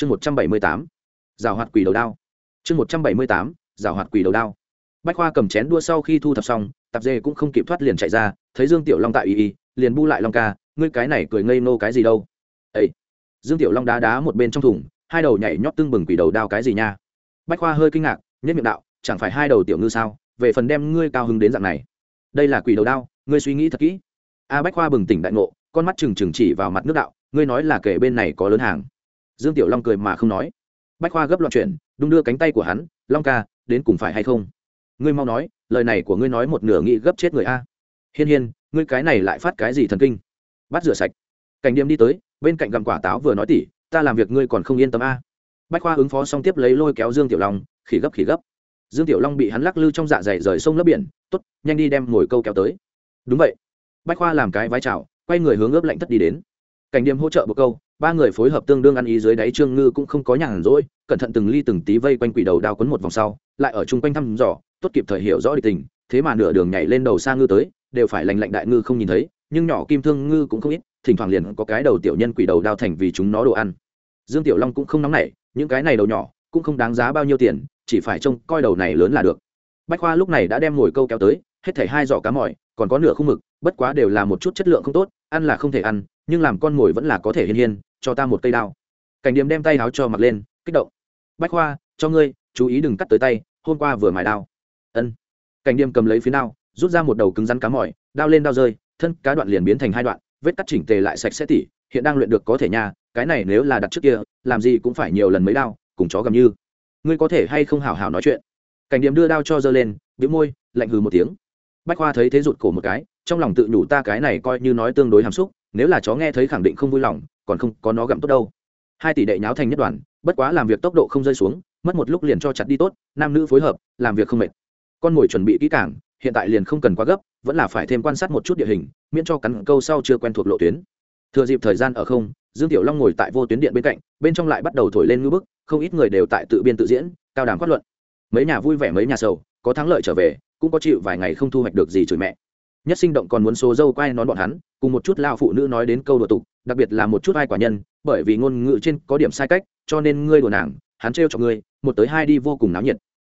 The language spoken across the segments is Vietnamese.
chương một trăm bảy mươi tám, rào hoạt quỷ đầu đao. Chương một trăm bảy mươi tám, rào hoạt quỷ đầu đao. Bách khoa cầm chén đua sau khi thu thập xong, tạp dê cũng không kịp thoát liền chạy ra, thấy dương tiểu long tại y y, liền bu lại long ca, ngươi cái này cười ngây nô cái gì đâu? Ấy dương tiểu long đá đá một bên trong thùng, hai đầu nhảy nhót tưng bừng quỷ đầu đao cái gì nha? Bách khoa hơi kinh ngạc nhất miệng đạo, chẳng phải hai đầu tiểu ngư sao? Về phần đem ngươi cao hứng đến dạng này. Đây là quỷ đầu đao, ngươi suy nghĩ thật kỹ. A bách khoa bừng tỉnh đại ngộ, con mắt trừng trừng chỉ vào mặt nước đạo, ngươi nói là kể bên này có lớn hàng dương tiểu long cười mà không nói. Bách khoa gấp loạn chuyện, đung đưa cánh tay của hắn, long ca, đến cùng phải hay không? Ngươi mau nói, lời này của ngươi nói một nửa nghĩ gấp chết người a. Hiên hiên, ngươi cái này lại phát cái gì thần kinh? Bắt rửa sạch. Cảnh điểm đi tới, bên cạnh gặm quả táo vừa nói tỉ, ta làm việc ngươi còn không yên tâm a. Bách khoa ứng phó xong tiếp lấy lôi kéo dương tiểu long, khỉ gấp khỉ gấp. Dương tiểu long bị hắn lắc lư trong dạ dày rời sông lấp biển t ố t nhanh đi đem ngồi câu kéo tới. Đúng vậy. Bách khoa làm cái vái chào, quay người hướng ướp lạnh thất đi đến. Cảnh điểm hỗ trợ một câu ba người phối hợp tương đương ăn ý dưới đáy trương ngư cũng không có nhàn rỗi, cẩn thận từng ly từng tí vây quanh quỷ đầu đao quấn một vòng sau, lại ở chung quanh thăm dò, tốt kịp thời hiểu rõ địch tình, thế mà nửa đường nhảy lên đầu xa ngư tới, đều phải lành lạnh đại ngư không nhìn thấy, nhưng nhỏ kim thương ngư cũng không ít, thỉnh thoảng liền có cái đầu tiểu nhân quỷ đầu đao thành vì chúng nó đồ ăn. Dương tiểu long cũng không nóng nảy, những cái này đầu nhỏ, cũng không đáng giá bao nhiêu tiền, chỉ phải trông coi đầu này lớn là được. Bách khoa lúc này đã đem ngồi câu kéo tới, hết thảy hai giỏ cá mỏi còn có nửa khung mực, bất quá đều là một chút chất lượng không tốt, ăn là không thể ăn nhưng làm con mồi vẫn là có thể hiên hiên, cho ta một cây đao. Cảnh điểm đem tay áo cho mặc lên, kích động. Bách khoa, cho ngươi, chú ý đừng cắt tới tay, hôm qua vừa mài đao. Ân. Cảnh điểm cầm lấy phía đao, rút ra một đầu cứng rắn cá mỏi, đao lên đao rơi, thân cá đoạn liền biến thành hai đoạn, vết cắt chỉnh tề lại sạch sẽ tỉ, hiện đang luyện được có thể nha, cái này nếu là đặt trước kia, làm gì cũng phải nhiều lần mấy đao, cùng chó gầm như. Ngươi có thể hay không hào hào nói chuyện? Cảnh điểm đưa đao cho giơ lên, bĩu môi, lạnh hừ một tiếng. Bách khoa thấy thế rụt cổ một cái, trong lòng tự nhủ ta cái này coi như nói tương đối hàm xúc nếu là chó nghe thấy khẳng định không vui lòng, còn không có nó gặm tốt đâu. Hai tỷ đệ nháo thành nhất đoàn, bất quá làm việc tốc độ không rơi xuống, mất một lúc liền cho chặt đi tốt, nam nữ phối hợp, làm việc không mệt. Con mồi chuẩn bị kỹ càng, hiện tại liền không cần quá gấp, vẫn là phải thêm quan sát một chút địa hình, miễn cho cắn câu sau chưa quen thuộc lộ tuyến. Thừa dịp thời gian ở không, dương tiểu long ngồi tại vô tuyến điện bên cạnh, bên trong lại bắt đầu thổi lên ngư bức, không ít người đều tại tự biên tự diễn, cao đàm phát luận. Mấy nhà vui vẻ, mấy nhà sầu, có thắng lợi trở về, cũng có chịu vài ngày không thu hoạch được gì chửi mẹ nhất sinh động còn muốn số dâu quay nón bọn hắn, cùng một chút lao phụ nữ nói đến câu đùa tục, đặc biệt là một chút ai quả nhân, bởi vì ngôn ngữ trên có điểm sai cách, cho nên ngươi đùa nàng, hắn trêu cho ngươi, một tới hai đi vô cùng náo nhiệt.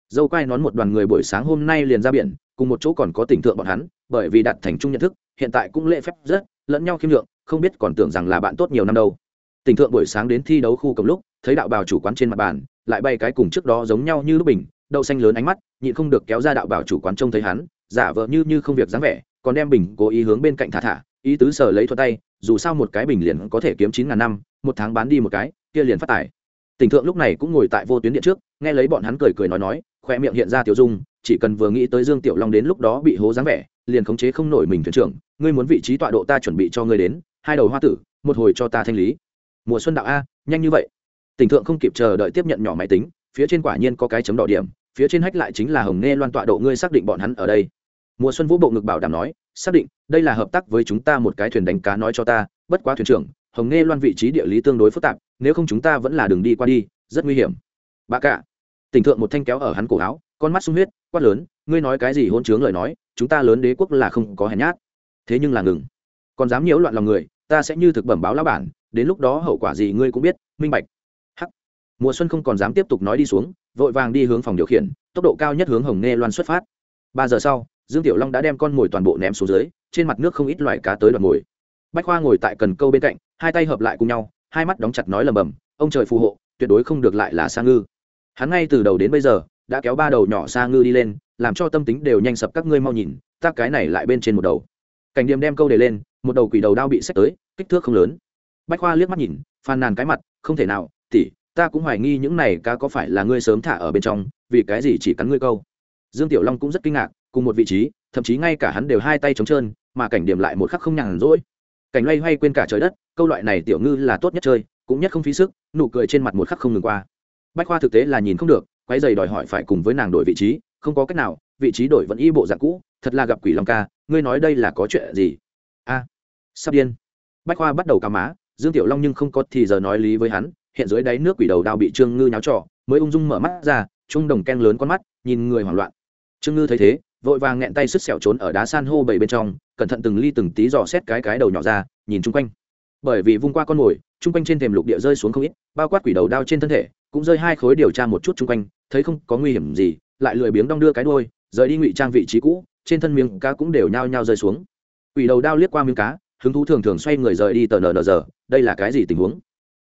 Dâu quay nón một đoàn người buổi sáng hôm nay liền ra biển, cùng một chỗ còn có tình thượng bọn hắn, bởi vì đạt thành chung nhận thức, hiện tại cũng lễ phép rất, lẫn nhau khiêm lượng không biết còn tưởng rằng là bạn tốt nhiều năm đâu. Tình thượng buổi sáng đến thi đấu khu cầm lúc, thấy đạo bào chủ quán trên mặt bàn, lại bay cái cùng trước đó giống nhau như lúc bình, đậu xanh lớn ánh mắt, nhịn không được kéo ra đạo bảo chủ quán trông thấy hắn, giả vờ như như không việc dáng vẻ còn đem bình cố ý hướng bên cạnh thả thả, ý tứ sở lấy thuật tay, dù sao một cái bình liền có thể kiếm chín ngàn năm, một tháng bán đi một cái, kia liền phát tài. Tỉnh thượng lúc này cũng ngồi tại vô tuyến điện trước, nghe lấy bọn hắn cười cười nói nói, khoe miệng hiện ra tiểu dung, chỉ cần vừa nghĩ tới dương tiểu long đến lúc đó bị hố dáng vẻ, liền khống chế không nổi mình thuyền trưởng, ngươi muốn vị trí tọa độ ta chuẩn bị cho ngươi đến, hai đầu hoa tử, một hồi cho ta thanh lý. Mùa xuân đạo a, nhanh như vậy. Tỉnh thượng không kịp chờ đợi tiếp nhận nhỏ máy tính, phía trên quả nhiên có cái chấm đỏ điểm, phía trên hách lại chính là hồng nghe loan tọa độ, ngươi xác định bọn hắn ở đây mùa xuân vũ bộ ngực bảo đảm nói, xác định, đây là hợp tác với chúng ta một cái thuyền đánh cá nói cho ta, bất quá thuyền trưởng, hồng nghe loan vị trí địa lý tương đối phức tạp, nếu không chúng ta vẫn là đường đi qua đi, rất nguy hiểm. Bà cả, tỉnh thượng một thanh kéo ở hắn cổ áo, con mắt sung huyết, quát lớn, ngươi nói cái gì hôn chướng lời nói, chúng ta lớn đế quốc là không có hèn nhát. Thế nhưng là ngừng. Còn dám nhiễu loạn lòng người, ta sẽ như thực bẩm báo lão bản, đến lúc đó hậu quả gì ngươi cũng biết, minh bạch. Hắc. Mùa xuân không còn dám tiếp tục nói đi xuống, vội vàng đi hướng phòng điều khiển, tốc độ cao nhất hướng hồng nghe loan xuất phát. Ba giờ sau dương tiểu long đã đem con mồi toàn bộ ném xuống dưới, trên mặt nước không ít loài cá tới đoạn mồi. Bách khoa ngồi tại cần câu bên cạnh, hai tay hợp lại cùng nhau, hai mắt đóng chặt nói lầm bầm, ông trời phù hộ, tuyệt đối không được lại là sa ngư. Hắn ngay từ đầu đến bây giờ, đã kéo ba đầu nhỏ sa ngư đi lên, làm cho tâm tính đều nhanh sập các ngươi mau nhìn, ta cái này lại bên trên một đầu. Cảnh điểm đem câu để lên, một đầu quỷ đầu đao bị xách tới, kích thước không lớn. Bách khoa liếc mắt nhìn, phàn nàn cái mặt, không thể nào tỉ ta cũng hoài nghi những này cá có phải là ngươi sớm thả ở bên trong, vì cái gì chỉ cắn ngươi câu? Dương tiểu long cũng rất kinh ngạc cùng một vị trí, thậm chí ngay cả hắn đều hai tay trống trơn, mà cảnh điểm lại một khắc không nhàn rỗi. Cảnh loay hoay quên cả trời đất, câu loại này tiểu ngư là tốt nhất chơi, cũng nhất không phí sức, nụ cười trên mặt một khắc không ngừng qua. Bách khoa thực tế là nhìn không được quay giày đòi hỏi phải cùng với nàng đổi vị trí, không có cách nào, vị trí đổi vẫn y bộ dạng cũ, thật là gặp quỷ long ca, ngươi nói đây là có chuyện gì? A, sắp điên. Bách khoa bắt đầu cà má, dương tiểu long nhưng không có thì giờ nói lý với hắn, hiện dưới đáy nước quỷ đầu đao bị trương ngư nháo trọ mới ung dung mở mắt ra, trung đồng ken lớn con mắt, nhìn người hoảng loạn. Trương ngư thấy thế vội vàng nghẹn tay sứt sẹo trốn ở đá san hô bảy bên trong, cẩn thận từng ly từng tí dò xét cái cái đầu nhỏ ra, nhìn chung quanh. Bởi vì vung qua con mồi, chung quanh trên thềm lục địa rơi xuống không ít, bao quát quỷ đầu đao trên thân thể, cũng rơi hai khối điều tra một chút chung quanh, thấy không có nguy hiểm gì, lại lười biếng đong đưa cái đôi rời đi ngụy trang vị trí cũ, trên thân miếng cá cũng đều nhao nhao rơi xuống. Quỷ đầu đao liếc qua miếng cá, hứng thú thường thường xoay người rời đi tờ nờ nờ giờ, đây là cái gì tình huống?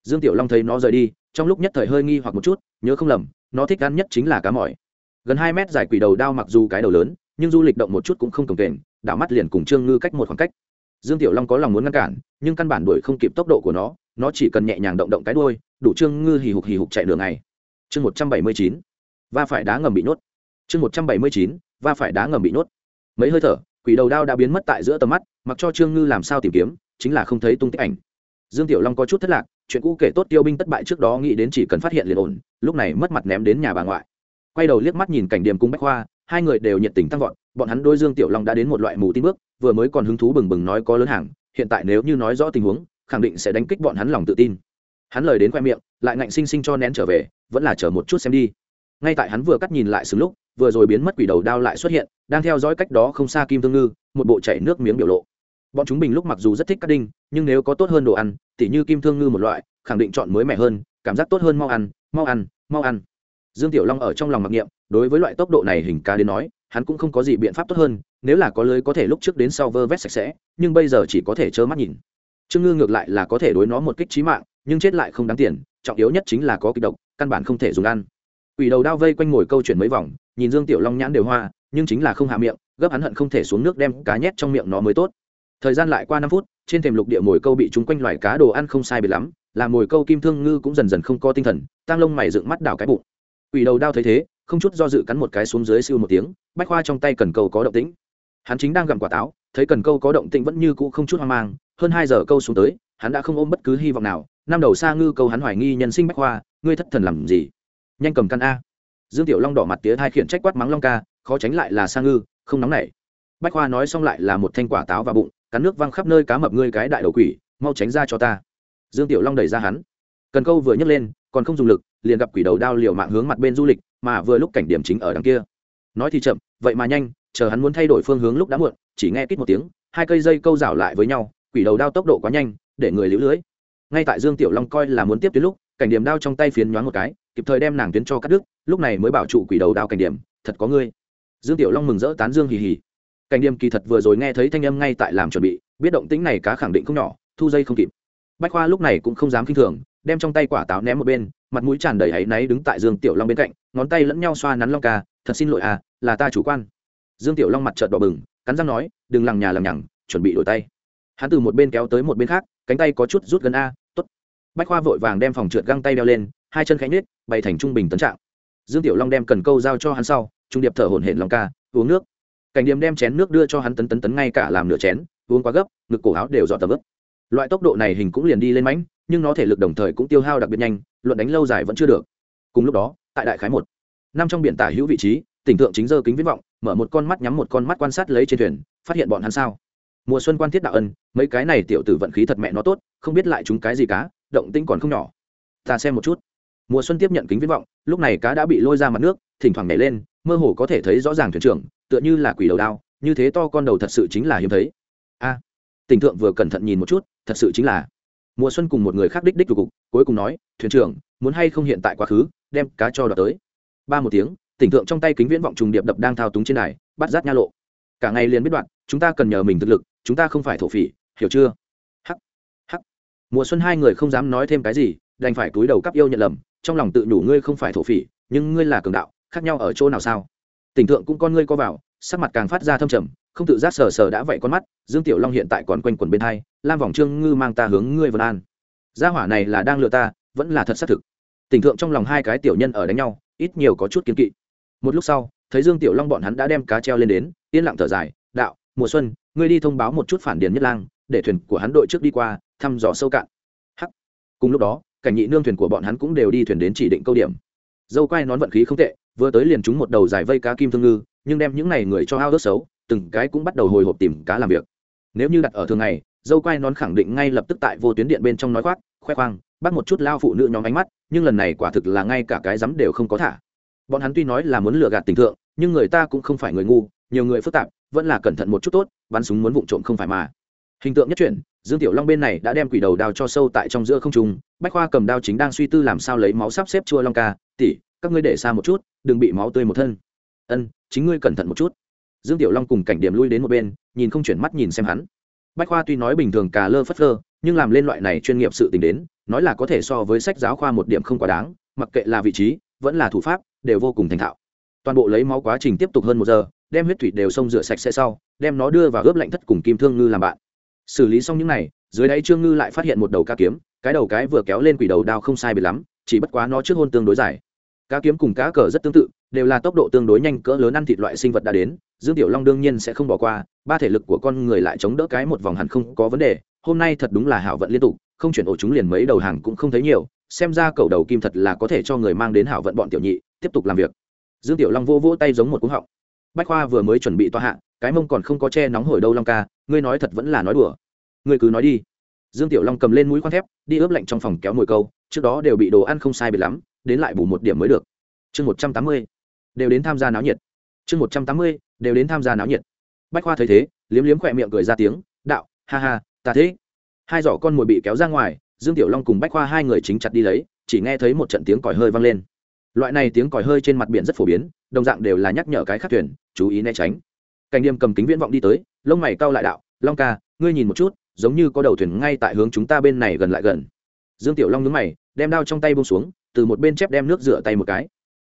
Dương tiểu long thấy nó rời đi, trong lúc nhất thời hơi nghi hoặc một chút, nhớ không lầm, nó thích ăn nhất chính là cá mỏi gần hai mét dài quỷ đầu đao mặc dù cái đầu lớn nhưng du lịch động một chút cũng không cồng kềnh, đảo mắt liền cùng trương ngư cách một khoảng cách. Dương tiểu long có lòng muốn ngăn cản, nhưng căn bản đuổi không kịp tốc độ của nó nó chỉ cần nhẹ nhàng động động cái đuôi, đủ trương ngư hì hục hì hục chạy đường này chương một trăm bảy mươi chín, va phải đá ngầm bị nhốt. Chương một trăm bảy mươi chín, va phải đá ngầm bị nhốt. Mấy hơi thở, quỷ đầu đao đã biến mất tại giữa tầm mắt, mặc cho trương ngư làm sao tìm kiếm, chính là không thấy tung tích ảnh. Dương tiểu long có chút thất lạc, chuyện cũ kể tốt tiêu binh thất bại trước đó nghĩ đến chỉ cần phát hiện liền ổn, lúc này mất mặt ném đến nhà bà ngoại. Quay đầu liếc mắt nhìn cảnh điểm cung bách khoa hai người đều nhiệt tình tăng vọt, bọn hắn đôi dương tiểu long đã đến một loại mù tin bước, vừa mới còn hứng thú bừng bừng nói có lớn hàng, hiện tại nếu như nói rõ tình huống, khẳng định sẽ đánh kích bọn hắn lòng tự tin. Hắn lời đến khoe miệng, lại ngạnh sinh sinh cho nén trở về, vẫn là chờ một chút xem đi. Ngay tại hắn vừa cắt nhìn lại xứng lúc, vừa rồi biến mất quỷ đầu đao lại xuất hiện, đang theo dõi cách đó không xa kim thương ngư, một bộ chảy nước miếng biểu lộ. Bọn chúng bình lúc mặc dù rất thích cắt đinh, nhưng nếu có tốt hơn đồ ăn, tỉ như kim thương ngư một loại, khẳng định chọn mới mẻ hơn, cảm giác tốt hơn mau ăn mau ăn mau ăn. Dương tiểu long ở trong lòng mặc niệm đối với loại tốc độ này hình cá đến nói, hắn cũng không có gì biện pháp tốt hơn, nếu là có lưới có thể lúc trước đến sau vơ vét sạch sẽ, nhưng bây giờ chỉ có thể trơ mắt nhìn. Trương ngư ngược lại là có thể đối nó một kích trí mạng, nhưng chết lại không đáng tiền, trọng yếu nhất chính là có kịch độc, căn bản không thể dùng ăn. Quỷ đầu đao vây quanh ngồi câu chuyện mấy vòng, nhìn dương tiểu long nhãn đều hoa, nhưng chính là không hạ miệng, gấp hắn hận không thể xuống nước đem cá nhét trong miệng nó mới tốt. Thời gian lại qua năm phút, trên thềm lục địa mồi câu bị chúng quanh loài cá đồ ăn không sai biệt lắm làm mồi câu kim thương ngư cũng dần dần không có tinh thần tăng lông mày dựng mắt đảo cái bụng. Quỷ đầu đao thấy thế không chút do dự cắn một cái xuống dưới siêu một tiếng, bách khoa trong tay cần câu có động tĩnh. Hắn chính đang gặm quả táo, thấy cần câu có động tĩnh vẫn như cũ không chút hoang mang, hơn hai giờ câu xuống tới, hắn đã không ôm bất cứ hy vọng nào. Năm đầu xa ngư câu hắn hoài nghi nhân sinh bách khoa, ngươi thất thần làm gì? Nhanh cầm căn a. Dương tiểu long đỏ mặt tía thai khiển trách quát mắng long ca, khó tránh lại là sa ngư, không nóng nảy. Bách khoa nói xong lại là một thanh quả táo và bụng, cắn nước văng khắp nơi cá mập ngươi cái đại đầu quỷ, mau tránh ra cho ta. Dương tiểu long đẩy ra hắn. Cần câu vừa nhấc lên, còn không dùng lực liền gặp quỷ đầu đao liều mạng hướng mặt bên du lịch, mà vừa lúc cảnh điểm chính ở đằng kia. Nói thì chậm, vậy mà nhanh, chờ hắn muốn thay đổi phương hướng lúc đã muộn, chỉ nghe kít một tiếng, hai cây dây câu rảo lại với nhau, quỷ đầu đao tốc độ quá nhanh, để người liễu lưới. Ngay tại dương tiểu long coi là muốn tiếp tuyến lúc, cảnh điểm đao trong tay phiến nhoáng một cái, kịp thời đem nàng tuyến cho cắt đứt, lúc này mới bảo trụ quỷ đầu đao cảnh điểm, thật có ngươi. Dương tiểu long mừng rỡ tán dương hì hì. Cảnh điểm kỳ thật vừa rồi nghe thấy thanh âm ngay tại làm chuẩn bị, biết động tĩnh này cá khẳng định không nhỏ, thu dây không kịp. Bách khoa lúc này cũng không dám k i n h thường đem trong tay quả táo ném một bên, mặt mũi tràn đầy áy náy đứng tại dương tiểu long bên cạnh, ngón tay lẫn nhau xoa nắn long ca, thật xin lỗi à là ta chủ quan. Dương tiểu long mặt trợt đỏ bừng, cắn răng nói, đừng lằng nhà lằng nhằng, chuẩn bị đổi tay. Hắn từ một bên kéo tới một bên khác, cánh tay có chút rút gần a t ố t bách khoa vội vàng đem phòng trượt găng tay đeo lên, hai chân khánh nết bày thành trung bình tấn trạng. Dương tiểu long đem cần câu giao cho hắn sau, trung điệp thở hổn hển lòng ca, uống nước. Cảnh điềm đem chén nước đưa cho hắn tấn tấn tấn ngay cả làm nửa chén, uống quá gấp, ngực cổ áo đều dọn tầm ướp loại tốc độ này hình cũng liền đi lên mánh nhưng nó thể lực đồng thời cũng tiêu hao đặc biệt nhanh luận đánh lâu dài vẫn chưa được. Cùng lúc đó tại đại khái một năm trong biển tả hữu vị trí tỉnh thượng chính dơ kính viễn vọng mở một con mắt nhắm một con mắt quan sát lấy trên thuyền phát hiện bọn hắn sao? Mùa xuân quan thiết đạo ân mấy cái này tiểu tử vận khí thật mẹ nó tốt không biết lại chúng cái gì cá động tinh còn không nhỏ. Ta xem một chút. Mùa xuân tiếp nhận kính viễn vọng lúc này cá đã bị lôi ra mặt nước thỉnh thoảng nhảy lên mơ hồ có thể thấy rõ ràng thuyền trưởng tựa như là quỷ đầu đao như thế to con đầu thật sự chính là hiếm thấy. A à, tình thượng vừa cẩn thận nhìn một chút thật sự chính là mùa xuân cùng một người khác đích đích cục cuối cùng nói, thuyền trưởng, muốn hay không hiện tại quá khứ, đem cá cho đợt tới. Ba một tiếng, tỉnh Tượng trong tay kính viễn vọng trùng điệp đập đang thao túng trên đài, bắt rát nha lộ. Cả ngày liền biết đoạn, chúng ta cần nhờ mình thực lực, chúng ta không phải thổ phỉ, hiểu chưa? Hắc hắc. Mùa xuân hai người không dám nói thêm cái gì, đành phải túi đầu cắp yêu nhận lầm, trong lòng tự nhủ ngươi không phải thổ phỉ, nhưng ngươi là cường đạo, khác nhau ở chỗ nào sao? Tỉnh thượng cũng con ngươi co vào, sắc mặt càng phát ra thâm trầm không tự giác sờ sờ đã vậy con mắt, dương tiểu long hiện tại còn quanh quẩn bên hai, lam vòng trương ngư mang ta hướng ngươi vân an. Gia hỏa này là đang lừa ta, vẫn là thật xác thực. Tình thượng trong lòng hai cái tiểu nhân ở đánh nhau, ít nhiều có chút kiên kỵ. Một lúc sau, thấy dương tiểu long bọn hắn đã đem cá treo lên đến, yên lặng thở dài, đạo, mùa xuân, ngươi đi thông báo một chút phản điền nhất lang, để thuyền của hắn đội trước đi qua, thăm dò sâu cạn. Hắc. Cùng lúc đó, cảnh nhị nương thuyền của bọn hắn cũng đều đi thuyền đến chỉ định câu điểm. Dâu quai nón vận khí không tệ, vừa tới liền chúng một đầu dài vây cá kim thương ngư, nhưng đem những này người cho ao ớt xấu từng cái cũng bắt đầu hồi hộp tìm cá làm việc. Nếu như đặt ở thường ngày, dâu quai nón khẳng định ngay lập tức tại vô tuyến điện bên trong nói khoác, khoe khoang, bắt một chút lao phụ nữ nhóm ánh mắt, nhưng lần này quả thực là ngay cả cái rắm đều không có thả. Bọn hắn tuy nói là muốn lừa gạt tình thượng, nhưng người ta cũng không phải người ngu, nhiều người phức tạp, vẫn là cẩn thận một chút tốt, bắn súng muốn vụng trộm không phải mà. Hình tượng nhất chuyển, dương tiểu long bên này đã đem quỷ đầu đao cho sâu tại trong giữa không trung, bách khoa cầm đao chính đang suy tư làm sao lấy máu sắp xếp chua long ca tỉ các ngươi để xa một chút, đừng bị máu tươi một thân. Ân, chính ngươi cẩn thận một chút dương tiểu long cùng cảnh điểm lui đến một bên, nhìn không chuyển mắt nhìn xem hắn. Bách khoa tuy nói bình thường cà lơ phất lơ, nhưng làm lên loại này chuyên nghiệp sự t ì n h đến, nói là có thể so với sách giáo khoa một điểm không quá đáng, mặc kệ là vị trí, vẫn là thủ pháp, đều vô cùng thành thạo. Toàn bộ lấy máu quá trình tiếp tục hơn một giờ, đem huyết thủy đều xông rửa sạch sẽ sau, đem nó đưa vào ướp lạnh thất cùng kim thương ngư làm bạn. Xử lý xong những n à y dưới đáy trương ngư lại phát hiện một đầu ca kiếm, cái đầu cái vừa kéo lên quỷ đầu đao không sai bị lắm, chỉ bất quá nó trước hôn tương đối dài cá kiếm cùng cá cờ rất tương tự, đều là tốc độ tương đối nhanh cỡ lớn ăn thịt loại sinh vật đã đến, dương tiểu long đương nhiên sẽ không bỏ qua, ba thể lực của con người lại chống đỡ cái một vòng hẳn không có vấn đề, hôm nay thật đúng là hảo vận liên tục, không chuyển ổ chúng liền mấy đầu hàng cũng không thấy nhiều, xem ra cầu đầu kim thật là có thể cho người mang đến hảo vận bọn tiểu nhị, tiếp tục làm việc. Dương tiểu long vô vỗ tay giống một cúng họng. Bách khoa vừa mới chuẩn bị toa hạ, cái mông còn không có che nóng hổi đâu long ca, ngươi nói thật vẫn là nói đùa. Ngươi cứ nói đi. Dương tiểu long cầm lên mũi khoan thép, đi ướp lạnh trong phòng kéo mồi câu, trước đó đều bị đồ ăn không sai biệt lắm đến lại bù một điểm mới được. Chương một trăm tám mươi, đều đến tham gia náo nhiệt. Chương một trăm tám mươi, đều đến tham gia náo nhiệt. Bách khoa thấy thế, liếm liếm khỏe miệng cười ra tiếng, đạo, ha ha, ta thế. Hai giỏ con mồi bị kéo ra ngoài, dương tiểu long cùng bách khoa hai người chính chặt đi lấy, chỉ nghe thấy một trận tiếng còi hơi vang lên. Loại này tiếng còi hơi trên mặt biển rất phổ biến, đồng dạng đều là nhắc nhở cái khác thuyền, chú ý né tránh. Cảnh điềm cầm kính viễn vọng đi tới, lông mày cau lại đạo, long ca, ngươi nhìn một chút, giống như có đầu thuyền ngay tại hướng chúng ta bên này gần lại gần. Dương tiểu long nhướng mày đem đao trong tay buông xuống, từ một bên chép đem nước rửa tay một cái.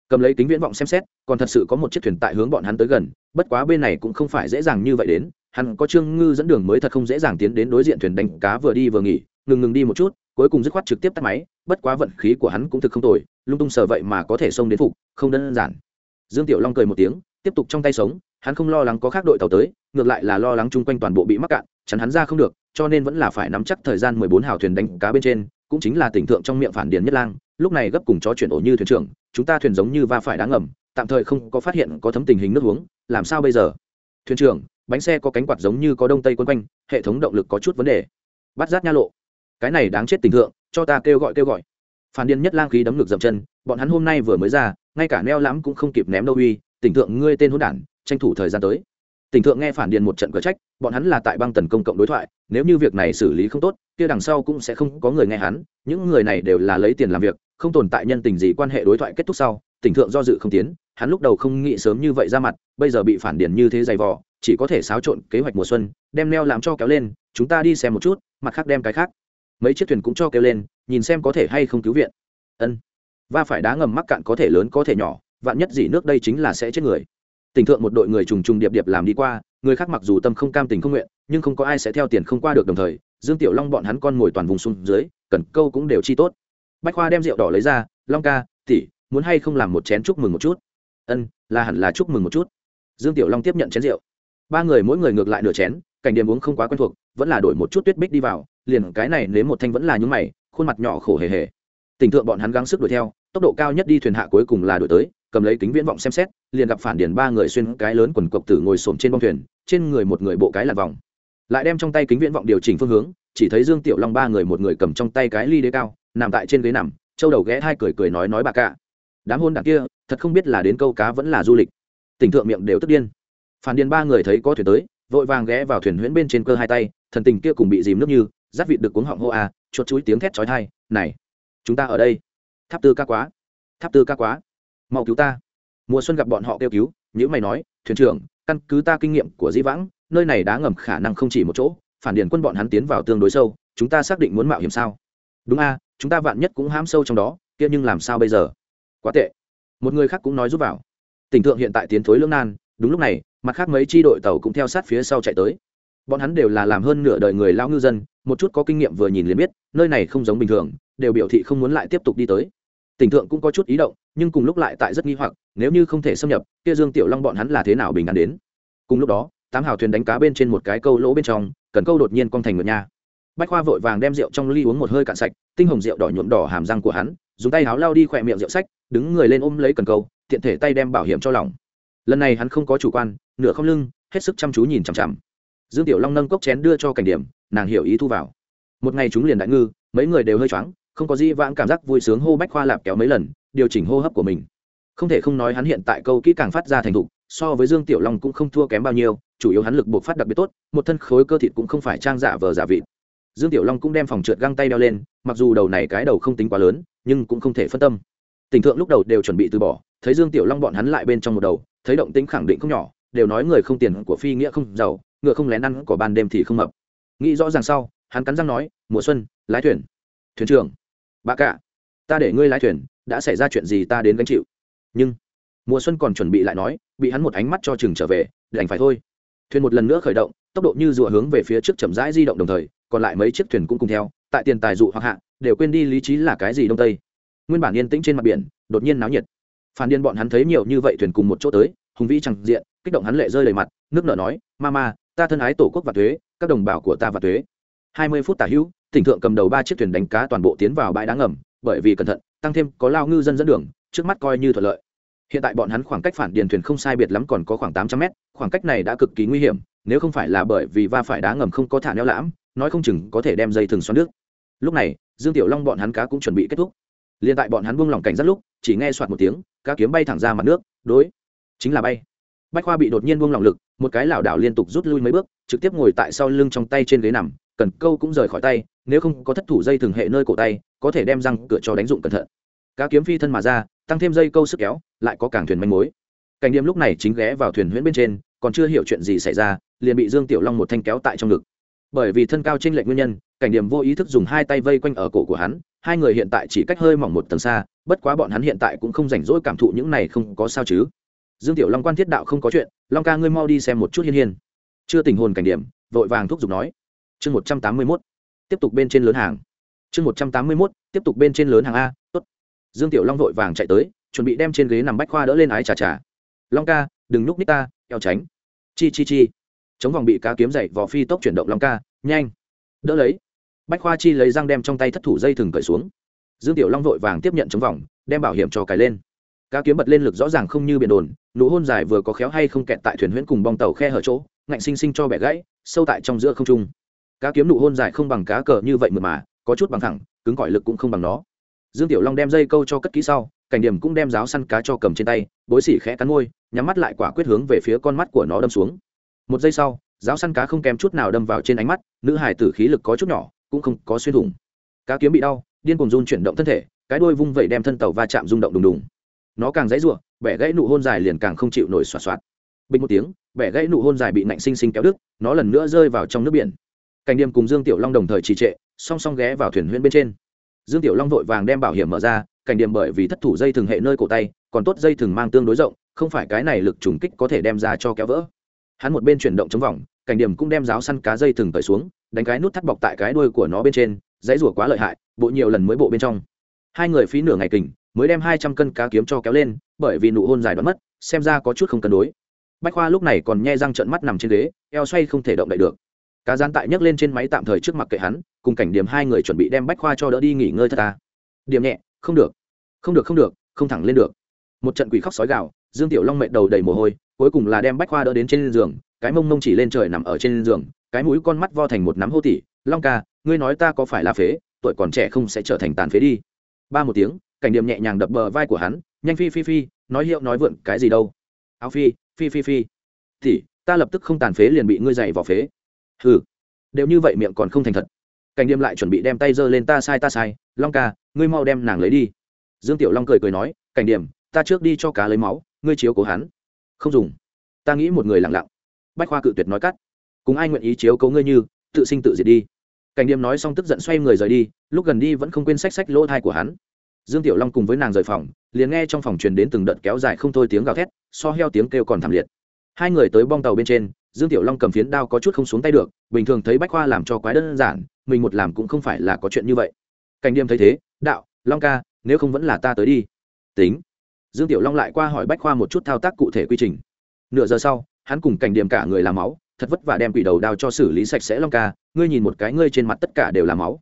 Cầm lấy kính viễn vọng xem xét, còn thật sự có một chiếc thuyền tại hướng bọn hắn tới gần, bất quá bên này cũng không phải dễ dàng như vậy đến, hắn có trương ngư dẫn đường mới thật không dễ dàng tiến đến đối diện thuyền đánh cá vừa đi vừa nghỉ, ngừng ngừng đi một chút, cuối cùng dứt khoát trực tiếp tắt máy, bất quá vận khí của hắn cũng thực không tồi, lung tung sờ vậy mà có thể xông đến phục, không đơn giản. Dương tiểu long cười một tiếng, tiếp tục trong tay sống, hắn không lo lắng có khác đội tàu tới, ngược lại là lo lắng chung quanh toàn bộ bị mắc cạn, chắn hắn ra không được, cho nên vẫn là phải nắm chắc thời gian mười bốn hào thuyền đánh cá bên trên cũng chính là tỉnh thượng trong miệng phản điền nhất lang, lúc này gấp cùng chó chuyển ổ như thuyền trưởng, chúng ta thuyền giống như va phải đá ngầm, tạm thời không có phát hiện có thấm tình hình nước uống, làm sao bây giờ? Thuyền trưởng, bánh xe có cánh quạt giống như có đông tây quân quanh, hệ thống động lực có chút vấn đề. Bắt rát nha lộ. Cái này đáng chết tình thượng, cho ta kêu gọi kêu gọi. Phản điên nhất lang khí đấm ngực dậm chân, bọn hắn hôm nay vừa mới ra, ngay cả neo lãm cũng không kịp ném đâu uy, tỉnh thượng ngươi tên hôn đản, tranh thủ thời gian tới tỉnh thượng nghe phản điền một trận cờ trách, bọn hắn là tại băng tần công cộng đối thoại, nếu như việc này xử lý không tốt, kia đằng sau cũng sẽ không có người nghe hắn, những người này đều là lấy tiền làm việc, không tồn tại nhân tình gì quan hệ đối thoại kết thúc sau, tỉnh thượng do dự không tiến, hắn lúc đầu không nghĩ sớm như vậy ra mặt, bây giờ bị phản điền như thế dày vò, chỉ có thể xáo trộn kế hoạch mùa xuân, đem neo làm cho kéo lên, chúng ta đi xem một chút, mặt khác đem cái khác. Mấy chiếc thuyền cũng cho kéo lên, nhìn xem có thể hay không cứu viện. Ân. Va phải đá ngầm mắc cạn có thể lớn có thể nhỏ, vạn nhất gì nước đây chính là sẽ chết người tỉnh thượng một đội người trùng trùng điệp điệp làm đi qua, người khác mặc dù tâm không cam tình không nguyện, nhưng không có ai sẽ theo tiền không qua được đồng thời, dương tiểu long bọn hắn con ngồi toàn vùng xuống dưới, cần câu cũng đều chi tốt. Bách khoa đem rượu đỏ lấy ra, long ca tỉ muốn hay không làm một chén chúc mừng một chút? Ân, là hẳn là chúc mừng một chút. Dương tiểu long tiếp nhận chén rượu. Ba người mỗi người ngược lại nửa chén, cảnh điểm uống không quá quen thuộc, vẫn là đổi một chút tuyết bích đi vào, liền cái này nếu một thanh vẫn là nhúng mày, khuôn mặt nhỏ khổ hề hề. Tình thượng bọn hắn gắng sức đuổi theo tốc độ cao nhất đi thuyền hạ cuối cùng là đuổi tới cầm lấy kính viễn vọng xem xét liền gặp phản điển ba người xuyên cái lớn quần cộc tử ngồi xổm trên bông thuyền trên người một người bộ cái lạc vòng. Lại đem trong tay kính viễn vọng điều chỉnh phương hướng chỉ thấy dương tiểu long ba người một người cầm trong tay cái ly đế cao nằm tại trên ghế nằm châu đầu ghé hai cười cười nói nói bà cả. Đám hôn đảng kia thật không biết là đến câu cá vẫn là du lịch. Tỉnh thượng miệng đều tức điên. Phản điền ba người thấy có thuyền tới vội vàng ghé vào thuyền huyễn bên trên cơ hai tay thần tình kia cùng bị dìm nước như giáp vịt được cuống họng hô a à, chuột chuối tiếng thét chói thai này chúng ta ở đây tháp tư ca quá. Tháp tư ca quá. Mau cứu ta. Mùa xuân gặp bọn họ kêu cứu, nhữ mày nói, thuyền trưởng, căn cứ ta kinh nghiệm của di vãng, nơi này đá ngầm khả năng không chỉ một chỗ, phản điền quân bọn hắn tiến vào tương đối sâu, chúng ta xác định muốn mạo hiểm sao? Đúng a, chúng ta vạn nhất cũng hãm sâu trong đó, kia nhưng làm sao bây giờ? Quá tệ. Một người khác cũng nói giúp vào. Tình thượng hiện tại tiến thối lưỡng nan, đúng lúc này, mặt khác mấy tri đội tàu cũng theo sát phía sau chạy tới. Bọn hắn đều là làm hơn nửa đời người lao ngư dân, một chút có kinh nghiệm vừa nhìn liền biết, nơi này không giống bình thường, đều biểu thị không muốn lại tiếp tục đi tới tỉnh thượng cũng có chút ý động, nhưng cùng lúc lại tại rất nghi hoặc, nếu như không thể xâm nhập, kia dương tiểu long bọn hắn là thế nào bình an đến? Cùng lúc đó, tám hào thuyền đánh cá bên trên một cái câu lỗ bên trong, cần câu đột nhiên cong thành ngược nha. Bách khoa vội vàng đem rượu trong ly uống một hơi cạn sạch, tinh hồng rượu đỏ nhuộm đỏ hàm răng của hắn, dùng tay háo lao đi khỏe miệng rượu sách, đứng người lên ôm lấy cần câu, tiện thể tay đem bảo hiểm cho lòng. Lần này hắn không có chủ quan, nửa không lưng, hết sức chăm chú nhìn chằm chằm. Dương tiểu long nâng cốc chén đưa cho cảnh điểm, nàng hiểu ý thu vào. Một ngày chúng liền đại ngư, mấy người đều hơi choáng không có gì vãng cảm giác vui sướng hô bách khoa lạp kéo mấy lần, điều chỉnh hô hấp của mình. Không thể không nói hắn hiện tại câu kỹ càng phát ra thành thục, so với dương tiểu long cũng không thua kém bao nhiêu, chủ yếu hắn lực buộc phát đặc biệt tốt, một thân khối cơ thịt cũng không phải trang giả vờ giả vịt. Dương tiểu long cũng đem phòng trượt găng tay đeo lên, mặc dù đầu này cái đầu không tính quá lớn, nhưng cũng không thể phân tâm. Tình thượng lúc đầu đều chuẩn bị từ bỏ, thấy dương tiểu long bọn hắn lại bên trong một đầu, thấy động tính khẳng định không nhỏ, đều nói người không tiền của phi nghĩa không giàu, ngựa không lén ăn của ban đêm thì không mập. Nghĩ rõ ràng sau, hắn cắn răng nói, mùa xuân, lái thuyền. Thuyền trưởng bà cả, ta để ngươi lái thuyền, đã xảy ra chuyện gì ta đến gánh chịu? Nhưng, mùa xuân còn chuẩn bị lại nói, bị hắn một ánh mắt cho chừng trở về, đành phải thôi. Thuyền một lần nữa khởi động, tốc độ như rùa hướng về phía trước chậm rãi di động đồng thời, còn lại mấy chiếc thuyền cũng cùng theo, tại tiền tài dụ hoặc hạ, đều quên đi lý trí là cái gì đông tây. Nguyên bản yên tĩnh trên mặt biển, đột nhiên náo nhiệt. Phản điên bọn hắn thấy nhiều như vậy thuyền cùng một chỗ tới, hùng vĩ chẳng diện, kích động hắn lệ rơi đầy mặt, nước nở nói ma ma ta thân ái tổ quốc và thuế, các đồng bào của ta và thuế. Hai mươi phút tả hữu tỉnh thượng cầm đầu ba chiếc thuyền đánh cá toàn bộ tiến vào bãi đá ngầm, bởi vì cẩn thận, tăng thêm có lao ngư dân dẫn đường, trước mắt coi như thuận lợi. Hiện tại bọn hắn khoảng cách phản điền thuyền không sai biệt lắm còn có khoảng tám trăm mét, khoảng cách này đã cực kỳ nguy hiểm, nếu không phải là bởi vì va phải đá ngầm không có thả neo lãm, nói không chừng có thể đem dây thừng xoắn nước. Lúc này, dương tiểu long bọn hắn cá cũng chuẩn bị kết thúc. Liền tại bọn hắn buông lỏng cảnh rất lúc, chỉ nghe soạt một tiếng, cá kiếm bay thẳng ra mặt nước, đối, chính là bay. Bách khoa bị đột nhiên buông lỏng lực, một cái lảo đảo liên tục rút lui mấy bước, trực tiếp ngồi tại sau lưng trong tay trên ghế nằm cần câu cũng rời khỏi tay, nếu không có thất thủ dây thường hệ nơi cổ tay, có thể đem răng cửa cho đánh dụng cẩn thận. Cá kiếm phi thân mà ra, tăng thêm dây câu sức kéo, lại có cảng thuyền manh mối. Cảnh điểm lúc này chính ghé vào thuyền huyễn bên trên, còn chưa hiểu chuyện gì xảy ra, liền bị dương tiểu long một thanh kéo tại trong ngực. Bởi vì thân cao trên lệnh nguyên nhân, cảnh điểm vô ý thức dùng hai tay vây quanh ở cổ của hắn, hai người hiện tại chỉ cách hơi mỏng một tầng xa, bất quá bọn hắn hiện tại cũng không rảnh rỗi cảm thụ những này không có sao chứ. Dương tiểu long quan thiết đạo không có chuyện, long ca ngươi mau đi xem một chút hiên hiên. Chưa tình hồn cảnh điểm, vội vàng thúc giục nói chương một trăm tám mươi mốt, tiếp tục bên trên lớn hàng. Chương một trăm tám mươi mốt, tiếp tục bên trên lớn hàng a, tốt. Dương tiểu long vội vàng chạy tới, chuẩn bị đem trên ghế nằm bách khoa đỡ lên ái trà trà. Long ca, đừng núp nít ta, eo tránh. Chi chi chi. Chống vòng bị cá kiếm dậy, vò phi tốc chuyển động long ca, nhanh. Đỡ lấy. Bách khoa chi lấy răng đem trong tay thất thủ dây thừng cởi xuống. Dương tiểu long vội vàng tiếp nhận chống vòng, đem bảo hiểm cho cài lên. Cá kiếm bật lên lực rõ ràng không như biển đồn, nụ hôn dài vừa có khéo hay không kẹt tại thuyền huyễn cùng bong tàu khe hở chỗ, ngạnh sinh sinh cho bẻ gãy, sâu tại trong giữa không trung cá kiếm nụ hôn dài không bằng cá cờ như vậy mượt mà, có chút bằng thẳng, cứng cỏi lực cũng không bằng nó. Dương tiểu long đem dây câu cho cất kỹ sau, cảnh điểm cũng đem giáo săn cá cho cầm trên tay, bối xỉ khẽ cắn môi, nhắm mắt lại quả quyết hướng về phía con mắt của nó đâm xuống. Một giây sau, giáo săn cá không kèm chút nào đâm vào trên ánh mắt, nữ hải tử khí lực có chút nhỏ, cũng không có xuyên thủng. Cá kiếm bị đau, điên cùng run chuyển động thân thể, cái đuôi vung vẩy đem thân tàu va chạm rung động đùng đùng. Nó càng dãy ruộng, bẻ gãy nụ hôn dài liền càng không chịu nổi xoạt xoạt. Bình một tiếng, bẻ gãy nụ hôn dài bị nạnh sinh sinh kéo đứt, nó lần nữa rơi vào trong nước biển cảnh điềm cùng dương tiểu long đồng thời trì trệ, song song ghé vào thuyền huyễn bên trên. Dương tiểu long vội vàng đem bảo hiểm mở ra, cảnh điềm bởi vì thất thủ dây thừng hệ nơi cổ tay, còn tốt dây thừng mang tương đối rộng, không phải cái này lực trùng kích có thể đem ra cho kéo vỡ. Hắn một bên chuyển động chống vòng, cảnh điểm cũng đem giáo săn cá dây thừng cởi xuống, đánh cái nút thắt bọc tại cái đuôi của nó bên trên, dãy rủa quá lợi hại, bộ nhiều lần mới bộ bên trong. Hai người phí nửa ngày kình, mới đem hai trăm cân cá kiếm cho kéo lên, bởi vì nụ hôn dài đoán mất, xem ra có chút không cân đối. Bách khoa lúc này còn nhe răng trợn mắt nằm trên ghế, eo xoay không thể động đậy được cá gián tại nhấc lên trên máy tạm thời trước mặt kệ hắn, cùng cảnh điểm hai người chuẩn bị đem bách khoa cho đỡ đi nghỉ ngơi thật ta. Điểm nhẹ, không được. Không được không được, không thẳng lên được. Một trận quỷ khóc sói gạo dương tiểu long mệt đầu đầy mồ hôi, cuối cùng là đem bách khoa đỡ đến trên giường, cái mông mông chỉ lên trời nằm ở trên giường, cái mũi con mắt vo thành một nắm hô tỉ, long ca, ngươi nói ta có phải là phế, tuổi còn trẻ không sẽ trở thành tàn phế đi. Ba một tiếng, cảnh điểm nhẹ nhàng đập bờ vai của hắn, nhanh phi phi phi, nói hiệu nói vượn, cái gì đâu? Áo phi phi phi phi. Thì ta lập tức không tàn phế liền bị ngươi dày vào phế hừ. Đều như vậy miệng còn không thành thật. Cảnh điềm lại chuẩn bị đem tay giơ lên, ta sai ta sai, long ca, ngươi mau đem nàng lấy đi. Dương tiểu long cười cười nói, cảnh điểm ta trước đi cho cá lấy máu, ngươi chiếu cố hắn. Không dùng. Ta nghĩ một người lặng lặng. Bách khoa cự tuyệt nói cắt. Cùng ai nguyện ý chiếu cố ngươi như, tự sinh tự diệt đi. Cảnh điềm nói xong tức giận xoay người rời đi, lúc gần đi vẫn không quên sách sách lỗ thai của hắn. Dương tiểu long cùng với nàng rời phòng, liền nghe trong phòng truyền đến từng đợt kéo dài không thôi tiếng gào thét, so heo tiếng kêu còn thảm liệt. Hai người tới bong tàu bên trên dương tiểu long cầm phiến đao có chút không xuống tay được, bình thường thấy bách khoa làm cho quái đơn giản, mình một làm cũng không phải là có chuyện như vậy. Cảnh điềm thấy thế, đạo, long ca, nếu không vẫn là ta tới đi. Tính. Dương tiểu long lại qua hỏi bách khoa một chút thao tác cụ thể quy trình. Nửa giờ sau, hắn cùng cảnh điểm cả người làm máu, thật vất vả đem quỷ đầu đao cho xử lý sạch sẽ long ca, ngươi nhìn một cái ngươi trên mặt tất cả đều là máu.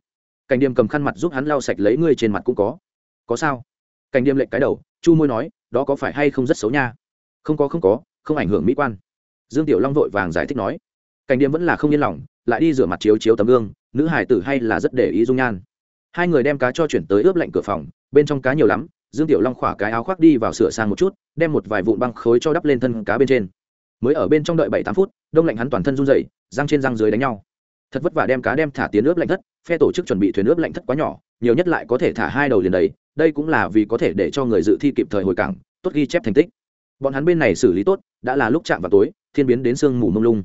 Cảnh điểm cầm khăn mặt giúp hắn lau sạch lấy ngươi trên mặt cũng có. Có sao? Cảnh điểm lệnh cái đầu, chu môi nói, đó có phải hay không rất xấu nha? Không có không có, không ảnh hưởng mỹ quan dương tiểu long vội vàng giải thích nói, cảnh điểm vẫn là không yên lòng, lại đi rửa mặt chiếu chiếu tấm gương, nữ hải tử hay là rất để ý dung nhan. Hai người đem cá cho chuyển tới ướp lạnh cửa phòng, bên trong cá nhiều lắm, dương tiểu long khỏa cái áo khoác đi vào sửa sang một chút, đem một vài vụn băng khối cho đắp lên thân cá bên trên. Mới ở bên trong đợi bảy tám phút, đông lạnh hắn toàn thân run dậy răng trên răng dưới đánh nhau. Thật vất vả đem cá đem thả tiến ướp lạnh thất, phe tổ chức chuẩn bị thuyền ướp lạnh thất quá nhỏ, nhiều nhất lại có thể thả hai đầu liền đầy, đây cũng là vì có thể để cho người dự thi kịp thời hồi cảng, tốt ghi chép thành tích. Bọn hắn bên này xử lý tốt, đã là lúc chạm vào tối thiên biến đến sương mù mông lung.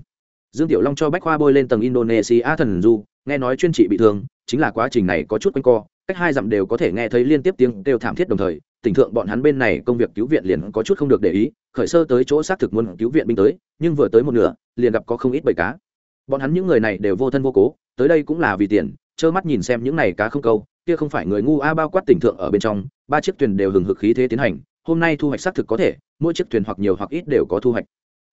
Dương tiểu long cho bách khoa bôi lên tầng indonesia thần du, nghe nói chuyên trị bị thương, chính là quá trình này có chút quanh co, cách hai dặm đều có thể nghe thấy liên tiếp tiếng kêu thảm thiết đồng thời, tỉnh thượng bọn hắn bên này công việc cứu viện liền có chút không được để ý, khởi sơ tới chỗ xác thực muốn cứu viện binh tới, nhưng vừa tới một nửa, liền gặp có không ít bầy cá. Bọn hắn những người này đều vô thân vô cố, tới đây cũng là vì tiền, trơ mắt nhìn xem những này cá không câu, kia không phải người ngu a bao quát tỉnh thượng ở bên trong, ba chiếc thuyền đều hừng hực khí thế tiến hành, hôm nay thu hoạch xác thực có thể, mỗi chiếc thuyền hoặc nhiều hoặc ít đều có thu hoạch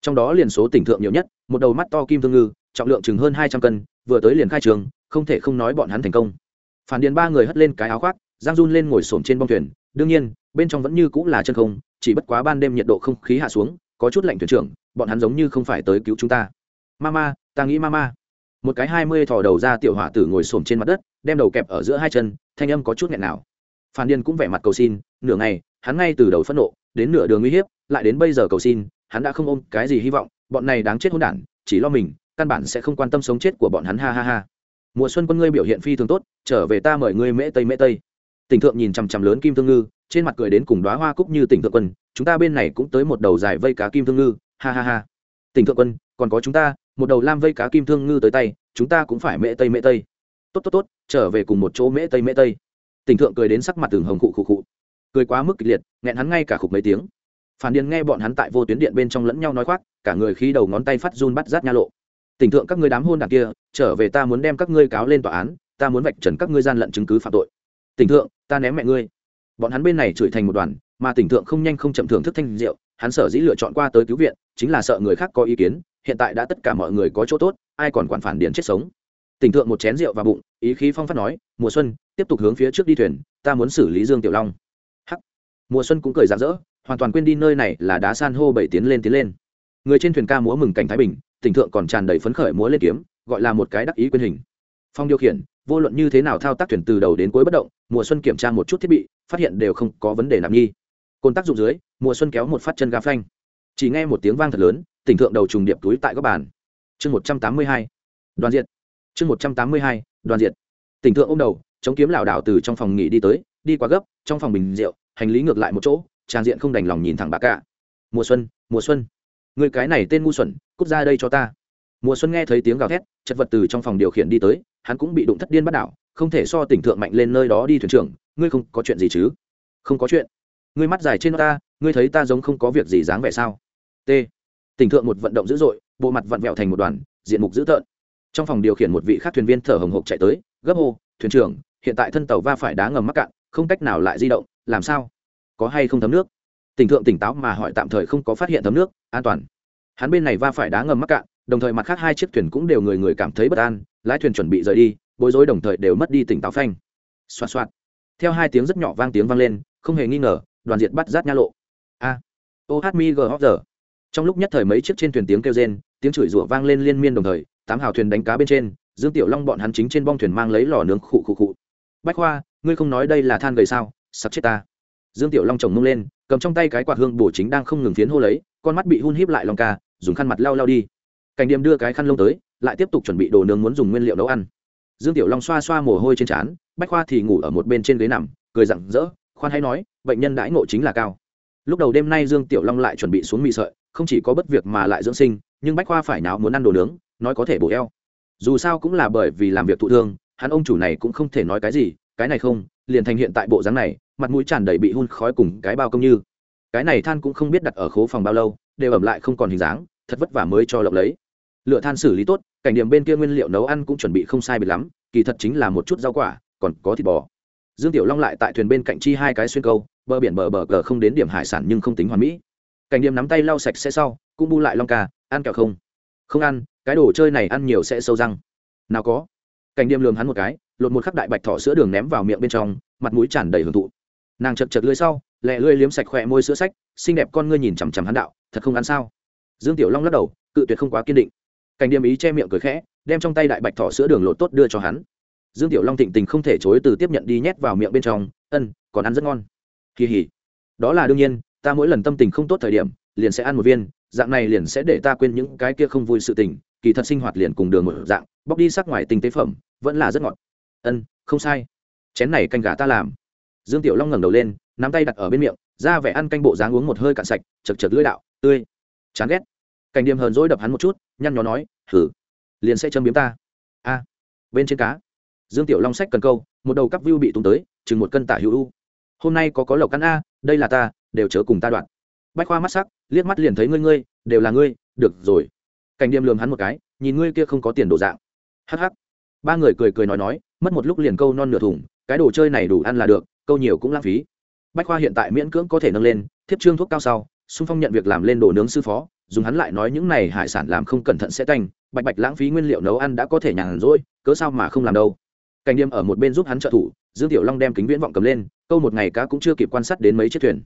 trong đó liền số tỉnh thượng nhiều nhất, một đầu mắt to kim thương ngư, trọng lượng chừng hơn hai trăm cân, vừa tới liền khai trường, không thể không nói bọn hắn thành công. Phản điền ba người hất lên cái áo khoác, giang run lên ngồi xổm trên bông thuyền, đương nhiên, bên trong vẫn như cũng là chân không, chỉ bất quá ban đêm nhiệt độ không khí hạ xuống, có chút lạnh thuyền trưởng, bọn hắn giống như không phải tới cứu chúng ta. Mama, ta nghĩ mama. Một cái hai mươi thò đầu ra tiểu hỏa tử ngồi xổm trên mặt đất, đem đầu kẹp ở giữa hai chân, thanh âm có chút nghẹn nào. Phản điền cũng vẻ mặt cầu xin, nửa ngày, hắn ngay từ đầu phẫn nộ, đến nửa đường uy hiếp, lại đến bây giờ cầu xin hắn đã không ôm cái gì hy vọng, bọn này đáng chết hôn đản, chỉ lo mình, căn bản sẽ không quan tâm sống chết của bọn hắn, ha ha ha. Mùa xuân quân ngươi biểu hiện phi thường tốt, trở về ta mời ngươi mễ tây mễ tây. Tỉnh thượng nhìn chằm chằm lớn kim thương ngư, trên mặt cười đến cùng đoá hoa cúc như tỉnh thượng quân, chúng ta bên này cũng tới một đầu dài vây cá kim thương ngư, ha ha ha. Tỉnh thượng quân, còn có chúng ta, một đầu lam vây cá kim thương ngư tới tay, chúng ta cũng phải mễ tây mễ tây. Tốt tốt tốt, trở về cùng một chỗ mễ tây mễ tây. Tỉnh thượng cười đến sắc mặt tường hồng khụ khụ khụ. Cười quá mức kịch liệt, nghẹn hắn ngay cả khục mấy tiếng phản điền nghe bọn hắn tại vô tuyến điện bên trong lẫn nhau nói khoác, cả người khi đầu ngón tay phát run bắt rát nha lộ. Tỉnh thượng các ngươi đám hôn đảng kia, trở về ta muốn đem các ngươi cáo lên tòa án, ta muốn vạch trần các ngươi gian lận chứng cứ phạm tội. Tỉnh thượng, ta ném mẹ ngươi. Bọn hắn bên này chửi thành một đoàn, mà tỉnh thượng không nhanh không chậm thưởng thức thanh rượu hắn sở dĩ lựa chọn qua tới cứu viện, chính là sợ người khác có ý kiến, hiện tại đã tất cả mọi người có chỗ tốt, ai còn quản phản điền chết sống. Tỉnh thượng một chén rượu vào bụng, ý khí phong phát nói, mùa xuân, tiếp tục hướng phía trước đi thuyền, ta muốn xử lý dương tiểu long. Hắc. Mùa xuân cũng cười rạng rỡ hoàn toàn quên đi nơi này là đá san hô bảy tiến lên tiến lên. Người trên thuyền ca múa mừng cảnh thái bình, tỉnh thượng còn tràn đầy phấn khởi múa lên kiếm, gọi là một cái đắc ý quyền hình. Phong điều khiển, vô luận như thế nào thao tác thuyền từ đầu đến cuối bất động, mùa xuân kiểm tra một chút thiết bị, phát hiện đều không có vấn đề nằm nhi. Côn tác dụng dưới, mùa xuân kéo một phát chân ga phanh. Chỉ nghe một tiếng vang thật lớn, tỉnh thượng đầu trùng điệp túi tại các bàn. Chương một trăm tám mươi hai, đoàn diện chương một trăm tám mươi hai, đoàn diện tỉnh thượng ô m đầu, chống kiếm lảo đảo từ trong phòng nghỉ đi tới, đi qua gấp, trong phòng bình rượu, hành lý ngược lại một chỗ trang diện không đành lòng nhìn thẳng bà cả. Mùa xuân mùa xuân, người cái này tên ngu xuẩn, cút ra đây cho ta. Mùa xuân nghe thấy tiếng gào thét, chật vật từ trong phòng điều khiển đi tới, hắn cũng bị đụng thất điên bắt đảo, không thể so tỉnh thượng mạnh lên nơi đó đi thuyền trưởng, ngươi không có chuyện gì chứ? Không có chuyện. Ngươi mắt dài trên ta, ngươi thấy ta giống không có việc gì dáng vẻ sao? T. Tỉnh thượng một vận động dữ dội, bộ mặt vặn vẹo thành một đoàn, diện mục dữ tợn. Trong phòng điều khiển một vị khác thuyền viên thở hồng hộc chạy tới, gấp hô, thuyền trưởng, hiện tại thân tàu va phải đá ngầm mắc cạn, không cách nào lại di động, làm sao? Có hay không thấm nước? Tỉnh thượng tỉnh táo mà hỏi tạm thời không có phát hiện thấm nước, an toàn. Hắn bên này va phải đá ngầm mắc cạn, đồng thời mặt khác hai chiếc thuyền cũng đều người người cảm thấy bất an, lái thuyền chuẩn bị rời đi, bối rối đồng thời đều mất đi tỉnh táo phanh. Xoa xoa theo hai tiếng rất nhỏ vang tiếng vang lên, không hề nghi ngờ, đoàn diện bắt rát nha lộ. A. Ô hát mi g hóc giờ. Trong lúc nhất thời mấy chiếc trên thuyền tiếng kêu rên, tiếng chửi rủa vang lên liên miên đồng thời, tám hào thuyền đánh cá bên trên, dương tiểu long bọn hắn chính trên bong thuyền mang lấy lò nướng khụ khụ khụ. Bách khoa, ngươi không nói đây là than gầy sao, sắp chết ta dương tiểu long chồng mông lên, cầm trong tay cái quạt hương bổ chính đang không ngừng phiến hô lấy, con mắt bị hun híp lại lòng ca, dùng khăn mặt lau lau đi. Cảnh điểm đưa cái khăn lông tới, lại tiếp tục chuẩn bị đồ nướng muốn dùng nguyên liệu nấu ăn. Dương tiểu long xoa xoa mồ hôi trên trán, bách khoa thì ngủ ở một bên trên ghế nằm, cười rặng rỡ, khoan hay nói, bệnh nhân đãi ngộ chính là cao. Lúc đầu đêm nay dương tiểu long lại chuẩn bị xuống mì sợi, không chỉ có bất việc mà lại dưỡng sinh, nhưng bách khoa phải nào muốn ăn đồ nướng, nói có thể bổ eo. Dù sao cũng là bởi vì làm việc thụ thương, hắn ông chủ này cũng không thể nói cái gì, cái này không, liền thành hiện tại bộ dáng này mặt mũi tràn đầy bị hun khói cùng cái bao công như. Cái này than cũng không biết đặt ở khố phòng bao lâu, đều ẩm lại không còn hình dáng, thật vất vả mới cho lộng lấy. Lựa than xử lý tốt, cảnh điểm bên kia nguyên liệu nấu ăn cũng chuẩn bị không sai biệt lắm, kỳ thật chính là một chút rau quả, còn có thịt bò. Dương tiểu long lại tại thuyền bên cạnh chi hai cái xuyên câu, bờ biển bờ bờ cờ không đến điểm hải sản nhưng không tính hoàn mỹ. Cảnh điểm nắm tay lau sạch sẽ sau, cũng bu lại long ca, ăn kẹo không? Không ăn, cái đồ chơi này ăn nhiều sẽ sâu răng. Nào có. Cảnh điểm lường hắn một cái, lột một khắc đại bạch thỏ sữa đường ném vào miệng bên trong, mặt mũi tràn đầy hưởng thụ nàng chật chật lưỡi sau, lẹ lưỡi liếm sạch khỏe môi sữa sách, xinh đẹp con ngươi nhìn chằm chằm hắn đạo, thật không ăn sao? Dương tiểu long lắc đầu, cự tuyệt không quá kiên định. Cảnh điềm ý che miệng cười khẽ, đem trong tay đại bạch thỏ sữa đường lột tốt đưa cho hắn. Dương tiểu long thịnh tình không thể chối từ tiếp nhận đi nhét vào miệng bên trong, ân, còn ăn rất ngon. Kỳ hỉ. Đó là đương nhiên, ta mỗi lần tâm tình không tốt thời điểm, liền sẽ ăn một viên, dạng này liền sẽ để ta quên những cái kia không vui sự tình, kỳ thật sinh hoạt liền cùng đường một dạng, bóc đi sắc ngoài tình tế phẩm, vẫn là rất ngọt. Ân, không sai. Chén này canh gà ta làm dương tiểu long ngẩng đầu lên, nắm tay đặt ở bên miệng, ra vẻ ăn canh bộ dáng uống một hơi cạn sạch, chật chật lưỡi đạo, tươi. Chán ghét. Cảnh điềm hờn dỗi đập hắn một chút, nhăn nhó nói thử liền sẽ châm biếm ta. A. Bên trên cá, dương tiểu long sách cần câu, một đầu cắp view bị tung tới, chừng một cân tả hữu u. Hôm nay có có lộc căn a, đây là ta, đều chớ cùng ta đoạn. Bách khoa mắt sắc, liếc mắt liền thấy ngươi ngươi, đều là ngươi, được rồi. Cảnh điềm lường hắn một cái, nhìn ngươi kia không có tiền đồ dạng. Hắc hắc. Ba người cười cười nói nói, mất một lúc liền câu non nửa thùng, cái đồ chơi này đủ ăn là được câu nhiều cũng lãng phí. Bách khoa hiện tại miễn cưỡng có thể nâng lên, thiếp trương thuốc cao sau, xung phong nhận việc làm lên đồ nướng sư phó, dùng hắn lại nói những này hải sản làm không cẩn thận sẽ tanh, bạch bạch lãng phí nguyên liệu nấu ăn đã có thể nhàn rỗi, cớ sao mà không làm đâu. Cảnh điềm ở một bên giúp hắn trợ thủ, dương tiểu long đem kính viễn vọng cầm lên, câu một ngày cá cũng chưa kịp quan sát đến mấy chiếc thuyền.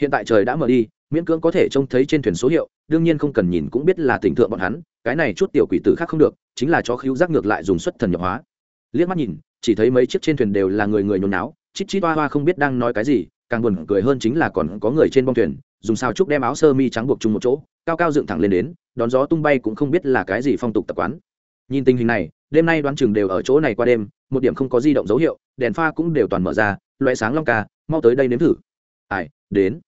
Hiện tại trời đã mở đi, miễn cưỡng có thể trông thấy trên thuyền số hiệu, đương nhiên không cần nhìn cũng biết là tình thượng bọn hắn, cái này chút tiểu quỷ tử khác không được, chính là chó khíu giác ngược lại dùng xuất thần nhập hóa. Liếc mắt nhìn chỉ thấy mấy chiếc trên thuyền đều là người người nhốn náo chít chít hoa hoa không biết đang nói cái gì, càng buồn cười hơn chính là còn có người trên bong thuyền, dùng sao trúc đem áo sơ mi trắng buộc chung một chỗ, cao cao dựng thẳng lên đến, đón gió tung bay cũng không biết là cái gì phong tục tập quán. Nhìn tình hình này, đêm nay đoán chừng đều ở chỗ này qua đêm, một điểm không có di động dấu hiệu, đèn pha cũng đều toàn mở ra loé sáng long ca, mau tới đây nếm thử. Ai, đến.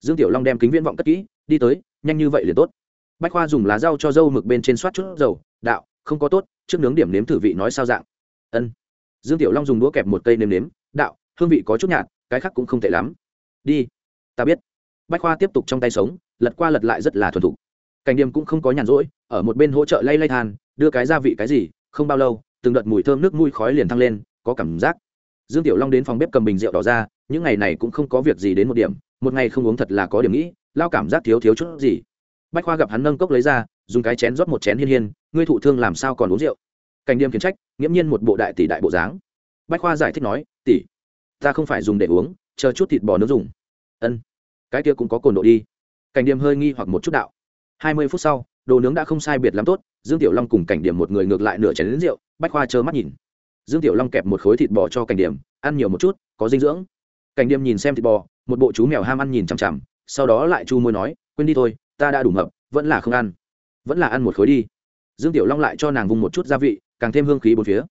Dương tiểu long đem kính viễn vọng cất kỹ, đi tới, nhanh như vậy liền tốt. Bách khoa dùng lá rau cho dâu mực bên trên soát chút dầu, đạo, không có tốt, trước nướng điểm nếm thử vị nói sao dạng. Ân dương tiểu long dùng đũa kẹp một cây nêm nếm, đạo, hương vị có chút nhạt, cái khác cũng không tệ lắm. Đi, ta biết. Bách khoa tiếp tục trong tay sống, lật qua lật lại rất là thuần thục. Cảnh điềm cũng không có nhàn rỗi, ở một bên hỗ trợ lay lay than, đưa cái gia vị cái gì, không bao lâu, từng đợt mùi thơm nước mùi khói liền thăng lên, có cảm giác. Dương tiểu long đến phòng bếp cầm bình rượu đỏ ra, những ngày này cũng không có việc gì đến một điểm, một ngày không uống thật là có điểm nghĩ, lao cảm giác thiếu thiếu chút gì. Bách khoa gặp hắn nâng cốc lấy ra, dùng cái chén rót một chén hiên hiên, ngươi thụ thương làm sao còn uống rượu? Cảnh điềm kiến trách, nghiễm nhiên một bộ đại tỷ đại bộ dáng. Bách khoa giải thích nói, tỷ, ta không phải dùng để uống, chờ chút thịt bò nướng dùng. Ân, cái kia cũng có cồn độ đi. Cảnh điểm hơi nghi hoặc một chút đạo. Hai mươi phút sau, đồ nướng đã không sai biệt lắm tốt, dương tiểu long cùng cảnh điểm một người ngược lại nửa chén đến rượu, bách khoa trơ mắt nhìn. Dương tiểu long kẹp một khối thịt bò cho cảnh điểm, ăn nhiều một chút, có dinh dưỡng. Cảnh điểm nhìn xem thịt bò, một bộ chú mèo ham ăn nhìn chằm chằm, sau đó lại chu môi nói, quên đi thôi, ta đã đủ mập vẫn là không ăn. Vẫn là ăn một khối đi. Dương tiểu long lại cho nàng vùng một chút gia vị càng thêm hương khí bốn phía.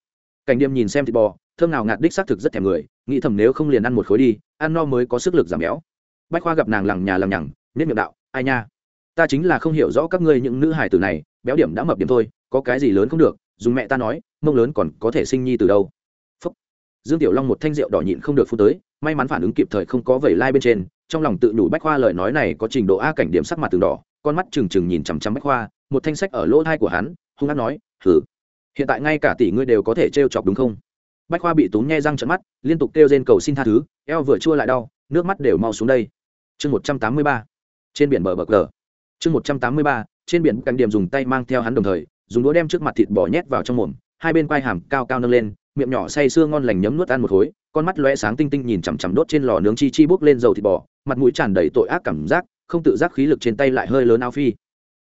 Cảnh đêm nhìn xem thịt bò, thơm nào ngạt đích xác thực rất thèm người, nghĩ thầm nếu không liền ăn một khối đi, ăn no mới có sức lực giảm béo. Bách khoa gặp nàng lằng nhà lằng nhằng, nếp miệng đạo, ai nha, ta chính là không hiểu rõ các ngươi những nữ hải tử này, béo điểm đã mập điểm thôi, có cái gì lớn không được, dùng mẹ ta nói, mông lớn còn có thể sinh nhi từ đâu. Phúc. dương tiểu long một thanh rượu đỏ nhịn không được phút tới, may mắn phản ứng kịp thời không có vẩy lai bên trên, trong lòng tự nhủ bách khoa lời nói này có trình độ a cảnh điểm sắc mặt từng đỏ, con mắt trừng trừng nhìn chằm chằm bách khoa, một thanh sách ở lỗ thai của hắn, hung hát nói thử hiện tại ngay cả tỷ ngươi đều có thể trêu chọc đúng không? Bách khoa bị túm nhe răng trận mắt, liên tục kêu trên cầu xin tha thứ, eo vừa chua lại đau, nước mắt đều mau xuống đây. Chương một trăm tám mươi ba, trên biển bờ bờ cờ. Chương một trăm tám mươi ba, trên biển cánh điểm dùng tay mang theo hắn đồng thời, dùng đũa đem trước mặt thịt bò nhét vào trong mồm, hai bên quai hàm cao cao nâng lên, miệng nhỏ say sưa ngon lành nhấm nuốt ăn một khối, con mắt lóe sáng tinh tinh nhìn chằm chằm đốt trên lò nướng chi chi bốc lên dầu thịt bò, mặt mũi tràn đầy tội ác cảm giác, không tự giác khí lực trên tay lại hơi lớn ao phi.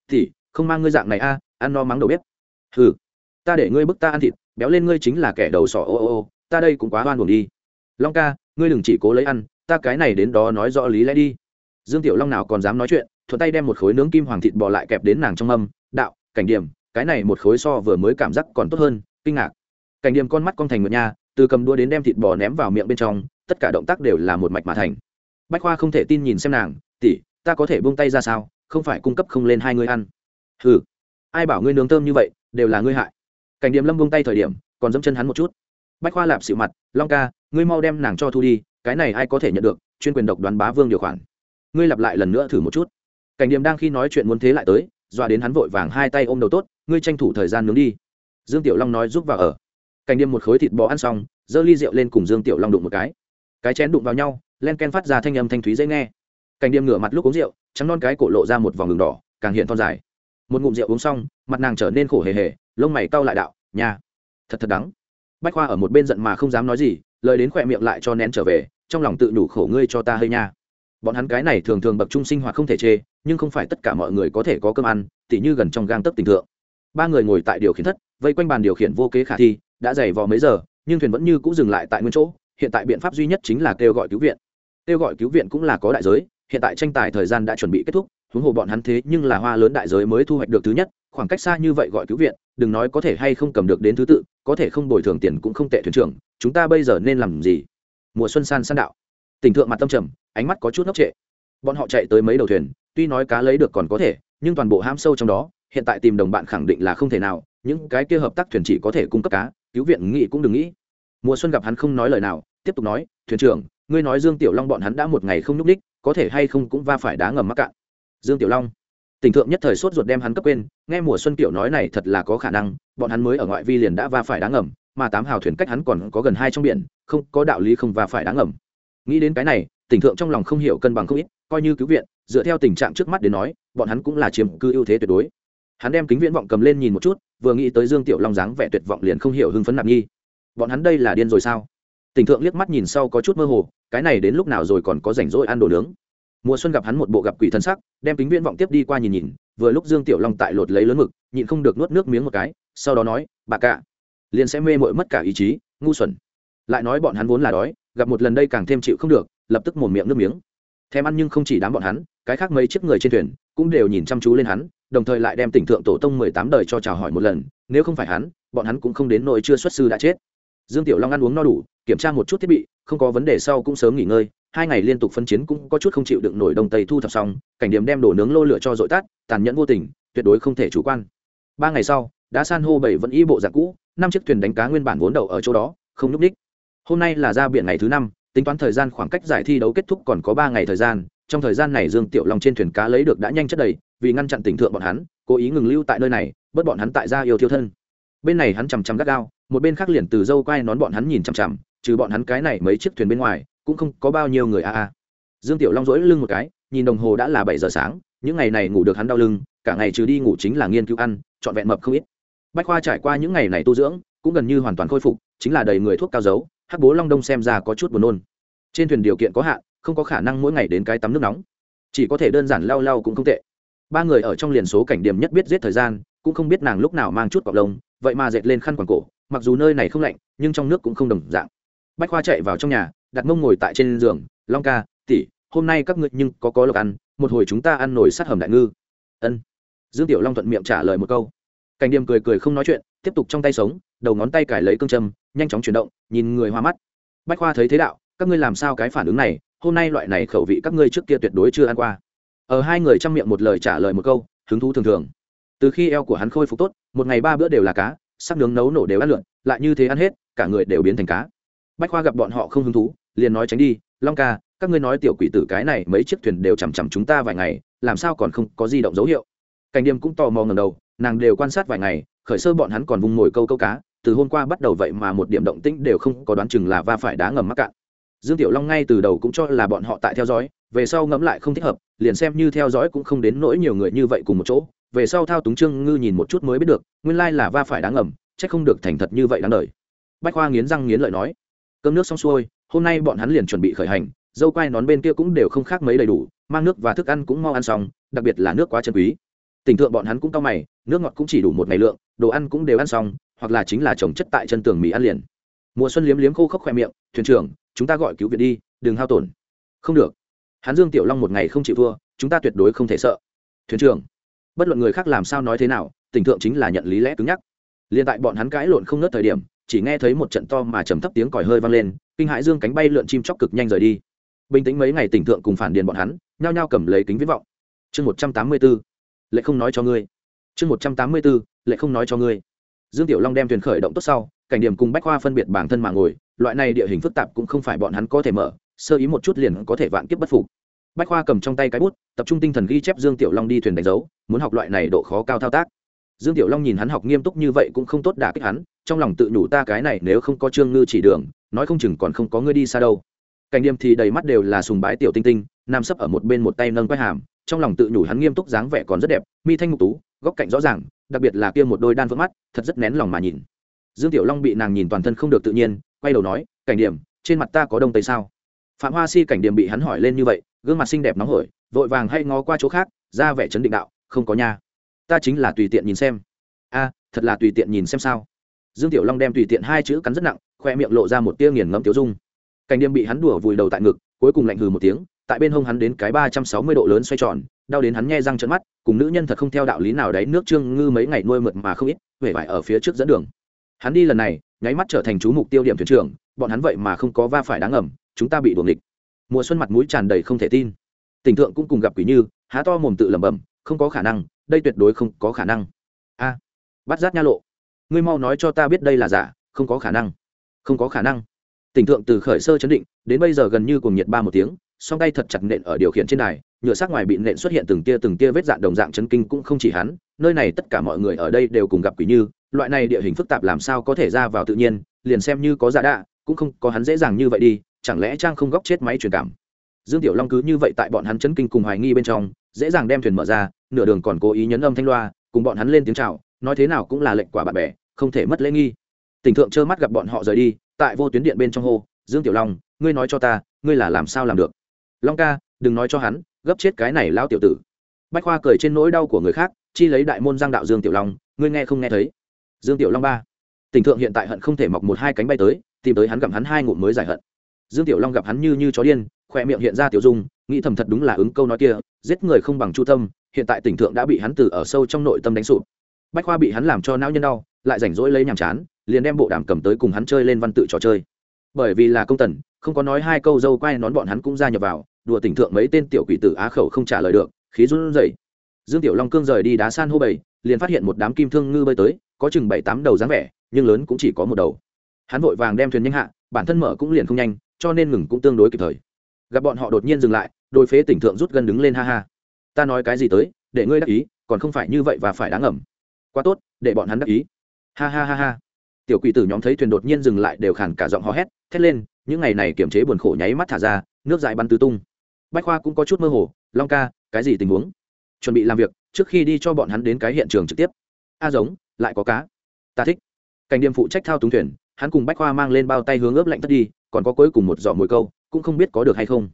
Thì không mang ngươi dạng này a, ăn no mắng đầu bếp. Hừ ta để ngươi bức ta ăn thịt, béo lên ngươi chính là kẻ đầu sỏ, ô ô ô, ta đây cũng quá oan buồn đi. Long ca, ngươi đừng chỉ cố lấy ăn, ta cái này đến đó nói rõ lý lẽ đi. Dương tiểu long nào còn dám nói chuyện, thuận tay đem một khối nướng kim hoàng thịt bò lại kẹp đến nàng trong âm đạo, cảnh điểm, cái này một khối so vừa mới cảm giác còn tốt hơn, kinh ngạc. Cảnh điểm con mắt con thành ngựa nha, từ cầm đua đến đem thịt bò ném vào miệng bên trong, tất cả động tác đều là một mạch mà thành. Bách khoa không thể tin nhìn xem nàng, tỷ, ta có thể buông tay ra sao? Không phải cung cấp không lên hai người ăn. Ừ ai bảo ngươi nướng thơm như vậy, đều là ngươi hại cảnh điểm lâm vung tay thời điểm, còn dẫm chân hắn một chút. Bách khoa lạp xịu mặt, long ca, ngươi mau đem nàng cho thu đi, cái này ai có thể nhận được, chuyên quyền độc đoán bá vương điều khoản. Ngươi lặp lại lần nữa thử một chút. Cảnh điểm đang khi nói chuyện muốn thế lại tới, dọa đến hắn vội vàng hai tay ôm đầu tốt, ngươi tranh thủ thời gian nướng đi. Dương tiểu long nói giúp vào ở. Cảnh điểm một khối thịt bò ăn xong, giơ ly rượu lên cùng dương tiểu long đụng một cái. Cái chén đụng vào nhau, len ken phát ra thanh âm thanh thúy dễ nghe. Cảnh điểm ngửa mặt lúc uống rượu, trắng non cái cổ lộ ra một vòng đường đỏ, càng hiện thon dài. Một ngụm rượu uống xong, mặt nàng trở nên khổ hề hề lông mày cau lại đạo nhà thật thật đắng. Bách khoa ở một bên giận mà không dám nói gì, lời đến khỏe miệng lại cho nén trở về, trong lòng tự đủ khổ ngươi cho ta hơi nha. Bọn hắn cái này thường thường bậc trung sinh hoạt không thể chê, nhưng không phải tất cả mọi người có thể có cơm ăn, tỉ như gần trong gang tấc tình thượng. Ba người ngồi tại điều khiển thất, vây quanh bàn điều khiển vô kế khả thi, đã dày vò mấy giờ, nhưng thuyền vẫn như cũng dừng lại tại nguyên chỗ, hiện tại biện pháp duy nhất chính là kêu gọi cứu viện. Kêu gọi cứu viện cũng là có đại giới, hiện tại tranh tài thời gian đã chuẩn bị kết thúc, huống hồ bọn hắn thế nhưng là hoa lớn đại giới mới thu hoạch được thứ nhất khoảng cách xa như vậy gọi cứu viện, đừng nói có thể hay không cầm được đến thứ tự, có thể không bồi thường tiền cũng không tệ thuyền trưởng, chúng ta bây giờ nên làm gì? Mùa xuân san san đạo. Tình thượng mặt tâm trầm, ánh mắt có chút ngốc trệ. Bọn họ chạy tới mấy đầu thuyền, tuy nói cá lấy được còn có thể, nhưng toàn bộ ham sâu trong đó, hiện tại tìm đồng bạn khẳng định là không thể nào, những cái kia hợp tác thuyền chỉ có thể cung cấp cá, cứu viện nghĩ cũng đừng nghĩ. Mùa xuân gặp hắn không nói lời nào, tiếp tục nói, thuyền trưởng, ngươi nói dương tiểu long bọn hắn đã một ngày không nhúc ních có thể hay không cũng va phải đá ngầm mắc cạn. Dương tiểu long Tình thượng nhất thời sốt ruột đem hắn cấp quên, nghe mùa xuân tiểu nói này thật là có khả năng, bọn hắn mới ở ngoại vi liền đã va phải đá ngầm, mà tám hào thuyền cách hắn còn có gần hai trong biển, không, có đạo lý không va phải đá ngầm. Nghĩ đến cái này tình thượng trong lòng không hiểu cân bằng không ít, coi như cứu viện, dựa theo tình trạng trước mắt đến nói, bọn hắn cũng là chiếm cư ưu thế tuyệt đối. Hắn đem kính viễn vọng cầm lên nhìn một chút, vừa nghĩ tới dương tiểu long dáng vẻ tuyệt vọng liền không hiểu hưng phấn nạp nghi. Bọn hắn đây là điên rồi sao? Tỉnh thượng liếc mắt nhìn sau có chút mơ hồ, cái này đến lúc nào rồi còn có rảnh rỗi ăn đồ nướng? Mùa xuân gặp hắn một bộ gặp quỷ thân sắc, đem kính viễn vọng tiếp đi qua nhìn nhìn, vừa lúc dương tiểu long tại lột lấy lớn mực, nhịn không được nuốt nước miếng một cái, sau đó nói, bà cạ liền sẽ mê mội mất cả ý chí, ngu xuẩn. Lại nói bọn hắn vốn là đói, gặp một lần đây càng thêm chịu không được, lập tức một miệng nước miếng. Thèm ăn nhưng không chỉ đám bọn hắn, cái khác mấy chiếc người trên thuyền cũng đều nhìn chăm chú lên hắn, đồng thời lại đem tỉnh thượng tổ tông mười tám đời cho chào hỏi một lần, nếu không phải hắn, bọn hắn cũng không đến nỗi chưa xuất sư đã chết. Dương tiểu long ăn uống no đủ, kiểm tra một chút thiết bị, không có vấn đề sau cũng sớm nghỉ ngơi hai ngày liên tục phân chiến cũng có chút không chịu đựng nổi đông tây thu thập xong, cảnh điểm đem đổ nướng lô lửa cho dội tát tàn nhẫn vô tình, tuyệt đối không thể chủ quan. Ba ngày sau đã san hô bảy vẫn y bộ dạng cũ, năm chiếc thuyền đánh cá nguyên bản vốn đậu ở chỗ đó, không nhúc ních. Hôm nay là ra biển ngày thứ năm, tính toán thời gian khoảng cách giải thi đấu kết thúc còn có ba ngày thời gian, trong thời gian này dương tiểu long trên thuyền cá lấy được đã nhanh chất đầy, vì ngăn chặn tình thượng bọn hắn, cố ý ngừng lưu tại nơi này, bớt bọn hắn tại ra yêu thiêu thân. Bên này hắn chằm chằm gắt gao, một bên khác liền từ dâu quai nón bọn hắn nhìn chằm chằm, trừ bọn hắn cái này mấy chiếc thuyền bên ngoài cũng không có bao nhiêu người a a. Dương tiểu long dỗi lưng một cái, nhìn đồng hồ đã là bảy giờ sáng, những ngày này ngủ được hắn đau lưng, cả ngày trừ đi ngủ chính là nghiên cứu ăn, trọn vẹn mập không ít. Bách khoa trải qua những ngày này tu dưỡng, cũng gần như hoàn toàn khôi phục, chính là đầy người thuốc cao dấu, hắc bố long đông xem ra có chút buồn nôn. Trên thuyền điều kiện có hạn, không có khả năng mỗi ngày đến cái tắm nước nóng. Chỉ có thể đơn giản lau lau cũng không tệ. Ba người ở trong liền số cảnh điểm nhất biết giết thời gian, cũng không biết nàng lúc nào mang chút cọc lông, vậy mà dệt lên khăn quàng cổ, mặc dù nơi này không lạnh, nhưng trong nước cũng không đồng dạng. Bách khoa chạy vào trong nhà đặt mông ngồi tại trên giường, long ca tỉ hôm nay các ngươi nhưng có có lộc ăn, một hồi chúng ta ăn nổi sát hầm đại ngư. Ân. Dương tiểu long thuận miệng trả lời một câu. Cảnh điềm cười cười không nói chuyện, tiếp tục trong tay sống, đầu ngón tay cải lấy cương châm, nhanh chóng chuyển động, nhìn người hoa mắt. Bách khoa thấy thế đạo, các ngươi làm sao cái phản ứng này, hôm nay loại này khẩu vị các ngươi trước kia tuyệt đối chưa ăn qua. Ở hai người chăm miệng một lời trả lời một câu, hứng thú thường thường. Từ khi eo của hắn khôi phục tốt, một ngày ba bữa đều là cá, sắc nướng nấu nổ đều ăn lượn, lại như thế ăn hết, cả người đều biến thành cá bách khoa gặp bọn họ không hứng thú, liền nói tránh đi, long ca, các ngươi nói tiểu quỷ tử cái này mấy chiếc thuyền đều chằm chằm chúng ta vài ngày, làm sao còn không có di động dấu hiệu? Cảnh điềm cũng tò mò ngầm đầu, nàng đều quan sát vài ngày, khởi sơ bọn hắn còn vung mồi câu câu cá, từ hôm qua bắt đầu vậy mà một điểm động tĩnh đều không có đoán chừng là va phải đá ngầm mắc cạn. Dương tiểu long ngay từ đầu cũng cho là bọn họ tại theo dõi, về sau ngẫm lại không thích hợp, liền xem như theo dõi cũng không đến nỗi nhiều người như vậy cùng một chỗ, về sau thao túng trương ngư nhìn một chút mới biết được, nguyên lai là va phải đá ngầm, chắc không được thành thật như vậy đáng đời. Bách khoa nghiến răng nghiến lợi nói cơm nước xong xuôi, hôm nay bọn hắn liền chuẩn bị khởi hành, dâu quai nón bên kia cũng đều không khác mấy đầy đủ, mang nước và thức ăn cũng mau ăn xong, đặc biệt là nước quá chân quý. Tình thượng bọn hắn cũng cao mày, nước ngọt cũng chỉ đủ một ngày lượng, đồ ăn cũng đều ăn xong, hoặc là chính là trồng chất tại chân tường mì ăn liền. Mùa xuân liếm liếm khô khốc khoe miệng, thuyền trưởng, chúng ta gọi cứu viện đi, đừng hao tổn. Không được. Hắn dương tiểu long một ngày không chịu thua, chúng ta tuyệt đối không thể sợ. Thuyền trưởng, bất luận người khác làm sao nói thế nào tình thượng chính là nhận lý lẽ cứng nhắc. Liền tại bọn hắn cãi lộn không nớt thời điểm chỉ nghe thấy một trận to mà trầm thấp tiếng còi hơi vang lên, kinh hãi dương cánh bay lượn chim chóc cực nhanh rời đi. Bình tĩnh mấy ngày tỉnh thượng cùng phản điền bọn hắn, nhao nhao cầm lấy kính viễn vọng. Chương một trăm tám mươi b ố lệ không nói cho ngươi. Chương một trăm tám mươi b ố lệ không nói cho ngươi. Dương tiểu long đem thuyền khởi động tốt sau, cảnh điểm cùng bách khoa phân biệt bản thân mà ngồi, loại này địa hình phức tạp cũng không phải bọn hắn có thể mở, sơ ý một chút liền có thể vạn kiếp bất phục. Bách khoa cầm trong tay cái bút, tập trung tinh thần ghi chép dương tiểu long đi thuyền đánh dấu, muốn học loại này độ khó cao thao tác. Dương tiểu long nhìn hắn học nghiêm túc như vậy cũng không tốt đả kích hắn trong lòng tự nhủ ta cái này nếu không có trương ngư chỉ đường, nói không chừng còn không có ngươi đi xa đâu. Cảnh điềm thì đầy mắt đều là sùng bái tiểu tinh tinh nam sấp ở một bên một tay nâng quay hàm, trong lòng tự nhủ hắn nghiêm túc dáng vẻ còn rất đẹp, mi thanh ngục tú, góc cạnh rõ ràng, đặc biệt là kia một đôi đan vỡ mắt, thật rất nén lòng mà nhìn. Dương tiểu long bị nàng nhìn toàn thân không được tự nhiên, quay đầu nói, cảnh điểm trên mặt ta có đông tây sao? Phạm hoa si cảnh điểm bị hắn hỏi lên như vậy, gương mặt xinh đẹp nóng hổi, vội vàng hay ngó qua chỗ khác, ra vẻ chấn định đạo, không có nha. Ta chính là tùy tiện nhìn xem. A, thật là tùy tiện nhìn xem sao? Dương tiểu long đem tùy tiện hai chữ cắn rất nặng, khoe miệng lộ ra một tia nghiền ngẫm tiêu dung. Cảnh điềm bị hắn đùa vùi đầu tại ngực, cuối cùng lạnh hừ một tiếng, tại bên hông hắn đến cái ba trăm sáu mươi độ lớn xoay tròn, đau đến hắn nghe răng trận mắt, cùng nữ nhân thật không theo đạo lý nào đấy, nước trương ngư mấy ngày nuôi mượt mà không ít huệ vải ở phía trước dẫn đường. Hắn đi lần này, nháy mắt trở thành chú mục tiêu điểm thuyền trưởng, bọn hắn vậy mà không có va phải đáng ẩm, chúng ta bị đuồng địch mùa xuân mặt mũi tràn đầy không thể tin. Tỉnh thượng cũng cùng gặp quỷ như, há to mồm tự lẩm bẩm, không có khả năng, đây tuyệt đối không có khả năng. A, bắt giác nha lộ ngươi mau nói cho ta biết đây là giả, không có khả năng. Không có khả năng. Tỉnh thượng từ khởi sơ chấn định, đến bây giờ gần như cùng nhiệt ba một tiếng, song tay thật chặt nện ở điều khiển trên đài, nhựa xác ngoài bị nện xuất hiện từng tia từng tia vết dạn đồng dạng chấn kinh cũng không chỉ hắn, nơi này tất cả mọi người ở đây đều cùng gặp quỷ như, loại này địa hình phức tạp làm sao có thể ra vào tự nhiên, liền xem như có giả đạ, cũng không có hắn dễ dàng như vậy đi, chẳng lẽ trang không góc chết máy truyền cảm? Dương tiểu long cứ như vậy tại bọn hắn chấn kinh cùng hoài nghi bên trong, dễ dàng đem thuyền mở ra, nửa đường còn cố ý nhấn âm thanh loa, cùng bọn hắn lên tiếng chào, nói thế nào cũng là lệnh quả bạn bè không thể mất lễ nghi. Tỉnh thượng trơ mắt gặp bọn họ rời đi tại vô tuyến điện bên trong hồ, dương tiểu long ngươi nói cho ta ngươi là làm sao làm được? Long ca đừng nói cho hắn gấp chết cái này lao tiểu tử. Bách khoa cười trên nỗi đau của người khác chi lấy đại môn giang đạo dương tiểu long ngươi nghe không nghe thấy? Dương tiểu long ba. Tỉnh thượng hiện tại hận không thể mọc một hai cánh bay tới tìm tới hắn gặp hắn hai ngụm mới giải hận. Dương tiểu long gặp hắn như như chó điên khoe miệng hiện ra tiểu dung nghĩ thầm thật đúng là ứng câu nói kia giết người không bằng chu tâm hiện tại tỉnh thượng đã bị hắn từ ở sâu trong nội tâm đánh sụp. Bách khoa bị hắn làm cho não nhân đau lại rảnh rỗi lấy nhàm chán, liền đem bộ đàm cầm tới cùng hắn chơi lên văn tự trò chơi. Bởi vì là công tần, không có nói hai câu dâu quay nón bọn hắn cũng ra nhập vào, đùa tỉnh thượng mấy tên tiểu quỷ tử á khẩu không trả lời được, khí run rẩy. Dương tiểu long cương rời đi đá san hô bầy, liền phát hiện một đám kim thương ngư bơi tới, có chừng bảy tám đầu dáng vẻ, nhưng lớn cũng chỉ có một đầu. Hắn vội vàng đem thuyền nhanh hạ, bản thân mở cũng liền không nhanh, cho nên ngừng cũng tương đối kịp thời. Gặp bọn họ đột nhiên dừng lại, đôi phế tỉnh thượng rút gần đứng lên ha ha. Ta nói cái gì tới, để ngươi đắc ý, còn không phải như vậy và phải đáng ẩm quá tốt, để bọn hắn đắc ý ha ha ha ha. Tiểu quỷ tử nhóm thấy thuyền đột nhiên dừng lại đều khàn cả giọng hò hét, thét lên, những ngày này kiềm chế buồn khổ nháy mắt thả ra, nước dại bắn tứ tung. Bách khoa cũng có chút mơ hồ, long ca, cái gì tình huống? Chuẩn bị làm việc, trước khi đi cho bọn hắn đến cái hiện trường trực tiếp. A giống, lại có cá. Ta thích. Cảnh điểm phụ trách thao túng thuyền, hắn cùng bách khoa mang lên bao tay hướng ướp lạnh tất đi, còn có cuối cùng một giỏ mồi câu, cũng không biết có được hay không.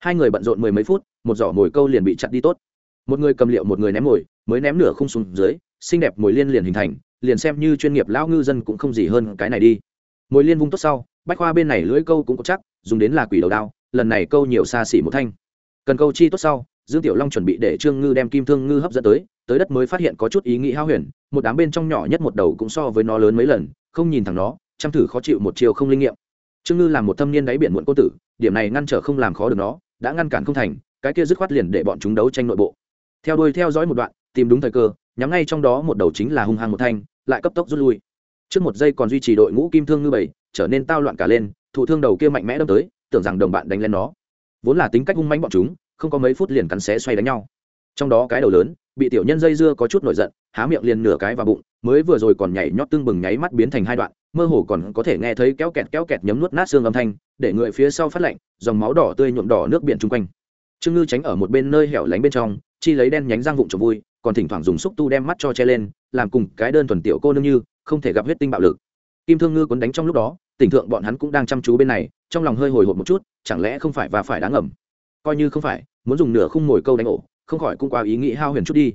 Hai người bận rộn mười mấy phút, một giỏ mồi câu liền bị chặt đi tốt. Một người cầm liệu, một người ném mồi, mới ném nửa khung xuống dưới, xinh đẹp mồi liên liền hình thành liền xem như chuyên nghiệp lão ngư dân cũng không gì hơn cái này đi. Mồi liên vung tốt sau, bách khoa bên này lưỡi câu cũng có chắc, dùng đến là quỷ đầu đao, lần này câu nhiều xa xỉ một thanh. Cần câu chi tốt sau, dương tiểu long chuẩn bị để trương ngư đem kim thương ngư hấp dẫn tới tới đất mới phát hiện có chút ý nghĩ hao huyền, một đám bên trong nhỏ nhất một đầu cũng so với nó lớn mấy lần, không nhìn thẳng nó, chăm thử khó chịu một chiều không linh nghiệm. Trương ngư làm một thâm niên đáy biển muộn cô tử, điểm này ngăn trở không làm khó được nó, đã ngăn cản không thành, cái kia dứt khoát liền để bọn chúng đấu tranh nội bộ. Theo đuôi theo dõi một đoạn, tìm đúng thời cơ, nhắm ngay trong đó một đầu chính là hung hăng một thanh lại cấp tốc rút lui. Trước một giây còn duy trì đội ngũ kim thương ngư bảy, trở nên tao loạn cả lên, thủ thương đầu kia mạnh mẽ đâm tới, tưởng rằng đồng bạn đánh lên nó. Vốn là tính cách hung mãnh bọn chúng, không có mấy phút liền cắn xé xoay đánh nhau. Trong đó cái đầu lớn, bị tiểu nhân dây dưa có chút nổi giận, há miệng liền nửa cái vào bụng, mới vừa rồi còn nhảy nhót tương bừng nháy mắt biến thành hai đoạn, mơ hồ còn có thể nghe thấy kéo kẹt kéo kẹt nhấm nuốt nát xương âm thanh, để người phía sau phát lạnh, dòng máu đỏ tươi nhuộm đỏ nước biển chung quanh. Trương ngư tránh ở một bên nơi hẻo lánh bên trong, chi lấy đen nhánh răng vụng trộm vui còn thỉnh thoảng dùng xúc tu đem mắt cho che lên, làm cùng cái đơn thuần tiểu cô nương như, không thể gặp huyết tinh bạo lực. Kim thương ngư cuốn đánh trong lúc đó, tỉnh thượng bọn hắn cũng đang chăm chú bên này, trong lòng hơi hồi hộp một chút, chẳng lẽ không phải và phải đáng ẩm coi như không phải, muốn dùng nửa khung mồi câu đánh ổ, không khỏi cũng qua ý nghĩ hao huyền chút đi.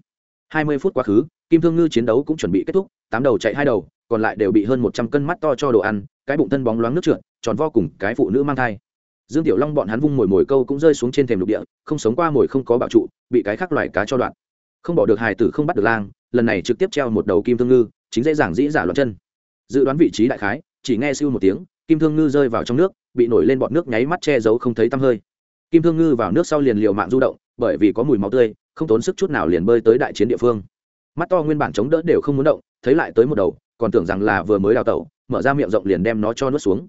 Hai mươi phút quá khứ, kim thương ngư chiến đấu cũng chuẩn bị kết thúc, tám đầu chạy hai đầu, còn lại đều bị hơn một trăm cân mắt to cho đồ ăn, cái bụng thân bóng loáng nước trượt, tròn vo cùng cái phụ nữ mang thai. Dương tiểu long bọn hắn vung mồi mồi câu cũng rơi xuống trên thềm lục địa, không sống qua mồi không có bạo trụ, bị cái khác loài cá cho đoạn không bỏ được hài tử không bắt được lang, lần này trực tiếp treo một đầu kim thương ngư, chính dễ dàng dĩ giả loạn chân. Dự đoán vị trí đại khái, chỉ nghe siêu một tiếng, kim thương ngư rơi vào trong nước, bị nổi lên bọn nước nháy mắt che giấu không thấy tăm hơi. Kim thương ngư vào nước sau liền liều mạng du động, bởi vì có mùi máu tươi, không tốn sức chút nào liền bơi tới đại chiến địa phương. Mắt to nguyên bản chống đỡ đều không muốn động, thấy lại tới một đầu, còn tưởng rằng là vừa mới đào tẩu, mở ra miệng rộng liền đem nó cho nuốt xuống.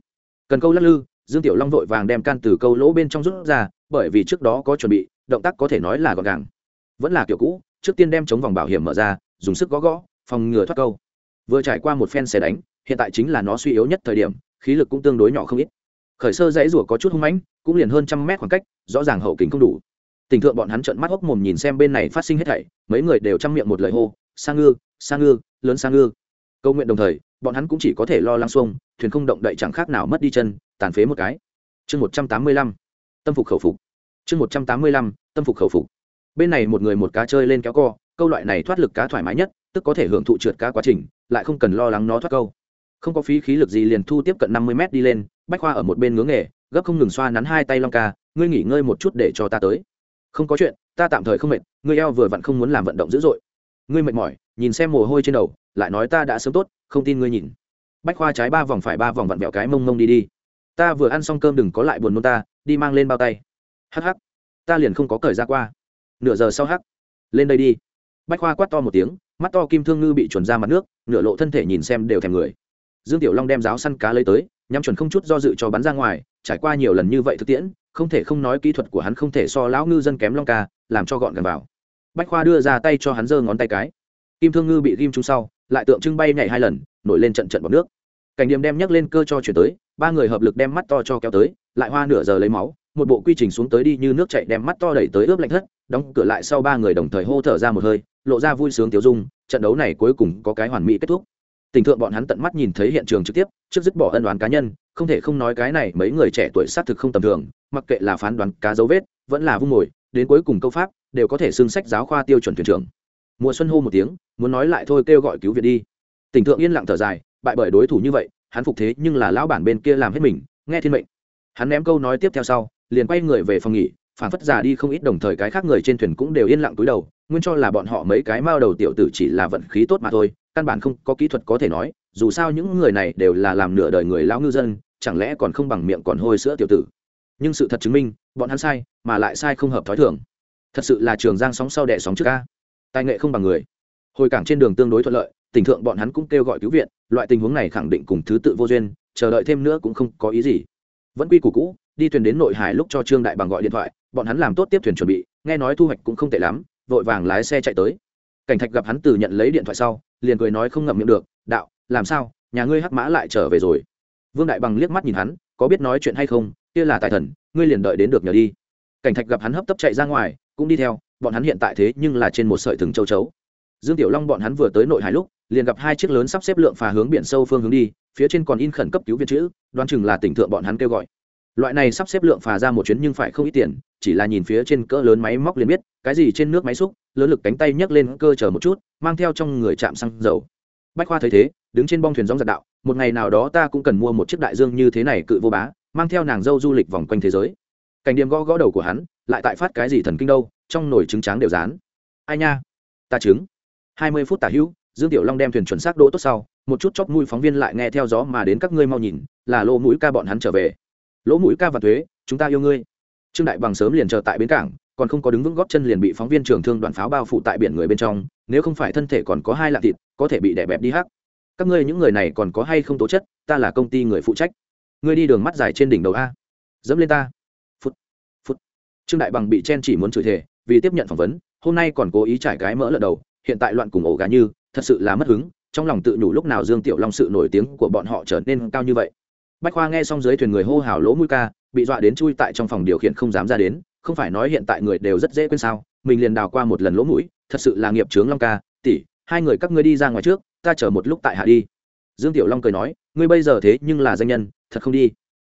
Cần câu lắc lư, dương tiểu long vội vàng đem can từ câu lỗ bên trong rút ra, bởi vì trước đó có chuẩn bị, động tác có thể nói là gọn gàng vẫn là kiểu cũ, trước tiên đem chống vòng bảo hiểm mở ra, dùng sức gõ gõ, phòng ngừa thoát câu. Vừa trải qua một phen xe đánh, hiện tại chính là nó suy yếu nhất thời điểm, khí lực cũng tương đối nhỏ không ít. Khởi sơ dãy rủa có chút hung mãnh, cũng liền hơn trăm mét khoảng cách, rõ ràng hậu kính không đủ. Tình thượng bọn hắn trợn mắt hốc mồm nhìn xem bên này phát sinh hết thảy, mấy người đều chăm miệng một lời hô sang ngư sang ngư, lớn sang ngư. Câu nguyện đồng thời, bọn hắn cũng chỉ có thể lo lăng xuông, thuyền không động đậy chẳng khác nào mất đi chân, tàn phế một cái. Chương một trăm tám mươi lăm, tâm phục khẩu phục. Chương một trăm tám mươi lăm, tâm phục khẩu phục bên này một người một cá chơi lên kéo co, câu loại này thoát lực cá thoải mái nhất, tức có thể hưởng thụ trượt cá quá trình, lại không cần lo lắng nó thoát câu. Không có phí khí lực gì liền thu tiếp cận năm mươi mét đi lên, bách khoa ở một bên ngưỡng nghề, gấp không ngừng xoa nắn hai tay long ca, ngươi nghỉ ngơi một chút để cho ta tới. Không có chuyện, ta tạm thời không mệt, ngươi eo vừa vặn không muốn làm vận động dữ dội. Ngươi mệt mỏi, nhìn xem mồ hôi trên đầu, lại nói ta đã sớm tốt, không tin ngươi nhìn. Bách khoa trái ba vòng phải ba vòng vặn vẹo cái mông mông đi đi. Ta vừa ăn xong cơm đừng có lại buồn nôn ta, đi mang lên bao tay. Hắc hắc, ta liền không có cởi ra qua nửa giờ sau hắc. Lên đây đi. Bách khoa quát to một tiếng, mắt to kim thương ngư bị chuẩn ra mặt nước, nửa lộ thân thể nhìn xem đều thèm người. Dương tiểu long đem giáo săn cá lấy tới, nhắm chuẩn không chút do dự cho bắn ra ngoài, trải qua nhiều lần như vậy thực tiễn, không thể không nói kỹ thuật của hắn không thể so lão ngư dân kém long ca, làm cho gọn gần vào. Bách khoa đưa ra tay cho hắn giơ ngón tay cái. Kim thương ngư bị ghim chung sau, lại tượng trưng bay nhảy hai lần, nổi lên trận trận bọc nước. Cảnh điểm đem nhấc lên cơ cho chuyển tới, ba người hợp lực đem mắt to cho kéo tới, lại hoa nửa giờ lấy máu một bộ quy trình xuống tới đi như nước chạy đem mắt to đẩy tới ướp lạnh thất, đóng cửa lại sau ba người đồng thời hô thở ra một hơi, lộ ra vui sướng tiêu dung, trận đấu này cuối cùng có cái hoàn mỹ kết thúc. Tình thượng bọn hắn tận mắt nhìn thấy hiện trường trực tiếp, trước dứt bỏ ân đoán cá nhân, không thể không nói cái này mấy người trẻ tuổi xác thực không tầm thường, mặc kệ là phán đoán cá dấu vết, vẫn là vung mồi, đến cuối cùng câu pháp, đều có thể xưng sách giáo khoa tiêu chuẩn thuyền trưởng. Mùa xuân hô một tiếng, muốn nói lại thôi kêu gọi cứu viện đi. Tình thượng yên lặng thở dài, bại bởi đối thủ như vậy, hắn phục thế nhưng là lão bản bên kia làm hết mình, nghe thiên mệnh. Hắn ném câu nói tiếp theo sau liền quay người về phòng nghỉ, phản phất già đi không ít đồng thời cái khác người trên thuyền cũng đều yên lặng túi đầu, nguyên cho là bọn họ mấy cái mao đầu tiểu tử chỉ là vận khí tốt mà thôi, căn bản không có kỹ thuật có thể nói, dù sao những người này đều là làm nửa đời người lão ngư dân, chẳng lẽ còn không bằng miệng còn hôi sữa tiểu tử. Nhưng sự thật chứng minh, bọn hắn sai, mà lại sai không hợp thói thường. Thật sự là trường giang sóng sau đẻ sóng trước ca. Tài nghệ không bằng người. Hồi cảng trên đường tương đối thuận lợi, tỉnh thượng bọn hắn cũng kêu gọi cứu viện, loại tình huống này khẳng định cùng thứ tự vô duyên, chờ đợi thêm nữa cũng không có ý gì. Vẫn quy củ cũ đi thuyền đến nội hải lúc cho trương đại bằng gọi điện thoại, bọn hắn làm tốt tiếp thuyền chuẩn bị, nghe nói thu hoạch cũng không tệ lắm, vội vàng lái xe chạy tới. Cảnh thạch gặp hắn từ nhận lấy điện thoại sau, liền cười nói không ngậm miệng được, đạo, làm sao? Nhà ngươi hắc mã lại trở về rồi. Vương đại bằng liếc mắt nhìn hắn, có biết nói chuyện hay không? Kia là tài thần, ngươi liền đợi đến được nhờ đi. Cảnh thạch gặp hắn hấp tấp chạy ra ngoài, cũng đi theo, bọn hắn hiện tại thế nhưng là trên một sợi thừng châu chấu. Dương tiểu long bọn hắn vừa tới nội hải lúc, liền gặp hai chiếc lớn sắp xếp lượng phà hướng biển sâu phương hướng đi, phía trên còn in khẩn cấp cứu viện chữ, đoán chừng là tỉnh thượng bọn hắn kêu gọi loại này sắp xếp lượng phà ra một chuyến nhưng phải không ít tiền, chỉ là nhìn phía trên cỡ lớn máy móc liền biết, cái gì trên nước máy xúc, lớn lực cánh tay nhấc lên cơ chờ một chút, mang theo trong người chạm xăng dầu. Bách khoa thấy thế, đứng trên bong thuyền gióng giặt đạo, một ngày nào đó ta cũng cần mua một chiếc đại dương như thế này cự vô bá, mang theo nàng dâu du lịch vòng quanh thế giới. Cảnh điểm gõ gõ đầu của hắn, lại tại phát cái gì thần kinh đâu, trong nồi trứng tráng đều dán. Ai nha, ta trứng. Hai mươi phút tả hữu, dương tiểu long đem thuyền chuẩn xác đỗ tốt sau, một chút chóp mũi phóng viên lại nghe theo gió mà đến các ngươi mau nhìn, là lô mũi ca bọn hắn trở về lỗ mũi ca và thuế, chúng ta yêu ngươi. Trương đại bằng sớm liền chờ tại bến cảng, còn không có đứng vững góp chân liền bị phóng viên trường thương đoàn pháo bao phủ tại biển người bên trong, nếu không phải thân thể còn có hai lạng thịt, có thể bị đè bẹp đi hắc. Các ngươi những người này còn có hay không tố chất, ta là công ty người phụ trách. Ngươi đi đường mắt dài trên đỉnh đầu a. Dẫm lên ta. Phút phút. Trương đại bằng bị chen chỉ muốn chửi thề, vì tiếp nhận phỏng vấn, hôm nay còn cố ý trải cái mỡ lợn đầu, hiện tại loạn cùng ổ gà như, thật sự là mất hứng, trong lòng tự nhủ lúc nào dương tiểu long sự nổi tiếng của bọn họ trở nên cao như vậy bách khoa nghe xong dưới thuyền người hô hào lỗ mũi ca, bị dọa đến chui tại trong phòng điều khiển không dám ra đến, không phải nói hiện tại người đều rất dễ quên sao, mình liền đào qua một lần lỗ mũi, thật sự là nghiệp trướng long ca, tỷ, hai người các ngươi đi ra ngoài trước, ta chờ một lúc tại hạ đi. Dương tiểu long cười nói, ngươi bây giờ thế nhưng là danh nhân, thật không đi.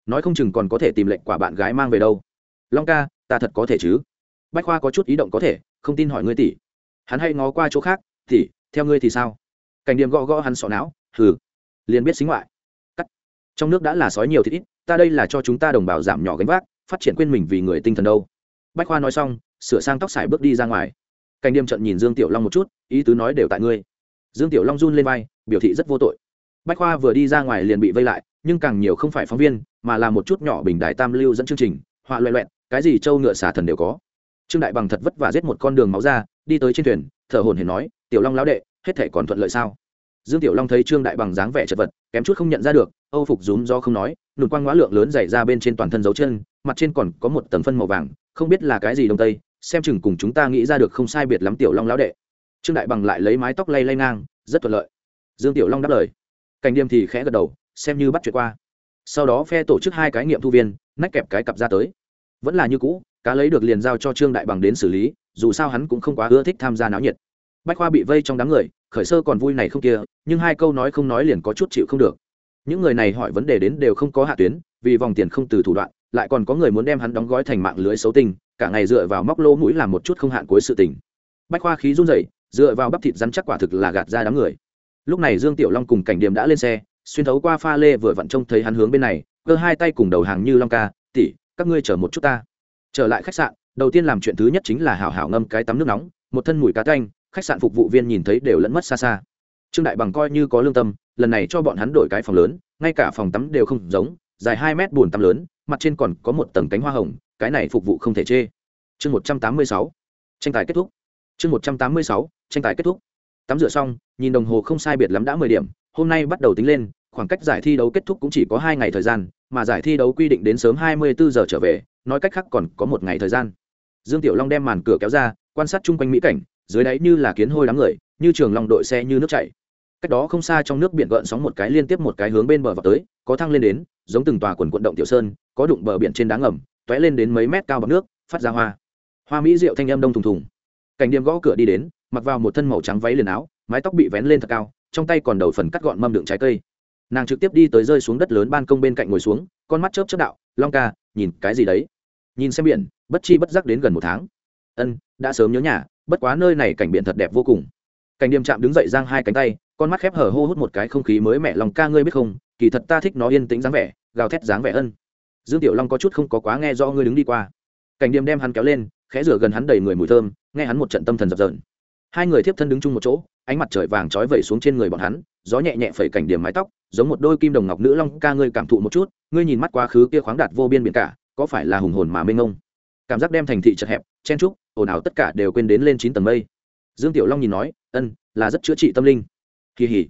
Nói không chừng còn có thể tìm lệnh quả bạn gái mang về đâu. Long ca, ta thật có thể chứ? Bách khoa có chút ý động có thể, không tin hỏi ngươi tỷ. Hắn hay ngó qua chỗ khác, tỷ, theo ngươi thì sao? Cảnh điểm gõ gõ hắn sọ não, hừ. Liền biết xính ngoại trong nước đã là sói nhiều thịt ít, ta đây là cho chúng ta đồng bào giảm nhỏ gánh vác, phát triển quên mình vì người tinh thần đâu. Bách khoa nói xong, sửa sang tóc xài bước đi ra ngoài. Cảnh đêm trận nhìn dương tiểu long một chút, ý tứ nói đều tại ngươi. Dương tiểu long run lên vai, biểu thị rất vô tội. Bách khoa vừa đi ra ngoài liền bị vây lại, nhưng càng nhiều không phải phóng viên, mà là một chút nhỏ bình đại tam lưu dẫn chương trình, họa loẹ loẹn cái gì trâu ngựa xả thần đều có. Trương đại bằng thật vất vả giết một con đường máu ra, đi tới trên thuyền, thở hồn hển nói, tiểu long lão đệ, hết thể còn thuận lợi sao? Dương tiểu long thấy trương đại bằng dáng vẻ chật vật, kém chút không nhận ra được âu phục rúm do không nói nụn quang ngõ lượng lớn dày ra bên trên toàn thân dấu chân, mặt trên còn có một tầng phân màu vàng, không biết là cái gì đông tây, xem chừng cùng chúng ta nghĩ ra được không sai biệt lắm tiểu long lão đệ. Trương đại bằng lại lấy mái tóc lay lay ngang, rất thuận lợi. Dương tiểu long đáp lời. Cảnh điềm thì khẽ gật đầu, xem như bắt chuyện qua. Sau đó phe tổ chức hai cái nghiệm thu viên, nách kẹp cái cặp ra tới. Vẫn là như cũ, cá lấy được liền giao cho trương đại bằng đến xử lý, dù sao hắn cũng không quá ưa thích tham gia náo nhiệt. Bách khoa bị vây trong đám người, khởi sơ còn vui này không kia, nhưng hai câu nói không nói liền có chút chịu không được những người này hỏi vấn đề đến đều không có hạ tuyến, vì vòng tiền không từ thủ đoạn, lại còn có người muốn đem hắn đóng gói thành mạng lưới xấu tình, cả ngày dựa vào móc lô mũi làm một chút không hạn cuối sự tình. Bách khoa khí run rẩy, dựa vào bắp thịt rắn chắc quả thực là gạt ra đám người. Lúc này dương tiểu long cùng cảnh điểm đã lên xe, xuyên thấu qua pha lê vừa vặn trông thấy hắn hướng bên này, cơ hai tay cùng đầu hàng như long ca tỉ các ngươi chở một chút ta. Trở lại khách sạn, đầu tiên làm chuyện thứ nhất chính là hảo hảo ngâm cái tắm nước nóng, một thân mùi cá canh, khách sạn phục vụ viên nhìn thấy đều lẫn mất xa xa. Trương đại bằng coi như có lương tâm lần này cho bọn hắn đổi cái phòng lớn, ngay cả phòng tắm đều không giống, dài hai mét bồn tắm lớn, mặt trên còn có một tầng cánh hoa hồng, cái này phục vụ không thể chê. Chương một trăm tám mươi sáu, tranh tài kết thúc. Chương một trăm tám mươi sáu, tranh tài kết thúc. Tắm rửa xong, nhìn đồng hồ không sai biệt lắm đã mười điểm, hôm nay bắt đầu tính lên, khoảng cách giải thi đấu kết thúc cũng chỉ có hai ngày thời gian, mà giải thi đấu quy định đến sớm hai mươi bốn giờ trở về, nói cách khác còn có một ngày thời gian. Dương tiểu long đem màn cửa kéo ra, quan sát chung quanh mỹ cảnh, dưới đáy như là kiến hôi đám người, như trường lòng đội xe như nước chảy cách đó không xa trong nước biển gợn sóng một cái liên tiếp một cái hướng bên bờ vào tới, có thăng lên đến, giống từng tòa quần quận động tiểu sơn, có đụng bờ biển trên đá ngầm t ó é lên đến mấy mét cao bằng nước, phát ra hoa. Hoa mỹ rượu thanh âm đông thùng thùng. Cảnh điềm gõ cửa đi đến, mặc vào một thân màu trắng váy liền áo, mái tóc bị vén lên thật cao, trong tay còn đầu phần cắt gọn mâm đựng trái cây. Nàng trực tiếp đi tới rơi xuống đất lớn ban công bên cạnh ngồi xuống, con mắt chớp chớp đạo, long ca, nhìn cái gì đấy? Nhìn xem biển, bất chi bất giác đến gần một tháng. Ân, đã sớm nhớ nhà, bất quá nơi này cảnh biển thật đẹp vô cùng cảnh điềm chạm đứng dậy giang hai cánh tay, con mắt khép hở hô hút một cái không khí mới mẹ lòng ca ngươi biết không? Kỳ thật ta thích nó yên tĩnh dáng vẻ, gào thét dáng vẻ ân. Dương tiểu long có chút không có quá nghe do ngươi đứng đi qua. Cảnh điềm đem hắn kéo lên, khẽ rửa gần hắn đầy người mùi thơm, nghe hắn một trận tâm thần dập dờn. Hai người tiếp thân đứng chung một chỗ, ánh mặt trời vàng trói vẩy xuống trên người bọn hắn, gió nhẹ nhẹ phẩy cảnh điểm mái tóc, giống một đôi kim đồng ngọc nữ long ca ngươi cảm thụ một chút, ngươi nhìn mắt quá khứ kia khoáng đạt vô biên biển cả, có phải là hùng hồn mà mênh ngông cảm giác đem thành thị chật hẹp, chen trúc ồn ào tất cả đều quên đến lên chín tầng mây dương tiểu long nhìn nói, ân, là rất chữa trị tâm linh. Kỳ hỉ.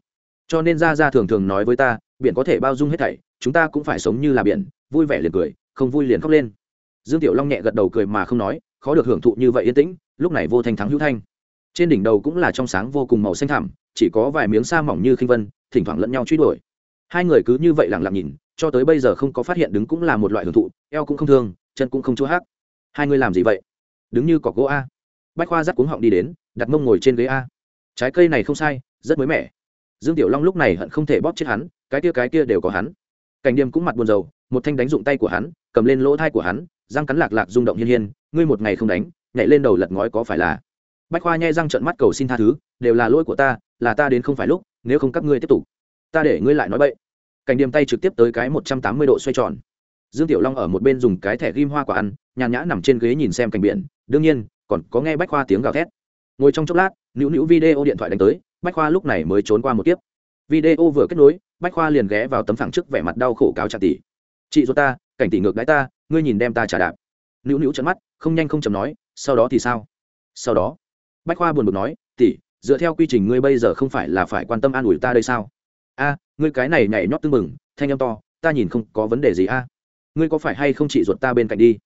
Cho nên ra ra thường thường nói với ta, biển có thể bao dung hết thảy, chúng ta cũng phải sống như là biển. Vui vẻ liền cười, không vui liền khóc lên. Dương tiểu long nhẹ gật đầu cười mà không nói, khó được hưởng thụ như vậy yên tĩnh, lúc này vô thanh thắng hữu thanh. Trên đỉnh đầu cũng là trong sáng vô cùng màu xanh thẳm, chỉ có vài miếng sa mỏng như khinh vân, thỉnh thoảng lẫn nhau truy đuổi. Hai người cứ như vậy lặng lặng nhìn, cho tới bây giờ không có phát hiện đứng cũng là một loại hưởng thụ, eo cũng không thương, chân cũng không chỗ hát hai người làm gì vậy? Đứng như cọc gỗ a. Bách khoa dắt cuống họng đi đến đặt mông ngồi trên ghế a. Trái cây này không sai, rất mới mẻ. Dương tiểu long lúc này hận không thể bóp chết hắn, cái kia cái kia đều có hắn. Cảnh điềm cũng mặt buồn rầu, một thanh đánh dụng tay của hắn, cầm lên lỗ thai của hắn, răng cắn lạc lạc rung động hiên hiên, ngươi một ngày không đánh, nhảy lên đầu lật ngói có phải là? Bách khoa nhai răng trợn mắt cầu xin tha thứ, đều là lỗi của ta, là ta đến không phải lúc, nếu không các ngươi tiếp tục. Ta để ngươi lại nói bậy. Cảnh điềm tay trực tiếp tới cái một trăm tám mươi độ xoay tròn. Dương tiểu long ở một bên dùng cái thẻ ghim hoa quả ăn, nhàn nhã nằm trên ghế nhìn xem cảnh biển, đương nhiên, còn có nghe bách khoa tiếng gào thét ngồi trong chốc lát, nữu nữu video điện thoại đánh tới, bách khoa lúc này mới trốn qua một tiếp video vừa kết nối, bách khoa liền ghé vào tấm phẳng trước vẻ mặt đau khổ cáo trả tỷ. Chị ruột ta, cảnh tỷ ngược đáy ta, ngươi nhìn đem ta trả đạp. Nữu nữu trận mắt, không nhanh không chầm nói, sau đó thì sao? Sau đó. Bách khoa buồn bực nói, tỷ, dựa theo quy trình ngươi bây giờ không phải là phải quan tâm an ủi ta đây sao? A, ngươi cái này nhảy nhót tưng mừng thanh âm to, ta nhìn không có vấn đề gì a. Ngươi có phải hay không chị ruột ta bên cạnh đi?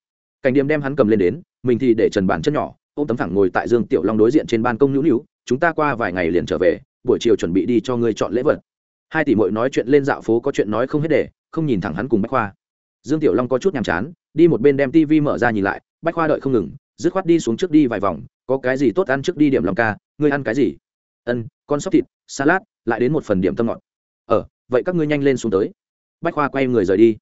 Cảnh điềm đem hắn cầm lên đến, mình thì để trần bản chân nhỏ ôm tấm thẳng ngồi tại dương tiểu long đối diện trên ban công nhũ nhũ, chúng ta qua vài ngày liền trở về, buổi chiều chuẩn bị đi cho ngươi chọn lễ vật. Hai tỷ mội nói chuyện lên dạo phố có chuyện nói không hết để, không nhìn thẳng hắn cùng bách khoa. Dương tiểu long có chút nhàm chán, đi một bên đem tv mở ra nhìn lại, bách khoa đợi không ngừng, dứt khoát đi xuống trước đi vài vòng, có cái gì tốt ăn trước đi điểm lòng ca, ngươi ăn cái gì? Ân, con sóc thịt, salad, lại đến một phần điểm tâm ngọt. Ờ vậy các ngươi nhanh lên xuống tới. Bách khoa quay người rời đi.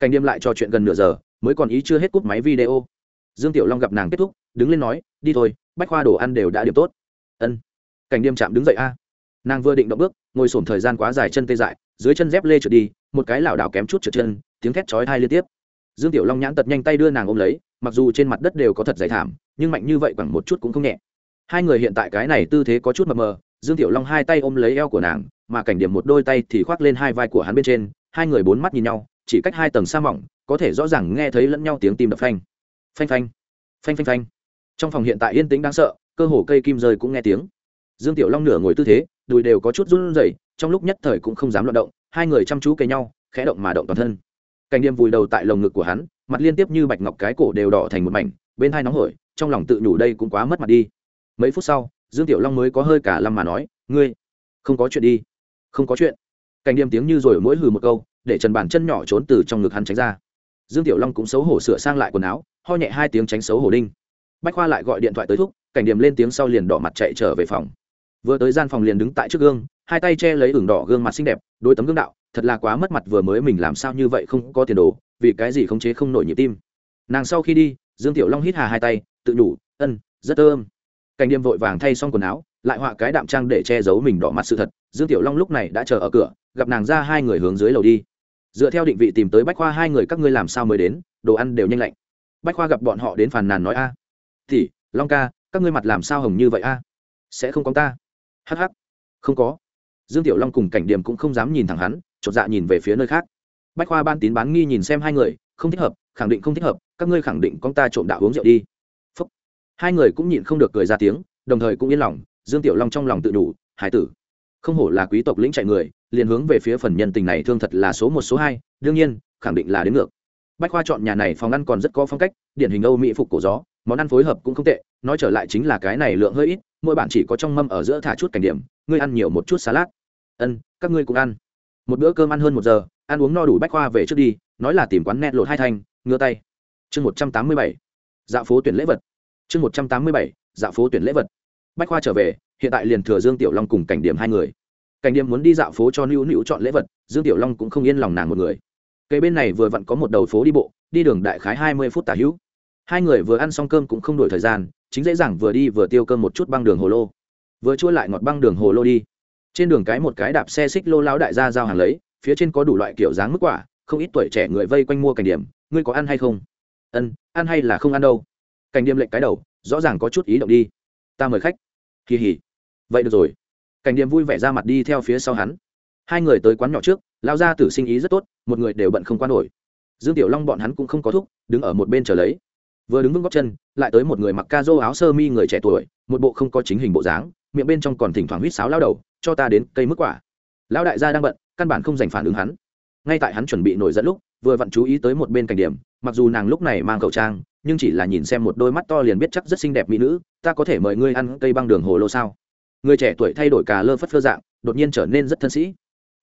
Cảnh đêm lại trò chuyện gần nửa giờ, mới còn ý chưa hết cúp máy video dương tiểu long gặp nàng kết thúc, đứng lên nói, đi thôi, bách khoa đồ ăn đều đã điểm tốt. Ân. Cảnh đêm chạm đứng dậy a. Nàng vừa định động bước, ngồi sổm thời gian quá dài chân tê dại, dưới chân dép lê trượt đi, một cái lảo đảo kém chút trượt chân, tiếng thét chói thai liên tiếp. Dương tiểu long nhãn tật nhanh tay đưa nàng ôm lấy, mặc dù trên mặt đất đều có thật dày thảm, nhưng mạnh như vậy khoảng một chút cũng không nhẹ. Hai người hiện tại cái này tư thế có chút mờ mờ, dương tiểu long hai tay ôm lấy eo của nàng, mà cảnh điểm một đôi tay thì khoác lên hai vai của hắn bên trên, hai người bốn mắt nhìn nhau, chỉ cách hai tầng sa mỏng, có thể rõ ràng nghe thấy lẫn nhau tiếng tim đập phanh phanh phanh phanh phanh phanh. Trong phòng hiện tại yên tĩnh đáng sợ, cơ hồ cây kim rơi cũng nghe tiếng. Dương tiểu long nửa ngồi tư thế, đùi đều có chút run rẩy, trong lúc nhất thời cũng không dám loạt động, hai người chăm chú cây nhau, khẽ động mà động toàn thân. Cảnh điềm vùi đầu tại lồng ngực của hắn, mặt liên tiếp như bạch ngọc cái cổ đều đỏ thành một mảnh, bên hai nóng hổi, trong lòng tự nhủ đây cũng quá mất mặt đi. Mấy phút sau, dương tiểu long mới có hơi cả lâm mà nói, ngươi, không có chuyện đi, không có chuyện. Cảnh điềm tiếng như rồi mỗi hừ một câu, để trần bàn chân nhỏ trốn từ trong ngực hắn tránh ra dương tiểu long cũng xấu hổ sửa sang lại quần áo, ho nhẹ hai tiếng tránh xấu hổ đinh. Bách khoa lại gọi điện thoại tới thúc, cảnh điềm lên tiếng sau liền đỏ mặt chạy trở về phòng. Vừa tới gian phòng liền đứng tại trước gương, hai tay che lấy ửng đỏ gương mặt xinh đẹp, đôi tấm gương đạo, thật là quá mất mặt vừa mới mình làm sao như vậy không có tiền đồ, vì cái gì khống chế không nổi nhịp tim. Nàng sau khi đi, dương tiểu long hít hà hai tay, tự nhủ, ân, rất thơm. Cảnh điềm vội vàng thay xong quần áo, lại họa cái đạm trang để che giấu mình đỏ mặt sự thật. Dương tiểu long lúc này đã chờ ở cửa, gặp nàng ra hai người hướng dưới lầu đi dựa theo định vị tìm tới bách khoa hai người các ngươi làm sao mới đến, đồ ăn đều nhanh lạnh. Bách khoa gặp bọn họ đến phàn nàn nói, a thì long ca, các ngươi mặt làm sao hồng như vậy, a? Sẽ không có ta? Hh không có. Dương tiểu long cùng cảnh điểm cũng không dám nhìn thẳng hắn, chột dạ nhìn về phía nơi khác. Bách khoa ban tín bán nghi nhìn xem hai người, không thích hợp, khẳng định không thích hợp, các ngươi khẳng định con ta trộm đạo uống rượu đi. Phúc. hai người cũng nhịn không được cười ra tiếng, đồng thời cũng yên lòng, dương tiểu long trong lòng tự đủ, hải tử không hổ là quý tộc lĩnh chạy người, liền hướng về phía phần nhân tình này thương thật là số một, số hai, đương nhiên, khẳng định là đến ngược. Bách khoa chọn nhà này phòng ăn còn rất có phong cách, điển hình âu mỹ phục cổ gió, món ăn phối hợp cũng không tệ, nói trở lại chính là cái này lượng hơi ít, mỗi bạn chỉ có trong mâm ở giữa thả chút cảnh điểm, ngươi ăn nhiều một chút salad. Ân, các ngươi cũng ăn. Một bữa cơm ăn hơn một giờ, ăn uống no đủ bách khoa về trước đi, nói là tìm quán nét lột hai thanh, ngửa tay. Chương một trăm tám mươi bảy dạo phố tuyển lễ vật. Chương một trăm tám mươi bảy dạo phố tuyển lễ vật. Bách khoa trở về hiện tại liền thừa dương tiểu long cùng cảnh điểm hai người. Cảnh điểm muốn đi dạo phố cho nữu nữu chọn lễ vật, dương tiểu long cũng không yên lòng nàng một người. Cây bên này vừa vặn có một đầu phố đi bộ, đi đường đại khái hai mươi phút tả hữu. Hai người vừa ăn xong cơm cũng không đổi thời gian, chính dễ dàng vừa đi vừa tiêu cơm một chút băng đường hồ lô. Vừa chua lại ngọt băng đường hồ lô đi. Trên đường cái một cái đạp xe xích lô lão đại gia giao hàng lấy, phía trên có đủ loại kiểu dáng mức quả, không ít tuổi trẻ người vây quanh mua cảnh điểm, ngươi có ăn hay không? Ân, ăn hay là không ăn đâu. Cảnh điểm lệnh cái đầu, rõ ràng có chút ý động đi. Ta mời khách. Kỳ hỉ vậy được rồi. Cảnh điểm vui vẻ ra mặt đi theo phía sau hắn. Hai người tới quán nhỏ trước lao ra tử sinh ý rất tốt, một người đều bận không quan nổi. Dương tiểu long bọn hắn cũng không có thúc, đứng ở một bên chờ lấy. Vừa đứng vững góc chân, lại tới một người mặc ca dô áo sơ mi người trẻ tuổi, một bộ không có chính hình bộ dáng, miệng bên trong còn thỉnh thoảng huýt sáo lao đầu, cho ta đến cây mức quả. Lão đại gia đang bận, căn bản không dành phản ứng hắn. Ngay tại hắn chuẩn bị nổi dẫn lúc, vừa vặn chú ý tới một bên cảnh điểm mặc dù nàng lúc này mang khẩu trang, nhưng chỉ là nhìn xem một đôi mắt to liền biết chắc rất xinh đẹp mỹ nữ, ta có thể mời ngươi ăn cây băng đường hồ lô sao? Người trẻ tuổi thay đổi cà lơ phất phơ dạng, đột nhiên trở nên rất thân sĩ.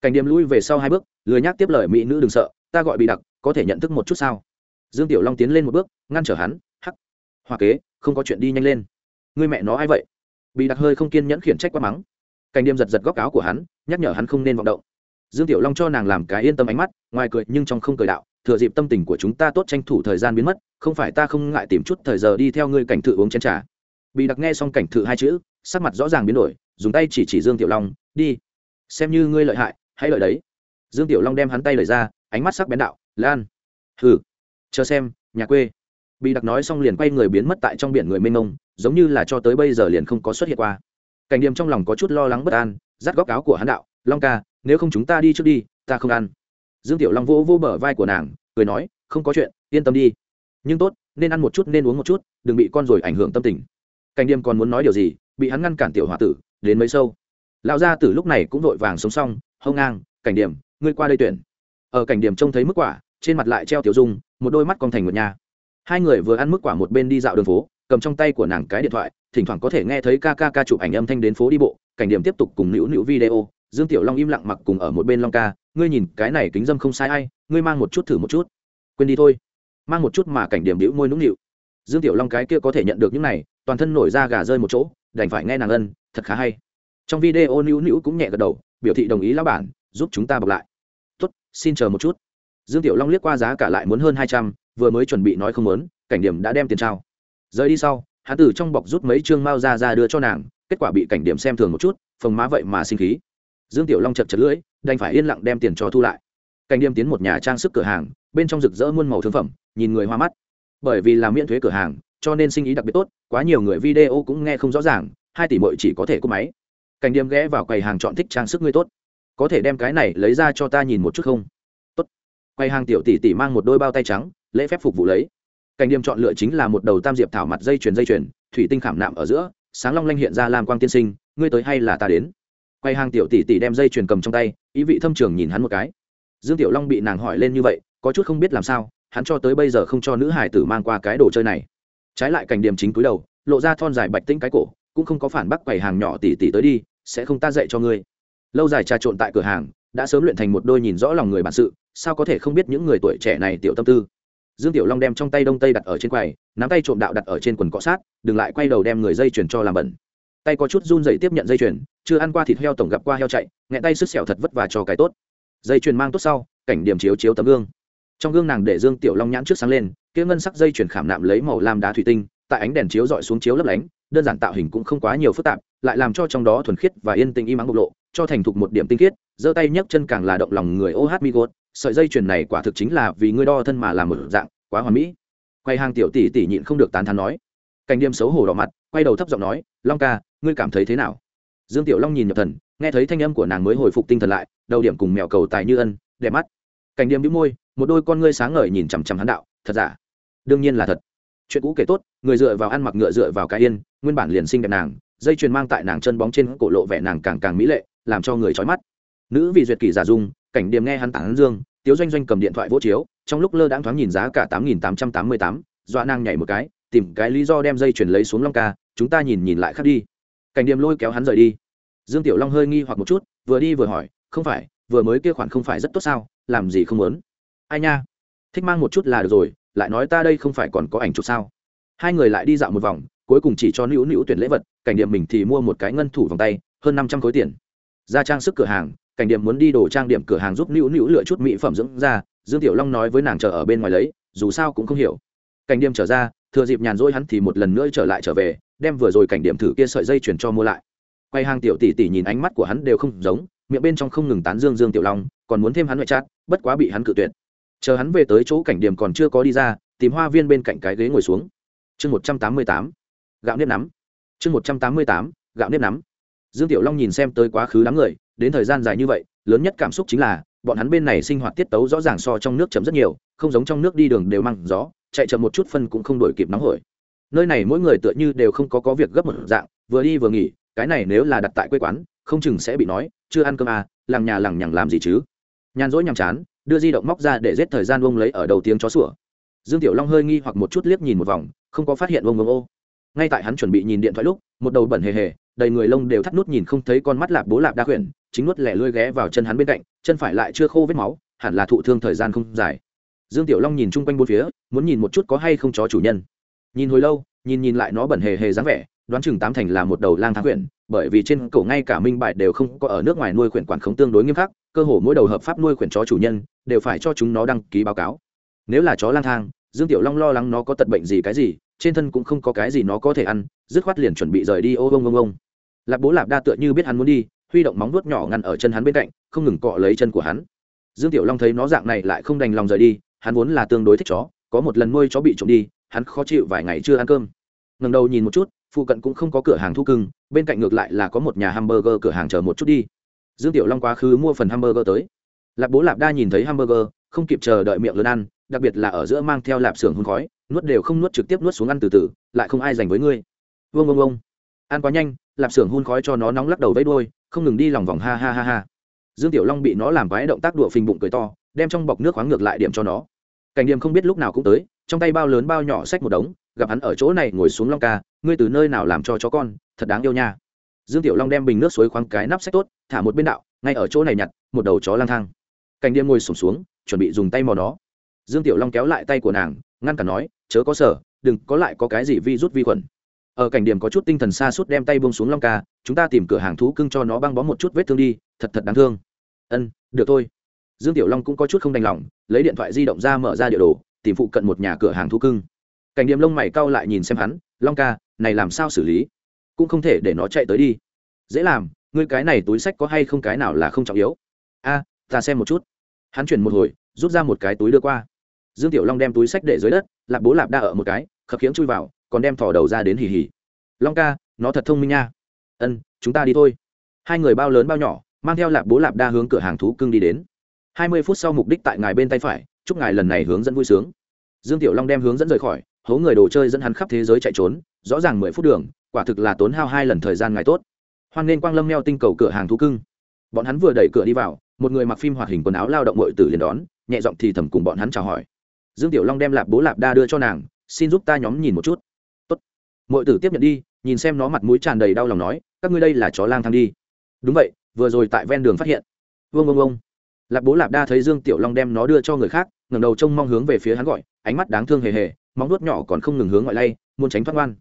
Cảnh điểm lui về sau hai bước, lười nhác tiếp lời mỹ nữ đừng sợ, ta gọi bị đặc, có thể nhận thức một chút sao? Dương tiểu long tiến lên một bước, ngăn trở hắn, hắc. Hoa kế, không có chuyện đi nhanh lên. Người mẹ nó ai vậy? Bị đặc hơi không kiên nhẫn khiển trách quá mắng. Cảnh điềm giật giật góc áo của hắn, nhắc nhở hắn không nên vọng động. Dương tiểu long cho nàng làm cái yên tâm ánh mắt, ngoài cười nhưng trong không cười đạo, thừa dịp tâm tình của chúng ta tốt tranh thủ thời gian biến mất, không phải ta không ngại tìm chút thời giờ đi theo ngươi cảnh thự uống chén trà. Bị đặc nghe xong cảnh thự hai chữ sắc mặt rõ ràng biến đổi, dùng tay chỉ chỉ dương tiểu long, đi, xem như ngươi lợi hại, hãy lợi đấy. Dương tiểu long đem hắn tay lời ra, ánh mắt sắc bén đạo, lan, hừ, chờ xem, nhà quê. Bị đặc nói xong liền quay người biến mất tại trong biển người mênh mông, giống như là cho tới bây giờ liền không có xuất hiện qua. Cảnh điềm trong lòng có chút lo lắng bất an, dắt góc áo của hắn đạo, long ca, nếu không chúng ta đi trước đi, ta không ăn. Dương tiểu long vỗ vỗ bờ vai của nàng, cười nói, không có chuyện, yên tâm đi. Nhưng tốt, nên ăn một chút, nên uống một chút, đừng bị con rồi ảnh hưởng tâm tình. Cảnh điềm còn muốn nói điều gì bị hắn ngăn cản tiểu h tử, đến mấy sâu. Lão gia tử lúc này cũng vội vàng sống xong hông ngang, cảnh điểm, ngươi qua đây tuyển. Ở cảnh điểm trông thấy mức quả, trên mặt lại treo tiểu dung, một đôi mắt con thành một nhà hai người vừa ăn mức quả một bên đi dạo đường phố, cầm trong tay của nàng cái điện thoại, thỉnh thoảng có thể nghe thấy ca ca ca chụp ảnh âm thanh đến phố đi bộ, cảnh điểm tiếp tục cùng nữu nữu video. Dương tiểu long im lặng mặc cùng ở một bên long ca, ngươi nhìn, cái này kính dâm không sai ai, ngươi mang một chút thử một chút. Quên đi thôi. Mang một chút mà cảnh điểm đĩu môi nũng nịu. Dương tiểu long cái kia có thể nhận được những này, toàn thân nổi ra gà rơi một chỗ đành phải nghe nàng ân, thật khá hay. Trong video nữu nữu cũng nhẹ gật đầu, biểu thị đồng ý lão bản, giúp chúng ta bọc lại. Tốt, xin chờ một chút. Dương tiểu long liếc qua giá cả lại muốn hơn hai trăm, vừa mới chuẩn bị nói không muốn, cảnh điểm đã đem tiền trao. Rời đi sau, hắn từ trong bọc rút mấy chương mao ra ra đưa cho nàng, kết quả bị cảnh điểm xem thường một chút, phồng má vậy mà sinh khí. Dương tiểu long chật chật lưỡi, đành phải yên lặng đem tiền cho thu lại. Cảnh điểm tiến một nhà trang sức cửa hàng, bên trong rực rỡ muôn màu thương phẩm, nhìn người hoa mắt. Bởi vì là miễn thuế cửa hàng cho nên sinh ý đặc biệt tốt, quá nhiều người video cũng nghe không rõ ràng, hai tỷ mội chỉ có thể cúp máy. Cảnh điểm ghé vào quầy hàng chọn thích trang sức ngươi tốt. Có thể đem cái này lấy ra cho ta nhìn một chút không? Tốt. Quầy hàng tiểu tỷ tỷ mang một đôi bao tay trắng, lễ phép phục vụ lấy. Cảnh điểm chọn lựa chính là một đầu tam diệp thảo mặt dây chuyền dây chuyền, thủy tinh khảm nạm ở giữa, sáng long lanh hiện ra làm quang tiên sinh, ngươi tới hay là ta đến? Quay hàng tiểu tỷ tỷ đem dây chuyền cầm trong tay, ý vị thâm trường nhìn hắn một cái. Dương tiểu long bị nàng hỏi lên như vậy, có chút không biết làm sao, hắn cho tới bây giờ không cho nữ hải tử mang qua cái đồ chơi này trái lại cảnh điểm chính cúi đầu, lộ ra thon dài bạch tĩnh cái cổ, cũng không có phản bác quầy hàng nhỏ tỉ tỷ tới đi, sẽ không ta dạy cho ngươi. Lâu dài trà trộn tại cửa hàng, đã sớm luyện thành một đôi nhìn rõ lòng người bản sự, sao có thể không biết những người tuổi trẻ này tiểu tâm tư. Dương tiểu long đem trong tay đông tây đặt ở trên quầy, nắm tay trộm đạo đặt ở trên quần cọ sát, đừng lại quay đầu đem người dây chuyền cho làm bẩn. Tay có chút run dậy tiếp nhận dây chuyền, chưa ăn qua thịt heo tổng gặp qua heo chạy nghẹ tay sứt xẻo thật vất vả cho cái tốt. Dây chuyền mang tốt sau, cảnh điểm chiếu chiếu tấm gương. Trong gương nàng để dương tiểu long nhãn trước sáng lên kia ngân sắc dây chuyển khảm nạm lấy màu lam đá thủy tinh, tại ánh đèn chiếu dọi xuống chiếu lấp lánh, đơn giản tạo hình cũng không quá nhiều phức tạp, lại làm cho trong đó thuần khiết và yên tĩnh im ắng bộc lộ, cho thành thục một điểm tinh khiết, giơ tay nhấc chân càng là động lòng người ô hát mi gột. Sợi dây chuyền này quả thực chính là vì ngươi đo thân mà làm một dạng, quá hoàn mỹ. Quay hàng tiểu tỷ tỷ nhịn không được tán thán nói. Cảnh đêm xấu hổ đỏ mặt, quay đầu thấp giọng nói, long ca, ngươi cảm thấy thế nào? Dương tiểu long nhìn nhập thần, nghe thấy thanh âm của nàng mới hồi phục tinh thần lại, đầu điểm cùng mèo cầu tài như ân, đẹp mắt. Cảnh đêm đĩu môi, một đôi con ngươi sáng ngời nhìn chằm chằm hắn đạo, thật giả? Đương nhiên là thật. Chuyện cũ kể tốt, người dựa vào ăn mặc ngựa dựa vào cái yên, nguyên bản liền sinh đẹp nàng, dây chuyền mang tại nàng chân bóng trên cổ lộ vẻ nàng càng càng mỹ lệ, làm cho người trói mắt. Nữ vị duyệt kỷ giả dung, cảnh điểm nghe hắn tản dương, tiếu doanh doanh cầm điện thoại vỗ chiếu, trong lúc lơ đãng thoáng nhìn giá cả tám nghìn tám trăm tám mươi tám, dọa nàng nhảy một cái, tìm cái lý do đem dây chuyền lấy xuống long ca, chúng ta nhìn nhìn lại khác đi. Cảnh điểm lôi kéo hắn rời đi. Dương tiểu long hơi nghi hoặc một chút, vừa đi vừa hỏi, không phải, vừa mới kia khoản không phải rất tốt sao? Làm gì không muốn? Ai nha, thích mang một chút là được rồi lại nói ta đây không phải còn có ảnh chụp sao? Hai người lại đi dạo một vòng cuối cùng chỉ cho nữu nữu tuyển lễ vật cảnh điểm mình thì mua một cái ngân thủ vòng tay hơn năm trăm khối tiền. Ra trang sức cửa hàng cảnh điểm muốn đi đồ trang điểm cửa hàng giúp nữu nữu lựa chút mỹ phẩm dưỡng ra dương tiểu long nói với nàng chờ ở bên ngoài lấy dù sao cũng không hiểu. Cảnh điểm trở ra thừa dịp nhàn rỗi hắn thì một lần nữa trở lại trở về đem vừa rồi cảnh điểm thử kia sợi dây chuyển cho mua lại. Quay hàng tiểu tỷ tỷ nhìn ánh mắt của hắn đều không giống miệng bên trong không ngừng tán dương dương tiểu long còn muốn thêm hắn ngoại trát, bất quá bị hắn cự tuyệt chờ hắn về tới chỗ cảnh điểm còn chưa có đi ra, tìm hoa viên bên cạnh cái ghế ngồi xuống. Chương một trăm tám mươi tám, gạo nếp nắm. Chương một trăm tám mươi tám, gạo nếp nắm. Dương tiểu long nhìn xem tới quá khứ đám người, đến thời gian dài như vậy, lớn nhất cảm xúc chính là, bọn hắn bên này sinh hoạt tiết tấu rõ ràng so trong nước chấm rất nhiều, không giống trong nước đi đường đều măng gió, chạy chậm một chút phân cũng không đổi kịp nóng hổi. Nơi này mỗi người tựa như đều không có có việc gấp một dạng, vừa đi vừa nghỉ, cái này nếu là đặt tại quê quán, không chừng sẽ bị nói, chưa ăn cơm à làng nhà làng nhằng làm gì chứ? Nhàn rỗi nhàm chán đưa di động móc ra để giết thời gian ông lấy ở đầu tiếng chó sủa. Dương tiểu long hơi nghi hoặc một chút liếc nhìn một vòng, không có phát hiện ông ông ô. Ngay tại hắn chuẩn bị nhìn điện thoại lúc, một đầu bẩn hề hề, đầy người lông đều thắt nút nhìn không thấy con mắt lạp bố lạp đa khuyển chính nuốt lẻ lươi ghé vào chân hắn bên cạnh, chân phải lại chưa khô vết máu, hẳn là thụ thương thời gian không dài. Dương tiểu long nhìn chung quanh bốn phía, muốn nhìn một chút có hay không chó chủ nhân. Nhìn hồi lâu, nhìn nhìn lại nó bẩn hề hề dáng vẻ, đoán chừng tám thành là một đầu lang thang quyển bởi vì trên cổ ngay cả minh bại đều không có ở nước ngoài nuôi khuyển quản khống tương đối nghiêm khắc, cơ hồ mỗi đầu hợp pháp nuôi khuyển chó chủ nhân đều phải cho chúng nó đăng ký báo cáo. Nếu là chó lang thang, dương tiểu long lo lắng nó có tật bệnh gì cái gì, trên thân cũng không có cái gì nó có thể ăn, dứt khoát liền chuẩn bị rời đi, ô, ông ông ông. Lạp bố lạp đa tựa như biết hắn muốn đi, huy động móng vuốt nhỏ ngăn ở chân hắn bên cạnh, không ngừng cọ lấy chân của hắn. Dương tiểu long thấy nó dạng này lại không đành lòng rời đi, hắn vốn là tương đối thích chó, có một lần nuôi chó bị trộm đi, hắn khó chịu vài ngày chưa ăn cơm. Ngần đầu nhìn một chút phụ cận cũng không có cửa hàng thu cưng, bên cạnh ngược lại là có một nhà hamburger cửa hàng chờ một chút đi. Dương tiểu long quá khứ mua phần hamburger tới. Lạp bố lạp đa nhìn thấy hamburger, không kịp chờ đợi miệng lớn ăn, đặc biệt là ở giữa mang theo lạp xưởng hôn khói, nuốt đều không nuốt trực tiếp nuốt xuống ăn từ từ, lại không ai dành với ngươi. Vương vương vương ăn quá nhanh, lạp xưởng hôn khói cho nó nóng lắc đầu vẫy đôi không ngừng đi lòng vòng ha ha ha ha. Dương tiểu long bị nó làm quái động tác đụa phình bụng cười to, đem trong bọc nước khoáng ngược lại điểm cho nó. Cảnh điểm không biết lúc nào cũng tới, trong tay bao lớn bao nhỏ xách một đống, gặp hắn ở chỗ này ngồi xuống long ca ngươi từ nơi nào làm cho chó con thật đáng yêu nha. Dương tiểu long đem bình nước suối khoáng cái nắp sách tốt thả một bên đạo ngay ở chỗ này nhặt một đầu chó lang thang. Cảnh điềm ngồi sùng xuống, xuống chuẩn bị dùng tay mò nó. Dương tiểu long kéo lại tay của nàng ngăn cản nói chớ có sở đừng có lại có cái gì vi rút vi khuẩn. Ở cảnh điểm có chút tinh thần xa suốt đem tay bông xuống long ca chúng ta tìm cửa hàng thú cưng cho nó băng bó một chút vết thương đi thật thật đáng thương. Ân được thôi. Dương tiểu long cũng có chút không đành lòng lấy điện thoại di động ra mở ra địa đồ tìm phụ cận một nhà cửa hàng thú cưng. Cảnh điểm lông mày cau lại nhìn xem hắn long ca này làm sao xử lý? Cũng không thể để nó chạy tới đi. Dễ làm, ngươi cái này túi sách có hay không cái nào là không trọng yếu. A, ta xem một chút. Hắn chuyển một hồi, rút ra một cái túi đưa qua. Dương tiểu long đem túi sách để dưới đất lạp bố lạp đa ở một cái, khập khiễng chui vào, còn đem thỏ đầu ra đến hì hì. Long ca, nó thật thông minh nha. Ân, chúng ta đi thôi. Hai người bao lớn bao nhỏ, mang theo lạp bố lạp đa hướng cửa hàng thú cưng đi đến. Hai mươi phút sau mục đích tại ngài bên tay phải, chúc ngài lần này hướng dẫn vui sướng. Dương tiểu long đem hướng dẫn rời khỏi, hố người đồ chơi dẫn hắn khắp thế giới chạy trốn rõ ràng mười phút đường, quả thực là tốn hao hai lần thời gian ngày tốt. Hoan nên quang lâm meo tinh cầu cửa hàng thú cưng. Bọn hắn vừa đẩy cửa đi vào, một người mặc phim hoạt hình quần áo lao động mội tử liền đón, nhẹ giọng thì thầm cùng bọn hắn chào hỏi. Dương tiểu long đem lạp bố lạp đa đưa cho nàng, xin giúp ta nhóm nhìn một chút. Tốt. Mội tử tiếp nhận đi, nhìn xem nó mặt mũi tràn đầy đau lòng nói, các ngươi đây là chó lang thang đi. Đúng vậy, vừa rồi tại ven đường phát hiện. Vương vương ông lạp bố lạp đa thấy dương tiểu long đem nó đưa cho người khác, ngẩng đầu trông mong hướng về phía hắn gọi, ánh mắt đáng thương hề hề, móng nuốt nhỏ còn không ngừng hướng ngoại lay, muốn tránh thoát ngoan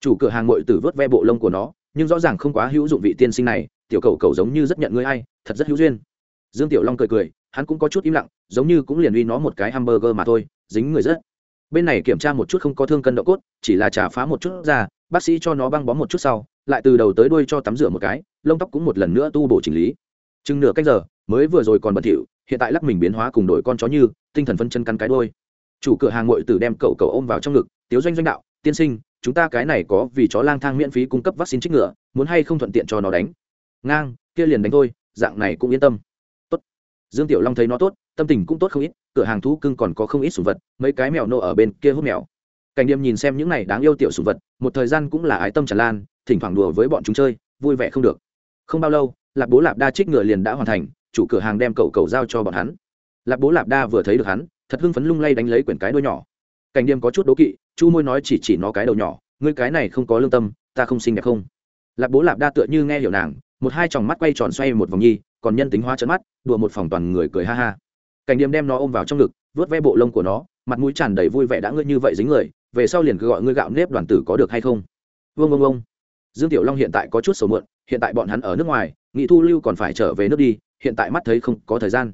chủ cửa hàng ngội tử vớt ve bộ lông của nó, nhưng rõ ràng không quá hữu dụng vị tiên sinh này, tiểu cầu cầu giống như rất nhận ngươi hay, thật rất hữu duyên. Dương tiểu long cười cười, hắn cũng có chút im lặng, giống như cũng liền uy nó một cái hamburger mà thôi, dính người rất. Bên này kiểm tra một chút không có thương cân độ cốt, chỉ là trả phá một chút ra, bác sĩ cho nó băng bó một chút sau, lại từ đầu tới đuôi cho tắm rửa một cái, lông tóc cũng một lần nữa tu bổ chỉnh lý. Chừng nửa cách giờ, mới vừa rồi còn bẩn thỉu, hiện tại lắc mình biến hóa cùng đổi con chó như, tinh thần phân chân cắn cái đôi chủ cửa hàng ngội tử đem cậu cậu ôm vào trong ngực, tiếu doanh doanh đạo, tiên sinh chúng ta cái này có vì chó lang thang miễn phí cung cấp vaccine trích ngựa, muốn hay không thuận tiện cho nó đánh? Ngang, kia liền đánh thôi, dạng này cũng yên tâm. Tốt. Dương tiểu long thấy nó tốt, tâm tình cũng tốt không ít, cửa hàng thú cưng còn có không ít sủng vật, mấy cái mèo nô ở bên kia hút mèo. Cảnh điểm nhìn xem những này đáng yêu tiểu sủng vật, một thời gian cũng là ái tâm tràn lan, thỉnh thoảng đùa với bọn chúng chơi, vui vẻ không được. Không bao lâu lạc bố lạp đa trích ngựa liền đã hoàn thành, chủ cửa hàng đem cậu cầu giao cho bọn hắn. Lạc bố lạp đa vừa thấy được hắn, thật hưng phấn lung lay đánh lấy quyển cái đôi nhỏ cảnh điềm có chút đố kỵ, chu môi nói chỉ chỉ nó cái đầu nhỏ, ngươi cái này không có lương tâm, ta không xinh đẹp không? Lạp bố lạp đa tựa như nghe hiểu nàng, một hai tròng mắt quay tròn xoay một vòng nhi, còn nhân tính hoa chân mắt, đùa một phòng toàn người cười ha ha. Cảnh điềm đem nó ôm vào trong ngực, vớt ve bộ lông của nó, mặt mũi tràn đầy vui vẻ đã ngươi như vậy dính người, về sau liền cứ gọi ngươi gạo nếp đoàn tử có được hay không? Vương vương vương dương tiểu long hiện tại có chút sầu mượn hiện tại bọn hắn ở nước ngoài, nghị thu lưu còn phải trở về nước đi, hiện tại mắt thấy không có thời gian.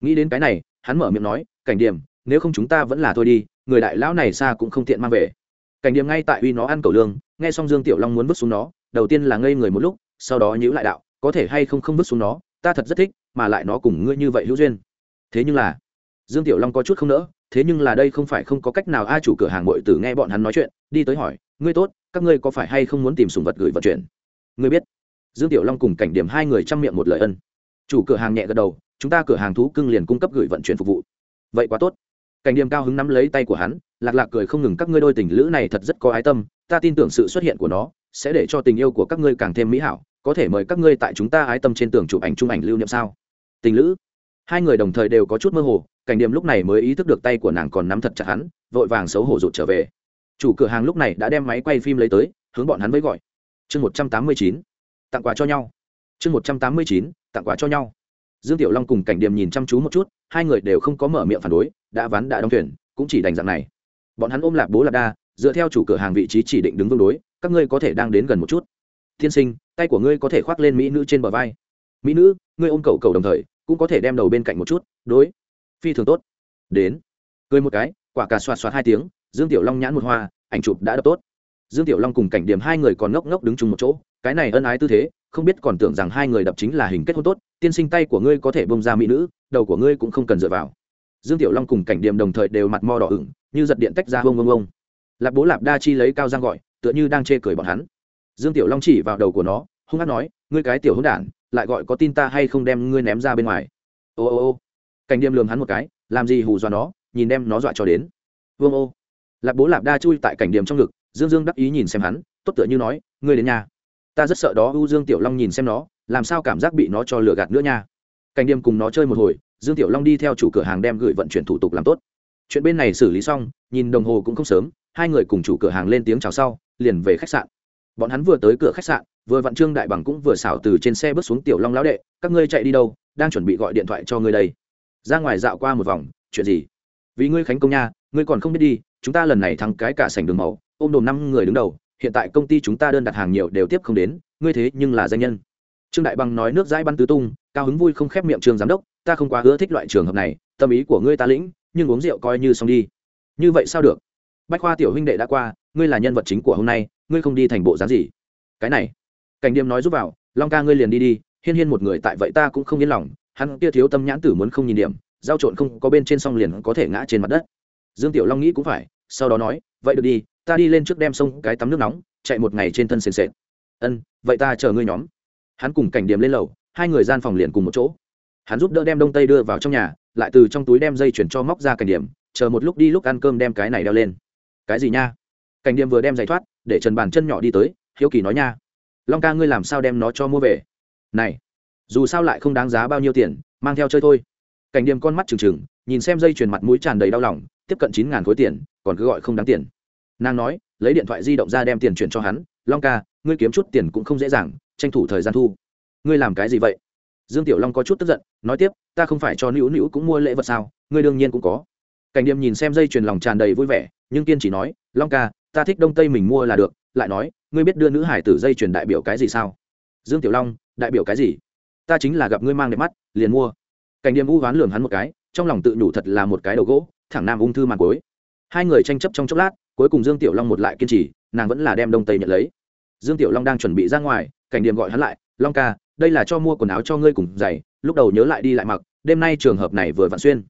Nghĩ đến cái này, hắn mở miệng nói, cảnh điểm, nếu không chúng ta vẫn là thôi đi người đại lão này xa cũng không tiện mang về. Cảnh điểm ngay tại uy nó ăn cầu lương, nghe xong dương tiểu long muốn vứt xuống nó, đầu tiên là ngây người một lúc, sau đó nhíu lại đạo, có thể hay không không vứt xuống nó, ta thật rất thích, mà lại nó cùng ngươi như vậy hữu duyên. Thế nhưng là, dương tiểu long có chút không nỡ, thế nhưng là đây không phải không có cách nào a chủ cửa hàng bội tử nghe bọn hắn nói chuyện, đi tới hỏi, ngươi tốt, các ngươi có phải hay không muốn tìm sùng vật gửi vận chuyển? Ngươi biết. Dương tiểu long cùng cảnh điểm hai người chăm miệng một lời ân. Chủ cửa hàng nhẹ gật đầu, chúng ta cửa hàng thú cưng liền cung cấp gửi vận chuyển phục vụ. Vậy quá tốt cảnh điểm cao hứng nắm lấy tay của hắn, lạc lạc cười không ngừng, các ngươi đôi tình lữ này thật rất có ái tâm, ta tin tưởng sự xuất hiện của nó sẽ để cho tình yêu của các ngươi càng thêm mỹ hảo, có thể mời các ngươi tại chúng ta ái tâm trên tường chụp ảnh chung ảnh lưu niệm sao? Tình lữ. Hai người đồng thời đều có chút mơ hồ, cảnh điểm lúc này mới ý thức được tay của nàng còn nắm thật chặt hắn, vội vàng xấu hổ rụt trở về. Chủ cửa hàng lúc này đã đem máy quay phim lấy tới, hướng bọn hắn với gọi. Chương một trăm tám mươi chín. Tặng quà cho nhau. Chương một trăm tám mươi chín. Tặng quà cho nhau dương tiểu long cùng cảnh điểm nhìn chăm chú một chút, hai người đều không có mở miệng phản đối, đã ván đã đóng thuyền, cũng chỉ đành dạng này. Bọn hắn ôm lạc bố lạp đa, dựa theo chủ cửa hàng vị trí chỉ định đứng vương đối, các ngươi có thể đang đến gần một chút. Tiên sinh, tay của ngươi có thể khoác lên mỹ nữ trên bờ vai. Mỹ nữ, ngươi ôm cầu cầu đồng thời, cũng có thể đem đầu bên cạnh một chút, đối. Phi thường tốt. Đến. Cười một cái, quả cà xoạt xoạt hai tiếng, dương tiểu long nhãn một hoa, ảnh chụp đã đập tốt. Dương tiểu long cùng cảnh điểm hai người còn ngốc ngốc đứng chung một chỗ, cái này ân ái tư thế không biết còn tưởng rằng hai người đập chính là hình kết hôn tốt, tiên sinh tay của ngươi có thể bông ra mỹ nữ, đầu của ngươi cũng không cần dựa vào. Dương tiểu long cùng cảnh điểm đồng thời đều mặt mo đỏ ửng, như giật điện tách ra bông bông bông lạp bố lạp đa chi lấy cao giang gọi, tựa như đang chê cười bọn hắn. Dương tiểu long chỉ vào đầu của nó, hung hát nói, ngươi cái tiểu hôn đản, lại gọi có tin ta hay không đem ngươi ném ra bên ngoài? Ô ô ô. Cảnh điểm lường hắn một cái, làm gì hù dọa nó, nhìn đem nó dọa cho đến. Vương ô. Lạp bố lạp đa chui tại cảnh điểm trong ngực, dương dương đắc ý nhìn xem hắn, tốt tựa như nói, ngươi đến nhà ta rất sợ đó, u dương tiểu long nhìn xem nó, làm sao cảm giác bị nó cho lừa gạt nữa nha. Cảnh điểm cùng nó chơi một hồi, dương tiểu long đi theo chủ cửa hàng đem gửi vận chuyển thủ tục làm tốt. Chuyện bên này xử lý xong, nhìn đồng hồ cũng không sớm, hai người cùng chủ cửa hàng lên tiếng chào sau, liền về khách sạn. Bọn hắn vừa tới cửa khách sạn, vừa vặn trương đại bằng cũng vừa xảo từ trên xe bước xuống tiểu long lão đệ, các ngươi chạy đi đâu? Đang chuẩn bị gọi điện thoại cho ngươi đây. Ra ngoài dạo qua một vòng, chuyện gì? Vì ngươi khánh công nha, ngươi còn không biết đi, chúng ta lần này thắng cái cả sảnh đường màu, ôm đồn năm người đứng đầu hiện tại công ty chúng ta đơn đặt hàng nhiều đều tiếp không đến, ngươi thế nhưng là danh nhân. Trương đại bằng nói nước dãi bắn tứ tung, cao hứng vui không khép miệng trường giám đốc, ta không quá ưa thích loại trường hợp này, tâm ý của ngươi ta lĩnh, nhưng uống rượu coi như xong đi. Như vậy sao được? Bách khoa tiểu huynh đệ đã qua, ngươi là nhân vật chính của hôm nay, ngươi không đi thành bộ dáng gì? Cái này. Cảnh điềm nói giúp vào, long ca ngươi liền đi đi, hiên hiên một người tại vậy ta cũng không yên lòng, hắn kia thiếu tâm nhãn tử muốn không nhìn điểm, giao trộn không, có bên trên song liền có thể ngã trên mặt đất. Dương tiểu long nghĩ cũng phải, sau đó nói, vậy được đi ta đi lên trước đem sông cái tắm nước nóng, chạy một ngày trên thân sền sệt. Ân, vậy ta chờ ngươi nhóm. Hắn cùng cảnh điểm lên lầu, hai người gian phòng liền cùng một chỗ. Hắn giúp đỡ đem đông tây đưa vào trong nhà, lại từ trong túi đem dây chuyển cho móc ra cảnh điểm, chờ một lúc đi lúc ăn cơm đem cái này đeo lên. Cái gì nha? Cảnh điểm vừa đem giày thoát, để trần bàn chân nhỏ đi tới, hiếu kỳ nói nha. Long ca ngươi làm sao đem nó cho mua về? Này, dù sao lại không đáng giá bao nhiêu tiền, mang theo chơi thôi. Cảnh điểm con mắt trừng trừng, nhìn xem dây chuyền mặt mũi tràn đầy đau lòng, tiếp cận chín ngàn khối tiền, còn cứ gọi không đáng tiền nàng nói, lấy điện thoại di động ra đem tiền chuyển cho hắn, long ca, ngươi kiếm chút tiền cũng không dễ dàng, tranh thủ thời gian thu. Ngươi làm cái gì vậy? Dương tiểu long có chút tức giận, nói tiếp, ta không phải cho nữu nữu cũng mua lễ vật sao, ngươi đương nhiên cũng có. Cảnh điểm nhìn xem dây chuyền lòng tràn đầy vui vẻ, nhưng kiên chỉ nói, long ca, ta thích đông tây mình mua là được, lại nói, ngươi biết đưa nữ hải tử dây chuyền đại biểu cái gì sao? Dương tiểu long, đại biểu cái gì? Ta chính là gặp ngươi mang đẹp mắt, liền mua. Cảnh điểm u hoán lường hắn một cái, trong lòng tự nhủ thật là một cái đầu gỗ, thẳng nam ung thư màn cối hai người tranh chấp trong chốc lát cuối cùng dương tiểu long một lại kiên trì, nàng vẫn là đem đông tây nhận lấy. Dương tiểu long đang chuẩn bị ra ngoài, cảnh điểm gọi hắn lại, long ca, đây là cho mua quần áo cho ngươi cùng giày, lúc đầu nhớ lại đi lại mặc, đêm nay trường hợp này vừa vặn xuyên.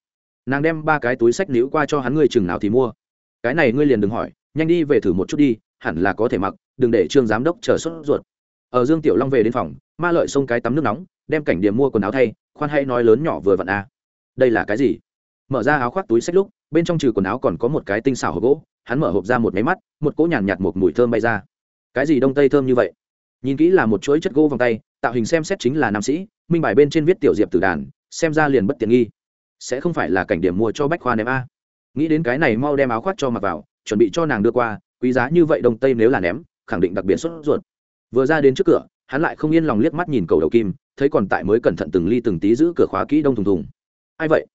Nàng đem ba cái túi sách níu qua cho hắn, ngươi chừng nào thì mua? Cái này ngươi liền đừng hỏi, nhanh đi về thử một chút đi, hẳn là có thể mặc, đừng để trương giám đốc chờ sốt ruột. Ở dương tiểu long về đến phòng, ma lợi xông cái tắm nước nóng, đem cảnh điểm mua quần áo thay, khoan hay nói lớn nhỏ vừa vặn a à. đây là cái gì? Mở ra áo khoác túi sách lúc bên trong trừ quần áo còn có một cái tinh xảo hộp gỗ, hắn mở hộp ra một máy mắt, một cỗ nhàn nhạt một mùi thơm bay ra. Cái gì đông tây thơm như vậy? Nhìn kỹ là một chuỗi chất gỗ vòng tay, tạo hình xem xét chính là nam sĩ, minh bài bên trên viết tiểu diệp tử đàn, xem ra liền bất tiện nghi. Sẽ không phải là cảnh điểm mua cho bách khoa ném a. Nghĩ đến cái này mau đem áo khoác cho mặc vào, chuẩn bị cho nàng đưa qua, quý giá như vậy đông tây nếu là ném, khẳng định đặc biệt sốt ruột. Vừa ra đến trước cửa, hắn lại không yên lòng liếc mắt nhìn cầu đầu kim, thấy còn tại mới cẩn thận từng ly từng tí giữ cửa khóa kỹ đông thùng thùng. Ai vậy?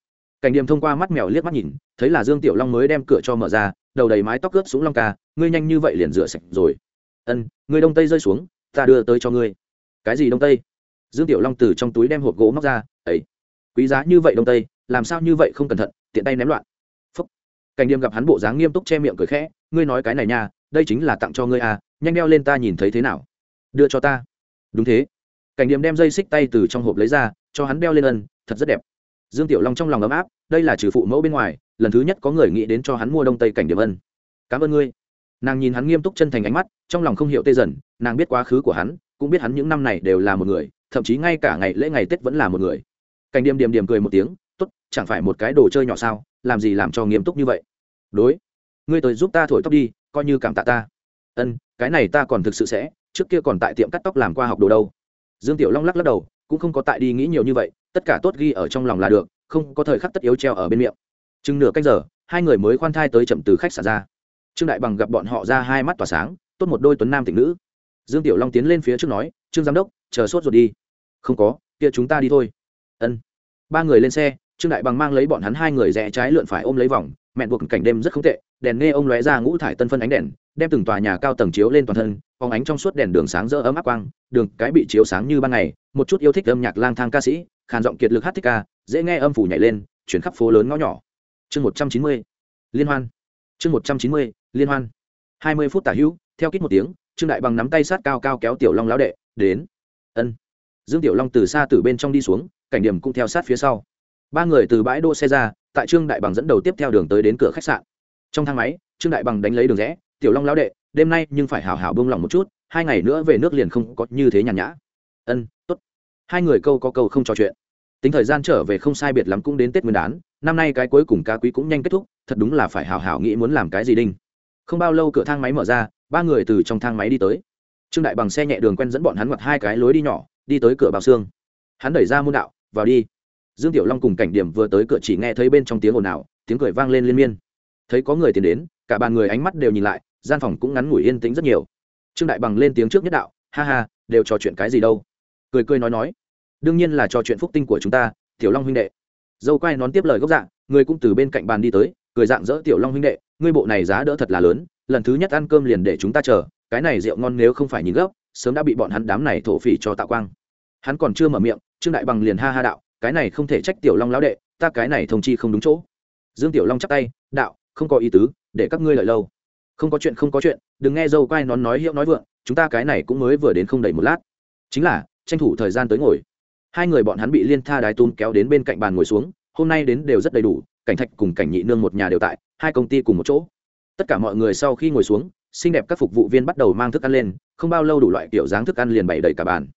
Cảnh điểm thông qua mắt mèo liếc mắt nhìn, thấy là dương tiểu long mới đem cửa cho mở ra, đầu đầy mái tóc ướt xuống long ca, ngươi nhanh như vậy liền rửa sạch rồi. Ân, ngươi đông tây rơi xuống, ta đưa tới cho ngươi. Cái gì đông tây? Dương tiểu long từ trong túi đem hộp gỗ móc ra ấy quý giá như vậy đông tây, làm sao như vậy không cẩn thận, tiện tay ném loạn. Phúc. Cảnh điểm gặp hắn bộ dáng nghiêm túc che miệng cười khẽ, ngươi nói cái này nha, đây chính là tặng cho ngươi à nhanh đeo lên ta nhìn thấy thế nào. Đưa cho ta. Đúng thế. Cảnh điểm đem dây xích tay từ trong hộp lấy ra, cho hắn đeo lên ân, thật rất đẹp dương tiểu long trong lòng ấm áp, đây là trừ phụ mẫu bên ngoài, lần thứ nhất có người nghĩ đến cho hắn mua đông tây cảnh điểm ân. Cảm ơn ngươi. Nàng nhìn hắn nghiêm túc chân thành ánh mắt, trong lòng không hiểu tê dần, nàng biết quá khứ của hắn, cũng biết hắn những năm này đều là một người, thậm chí ngay cả ngày lễ ngày tết vẫn là một người. Cảnh điểm điểm điểm cười một tiếng, tốt, chẳng phải một cái đồ chơi nhỏ sao, làm gì làm cho nghiêm túc như vậy? Đối, ngươi tới giúp ta thổi tóc đi, coi như cảm tạ ta. Ân, cái này ta còn thực sự sẽ, trước kia còn tại tiệm cắt tóc làm qua học đồ đâu. Dương tiểu long lắc lắc đầu, cũng không có tại đi nghĩ nhiều như vậy tất cả tốt ghi ở trong lòng là được, không có thời khắc tất yếu treo ở bên miệng. Chừng nửa canh giờ, hai người mới khoan thai tới chậm từ khách xả ra. Trương đại bằng gặp bọn họ ra hai mắt tỏa sáng, tốt một đôi tuấn nam tịnh nữ. Dương tiểu long tiến lên phía trước nói, trương giám đốc, chờ sốt rồi đi. Không có, kia chúng ta đi thôi. Ân. Ba người lên xe, trương đại bằng mang lấy bọn hắn hai người rẽ trái lượn phải ôm lấy vòng mẹn buộc cảnh đêm rất không tệ, đèn nghe ông lóe ra ngũ thải tân phân ánh đèn, đem từng tòa nhà cao tầng chiếu lên toàn thân, phóng ánh trong suốt đèn đường sáng rỡ ấm áp quang, đường cái bị chiếu sáng như ban ngày, một chút yêu thích âm nhạc lang thang ca sĩ khàn giọng kiệt lực hát thích ca, dễ nghe âm phủ nhảy lên, chuyển khắp phố lớn ngõ nhỏ. Chương một trăm chín mươi, liên hoan. Chương một trăm chín mươi, liên hoan. Hai mươi phút tả hữu, theo kít một tiếng, trương đại bằng nắm tay sát cao cao kéo tiểu long lão đệ, đến. Ân. Dương tiểu long từ xa từ bên trong đi xuống, cảnh điểm cũng theo sát phía sau. Ba người từ bãi đỗ xe ra, tại trương đại bằng dẫn đầu tiếp theo đường tới đến cửa khách sạn. Trong thang máy, trương đại bằng đánh lấy đường rẽ, tiểu long lão đệ, đêm nay nhưng phải hảo hảo bông lòng một chút, hai ngày nữa về nước liền không có như thế nhàn nhã. Ân hai người câu có câu không trò chuyện. Tính thời gian trở về không sai biệt lắm cũng đến tết nguyên đán, năm nay cái cuối cùng ca quý cũng nhanh kết thúc, thật đúng là phải hảo hảo nghĩ muốn làm cái gì đinh. Không bao lâu cửa thang máy mở ra, ba người từ trong thang máy đi tới. Trương đại bằng xe nhẹ đường quen dẫn bọn hắn ngoặt hai cái lối đi nhỏ, đi tới cửa bào xương. Hắn đẩy ra môn đạo, vào đi. Dương tiểu long cùng cảnh điểm vừa tới cửa chỉ nghe thấy bên trong tiếng ồn ào, tiếng cười vang lên liên miên. Thấy có người tiến đến, cả bàn người ánh mắt đều nhìn lại, gian phòng cũng ngắn ngủi yên tĩnh rất nhiều. Trương đại bằng lên tiếng trước nhất đạo, ha ha, đều trò chuyện cái gì đâu? Cười cười nói nói đương nhiên là trò chuyện phúc tinh của chúng ta, tiểu long huynh đệ. Dâu quay nón tiếp lời gốc dạng người cũng từ bên cạnh bàn đi tới, cười dạng dỡ tiểu long huynh đệ, ngươi bộ này giá đỡ thật là lớn, lần thứ nhất ăn cơm liền để chúng ta chờ, cái này rượu ngon nếu không phải nhìn gấp, sớm đã bị bọn hắn đám này thổ phỉ cho tạo quang. Hắn còn chưa mở miệng, trương đại bằng liền ha ha đạo, cái này không thể trách tiểu long lão đệ, ta cái này thông chi không đúng chỗ. Dương tiểu long chắc tay, đạo, không có ý tứ, để các ngươi lợi lâu. Không có chuyện, không có chuyện, đừng nghe dâu quai nón nói hiệu nói vượng, chúng ta cái này cũng mới vừa đến không đầy một lát. Chính là, tranh thủ thời gian tới ngồi hai người bọn hắn bị liên tha đái tún kéo đến bên cạnh bàn ngồi xuống, hôm nay đến đều rất đầy đủ, cảnh thạch cùng cảnh nhị nương một nhà đều tại, hai công ty cùng một chỗ. Tất cả mọi người sau khi ngồi xuống, xinh đẹp các phục vụ viên bắt đầu mang thức ăn lên, không bao lâu đủ loại kiểu dáng thức ăn liền bày đầy cả bàn.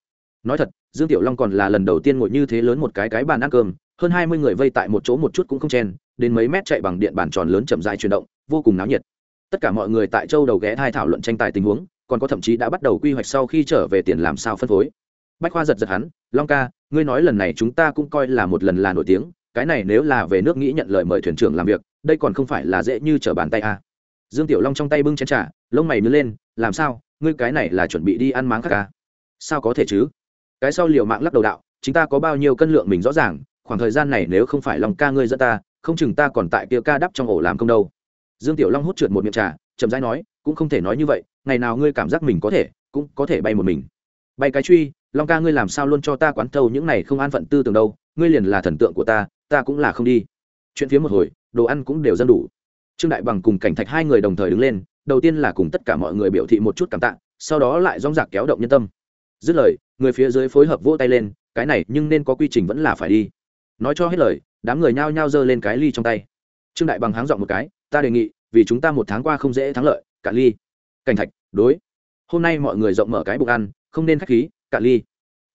Nói thật, dương tiểu long còn là lần đầu tiên ngồi như thế lớn một cái cái bàn ăn cơm, hơn hai mươi người vây tại một chỗ một chút cũng không chen, đến mấy mét chạy bằng điện bàn tròn lớn chậm dài chuyển động, vô cùng náo nhiệt. Tất cả mọi người tại châu đầu ghé thai thảo luận tranh tài tình huống, còn có thậm chí đã bắt đầu quy hoạch sau khi trở về tiền làm sao phân phối. Bách khoa giật giật hắn long ca, ngươi nói lần này chúng ta cũng coi là một lần là nổi tiếng, cái này nếu là về nước nghĩ nhận lời mời thuyền trưởng làm việc, đây còn không phải là dễ như trở bàn tay à. dương tiểu long trong tay bưng chén trà, lông mày mới lên, làm sao, ngươi cái này là chuẩn bị đi ăn máng khác à? sao có thể chứ cái sau liều mạng lắc đầu đạo, chúng ta có bao nhiêu cân lượng mình rõ ràng, khoảng thời gian này nếu không phải lòng ca ngươi dẫn ta, không chừng ta còn tại kia ca đắp trong ổ làm công đâu dương tiểu long hút trượt một miệng trà, chậm rãi nói, cũng không thể nói như vậy, ngày nào ngươi cảm giác mình có thể, cũng có thể bay một mình bay cái truy long ca ngươi làm sao luôn cho ta quán thâu những này không an phận tư tưởng đâu, ngươi liền là thần tượng của ta ta cũng là không đi. Chuyện phía một hồi, đồ ăn cũng đều dân đủ. Trương đại bằng cùng cảnh thạch hai người đồng thời đứng lên, đầu tiên là cùng tất cả mọi người biểu thị một chút cảm tạ, sau đó lại dóng dạc kéo động nhân tâm. Dứt lời, người phía dưới phối hợp vỗ tay lên, cái này nhưng nên có quy trình vẫn là phải đi. Nói cho hết lời, đám người nhao nhao giơ lên cái ly trong tay. Trương đại bằng háng dọn một cái, ta đề nghị, vì chúng ta một tháng qua không dễ thắng lợi cả ly. Cảnh thạch, đối. Hôm nay mọi người rộng mở cái bụng ăn, không nên k h á c h khí cả ly.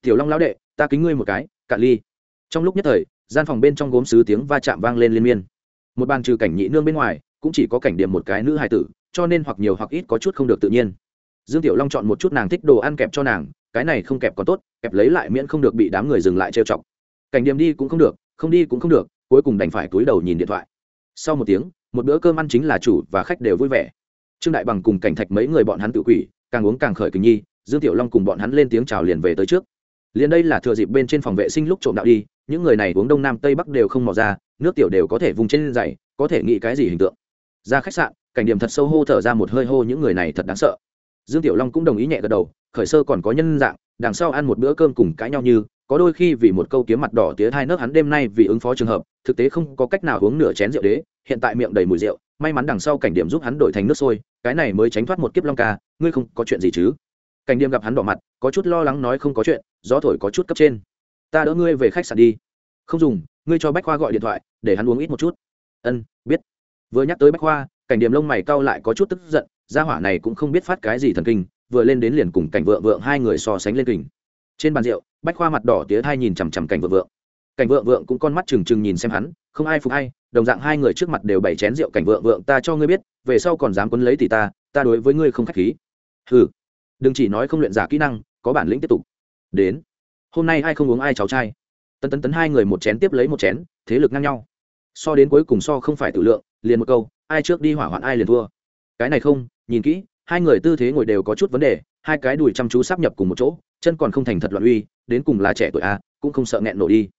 Tiểu long lão đệ, ta kính ngươi một cái cả ly. Trong lúc nhất thời, gian phòng bên trong gốm sứ tiếng va chạm vang lên liên miên. Một bàn trừ cảnh nhị nương bên ngoài, cũng chỉ có cảnh điểm một cái nữ hài tử, cho nên hoặc nhiều hoặc ít có chút không được tự nhiên. Dương tiểu long chọn một chút nàng thích đồ ăn kẹp cho nàng, cái này không kẹp còn tốt, kẹp lấy lại miễn không được bị đám người dừng lại trêu chọc. Cảnh điểm đi cũng không được, không đi cũng không được, cuối cùng đành phải cúi đầu nhìn điện thoại. Sau một tiếng, một bữa cơm ăn chính là chủ và khách đều vui vẻ. Trương đại bằng cùng cảnh thạch mấy người bọn hắn tự quỷ, càng uống càng khởi kinh nhi dương tiểu long cùng bọn hắn lên tiếng chào liền về tới trước. Liền đây là thừa dịp bên trên phòng vệ sinh lúc trộm đạo đi, những người này uống đông nam tây bắc đều không mò ra, nước tiểu đều có thể vùng trên dày có thể nghĩ cái gì hình tượng. Ra khách sạn, cảnh điểm thật sâu hô thở ra một hơi hô những người này thật đáng sợ. Dương tiểu long cũng đồng ý nhẹ gật đầu, khởi sơ còn có nhân dạng, đằng sau ăn một bữa cơm cùng cãi nhau như, có đôi khi vì một câu kiếm mặt đỏ tía hai nước hắn đêm nay vì ứng phó trường hợp, thực tế không có cách nào uống nửa chén rượu đế, hiện tại miệng đầy mùi rượu, may mắn đằng sau cảnh điểm giúp hắn đổi thành nước sôi, cái này mới tránh thoát một kiếp long ca, ngươi không có chuyện gì chứ? Cảnh điểm gặp hắn đỏ mặt, có chút lo lắng nói không có chuyện, gió thổi có chút cấp trên. Ta đỡ ngươi về khách sạn đi. Không dùng, ngươi cho bách khoa gọi điện thoại, để hắn uống ít một chút. Ân, biết. Vừa nhắc tới bách khoa, cảnh điểm lông mày cau lại có chút tức giận, gia hỏa này cũng không biết phát cái gì thần kinh, vừa lên đến liền cùng cảnh vượng vượng hai người so sánh lên kình. Trên bàn rượu, bách khoa mặt đỏ tía thai nhìn chằm chằm cảnh vượng vượng. Cảnh vượng vượng cũng con mắt trừng trừng nhìn xem hắn, không ai phục hay đồng dạng hai người trước mặt đều bày chén rượu cảnh vượng vượng, ta cho ngươi biết, về sau còn dám quấn lấy thì ta ta đối với ngươi không khách khí. Hừ đừng chỉ nói không luyện giả kỹ năng, có bản lĩnh tiếp tục. Đến. Hôm nay ai không uống ai cháu trai. Tân tấn tấn hai người một chén tiếp lấy một chén, thế lực ngang nhau. So đến cuối cùng so không phải tự lượng, liền một câu, ai trước đi hỏa hoạn ai liền thua. Cái này không, nhìn kỹ, hai người tư thế ngồi đều có chút vấn đề, hai cái đùi chăm chú sắp nhập cùng một chỗ, chân còn không thành thật loạn uy, đến cùng là trẻ tuổi a cũng không sợ nghẹn nổ đi.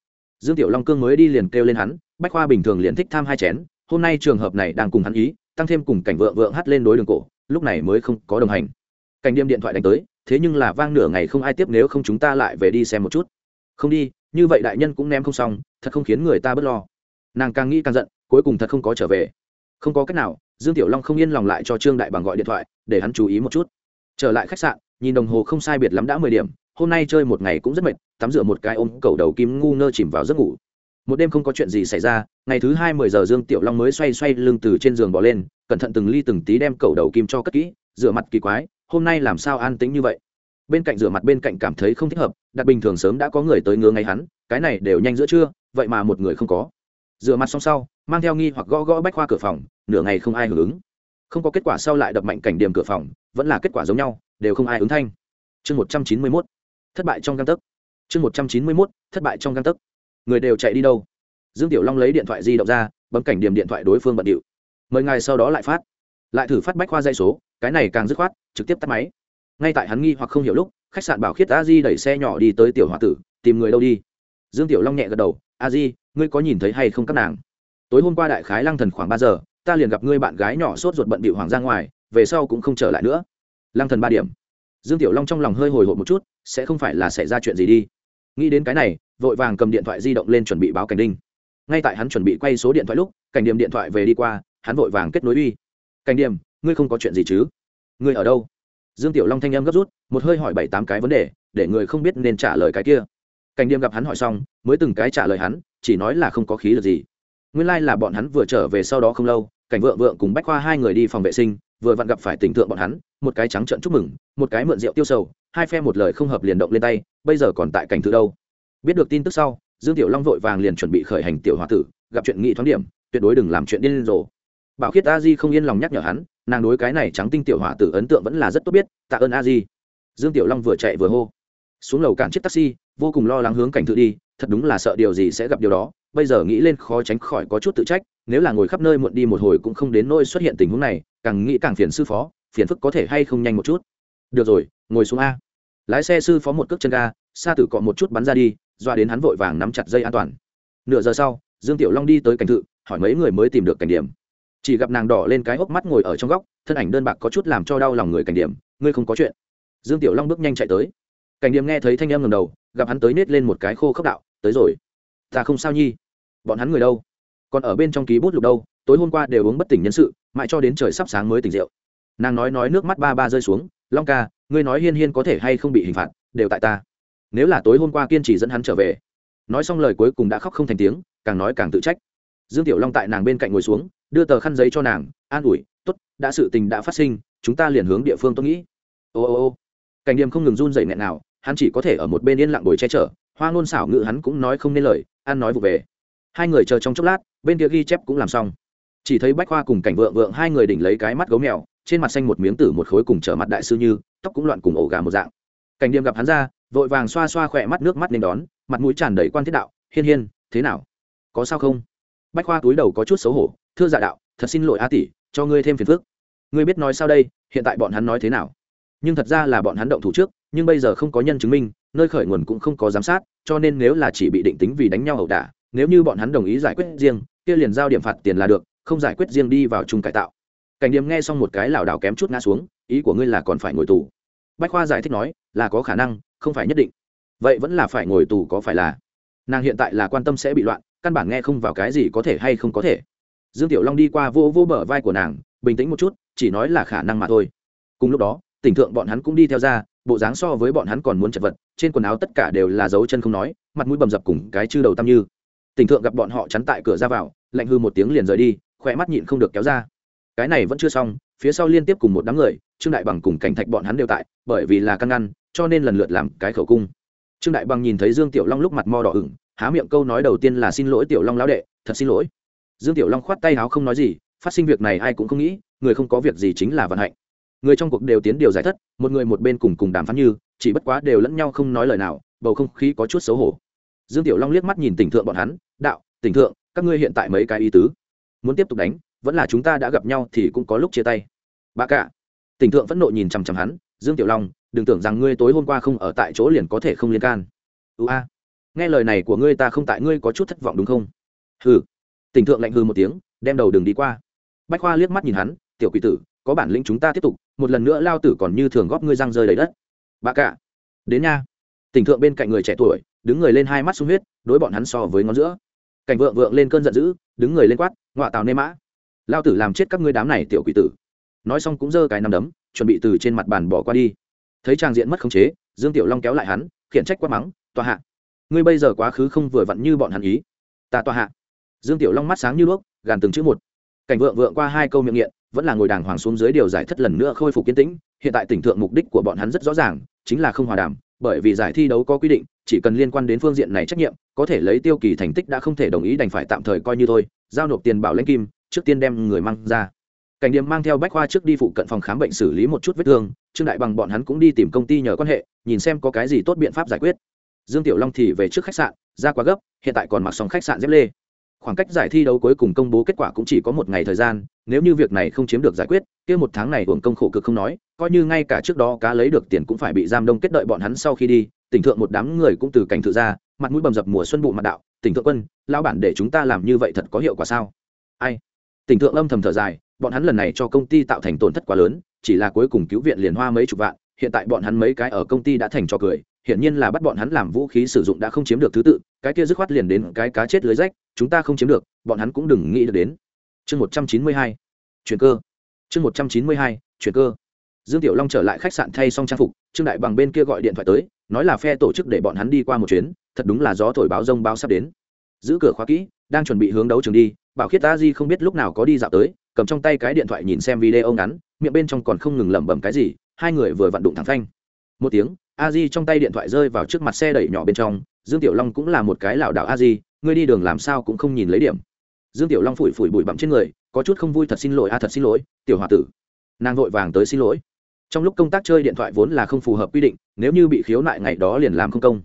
Dương tiểu long cương mới đi liền kêu lên hắn, bách khoa bình thường liền thích tham hai chén, hôm nay trường hợp này đang cùng hắn ý, tăng thêm cùng cảnh vượng vượng hắt lên đối đường cổ, lúc này mới không có đồng hành cảnh đêm điện thoại đánh tới, thế nhưng là vang nửa ngày không ai tiếp nếu không chúng ta lại về đi xem một chút. Không đi, như vậy đại nhân cũng ném không xong, thật không khiến người ta bớt lo. Nàng càng nghĩ càng giận, cuối cùng thật không có trở về. Không có cách nào, dương tiểu long không yên lòng lại cho trương đại bằng gọi điện thoại, để hắn chú ý một chút. Trở lại khách sạn, nhìn đồng hồ không sai biệt lắm đã mười điểm, hôm nay chơi một ngày cũng rất mệt, tắm rửa một cái ôm cầu đầu kim ngu ngơ chìm vào giấc ngủ. Một đêm không có chuyện gì xảy ra, ngày thứ hai mười giờ dương tiểu long mới xoay xoay lưng từ trên giường bỏ lên, cẩn thận từng ly từng tí đem cầu đầu kim cho cất kỹ, rửa mặt kỳ quái hôm nay làm sao an tĩnh như vậy? Bên cạnh rửa mặt, bên cạnh cảm thấy không thích hợp, đặt bình thường sớm đã có người tới ngứa ngay hắn, cái này đều nhanh giữa trưa, vậy mà một người không có. Rửa mặt xong sau, mang theo nghi hoặc gõ gõ bách khoa cửa phòng, nửa ngày không ai hưởng ứng. Không có kết quả sau lại đập mạnh cảnh điểm cửa phòng, vẫn là kết quả giống nhau, đều không ai ứng thanh. Chương một trăm chín mươi mốt, thất bại trong găng tấc. Chương một trăm chín mươi mốt, thất bại trong găng tấc. Người đều chạy đi đâu? Dương tiểu long lấy điện thoại di động ra, bấm cảnh điểm điện thoại đối phương bận điệu. Mời ngài sau đó lại phát lại thử phát bách khoa dây số, cái này càng dứt khoát, trực tiếp tắt máy. Ngay tại hắn nghi hoặc không hiểu lúc, khách sạn bảo khiết a di đẩy xe nhỏ đi tới tiểu h o a tử, tìm người đâu đi. Dương tiểu long nhẹ gật đầu, a di, ngươi có nhìn thấy hay không các nàng? Tối hôm qua đại khái lăng thần khoảng ba giờ, ta liền gặp ngươi bạn gái nhỏ sốt ruột bận bị hoàng ra ngoài, về sau cũng không trở lại nữa. Lăng thần ba điểm. Dương tiểu long trong lòng hơi hồi hộp một chút, sẽ không phải là xảy ra chuyện gì đi. Nghĩ đến cái này, vội vàng cầm điện thoại di động lên chuẩn bị báo cảnh đinh. Ngay tại hắn chuẩn bị quay số điện thoại lúc, cảnh điểm điện thoại về đi qua, hắn vội vàng kết nối uy cảnh điểm, ngươi không có chuyện gì chứ? Ngươi ở đâu? Dương tiểu long thanh em gấp rút, một hơi hỏi bảy tám cái vấn đề, để người không biết nên trả lời cái kia. Cảnh điểm gặp hắn hỏi xong, mới từng cái trả lời hắn, chỉ nói là không có khí lực gì. Nguyên lai、like、là bọn hắn vừa trở về sau đó không lâu, cảnh vợ vợ cùng bách khoa hai người đi phòng vệ sinh, vừa vặn gặp phải tình tượng bọn hắn, một cái trắng trợn chúc mừng, một cái mượn rượu tiêu sầu, hai phe một lời không hợp liền động lên tay, bây giờ còn tại cảnh thứ đâu? Biết được tin tức sau, dương tiểu long vội vàng liền chuẩn bị khởi hành tiểu h o a tử, gặp chuyện nghị thoáng điểm, tuyệt đối đừng làm chuyện điên rồ bảo khiết a di không yên lòng nhắc nhở hắn, nàng đối cái này trắng tinh tiểu hỏa tử ấn tượng vẫn là rất tốt biết, tạ ơn a di. Dương tiểu long vừa chạy vừa hô. Xuống lầu cản chiếc taxi, vô cùng lo lắng hướng cảnh thự đi, thật đúng là sợ điều gì sẽ gặp điều đó, bây giờ nghĩ lên khó tránh khỏi có chút tự trách, nếu là ngồi khắp nơi muộn đi một hồi cũng không đến nỗi xuất hiện tình huống này, càng nghĩ càng phiền sư phó, phiền phức có thể hay không nhanh một chút. Được rồi, ngồi xuống a. Lái xe sư phó một cước chân ga xa tử cọ một chút bắn ra đi, doa đến hắn vội vàng nắm chặt dây an toàn. Nửa giờ sau, dương tiểu long đi tới cảnh thự, hỏi mấy người mới tìm được cảnh điểm chỉ gặp nàng đỏ lên cái hốc mắt ngồi ở trong góc, thân ảnh đơn bạc có chút làm cho đau lòng người cảnh điểm, ngươi không có chuyện. Dương tiểu long bước nhanh chạy tới. Cảnh điểm nghe thấy thanh em ngầm đầu, gặp hắn tới nết lên một cái khô khốc đạo, tới rồi. Ta không sao nhi. Bọn hắn người đâu? Còn ở bên trong ký bút lục đâu, tối hôm qua đều uống bất tỉnh nhân sự, mãi cho đến trời sắp sáng mới tỉnh rượu. Nàng nói nói nước mắt ba ba rơi xuống, long ca, ngươi nói hiên hiên có thể hay không bị hình phạt, đều tại ta. Nếu là tối hôm qua kiên trì dẫn hắn trở về. Nói xong lời cuối cùng đã khóc không thành tiếng, càng nói càng tự trách. Dương tiểu long tại nàng bên cạnh ngồi xuống đưa tờ khăn giấy cho nàng, an ủi t ố t đã sự tình đã phát sinh, chúng ta liền hướng địa phương tôi nghĩ. Ô ô ô. Cảnh điềm không ngừng run dậy nghẹn nào, hắn chỉ có thể ở một bên yên lặng bồi che chở, hoa ngôn xảo ngự hắn cũng nói không nên lời an nói vụ về. Hai người chờ trong chốc lát, bên kia ghi chép cũng làm xong. Chỉ thấy bách khoa cùng cảnh vượng vượng hai người đỉnh lấy cái mắt gấu mèo, trên mặt xanh một miếng tử một khối cùng trở mặt đại sư như, tóc cũng loạn cùng ổ gà một dạng. Cảnh điềm gặp hắn ra, vội vàng xoa xoa khỏe mắt nước mắt nên đón, mặt mũi tràn đầy quan thiết đạo, hiên hiên, thế nào? Có sao không? Bách khoa túi đầu có chút xấu hổ thưa dạ đạo, thật xin lỗi a tỷ, cho ngươi thêm phiền phức. Ngươi biết nói sao đây, hiện tại bọn hắn nói thế nào? Nhưng thật ra là bọn hắn động thủ trước, nhưng bây giờ không có nhân chứng minh, nơi khởi nguồn cũng không có giám sát, cho nên nếu là chỉ bị định tính vì đánh nhau ẩu đả, nếu như bọn hắn đồng ý giải quyết riêng, kia liền giao điểm phạt tiền là được, không giải quyết riêng đi vào chung cải tạo. Cảnh điểm nghe xong một cái lảo đảo kém chút ngã xuống, ý của ngươi là còn phải ngồi tù. Bách khoa giải thích nói, là có khả năng, không phải nhất định. Vậy vẫn là phải ngồi tù có phải là? Nàng hiện tại là quan tâm sẽ bị loạn, căn bản nghe không vào cái gì có thể hay không có thể dương tiểu long đi qua vô vô bờ vai của nàng, bình tĩnh một chút, chỉ nói là khả năng mà thôi. Cùng lúc đó, tỉnh thượng bọn hắn cũng đi theo ra, bộ dáng so với bọn hắn còn muốn chật vật, trên quần áo tất cả đều là dấu chân không nói, mặt mũi bầm dập cùng cái chư đầu tam như. Tỉnh thượng gặp bọn họ chắn tại cửa ra vào, lạnh hư một tiếng liền rời đi khỏe mắt nhịn không được kéo ra. Cái này vẫn chưa xong, phía sau liên tiếp cùng một đám người, trương đại bằng cùng cảnh thạch bọn hắn đều tại, bởi vì là căn ngăn, cho nên lần lượt làm cái khẩu cung. Trương đại bằng nhìn thấy dương tiểu long lúc mặt mo đỏ ửng, há miệng câu nói đầu tiên là xin lỗi tiểu long lão đệ, thật xin lỗi dương tiểu long khoát tay áo không nói gì, phát sinh việc này ai cũng không nghĩ, người không có việc gì chính là vận hạnh. Người trong cuộc đều tiến điều giải thất, một người một bên cùng cùng đàm phán như, chỉ bất quá đều lẫn nhau không nói lời nào, bầu không khí có chút xấu hổ. Dương tiểu long liếc mắt nhìn tỉnh thượng bọn hắn, đạo, tỉnh thượng, các ngươi hiện tại mấy cái ý tứ? Muốn tiếp tục đánh, vẫn là chúng ta đã gặp nhau thì cũng có lúc chia tay. Bà cả. Tỉnh thượng phẫn nộ nhìn chằm chằm hắn, dương tiểu long, đừng tưởng rằng ngươi tối hôm qua không ở tại chỗ liền có thể không liên can. Ưu a, nghe lời này của ngươi ta không tại ngươi có chút thất vọng đúng không? Hừ tỉnh thượng lạnh hư một tiếng, đem đầu đường đi qua. Bách khoa liếc mắt nhìn hắn, tiểu quỷ tử, có bản lĩnh chúng ta tiếp tục, một lần nữa lao tử còn như thường góp ngươi răng rơi đầy đất. Bà cả đến nha. Tỉnh thượng bên cạnh người trẻ tuổi, đứng người lên hai mắt sung huyết, đối bọn hắn so với ngón giữa. Cảnh vượng vượng lên cơn giận dữ, đứng người lên quát, ngọa tào nê mã, lao tử làm chết các ngươi đám này tiểu quỷ tử. Nói xong cũng giơ cái nằm đấm, chuẩn bị từ trên mặt bàn bỏ qua đi. Thấy trang diện mất khống chế, dương tiểu long kéo lại hắn, khiển trách quát mắng, tòa hạ, ngươi bây giờ quá khứ không vừa vặn như bọn hắn ý. Ta tòa hạ dương tiểu long mắt sáng như đuốc, gàn từng chữ một. Cảnh vượng vượng qua hai câu miệng nghiện, vẫn là ngồi đàng hoàng xuống dưới điều giải thất lần nữa khôi phục kiến tĩnh, hiện tại tỉnh thượng mục đích của bọn hắn rất rõ ràng, chính là không hòa đàm, bởi vì giải thi đấu có quy định, chỉ cần liên quan đến phương diện này trách nhiệm, có thể lấy tiêu kỳ thành tích đã không thể đồng ý đành phải tạm thời coi như thôi, giao nộp tiền bảo lãnh kim, trước tiên đem người mang ra. Cảnh điểm mang theo bách khoa trước đi phụ cận phòng khám bệnh xử lý một chút vết thương, trương đại bằng bọn hắn cũng đi tìm công ty nhờ quan hệ, nhìn xem có cái gì tốt biện pháp giải quyết. Dương tiểu long thì về trước khách sạn, ra quá gấp, hiện tại còn mặc xong khách sạn dép lê khoảng cách giải thi đấu cuối cùng công bố kết quả cũng chỉ có một ngày thời gian, nếu như việc này không chiếm được giải quyết, kia một tháng này hưởng công khổ cực không nói, coi như ngay cả trước đó cá lấy được tiền cũng phải bị giam đông kết đợi bọn hắn sau khi đi, tỉnh thượng một đám người cũng từ cảnh thự ra, mặt mũi bầm dập mùa xuân bụ mặt đạo, tỉnh thượng quân, lão bản để chúng ta làm như vậy thật có hiệu quả sao? Ai? Tỉnh thượng âm thầm thở dài, bọn hắn lần này cho công ty tạo thành tổn thất quá lớn, chỉ là cuối cùng cứu viện liền hoa mấy chục vạn, hiện tại bọn hắn mấy cái ở công ty đã thành cho cười hiển nhiên là bắt bọn hắn làm vũ khí sử dụng đã không chiếm được thứ tự, cái kia dứt khoát liền đến cái cá chết lưới rách, chúng ta không chiếm được, bọn hắn cũng đừng nghĩ được đến. Chương một trăm chín mươi hai, chuyển cơ. Chương một trăm chín mươi hai, chuyển cơ. Dương tiểu long trở lại khách sạn thay xong trang phục, trương đại bằng bên kia gọi điện thoại tới, nói là phe tổ chức để bọn hắn đi qua một chuyến, thật đúng là gió thổi báo rông báo sắp đến. Giữ cửa khóa kỹ, đang chuẩn bị hướng đấu trường đi, bảo khiết ta di không biết lúc nào có đi dạo tới, cầm trong tay cái điện thoại nhìn xem video ngắn, miệng bên trong còn không ngừng lẩm bẩm cái gì, hai người vừa vặn đụng thẳng phanh. Một tiếng a di trong tay điện thoại rơi vào trước mặt xe đẩy nhỏ bên trong, dương tiểu long cũng là một cái lảo đảo a di, ngươi đi đường làm sao cũng không nhìn lấy điểm. Dương tiểu long phủi phủi bụi bặm trên người, có chút không vui thật xin lỗi, a à thật xin lỗi, tiểu h o a tử. Nàng vội vàng tới xin lỗi. Trong lúc công tác chơi điện thoại vốn là không phù hợp quy định, nếu như bị khiếu nại ngày đó liền làm không công.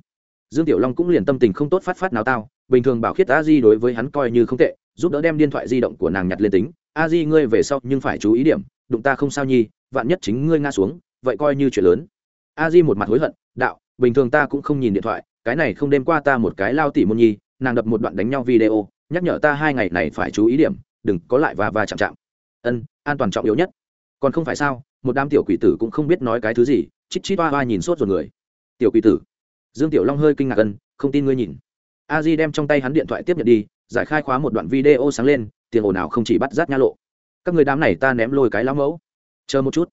Dương tiểu long cũng liền tâm tình không tốt phát phát nào tao, bình thường bảo khiết a di đối với hắn coi như không tệ, giúp đỡ đem điện thoại di động của nàng nhặt lên tính. A di ngươi về sau nhưng phải chú ý điểm, đụng ta không sao nhi, vạn nhất chính ngươi nga xuống, vậy coi như chuyện lớn a di một mặt hối hận, đạo, bình thường ta cũng không nhìn điện thoại, cái này không đêm qua ta một cái lao tỉ môn nhi, nàng đập một đoạn đánh nhau video, nhắc nhở ta hai ngày này phải chú ý điểm, đừng có lại và và chạm chạm. Ân, an toàn trọng yếu nhất. Còn không phải sao, một đám tiểu quỷ tử cũng không biết nói cái thứ gì. Chít chít hoa hoa nhìn sốt rồi người. Tiểu quỷ tử? Dương tiểu long hơi kinh ngạc ân, không tin ngươi nhìn. A di đem trong tay hắn điện thoại tiếp nhận đi, giải khai khóa một đoạn video sáng lên, tiền ồn nào không chỉ bắt rát nha lộ. Các người đám này ta ném lôi cái lão mẫu. Chờ một chút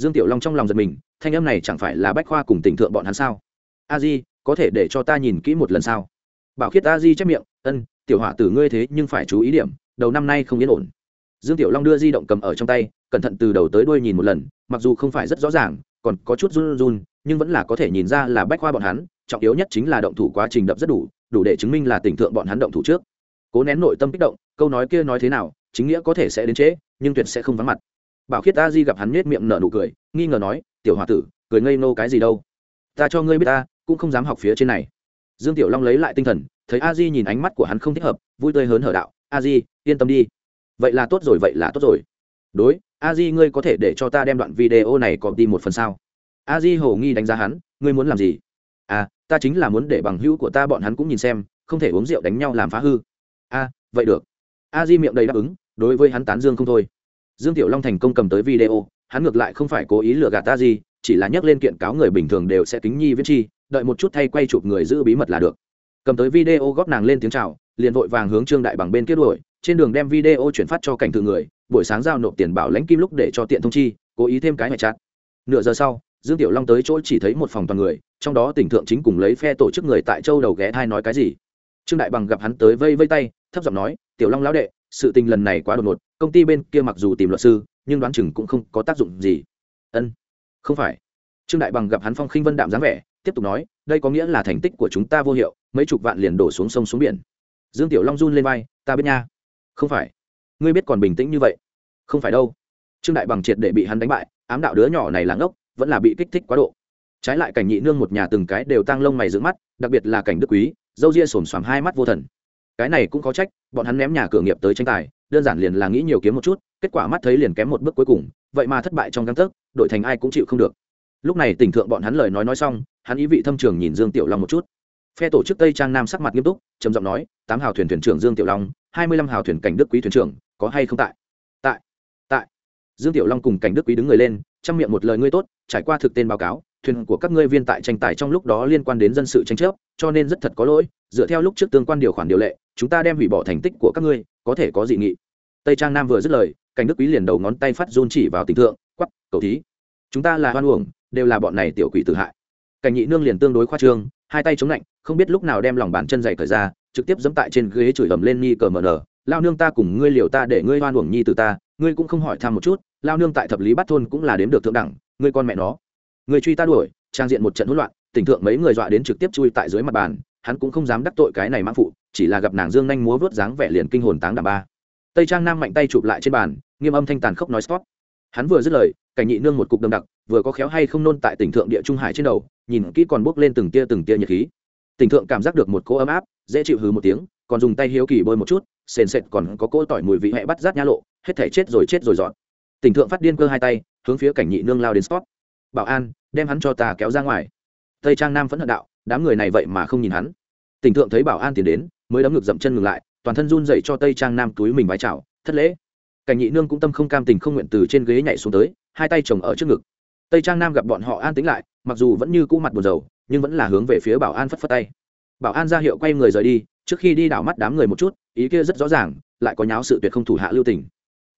dương tiểu long trong lòng giật mình, thanh âm này chẳng phải là bách khoa cùng tỉnh thượng bọn hắn sao? A di, có thể để cho ta nhìn kỹ một lần sao? Bảo khiết a di chép miệng, ân, tiểu hỏa tử ngươi thế nhưng phải chú ý điểm, đầu năm nay không yên ổn. Dương tiểu long đưa di động cầm ở trong tay, cẩn thận từ đầu tới đuôi nhìn một lần, mặc dù không phải rất rõ ràng, còn có chút run run, nhưng vẫn là có thể nhìn ra là bách khoa bọn hắn, trọng yếu nhất chính là động thủ quá trình đập rất đủ đủ để chứng minh là tỉnh thượng bọn hắn động thủ trước. Cố nén nội tâm kích động, câu nói kia nói thế nào, chính nghĩa có thể sẽ đến trễ, nhưng tuyệt sẽ không vắng mặt bảo khiết a di gặp hắn nết miệng nở nụ cười nghi ngờ nói tiểu h o a tử cười ngây nô cái gì đâu? Ta cho ngươi biết ta cũng không dám học phía trên này. Dương tiểu long lấy lại tinh thần thấy a di nhìn ánh mắt của hắn không thích hợp vui tươi hớn hở đạo a di yên tâm đi. Vậy là tốt rồi vậy là tốt rồi. Đối a di ngươi có thể để cho ta đem đoạn video này còn đi một phần sao? A di hồ nghi đánh giá hắn ngươi muốn làm gì? À ta chính là muốn để bằng hữu của ta bọn hắn cũng nhìn xem không thể uống rượu đánh nhau làm phá hư. A à, vậy được. A di miệng đầy đáp ứng đối với hắn tán dương không thôi dương tiểu long thành công cầm tới video hắn ngược lại không phải cố ý lừa gạt ta gì, chỉ là nhắc lên kiện cáo người bình thường đều sẽ kính nhi viết chi đợi một chút thay quay chụp người giữ bí mật là được. Cầm tới video góp nàng lên tiếng chào liền vội vàng hướng trương đại bằng bên kia đuổi trên đường đem video chuyển phát cho cảnh thự người buổi sáng giao nộp tiền bảo lãnh kim lúc để cho tiện thông chi cố ý thêm cái ngoại chặt nửa giờ sau dương tiểu long tới chỗ chỉ thấy một phòng toàn người trong đó tỉnh thượng chính cùng lấy phe tổ chức người tại châu đầu ghé thai nói cái gì. Trương đại bằng gặp hắn tới vây vây tay thấp giọng nói, tiểu long lão đệ, sự tình lần này quá đột ngột, công ty bên kia mặc dù tìm luật sư, nhưng đoán chừng cũng không có tác dụng gì. Ân, không phải. Trương đại bằng gặp hắn phong khinh vân đạm dáng vẻ, tiếp tục nói, đây có nghĩa là thành tích của chúng ta vô hiệu, mấy chục vạn liền đổ xuống sông xuống biển. Dương tiểu long run lên vai, ta biết nha. Không phải. Ngươi biết còn bình tĩnh như vậy. Không phải đâu. Trương đại bằng triệt để bị hắn đánh bại, ám đạo đứa nhỏ này là ngốc, vẫn là bị kích thích quá độ. Trái lại cảnh nhị nương một nhà từng cái đều tăng lông mày dựng mắt, đặc biệt là cảnh đức quý, dâu ria xồm xoàm hai mắt vô thần cái này cũng có trách, bọn hắn ném nhà cửa nghiệp tới tranh tài, đơn giản liền là nghĩ nhiều kiếm một chút, kết quả mắt thấy liền kém một bước cuối cùng, vậy mà thất bại trong găng tấc, đội thành ai cũng chịu không được. Lúc này tỉnh thượng bọn hắn lời nói nói xong, hắn ý vị thâm trường nhìn dương tiểu long một chút. Phe tổ chức tây trang nam sắc mặt nghiêm túc, trầm giọng nói, tám hào thuyền thuyền trưởng dương tiểu long, hai mươi lăm hào thuyền cảnh đức quý thuyền trưởng, có hay không tại? Tại tại. Dương tiểu long cùng cảnh đức quý đứng người lên, chăm miệng một lời, ngươi tốt, trải qua thực tên báo cáo thuyền của các ngươi viên tại tranh tài trong lúc đó liên quan đến dân sự tranh chấp, cho nên rất thật có lỗi, dựa theo lúc trước tương quan điều khoản điều lệ, chúng ta đem hủy bỏ thành tích của các ngươi, có thể có dị nghị. Tây trang nam vừa dứt lời, cảnh đức quý liền đầu ngón tay phát run chỉ vào tình thượng quắp cầu thí, chúng ta là hoan uổng, đều là bọn này tiểu quỷ tự hại. Cảnh nhị nương liền tương đối khoa trương, hai tay chống lạnh, không biết lúc nào đem lòng bàn chân dày cởi ra, trực tiếp dẫm tại trên ghế chửi ầm lên nhi cờ mờ nở lao nương ta cùng ngươi liều ta để ngươi hoan uổng nhi từ ta, ngươi cũng không hỏi thăm một chút, lao nương tại thập lý bắt thôn cũng là đếm được thượng đẳng, ngươi con mẹ nó người truy ta đuổi, trang diện một trận hỗn loạn tỉnh thượng mấy người dọa đến trực tiếp chui tại dưới mặt bàn, hắn cũng không dám đắc tội cái này mãn phụ, chỉ là gặp nàng dương nhanh múa vớt dáng vẻ liền kinh hồn táng đảm ba. Tây trang nam mạnh tay chụp lại trên bàn, nghiêm âm thanh tàn khốc nói stop. Hắn vừa dứt lời, cảnh nhị nương một cục đầm đặc, vừa có khéo hay không nôn tại tỉnh thượng địa trung hải trên đầu, nhìn kỹ còn bốc lên từng tia từng tia nhiệt khí. Tỉnh thượng cảm giác được một cỗ ấm áp, dễ chịu hừ một tiếng, còn dùng tay hiếu kỳ bôi một chút, sền sệt còn có cỗ tỏi mùi vị hẹ bắt rát nhã lộ, hết thể chết rồi chết rồi dọn. Tỉnh thượng phát điên cơ hai tay, hướng phía cảnh nhị nương lao đến stop bảo an, đem hắn cho ta kéo ra ngoài. Tây trang nam phẫn hận đạo, đám người này vậy mà không nhìn hắn. Tỉnh thượng thấy bảo an tiến đến, mới đấm ngực dậm chân ngừng lại, toàn thân run dậy cho tây trang nam túi mình vái chào, thất lễ. Cảnh nhị nương cũng tâm không cam tình không nguyện từ trên ghế nhảy xuống tới, hai tay chồng ở trước ngực. Tây trang nam gặp bọn họ an tính lại, mặc dù vẫn như cũ mặt buồn rầu, nhưng vẫn là hướng về phía bảo an phất phất tay. Bảo an ra hiệu quay người rời đi, trước khi đi đảo mắt đám người một chút, ý kia rất rõ ràng, lại có nháo sự tuyệt không thủ hạ lưu tình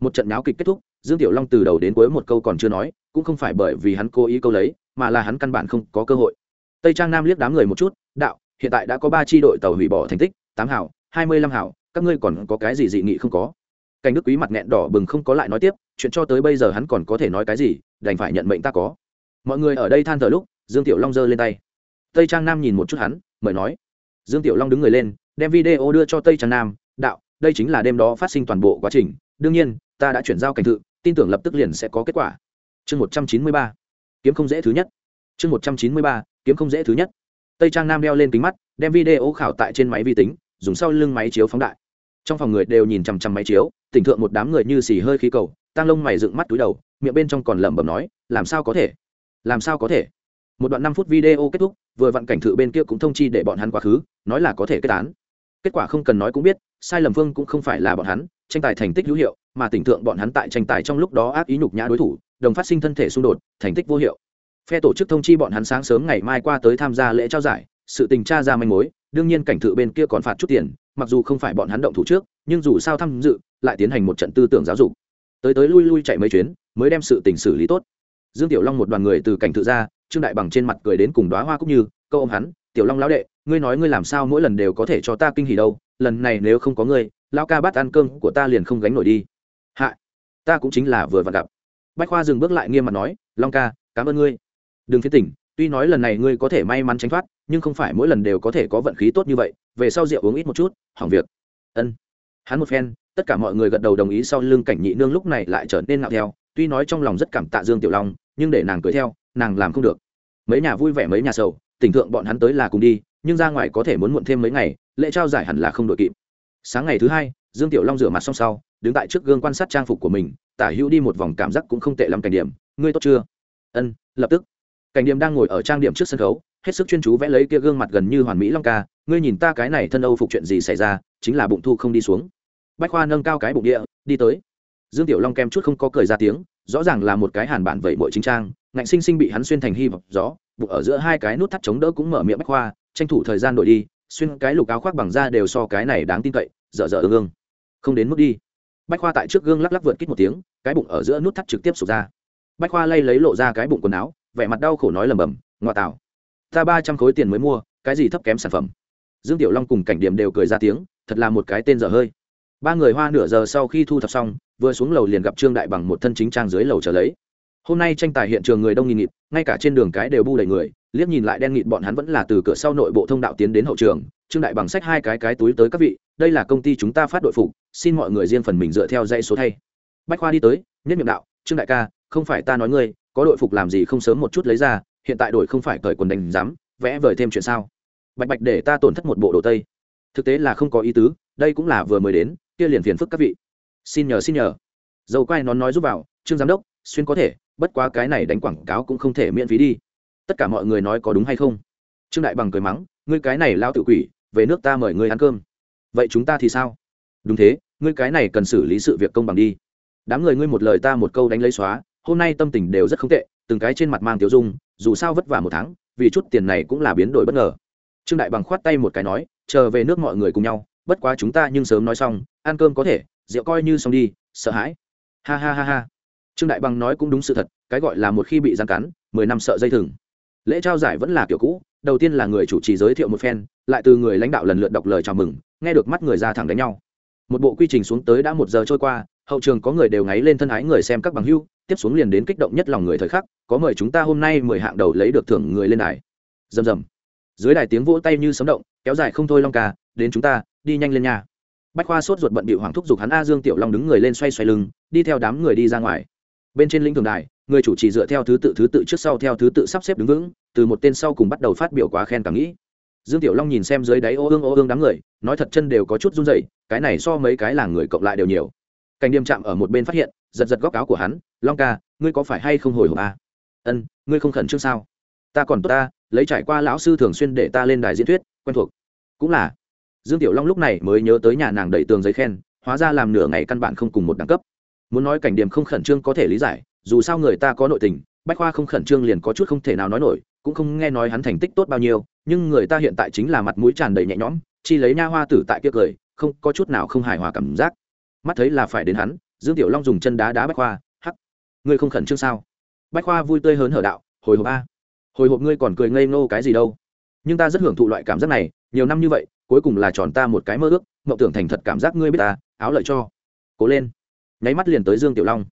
một trận nháo kịch kết thúc, dương tiểu long từ đầu đến cuối một câu còn chưa nói, cũng không phải bởi vì hắn cố ý câu lấy, mà là hắn căn bản không có cơ hội. Tây trang nam liếc đám người một chút, đạo, hiện tại đã có ba tri đội tàu hủy bỏ thành tích, tám hảo, hai mươi lăm hảo, các ngươi còn có cái gì dị nghị không có? Cảnh đức quý mặt nghẹn đỏ bừng không có lại nói tiếp, chuyện cho tới bây giờ hắn còn có thể nói cái gì, đành phải nhận mệnh ta có. Mọi người ở đây than thở lúc, dương tiểu long giơ lên tay. Tây trang nam nhìn một chút hắn, mời nói. Dương tiểu long đứng người lên, đem video đưa cho tây trang nam. Đạo, đây chính là đêm đó phát sinh toàn bộ quá trình, đương nhiên ta đã chuyển giao cảnh thự, tin tưởng lập tức liền sẽ có kết quả. Chương một trăm chín mươi ba, kiếm không dễ thứ nhất. Chương một trăm chín mươi ba, kiếm không dễ thứ nhất. Tây trang nam đeo lên kính mắt, đem video khảo tại trên máy vi tính, dùng sau lưng máy chiếu phóng đại. Trong phòng người đều nhìn chằm chằm máy chiếu, tỉnh thượng một đám người như xì hơi khí cầu tăng lông mày dựng mắt túi đầu, miệng bên trong còn lẩm bẩm nói, làm sao có thể? Làm sao có thể? Một đoạn năm phút video kết thúc, vừa vặn cảnh thự bên kia cũng thông chi để bọn hắn quá khứ, nói là có thể kết án. Kết quả không cần nói cũng biết, sai lầm phương cũng không phải là bọn hắn, tranh tài thành tích hữu hiệu mà tỉnh thượng bọn hắn tại tranh tài trong lúc đó ác ý nhục nhã đối thủ, đồng phát sinh thân thể xung đột, thành tích vô hiệu. Phe tổ chức thông chi bọn hắn sáng sớm ngày mai qua tới tham gia lễ trao giải, sự tình tra ra manh mối, đương nhiên cảnh thự bên kia còn phạt chút tiền, mặc dù không phải bọn hắn động thủ trước, nhưng dù sao tham dự, lại tiến hành một trận tư tưởng giáo dục. Tới tới lui lui chạy mấy chuyến, mới đem sự tình xử lý tốt. Dương tiểu long một đoàn người từ cảnh thự ra, trương đại bằng trên mặt cười đến cùng đoá hoa cũng như, câu ông hắn, tiểu long lão đệ, ngươi nói ngươi làm sao mỗi lần đều có thể cho ta kinh hỉ đâu, lần này nếu không có ngươi, lão ca bắt ăn cơm của ta liền không gánh nổi đi hạ, ta cũng chính là vừa vặn gặp. Bách khoa dừng bước lại nghiêm mặt nói, long ca, cảm ơn ngươi. Đừng phía tỉnh, tuy nói lần này ngươi có thể may mắn tránh thoát, nhưng không phải mỗi lần đều có thể có vận khí tốt như vậy, về sau rượu uống ít một chút, hỏng việc. Ân. Hắn một phen, tất cả mọi người gật đầu đồng ý sau lưng cảnh nhị nương lúc này lại trở nên ngạo theo tuy nói trong lòng rất cảm tạ dương tiểu long, nhưng để nàng cưới theo, nàng làm không được. Mấy nhà vui vẻ mấy nhà sầu, tỉnh thượng bọn hắn tới là cùng đi, nhưng ra ngoài có thể muốn muộn thêm mấy ngày, lễ trao giải hẳn là không đội kịp. Sáng ngày thứ hai, dương tiểu long rửa mặt xong sau đứng tại trước gương quan sát trang phục của mình, tả hữu đi một vòng cảm giác cũng không tệ lắm cảnh điểm. Ngươi tốt chưa? Ân, lập tức. Cảnh điểm đang ngồi ở trang điểm trước sân khấu, hết sức chuyên chú vẽ lấy kia gương mặt gần như hoàn mỹ long ca. Ngươi nhìn ta cái này thân âu phục chuyện gì xảy ra, chính là bụng thu không đi xuống. Bách khoa nâng cao cái bụng địa, đi tới. Dương tiểu long kem chút không có cười ra tiếng, rõ ràng là một cái hàn bản vẩy bội chính trang. Ngạnh sinh sinh bị hắn xuyên thành hy vọng gió bụng ở giữa hai cái nút thắt chống đỡ cũng mở miệng bách khoa, tranh thủ thời gian đổi đi. Xuyên cái lục áo khoác bằng da đều so cái này đáng tin cậy, dở dở ương ương. Không đến mức đi bách khoa tại trước gương lắc lắc vượt kít một tiếng, cái bụng ở giữa nút thắt trực tiếp sụp ra. Bách khoa lay lấy lộ ra cái bụng quần áo, vẻ mặt đau khổ nói lầm bầm ngoại tạo ta ba trăm khối tiền mới mua, cái gì thấp kém sản phẩm? Dương tiểu long cùng cảnh điểm đều cười ra tiếng, thật là một cái tên dở hơi. Ba người hoa nửa giờ sau khi thu thập xong, vừa xuống lầu liền gặp trương đại bằng một thân chính trang dưới lầu trở lấy. Hôm nay tranh tài hiện trường người đông nghìn nghịt, ngay cả trên đường cái đều bu đầy người, liếc nhìn lại đen nghịt bọn hắn vẫn là từ cửa sau nội bộ thông đạo tiến đến hậu trường trương đại bằng sách hai cái cái túi tới, các vị, đây là công ty chúng ta phát đội phục, xin mọi người riêng phần mình dựa theo dãy số thay. Bách khoa đi tới, nhất miệng đạo, trương đại ca, không phải ta nói ngươi, có đội phục làm gì không sớm một chút lấy ra, hiện tại đội không phải cởi quần đánh dám vẽ vời thêm chuyện sao? Bạch bạch để ta tổn thất một bộ đồ tây. Thực tế là không có ý tứ, đây cũng là vừa mới đến, kia liền phiền phức các vị. Xin nhờ xin nhờ. Dầu quay nón nói giúp vào, trương giám đốc, xuyên có thể, bất quá cái này đánh quảng cáo cũng không thể miễn phí đi. Tất cả mọi người nói có đúng hay không? Trương đại bằng cười mắng, ngươi cái này lao tự quỷ về nước ta mời ngươi ăn cơm. Vậy chúng ta thì sao? Đúng thế, ngươi cái này cần xử lý sự việc công bằng đi. Đám người ngươi một lời ta một câu đánh lấy xóa, hôm nay tâm tình đều rất không tệ, từng cái trên mặt mang tiêu dung, dù sao vất vả một tháng, vì chút tiền này cũng là biến đổi bất ngờ. Trương đại bằng khoát tay một cái nói, chờ về nước mọi người cùng nhau, bất quá chúng ta nhưng sớm nói xong, ăn cơm có thể, rượu coi như xong đi, sợ hãi. Ha ha ha ha. Trương đại bằng nói cũng đúng sự thật, cái gọi là một khi bị gian cắn, mười năm sợ dây thừng. Lễ trao giải vẫn là kiểu cũ đầu tiên là người chủ trì giới thiệu một phen, lại từ người lãnh đạo lần lượt đọc lời chào mừng, nghe được mắt người ra thẳng đánh nhau. Một bộ quy trình xuống tới đã một giờ trôi qua, hậu trường có người đều ngáy lên thân ái người xem các bằng hưu, tiếp xuống liền đến kích động nhất lòng người thời khắc, có mời chúng ta hôm nay mười hạng đầu lấy được thưởng người lên đài. Rầm rầm. Dưới đài tiếng vỗ tay như sấm động, kéo dài không thôi long ca, đến chúng ta, đi nhanh lên nhà bách khoa sốt ruột bận bị hoàng thúc giục hắn a dương tiểu long đứng người lên xoay xoay lưng, đi theo đám người đi ra ngoài. Bên trên lĩnh thường đài người chủ trì dựa theo thứ tự thứ tự trước sau theo thứ tự sắp xếp đứng vững, từ một tên sau cùng bắt đầu phát biểu quá khen cảm nghĩ. Dương tiểu long nhìn xem dưới đáy ô ương ô ương đám người, nói thật chân đều có chút run rẩy, cái này so mấy cái làng người cộng lại đều nhiều. Cảnh điềm chạm ở một bên phát hiện, giật giật góc áo của hắn, long ca, ngươi có phải hay không hồi hộp a à? ân, ngươi không khẩn trương sao? Ta còn tốt ta, lấy trải qua lão sư thường xuyên để ta lên đài diễn thuyết, quen thuộc. Cũng là. Dương tiểu long lúc này mới nhớ tới nhà nàng đẩy tường giấy khen, hóa ra làm nửa ngày căn bản không cùng một đẳng cấp. Muốn nói cảnh điểm không khẩn trương có thể lý giải dù sao người ta có nội tình, bách khoa không khẩn trương liền có chút không thể nào nói nổi, cũng không nghe nói hắn thành tích tốt bao nhiêu, nhưng người ta hiện tại chính là mặt mũi tràn đầy nhẹ nhõm, chi lấy nha hoa tử tại kia cười, không, có chút nào không hài hòa cảm giác. Mắt thấy là phải đến hắn, dương tiểu long dùng chân đá đá bách khoa, hắc, ngươi không khẩn trương sao? Bách khoa vui tươi hớn hở đạo, hồi hộp a, hồi hộp ngươi còn cười ngây ngô cái gì đâu. Nhưng ta rất hưởng thụ loại cảm giác này, nhiều năm như vậy, cuối cùng là tròn ta một cái mơ ước, mộng tưởng thành thật cảm giác ngươi biết ta, áo lợi cho. Cố lên. Nháy mắt liền tới dương tiểu long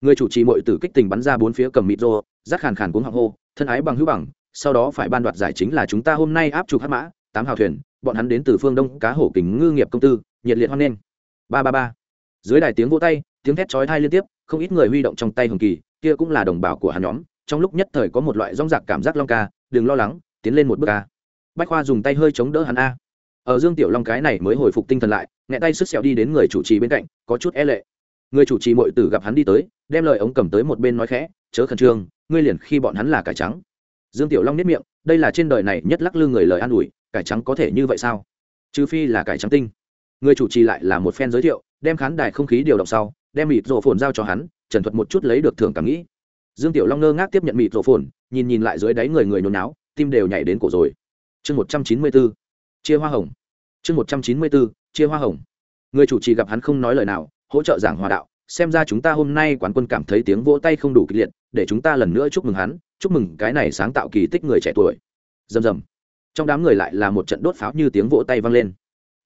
người chủ trì mội tử kích tình bắn ra bốn phía cầm mịt rô rác khàn khàn cuống họng hô, thân ái bằng hữu bằng, sau đó phải ban đoạt giải chính là chúng ta hôm nay áp trục hát mã, tám hào thuyền, bọn hắn đến từ phương đông, cá hổ kính ngư nghiệp công tư, nhiệt liệt hoan nghênh. Ba ba ba. Dưới đài tiếng vỗ tay, tiếng thét chói thai liên tiếp, không ít người huy động trong tay hồng kỳ, kia cũng là đồng bào của hắn nhóm, trong lúc nhất thời có một loại rong rạc cảm giác long ca, đừng lo lắng, tiến lên một bước ca bách khoa dùng tay hơi chống đỡ hắn a. Ở dương tiểu long cái này mới hồi phục tinh thần lại nhẹ tay sức sẹo đi đến người chủ trì bên cạnh, có chút e lệ. Người chủ trì mội tử gặp hắn đi tới đem lời ống cầm tới một bên nói khẽ, chớ khẩn trương, ngươi liền khi bọn hắn là cải trắng. Dương tiểu long nếp miệng, đây là trên đời này nhất lắc lư người lời an ủi, cải trắng có thể như vậy sao? Trừ phi là cải trắng tinh. Người chủ trì lại là một phen giới thiệu, đem khán đài không khí điều động sau, đem mịt rổ phồn giao cho hắn, trần thuật một chút lấy được thưởng cảm nghĩ. Dương tiểu long ngơ ngác tiếp nhận mịt rổ phồn, nhìn nhìn lại dưới đáy người người nôn náo, tim đều nhảy đến cổ rồi. Chương một trăm chín mươi bốn chia hoa hồng. Chương một trăm chín mươi bốn chia hoa hồng. Người chủ trì gặp hắn không nói lời nào, hỗ trợ giảng hòa đạo xem ra chúng ta hôm nay quán quân cảm thấy tiếng vỗ tay không đủ kịch liệt, để chúng ta lần nữa chúc mừng hắn, chúc mừng cái này sáng tạo kỳ tích người trẻ tuổi. Rầm rầm. Trong đám người lại là một trận đốt pháo như tiếng vỗ tay vang lên.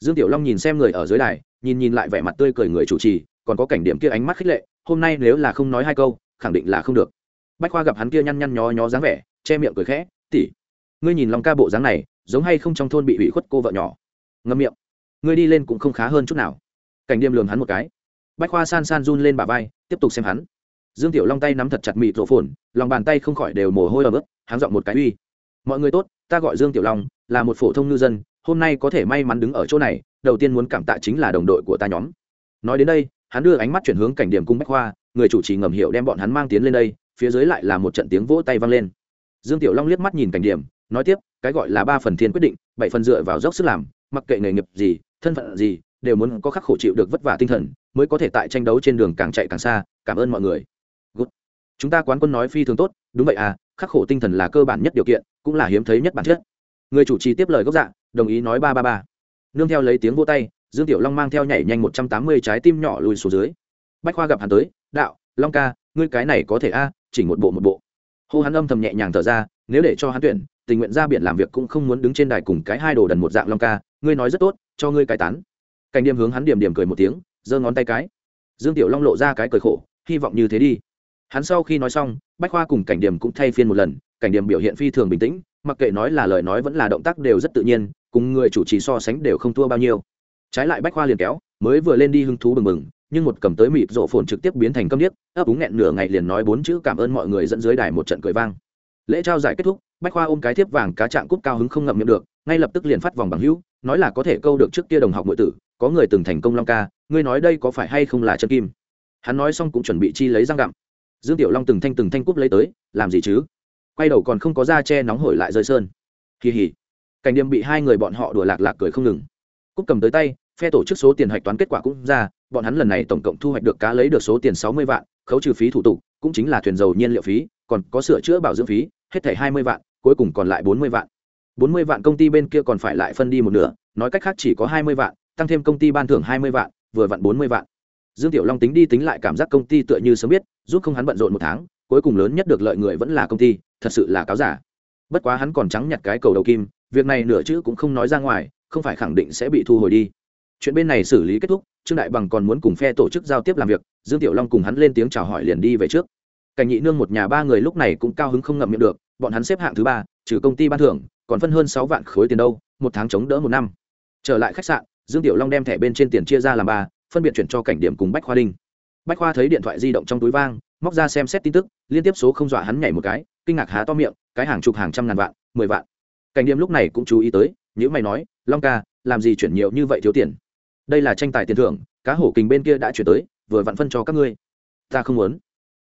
Dương tiểu long nhìn xem người ở dưới đài, nhìn nhìn lại vẻ mặt tươi cười người chủ trì, còn có cảnh điểm kia ánh mắt khích lệ, hôm nay nếu là không nói hai câu, khẳng định là không được. Bách khoa gặp hắn kia nhăn nhăn nhó nhó dáng vẻ, che miệng cười khẽ tỉ ngươi nhìn long ca bộ dáng này, giống hay không trong thôn bị hủy khuất cô vợ nhỏ? Ngâm miệng. Ngươi đi lên cũng không khá hơn chút nào. Cảnh điểm lường hắn một cái bách khoa san san run lên bà vai, tiếp tục xem hắn. Dương tiểu long tay nắm thật chặt mịt rổ phồn, lòng bàn tay không khỏi đều mồ hôi ở bước hắn dọn một cái uy. Mọi người tốt, ta gọi dương tiểu long, là một phổ thông ngư dân, hôm nay có thể may mắn đứng ở chỗ này, đầu tiên muốn cảm tạ chính là đồng đội của ta nhóm. Nói đến đây, hắn đưa ánh mắt chuyển hướng cảnh điểm cung bách khoa, người chủ trì ngầm hiểu đem bọn hắn mang tiến lên đây, phía dưới lại là một trận tiếng vỗ tay vang lên. Dương tiểu long liếc mắt nhìn cảnh điểm, nói tiếp, cái gọi là ba phần thiên quyết định, bảy phần dựa vào dốc sức làm, mặc kệ nghề nghiệp gì, thân phận gì đều muốn có khắc khổ chịu được vất vả tinh thần, mới có thể tại tranh đấu trên đường càng chạy càng xa. Cảm ơn mọi người. Good. chúng ta quán quân nói phi thường tốt. Đúng vậy à khắc khổ tinh thần là cơ bản nhất điều kiện, cũng là hiếm thấy nhất bản chất. Người chủ trì tiếp lời gốc dạ đồng ý nói ba ba ba. Nương theo lấy tiếng vô tay, dương tiểu long mang theo nhảy nhanh một trăm tám mươi trái tim nhỏ lùi xuống dưới. Bách khoa gặp hắn tới, đạo, long ca, ngươi cái này có thể a chỉnh một bộ một bộ. Hô hắn âm thầm nhẹ nhàng thở ra, nếu để cho hắn tuyển, tình nguyện ra biển làm việc cũng không muốn đứng trên đài cùng cái hai đồ đần một dạng long ca, ngươi nói rất tốt, cho ngươi cái tán cảnh điểm hướng hắn điểm điểm cười một tiếng, giơ ngón tay cái. Dương tiểu long lộ ra cái cười khổ, hy vọng như thế đi. Hắn sau khi nói xong, bách khoa cùng cảnh điểm cũng thay phiên một lần, cảnh điểm biểu hiện phi thường bình tĩnh, mặc kệ nói là lời nói vẫn là động tác đều rất tự nhiên, cùng người chủ trì so sánh đều không thua bao nhiêu. Trái lại bách khoa liền kéo, mới vừa lên đi hứng thú bừng bừng, nhưng một cầm tới mịt rộ phồn trực tiếp biến thành câm điếc, ấp úng nghẹn nửa ngày liền nói bốn chữ cảm ơn mọi người dẫn dưới đài một trận cười vang. Lễ trao giải kết thúc, bách khoa ôm cái thiếp vàng cá trạng cúp cao hứng không ngậm miệng được, ngay lập tức liền phát vòng bằng hữu, nói là có thể câu được trước kia đồng học nội tử có người từng thành công long ca, ngươi nói đây có phải hay không là chân kim? Hắn nói xong cũng chuẩn bị chi lấy răng gặm. Dương tiểu long từng thanh từng thanh cúp lấy tới, làm gì chứ? Quay đầu còn không có da che nóng hổi lại rơi sơn. Kỳ hỉ cảnh điểm bị hai người bọn họ đùa lạc lạc cười không ngừng. Cúp cầm tới tay, phe tổ chức số tiền hạch toán kết quả cũng ra, bọn hắn lần này tổng cộng thu hoạch được cá lấy được số tiền sáu mươi vạn, khấu trừ phí thủ tục, cũng chính là thuyền dầu nhiên liệu phí, còn có sửa chữa bảo dưỡng phí, hết thảy hai mươi vạn, cuối cùng còn lại bốn mươi vạn. Bốn mươi vạn công ty bên kia còn phải lại phân đi một nửa, nói cách khác chỉ có hai mươi vạn tăng thêm công ty ban thưởng hai mươi vạn, vừa vặn bốn mươi vạn. Dương tiểu long tính đi tính lại cảm giác công ty tựa như sớm biết, giúp không hắn bận rộn một tháng, cuối cùng lớn nhất được lợi người vẫn là công ty, thật sự là cáo giả. Bất quá hắn còn trắng nhặt cái cầu đầu kim, việc này nửa chữ cũng không nói ra ngoài, không phải khẳng định sẽ bị thu hồi đi. Chuyện bên này xử lý kết thúc, trương đại bằng còn muốn cùng phe tổ chức giao tiếp làm việc, dương tiểu long cùng hắn lên tiếng chào hỏi liền đi về trước. Cảnh nhị nương một nhà ba người lúc này cũng cao hứng không ngậm miệng được, bọn hắn xếp hạng thứ ba, trừ công ty ban thưởng, còn phân hơn sáu vạn khối tiền đâu, một tháng chống đỡ một năm. Trở lại khách sạn dương tiểu long đem thẻ bên trên tiền chia ra làm ba, phân biệt chuyển cho cảnh điểm cùng bách khoa đinh bách khoa thấy điện thoại di động trong túi vang, móc ra xem xét tin tức, liên tiếp số không dọa hắn nhảy một cái, kinh ngạc há to miệng, cái hàng chục hàng trăm ngàn vạn, mười vạn. Cảnh điểm lúc này cũng chú ý tới, nhữ mày nói, long ca, làm gì chuyển nhiều như vậy thiếu tiền? Đây là tranh tài tiền thưởng, cá hổ kình bên kia đã chuyển tới, vừa vặn phân cho các ngươi. Ta không muốn.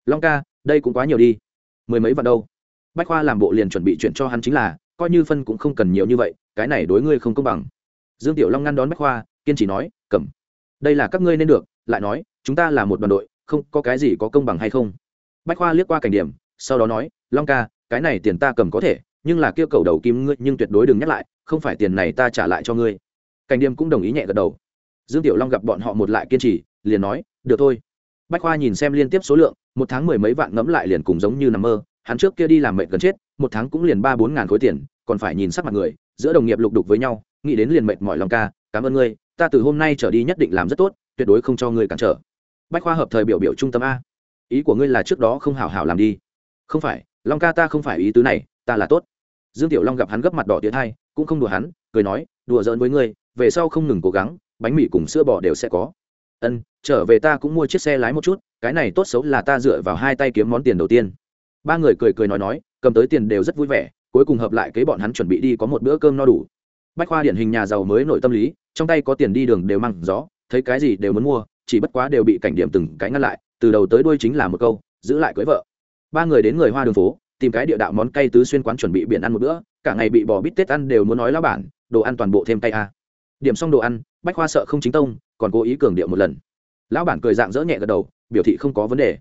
Long ca, đây cũng quá nhiều đi. Mười mấy vạn đâu? Bách khoa làm bộ liền chuẩn bị chuyển cho hắn chính là, coi như phân cũng không cần nhiều như vậy, cái này đối ngươi không công bằng dương tiểu long ngăn đón bách khoa, kiên trì nói, cầm. Đây là các ngươi nên được. Lại nói, chúng ta là một đoàn đội, không có cái gì có công bằng hay không? Bách khoa liếc qua cảnh điểm, sau đó nói, long ca, cái này tiền ta cầm có thể, nhưng là kêu cầu đầu kim ngươi, nhưng tuyệt đối đừng nhắc lại, không phải tiền này ta trả lại cho ngươi. Cảnh điểm cũng đồng ý nhẹ gật đầu. Dương tiểu long gặp bọn họ một lại kiên trì, liền nói, được thôi. Bách khoa nhìn xem liên tiếp số lượng, một tháng mười mấy vạn ngẫm lại liền cùng giống như nằm mơ, hắn trước kia đi làm mệnh gần chết, một tháng cũng liền ba bốn ngàn khối tiền, còn phải nhìn sắc mặt người, giữa đồng nghiệp lục đục với nhau nghĩ đến liền mệt mỏi lòng ca, cảm ơn ngươi, ta từ hôm nay trở đi nhất định làm rất tốt, tuyệt đối không cho ngươi cản trở. Bách khoa hợp thời biểu biểu trung tâm a. Ý của ngươi là trước đó không hảo hảo làm đi. Không phải, long ca ta không phải ý tứ này, ta là tốt. Dương tiểu long gặp hắn gấp mặt đỏ tiến hai cũng không đùa hắn, cười nói, đùa giỡn với ngươi, về sau không ngừng cố gắng, bánh mì cùng sữa bò đều sẽ có. Ân, trở về ta cũng mua chiếc xe lái một chút, cái này tốt xấu là ta dựa vào hai tay kiếm món tiền đầu tiên. Ba người cười cười nói nói, cầm tới tiền đều rất vui vẻ, cuối cùng hợp lại kế bọn hắn chuẩn bị đi có một bữa cơm no đủ bách khoa điển hình nhà giàu mới nội tâm lý, trong tay có tiền đi đường đều măng gió, thấy cái gì đều muốn mua, chỉ bất quá đều bị cảnh điểm từng cái ngăn lại, từ đầu tới đuôi chính là một câu, giữ lại cưới vợ. Ba người đến người hoa đường phố, tìm cái địa đạo món cay tứ xuyên quán chuẩn bị biển ăn một bữa, cả ngày bị bỏ bít tết ăn đều muốn nói lão bản, đồ ăn toàn bộ thêm cay a. Điểm xong đồ ăn, bách khoa sợ không chính tông, còn cố ý cường điệu một lần. Lão bản cười dạng dỡ nhẹ gật đầu, biểu thị không có vấn đề.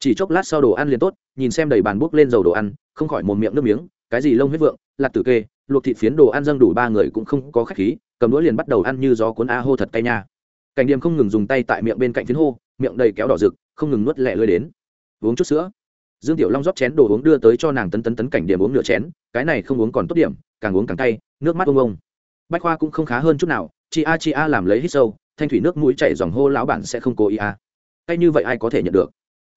Chỉ chốc lát sau đồ ăn liền tốt, nhìn xem đầy bàn bốc lên dầu đồ ăn, không khỏi một miệng nước miếng cái gì lông huyết vượng lạc tử kê, luộc thịt phiến đồ ăn dâng đủ ba người cũng không có khách khí, cầm đũa liền bắt đầu ăn như gió cuốn a hô thật cay nha. Cảnh điềm không ngừng dùng tay tại miệng bên cạnh phiến hô, miệng đầy kéo đỏ rực, không ngừng nuốt lẹ lưỡi đến. Uống chút sữa. Dương tiểu long rót chén đồ uống đưa tới cho nàng tấn tấn tấn cảnh điểm uống nửa chén, cái này không uống còn tốt điểm, càng uống càng cay, nước mắt ông ông bách khoa cũng không khá hơn chút nào chị a chị a làm lấy hít sâu, thanh thủy nước mũi chảy dòng hô lão bản sẽ không cố ý a. À. như vậy ai có thể nhận được?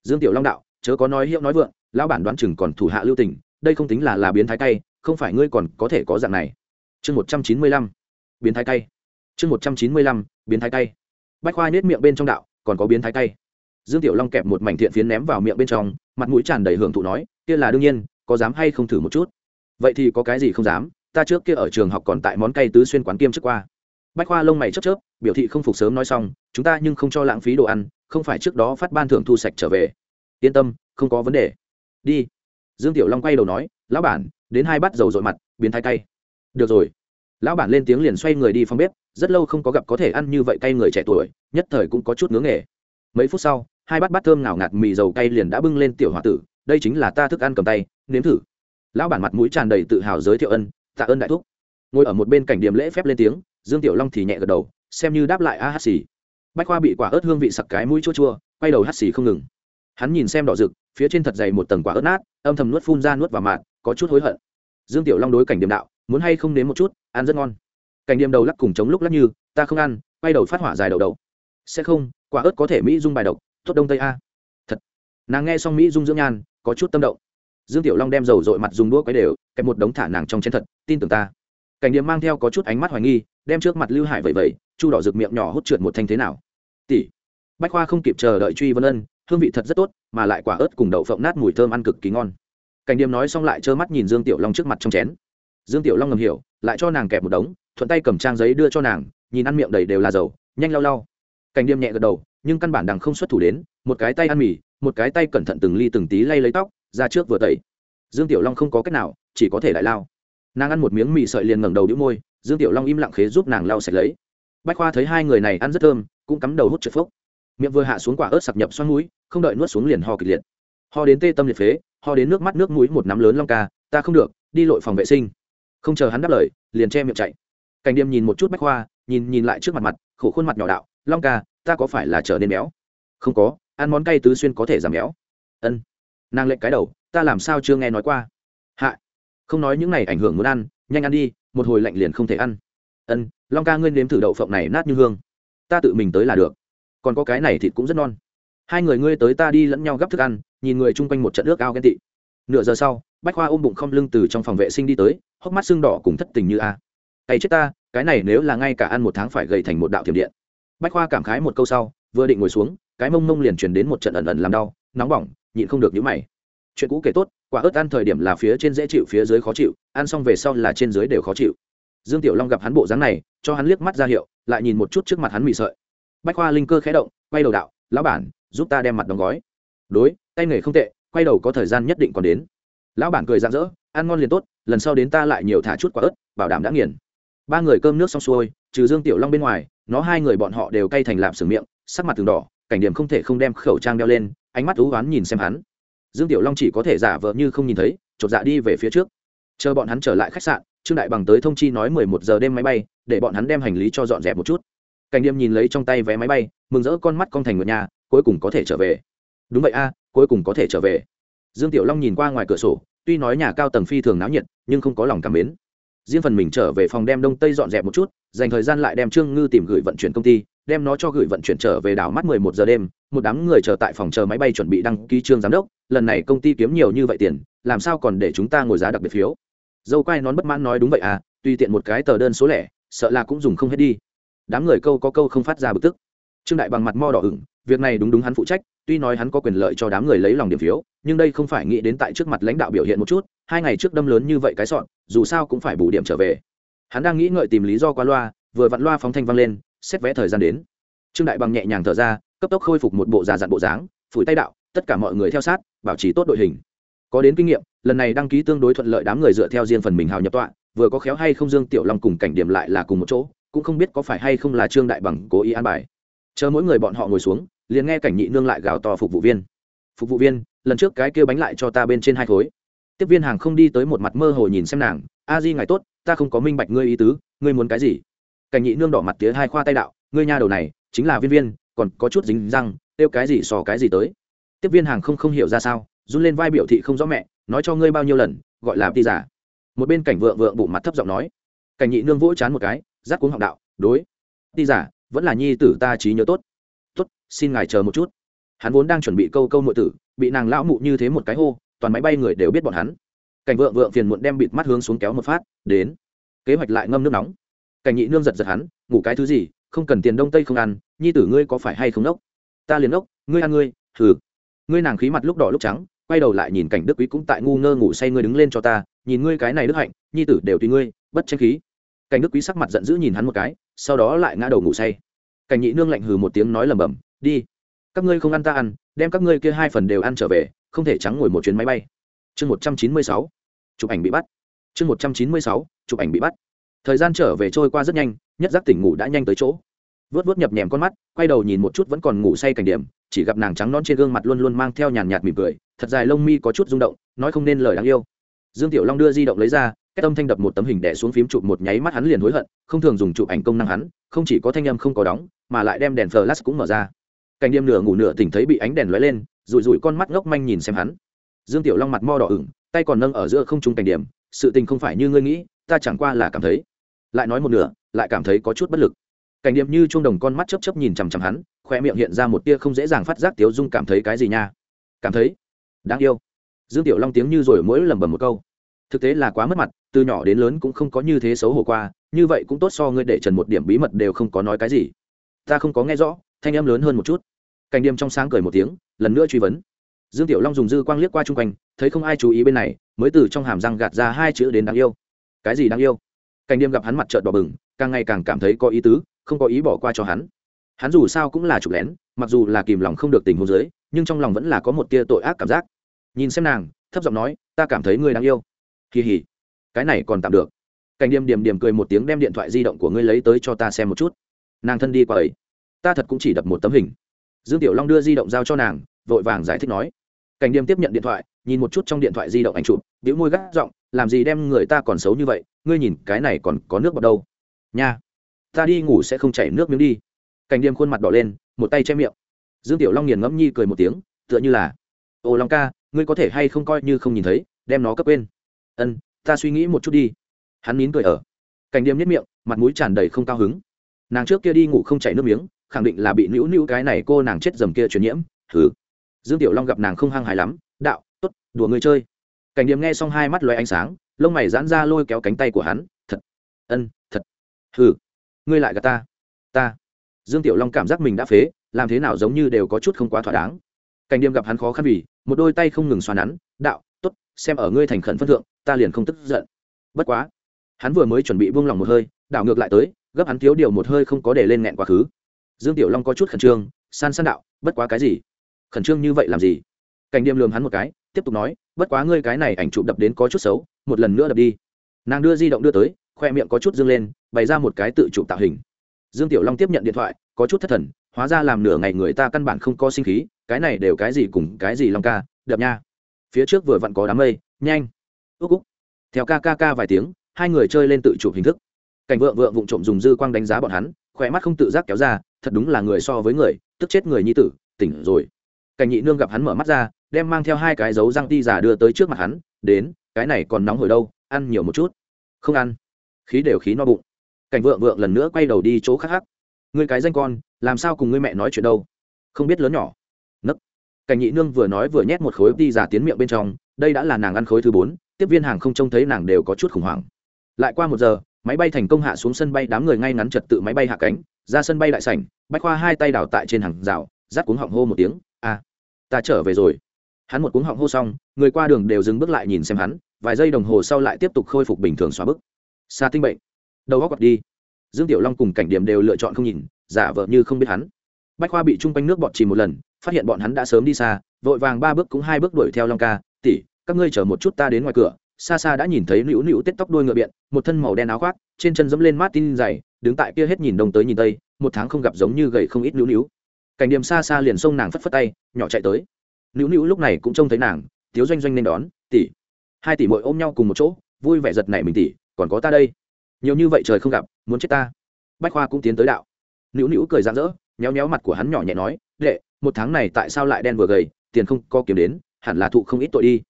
Dương tiểu long đạo, chớ có nói hiệu nói vượng, lão bản đoán chừng còn thủ hạ lưu tình đây không tính là là biến thái cay, không phải ngươi còn có thể có dạng này. Chương một trăm chín mươi lăm, biến thái cay. Chương một trăm chín mươi lăm, biến thái cay. Bách khoa nết miệng bên trong đạo, còn có biến thái cay. Dương tiểu long kẹp một mảnh thiện phiến ném vào miệng bên trong, mặt mũi tràn đầy hưởng thụ nói, kia là đương nhiên, có dám hay không thử một chút? Vậy thì có cái gì không dám, ta trước kia ở trường học còn tại món cay tứ xuyên quán kiêm trước qua. Bách khoa lông mày chớp chớp, biểu thị không phục sớm nói xong, chúng ta nhưng không cho lãng phí đồ ăn, không phải trước đó phát ban thưởng thu sạch trở về. Yên tâm, không có vấn đề. Đi dương tiểu long quay đầu nói, lão bản, đến hai bát dầu dội mặt, biến thái cay. Được rồi. Lão bản lên tiếng liền xoay người đi phòng bếp, rất lâu không có gặp có thể ăn như vậy cay người trẻ tuổi, nhất thời cũng có chút ngưỡng nghề. Mấy phút sau, hai bát bát thơm ngào ngạt mì dầu cay liền đã bưng lên tiểu h o a tử, đây chính là ta thức ăn cầm tay, nếm thử. Lão bản mặt mũi tràn đầy tự hào giới thiệu ân, tạ ơn đại thúc. Ngồi ở một bên cảnh điểm lễ phép lên tiếng, dương tiểu long thì nhẹ gật đầu, xem như đáp lại a hát xì. Bách khoa bị quả ớt hương vị sặc cái mũi chua chua, quay đầu hát xì không ngừng. Hắn nhìn xem đỏ rực phía trên thật dày một tầng quả ớt nát, âm thầm nuốt phun ra nuốt vào mạng có chút hối hận. Dương tiểu long đối cảnh điểm đạo, muốn hay không nếm một chút, ăn rất ngon. Cảnh điểm đầu lắc cùng chống lúc lắc như, ta không ăn, quay đầu phát hỏa dài đầu đầu. Sẽ không, quả ớt có thể mỹ dung bài độc, tốt đông tây a. Thật. Nàng nghe xong mỹ dung dưỡng nhan, có chút tâm động. Dương tiểu long đem dầu dội mặt dùng đũa quấy đều, kẹp một đống thả nàng trong chén thật, tin tưởng ta. Cảnh điểm mang theo có chút ánh mắt hoài nghi, đem trước mặt lưu hải vậy vậy chu đỏ rực miệng nhỏ hút trượt một thanh thế nào. Tỷ. Bách khoa không kịp chờ đợi truy vân ân hương vị thật rất tốt, mà lại quả ớt cùng đậu phộng nát mùi thơm ăn cực kỳ ngon. Cảnh điềm nói xong lại trơ mắt nhìn dương tiểu long trước mặt trong chén. Dương tiểu long ngầm hiểu, lại cho nàng kẹp một đống, thuận tay cầm trang giấy đưa cho nàng, nhìn ăn miệng đầy đều là dầu, nhanh lau lau. Cảnh điềm nhẹ gật đầu, nhưng căn bản đằng không xuất thủ đến, một cái tay ăn mì, một cái tay cẩn thận từng ly từng tí lay lấy tóc, ra trước vừa tẩy. Dương tiểu long không có cách nào, chỉ có thể lại lao nàng ăn một miếng mì sợi liền ngẩng đầu đĩu môi, dương tiểu long im lặng khế giúp nàng lau sạch lấy. Bách khoa thấy hai người này ăn rất thơm, cũng cắm đầu hút trượt phốc miệng vừa hạ xuống quả ớt sặc nhập xoắn mũi, không đợi nuốt xuống liền ho kịch liệt. Ho đến tê tâm liệt phế, ho đến nước mắt nước mũi một nắm lớn long ca, ta không được, đi lội phòng vệ sinh. Không chờ hắn đáp lời, liền che miệng chạy. Cảnh điềm nhìn một chút bách khoa nhìn nhìn lại trước mặt mặt, khổ khuôn mặt nhỏ đạo, long ca, ta có phải là trở nên béo? Không có, ăn món cay tứ xuyên có thể giảm béo. Ân. Nàng lệnh cái đầu, ta làm sao chưa nghe nói qua? Hạ. Không nói những này ảnh hưởng muốn ăn, nhanh ăn đi, một hồi lạnh liền không thể ăn. Ân, long ca ngươi nếm thử đậu phộng này nát như hương. Ta tự mình tới là được còn có cái này thịt cũng rất non. Hai người ngươi tới ta đi lẫn nhau gắp thức ăn, nhìn người chung quanh một trận nước ao ghen tị. Nửa giờ sau, bách khoa ôm bụng không lưng từ trong phòng vệ sinh đi tới, hốc mắt xương đỏ cùng thất tình như a. Cày chết ta, cái này nếu là ngay cả ăn một tháng phải gầy thành một đạo thiểm điện. Bách khoa cảm khái một câu sau, vừa định ngồi xuống, cái mông mông liền truyền đến một trận ẩn ẩn làm đau, nóng bỏng, nhịn không được nhíu mày. Chuyện cũ kể tốt, quả ớt ăn thời điểm là phía trên dễ chịu, phía dưới khó chịu, ăn xong về sau là trên dưới đều khó chịu. Dương tiểu long gặp hắn bộ dáng này, cho hắn liếc mắt ra hiệu, lại nhìn một chút trước mặt hắn mị sợi bách khoa linh cơ khẽ động, quay đầu đạo, lão bản, giúp ta đem mặt đóng gói. Đối, tay nghề không tệ, quay đầu có thời gian nhất định còn đến. Lão bản cười rạng rỡ, ăn ngon liền tốt, lần sau đến ta lại nhiều thả chút quả ớt, bảo đảm đã nghiền. Ba người cơm nước xong xuôi, trừ dương tiểu long bên ngoài, nó hai người bọn họ đều cay thành lạp sừng miệng, sắc mặt từng đỏ, cảnh điểm không thể không đem khẩu trang đeo lên, ánh mắt thú oán nhìn xem hắn. Dương tiểu long chỉ có thể giả vờ như không nhìn thấy, chột dạ đi về phía trước. Chờ bọn hắn trở lại khách sạn, trương đại bằng tới thông chi nói mười một giờ đêm máy bay, để bọn hắn đem hành lý cho dọn dẹp một chút cảnh điềm nhìn lấy trong tay vé máy bay, mừng rỡ con mắt con thành ngựa nhà, cuối cùng có thể trở về. Đúng vậy a, cuối cùng có thể trở về. Dương tiểu long nhìn qua ngoài cửa sổ, tuy nói nhà cao tầng phi thường náo nhiệt, nhưng không có lòng cảm mến. Riêng phần mình trở về phòng đem đông tây dọn dẹp một chút, dành thời gian lại đem trương ngư tìm gửi vận chuyển công ty, đem nó cho gửi vận chuyển trở về đảo mắt mười một giờ đêm, một đám người chờ tại phòng chờ máy bay chuẩn bị đăng ký trương giám đốc, lần này công ty kiếm nhiều như vậy tiền, làm sao còn để chúng ta ngồi giá đặc biệt phiếu? Dâu quay nón bất mãn nói đúng vậy à tùy tiện một cái tờ đơn số lẻ, sợ là cũng dùng không hết đi đám người câu có câu không phát ra bực tức. Trương đại bằng mặt mo đỏ ửng, việc này đúng đúng hắn phụ trách, tuy nói hắn có quyền lợi cho đám người lấy lòng điểm phiếu, nhưng đây không phải nghĩ đến tại trước mặt lãnh đạo biểu hiện một chút, hai ngày trước đâm lớn như vậy cái sọn, dù sao cũng phải bù điểm trở về. Hắn đang nghĩ ngợi tìm lý do qua loa, vừa vặn loa phóng thanh vang lên, xét vẽ thời gian đến. Trương đại bằng nhẹ nhàng thở ra, cấp tốc khôi phục một bộ già dặn bộ dáng, phủi tay đạo, tất cả mọi người theo sát, bảo trì tốt đội hình. Có đến kinh nghiệm, lần này đăng ký tương đối thuận lợi đám người dựa theo riêng phần mình hào nhập tọa, vừa có khéo hay không dương tiểu long cùng cảnh điểm lại là cùng một chỗ cũng không biết có phải hay không là trương đại bằng cố ý an bài. Chờ mỗi người bọn họ ngồi xuống, liền nghe cảnh nhị nương lại gào to phục vụ viên. Phục vụ viên, lần trước cái kêu bánh lại cho ta bên trên hai khối. Tiếp viên hàng không đi tới một mặt mơ hồ nhìn xem nàng, a di ngài tốt, ta không có minh bạch ngươi ý tứ, ngươi muốn cái gì? Cảnh nhị nương đỏ mặt tía hai khoa tay đạo, ngươi nhà đầu này, chính là viên viên, còn có chút dính răng, kêu cái gì sò cái gì tới. Tiếp viên hàng không không hiểu ra sao, run lên vai biểu thị không rõ mẹ, nói cho ngươi bao nhiêu lần, gọi là đi giả. Một bên cảnh vượng vượng bụng mặt thấp giọng nói. Cảnh nhị nương vỗ chán một cái giác cuống họng đạo, đối, ti giả, vẫn là nhi tử ta trí nhớ tốt. Tốt, xin ngài chờ một chút. Hắn vốn đang chuẩn bị câu câu nội tử, bị nàng lão mụ như thế một cái hô, toàn máy bay người đều biết bọn hắn. Cảnh vượng vượng phiền muộn đem bịt mắt hướng xuống kéo một phát, đến. Kế hoạch lại ngâm nước nóng. Cảnh nhị nương giật giật hắn, ngủ cái thứ gì, không cần tiền đông tây không ăn, nhi tử ngươi có phải hay không đốc? Ta liền ốc ngươi ăn ngươi thử ngươi nàng khí mặt lúc đỏ lúc trắng, quay đầu lại nhìn cảnh đức quý cũng tại ngu ngơ ngủ say ngươi đứng lên cho ta, nhìn ngươi cái này đức hạnh, nhi tử đều tùy ngươi, bất tranh khí cảnh đức quý sắc mặt giận dữ nhìn hắn một cái, sau đó lại ngã đầu ngủ say. Cảnh nhị nương lạnh hừ một tiếng nói lầm bầm đi, các ngươi không ăn ta ăn, đem các ngươi kia hai phần đều ăn trở về, không thể trắng ngồi một chuyến máy bay. Chương một trăm chín mươi sáu, chụp ảnh bị bắt. Chương một trăm chín mươi sáu, chụp ảnh bị bắt. Thời gian trở về trôi qua rất nhanh, nhất giác tỉnh ngủ đã nhanh tới chỗ. Vớt vớt nhập nhèm con mắt, quay đầu nhìn một chút vẫn còn ngủ say cảnh điểm, chỉ gặp nàng trắng non trên gương mặt luôn luôn mang theo nhàn nhạt mỉm cười, thật dài lông mi có chút rung động, nói không nên lời đáng yêu. Dương tiểu long đưa di động lấy ra cái âm thanh đập một tấm hình đẻ xuống phím chụp một nháy mắt hắn liền hối hận, không thường dùng chụp ảnh công năng hắn, không chỉ có thanh âm không có đóng, mà lại đem đèn flash cũng mở ra. Cảnh đêm nửa ngủ nửa tỉnh thấy bị ánh đèn lóe lên rụi rụi con mắt ngốc manh nhìn xem hắn. Dương tiểu long mặt mo đỏ ửng, tay còn nâng ở giữa không trung cảnh điểm, sự tình không phải như ngươi nghĩ, ta chẳng qua là cảm thấy. Lại nói một nửa, lại cảm thấy có chút bất lực. Cảnh điểm như chuông đồng con mắt chấp chấp nhìn chằm chằm hắn, khoe miệng hiện ra một tia không dễ dàng phát giác tiếu dung cảm thấy cái gì nha? Cảm thấy? Đáng yêu. Dương tiểu long tiếng như rồi mỗi lẩm bẩm một câu thực tế là quá mất mặt, từ nhỏ đến lớn cũng không có như thế xấu hổ qua, như vậy cũng tốt so ngươi để trần một điểm bí mật đều không có nói cái gì. Ta không có nghe rõ, thanh em lớn hơn một chút. Cảnh điềm trong sáng cười một tiếng, lần nữa truy vấn. Dương tiểu long dùng dư quang liếc qua chung quanh, thấy không ai chú ý bên này, mới từ trong hàm răng gạt ra hai chữ đến đáng yêu. Cái gì đáng yêu? Cảnh điềm gặp hắn mặt trợn đỏ bừng, càng ngày càng cảm thấy có ý tứ, không có ý bỏ qua cho hắn. Hắn dù sao cũng là chụp lén, mặc dù là kìm lòng không được tình huống dưới, nhưng trong lòng vẫn là có một tia tội ác cảm giác. Nhìn xem nàng, thấp giọng nói, ta cảm thấy ngươi đáng yêu kỳ hỉ cái này còn tạm được. Cảnh điềm điềm điềm cười một tiếng đem điện thoại di động của ngươi lấy tới cho ta xem một chút. Nàng thân đi qua ấy. Ta thật cũng chỉ đập một tấm hình. Dương tiểu long đưa di động giao cho nàng, vội vàng giải thích nói. Cảnh điềm tiếp nhận điện thoại, nhìn một chút trong điện thoại di động ảnh chụp biểu môi gắt giọng, làm gì đem người ta còn xấu như vậy, ngươi nhìn cái này còn có nước vào đâu. Nha. Ta đi ngủ sẽ không chảy nước miếng đi. Cảnh điềm khuôn mặt đỏ lên, một tay che miệng. Dương tiểu long nghiền ngẫm nhi cười một tiếng, tựa như là ô long ca, ngươi có thể hay không coi như không nhìn thấy, đem nó cấp quên ân, ta suy nghĩ một chút đi. Hắn nín cười ở. Cảnh điềm nhất miệng, mặt mũi tràn đầy không cao hứng. Nàng trước kia đi ngủ không chảy nước miếng, khẳng định là bị nữu nữu cái này cô nàng chết dầm kia truyền nhiễm. Thử dương tiểu long gặp nàng không hăng hài lắm, đạo t ố t đùa người chơi. Cảnh điềm nghe xong hai mắt loay ánh sáng, lông mày giãn ra lôi kéo cánh tay của hắn, thật, ân, thật. Hừ, ngươi lại gà ta ta. Dương tiểu long cảm giác mình đã phế, làm thế nào giống như đều có chút không quá thỏa đáng. Cảnh điềm gặp hắn khó khăn vì, một đôi tay không ngừng xoa nắn, đạo xem ở ngươi thành khẩn phân thượng, ta liền không tức giận. Bất quá, hắn vừa mới chuẩn bị buông lòng một hơi, đảo ngược lại tới, gấp hắn thiếu điều một hơi không có để lên nghẹn quá khứ. Dương tiểu long có chút khẩn trương, san san đạo, bất quá cái gì? Khẩn trương như vậy làm gì? Cảnh điềm lườm hắn một cái, tiếp tục nói, bất quá ngươi cái này ảnh chụp đập đến có chút xấu, một lần nữa đập đi. Nàng đưa di động đưa tới, khoe miệng có chút dương lên, bày ra một cái tự chụp tạo hình. Dương tiểu long tiếp nhận điện thoại, có chút thất thần, hóa ra làm nửa ngày người ta căn bản không có sinh khí, cái này đều cái gì cùng cái gì long ca, đập nha phía trước vừa vặn có đám mây, nhanh ước úc. Theo ca ca ca vài tiếng, hai người chơi lên tự chụp hình thức. Cảnh vượng vượng vụng trộm dùng dư quang đánh giá bọn hắn, khỏe mắt không tự giác kéo ra, thật đúng là người so với người, tức chết người nhi tử, tỉnh rồi. Cảnh nhị nương gặp hắn mở mắt ra, đem mang theo hai cái dấu răng ti giả đưa tới trước mặt hắn, đến, cái này còn nóng hồi đâu, ăn nhiều một chút. Không ăn. Khí đều khí no bụng. Cảnh vượng vượng lần nữa quay đầu đi chỗ khác khác. Ngươi cái danh con, làm sao cùng ngươi mẹ nói chuyện đâu? Không biết lớn nhỏ cảnh nhị nương vừa nói vừa nhét một khối đi giả tiến miệng bên trong, đây đã là nàng ăn khối thứ bốn, tiếp viên hàng không trông thấy nàng đều có chút khủng hoảng. Lại qua một giờ, máy bay thành công hạ xuống sân bay, đám người ngay ngắn trật tự máy bay hạ cánh, ra sân bay đại sảnh, bách khoa hai tay đảo tại trên hàng rào rát cuống họng hô một tiếng, a, ta trở về rồi. Hắn một cuống họng hô xong, người qua đường đều dừng bước lại nhìn xem hắn, vài giây đồng hồ sau lại tiếp tục khôi phục bình thường xóa bức. Xa tinh bệnh, đầu góc đi. Dương tiểu long cùng cảnh điểm đều lựa chọn không nhìn, giả vờ như không biết hắn. Bách khoa bị chung quanh nước bọt chìm một lần phát hiện bọn hắn đã sớm đi xa, vội vàng ba bước cũng hai bước đuổi theo long ca, tỷ, các ngươi chờ một chút ta đến ngoài cửa. Xa xa đã nhìn thấy nữu nữu tết tóc đuôi ngựa biện, một thân màu đen áo khoác, trên chân dẫm lên mát tin dày, đứng tại kia hết nhìn đông tới nhìn tây, một tháng không gặp giống như gầy không ít nữu nữu. Cảnh điểm xa xa liền xông nàng phất phất tay, nhỏ chạy tới. Nữu nữu lúc này cũng trông thấy nàng, tiếu doanh doanh nên đón, tỷ. Hai tỷ mội ôm nhau cùng một chỗ, vui vẻ giật này mình, tỷ, còn có ta đây. Nhiều như vậy trời không gặp, muốn chết ta. Bách khoa cũng tiến tới đạo. Nữu nữu cười rạng rỡ, nhéo nhéo mặt của hắn nhỏ nhẹ nói, đệ một tháng này tại sao lại đen vừa gầy, tiền không có kiếm đến, hẳn là thụ không ít tội đi.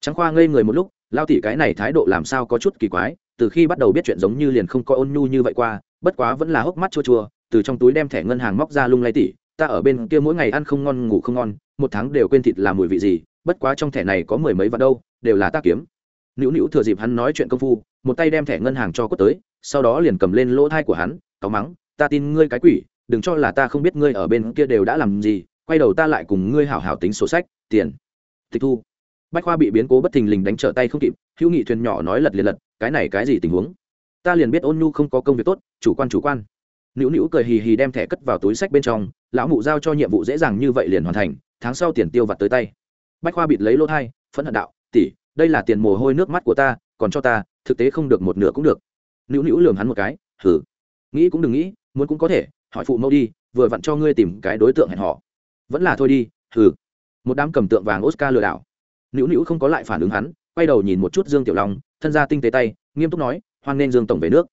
Trắng khoa ngây người một lúc, lao tỷ cái này thái độ làm sao có chút kỳ quái, từ khi bắt đầu biết chuyện giống như liền không có ôn nhu như vậy qua, bất quá vẫn là hốc mắt chua chua, từ trong túi đem thẻ ngân hàng móc ra lung lay tỉ, ta ở bên kia mỗi ngày ăn không ngon, ngủ không ngon, một tháng đều quên thịt làm mùi vị gì, bất quá trong thẻ này có mười mấy vạn đâu, đều là ta kiếm. Nữu nữu thừa dịp hắn nói chuyện công phu, một tay đem thẻ ngân hàng cho quất tới, sau đó liền cầm lên lỗ thai của hắn, cáu mắng, ta tin ngươi cái quỷ, đừng cho là ta không biết ngươi ở bên kia đều đã làm gì quay đầu ta lại cùng ngươi hảo hảo tính sổ sách, tiền. Tịch thu. Bách khoa bị biến cố bất thình lình đánh trở tay không kịp, hữu nghị thuyền nhỏ nói lật liền lật, cái này cái gì tình huống? Ta liền biết ôn nhu không có công việc tốt, chủ quan chủ quan. Nữu nữu cười hì hì đem thẻ cất vào túi sách bên trong, lão mụ giao cho nhiệm vụ dễ dàng như vậy liền hoàn thành, tháng sau tiền tiêu vặt tới tay. Bách khoa bịt lấy lỗ thai, phẫn hận đạo, tỷ, đây là tiền mồ hôi nước mắt của ta, còn cho ta, thực tế không được một nửa cũng được. Nữu nữu lường hắn một cái hử nghĩ cũng đừng nghĩ, muốn cũng có thể, hỏi phụ mẫu đi, vừa vặn cho ngươi tìm cái đối tượng hẹn họ vẫn là thôi đi, hừ. Một đám cầm tượng vàng oscar lừa đảo. Nữu nữu không có lại phản ứng hắn, quay đầu nhìn một chút dương tiểu long, thân ra tinh tế tay, nghiêm túc nói, hoan nên dương tổng về nước.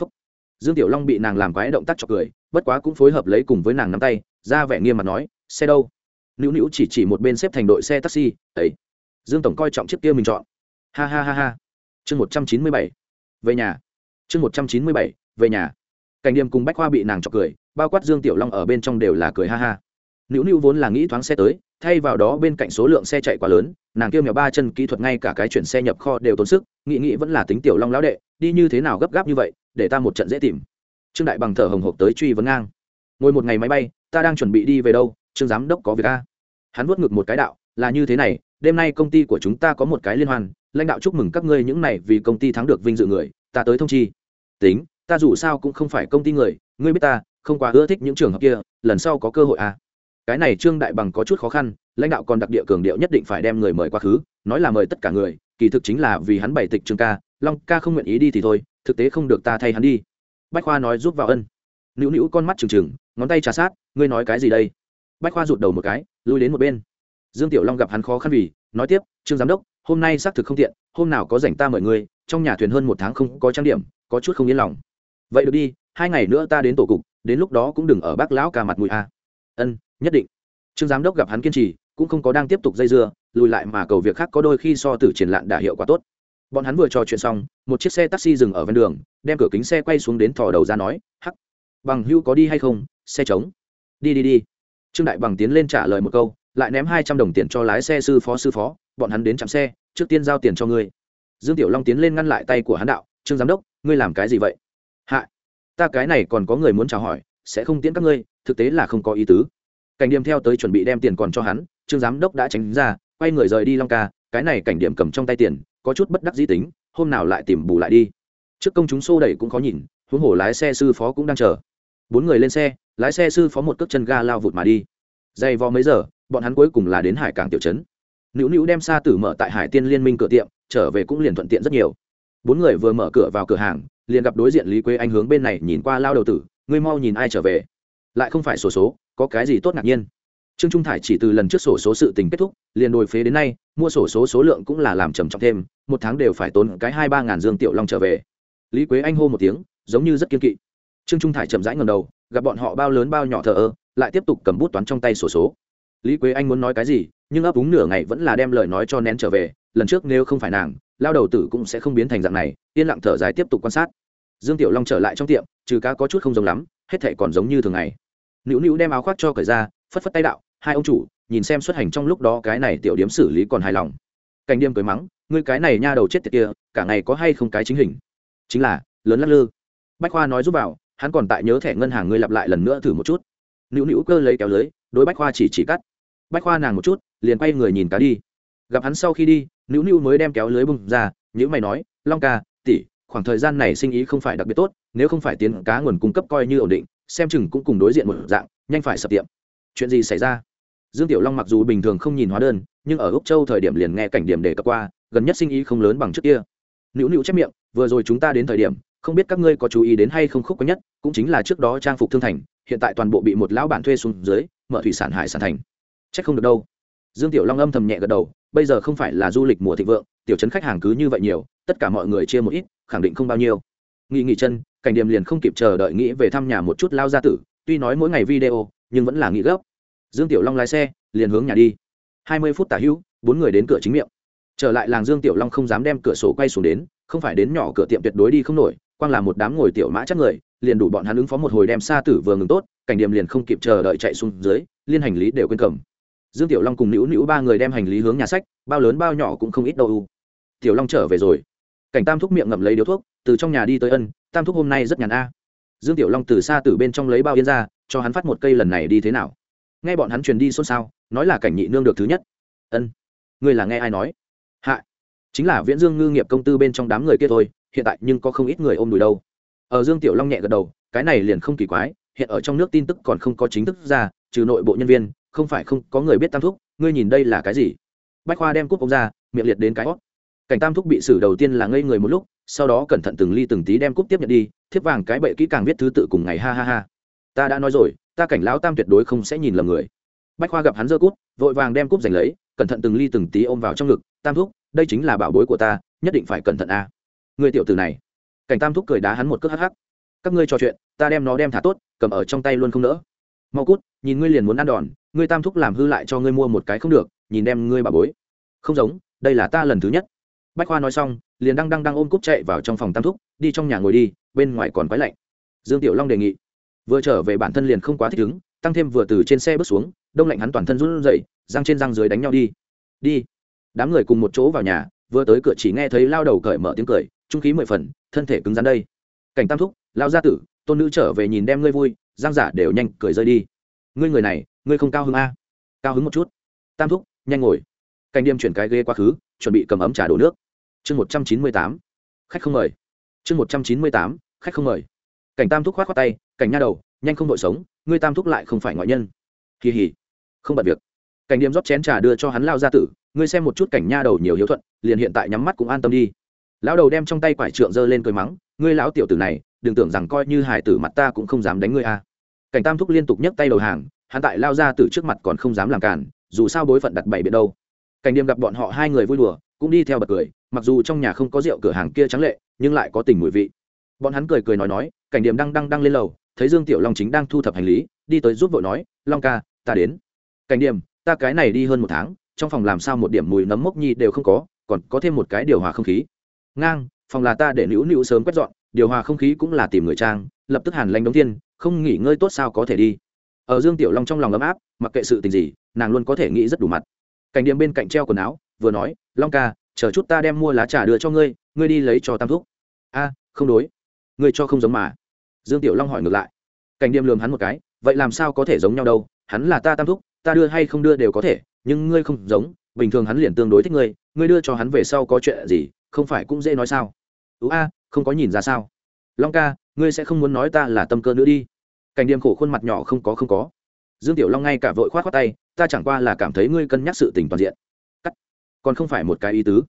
Phúc. dương tiểu long bị nàng làm quái động tác chọc cười, bất quá cũng phối hợp lấy cùng với nàng nắm tay, ra vẻ nghiêm mặt nói, xe đâu? Nữu nữu chỉ chỉ một bên xếp thành đội xe taxi, ấy. Dương tổng coi trọng chiếc kia mình chọn. Ha ha ha ha. Chương một trăm chín mươi bảy. Về nhà. Chương một trăm chín mươi bảy. Về nhà. Cảnh điểm cùng bách khoa bị nàng chọc cười, bao quát dương tiểu long ở bên trong đều là cười ha ha nữu nữu vốn là nghĩ thoáng xe tới, thay vào đó bên cạnh số lượng xe chạy quá lớn, nàng kêu mèo ba chân kỹ thuật ngay cả cái chuyển xe nhập kho đều tốn sức, nghĩ nghĩ vẫn là tính tiểu long lão đệ, đi như thế nào gấp gáp như vậy, để ta một trận dễ tìm. Trương đại bằng thở hồng hộc tới truy vấn ngang. Ngồi một ngày máy bay, ta đang chuẩn bị đi về đâu, trương giám đốc có việc a. Hắn vuốt ngực một cái đạo, là như thế này, đêm nay công ty của chúng ta có một cái liên hoan, lãnh đạo chúc mừng các ngươi những này vì công ty thắng được vinh dự người, ta tới thông chi. Tính, ta dù sao cũng không phải công ty người, ngươi biết ta, không quá ưa thích những trường hợp kia, lần sau có cơ hội à cái này trương đại bằng có chút khó khăn, lãnh đạo còn đặc địa cường điệu nhất định phải đem người mời quá khứ, nói là mời tất cả người, kỳ thực chính là vì hắn bày tịch trương ca, long ca không nguyện ý đi thì thôi, thực tế không được ta thay hắn đi. Bách khoa nói giúp vào ân. Nữu nữu con mắt trừng trừng, ngón tay trà sát, ngươi nói cái gì đây? Bách khoa rụt đầu một cái, lui đến một bên. Dương tiểu long gặp hắn khó khăn vì, nói tiếp, trương giám đốc, hôm nay xác thực không tiện, hôm nào có rảnh ta mời ngươi, trong nhà thuyền hơn một tháng không có trang điểm, có chút không yên lòng. Vậy được đi, hai ngày nữa ta đến tổ cục, đến lúc đó cũng đừng ở bác lão ca mặt mũi a. Ân nhất định. Trương giám đốc gặp hắn kiên trì, cũng không có đang tiếp tục dây dưa, lùi lại mà cầu việc khác có đôi khi so tử triển lạn đả hiệu quả tốt. Bọn hắn vừa trò chuyện xong, một chiếc xe taxi dừng ở ven đường, đem cửa kính xe quay xuống đến thò đầu ra nói, hắc, bằng hưu có đi hay không? Xe trống. Đi đi đi. Trương đại bằng tiến lên trả lời một câu, lại ném hai trăm đồng tiền cho lái xe sư phó sư phó, bọn hắn đến chạm xe, trước tiên giao tiền cho ngươi. Dương tiểu long tiến lên ngăn lại tay của hắn đạo, trương giám đốc, ngươi làm cái gì vậy? Hạ, ta cái này còn có người muốn chào hỏi, sẽ không tiễn các ngươi, thực tế là không có ý tứ cảnh điểm theo tới chuẩn bị đem tiền còn cho hắn, trương giám đốc đã tránh ra, quay người rời đi long ca, cái này cảnh điểm cầm trong tay tiền, có chút bất đắc dĩ tính, hôm nào lại tìm bù lại đi. Trước công chúng xô đẩy cũng khó nhìn, huống hồ lái xe sư phó cũng đang chờ. Bốn người lên xe, lái xe sư phó một cước chân ga lao vụt mà đi. Dày vò mấy giờ, bọn hắn cuối cùng là đến hải cảng tiểu trấn. Nữu nữu đem xa tử mở tại hải tiên liên minh cửa tiệm, trở về cũng liền thuận tiện rất nhiều. Bốn người vừa mở cửa vào cửa hàng, liền gặp đối diện lý quế anh hướng bên này nhìn qua lao đầu tử, ngươi mau nhìn ai trở về? Lại không phải sổ số, có cái gì tốt ngạc nhiên? Trương trung thải chỉ từ lần trước sổ số sự tình kết thúc liền đồi phế đến nay mua sổ số số lượng cũng là làm trầm trọng thêm một tháng đều phải tốn cái hai ba ngàn dương tiểu long trở về. Lý quế anh hô một tiếng giống như rất kiên kỵ. Trương trung thải chậm rãi ngầm đầu gặp bọn họ bao lớn bao nhỏ thờ ơ lại tiếp tục cầm bút toán trong tay sổ số. Lý quế anh muốn nói cái gì nhưng ấp úng nửa ngày vẫn là đem lời nói cho nén trở về lần trước nếu không phải nàng lao đầu tử cũng sẽ không biến thành dạng này yên lặng thở dài tiếp tục quan sát. Dương tiểu long trở lại trong tiệm trừ cá có chút không giống lắm hết thệ còn giống như thường ngày. Nữu nữu đem áo khoác cho cởi ra, phất phất tay đạo, hai ông chủ, nhìn xem xuất hành trong lúc đó cái này tiểu điếm xử lý còn hài lòng. Cảnh điềm cười mắng, ngươi cái này nha đầu chết tiệt kia, cả ngày có hay không cái chính hình? Chính là, lớn lắc lư. Bách khoa nói giúp vào, hắn còn tại nhớ thẻ ngân hàng ngươi lặp lại lần nữa thử một chút. Nữu nữu cơ lấy kéo lưới, đối bách khoa chỉ chỉ cắt. Bách khoa nàng một chút, liền quay người nhìn cá đi. Gặp hắn sau khi đi, nữu nữu mới đem kéo lưới bung ra nhữ mày nói, long ca, tỷ khoảng thời gian này sinh ý không phải đặc biệt tốt, nếu không phải tiến cá nguồn cung cấp coi như ổn định, xem chừng cũng cùng đối diện một dạng, nhanh phải sập tiệm. Chuyện gì xảy ra? Dương tiểu long mặc dù bình thường không nhìn hóa đơn, nhưng ở úc châu thời điểm liền nghe cảnh điểm để cập qua, gần nhất sinh ý không lớn bằng trước kia. Nữu nữu chép miệng, vừa rồi chúng ta đến thời điểm, không biết các ngươi có chú ý đến hay không khúc có nhất, cũng chính là trước đó trang phục thương thành, hiện tại toàn bộ bị một lão bản thuê xuống dưới, mở thủy sản hải sản thành. Chắc không được đâu. Dương tiểu long âm thầm nhẹ gật đầu, bây giờ không phải là du lịch mùa thịnh vượng, tiểu trấn khách hàng cứ như vậy nhiều, tất cả mọi người chia một ít khẳng định không bao nhiêu. Nghỉ nghỉ chân, cảnh điểm liền không kịp chờ đợi nghĩ về thăm nhà một chút lao gia tử, tuy nói mỗi ngày video, nhưng vẫn là nghỉ gấp. Dương tiểu long lái xe, liền hướng nhà đi. Hai mươi phút tả hữu, bốn người đến cửa chính miệng. Trở lại làng dương tiểu long không dám đem cửa sổ quay xuống đến, không phải đến nhỏ cửa tiệm tuyệt đối đi không nổi, quang là một đám ngồi tiểu mã chắc người, liền đủ bọn hắn ứng phó một hồi đem xa tử vừa ngừng tốt, cảnh điểm liền không kịp chờ đợi chạy xuống dưới, liên hành lý đều quên cầm. Dương tiểu long cùng nữu nữu ba người đem hành lý hướng nhà sách, bao lớn bao nhỏ cũng không ít đâu. Tiểu long trở về rồi cảnh tam thúc miệng ngậm lấy điếu thuốc, từ trong nhà đi tới ân, tam thúc, hôm nay rất nhàn a. Dương tiểu long từ xa từ bên trong lấy bao yên ra, cho hắn phát một cây lần này đi thế nào. Nghe bọn hắn truyền đi xôn xao, nói là cảnh nhị nương được thứ nhất. Ân, ngươi là nghe ai nói? Hạ, chính là viễn dương ngư nghiệp công tư bên trong đám người kia thôi, hiện tại nhưng có không ít người ôm đùi đâu. Ở dương tiểu long nhẹ gật đầu, cái này liền không kỳ quái, hiện ở trong nước tin tức còn không có chính thức ra, trừ nội bộ nhân viên, không phải không có người biết tam thúc, ngươi nhìn đây là cái gì? Bách khoa đem cúp ông ra, miệng liệt đến cái hót cảnh tam thúc bị xử đầu tiên là ngây người một lúc, sau đó cẩn thận từng ly từng tí đem cúp tiếp nhận đi, thiếp vàng cái bệ kỹ càng viết thứ tự cùng ngày, ha ha ha. Ta đã nói rồi, ta cảnh lão tam tuyệt đối không sẽ nhìn lầm người. Bách khoa gặp hắn giơ cúp, vội vàng đem cúp giành lấy, cẩn thận từng ly từng tí ôm vào trong ngực, tam thúc, đây chính là bảo bối của ta, nhất định phải cẩn thận a. À. người tiểu tử này. Cảnh tam thúc cười đá hắn một cước hắc hắc. Các ngươi trò chuyện, ta đem nó đem thả tốt, cầm ở trong tay luôn không nỡ. Mau cút, nhìn ngươi liền muốn ăn đòn, ngươi tam thúc làm hư lại cho ngươi mua một cái không được, nhìn đem ngươi bà bối. Không giống, đây là ta lần thứ nhất bách khoa nói xong, liền đang đang đang ôm cúp chạy vào trong phòng tam thúc, đi trong nhà ngồi đi, bên ngoài còn quái lạnh. Dương tiểu long đề nghị. Vừa trở về bản thân liền không quá thích ứng, tăng thêm vừa từ trên xe bước xuống, đông lạnh hắn toàn thân run rẩy, răng trên răng dưới đánh nhau đi. Đi. Đám người cùng một chỗ vào nhà, vừa tới cửa chỉ nghe thấy lao đầu cởi mở tiếng cười, trung khí mười phần, thân thể cứng rắn đây. Cảnh tam thúc, lao gia tử, tôn nữ trở về nhìn đem ngươi vui giang giả đều nhanh cười rơi đi. Ngươi người này, ngươi không cao hứng a? Cao hứng một chút. Tam thúc, nhanh ngồi. Cảnh điềm chuyển cái ghế quá khứ, chuẩn bị cầm ấm trà đổ nước chương một trăm chín mươi tám. Khách không mời. Chương một trăm chín mươi tám. Khách không mời. Cảnh tam thúc khoát khoát tay, cảnh nha đầu, nhanh không đội sống, ngươi tam thúc lại không phải ngoại nhân. Kỳ hỉ, không bật việc. Cảnh điểm rót chén trà đưa cho hắn lao gia tử, ngươi xem một chút cảnh nha đầu nhiều hiếu thuận, liền hiện tại nhắm mắt cũng an tâm đi. Lão đầu đem trong tay quải trượng giơ lên cười mắng, ngươi lão tiểu tử này, đừng tưởng rằng coi như hải tử mặt ta cũng không dám đánh ngươi a. Cảnh tam thúc liên tục nhấc tay đầu hàng, hắn tại lao ra tử trước mặt còn không dám làm cản dù sao bối phận đặt bảy biện đâu. Cảnh điểm gặp bọn họ hai người vui đùa cũng đi theo bật cười mặc dù trong nhà không có rượu cửa hàng kia trắng lệ nhưng lại có tình mùi vị. Bọn hắn cười cười nói nói cảnh điểm đang đang đang lên lầu thấy dương tiểu long chính đang thu thập hành lý đi tới giúp vội nói long ca ta đến. Cảnh điểm, ta cái này đi hơn một tháng trong phòng làm sao một điểm mùi nấm mốc nhi đều không có còn có thêm một cái điều hòa không khí. Ngang phòng là ta để nữu nữu sớm quét dọn điều hòa không khí cũng là tìm người trang lập tức hàn lanh đống thiên không nghỉ ngơi tốt sao có thể đi. Ở dương tiểu long trong lòng ấm áp mặc kệ sự tình gì nàng luôn có thể nghĩ rất đủ mặt. Cảnh điểm bên cạnh treo quần áo vừa nói, long ca, chờ chút ta đem mua lá trà đưa cho ngươi ngươi đi lấy cho tam thúc. A, không đối. Ngươi cho không giống mà. Dương tiểu long hỏi ngược lại. Cảnh điểm lườm hắn một cái, vậy làm sao có thể giống nhau đâu? Hắn là ta tam thúc, ta đưa hay không đưa đều có thể, nhưng ngươi không giống. Bình thường hắn liền tương đối thích ngươi ngươi đưa cho hắn về sau có chuyện gì, không phải cũng dễ nói sao? Ú a, không có nhìn ra sao. Long ca, ngươi sẽ không muốn nói ta là tâm cơ nữa đi. Cảnh điểm khổ khuôn mặt nhỏ không có không có. Dương tiểu long ngay cả vội khoát khoát tay, ta chẳng qua là cảm thấy ngươi cân nhắc sự tình toàn diện còn không phải một cái ý tứ.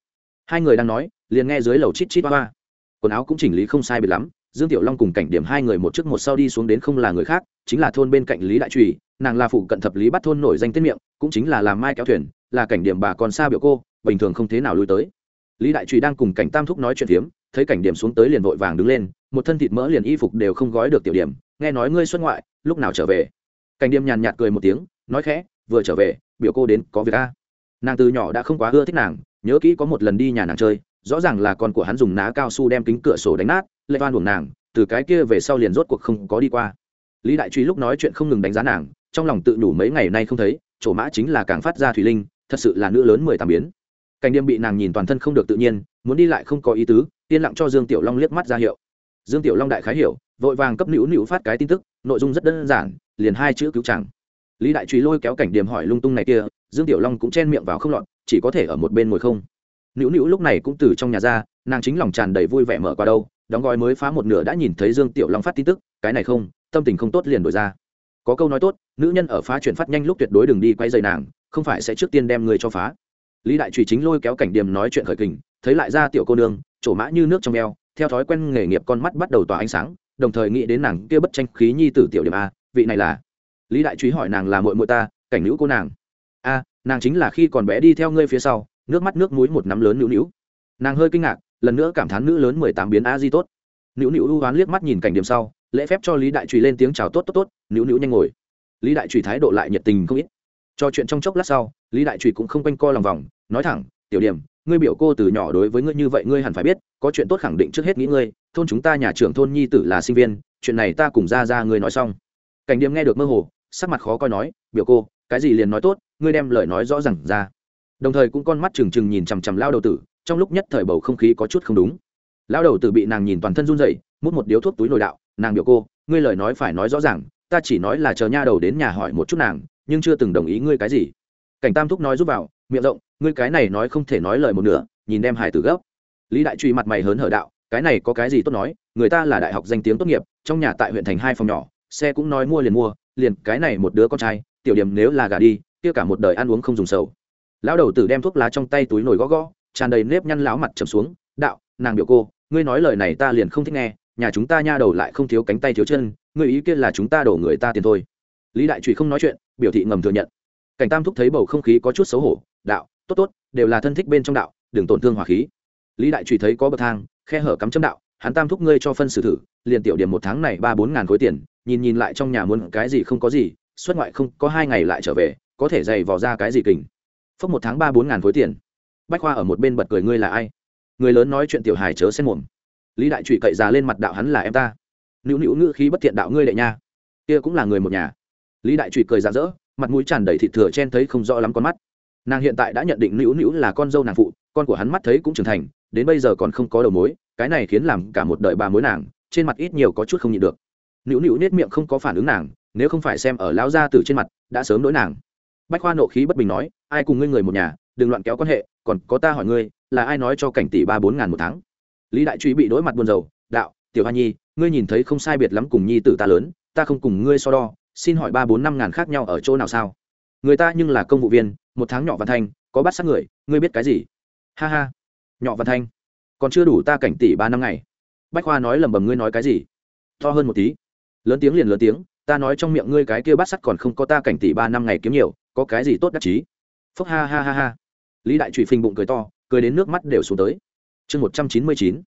Hai người đang nói, liền nghe dưới lầu chít chít hoa hoa. Quần áo cũng chỉnh lý không sai biệt lắm, dương tiểu long cùng cảnh điểm hai người một trước một sau đi xuống đến không là người khác, chính là thôn bên cạnh lý đại trùy, nàng là phụ cận thập lý bắt thôn nổi danh tiết miệng, cũng chính là làm mai kéo thuyền, là cảnh điểm bà còn xa biểu cô, bình thường không thế nào lui tới. Lý đại trùy đang cùng cảnh tam thúc nói chuyện phiếm thấy cảnh điểm xuống tới liền vội vàng đứng lên, một thân thịt mỡ liền y phục đều không gói được tiểu điểm, nghe nói ngươi xuất ngoại, lúc nào trở về? Cảnh điểm nhàn nhạt cười một tiếng, nói khẽ, vừa trở về, biểu cô đến có việc a nàng từ nhỏ đã không quá ưa thích nàng, nhớ kỹ có một lần đi nhà nàng chơi, rõ ràng là con của hắn dùng ná cao su đem kính cửa sổ đánh nát, lệ van buồng nàng, từ cái kia về sau liền rốt cuộc không có đi qua. Lý đại truy lúc nói chuyện không ngừng đánh giá nàng, trong lòng tự đủ mấy ngày nay không thấy, chỗ mã chính là càng phát ra thủy linh, thật sự là nữ lớn mười tám biến. Cảnh điềm bị nàng nhìn toàn thân không được tự nhiên, muốn đi lại không có ý tứ, yên lặng cho dương tiểu long liếc mắt ra hiệu. Dương tiểu long đại khái hiểu, vội vàng cấp nữu nữu phát cái tin tức, nội dung rất đơn giản, liền hai chữ cứu chẳng lý đại truy lôi kéo cảnh điểm hỏi lung tung này kia dương tiểu long cũng chen miệng vào không lọt, chỉ có thể ở một bên ngồi không. Nữu nữu lúc này cũng từ trong nhà ra, nàng chính lòng tràn đầy vui vẻ mở qua đâu, đóng gói mới phá một nửa đã nhìn thấy dương tiểu long phát tin tức, cái này không, tâm tình không tốt liền đổi ra. Có câu nói tốt, nữ nhân ở phá chuyển phát nhanh lúc tuyệt đối đừng đi quay dày nàng, không phải sẽ trước tiên đem người cho phá. Lý đại trùy chính lôi kéo cảnh điểm nói chuyện khởi kình, thấy lại ra tiểu cô nương, trổ mã như nước trong eo, theo thói quen nghề nghiệp con mắt bắt đầu tỏa ánh sáng, đồng thời nghĩ đến nàng kia bất tranh khí nhi tử tiểu điểm a, vị này là. Lý đại trùy hỏi nàng là muội muội ta, cảnh nữ cô nàng a, nàng chính là khi còn bé đi theo ngươi phía sau, nước mắt nước mũi một nắm lớn nữu nữu. Nàng hơi kinh ngạc, lần nữa cảm thán nữ lớn mười tám biến a di tốt. Nữu nữu ưu hoán liếc mắt nhìn cảnh điểm sau, lễ phép cho lý đại trùy lên tiếng chào tốt tốt tốt, nữu nữu nhanh ngồi. Lý đại trùy thái độ lại nhiệt tình không ít. Cho chuyện trong chốc lát sau, lý đại trùy cũng không quanh co lòng vòng, nói thẳng, tiểu điểm, ngươi biểu cô từ nhỏ đối với ngươi như vậy ngươi hẳn phải biết, có chuyện tốt khẳng định trước hết nghĩ ngươi, thôn chúng ta nhà trưởng thôn nhi tử là sinh viên, chuyện này ta cùng ra ra ngươi nói xong. Cảnh Điểm nghe được mơ hồ, sắc mặt khó coi nói, biểu cô, cái gì liền nói tốt ngươi đem lời nói rõ r à n g ra. Đồng thời cũng con mắt trừng trừng nhìn chằm chằm lao đầu tử, trong lúc nhất thời bầu không khí có chút không đúng. Lao đầu tử bị nàng nhìn toàn thân run dậy mút một điếu thuốc túi nồi đạo, nàng biểu cô, ngươi lời nói phải nói rõ ràng, ta chỉ nói là chờ nha đầu đến nhà hỏi một chút nàng, nhưng chưa từng đồng ý ngươi cái gì. Cảnh tam thúc nói giúp vào, miệng rộng, ngươi cái này nói không thể nói lời một nửa, nhìn đem hải tử gấp. Lý đại truy mặt mày hớn hở đạo, cái này có cái gì tốt nói, người ta là đại học danh tiếng tốt nghiệp, trong nhà tại huyện thành hai phòng nhỏ, xe cũng nói mua liền mua, liền cái này một đứa con trai, tiểu điểm nếu là gà đi kia cả một đời ăn uống không dùng sầu. Lão đầu tử đem thuốc lá trong tay túi nồi gõ gõ, tràn đầy nếp nhăn láo mặt trầm xuống, đạo, nàng biểu cô, ngươi nói lời này ta liền không thích nghe, nhà chúng ta nha đầu lại không thiếu cánh tay thiếu chân người ý kia là chúng ta đổ người ta tiền thôi. Lý đại trụy không nói chuyện, biểu thị ngầm thừa nhận. Cảnh tam thúc thấy bầu không khí có chút xấu hổ, đạo, tốt tốt, đều là thân thích bên trong đạo, đừng tổn thương hỏa khí. Lý đại trụy thấy có bậc thang, khe hở cắm châm đạo, hắn tam thúc ngươi cho phân xử thử, liền tiểu điểm một tháng này ba bốn ngàn khối tiền, nhìn nhìn lại trong nhà muốn cái gì không có gì, xuất ngoại không, có hai ngày lại trở về có thể dày vò ra cái gì kình? Phốc một tháng ba bốn ngàn khối tiền. Bách khoa ở một bên bật cười, ngươi là ai? Người lớn nói chuyện tiểu hài chớ xen mồm. Lý đại trụy cậy già lên mặt, đạo hắn là em ta. Nữu nữu ngữ khí bất thiện, đạo ngươi đệ nha. Kia cũng là người một nhà. Lý đại trụy cười ra rỡ, mặt mũi tràn đầy thịt thừa chen, thấy không rõ lắm con mắt. Nàng hiện tại đã nhận định nữu nữu là con dâu nàng phụ, con của hắn mắt thấy cũng trưởng thành, đến bây giờ còn không có đầu mối, cái này khiến làm cả một đời bà mối nàng, trên mặt ít nhiều có chút không nhịn được. Nữu nữu nết miệng không có phản ứng nàng, nếu không phải xem ở lão gia tử trên mặt, đã sớm đối nàng bách khoa nộ khí bất bình nói, ai cùng ngươi người một nhà, đừng loạn kéo quan hệ, còn có ta hỏi ngươi, là ai nói cho cảnh tỷ ba bốn ngàn một tháng? Lý đại truy bị đối mặt buồn rầu, đạo, tiểu hoa nhi, ngươi nhìn thấy không sai biệt lắm cùng nhi tử ta lớn, ta không cùng ngươi so đo, xin hỏi ba bốn năm ngàn khác nhau ở chỗ nào sao? Người ta nhưng là công vụ viên, một tháng nhỏ văn thanh, có bắt sát người, ngươi biết cái gì? Ha ha, nhỏ văn thanh, còn chưa đủ ta cảnh tỷ ba năm ngày. Bách khoa nói lầm bầm ngươi nói cái gì? To hơn một tí. Lớn tiếng liền lớn tiếng, ta nói trong miệng ngươi cái kia bắt sắt còn không có ta cảnh tỷ ba năm ngày kiếm nhiều có cái gì tốt đắc chí? Phúc ha ha ha ha. Lý đại trụy phình bụng cười to, cười đến nước mắt đều xuống tới. Chương một trăm chín mươi chín,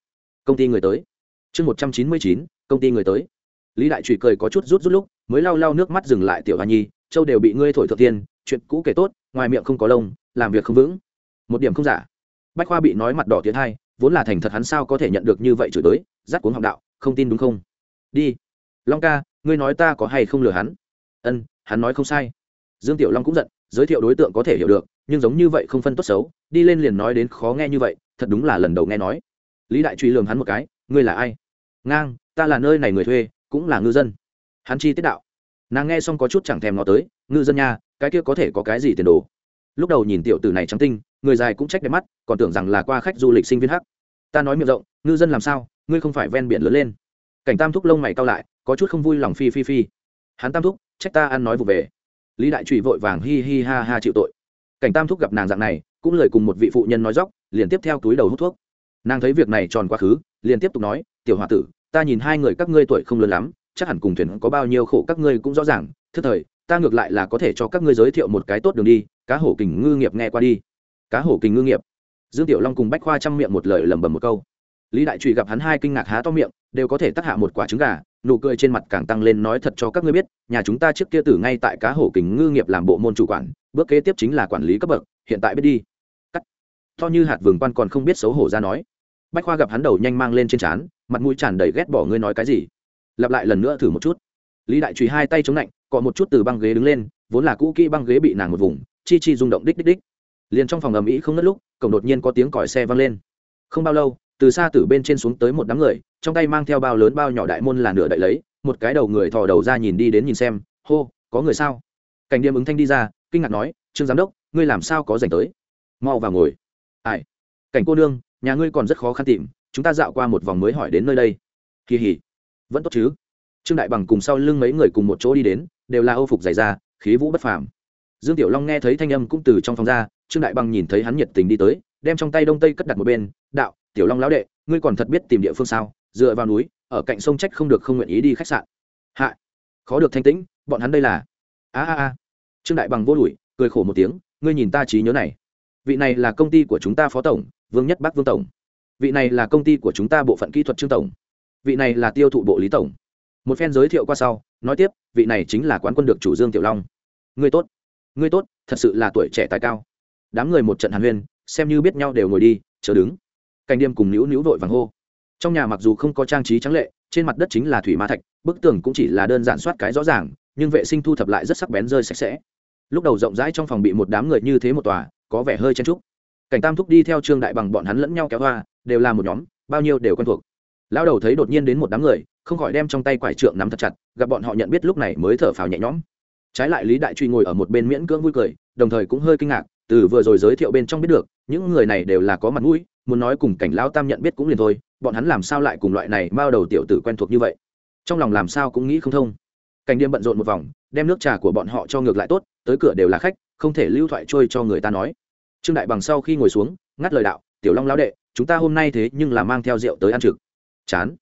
công ty người tới. Chương một trăm chín mươi chín, công ty người tới. Lý đại trụy cười có chút rút rút lúc, mới lau lau nước mắt dừng lại tiểu hoa nhi, châu đều bị ngươi thổi thượng tiên, chuyện cũ kể tốt, ngoài miệng không có lông, làm việc không vững. Một điểm không giả. Bách khoa bị nói mặt đỏ tiến hai, vốn là thành thật hắn sao có thể nhận được như vậy chửi tới dắt cuốn học đạo, không tin đúng không? Đi. Long ca, ngươi nói ta có hay không lừa hắn? Ân, hắn nói không sai dương tiểu long cũng giận, giới thiệu đối tượng có thể hiểu được, nhưng giống như vậy không phân tốt xấu, đi lên liền nói đến khó nghe như vậy, thật đúng là lần đầu nghe nói. Lý đại truy lường hắn một cái, ngươi là ai? Ngang, ta là nơi này người thuê, cũng là ngư dân. Hắn chi tiết đạo. Nàng nghe xong có chút chẳng thèm ngó tới, ngư dân nha, cái kia có thể có cái gì tiền đồ? Lúc đầu nhìn tiểu tử này trắng tinh, người dài cũng trách đẹp mắt, còn tưởng rằng là qua khách du lịch sinh viên hắc. Ta nói miệng rộng, ngư dân làm sao, ngươi không phải ven biển lớn lên? Cảnh tam thúc lông mày cao lại, có chút không vui lòng phi phi phi. Hắn tam thúc, trách ta ăn nói vụ về lý đại trụy vội vàng hi hi ha ha chịu tội. Cảnh tam thúc gặp nàng dạng này, cũng lời cùng một vị phụ nhân nói dóc, liền tiếp theo túi đầu hút thuốc. Nàng thấy việc này tròn quá khứ, liền tiếp tục nói, tiểu h o a tử, ta nhìn hai người các ngươi tuổi không lớn lắm, chắc hẳn cùng thuyền có bao nhiêu khổ các ngươi cũng rõ ràng thức thời, ta ngược lại là có thể cho các ngươi giới thiệu một cái tốt đường đi, cá hổ kình ngư nghiệp nghe qua đi. Cá hổ kình ngư nghiệp. Dương tiểu long cùng bách khoa chăm miệng một lời lẩm bẩm một câu. Lý đại trụy gặp hắn hai kinh ngạc há to miệng, đều có thể tắc hạ một quả trứng gà nụ cười trên mặt càng tăng lên nói thật cho các ngươi biết, nhà chúng ta trước kia tử ngay tại cá hổ kính ngư nghiệp làm bộ môn chủ quản, bước kế tiếp chính là quản lý cấp bậc, hiện tại biết đi. Cắt. To như hạt vườn quan còn không biết xấu hổ ra nói. Bách khoa gặp hắn đầu nhanh mang lên trên trán, mặt mũi tràn đầy ghét bỏ ngươi nói cái gì. Lặp lại lần nữa thử một chút. Lý đại trùy hai tay chống lạnh cọ một chút từ băng ghế đứng lên, vốn là cũ kỹ băng ghế bị nàng một vùng, chi chi rung động đích đích đích. Liền trong phòng ầm ĩ không ngất lúc, cổng đột nhiên có tiếng còi xe vang lên. Không bao lâu, từ xa từ bên trên xuống tới một đám người trong tay mang theo bao lớn bao nhỏ đại môn là nửa đậy lấy, một cái đầu người thò đầu ra nhìn đi đến nhìn xem, hô, có người sao? Cảnh điềm ứng thanh đi ra, kinh ngạc nói, trương giám đốc, ngươi làm sao có dành tới? Mau vào ngồi. Ai? Cảnh cô nương, nhà ngươi còn rất khó khăn tìm, chúng ta dạo qua một vòng mới hỏi đến nơi đây. Kỳ hỉ, vẫn tốt chứ. Trương đại bằng cùng sau lưng mấy người cùng một chỗ đi đến, đều là âu phục dày da, khí vũ bất phàm. Dương tiểu long nghe thấy thanh âm cũng từ trong phòng ra, trương đại bằng nhìn thấy hắn nhiệt tình đi tới, đem trong tay đông tây cất đặt một bên, đạo, tiểu long lão đệ, ngươi còn thật biết tìm địa phương sao? Dựa vào núi, ở cạnh sông trách không được không nguyện ý đi khách sạn. Hạ, khó được thanh tĩnh, bọn hắn đây là. A a a. Trương đại bằng vô đùi cười khổ một tiếng, ngươi nhìn ta trí nhớ này. Vị này là công ty của chúng ta phó tổng, vương nhất bắc vương tổng. Vị này là công ty của chúng ta bộ phận kỹ thuật trương tổng. Vị này là tiêu thụ bộ lý tổng. Một phen giới thiệu qua sau, nói tiếp, vị này chính là quán quân được chủ dương tiểu long. Ngươi tốt ngươi tốt, thật sự là tuổi trẻ tài cao. Đám người một trận hàn huyên, xem như biết nhau đều ngồi đi, chờ đứng. Cảnh đêm cùng nữu nữu vội vàng hô trong nhà mặc dù không có trang trí trắng lệ, trên mặt đất chính là thủy ma thạch, bức tường cũng chỉ là đơn giản soát cái rõ ràng, nhưng vệ sinh thu thập lại rất sắc bén rơi sạch sẽ. Lúc đầu rộng rãi trong phòng bị một đám người như thế một tòa, có vẻ hơi chen trúc cảnh tam thúc đi theo trương đại bằng bọn hắn lẫn nhau kéo hoa, đều là một nhóm, bao nhiêu đều quen thuộc. Lao đầu thấy đột nhiên đến một đám người, không khỏi đem trong tay quải trượng nắm thật chặt, gặp bọn họ nhận biết lúc này mới thở phào nhẹ nhõm. Trái lại lý đại truy ngồi ở một bên miễn cưỡng vui cười, đồng thời cũng hơi kinh ngạc, từ vừa rồi giới thiệu bên trong biết được, những người này đều là có mặt mũi muốn nói cùng cảnh lão tam nhận biết cũng liền thôi, bọn hắn làm sao lại cùng loại này bao đầu tiểu tử quen thuộc như vậy? Trong lòng làm sao cũng nghĩ không thông. Cảnh điềm bận rộn một vòng, đem nước trà của bọn họ cho ngược lại tốt, tới cửa đều là khách, không thể lưu thoại trôi cho người ta nói. Trương đại bằng sau khi ngồi xuống, ngắt lời đạo, tiểu long lão đệ, chúng ta hôm nay thế nhưng là mang theo rượu tới ăn trực. Chán.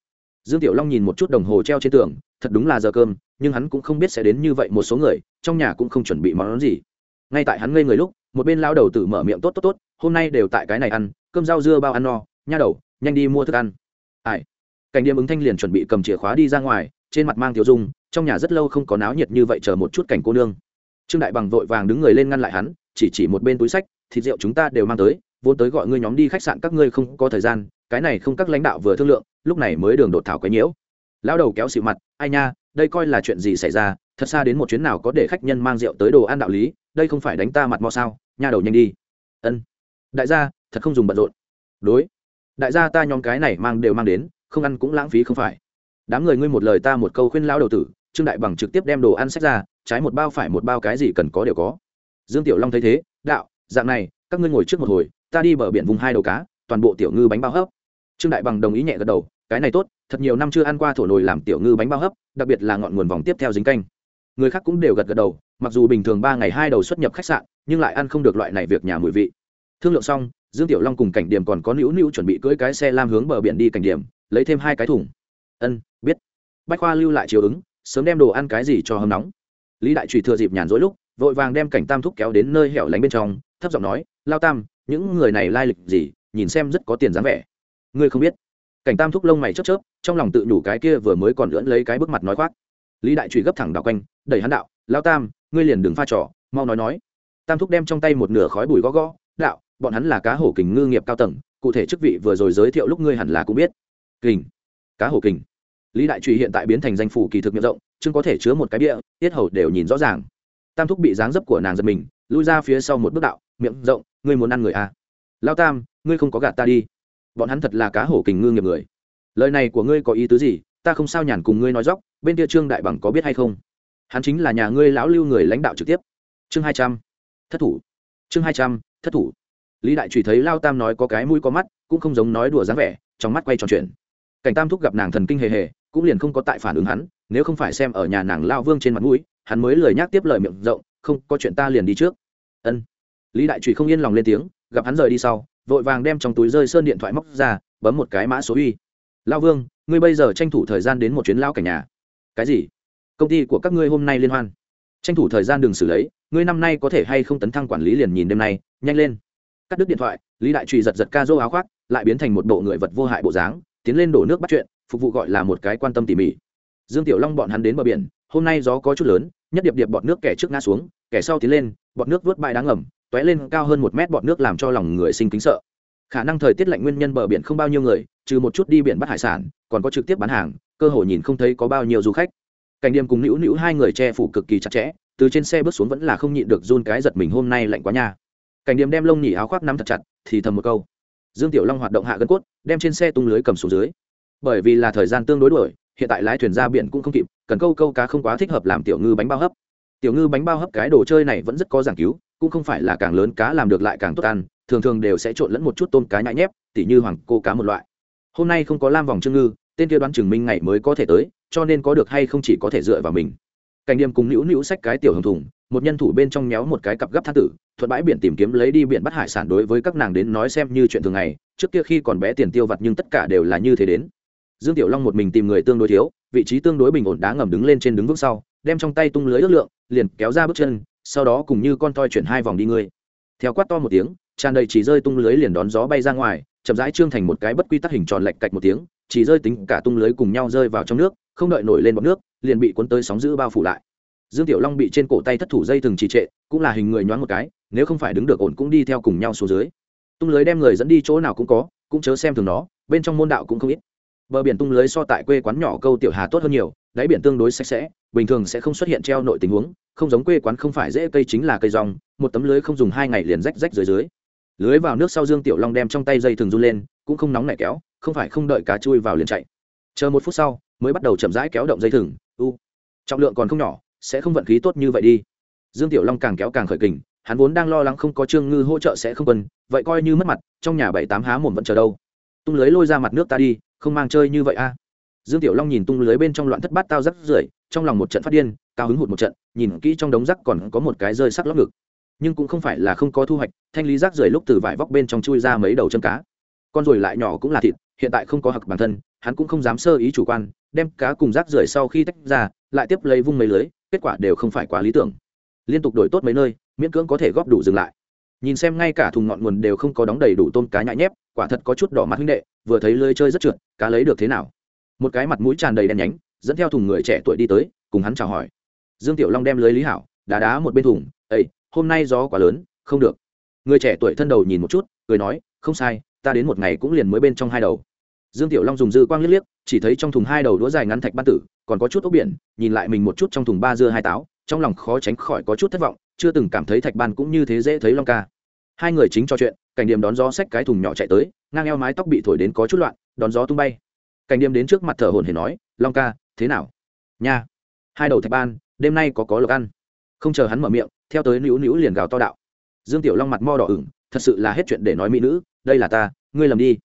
Dương tiểu long nhìn một chút đồng hồ treo trên tường, thật đúng là giờ cơm, nhưng hắn cũng không biết sẽ đến như vậy một số người, trong nhà cũng không chuẩn bị món gì. Ngay tại hắn ngây người lúc, một bên lao đầu tử mở miệng, tốt tốt tốt, hôm nay đều tại cái này ăn cơm rau dưa bao ăn no, nha đầu, nhanh đi mua thức ăn. Ai? Cảnh điếm ứng thanh liền chuẩn bị cầm chìa khóa đi ra ngoài, trên mặt mang tiểu dung, trong nhà rất lâu không có náo nhiệt như vậy chờ một chút cảnh cô nương. Trương đại bằng vội vàng đứng người lên ngăn lại hắn, chỉ chỉ một bên túi sách, thịt rượu chúng ta đều mang tới, vốn tới gọi ngươi nhóm đi khách sạn các ngươi không có thời gian, cái này không các lãnh đạo vừa thương lượng, lúc này mới đường đột thảo quấy nhiễu. Lão đầu kéo xịu mặt, ai nha, đây coi là chuyện gì xảy ra, thật xa đến một chuyến nào có để khách nhân mang rượu tới đồ ăn đạo lý, đây không phải đánh ta mặt mò sao, nha đầu nhanh đi. Ân. Đại gia thật không dùng bận rộn. Đối. Đại gia ta nhóm cái này mang đều mang đến, không ăn cũng lãng phí không phải. Đám người ngươi một lời ta một câu khuyên lão đầu tử, trương đại bằng trực tiếp đem đồ ăn sách ra, trái một bao phải một bao cái gì cần có đều có. Dương tiểu long thấy thế, đạo, dạng này, các ngươi ngồi trước một hồi, ta đi bờ biển vùng hai đầu cá, toàn bộ tiểu ngư bánh bao hấp. Trương đại bằng đồng ý nhẹ gật đầu, cái này tốt, thật nhiều năm chưa ăn qua thổ nồi làm tiểu ngư bánh bao hấp, đặc biệt là ngọn nguồn vòng tiếp theo dính canh. Người khác cũng đều gật gật đầu, mặc dù bình thường ba ngày hai đầu xuất nhập khách sạn, nhưng lại ăn không được loại này việc nhà mùi vị. Thương lượng xong dương tiểu long cùng cảnh điểm còn có nữu nữu chuẩn bị cưỡi cái xe lam hướng bờ biển đi cảnh điểm, lấy thêm hai cái thùng. Ân, biết. Bách khoa lưu lại chiều ứng, sớm đem đồ ăn cái gì cho hâm nóng. Lý đại trùy thừa dịp nhàn rỗi lúc, vội vàng đem cảnh tam thúc kéo đến nơi hẻo lánh bên trong, thấp giọng nói, lao tam, những người này lai lịch gì, nhìn xem rất có tiền dáng vẻ. Ngươi không biết. Cảnh tam thúc lông mày chớp chớp, trong lòng tự nhủ cái kia vừa mới còn lưỡn lấy cái bước mặt nói khoác. Lý đại trùy gấp thẳng đạo quanh, đẩy hắn đạo, lao tam, ngươi liền đừng pha trò, mau nói nói. Tam thúc đem trong tay một nửa khói bùi gõ gõ, đạo bọn hắn là cá hổ kình ngư nghiệp cao tầng, cụ thể chức vị vừa rồi giới thiệu lúc ngươi hẳn là cũng biết. Kình. Cá hổ kình. Lý đại trụy hiện tại biến thành danh phủ kỳ thực miệng rộng chưng có thể chứa một cái bia, tiết hầu đều nhìn rõ ràng. Tam thúc bị dáng dấp của nàng giật mình, lui ra phía sau một bước đạo, miệng rộng, ngươi muốn ăn người à. lao tam, ngươi không có gạt ta đi. Bọn hắn thật là cá hổ kình ngư nghiệp người. Lời này của ngươi có ý tứ gì? Ta không sao nhàn cùng ngươi nói dóc bên kia trương đại bằng có biết hay không? Hắn chính là nhà ngươi lão lưu người lãnh đạo trực tiếp. Chương hai trăm, thất thủ. Chương hai trăm, thất thủ lý đại trùy thấy lao tam nói có cái mũi có mắt, cũng không giống nói đùa dáng vẻ, trong mắt quay tròn chuyện cảnh tam thúc gặp nàng thần kinh hề hề, cũng liền không có tại phản ứng hắn, nếu không phải xem ở nhà nàng lao vương trên mặt mũi, hắn mới lời nhắc tiếp lời miệng rộng, không, có chuyện ta liền đi trước. Ân. Lý đại trùy không yên lòng lên tiếng, gặp hắn rời đi sau, vội vàng đem trong túi rơi sơn điện thoại móc ra, bấm một cái mã số uy. Lao vương, ngươi bây giờ tranh thủ thời gian đến một chuyến lao cả nhà. Cái gì? Công ty của các ngươi hôm nay liên hoan. Tranh thủ thời gian đừng xử lấy, ngươi năm nay có thể hay không tấn thăng quản lý liền nhìn đêm nay, nhanh lên cắt đứt điện thoại, lý đại trùy giật giật ca dô áo khoác, lại biến thành một bộ người vật vô hại bộ dáng, tiến lên đổ nước bắt chuyện, phục vụ gọi là một cái quan tâm tỉ mỉ. Dương tiểu long bọn hắn đến bờ biển, hôm nay gió có chút lớn, nhất điệp điệp bọt nước kẻ trước ngã xuống, kẻ sau tiến lên, bọt nước vớt bãi đáng ngầm t lên cao hơn một mét bọt nước làm cho lòng người sinh kính sợ. Khả năng thời tiết lạnh nguyên nhân bờ biển không bao nhiêu người, trừ một chút đi biển bắt hải sản, còn có trực tiếp bán hàng, cơ hội nhìn không thấy có bao nhiêu du khách. Cảnh điểm cùng nữu nữu hai người che phủ cực kỳ chặt chẽ, từ trên xe bước xuống vẫn là không nhịn được run cái giật mình hôm nay lạnh quá nha cảnh điểm đem lông nhỉ áo khoác nắm thật chặt, thì thầm một câu. Dương tiểu long hoạt động hạ gân cốt, đem trên xe tung lưới cầm xuống dưới. Bởi vì là thời gian tương đối đuổi, hiện tại lái thuyền ra biển cũng không kịp, cần câu câu cá không quá thích hợp làm tiểu ngư bánh bao hấp. Tiểu ngư bánh bao hấp cái đồ chơi này vẫn rất có giảng cứu, cũng không phải là càng lớn cá làm được lại càng tốt ăn, thường thường đều sẽ trộn lẫn một chút tôm cá nhãi nhép, tỉ như hoàng cô cá một loại. Hôm nay không có lam vòng trương ngư, tên kia đoán chừng minh ngày mới có thể tới, cho nên có được hay không chỉ có thể dựa vào mình. Cảnh điểm cùng nữu nữu sách cái tiểu hồng thùng một nhân thủ bên trong méo một cái cặp gấp tha tử, thuận bãi biển tìm kiếm lấy đi biển bắt hải sản đối với các nàng đến nói xem như chuyện thường ngày, trước kia khi còn bé tiền tiêu vặt nhưng tất cả đều là như thế đến. Dương tiểu long một mình tìm người tương đối thiếu, vị trí tương đối bình ổn đá ngầm đứng lên trên đứng vững sau, đem trong tay tung lưới ước lượng, liền kéo ra bước chân, sau đó cùng như con toi chuyển hai vòng đi ngươi. Theo quát to một tiếng, tràn đầy chỉ rơi tung lưới liền đón gió bay ra ngoài, chậm rãi trương thành một cái bất quy tắc hình tròn lệch cạch một tiếng, chỉ rơi tính cả tung lưới cùng nhau rơi vào trong nước, không đợi nổi lên bọt nước, liền bị cuốn tới sóng giữ bao phủ lại dương tiểu long bị trên cổ tay thất thủ dây thừng trì trệ, cũng là hình người nhoáng một cái, nếu không phải đứng được ổn cũng đi theo cùng nhau xuống dưới. Tung lưới đem người dẫn đi chỗ nào cũng có, cũng chớ xem thường nó, bên trong môn đạo cũng không ít. Bờ biển tung lưới so tại quê quán nhỏ câu tiểu hà tốt hơn nhiều, đáy biển tương đối sạch sẽ, bình thường sẽ không xuất hiện treo nội tình huống, không giống quê quán không phải dễ cây chính là cây rong, một tấm lưới không dùng hai ngày liền rách rách dưới dưới. Lưới vào nước sau dương tiểu long đem trong tay dây thường run lên, cũng không nóng nảy kéo, không phải không đợi cá chui vào liền chạy. Chờ một phút sau, mới bắt đầu chậm rãi kéo động dây thừng, u. Trọng lượng còn không nhỏ sẽ không vận khí tốt như vậy đi. Dương tiểu long càng kéo càng khởi kình, hắn vốn đang lo lắng không có trương ngư hỗ trợ sẽ không cần vậy coi như mất mặt, trong nhà bảy tám há mồm vẫn chờ đâu. Tung lưới lôi ra mặt nước ta đi, không mang chơi như vậy a. Dương tiểu long nhìn tung lưới bên trong loạn thất bát tao rắc rưởi, trong lòng một trận phát điên, cao hứng hụt một trận, nhìn kỹ trong đống rắc còn có một cái rơi sắc lóc ngực. Nhưng cũng không phải là không có thu hoạch, thanh lý rác rưởi lúc từ vải vóc bên trong chui ra mấy đầu chân cá. Con rồi lại nhỏ cũng là thịt, hiện tại không có hặc bản thân, hắn cũng không dám sơ ý chủ quan, đem cá cùng rác rưởi sau khi tách ra lại tiếp lấy vung mấy lưới, kết quả đều không phải quá lý tưởng. Liên tục đổi tốt mấy nơi, miễn cưỡng có thể góp đủ dừng lại. Nhìn xem ngay cả thùng ngọn nguồn đều không có đóng đầy đủ tôm cá nhại nhép, quả thật có chút đỏ mặt huynh đệ, vừa thấy lưới chơi rất trượt, cá lấy được thế nào? Một cái mặt mũi tràn đầy đen nhánh, dẫn theo thùng người trẻ tuổi đi tới, cùng hắn chào hỏi. Dương tiểu long đem lưới lý hảo, đá đá một bên thùng ây hôm nay gió quá lớn, không được. Người trẻ tuổi thân đầu nhìn một chút, cười nói, không sai, ta đến một ngày cũng liền mới bên trong hai đầu. Dương tiểu long dùng dư quang liếc liếc, chỉ thấy trong thùng hai đầu đũa dài ngắn thạch ban tử còn có chút ốc biển, nhìn lại mình một chút trong thùng ba dưa hai táo, trong lòng khó tránh khỏi có chút thất vọng, chưa từng cảm thấy thạch ban cũng như thế dễ thấy long ca. Hai người chính trò chuyện, cảnh điểm đón gió xách cái thùng nhỏ chạy tới, ngang eo mái tóc bị thổi đến có chút loạn, đón gió tung bay. Cảnh điểm đến trước mặt thở hồn hển nói, long ca, thế nào? Nha. Hai đầu thạch ban, đêm nay có có lộc ăn. Không chờ hắn mở miệng, theo tới nữu nữu liền gào to đạo. Dương tiểu long mặt mo đỏ ửng, thật sự là hết chuyện để nói mỹ nữ, đây là ta, ngươi lầm đi.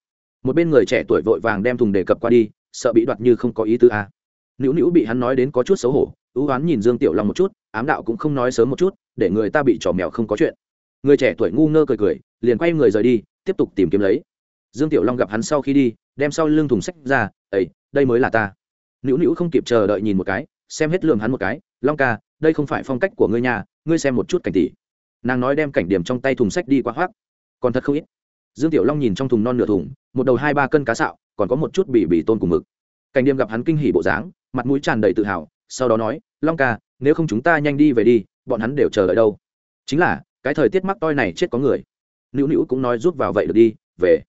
Một bên người trẻ tuổi vội vàng đem thùng đề cập qua đi, sợ bị đoạt như không có ý tư a à nữu nữu bị hắn nói đến có chút xấu hổ, ưu oán nhìn dương tiểu long một chút, ám đạo cũng không nói sớm một chút, để người ta bị trò mèo không có chuyện. Người trẻ tuổi ngu ngơ cười cười, liền quay người rời đi, tiếp tục tìm kiếm lấy. Dương tiểu long gặp hắn sau khi đi, đem sau lưng thùng sách ra ấy đây mới là ta. Nữu nữu không kịp chờ đợi nhìn một cái, xem hết lường hắn một cái, long ca, đây không phải phong cách của ngươi nhà, ngươi xem một chút cảnh tỷ. Nàng nói đem cảnh điểm trong tay thùng sách đi qua hoác. Còn thật không ít. Dương tiểu long nhìn trong thùng non nửa thùng, một đầu hai ba cân cá sạo, còn có một chút bỉ bỉ tôn cùng mực. Cảnh điểm gặp hắn kinh hỉ bộ dáng mặt mũi tràn đầy tự hào, sau đó nói, long ca, nếu không chúng ta nhanh đi về đi, bọn hắn đều chờ đợi đâu. Chính là, cái thời tiết mắc toi này chết có người. Nữu nữu cũng nói rút vào vậy được đi, về.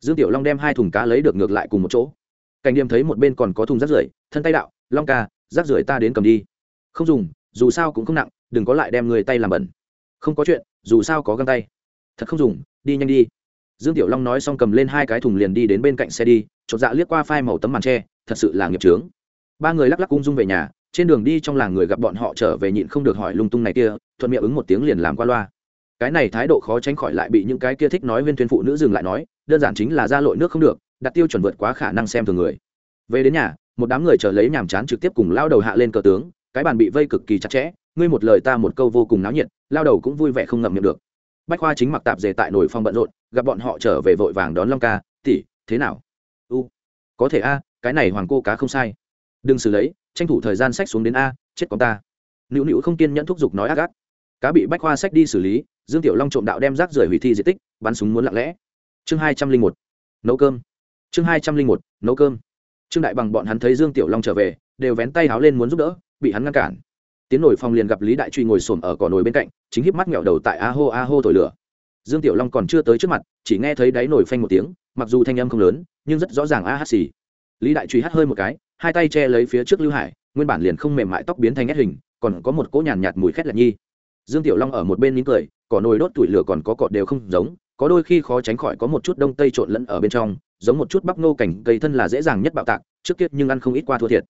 Dương tiểu long đem hai thùng cá lấy được ngược lại cùng một chỗ. Cảnh điểm thấy một bên còn có thùng rác rưởi, thân tay đạo, long ca, rác rưởi ta đến cầm đi. Không dùng, dù sao cũng không nặng, đừng có lại đem người tay làm bẩn. Không có chuyện, dù sao có găng tay. Thật không dùng, đi nhanh đi. Dương tiểu long nói xong cầm lên hai cái thùng liền đi đến bên cạnh xe đi, chột dạ liếc qua phai màu tấm màn tre, thật sự là nghiệp trướng ba người lắc lắc ung dung về nhà, trên đường đi trong làng người gặp bọn họ trở về nhịn không được hỏi lung tung này kia, thuận miệng ứng một tiếng liền làm qua loa. Cái này thái độ khó tránh khỏi lại bị những cái kia thích nói viên thuyền phụ nữ dừng lại nói, đơn giản chính là ra lội nước không được, đặt tiêu chuẩn vượt quá khả năng xem thường người. Về đến nhà, một đám người chờ lấy nhàm chán trực tiếp cùng lao đầu hạ lên cờ tướng, cái bàn bị vây cực kỳ chặt chẽ, ngươi một lời ta một câu vô cùng náo nhiệt, lao đầu cũng vui vẻ không ngậm miệng được. Bách khoa chính mặc tạp dề tại nổi phong bận rộn, gặp bọn họ trở về vội vàng đón long ca, tỷ, thế nào? U, có thể a, cái này hoàng cô cá không sai đừng xử lấy, tranh thủ thời gian sách xuống đến a, chết con ta. Nữu nữu không kiên nhẫn thúc giục nói ác gác cá bị bách khoa sách đi xử lý, dương tiểu long trộm đạo đem rác rưởi hủy thi di tích, bắn súng muốn lặng lẽ. Chương hai trăm linh một, nấu cơm. Chương hai trăm linh một, nấu cơm. Trương đại bằng bọn hắn thấy dương tiểu long trở về, đều vén tay háo lên muốn giúp đỡ, bị hắn ngăn cản. Tiến nổi phòng liền gặp lý đại truy ngồi xổm ở cỏ nồi bên cạnh, chính híp mắt nghẹo đầu tại a hô a hô thổi lửa. Dương tiểu long còn chưa tới trước mặt, chỉ nghe thấy đáy nổi phanh một tiếng, mặc dù thanh âm không lớn, nhưng rất rõ ràng a hát xì. Lý đại truy hắt hơi một cái hai tay che lấy phía trước lưu hải nguyên bản liền không mềm mại tóc biến thành ép hình còn có một cỗ nhàn nhạt, nhạt mùi khét lạch nhi. Dương tiểu long ở một bên nín cười cỏ nồi đốt tuổi lửa còn có cọt đều không giống có đôi khi khó tránh khỏi có một chút đông tây trộn lẫn ở bên trong giống một chút bắp nô cảnh cây thân là dễ dàng nhất bạo tạc trước kia nhưng ăn không ít qua thua thiệt.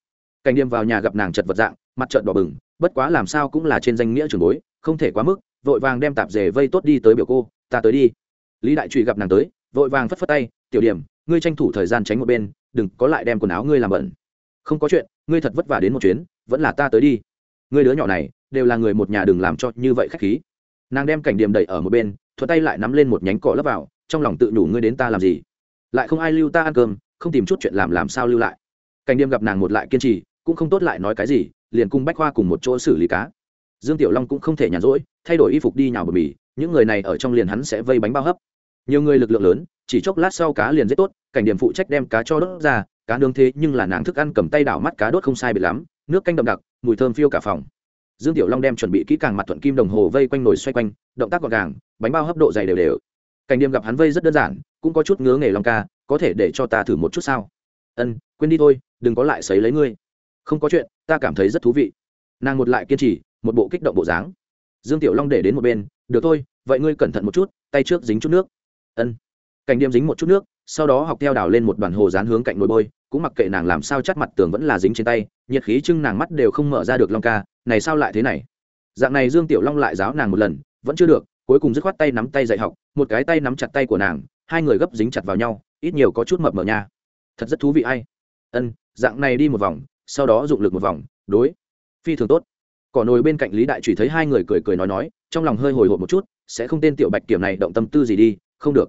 Cảnh điềm vào nhà gặp nàng chật vật dạng mặt trợn đỏ bừng bất quá làm sao cũng là trên danh nghĩa trường bối không thể quá mức vội vàng đem tạp dề vây tốt đi tới biểu cô ta tới đi. Lý đại trụy gặp nàng tới vội vàng phất phất tay tiểu điểm ngươi tranh thủ thời gian tránh một bên đừng có lại đem quần áo ngươi làm bẩn không có chuyện, ngươi thật vất vả đến một chuyến, vẫn là ta tới đi. Ngươi đứa nhỏ này, đều là người một nhà đừng làm cho như vậy khách khí. Nàng đem cảnh điểm đẩy ở một bên thuật tay lại nắm lên một nhánh cỏ lấp vào, trong lòng tự nhủ ngươi đến ta làm gì? Lại không ai lưu ta ăn cơm, không tìm chút chuyện làm làm sao lưu lại. Cảnh điểm gặp nàng một lại kiên trì, cũng không tốt lại nói cái gì, liền cùng bách khoa cùng một chỗ xử lý cá. Dương tiểu long cũng không thể nhàn rỗi, thay đổi y phục đi nhào bờ bì những người này ở trong liền hắn sẽ vây bánh bao hấp nhiều người lực lượng lớn, chỉ chốc lát sau cá liền rất tốt, cảnh điểm phụ trách đem cá cho đốt ra, cá nướng thế nhưng là nàng thức ăn cầm tay đảo mắt cá đốt không sai biệt lắm, nước canh đậm đặc, mùi thơm phiêu cả phòng. Dương tiểu long đem chuẩn bị kỹ càng mặt thuận kim đồng hồ vây quanh nồi xoay quanh, động tác gọn gàng, bánh bao hấp độ dày đều đều. Cảnh điểm gặp hắn vây rất đơn giản, cũng có chút ngứa nghề long ca, có thể để cho ta thử một chút sao? Ân, quên đi thôi, đừng có lại sấy lấy ngươi. Không có chuyện, ta cảm thấy rất thú vị. Nàng một lại kiên trì, một bộ kích động bộ dáng. Dương tiểu long để đến một bên, được thôi, vậy ngươi cẩn thận một chút, tay trước dính chút nước ân. Cảnh điểm dính một chút nước, sau đó học theo đào lên một đoàn hồ dán hướng cạnh nồi bôi, cũng mặc kệ nàng làm sao chắt mặt tường vẫn là dính trên tay, nhiệt khí trưng nàng mắt đều không mở ra được long ca, này sao lại thế này? Dạng này dương tiểu long lại giáo nàng một lần, vẫn chưa được, cuối cùng dứt khoát tay nắm tay dạy học, một cái tay nắm chặt tay của nàng, hai người gấp dính chặt vào nhau, ít nhiều có chút mập mờ nha. Thật rất thú vị ai. Ân, dạng này đi một vòng, sau đó dụng lực một vòng, đối. Phi thường tốt. Cỏ nồi bên cạnh lý đại trùy thấy hai người cười cười nói nói, trong lòng hơi hồi hộp một chút, sẽ không tên tiểu bạch kiểm này động tâm tư gì đi không được.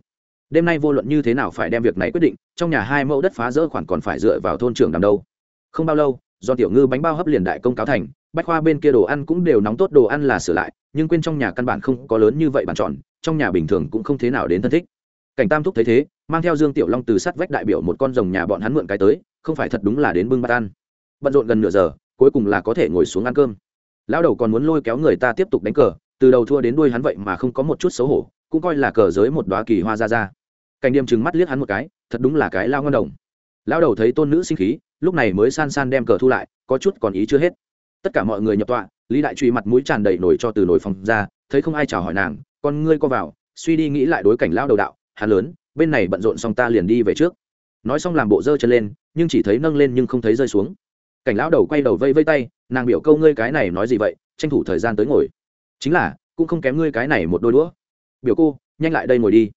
Đêm nay vô luận như thế nào phải đem việc này quyết định, trong nhà hai mẫu đất phá rỡ khoản còn phải dựa vào thôn trưởng đàm đâu. Không bao lâu, do tiểu ngư bánh bao hấp liền đại công cáo thành, bách khoa bên kia đồ ăn cũng đều nóng tốt, đồ ăn là sửa lại, nhưng quên trong nhà căn bản không có lớn như vậy bàn tròn, trong nhà bình thường cũng không thế nào đến thân thích. Cảnh tam thúc thấy thế, mang theo dương tiểu long từ sát vách đại biểu một con rồng nhà bọn hắn mượn cái tới, không phải thật đúng là đến bưng bát ăn. Bận rộn gần nửa giờ, cuối cùng là có thể ngồi xuống ăn cơm. Lão đầu còn muốn lôi kéo người ta tiếp tục đánh cờ, từ đầu thua đến đuôi hắn vậy mà không có một chút xấu hổ cũng coi là cờ giới một đoá kỳ hoa ra ra. Cảnh điềm trừng mắt liếc hắn một cái, thật đúng là cái lao ngon đồng. Lão đầu thấy tôn nữ sinh khí, lúc này mới san san đem cờ thu lại, có chút còn ý chưa hết. Tất cả mọi người nhập tọa, lý đại truy mặt mũi tràn đầy nổi cho từ nổi phòng ra, thấy không ai chào hỏi nàng, con ngươi co vào, suy đi nghĩ lại đối cảnh lao đầu đạo, hắn lớn, bên này bận rộn xong ta liền đi về trước. Nói xong làm bộ dơ chân lên, nhưng chỉ thấy nâng lên nhưng không thấy rơi xuống. Cảnh lão đầu quay đầu vây vây tay, nàng biểu câu ngươi cái này nói gì vậy? Tranh thủ thời gian tới ngồi. Chính là, cũng không kém ngươi cái này một đôi đũa biểu cô, nhanh lại đây ngồi đi.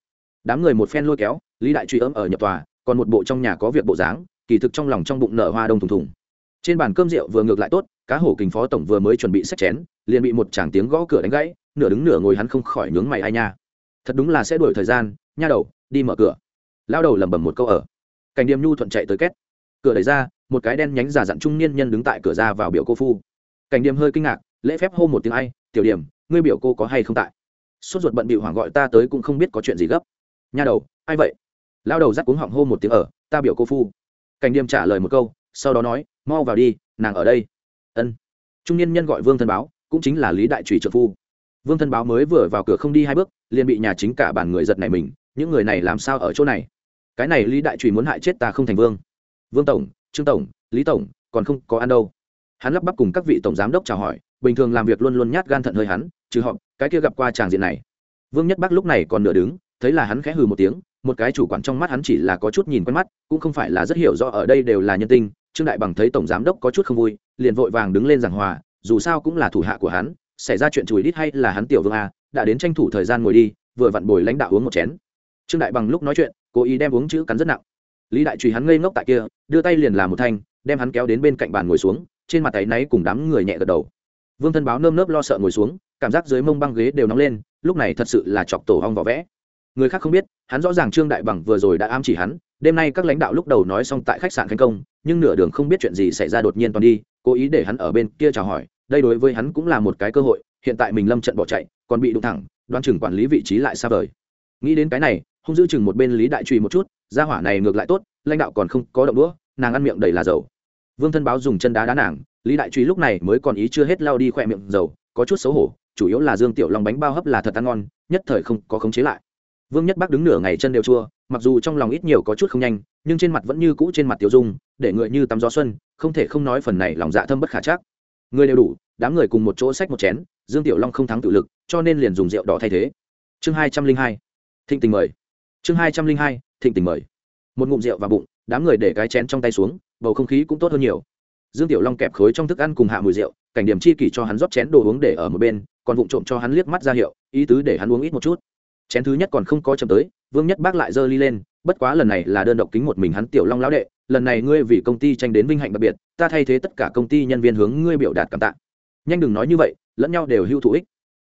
Đám người một phen lôi kéo, lý đại truy ấm ở nhập tòa, còn một bộ trong nhà có việc bộ dáng, kỳ thực trong lòng trong bụng nở hoa đông thùng thùng. Trên bàn cơm rượu vừa ngược lại tốt, cá hổ kình phó tổng vừa mới chuẩn bị xách chén, liền bị một chàng tiếng gõ cửa đánh gãy, nửa đứng nửa ngồi hắn không khỏi nhướng mày ai nha. Thật đúng là sẽ đuổi thời gian, nha đầu, đi mở cửa. Lao đầu lẩm bẩm một câu ở. Cảnh điềm nhu thuận chạy tới két. Cửa đẩy ra, một cái đen nhánh giả dặn trung niên nhân đứng tại cửa ra vào biểu cô phu. Cảnh điềm hơi kinh ngạc, lễ phép hô một tiếng ai, tiểu điểm ngươi biểu cô có hay không tại? Sốt ruột bận bị hoảng gọi ta tới cũng không biết có chuyện gì gấp. Nha đầu, ai vậy? Lao đầu dắt cuống họng hô một tiếng ở, ta biểu cô phu. Cảnh điềm trả lời một câu, sau đó nói, mau vào đi, nàng ở đây. Ân. Trung niên nhân gọi vương thân báo, cũng chính là lý đại trùy trợ phu. Vương thân báo mới vừa vào cửa không đi hai bước, liền bị nhà chính cả bàn người giật này mình, những người này làm sao ở chỗ này? Cái này lý đại trùy muốn hại chết ta không thành vương. Vương tổng, trương tổng, lý tổng, còn không có ăn đâu. Hắn lắp bắp cùng các vị tổng giám đốc chào hỏi, bình thường làm việc luôn luôn nhát gan thận hơi hắn, trừ họ cái kia gặp qua tràng diện này. Vương nhất bắc lúc này còn nửa đứng, thấy là hắn khẽ hừ một tiếng, một cái chủ quản trong mắt hắn chỉ là có chút nhìn quen mắt, cũng không phải là rất hiểu rõ ở đây đều là nhân tinh trương đại bằng thấy tổng giám đốc có chút không vui, liền vội vàng đứng lên giảng hòa, dù sao cũng là thủ hạ của hắn, xảy ra chuyện chùi đít hay là hắn tiểu vương a, đã đến tranh thủ thời gian ngồi đi, vừa vặn bồi lãnh đạo uống một chén. Trương đại bằng lúc nói chuyện, cố ý đem uống chữ cắn rất nặng. Lý đại trùy hắn ngây ngốc tại kia, đưa tay liền làm một thanh, đem hắn kéo đến bên cạnh bàn ngồi xuống, trên mặt tay náy cùng đám người nhẹ gật đầu. Vương thân báo nơm nớp lo sợ ngồi xuống cảm giác dưới mông băng ghế đều nóng lên, lúc này thật sự là chọc tổ hong vỏ vẽ. Người khác không biết, hắn rõ ràng trương đại bằng vừa rồi đã ám chỉ hắn, đêm nay các lãnh đạo lúc đầu nói xong tại khách sạn khánh công, nhưng nửa đường không biết chuyện gì xảy ra đột nhiên toàn đi, cố ý để hắn ở bên kia chào hỏi, đây đối với hắn cũng là một cái cơ hội, hiện tại mình lâm trận bỏ chạy, còn bị đụng thẳng đoan chừng quản lý vị trí lại xa vời. Nghĩ đến cái này không giữ chừng một bên lý đại trùy một chút, gia hỏa này ngược lại tốt, lãnh đạo còn không có động đũa, nàng ăn miệng đầy là dầu. Vương thân báo dùng chân đá đá nàng, lý đại truy lúc này mới còn ý chưa hết lao đi khỏe miệng dầu, có chút xấu hổ chủ yếu là dương tiểu long bánh bao hấp là thật ăn ngon, nhất thời không có khống chế lại. Vương nhất bắc đứng nửa ngày chân đều chua, mặc dù trong lòng ít nhiều có chút không nhanh, nhưng trên mặt vẫn như cũ trên mặt tiểu dung, để người như tắm gió xuân, không thể không nói phần này lòng dạ thâm bất khả chắc. Người đều đủ, đám người cùng một chỗ xách một chén, dương tiểu long không thắng tự lực, cho nên liền dùng rượu đỏ thay thế. Chương hai trăm linh hai. Thịnh tình mời. Chương hai trăm linh hai, thịnh tình mời. Một ngụm rượu vào bụng, đám người để cái chén trong tay xuống, bầu không khí cũng tốt hơn nhiều. Dương tiểu long kẹp khối trong thức ăn cùng hạ mùi rượu cảnh điểm chi kỷ cho hắn rót chén đồ uống để ở một bên, còn vụng trộm cho hắn liếc mắt ra hiệu, ý tứ để hắn uống ít một chút. Chén thứ nhất còn không có chậm tới, vương nhất bác lại giơ ly lên, bất quá lần này là đơn độc kính một mình hắn tiểu long lão đệ, lần này ngươi vì công ty tranh đến vinh hạnh đặc biệt, ta thay thế tất cả công ty nhân viên hướng ngươi biểu đạt cảm tạ. Nhanh đừng nói như vậy, lẫn nhau đều hưu thụ ích.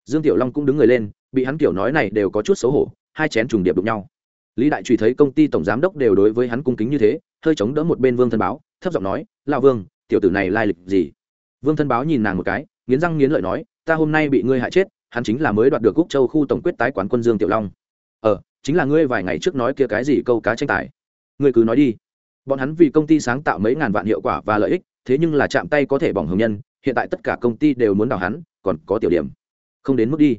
Dương tiểu long cũng đứng người lên, bị hắn kiểu nói này đều có chút xấu hổ, hai chén trùng điệp đụng nhau. Lý đại truy thấy công ty tổng giám đốc đều đối với hắn cung kính như thế, hơi chống đỡ một bên vương thân báo, thấp giọng nói, lão vương, tiểu tử này lai lịch gì? Vương thân báo nhìn nàng một cái, nghiến răng nghiến lợi nói, ta hôm nay bị ngươi hại chết, hắn chính là mới đoạt được cúc châu khu tổng quyết tái quán quân dương tiểu long. Ờ chính là ngươi vài ngày trước nói kia cái gì câu cá tranh tài. Ngươi cứ nói đi. Bọn hắn vì công ty sáng tạo mấy ngàn vạn hiệu quả và lợi ích, thế nhưng là chạm tay có thể bỏng hồng nhân, hiện tại tất cả công ty đều muốn đào hắn, còn có tiểu điểm. Không đến mức đi.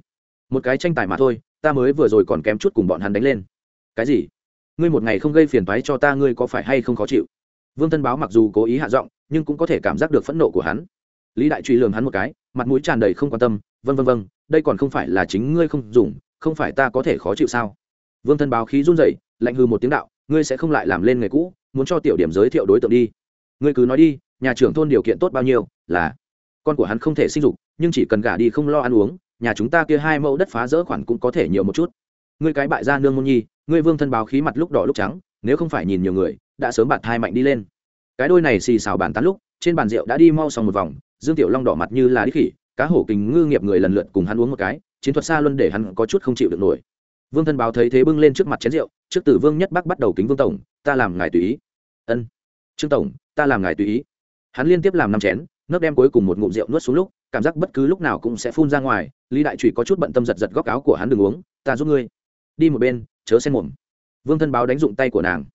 Một cái tranh tài mà thôi, ta mới vừa rồi còn kém chút cùng bọn hắn đánh lên. Cái gì? Ngươi một ngày không gây phiền toái cho ta, ngươi có phải hay không khó chịu? Vương thân báo mặc dù cố ý hạ giọng, nhưng cũng có thể cảm giác được phẫn nộ của hắn lý đại truy lường hắn một cái, mặt mũi tràn đầy không quan tâm vân vân vân đây còn không phải là chính ngươi không dùng, không phải ta có thể khó chịu sao? Vương thân báo khí run rẩy, lạnh hư một tiếng đạo, ngươi sẽ không lại làm lên nghề cũ, muốn cho tiểu điểm giới thiệu đối tượng đi. Ngươi cứ nói đi, nhà trưởng thôn điều kiện tốt bao nhiêu, là con của hắn không thể sinh dục, nhưng chỉ cần gả đi không lo ăn uống, nhà chúng ta kia hai mẫu đất phá rỡ khoản cũng có thể nhiều một chút. Ngươi cái bại gia nương môn nhi, ngươi vương thân báo khí mặt lúc đỏ lúc trắng, nếu không phải nhìn nhiều người, đã sớm bạt thai mạnh đi lên. Cái đôi này xì xào bàn tán lúc, trên bàn rượu đã đi mau xong một vòng dương tiểu long đỏ mặt như là đi khỉ, cá hổ kình ngư nghiệp người lần lượt cùng hắn uống một cái, chiến thuật xa luân để hắn có chút không chịu được nổi. Vương thân báo thấy thế bưng lên trước mặt chén rượu, trước tử vương nhất bắc bắt đầu kính vương tổng, ta làm ngài tùy ý. Ân. Trương tổng, ta làm ngài tùy ý. Hắn liên tiếp làm năm chén nước đem cuối cùng một ngụm rượu nuốt xuống lúc, cảm giác bất cứ lúc nào cũng sẽ phun ra ngoài, lý đại trụy có chút bận tâm giật giật góc áo của hắn đừng uống, ta giúp ngươi. Đi một bên, chớ xen mồm. Vương thân báo đánh dụng tay của nàng.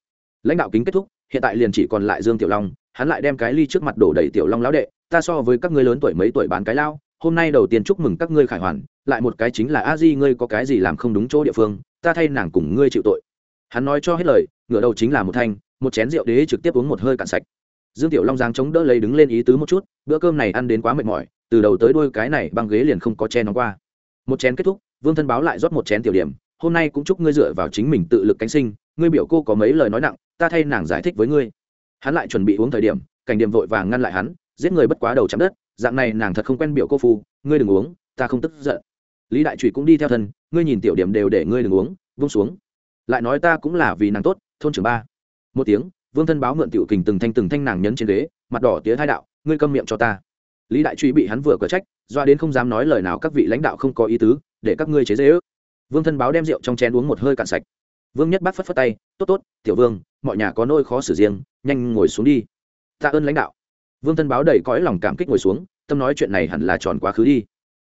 Lãnh đạo kính kết thúc, hiện tại liền chỉ còn lại dương tiểu long hắn lại đem cái ly trước mặt đổ đầy tiểu long lão đệ, ta so với các ngươi lớn tuổi mấy tuổi bán cái lao, hôm nay đầu tiên chúc mừng các ngươi khải hoàn, lại một cái chính là a di, ngươi có cái gì làm không đúng chỗ địa phương, ta thay nàng cùng ngươi chịu tội. Hắn nói cho hết lời, ngửa đầu chính là một thanh, một chén rượu đế trực tiếp uống một hơi cạn sạch. Dương tiểu long giáng chống đỡ lấy đứng lên ý tứ một chút, bữa cơm này ăn đến quá mệt mỏi, từ đầu tới đôi cái này băng ghế liền không có che nó qua. Một chén kết thúc, vương thân báo lại rót một chén tiểu điểm, hôm nay cũng chúc ngươi dựa vào chính mình tự lực cánh sinh, ngươi biểu cô có mấy lời nói nặng, ta thay nàng giải thích với ngươi hắn lại chuẩn bị uống thời điểm, cảnh điểm vội vàng ngăn lại hắn, giết người bất quá đầu chạm đất, dạng này nàng thật không quen biểu cô phu, ngươi đừng uống, ta không tức giận. Lý đại trụy cũng đi theo thân, ngươi nhìn tiểu điểm đều để ngươi đừng uống vung xuống. Lại nói ta cũng là vì nàng tốt, thôn trưởng ba. Một tiếng, vương thân báo mượn tiểu kình từng thanh từng thanh nàng nhấn trên ghế, mặt đỏ tía thai đạo, ngươi câm miệng cho ta. Lý đại truy bị hắn vừa cờ trách, doa đến không dám nói lời nào các vị lãnh đạo không có ý tứ, để các ngươi chế dễ ước vương thân báo đem rượu trong chén uống một hơi cạn sạch vương nhất bác phất phất tay, tốt tốt, tiểu vương, mọi nhà có nôi khó xử riêng, nhanh ngồi xuống đi. Tạ ơn lãnh đạo. Vương thân báo đầy cõi lòng cảm kích ngồi xuống, tâm nói chuyện này hẳn là tròn quá khứ đi.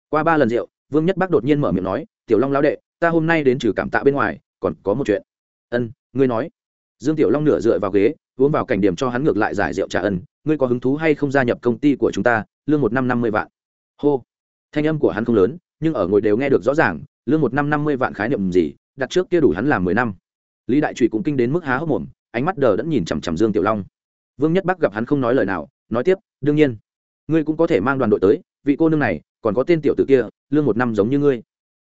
Qua ba lần rượu, vương nhất bác đột nhiên mở miệng nói, tiểu long lao đệ, ta hôm nay đến trừ cảm tạ bên ngoài, còn có một chuyện. Ân, ngươi nói. Dương tiểu long nửa dựa vào ghế, uống vào cảnh điểm cho hắn ngược lại giải rượu trả ân, ngươi có hứng thú hay không gia nhập công ty của chúng ta, lương một năm năm mươi vạn? Hô. Thanh âm của hắn không lớn, nhưng ở ngồi đều nghe được rõ ràng, lương một năm năm mươi vạn khái niệm gì đặt trước kia đủ hắn làm mười năm. Lý đại trụy cũng kinh đến mức há hốc mồm, ánh mắt đờ đẫn nhìn chằm chằm dương tiểu long. Vương nhất bắc gặp hắn không nói lời nào, nói tiếp, đương nhiên, ngươi cũng có thể mang đoàn đội tới, vị cô nương này còn có tên tiểu tử kia, lương một năm giống như ngươi.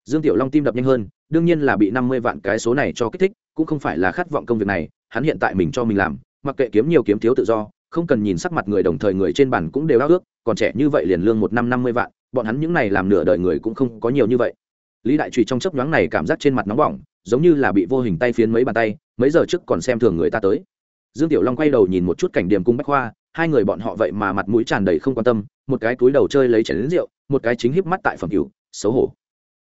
Dương tiểu long tim đập nhanh hơn, đương nhiên là bị năm mươi vạn cái số này cho kích thích, cũng không phải là khát vọng công việc này, hắn hiện tại mình cho mình làm, mặc kệ kiếm nhiều kiếm thiếu tự do, không cần nhìn sắc mặt người đồng thời người trên bàn cũng đều ao ước, còn trẻ như vậy liền lương một năm năm mươi vạn, bọn hắn những này làm nửa đời người cũng không có nhiều như vậy lý đại trùy trong chấp nhoáng này cảm giác trên mặt nóng bỏng, giống như là bị vô hình tay phiến mấy bàn tay, mấy giờ trước còn xem thường người ta tới. Dương tiểu long quay đầu nhìn một chút cảnh điểm cung bách khoa, hai người bọn họ vậy mà mặt mũi tràn đầy không quan tâm, một cái túi đầu chơi lấy chén đến rượu, một cái chính híp mắt tại phẩm cửu xấu hổ.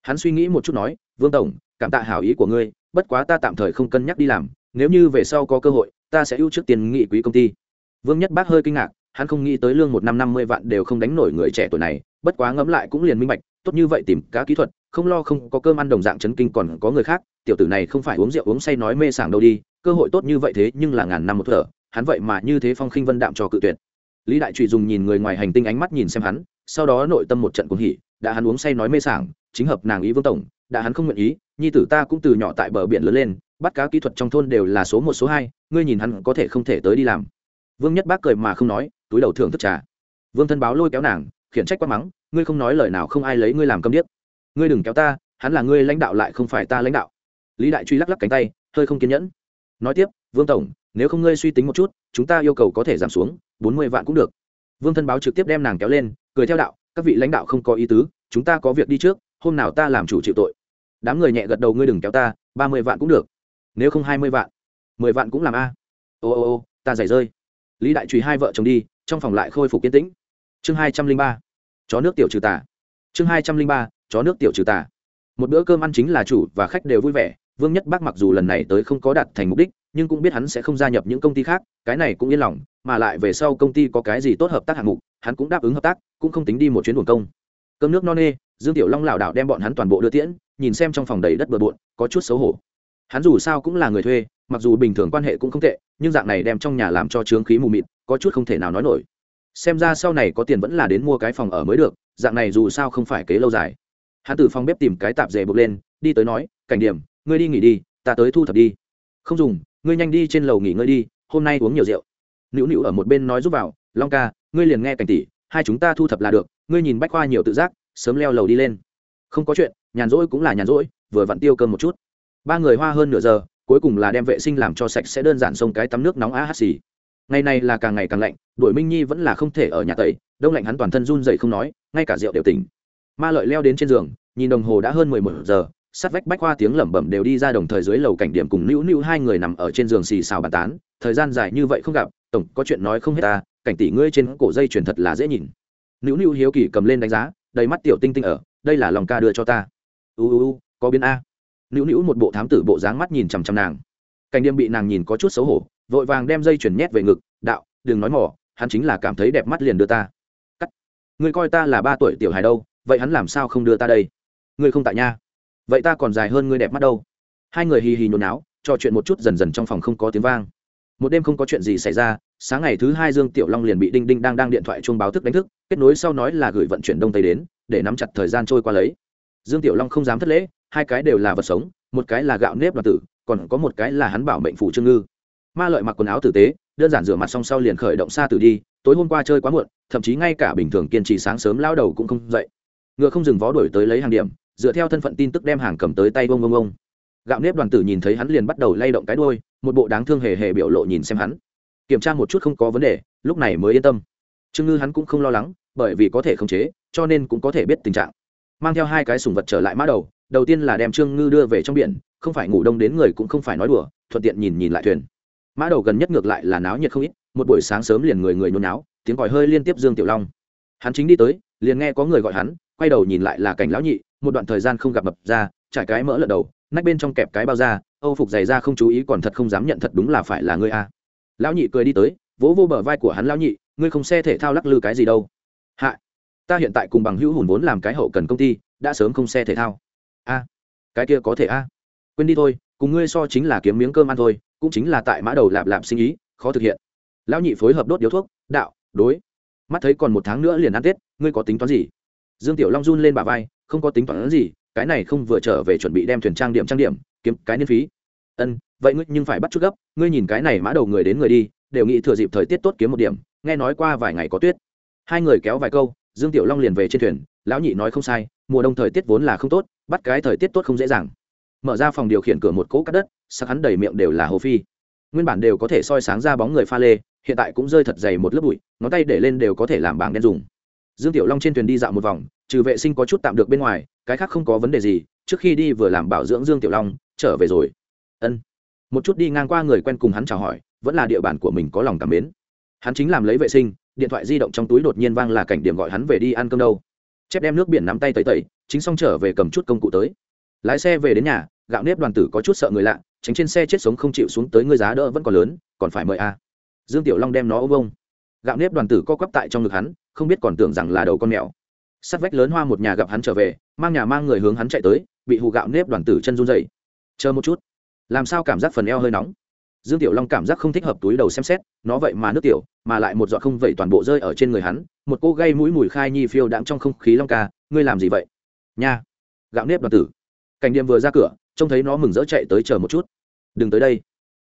Hắn suy nghĩ một chút nói, vương tổng, cảm tạ hảo ý của ngươi, bất quá ta tạm thời không cân nhắc đi làm, nếu như về sau có cơ hội, ta sẽ ưu trước tiền nghị quý công ty. Vương nhất bác hơi kinh ngạc, hắn không nghĩ tới lương một năm năm mươi vạn đều không đánh nổi người trẻ tuổi này, bất quá ngẫm lại cũng liền minh bạch, tốt như vậy tìm cá kỹ thuật không lo không có cơm ăn đồng dạng chấn kinh còn có người khác, tiểu tử này không phải uống rượu uống say nói mê sảng đâu đi, cơ hội tốt như vậy thế nhưng là ngàn năm một thở, hắn vậy mà như thế phong khinh vân đạm cho cự tuyệt. Lý đại trụy dùng nhìn người ngoài hành tinh ánh mắt nhìn xem hắn, sau đó nội tâm một trận cuồng hỉ, đã hắn uống say nói mê sảng, chính hợp nàng ý vương tổng, đã hắn không nguyện ý, nhi tử ta cũng từ nhỏ tại bờ biển lớn lên, bắt cá kỹ thuật trong thôn đều là số một số hai, ngươi nhìn hắn có thể không thể tới đi làm. Vương nhất bác cười mà không nói, túi đầu thưởng thức trà. Vương thân báo lôi kéo nàng, khiển trách quát mắng, ngươi không nói lời nào không ai lấy ngươi làm câm điếc ngươi đừng kéo ta, hắn là ngươi lãnh đạo lại không phải ta lãnh đạo. Lý đại truy lắc lắc cánh tay, hơi không kiên nhẫn. Nói tiếp, vương tổng, nếu không ngươi suy tính một chút, chúng ta yêu cầu có thể giảm xuống bốn mươi vạn cũng được. Vương thân báo trực tiếp đem nàng kéo lên, cười theo đạo, các vị lãnh đạo không có ý tứ, chúng ta có việc đi trước, hôm nào ta làm chủ chịu tội. Đám người nhẹ gật đầu, ngươi đừng kéo ta, ba mươi vạn cũng được. Nếu không hai mươi vạn, mười vạn cũng làm a. Ô ô ô, ta giải rơi. Lý đại trùy hai vợ chồng đi, trong phòng lại khôi phục kiến tĩnh. Chương hai trăm linh ba, chó nước tiểu trừ tả. chương hai trăm linh ba chó nước tiểu trừ tà. Một bữa cơm ăn chính là chủ và khách đều vui vẻ, vương nhất bác mặc dù lần này tới không có đạt thành mục đích, nhưng cũng biết hắn sẽ không gia nhập những công ty khác, cái này cũng yên lòng, mà lại về sau công ty có cái gì tốt hợp tác hạng mục, hắn cũng đáp ứng hợp tác, cũng không tính đi một chuyến buồn công. Cơm nước no nê, dương tiểu long lảo đảo đem bọn hắn toàn bộ đưa tiễn, nhìn xem trong phòng đầy đất bừa bộn, có chút xấu hổ. Hắn dù sao cũng là người thuê, mặc dù bình thường quan hệ cũng không tệ, nhưng dạng này đem trong nhà làm cho trướng khí mù mịt, có chút không thể nào nói nổi. Xem ra sau này có tiền vẫn là đến mua cái phòng ở mới được, dạng này dù sao không phải kế lâu dài hắn từ phòng bếp tìm cái tạp dề bực lên, đi tới nói, cảnh điểm, ngươi đi nghỉ đi, ta tới thu thập đi. Không dùng, ngươi nhanh đi trên lầu nghỉ ngơi đi, hôm nay uống nhiều rượu. Nữu nữu ở một bên nói giúp vào, long ca, ngươi liền nghe cảnh tỷ, hai chúng ta thu thập là được, ngươi nhìn bách khoa nhiều tự giác, sớm leo lầu đi lên. Không có chuyện, nhàn rỗi cũng là nhàn rỗi, vừa vặn tiêu cơm một chút. Ba người hoa hơn nửa giờ, cuối cùng là đem vệ sinh làm cho sạch sẽ đơn giản xông cái tắm nước nóng á hát xì ngày này là càng ngày càng lạnh, đuổi minh nhi vẫn là không thể ở nhà tẩy, đông lạnh hắn toàn thân run dậy không nói, ngay cả rượu đều tỉnh ma lợi leo đến trên giường, nhìn đồng hồ đã hơn mười một giờ sát vách bách khoa tiếng lẩm bẩm đều đi ra đồng thời dưới lầu cảnh điểm cùng nữu nữu hai người nằm ở trên giường xì xào bàn tán, thời gian dài như vậy không gặp, tổng có chuyện nói không hết ta, cảnh tỷ ngươi trên cổ dây truyền thật là dễ nhìn. Nữu nữu hiếu kỳ cầm lên đánh giá, đầy mắt tiểu tinh tinh ở, đây là lòng ca đưa cho ta. U u u, có biến a. Nữu nữu một bộ thám tử bộ dáng mắt nhìn chằm chằm nàng. Cảnh điểm bị nàng nhìn có chút xấu hổ, vội vàng đem dây chuyển nhét về ngực, đạo, đừng nói mỏ hắn chính là cảm thấy đẹp mắt liền đưa ta. Cắt. Ngươi coi ta là ba tuổi tiểu hài đâu vậy hắn làm sao không đưa ta đây? Ngươi không tại nha. Vậy ta còn dài hơn ngươi đẹp mắt đâu. Hai người hì hì nhốn náo trò chuyện một chút dần dần trong phòng không có tiếng vang. Một đêm không có chuyện gì xảy ra, sáng ngày thứ hai dương tiểu long liền bị đinh đinh đang đang điện thoại chuông báo thức đánh thức, kết nối sau nói là gửi vận chuyển đông tây đến, để nắm chặt thời gian trôi qua lấy. Dương tiểu long không dám thất lễ, hai cái đều là vật sống, một cái là gạo nếp đoàn tử, còn có một cái là hắn bảo mệnh phủ trương ngư. Ma lợi mặc quần áo tử tế, đơn giản rửa mặt xong sau liền khởi động xa tử đi, tối hôm qua chơi quá muộn, thậm chí ngay cả bình thường kiên trì sáng sớm lao đầu cũng không dậy ngựa không dừng vó đổi tới lấy hàng điểm, dựa theo thân phận tin tức đem hàng cầm tới tay bông bông bông gạo nếp đoàn tử nhìn thấy hắn liền bắt đầu lay động cái đôi một bộ đáng thương hề hề biểu lộ nhìn xem hắn. Kiểm tra một chút không có vấn đề, lúc này mới yên tâm. Trương ngư hắn cũng không lo lắng, bởi vì có thể khống chế, cho nên cũng có thể biết tình trạng. Mang theo hai cái sùng vật trở lại mã đầu đầu tiên là đem trương ngư đưa về trong biển, không phải ngủ đông đến người cũng không phải nói đùa, thuận tiện nhìn nhìn lại thuyền. Mã đầu gần nhất ngược lại là náo nhiệt không ít, một buổi sáng sớm liền người người nôn náo, tiếng còi hơi liên tiếp dương tiểu long. Hắn chính đi tới, liền nghe có người gọi hắn quay đầu nhìn lại là cảnh lão nhị, một đoạn thời gian không gặp mập ra, trải cái mỡ lợn đầu, nách bên trong kẹp cái bao da âu phục dày ra không chú ý còn thật không dám nhận thật đúng là phải là ngươi a. Lão nhị cười đi tới, vỗ vô bờ vai của hắn, lão nhị, ngươi không xe thể thao lắc lư cái gì đâu. Hạ, ta hiện tại cùng bằng hữu hùn vốn làm cái hậu cần công ty, đã sớm không xe thể thao. A, cái kia có thể a. Quên đi thôi, cùng ngươi so chính là kiếm miếng cơm ăn thôi, cũng chính là tại mã đầu lạp lạp sinh ý, khó thực hiện. Lão nhị phối hợp đốt điếu thuốc, đạo, đối, mắt thấy còn một tháng nữa liền ăn tết, ngươi có tính toán gì? Dương tiểu long run lên bà vai, không có tính toán gì, cái này không vừa trở về chuẩn bị đem thuyền trang điểm trang điểm, kiếm cái niên phí. Ân, vậy ngươi nhưng phải bắt chút gấp, ngươi nhìn cái này mã đầu người đến người đi, đều nghĩ thừa dịp thời tiết tốt kiếm một điểm, nghe nói qua vài ngày có tuyết. Hai người kéo vài câu, dương tiểu long liền về trên thuyền, lão nhị nói không sai, mùa đông thời tiết vốn là không tốt, bắt cái thời tiết tốt không dễ dàng. Mở ra phòng điều khiển cửa một cỗ cắt đất, sắc hắn đầy miệng đều là hồ phi. Nguyên bản đều có thể soi sáng ra bóng người pha lê, hiện tại cũng rơi thật dày một lớp bụi, ngón tay để lên đều có thể làm bảng đen dùng dương tiểu long trên thuyền đi dạo một vòng, trừ vệ sinh có chút tạm được bên ngoài, cái khác không có vấn đề gì, trước khi đi vừa làm bảo dưỡng dương tiểu long, trở về rồi. Ân. Một chút đi ngang qua người quen cùng hắn chào hỏi, vẫn là địa bàn của mình có lòng cảm mến. Hắn chính làm lấy vệ sinh, điện thoại di động trong túi đột nhiên vang là cảnh điểm gọi hắn về đi ăn cơm đâu. Chép đem nước biển nắm tay tẩy tẩy, chính xong trở về cầm chút công cụ tới. Lái xe về đến nhà, gạo nếp đoàn tử có chút sợ người lạ, tránh trên xe chết sống không chịu xuống tới, ngươi giá đỡ vẫn còn lớn, còn phải mời a. Dương tiểu long đem nó ôm ông gạo nếp đoàn tử co quắp tại trong ngực hắn, không biết còn tưởng rằng là đầu con mèo. Sắt vách lớn hoa một nhà gặp hắn trở về, mang nhà mang người hướng hắn chạy tới, bị hù gạo nếp đoàn tử chân run dày chờ một chút, làm sao cảm giác phần eo hơi nóng? Dương tiểu long cảm giác không thích hợp túi đầu xem xét, nó vậy mà nước tiểu, mà lại một giọt không vẩy toàn bộ rơi ở trên người hắn, một cô gây mũi mùi khai nhi phiêu đạm trong không khí long ca, ngươi làm gì vậy? Nha. Gạo nếp đoàn tử. Cảnh điềm vừa ra cửa, trông thấy nó mừng rỡ chạy tới chờ một chút. Đừng tới đây.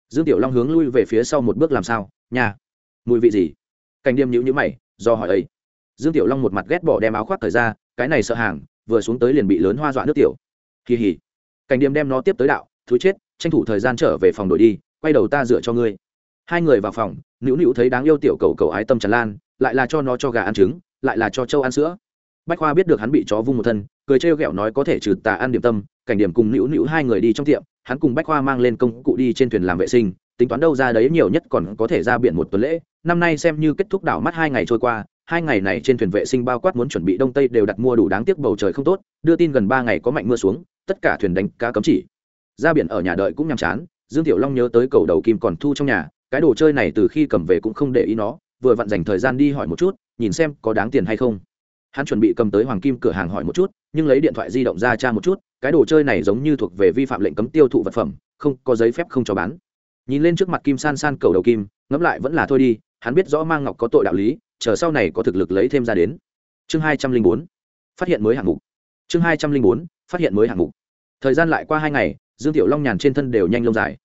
Dương tiểu long hướng lui về phía sau một bước, làm sao? Nha. Mùi vị gì? Cảnh điềm nhữ nhữ mày, do hỏi ấy. Dương tiểu long một mặt ghét bỏ đem áo khoác thời ra, cái này sợ hàng, vừa xuống tới liền bị lớn hoa dọa nước tiểu. Kỳ hỉ. Cảnh điềm đem nó tiếp tới đạo, thú chết, tranh thủ thời gian trở về phòng đổi đi, quay đầu ta dựa cho ngươi. Hai người vào phòng, nữu nữu thấy đáng yêu tiểu cầu cầu ái tâm tràn lan, lại là cho nó cho gà ăn trứng, lại là cho trâu ăn sữa. Bách khoa biết được hắn bị chó vung một thân, cười trêu ghẹo nói có thể trừ tà ăn điểm tâm, cảnh điểm cùng nữu nữu hai người đi trong tiệm, hắn cùng bách khoa mang lên công cụ đi trên thuyền làm vệ sinh tính toán đâu ra đấy nhiều nhất còn có thể ra biển một tuần lễ. Năm nay xem như kết thúc đảo mắt hai ngày trôi qua, hai ngày này trên thuyền vệ sinh bao quát muốn chuẩn bị đông tây đều đặt mua đủ đáng tiếc bầu trời không tốt, đưa tin gần ba ngày có mạnh mưa xuống, tất cả thuyền đánh cá cấm chỉ. Ra biển ở nhà đợi cũng nhàm chán, dương tiểu long nhớ tới cầu đầu kim còn thu trong nhà, cái đồ chơi này từ khi cầm về cũng không để ý nó, vừa vặn dành thời gian đi hỏi một chút, nhìn xem có đáng tiền hay không. Hắn chuẩn bị cầm tới hoàng kim cửa hàng hỏi một chút, nhưng lấy điện thoại di động ra tra một chút, cái đồ chơi này giống như thuộc về vi phạm lệnh cấm tiêu thụ vật phẩm, không có giấy phép không cho bán nhìn lên trước mặt kim san san cầu đầu kim, ngẫm lại vẫn là thôi đi, hắn biết rõ mang ngọc có tội đạo lý, chờ sau này có thực lực lấy thêm ra đến. Chương hai trăm linh bốn, phát hiện mới hạng mục. Chương hai trăm linh bốn, phát hiện mới hạng mục. Thời gian lại qua hai ngày, dương tiểu long nhàn trên thân đều nhanh lông dài.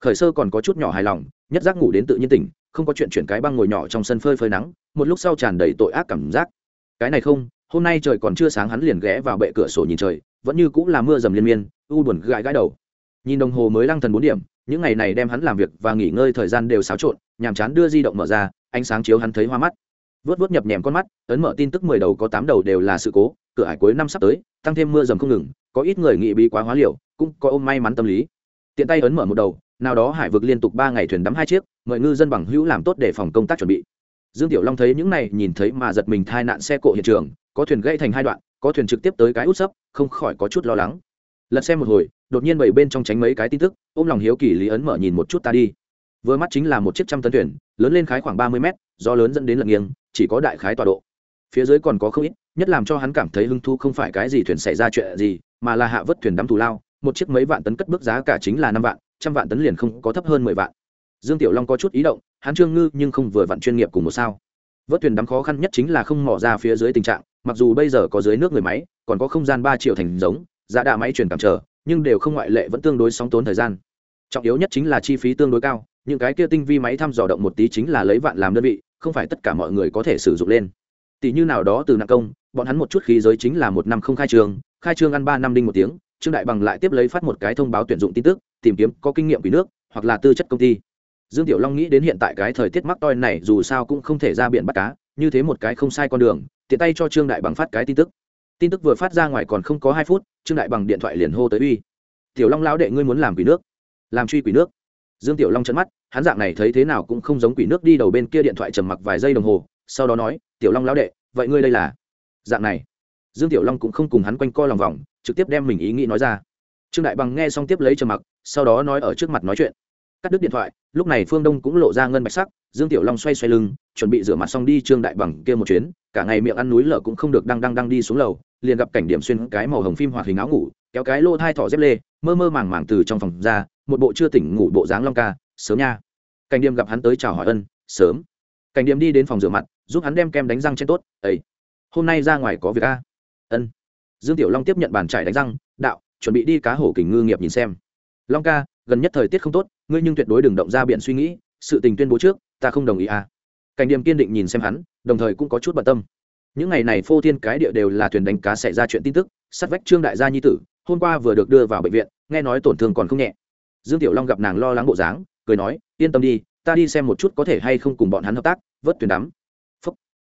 Khởi sơ còn có chút nhỏ hài lòng, nhất giác ngủ đến tự nhiên tỉnh, không có chuyện chuyển cái băng ngồi nhỏ trong sân phơi phơi nắng, một lúc sau tràn đầy tội ác cảm giác. Cái này không, hôm nay trời còn chưa sáng hắn liền ghé vào bệ cửa sổ nhìn trời, vẫn như cũng là mưa dầm liên miên, u buồn gãi gãi đầu. Nhìn đồng hồ mới lăng thần bốn điểm những ngày này đem hắn làm việc và nghỉ ngơi thời gian đều xáo trộn, nhàm chán đưa di động mở ra, ánh sáng chiếu hắn thấy hoa mắt. Vớt vớt nhập nhèm con mắt, ấn mở tin tức mười đầu có tám đầu đều là sự cố, cửa hải cuối năm sắp tới, tăng thêm mưa dầm không ngừng, có ít người nghị bị quá hóa liều, cũng có ôm may mắn tâm lý. Tiện tay ấn mở một đầu, nào đó hải vực liên tục ba ngày thuyền đắm hai chiếc, mời ngư dân bằng hữu làm tốt để phòng công tác chuẩn bị. Dương tiểu long thấy những này, nhìn thấy mà giật mình thai nạn xe cộ hiện trường, có thuyền gây thành hai đoạn, có thuyền trực tiếp tới cái út sấp, không khỏi có chút lo lắng lật xem một hồi, đột nhiên bảy bên trong tránh mấy cái tin tức, ôm lòng hiếu kỳ lý ấn mở nhìn một chút ta đi. Vừa mắt chính là một chiếc trăm tấn thuyền, lớn lên khái khoảng ba mươi mét do lớn dẫn đến lật nghiêng, chỉ có đại khái tọa độ. Phía dưới còn có không ít, nhất làm cho hắn cảm thấy hứng thú không phải cái gì thuyền xảy ra chuyện gì, mà là hạ vớt thuyền đắm thù lao, một chiếc mấy vạn tấn cất bước giá cả chính là năm vạn, trăm vạn tấn liền không có thấp hơn mười vạn. Dương tiểu long có chút ý động, hắn trương ngư nhưng không vừa vặn chuyên nghiệp cùng một sao. Vớt thuyền đắm khó khăn nhất chính là không mỏ ra phía dưới tình trạng, mặc dù bây giờ có dưới nước người máy, còn có không gian ba triệu thành giống giá đạ máy truyền cảm trở, nhưng đều không ngoại lệ vẫn tương đối sóng tốn thời gian. Trọng yếu nhất chính là chi phí tương đối cao, những cái kia tinh vi máy thăm dò động một tí chính là lấy vạn làm đơn vị, không phải tất cả mọi người có thể sử dụng lên. Tỷ như nào đó từ nặng công, bọn hắn một chút khí giới chính là một năm không khai trường, khai trương ăn ba năm đinh một tiếng, trương đại bằng lại tiếp lấy phát một cái thông báo tuyển dụng tin tức, tìm kiếm có kinh nghiệm quỷ nước, hoặc là tư chất công ty. Dương tiểu long nghĩ đến hiện tại cái thời tiết mắc toi này, dù sao cũng không thể ra biển bắt cá, như thế một cái không sai con đường, tiện tay cho trương đại bằng phát cái tin tức. Tin tức vừa phát ra ngoài còn không có hai phút trương đại bằng điện thoại liền hô tới uy. Tiểu long lão đệ, ngươi muốn làm quỷ nước? Làm truy quỷ nước. Dương tiểu long trận mắt, hắn dạng này thấy thế nào cũng không giống quỷ nước đi đầu bên kia điện thoại trầm mặc vài giây đồng hồ, sau đó nói, tiểu long lão đệ, vậy ngươi đây là? Dạng này, dương tiểu long cũng không cùng hắn quanh co lòng vòng, trực tiếp đem mình ý nghĩ nói ra. Trương đại bằng nghe xong tiếp lấy trầm mặc, sau đó nói ở trước mặt nói chuyện. Cắt đứt điện thoại, lúc này phương đông cũng lộ ra ngân bạch sắc, dương tiểu long xoay xoay lưng, chuẩn bị rửa mặt xong đi trương đại bằng kia một chuyến, cả ngày miệng ăn núi lở cũng không được đang đang đang đi xuống lầu liền gặp cảnh điểm xuyên cái màu hồng phim hoạt hình áo ngủ, kéo cái lô thai thỏ dép lê, mơ mơ màng màng từ trong phòng ra, một bộ chưa tỉnh ngủ bộ dáng long ca, sớm nha. Cảnh điểm gặp hắn tới chào hỏi ân, sớm. Cảnh điểm đi đến phòng rửa mặt, giúp hắn đem kem đánh răng trên tốt ấy hôm nay ra ngoài có việc a? Ân. Dương tiểu long tiếp nhận bàn trải đánh răng, đạo, chuẩn bị đi cá hổ kình ngư nghiệp nhìn xem. Long ca, gần nhất thời tiết không tốt, ngươi nhưng tuyệt đối đừng động ra biện suy nghĩ, sự tình tuyên bố trước, ta không đồng ý à cảnh điểm kiên định nhìn xem hắn, đồng thời cũng có chút bận tâm những ngày này phô thiên cái địa đều là thuyền đánh cá xảy ra chuyện tin tức, sát vách trương đại gia nhi tử, hôm qua vừa được đưa vào bệnh viện, nghe nói tổn thương còn không nhẹ. Dương tiểu long gặp nàng lo lắng bộ dáng, cười nói, yên tâm đi, ta đi xem một chút có thể hay không cùng bọn hắn hợp tác, vớt thuyền đắm. Phúc.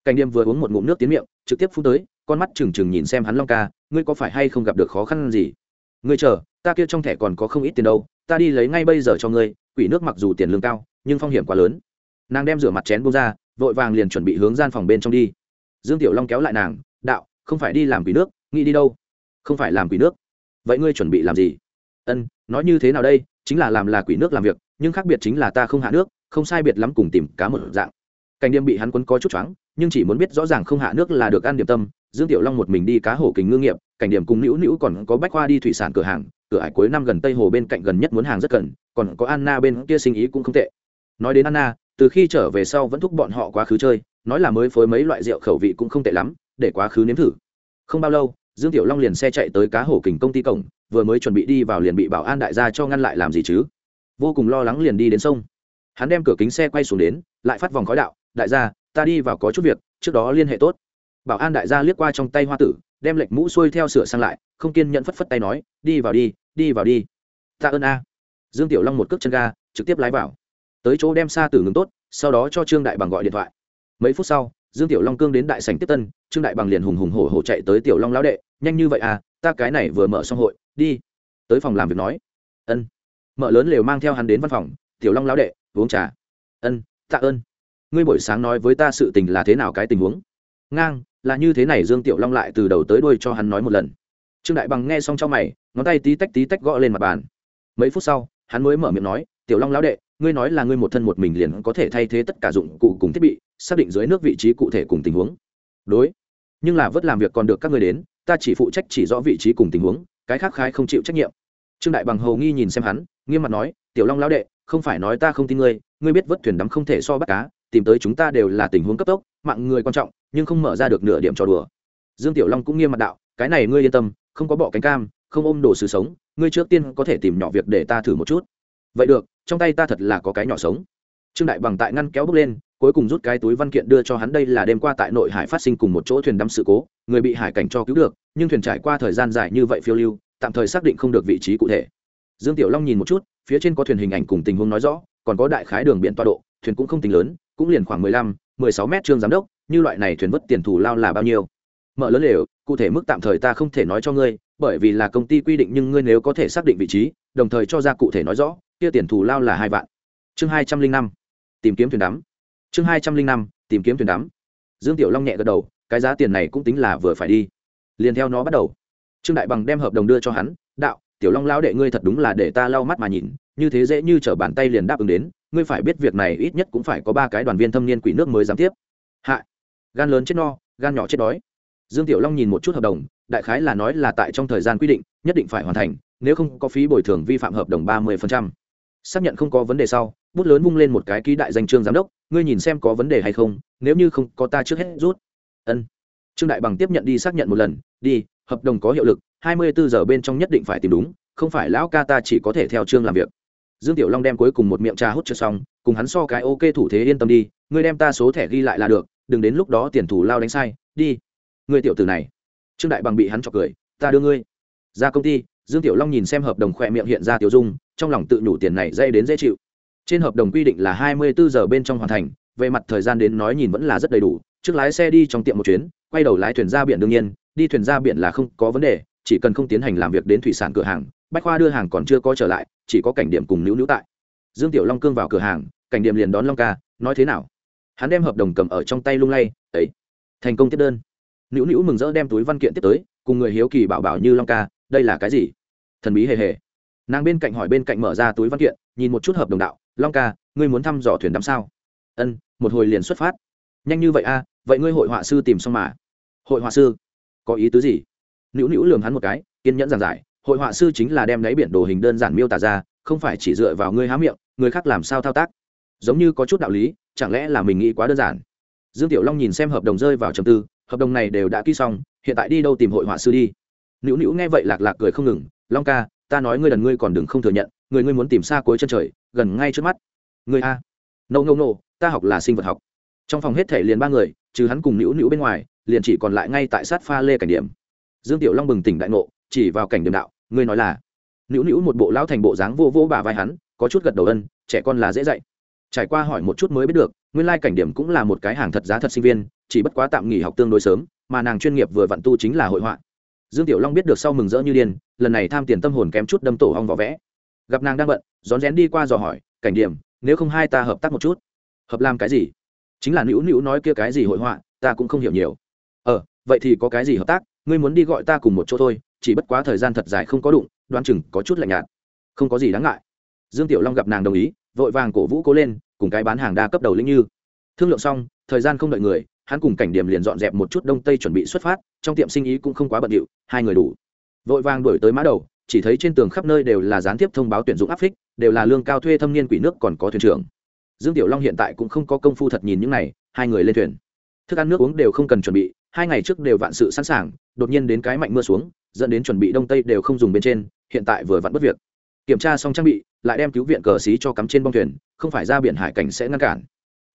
Cảnh đêm vừa uống một ngụm nước tiến miệng, trực tiếp phun tới, con mắt trừng trừng nhìn xem hắn long ca, ngươi có phải hay không gặp được khó khăn gì? Ngươi chờ, ta kia trong thẻ còn có không ít tiền đâu, ta đi lấy ngay bây giờ cho ngươi, quỷ nước mặc dù tiền lương cao, nhưng phong hiểm quá lớn. Nàng đem rửa mặt chén bông ra, vội vàng liền chuẩn bị hướng gian phòng bên trong đi dương tiểu long kéo lại nàng, đạo, không phải đi làm quỷ nước, nghĩ đi đâu? Không phải làm quỷ nước. Vậy ngươi chuẩn bị làm gì? Ân, nói như thế nào đây, chính là làm là quỷ nước làm việc, nhưng khác biệt chính là ta không hạ nước, không sai biệt lắm cùng tìm cá một dạng. Cảnh điềm bị hắn quấn có chút choáng, nhưng chỉ muốn biết rõ ràng không hạ nước là được ăn điểm tâm, dương tiểu long một mình đi cá hồ kính ngư nghiệp, cảnh điểm cùng nữu nữu còn có bách khoa đi thủy sản cửa hàng, cửa ải cuối năm gần tây hồ bên cạnh gần nhất muốn hàng rất cần còn có anna bên kia sinh ý cũng không tệ. Nói đến anna, từ khi trở về sau vẫn thúc bọn họ quá khứ chơi nói là mới phối mấy loại rượu khẩu vị cũng không tệ lắm, để quá khứ nếm thử. Không bao lâu, dương tiểu long liền xe chạy tới cá hổ kình công ty cổng, vừa mới chuẩn bị đi vào liền bị bảo an đại gia cho ngăn lại làm gì chứ? Vô cùng lo lắng liền đi đến sông. Hắn đem cửa kính xe quay xuống đến, lại phát vòng khói đạo, đại gia, ta đi vào có chút việc, trước đó liên hệ tốt. Bảo an đại gia liếc qua trong tay hoa tử, đem lệnh mũ xuôi theo sửa sang lại, không kiên nhẫn phất phất tay nói, đi vào đi đi vào đi. Ta ơn a. Dương tiểu long một cước chân ga, trực tiếp lái vào. Tới chỗ đem xa tử ngừng tốt, sau đó cho trương đại bằng gọi điện thoại mấy phút sau, dương tiểu long cương đến đại sành tiếp tân, trương đại bằng liền hùng hùng hổ hổ chạy tới tiểu long lão đệ, nhanh như vậy à ta cái này vừa mở xong hội, đi. Tới phòng làm việc nói, ân. Mợ lớn lều mang theo hắn đến văn phòng, tiểu long lão đệ, uống trà. Ân, tạ ơn. Ngươi buổi sáng nói với ta sự tình là thế nào cái tình huống? Ngang, là như thế này. Dương tiểu long lại từ đầu tới đuôi cho hắn nói một lần. Trương đại bằng nghe xong trong mày, ngón tay tí tách tí tách gõ lên mặt bàn. Mấy phút sau, hắn mới mở miệng nói, tiểu long lão đệ, ngươi nói là ngươi một thân một mình liền có thể thay thế tất cả dụng cụ cùng thiết bị xác định dưới nước vị trí cụ thể cùng tình huống. Đối. Nhưng là vớt làm việc còn được các ngươi đến, ta chỉ phụ trách chỉ rõ vị trí cùng tình huống, cái khác khai không chịu trách nhiệm. Trương đại bằng hầu nghi nhìn xem hắn, nghiêm mặt nói, tiểu long lão đệ, không phải nói ta không tin ngươi ngươi biết vớt thuyền đắm không thể so bắt cá, tìm tới chúng ta đều là tình huống cấp tốc, mạng người quan trọng, nhưng không mở ra được nửa điểm trò đùa. Dương tiểu long cũng nghiêm mặt đạo, cái này ngươi yên tâm, không có bỏ cánh cam, không ôm đồ sự sống, ngươi trước tiên có thể tìm nhỏ việc để ta thử một chút. Vậy được, trong tay ta thật là có cái nhỏ sống. Trương đại bằng tại ngăn kéo bước lên cuối cùng rút cái túi văn kiện đưa cho hắn. Đây là đêm qua tại nội hải phát sinh cùng một chỗ thuyền đắm sự cố, người bị hải cảnh cho cứu được, nhưng thuyền trải qua thời gian dài như vậy phiêu lưu, tạm thời xác định không được vị trí cụ thể. Dương tiểu long nhìn một chút, phía trên có thuyền hình ảnh cùng tình huống nói rõ, còn có đại khái đường biển toa độ, thuyền cũng không tính lớn, cũng liền khoảng mười lăm, mười sáu mét trương giám đốc, như loại này thuyền vất tiền thù lao là bao nhiêu? Mở lớn lều, cụ thể mức tạm thời ta không thể nói cho ngươi, bởi vì là công ty quy định nhưng ngươi nếu có thể xác định vị trí, đồng thời cho ra cụ thể nói rõ, kia tiền thù lao là hai vạn. Chương hai trăm linh năm, tìm kiếm thuyền đắm chương hai trăm linh năm, tìm kiếm thuyền đắm. Dương tiểu long nhẹ gật đầu, cái giá tiền này cũng tính là vừa phải đi. Liền theo nó bắt đầu. Trương đại bằng đem hợp đồng đưa cho hắn, đạo, tiểu long lao đệ ngươi thật đúng là để ta lau mắt mà nhìn, như thế dễ như t r ở bàn tay liền đáp ứng đến, ngươi phải biết việc này ít nhất cũng phải có ba cái đoàn viên thâm niên quỷ nước mới dám tiếp. Hạ. Gan lớn chết no, gan nhỏ chết đói. Dương tiểu long nhìn một chút hợp đồng, đại khái là nói là tại trong thời gian quy định, nhất định phải hoàn thành, nếu không có phí bồi thường vi phạm hợp đồng ba mươi xác nhận không có vấn đề sau, bút lớn vung lên một cái ký đại danh trương giám đốc ngươi nhìn xem có vấn đề hay không, nếu như không có ta trước hết rút. Ân. Trương đại bằng tiếp nhận đi xác nhận một lần, đi, hợp đồng có hiệu lực, hai mươi bốn giờ bên trong nhất định phải tìm đúng, không phải lão ca ta chỉ có thể theo trương làm việc. Dương tiểu long đem cuối cùng một miệng trà hút cho xong, cùng hắn so cái ok thủ thế yên tâm đi, ngươi đem ta số thẻ ghi lại là được, đừng đến lúc đó tiền thủ lao đánh sai, đi. Ngươi tiểu tử này. Trương đại bằng bị hắn chọc cười, ta đưa ngươi. Ra công ty. Dương tiểu long nhìn xem hợp đồng khỏe miệng hiện ra tiểu dung, trong lòng tự nhủ tiền này dây đến dễ chịu trên hợp đồng quy định là hai mươi bốn giờ bên trong hoàn thành, về mặt thời gian đến nói nhìn vẫn là rất đầy đủ, trước lái xe đi trong tiệm một chuyến, quay đầu lái thuyền ra biển đương nhiên, đi thuyền ra biển là không có vấn đề, chỉ cần không tiến hành làm việc đến thủy sản cửa hàng, bách khoa đưa hàng còn chưa có trở lại, chỉ có cảnh điểm cùng nữ nữ tại. Dương tiểu long cương vào cửa hàng, cảnh điểm liền đón long ca, nói thế nào? Hắn đem hợp đồng cầm ở trong tay lung lay ấy thành công tiếp đơn. Nữu nữu mừng rỡ đem túi văn kiện tiếp tới, cùng người hiếu kỳ bảo bảo như long ca, đây là cái gì? Thần bí hề hề. Nàng bên cạnh hỏi bên cạnh mở ra túi văn kiện, nhìn một chút hợp đồng đạo long ca ngươi muốn thăm dò thuyền đắm sao? Ân một hồi liền xuất phát. Nhanh như vậy a à, vậy ngươi hội họa sư tìm xong mà. Hội họa sư? Có ý tứ gì? Nữu nữu lường hắn một cái kiên nhẫn giảng giải hội họa sư chính là đem lấy biển đồ hình đơn giản miêu tả ra không phải chỉ dựa vào ngươi há miệng người khác làm sao thao tác? Giống như có chút đạo lý chẳng lẽ là mình nghĩ quá đơn giản? Dương tiểu long nhìn xem hợp đồng rơi vào trầm tư hợp đồng này đều đã ký xong hiện tại đi đâu tìm hội họa sư đi? Nữu nữu nghe vậy lạc lạc cười không ngừng long ca ta nói ngươi đần ngươi còn đừng không thừa nhận người ngươi muốn tìm xa cuối chân trời gần ngay trước mắt. Người a. Nâu nâu nâu ta học là sinh vật học. Trong phòng hết thể liền ba người, trừ hắn cùng nữu nữu bên ngoài, liền chỉ còn lại ngay tại sát pha lê cảnh điểm. Dương tiểu long bừng tỉnh đại ngộ, chỉ vào cảnh điểm đạo, ngươi nói là? Nữu nữu một bộ lão thành bộ dáng vô vô bà vai hắn, có chút gật đầu ân, trẻ con là dễ dạy. Trải qua hỏi một chút mới biết được, nguyên lai cảnh điểm cũng là một cái hàng thật giá thật sinh viên, chỉ bất quá tạm nghỉ học tương đối sớm, mà nàng chuyên nghiệp vừa vặn tu chính là hội họa. Dương tiểu long biết được sau mừng rỡ như điên, lần này tham tiền tâm hồn kém chút đâm tổ hong vỏ vẽ gặp nàng đang bận, rón rén đi qua dò hỏi, cảnh điểm, nếu không hai ta hợp tác một chút. Hợp làm cái gì? Chính là nữu nữu nói kia cái gì hội họa, ta cũng không hiểu nhiều. Ờ vậy thì có cái gì hợp tác, ngươi muốn đi gọi ta cùng một chỗ thôi, chỉ bất quá thời gian thật dài không có đụng, đoán chừng có chút lạnh nhạt. Không có gì đáng ngại. Dương tiểu long gặp nàng đồng ý, vội vàng cổ vũ cố lên, cùng cái bán hàng đa cấp đầu lĩnh như. Thương lượng xong, thời gian không đợi người, hắn cùng cảnh điểm liền dọn dẹp một chút đông tây chuẩn bị xuất phát, trong tiệm sinh ý cũng không quá bận điệu, hai người đủ. Vội vàng đuổi tới mã đầu chỉ thấy trên tường khắp nơi đều là gián tiếp thông báo tuyển dụng áp phích, đều là lương cao thuê thâm niên quỷ nước còn có thuyền trưởng. Dương tiểu long hiện tại cũng không có công phu thật nhìn những này, hai người lên thuyền. Thức ăn nước uống đều không cần chuẩn bị, hai ngày trước đều vạn sự sẵn sàng, đột nhiên đến cái mạnh mưa xuống, dẫn đến chuẩn bị đông tây đều không dùng bên trên, hiện tại vừa vặn bất việc. Kiểm tra xong trang bị, lại đem cứu viện cờ xí cho cắm trên bông thuyền, không phải ra biển hải cảnh sẽ ngăn cản.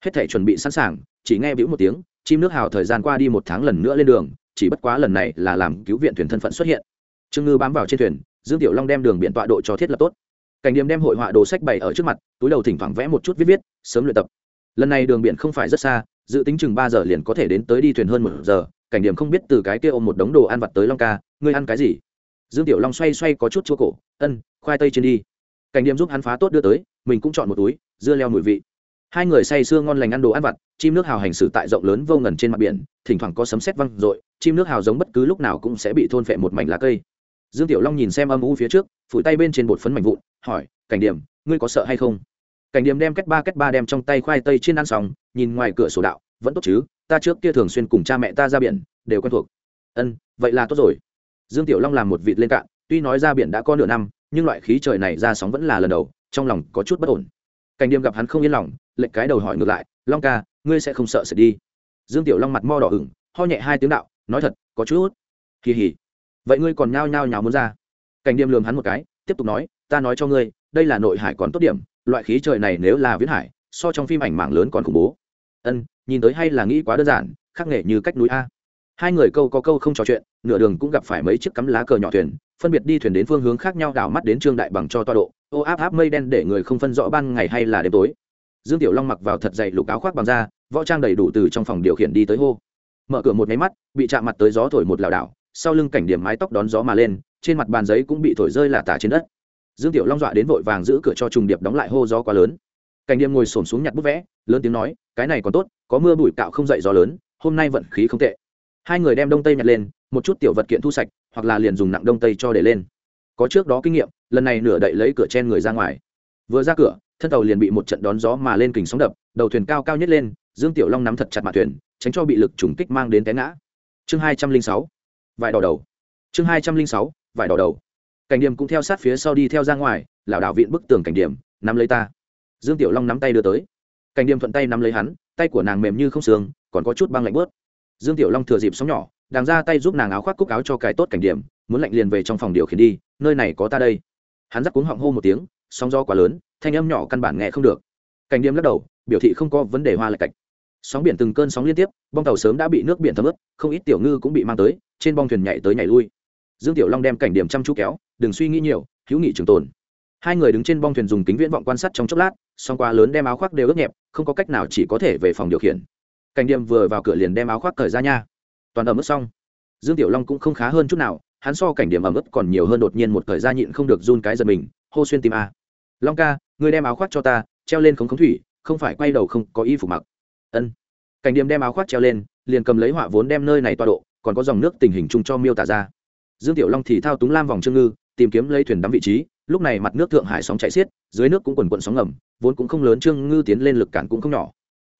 Hết thể chuẩn bị sẵn sàng, chỉ nghe bĩu một tiếng, chim nước hào thời gian qua đi một tháng lần nữa lên đường, chỉ bất quá lần này là làm cứu viện thuyền thân phận xuất hiện. Trương ngư bám vào trên thuyền dương tiểu long đem đường biển tọa độ cho thiết lập tốt. Cảnh điểm đem hội họa đồ sách bày ở trước mặt, túi đầu thỉnh thoảng vẽ một chút viết viết, sớm luyện tập. Lần này đường biển không phải rất xa, dự tính chừng ba giờ liền có thể đến tới đi thuyền hơn một giờ. Cảnh điểm không biết từ cái kia ôm một đống đồ ăn vặt tới long ca, ngươi ăn cái gì? Dương tiểu long xoay xoay có chút chua cổ, ân, khoai tây trên đi. Cảnh điểm giúp hắn phá tốt đưa tới, mình cũng chọn một túi, dưa leo mùi vị. Hai người say sưa ngon lành ăn đồ ăn vặt, chim nước hào hành xử tại rộng lớn vô ngần trên mặt biển, thỉnh thoảng có sấm sét văng r chim nước hào giống bất cứ lúc nào cũng sẽ bị thôn phệ một mảnh lá cây dương tiểu long nhìn xem âm u phía trước, phủi tay bên trên bột phấn mảnh vụn, hỏi, cảnh điểm, ngươi có sợ hay không? Cảnh điểm đem kết ba kết ba đem trong tay khoai tây trên ăn xong, nhìn ngoài cửa sổ đạo, vẫn tốt chứ, ta trước kia thường xuyên cùng cha mẹ ta ra biển, đều quen thuộc. Ân, vậy là tốt rồi. Dương tiểu long làm một vịt lên cạn, tuy nói ra biển đã có nửa năm, nhưng loại khí trời này ra sóng vẫn là lần đầu, trong lòng có chút bất ổn. Cảnh điểm gặp hắn không yên lòng lệnh cái đầu hỏi ngược lại, long ca, ngươi sẽ không sợ sẽ đi? Dương tiểu long mặt mo đỏ ửng, ho nhẹ hai tiếng đạo, nói thật, có chút. Kỳ hỉ vậy ngươi còn nhao nhao nhào muốn ra? Cảnh điềm lườm hắn một cái, tiếp tục nói, ta nói cho ngươi, đây là nội hải còn tốt điểm, loại khí trời này nếu là viễn hải, so trong phim ảnh mạng lớn còn khủng bố. Ân, nhìn tới hay là nghĩ quá đơn giản khắc nghệ như cách núi a. Hai người câu có câu không trò chuyện, nửa đường cũng gặp phải mấy chiếc cắm lá cờ nhỏ thuyền, phân biệt đi thuyền đến phương hướng khác nhau đảo mắt đến trương đại bằng cho toa độ. Ô, áp áp mây đen để người không phân rõ ban ngày hay là đêm tối. Dương tiểu long mặc vào thật dày lục áo khoác bằng da, võ trang đầy đủ từ trong phòng điều khiển đi tới hô. Mở cửa một máy mắt, bị chạm mặt tới gió thổi một lảo đảo sau lưng cảnh điểm mái tóc đón gió mà lên, trên mặt bàn giấy cũng bị thổi rơi là tả trên đất. Dương tiểu long dọa đến vội vàng giữ cửa cho trùng điệp đóng lại hô gió quá lớn. Cảnh điểm ngồi xổm xuống nhặt bút vẽ, lớn tiếng nói, cái này còn tốt, có mưa bụi cạo không dậy gió lớn, hôm nay vận khí không tệ. Hai người đem đông tây nhặt lên, một chút tiểu vật kiện thu sạch, hoặc là liền dùng nặng đông tây cho để lên. Có trước đó kinh nghiệm, lần này nửa đậy lấy cửa chen người ra ngoài. Vừa ra cửa, thân tàu liền bị một trận đón gió mà lên kình sóng đập, đầu thuyền cao cao nhất lên, dương tiểu long nắm thật chặt mặt thuyền, tránh cho bị lực trùng kích mang đến té ngã. Chương hai trăm linh sáu vải đỏ đầu. Chương hai trăm linh sáu, vải đỏ đầu. Cảnh điểm cũng theo sát phía sau đi theo ra ngoài lảo đảo viện bức tường cảnh điểm, nắm lấy ta. Dương tiểu long nắm tay đưa tới. Cảnh điểm thuận tay nắm lấy hắn, tay của nàng mềm như không xương, còn có chút băng lạnh bớt. Dương tiểu long thừa dịp sóng nhỏ đàng ra tay giúp nàng áo khoác cúc áo cho cài tốt cảnh điểm, muốn lạnh liền về trong phòng điều khiển đi, nơi này có ta đây. Hắn dắt cuống họng hô một tiếng, sóng gió quá lớn, thanh âm nhỏ căn bản nghe không được. Cảnh điểm lắc đầu, biểu thị không có vấn đề hoa lạch cạch sóng biển từng cơn sóng liên tiếp, bong tàu sớm đã bị nước biển thấm ướt, không ít tiểu ngư cũng bị mang tới, trên bong thuyền nhảy tới nhảy lui. Dương tiểu long đem cảnh điểm chăm chú kéo, đừng suy nghĩ nhiều, hữu nghị trường tồn. Hai người đứng trên bong thuyền dùng kính viễn vọng quan sát trong chốc lát, song quá lớn đem áo khoác đều ướt nhẹp, không có cách nào chỉ có thể về phòng điều khiển. Cảnh điểm vừa vào cửa liền đem áo khoác cởi ra nha. Toàn ẩm ướt xong. Dương tiểu long cũng không khá hơn chút nào, hắn so cảnh điểm ẩm ướt còn nhiều hơn đột nhiên một thời ra nhịn không được run cái giật mình, hô xuyên tim a long ca người đem áo khoác cho ta, treo lên không khống thủy, không phải quay đầu không có y phục mặc ân. Cảnh điểm đem áo khoác treo lên, liền cầm lấy họa vốn đem nơi này toa độ, còn có dòng nước tình hình chung cho miêu tả ra. Dương tiểu long thì thao túng lam vòng trương ngư, tìm kiếm lấy thuyền đắm vị trí, lúc này mặt nước thượng hải sóng chạy xiết, dưới nước cũng quần quận sóng ngầm, vốn cũng không lớn trương ngư tiến lên lực cản cũng không nhỏ.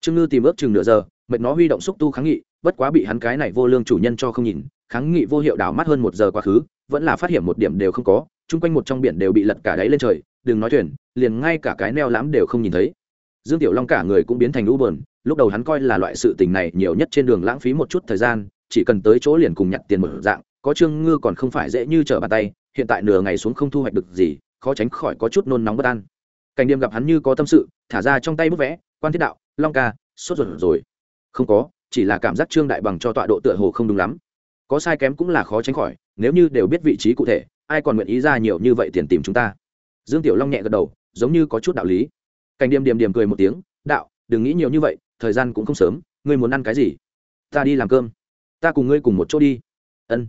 Trương ngư tìm ước chừng nửa giờ, mệt nó huy động xúc tu kháng nghị, bất quá bị hắn cái này vô lương chủ nhân cho không nhìn, kháng nghị vô hiệu đảo mắt hơn một giờ quá khứ, vẫn là phát hiện một điểm đều không có, chung quanh một trong biển đều bị lật cả đáy lên trời, đừng nói thuyền, liền ngay cả cái neo lãm đều không nhìn thấy. Dương tiểu long cả người cũng biến thành lũ bờn lúc đầu hắn coi là loại sự tình này nhiều nhất trên đường lãng phí một chút thời gian, chỉ cần tới chỗ liền cùng nhặt tiền một dạng, có trương ngư còn không phải dễ như trở bàn tay, hiện tại nửa ngày xuống không thu hoạch được gì, khó tránh khỏi có chút nôn nóng bất an. Cảnh điềm gặp hắn như có tâm sự, thả ra trong tay bút vẽ, quan thiết đạo, long ca, sốt ruột rồi. Không có, chỉ là cảm giác trương đại bằng cho tọa độ tựa hồ không đúng lắm. Có sai kém cũng là khó tránh khỏi, nếu như đều biết vị trí cụ thể, ai còn nguyện ý ra nhiều như vậy tiền tìm chúng ta? Dương tiểu long nhẹ gật đầu, giống như có chút đạo lý. Cảnh điềm điềm điềm cười một tiếng, đạo, đừng nghĩ nhiều như vậy thời gian cũng không sớm, ngươi muốn ăn cái gì? Ta đi làm cơm. Ta cùng ngươi cùng một chỗ đi. Ân.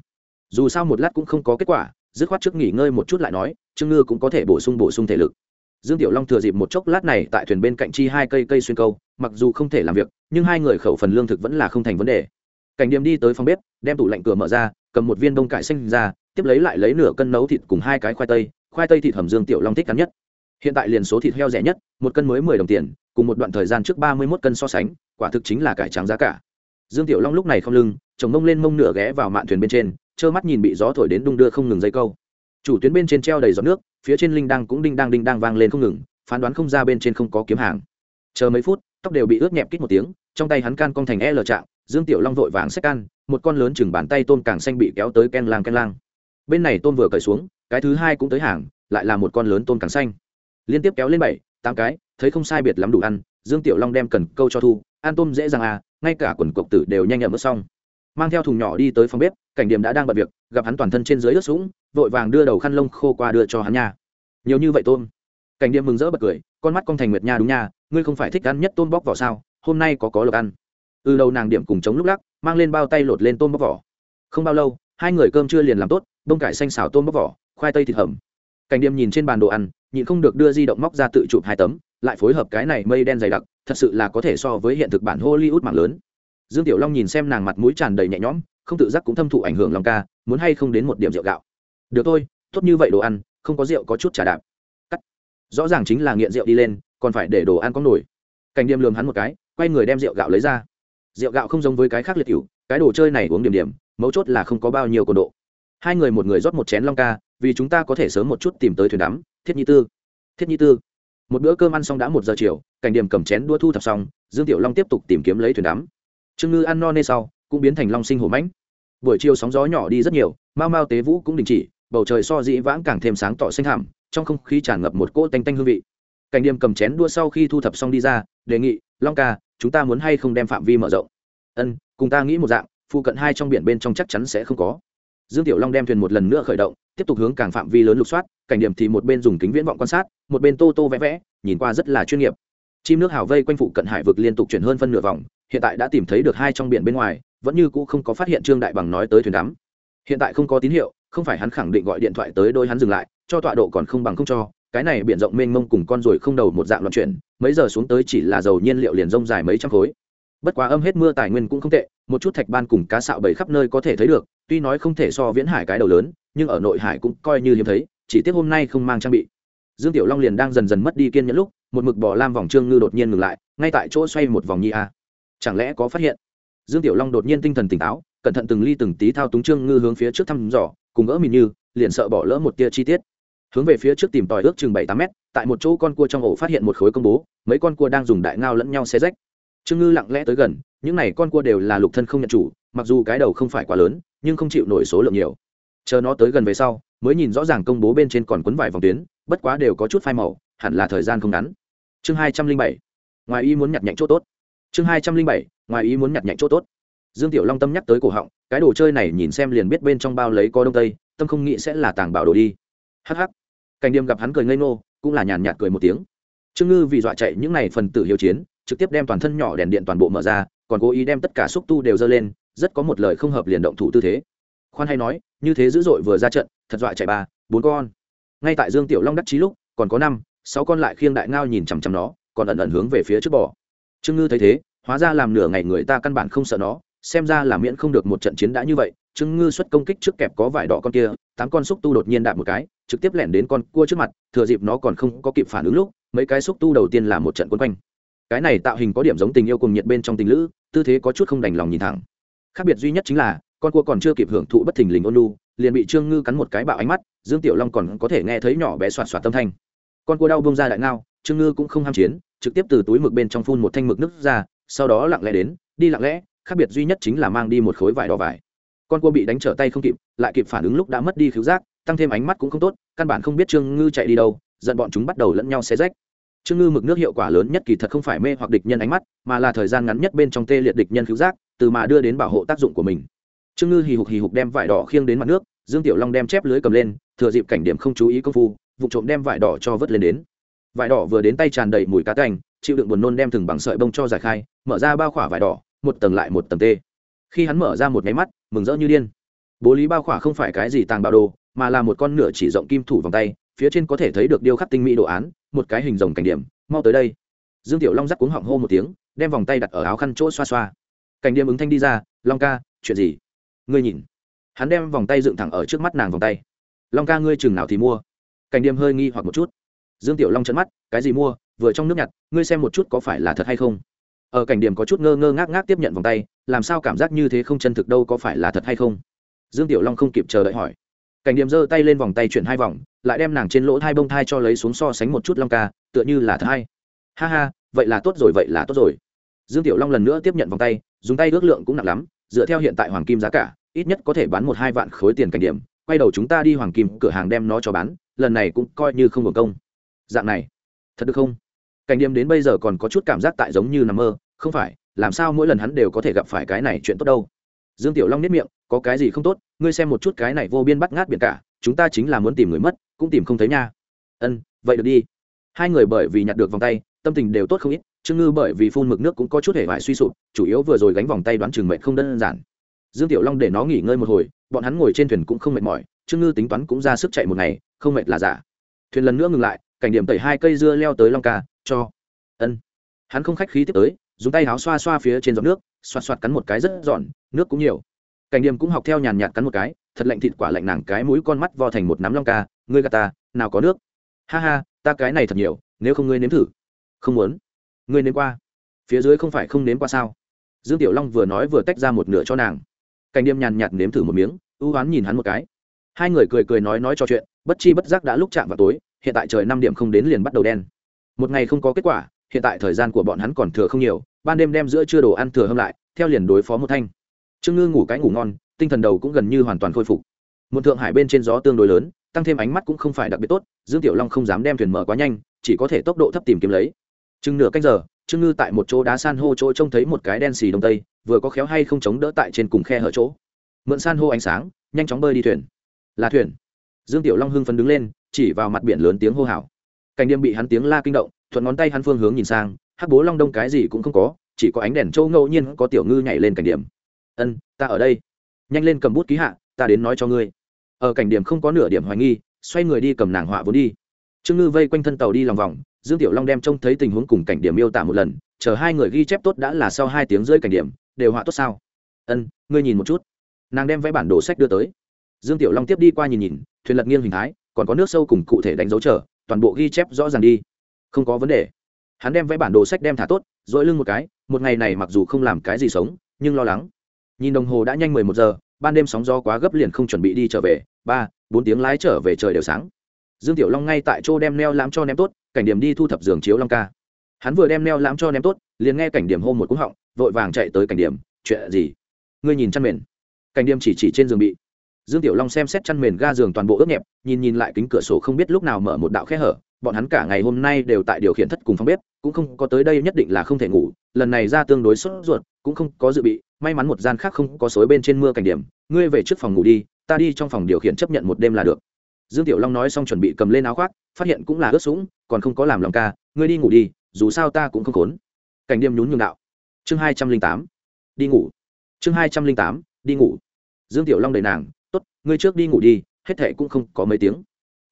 Dù sao một lát cũng không có kết quả, dứt khoát trước nghỉ ngơi một chút lại nói, trương ngư cũng có thể bổ sung bổ sung thể lực. Dương tiểu long thừa dịp một chốc lát này tại thuyền bên cạnh chi hai cây cây xuyên câu, mặc dù không thể làm việc, nhưng hai người khẩu phần lương thực vẫn là không thành vấn đề. Cảnh điểm đi tới phòng bếp, đem tủ lạnh cửa mở ra, cầm một viên đông cải xanh ra, tiếp lấy lại lấy nửa cân nấu thịt cùng hai cái khoai tây. Khoai tây thịt hầm dương tiểu long thích cắn nhất. Hiện tại liền số thịt heo rẻ nhất, một cân mới mười đồng tiền cùng một đoạn thời gian trước ba mươi mốt cân so sánh, quả thực chính là cải trắng giá cả. Dương tiểu long lúc này không lưng, chồng mông lên mông nửa ghé vào mạn thuyền bên trên, trơ mắt nhìn bị gió thổi đến đung đưa không ngừng dây câu. Chủ tuyến bên trên treo đầy giọt nước, phía trên linh đang cũng đinh đang đinh đang vang lên không ngừng, phán đoán không ra bên trên không có kiếm hàng. Chờ mấy phút, tóc đều bị ướt nhẹp kít một tiếng, trong tay hắn can cong thành l trạng, dương tiểu long vội vàng xách can, một con lớn chừng bàn tay tôm càng xanh bị kéo tới ken lang ken lang. Bên này tôm vừa cởi xuống, cái thứ hai cũng tới hàng, lại là một con lớn tôm càng xanh. Liên tiếp kéo lên bảy, tám cái thấy không sai biệt lắm đủ ăn, dương tiểu long đem cần câu cho thu, ăn tôm dễ dàng à ngay cả quần cộc tử đều nhanh nhậm ướt xong. Mang theo thùng nhỏ đi tới phòng bếp, cảnh điểm đã đang bận việc, gặp hắn toàn thân trên dưới ướt sũng, vội vàng đưa đầu khăn lông khô qua đưa cho hắn nha. Nhiều như vậy tôm. Cảnh điểm mừng rỡ bật cười, con mắt con thành nguyệt nha đúng nha, ngươi không phải thích ăn nhất tôm bóc vỏ sao, hôm nay có có lộc ăn. Từ đầu nàng điểm cùng chống lúc lắc, mang lên bao tay lột lên tôm bóc vỏ. Không bao lâu, hai người cơm chưa liền làm tốt bông cải xanh xào tôm bóc vỏ, khoai tây thịt hầm. Cảnh điểm nhìn trên bàn đồ ăn, nhịn không được đưa di động móc ra tự chụp hai tấm lại phối hợp cái này mây đen dày đặc, thật sự là có thể so với hiện thực bản hollywood mạng lớn. Dương tiểu long nhìn xem nàng mặt mũi tràn đầy nhẹ nhõm, không tự giác cũng thâm thụ ảnh hưởng lòng ca, muốn hay không đến một điểm rượu gạo. Được thôi, tốt như vậy đồ ăn, không có rượu có chút trả đạp. Cắt. Rõ ràng chính là nghiện rượu đi lên, còn phải để đồ ăn có nổi. Cảnh điềm lườm hắn một cái, quay người đem rượu gạo lấy ra. Rượu gạo không giống với cái khác liệt cựu cái đồ chơi này uống điểm điểm, mấu chốt là không có bao nhiêu cồn độ. Hai người một người rót một chén long ca, vì chúng ta có thể sớm một chút tìm tới thuyền đắm. Thiết nhi tư. Thiết nhi tư một bữa cơm ăn xong đã một giờ chiều, cảnh điểm cầm chén đua thu thập xong, dương tiểu long tiếp tục tìm kiếm lấy thuyền đắm. Trương ngư ăn no nê sau, cũng biến thành long sinh hổ mãnh. Buổi chiều sóng gió nhỏ đi rất nhiều mau mau tế vũ cũng đình chỉ, bầu trời so dĩ vãng càng thêm sáng tỏ xanh hàm trong không khí tràn ngập một cỗ tanh tanh hương vị. Cảnh điểm cầm chén đua sau khi thu thập xong đi ra, đề nghị, long ca, chúng ta muốn hay không đem phạm vi mở rộng? Ân, cùng ta nghĩ một dạng, phụ cận hai trong biển bên trong chắc chắn sẽ không có. Dương tiểu long đem thuyền một lần nữa khởi động, tiếp tục hướng càng phạm vi lớn lục soát, cảnh điểm thì một bên dùng kính viễn vọng quan sát một bên tô tô vẽ vẽ, nhìn qua rất là chuyên nghiệp. Chim nước hào vây quanh phụ cận hải vực liên tục chuyển hơn phân nửa vòng, hiện tại đã tìm thấy được hai trong biển bên ngoài, vẫn như cũ không có phát hiện trương đại bằng nói tới thuyền đắm. Hiện tại không có tín hiệu, không phải hắn khẳng định gọi điện thoại tới đôi hắn dừng lại, cho tọa độ còn không bằng không cho, cái này biển rộng mênh mông cùng con ruồi không đầu một dạng loạn chuyển, mấy giờ xuống tới chỉ là dầu nhiên liệu liền rông dài mấy trăm khối. Bất quá âm hết mưa tài nguyên cũng không tệ, một chút thạch ban cùng cá sạo bầy khắp nơi có thể thấy được, tuy nói không thể so viễn hải cái đầu lớn, nhưng ở nội hải cũng coi như hiếm thấy, chỉ tiếc hôm nay không mang trang bị dương tiểu long liền đang dần dần mất đi kiên nhẫn lúc, một mực bỏ lam vòng trương ngư đột nhiên ngừng lại, ngay tại chỗ xoay một vòng nhi a. Chẳng lẽ có phát hiện? Dương tiểu long đột nhiên tinh thần tỉnh táo, cẩn thận từng ly từng tí thao túng trương ngư hướng phía trước thăm dò, cùng gỡ mình như, liền sợ bỏ lỡ một tia chi tiết. Hướng về phía trước tìm tòi ước chừng bảy tám mét, tại một chỗ con cua trong ổ phát hiện một khối công bố, mấy con cua đang dùng đại ngao lẫn nhau xe rách. Trương ngư lặng lẽ tới gần, những này con cua đều là lục thân không nhận chủ, mặc dù cái đầu không phải quá lớn, nhưng không chịu nổi số lượng nhiều. Chờ nó tới gần về sau, mới nhìn rõ ràng công bố bên trên còn quấn vải vòng tuyến bất quá đều có chút phai màu, hẳn là thời gian không ngắn. Chương hai trăm linh bảy, ngoài ý muốn nhặt nhạnh chỗ tốt. Chương hai trăm linh bảy, ngoài ý muốn nhặt nhạnh chỗ tốt. Dương tiểu long tâm nhắc tới cổ họng, cái đồ chơi này nhìn xem liền biết bên trong bao lấy có đông tây, tâm không nghĩ sẽ là tàng bảo đồ đi. Hh cảnh điềm gặp hắn cười ngây ngô, cũng là nhàn nhạt cười một tiếng. Trương ngư vì dọa chạy những này phần tử hiếu chiến, trực tiếp đem toàn thân nhỏ đèn điện toàn bộ mở ra, còn cố ý đem tất cả xúc tu đều dơ lên, rất có một lời không hợp liền động thủ tư thế. Khoan hay nói, như thế dữ dội vừa ra trận, thật dọa chạy ba, bốn con ngay tại dương tiểu long đắc chí lúc, còn có năm, sáu con lại khiêng đại ngao nhìn chằm chằm nó, còn ẩn ẩn hướng về phía trước bò. Trương ngư thấy thế, hóa ra làm nửa ngày người ta căn bản không sợ nó, xem ra là miễn không được một trận chiến đã như vậy. Trương ngư xuất công kích trước kẹp có vải đỏ con kia, tám con xúc tu đột nhiên đạp một cái, trực tiếp lẻn đến con cua trước mặt, thừa dịp nó còn không có kịp phản ứng lúc, mấy cái xúc tu đầu tiên là một trận quân quanh. Cái này tạo hình có điểm giống tình yêu cùng nhiệt bên trong tình lữ, tư thế có chút không đành lòng nhìn thẳng. Khác biệt duy nhất chính là, con cua còn chưa kịp hưởng thụ bất thình lình ôn lu liền bị trương ngư cắn một cái bạo ánh mắt dương tiểu long còn có thể nghe thấy nhỏ bé soạt soạt tâm thanh con cua đau bông ra đại ngao trương ngư cũng không ham chiến trực tiếp từ túi mực bên trong phun một thanh mực nước ra sau đó lặng lẽ đến đi lặng lẽ khác biệt duy nhất chính là mang đi một khối vải đỏ vải con cua bị đánh trở tay không kịp lại kịp phản ứng lúc đã mất đi khiếu giác tăng thêm ánh mắt cũng không tốt căn bản không biết trương ngư chạy đi đâu giận bọn chúng bắt đầu lẫn nhau xé rách trương ngư mực nước hiệu quả lớn nhất kỳ thật không phải mê hoặc địch nhân ánh mắt mà là thời gian ngắn nhất bên trong tê liệt địch nhân khiếu giác từ mà đưa đến bảo hộ tác dụng của mình trương ngư hì hục hì hục đem vải đỏ khiêng đến mặt nước dương tiểu long đem chép lưới cầm lên thừa dịp cảnh điểm không chú ý công phu vụ trộm đem vải đỏ cho vớt lên đến. Vải đỏ vừa đến tay tràn đầy mùi cá cành, chịu đựng buồn nôn đem thừng bằng sợi bông cho giải khai mở ra bao khỏa vải đỏ một tầng lại một tầng tê. Khi hắn mở ra một nháy mắt mừng rỡ như điên. Bố lý bao khỏa không phải cái gì tàng bạo đồ mà là một con nửa chỉ rộng kim thủ vòng tay phía trên có thể thấy được điêu khắc tinh mỹ đồ án một cái hình rồng cảnh điểm mau tới đây. Dương tiểu long dắt cuống họng hô một tiếng đem vòng tay đặt ở áo khăn chỗ xoa xoa. Cảnh điểm ứng thanh đi ra long ca chuyện gì? Ngươi nhìn. Hắn đem vòng tay dựng thẳng ở trước mắt nàng vòng tay. Long ca ngươi chừng nào thì mua? Cảnh điềm hơi nghi hoặc một chút. Dương tiểu long trận mắt, cái gì mua? Vừa trong nước nhặt, ngươi xem một chút có phải là thật hay không? Ở cảnh điểm có chút ngơ ngơ ngác ngác tiếp nhận vòng tay, làm sao cảm giác như thế không chân thực đâu, có phải là thật hay không? Dương tiểu long không kịp chờ đợi hỏi. Cảnh điểm giơ tay lên vòng tay chuyển hai vòng, lại đem nàng trên lỗ hai bông thai cho lấy xuống so sánh một chút long ca, tựa như là thai ha ha, vậy là tốt rồi, vậy là tốt rồi. Dương tiểu long lần nữa tiếp nhận vòng tay, dùng tay ước lượng cũng nặng lắm, dựa theo hiện tại hoàng kim giá cả ít nhất có thể bán một hai vạn khối tiền cảnh điểm, quay đầu chúng ta đi hoàng kim cửa hàng đem nó cho bán, lần này cũng coi như không hưởng công. Dạng này, thật được không? Cảnh điểm đến bây giờ còn có chút cảm giác tại giống như nằm mơ, không phải, làm sao mỗi lần hắn đều có thể gặp phải cái này chuyện tốt đâu? Dương tiểu long nếp miệng, có cái gì không tốt, ngươi xem một chút cái này vô biên bắt ngát biển cả, chúng ta chính là muốn tìm người mất, cũng tìm không thấy nha. Ân, vậy được đi. Hai người bởi vì nhặt được vòng tay, tâm tình đều tốt không ít, trương ngư bởi vì phun mực nước cũng có chút hề vải suy sụp, chủ yếu vừa rồi gánh vòng tay đoán chừng mệnh không đơn giản dương tiểu long để nó nghỉ ngơi một hồi, bọn hắn ngồi trên thuyền cũng không mệt mỏi, trương ngư tính toán cũng ra sức chạy một ngày, không mệt là giả. Thuyền lần nữa ngừng lại, cảnh điểm tẩy hai cây dưa leo tới long ca, cho. Ân. Hắn không khách khí tiếp tới, dùng tay áo xoa xoa phía trên giọt nước xoa xoa cắn một cái rất giòn, nước cũng nhiều. Cảnh điểm cũng học theo nhàn nhạt cắn một cái, thật lạnh thịt quả lạnh nàng cái mũi con mắt vo thành một nắm long ca, ngươi gà ta, nào có nước. Ha ha, ta cái này thật nhiều, nếu không ngươi nếm thử. Không muốn. Ngươi nếm qua. Phía dưới không phải không nếm qua sao? Dương tiểu long vừa nói vừa tách ra một nửa cho nàng cảnh đêm nhàn nhạt nếm thử một miếng, ưu oán nhìn hắn một cái. Hai người cười cười nói nói trò chuyện, bất chi bất giác đã lúc chạm vào tối, hiện tại trời năm điểm không đến liền bắt đầu đen. Một ngày không có kết quả, hiện tại thời gian của bọn hắn còn thừa không nhiều, ban đêm đem giữa trưa đồ ăn thừa hâm lại, theo liền đối phó một thanh. Trương ngư ngủ cái ngủ ngon, tinh thần đầu cũng gần như hoàn toàn khôi phục. Một thượng hải bên trên gió tương đối lớn, tăng thêm ánh mắt cũng không phải đặc biệt tốt, dương tiểu long không dám đem thuyền mở quá nhanh, chỉ có thể tốc độ thấp tìm kiếm lấy. Chừng nửa canh giờ, trương ngư tại một chỗ đá san hô chỗ trông thấy một cái đen xì đông tây vừa có khéo hay không chống đỡ tại trên cùng khe hở chỗ. Mượn san hô ánh sáng, nhanh chóng bơi đi thuyền. Là thuyền. Dương tiểu long hưng phấn đứng lên, chỉ vào mặt biển lớn tiếng hô hào. Cảnh đêm bị hắn tiếng la kinh động, thuận ngón tay hắn phương hướng nhìn sang, hắc bố long đông cái gì cũng không có, chỉ có ánh đèn châu ngẫu nhiên có tiểu ngư nhảy lên cảnh điểm. Ân, ta ở đây. Nhanh lên cầm bút ký hạ, ta đến nói cho ngươi. Ở cảnh điểm không có nửa điểm hoài nghi, xoay người đi cầm nàng họa vốn đi. Trương ngư vây quanh thân tàu đi lòng vòng, dương tiểu long đem trông thấy tình huống cùng cảnh điểm miêu tả một lần, chờ hai người ghi chép tốt đã là sau hai tiếng rơi cảnh điểm đều họa tốt sao? Ân, ngươi nhìn một chút. Nàng đem vẽ bản đồ sách đưa tới. Dương tiểu long tiếp đi qua nhìn nhìn, thuyền lật nghiêng hình thái, còn có nước sâu cùng cụ thể đánh dấu chờ, toàn bộ ghi chép rõ ràng đi. Không có vấn đề. Hắn đem vẽ bản đồ sách đem thả tốt dỗi lưng một cái, một ngày này mặc dù không làm cái gì sống, nhưng lo lắng. Nhìn đồng hồ đã nhanh mười một giờ, ban đêm sóng gió quá gấp liền không chuẩn bị đi trở về. Ba, bốn tiếng lái trở về trời đều sáng. Dương tiểu long ngay tại chỗ đem neo lãm cho ném tốt, cảnh điểm đi thu thập giường chiếu long ca. Hắn vừa đem neo lãm cho ném tốt, liền nghe cảnh điểm hô một cúng họng vội vàng chạy tới cảnh điểm, chuyện gì? Ngươi nhìn chăn mền. Cảnh điểm chỉ chỉ trên giường bị. Dương tiểu long xem xét chăn mền ga giường toàn bộ ướt nhẹp, nhìn nhìn lại kính cửa sổ không biết lúc nào mở một đạo khe hở, bọn hắn cả ngày hôm nay đều tại điều khiển thất cùng phòng bếp, cũng không có tới đây nhất định là không thể ngủ, lần này ra tương đối sốt ruột, cũng không có dự bị, may mắn một gian khác không có xối bên trên mưa cảnh điểm, ngươi về trước phòng ngủ đi, ta đi trong phòng điều khiển chấp nhận một đêm là được. Dương tiểu long nói xong chuẩn bị cầm lên áo khoác, phát hiện cũng là ướt sũng, còn không có làm lòng ca, ngươi đi ngủ đi, dù sao ta cũng không khốn. Cảnh điểm nhún nhường đạo chương hai trăm linh tám. Đi ngủ. Chương hai trăm linh tám, đi ngủ. Dương tiểu long đầy nàng t ố t ngươi trước đi ngủ đi, hết thệ cũng không có mấy tiếng.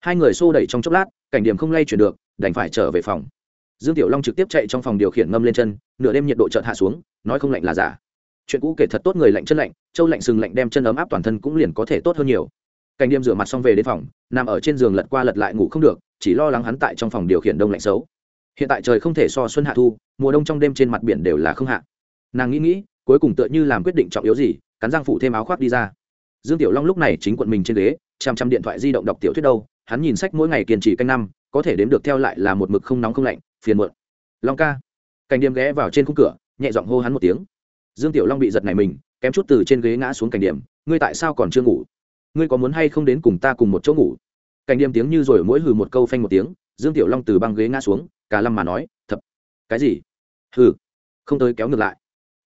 Hai người xô đẩy trong chốc lát, cảnh điểm không lay chuyển được, đành phải trở về phòng. Dương tiểu long trực tiếp chạy trong phòng điều khiển ngâm lên chân, nửa đêm nhiệt độ chợt hạ xuống, nói không lạnh là giả. Chuyện cũ kể thật tốt người lạnh chân lạnh, châu lạnh sừng lạnh đem chân ấm áp toàn thân cũng liền có thể tốt hơn nhiều. Cảnh điểm rửa mặt xong về đến phòng, nằm ở trên giường lật qua lật lại ngủ không được, chỉ lo lắng hắn tại trong phòng điều khiển đông lạnh xấu. Hiện tại trời không thể so xuân hạ thu mùa đông trong đêm trên mặt biển đều là không hạ. Nàng nghĩ nghĩ, cuối cùng tựa như làm quyết định trọng yếu gì, cắn răng phụ thêm áo khoác đi ra. Dương tiểu long lúc này chính quận mình trên ghế, chăm chăm điện thoại di động đọc tiểu thuyết đâu, hắn nhìn sách mỗi ngày kiên trì canh năm, có thể đếm được theo lại là một mực không nóng không lạnh, phiền muộn. Long ca. Cảnh điểm ghé vào trên khung cửa, nhẹ giọng hô hắn một tiếng. Dương tiểu long bị giật này mình, kém chút từ trên ghế ngã xuống cảnh điểm, ngươi tại sao còn chưa ngủ? Ngươi có muốn hay không đến cùng ta cùng một chỗ ngủ? Cảnh điểm tiếng như rồi mỗi hừ một câu phanh một tiếng, dương tiểu long từ băng ghế ngã xuống, cả lâm mà nói cái gì? Hừ. Không tới kéo ngược lại.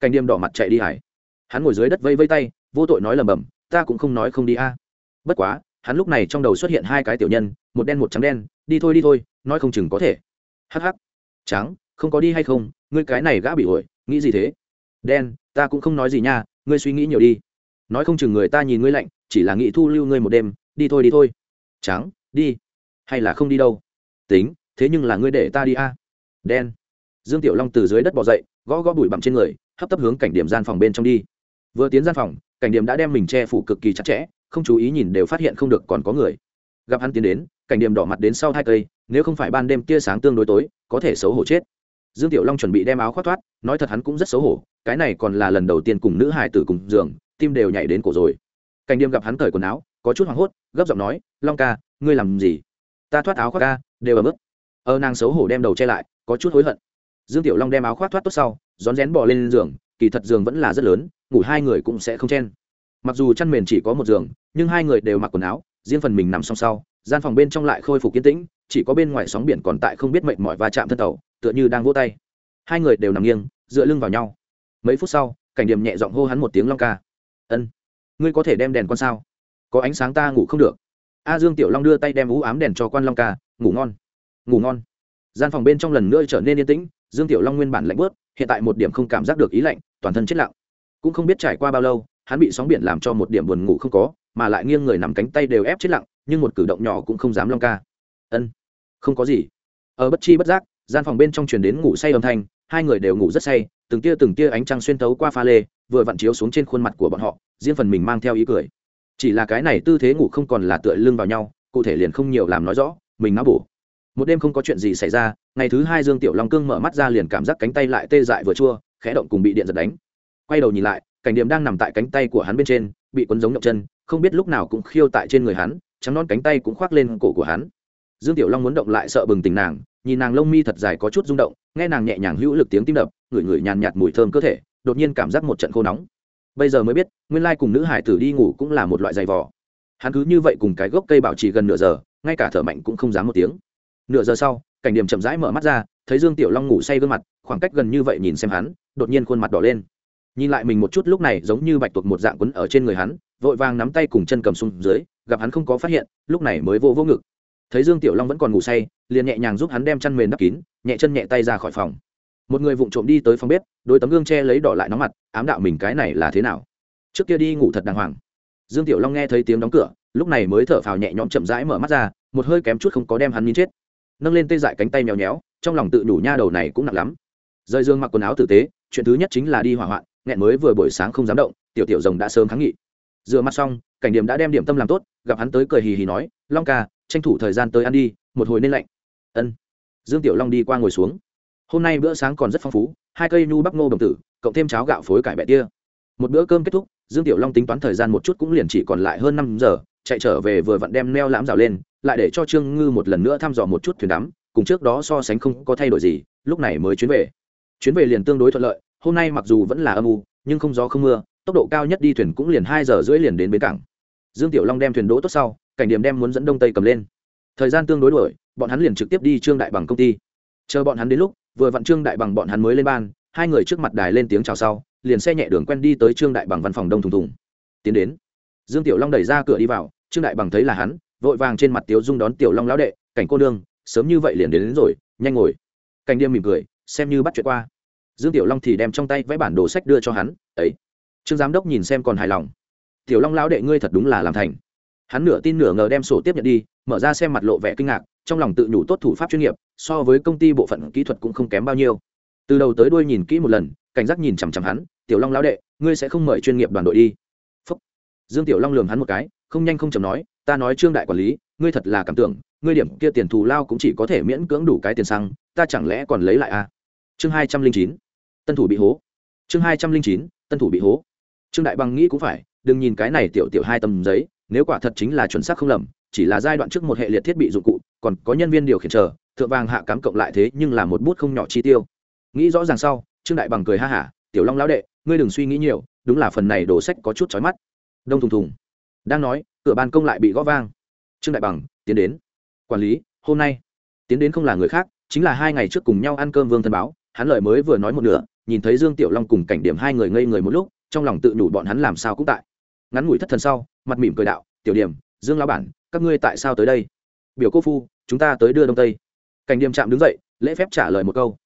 Cảnh đêm đỏ mặt chạy đi hải. Hắn ngồi dưới đất vây vây tay, vô tội nói lầm bầm ta cũng không nói không đi a. Bất quá, hắn lúc này trong đầu xuất hiện hai cái tiểu nhân, một đen một trắng đen, đi thôi đi thôi, nói không chừng có thể. Hắc hắc. Trắng, không có đi hay không? Ngươi cái này gã bị ổi, nghĩ gì thế? Đen, ta cũng không nói gì nha, ngươi suy nghĩ nhiều đi. Nói không chừng người ta nhìn ngươi lạnh, chỉ là nghĩ thu lưu ngươi một đêm, đi thôi đi thôi. Trắng, đi. Hay là không đi đâu? Tính, thế nhưng là ngươi để ta đi a. À? đen dương tiểu long từ dưới đất bỏ dậy, gõ gõ bụi bặm trên người, hấp tấp hướng cảnh điểm gian phòng bên trong đi. Vừa tiến gian phòng, cảnh điểm đã đem mình che phủ cực kỳ chặt chẽ, không chú ý nhìn đều phát hiện không được còn có người. Gặp hắn tiến đến, cảnh điểm đỏ mặt đến sau hai cây, nếu không phải ban đêm tia sáng tương đối tối, có thể xấu hổ chết. Dương tiểu long chuẩn bị đem áo khoác thoát, nói thật hắn cũng rất xấu hổ, cái này còn là lần đầu tiên cùng nữ hải tử cùng giường, tim đều nhảy đến cổ rồi. Cảnh điểm gặp hắn cởi quần áo, có chút hoảng hốt, gấp giọng nói, long ca, ngươi làm gì? Ta thoát áo khoác ca, đều ở mức ơ ờ, nàng xấu hổ đem đầu che lại, có chút hối hận dương tiểu long đem áo khoác thoát tốt sau, rón rén bỏ lên giường, kỳ thật giường vẫn là rất lớn, ngủ hai người cũng sẽ không chen. Mặc dù chăn mền chỉ có một giường, nhưng hai người đều mặc quần áo, riêng phần mình nằm song sau, gian phòng bên trong lại khôi phục kiến tĩnh, chỉ có bên ngoài sóng biển còn tại không biết mệt mỏi và chạm thân tàu, tựa như đang vỗ tay. Hai người đều nằm nghiêng, dựa lưng vào nhau. Mấy phút sau, cảnh điểm nhẹ giọng hô hắn một tiếng long ca. Ân, ngươi có thể đem đèn con sao? Có ánh sáng ta ngủ không được. A dương tiểu long đưa tay đem ú ám đèn cho quan long ca, ngủ ngon ngủ ngon. Gian phòng bên trong lần nữa trở nên yên tĩnh dương tiểu long nguyên bản lạnh bớt hiện tại một điểm không cảm giác được ý lạnh, toàn thân chết lặng. Cũng không biết trải qua bao lâu, hắn bị sóng biển làm cho một điểm buồn ngủ không có, mà lại nghiêng người nằm cánh tay đều ép chết lặng, nhưng một cử động nhỏ cũng không dám long ca. Ân, không có gì. Ở bất chi bất giác, gian phòng bên trong truyền đến ngủ say âm thanh, hai người đều ngủ rất say, từng tia từng tia ánh trăng xuyên thấu qua pha lê, vừa vặn chiếu xuống trên khuôn mặt của bọn họ, riêng phần mình mang theo ý cười. Chỉ là cái này tư thế ngủ không còn là tựa lưng vào nhau, cụ thể liền không nhiều làm nói rõ, mình não bổ một đêm không có chuyện gì xảy ra, ngày thứ hai dương tiểu long cương mở mắt ra liền cảm giác cánh tay lại tê dại vừa chua, khẽ động cùng bị điện giật đánh. Quay đầu nhìn lại, cảnh điểm đang nằm tại cánh tay của hắn bên trên, bị quấn giống động chân, không biết lúc nào cũng khiêu tại trên người hắn, trắng non cánh tay cũng khoác lên cổ của hắn. Dương tiểu long muốn động lại sợ bừng tỉnh nàng, nhìn nàng lông mi thật dài có chút rung động, nghe nàng nhẹ nhàng hữu lực tiếng tim đập, ngửi ngửi nhàn nhạt mùi thơm cơ thể, đột nhiên cảm giác một trận khô nóng. Bây giờ mới biết, nguyên lai cùng nữ hải tử đi ngủ cũng là một loại giày vò. Hắn cứ như vậy cùng cái gốc cây bảo trì gần nửa giờ, ngay cả thở mạnh cũng không dám một tiếng nửa giờ sau, cảnh điểm chậm rãi mở mắt ra, thấy dương tiểu long ngủ say gương mặt, khoảng cách gần như vậy nhìn xem hắn, đột nhiên khuôn mặt đỏ lên. Nhìn lại mình một chút lúc này giống như bạch tuộc một dạng quấn ở trên người hắn, vội vàng nắm tay cùng chân cầm xuống dưới, gặp hắn không có phát hiện, lúc này mới vô vô ngực. Thấy dương tiểu long vẫn còn ngủ say, liền nhẹ nhàng giúp hắn đem chăn mền đắp kín, nhẹ chân nhẹ tay ra khỏi phòng. Một người vụng trộm đi tới phòng bếp, đôi tấm gương che lấy đỏ lại nóng mặt, ám đạo mình cái này là thế nào? Trước kia đi ngủ thật đàng hoàng. Dương tiểu long nghe thấy tiếng đóng cửa, lúc này mới thở phào nhẹ nhõm chậm rãi mở mắt ra, một hơi kém chút không có đem hắn nín chết nâng lên tê dại cánh tay mèo nhéo trong lòng tự đủ nha đầu này cũng nặng lắm. Rơi dương mặc quần áo tử tế, chuyện thứ nhất chính là đi hỏa hoạn, nghẹn mới vừa buổi sáng không dám động, tiểu tiểu rồng đã sớm kháng nghị. Dựa mặt xong, cảnh điểm đã đem điểm tâm làm tốt, gặp hắn tới cười hì hì nói, long ca, tranh thủ thời gian tới ăn đi, một hồi nên lạnh. Ân. Dương tiểu long đi qua ngồi xuống. Hôm nay bữa sáng còn rất phong phú, hai cây nhu bắp ngô đồng tử, cộng thêm cháo gạo phối cải bẹ tia. Một bữa cơm kết thúc, dương tiểu long tính toán thời gian một chút cũng liền chỉ còn lại hơn năm giờ, chạy trở về vừa vặn đem neo lãm rào lên lại để cho trương ngư một lần nữa thăm dò một chút thuyền đắm, cùng trước đó so sánh không có thay đổi gì, lúc này mới chuyến về. Chuyến về liền tương đối thuận lợi, hôm nay mặc dù vẫn là âm u, nhưng không gió không mưa, tốc độ cao nhất đi thuyền cũng liền hai giờ rưỡi liền đến bến cảng. Dương tiểu long đem thuyền đỗ tốt sau, cảnh điểm đem muốn dẫn đông tây cầm lên. Thời gian tương đối đuổi, bọn hắn liền trực tiếp đi trương đại bằng công ty. Chờ bọn hắn đến lúc, vừa vặn trương đại bằng bọn hắn mới lên ban, hai người trước mặt đài lên tiếng chào sau, liền xe nhẹ đường quen đi tới trương đại bằng văn phòng đông thùng thùng. Tiến đến. Dương tiểu long đẩy ra cửa đi vào, trương đại bằng thấy là hắn vội vàng trên mặt tiếu dung đón tiểu long lão đệ cảnh cô nương sớm như vậy liền đến, đến rồi nhanh ngồi. Cảnh điềm mỉm cười xem như bắt chuyện qua. Dương tiểu long thì đem trong tay vẽ bản đồ sách đưa cho hắn ấy trương giám đốc nhìn xem còn hài lòng. Tiểu long lão đệ ngươi thật đúng là làm thành. Hắn nửa tin nửa ngờ đem sổ tiếp nhận đi mở ra xem mặt lộ vẻ kinh ngạc trong lòng tự nhủ tốt thủ pháp chuyên nghiệp so với công ty bộ phận kỹ thuật cũng không kém bao nhiêu. Từ đầu tới đuôi nhìn kỹ một lần cảnh giác nhìn chằm chằm hắn tiểu long lão đệ ngươi sẽ không mời chuyên nghiệp đoàn đội đi. Phúc. dương tiểu long lường hắn một cái không nhanh không chầm nói, ta nói trương đại quản lý, ngươi thật là cảm tưởng, ngươi điểm kia tiền thù lao cũng chỉ có thể miễn cưỡng đủ cái tiền xăng, ta chẳng lẽ còn lấy lại à? Chương hai trăm linh chín, tân thủ bị hố. Chương hai trăm linh chín, tân thủ bị hố. Trương đại bằng nghĩ cũng phải, đừng nhìn cái này tiểu tiểu hai tầm giấy, nếu quả thật chính là chuẩn xác không lầm, chỉ là giai đoạn trước một hệ liệt thiết bị dụng cụ, còn có nhân viên điều khiển chờ, thượng vàng hạ cám cộng lại thế nhưng là một bút không nhỏ chi tiêu. Nghĩ rõ ràng sau, trương đại bằng cười ha hả, tiểu long lão đệ, ngươi đừng suy nghĩ nhiều, đúng là phần này đồ sách có chút chói mắt. Đông thùng thùng đang nói, cửa ban công lại bị gõ vang. Trương đại bằng, tiến đến. Quản lý, hôm nay. Tiến đến không là người khác, chính là hai ngày trước cùng nhau ăn cơm vương thân báo. Hắn lời mới vừa nói một nửa, nhìn thấy dương tiểu long cùng cảnh điểm hai người ngây người một lúc, trong lòng tự nhủ bọn hắn làm sao cũng tại. Ngắn ngủi thất thần sau, mặt mỉm cười đạo, tiểu điểm, dương lão bản, các ngươi tại sao tới đây? Biểu cô phu, chúng ta tới đưa đông tây. Cảnh điểm chạm đứng dậy, lễ phép trả lời một câu.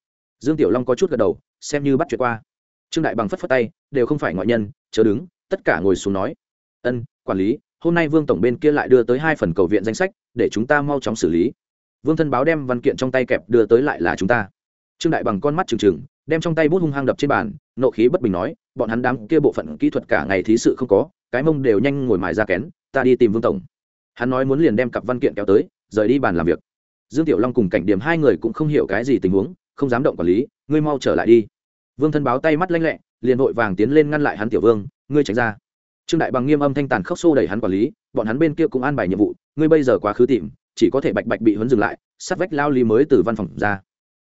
Dương tiểu long có chút gật đầu, xem như bắt chuyện qua. Trương đại bằng phất phất tay, đều không phải ngoại nhân, chớ đứng, tất cả ngồi xuống nói. Ân quản lý, hôm nay vương tổng bên kia lại đưa tới hai phần cầu viện danh sách, để chúng ta mau chóng xử lý. Vương thân báo đem văn kiện trong tay kẹp đưa tới lại là chúng ta. Trương đại bằng con mắt trừng trừng, đem trong tay bút hung hăng đập trên bàn, nộ khí bất bình nói, bọn hắn đám kia bộ phận kỹ thuật cả ngày thí sự không có, cái mông đều nhanh ngồi mài ra kén, ta đi tìm vương tổng. Hắn nói muốn liền đem cặp văn kiện kéo tới, rời đi bàn làm việc. Dương tiểu long cùng cảnh điểm hai người cũng không hiểu cái gì tình huống, không dám động quản lý, ngươi mau trở lại đi. Vương thân báo tay mắt lanh lẹ, liền vội vàng tiến lên ngăn lại hắn tiểu vương, ngươi tránh ra trương đại bằng nghiêm âm thanh tàn khốc xô đẩy hắn quản lý, bọn hắn bên kia cũng an bài nhiệm vụ, ngươi bây giờ quá khứ tìm, chỉ có thể bạch bạch bị huấn dừng lại, sát vách lao lý mới từ văn phòng ra.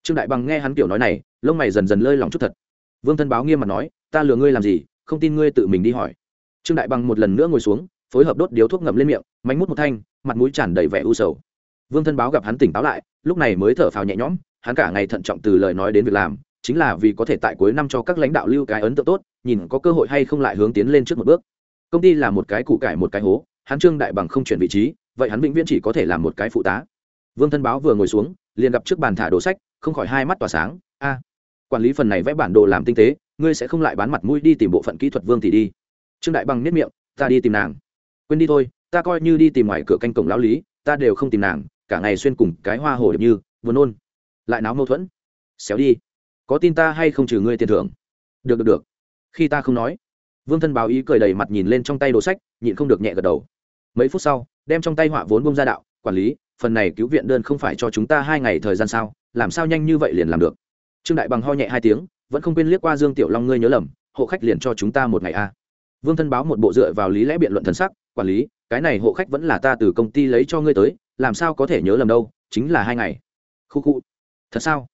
Trương đại bằng nghe hắn kiểu nói này, lông mày dần dần lơi lòng chút thật. Vương thân báo nghiêm mặt nói, ta lừa ngươi làm gì, không tin ngươi tự mình đi hỏi. Trương đại bằng một lần nữa ngồi xuống, phối hợp đốt điếu thuốc ngậm lên miệng mánh mút một thanh, mặt mũi tràn đầy vẻ u sầu. Vương thân báo gặp hắn tỉnh táo lại, lúc này mới thở phào nhẹ nhõm, hắn cả ngày thận trọng từ lời nói đến việc làm, chính là vì có thể tại cuối năm cho các lãnh đạo lưu cái ấn tượng tốt, nhìn có cơ hội hay không lại hướng tiến lên trước một bước công ty là một cái củ cải một cái hố, hắn trương đại bằng không chuyển vị trí, vậy hắn vĩnh viễn chỉ có thể làm một cái phụ tá. Vương thân báo vừa ngồi xuống, liền gặp trước bàn thả đồ sách, không khỏi hai mắt tỏa sáng. A, quản lý phần này vẽ bản đồ làm tinh tế, ngươi sẽ không lại bán mặt mũi đi tìm bộ phận kỹ thuật vương thì đi. Trương đại bằng nhất miệng, ta đi tìm nàng. Quên đi thôi, ta coi như đi tìm ngoài cửa canh cổng lão lý, ta đều không tìm nàng, cả ngày xuyên cùng cái hoa hồ đẹp như, vừa nôn, lại náo mâu thuẫn. Xéo đi, có tin ta hay không trừ ngươi tiền thưởng? Được được được. Khi ta không nói vương thân báo ý cười đầy mặt nhìn lên trong tay đồ sách, nhịn không được nhẹ gật đầu. Mấy phút sau, đem trong tay họa vốn bông ra đạo, quản lý, phần này cứu viện đơn không phải cho chúng ta hai ngày thời gian sao? Làm sao nhanh như vậy liền làm được? Trương đại bằng ho nhẹ hai tiếng, vẫn không quên liếc qua dương tiểu long ngươi nhớ lầm, hộ khách liền cho chúng ta một ngày a. Vương thân báo một bộ dựa vào lý lẽ biện luận thần sắc, quản lý, cái này hộ khách vẫn là ta từ công ty lấy cho ngươi tới, làm sao có thể nhớ lầm đâu, chính là hai ngày. Khu khu. Thật sao?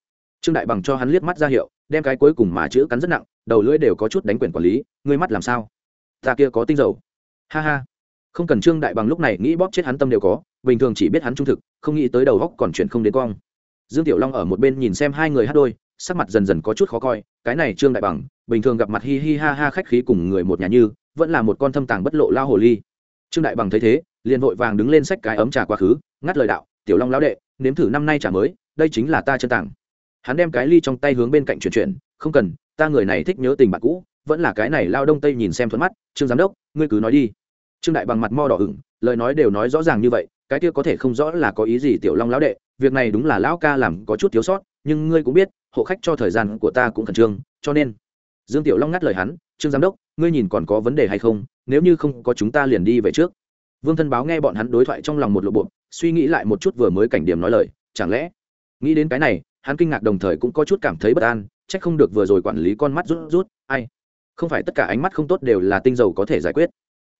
Trương đại bằng cho hắn liếc mắt ra hiệu, đem cái cuối cùng mà chữ cắn rất nặng, đầu lưỡi đều có chút đánh quyền quản lý, ngươi mắt làm sao? Ta kia có tinh dầu. Ha ha. Không cần trương đại bằng lúc này nghĩ bóp chết hắn tâm đều có, bình thường chỉ biết hắn trung thực, không nghĩ tới đầu góc còn chuyện không đến cong dương tiểu long ở một bên nhìn xem hai người hát đôi, sắc mặt dần dần có chút khó coi, cái này trương đại bằng, bình thường gặp mặt hi hi ha ha khách khí cùng người một nhà như, vẫn là một con thâm tàng bất lộ lao hồ ly. Trương đại bằng thấy thế, liền vội vàng đứng lên sách cái ấm trà quá khứ, ngắt lời đạo, tiểu long lão đệ, nếm thử năm nay trà mới, đây chính là ta chân tàng hắn đem cái ly trong tay hướng bên cạnh chuyển chuyển, không cần, ta người này thích nhớ tình bạn cũ, vẫn là cái này lao đông tây nhìn xem thuận mắt, trương giám đốc, ngươi cứ nói đi. Trương đại bằng mặt mo đỏ ửng, lời nói đều nói rõ ràng như vậy, cái kia có thể không rõ là có ý gì tiểu long lão đệ, việc này đúng là lão ca làm có chút thiếu sót, nhưng ngươi cũng biết, hộ khách cho thời gian của ta cũng khẩn trương, cho nên dương tiểu long ngắt lời hắn, trương giám đốc, ngươi nhìn còn có vấn đề hay không, nếu như không có chúng ta liền đi về trước. Vương thân báo nghe bọn hắn đối thoại trong lòng một lộ bộ, suy nghĩ lại một chút vừa mới cảnh điểm nói lời, chẳng lẽ nghĩ đến cái này hắn kinh ngạc đồng thời cũng có chút cảm thấy bất an trách không được vừa rồi quản lý con mắt rút rút, ai? Không phải tất cả ánh mắt không tốt đều là tinh dầu có thể giải quyết.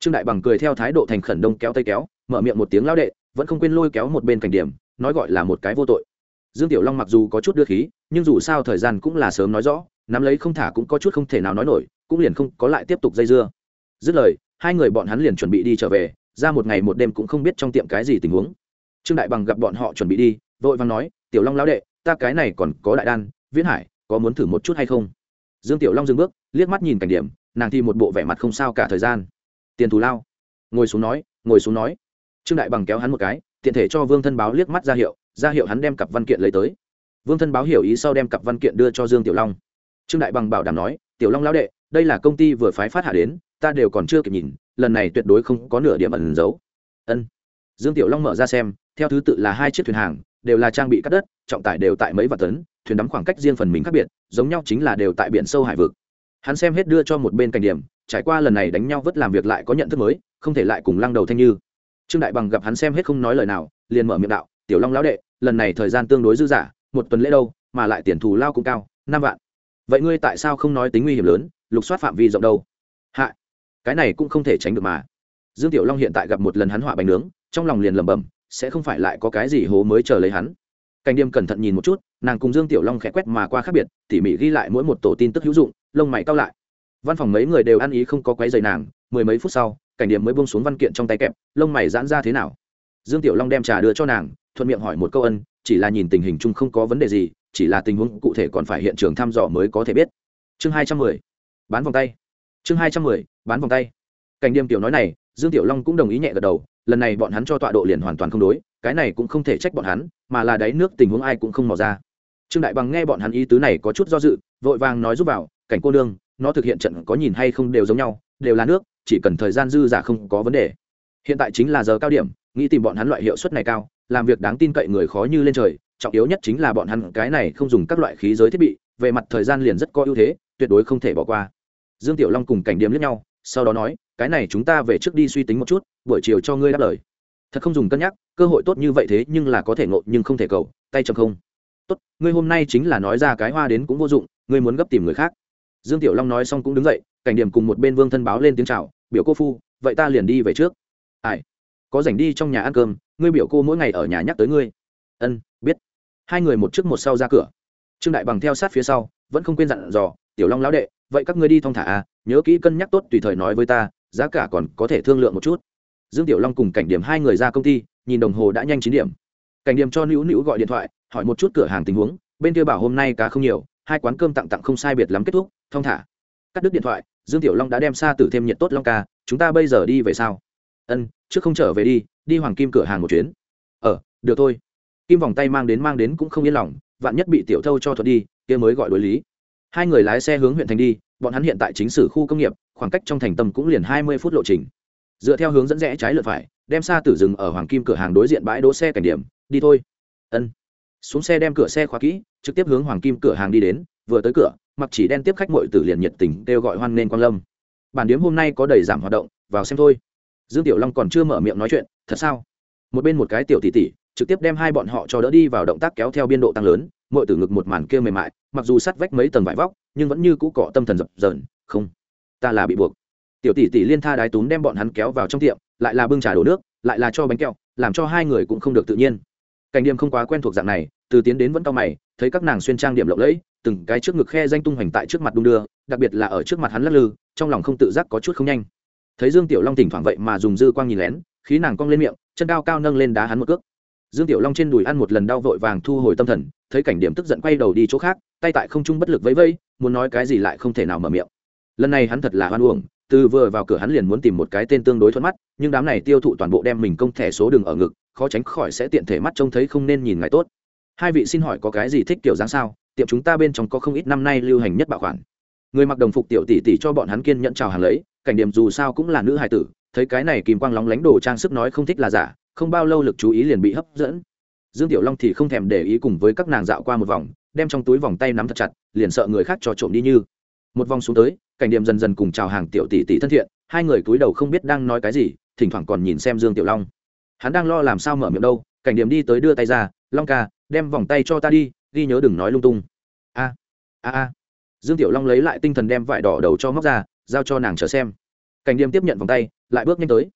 Trương đại bằng cười theo thái độ thành khẩn đông kéo tay kéo, mở miệng một tiếng lao đệ, vẫn không quên lôi kéo một bên cảnh điểm, nói gọi là một cái vô tội. Dương tiểu long mặc dù có chút đưa khí, nhưng dù sao thời gian cũng là sớm nói rõ, nắm lấy không thả cũng có chút không thể nào nói nổi, cũng liền không có lại tiếp tục dây dưa. Dứt lời, hai người bọn hắn liền chuẩn bị đi trở về, ra một ngày một đêm cũng không biết trong tiệm cái gì tình huống. Trương đại bằng gặp bọn họ chuẩn bị đi, vội vàng nói, tiểu long lão đệ ta cái này còn có đại đan, viễn hải, có muốn thử một chút hay không? Dương tiểu long dừng bước, liếc mắt nhìn cảnh điểm, nàng thi một bộ vẻ mặt không sao cả thời gian. Tiền thù lao. Ngồi xuống nói, ngồi xuống nói. Trương đại bằng kéo hắn một cái, tiện thể cho vương thân báo liếc mắt ra hiệu ra hiệu hắn đem cặp văn kiện lấy tới. Vương thân báo hiểu ý sau đem cặp văn kiện đưa cho dương tiểu long. Trương đại bằng bảo đảm nói, tiểu long lão đệ, đây là công ty vừa phái phát hạ đến, ta đều còn chưa kịp nhìn, lần này tuyệt đối không có nửa điểm ẩn giấu. Ân. Dương tiểu long mở ra xem, theo thứ tự là hai chiếc thuyền hàng đều là trang bị cắt đất, trọng tải đều tại mấy vạn tấn, thuyền đắm khoảng cách riêng phần mình khác biệt, giống nhau chính là đều tại biển sâu hải vực. Hắn xem hết đưa cho một bên cảnh điểm, trải qua lần này đánh nhau vất làm việc lại có nhận thức mới, không thể lại cùng lăng đầu thanh như. Trương đại bằng gặp hắn xem hết không nói lời nào, liền mở miệng đạo, tiểu long lão đệ, lần này thời gian tương đối dư dả, một tuần lễ đâu, mà lại tiền thù lao cũng cao, năm vạn. Vậy ngươi tại sao không nói tính nguy hiểm lớn, lục soát phạm vi rộng đâu? Hạ, cái này cũng không thể tránh được mà. Dương tiểu long hiện tại gặp một lần hắn họa bánh nướng, trong lòng liền lẩm bẩm sẽ không phải lại có cái gì hố mới chờ lấy hắn. Cảnh điềm cẩn thận nhìn một chút, nàng cùng dương tiểu long khẽ quét mà qua khác biệt, tỉ mỉ ghi lại mỗi một tổ tin tức hữu dụng, lông mày cao lại. Văn phòng mấy người đều ăn ý không có quấy dày nàng, mười mấy phút sau, cảnh điểm mới buông xuống văn kiện trong tay kẹp, lông mày giãn ra thế nào. Dương tiểu long đem trà đưa cho nàng, thuận miệng hỏi một câu ân, chỉ là nhìn tình hình chung không có vấn đề gì, chỉ là tình huống cụ thể còn phải hiện trường thăm dò mới có thể biết. Chương hai trăm mười, bán vòng tay. Chương hai trăm mười, bán vòng tay. Cảnh điềm tiểu nói này, dương tiểu long cũng đồng ý nhẹ gật đầu lần này bọn hắn cho tọa độ liền hoàn toàn không đối, cái này cũng không thể trách bọn hắn, mà là đáy nước tình huống ai cũng không mò ra. Trương đại bằng nghe bọn hắn ý tứ này có chút do dự, vội vàng nói giúp vào, cảnh cô nương, nó thực hiện trận có nhìn hay không đều giống nhau, đều là nước, chỉ cần thời gian dư giả không có vấn đề. Hiện tại chính là giờ cao điểm, nghĩ tìm bọn hắn loại hiệu suất này cao, làm việc đáng tin cậy người khó như lên trời, trọng yếu nhất chính là bọn hắn cái này không dùng các loại khí giới thiết bị, về mặt thời gian liền rất có ưu thế, tuyệt đối không thể bỏ qua. Dương tiểu long cùng cảnh điếm lẫn nhau sau đó nói, cái này chúng ta về trước đi suy tính một chút, buổi chiều cho ngươi đáp lời. Thật không dùng cân nhắc, cơ hội tốt như vậy thế nhưng là có thể ngộ nhưng không thể cầu, tay chầm không. Tốt, ngươi hôm nay chính là nói ra cái hoa đến cũng vô dụng, ngươi muốn gấp tìm người khác. Dương tiểu long nói xong cũng đứng dậy, cảnh điểm cùng một bên vương thân báo lên tiếng chào, biểu cô phu, vậy ta liền đi về trước. Ai? Có rảnh đi trong nhà ăn cơm, ngươi biểu cô mỗi ngày ở nhà nhắc tới ngươi. Ân, biết. Hai người một trước một sau ra cửa. Trương đại bằng theo sát phía sau, vẫn không quên dặn dò, tiểu long lão đệ, vậy các ngươi đi thong thả à nhớ kỹ cân nhắc tốt tùy thời nói với ta, giá cả còn có thể thương lượng một chút. Dương tiểu long cùng cảnh điểm hai người ra công ty, nhìn đồng hồ đã nhanh chín điểm. Cảnh điểm cho nữu nữu gọi điện thoại, hỏi một chút cửa hàng tình huống, bên kia bảo hôm nay cá không nhiều, hai quán cơm tặng tặng không sai biệt lắm kết thúc, thong thả. Cắt đứt điện thoại, dương tiểu long đã đem xa tử thêm nhiệt tốt long ca, chúng ta bây giờ đi về sao? Ân, trước không trở về đi đi hoàng kim cửa hàng một chuyến. Ờ được thôi. Kim vòng tay mang đến mang đến cũng không yên lòng, vạn nhất bị tiểu thâu cho thuật đi, kia mới gọi đối lý hai người lái xe hướng huyện thành đi, bọn hắn hiện tại chính sử khu công nghiệp, khoảng cách trong thành tâm cũng liền hai mươi phút lộ trình. Dựa theo hướng dẫn rẽ trái lượt phải, đem xa tử rừng ở hoàng kim cửa hàng đối diện bãi đỗ xe cảnh điểm, đi thôi. Ân. Xuống xe đem cửa xe khóa kỹ, trực tiếp hướng hoàng kim cửa hàng đi đến, vừa tới cửa, mặc chỉ đen tiếp khách mội tử liền nhiệt tình kêu gọi hoan nghênh quan lâm. Bản điếm hôm nay có đầy giảm hoạt động, vào xem thôi. Dương tiểu long còn chưa mở miệng nói chuyện, thật sao? Một bên một cái tiểu tỷ tỷ, trực tiếp đem hai bọn họ cho đỡ đi vào động tác kéo theo biên độ tăng lớn mọi tử ngực một màn kia mềm mại, mặc dù sắt vách mấy tầng vải vóc, nhưng vẫn như cũ cọ tâm thần dập dờn. Không, ta là bị buộc. Tiểu tỷ tỷ liên tha đái túm đem bọn hắn kéo vào trong tiệm, lại là bưng trà đổ nước, lại là cho bánh kẹo, làm cho hai người cũng không được tự nhiên. Cảnh điểm không quá quen thuộc dạng này, từ tiến đến vẫn cao mày, thấy các nàng xuyên trang điểm lộng lẫy, từng cái trước ngực khe danh tung hoành tại trước mặt đung đưa, đặc biệt là ở trước mặt hắn lắc lư, trong lòng không tự giác có chút không nhanh. Thấy dương tiểu long thỉnh thoảng vậy mà dùng dư quang nhìn lén, khí nàng cong lên miệng, chân cao cao nâng lên đá hắn một cước dương tiểu long trên đùi ăn một lần đau vội vàng thu hồi tâm thần, thấy cảnh điểm tức giận quay đầu đi chỗ khác, tay tại không trung bất lực vẫy vẫy, muốn nói cái gì lại không thể nào mở miệng. Lần này hắn thật là hoan uổng, từ vừa vào cửa hắn liền muốn tìm một cái tên tương đối thuận mắt, nhưng đám này tiêu thụ toàn bộ đem mình công thẻ số đường ở ngực, khó tránh khỏi sẽ tiện thể mắt trông thấy không nên nhìn ngài tốt. Hai vị xin hỏi có cái gì thích kiểu dáng sao? Tiệm chúng ta bên trong có không ít năm nay lưu hành nhất bảo khoản. Người mặc đồng phục tiểu tỷ tỷ cho bọn hắn kiên nhẫn chào hàng lấy, cảnh điểm dù sao cũng là nữ hài tử, thấy cái này kìm quang lóng lánh đồ trang sức nói không thích là giả không bao lâu lực chú ý liền bị hấp dẫn. Dương tiểu long thì không thèm để ý cùng với các nàng dạo qua một vòng, đem trong túi vòng tay nắm thật chặt, liền sợ người khác cho trộm đi như. Một vòng xuống tới, cảnh điểm dần dần cùng chào hàng tiểu tỷ tỷ thân thiện, hai người cúi đầu không biết đang nói cái gì, thỉnh thoảng còn nhìn xem dương tiểu long. Hắn đang lo làm sao mở miệng đâu, cảnh điểm đi tới đưa tay ra, long ca, đem vòng tay cho ta đi, ghi nhớ đừng nói lung tung. A a a. Dương tiểu long lấy lại tinh thần đem vải đỏ đầu cho móc ra, giao cho nàng chờ xem. Cảnh điểm tiếp nhận vòng tay, lại bước nhanh tới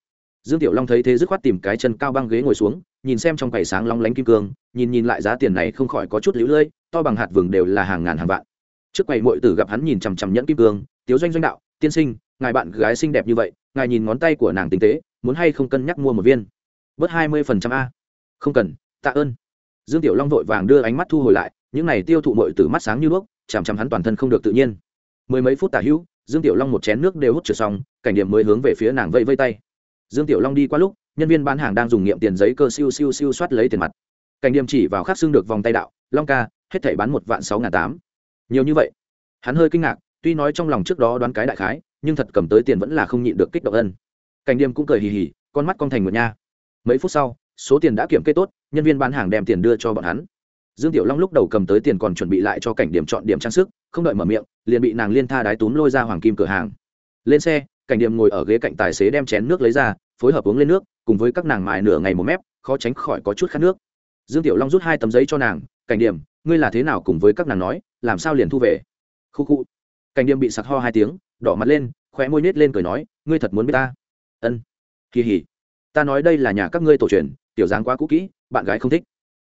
dương tiểu long thấy thế dứt khoát tìm cái chân cao băng ghế ngồi xuống, nhìn xem trong quầy sáng long lánh kim cương, nhìn nhìn lại giá tiền này không khỏi có chút lũ lưỡi to bằng hạt vừng đều là hàng ngàn hàng vạn. Trước quầy muội tử gặp hắn nhìn chằm chằm nhẫn kim cương, tiếu doanh doanh đạo, tiên sinh, ngài bạn gái xinh đẹp như vậy, ngài nhìn ngón tay của nàng tinh tế, muốn hay không cân nhắc mua một viên? Bớt hai mươi phần trăm a. Không cần, tạ ơn. Dương tiểu long vội vàng đưa ánh mắt thu hồi lại, những này tiêu thụ muội tử mắt sáng như đuốc, chằm chằm hắn toàn thân không được tự nhiên. Mười mấy phút tả hữu, dương tiểu long một chén nước đều hút trượt xong, cảnh điểm mới hướng về phía nàng vây vây tay dương tiểu long đi qua lúc, nhân viên bán hàng đang dùng nghiệm tiền giấy cơ siêu siêu siêu soát lấy tiền mặt. Cảnh điểm chỉ vào khắc xương được vòng tay đạo, long ca, hết thảy bán một vạn sáu ngàn tám. Nhiều như vậy, hắn hơi kinh ngạc, tuy nói trong lòng trước đó đoán cái đại khái, nhưng thật cầm tới tiền vẫn là không nhịn được kích động ân. Cảnh điểm cũng cười hì hì, con mắt con thành một nha. Mấy phút sau, số tiền đã kiểm kê tốt, nhân viên bán hàng đem tiền đưa cho bọn hắn. Dương tiểu long lúc đầu cầm tới tiền còn chuẩn bị lại cho cảnh điểm chọn điểm trang sức, không đợi mở miệng, liền bị nàng liên tha đái túm lôi ra hoàng kim cửa hàng. Lên xe cảnh điểm ngồi ở ghế cạnh tài xế đem chén nước lấy ra, phối hợp uống lên nước, cùng với các nàng mài nửa ngày một mép, khó tránh khỏi có chút khát nước. Dương tiểu long rút hai tấm giấy cho nàng, cảnh điểm ngươi là thế nào cùng với các nàng nói, làm sao liền thu về? Khu khu. Cảnh điểm bị sặc ho hai tiếng, đỏ mặt lên, khóe môi nết lên cười nói, ngươi thật muốn biết ta? Ân. Kỳ hỉ. Ta nói đây là nhà các ngươi tổ truyền, tiểu dáng quá cũ kỹ, bạn gái không thích.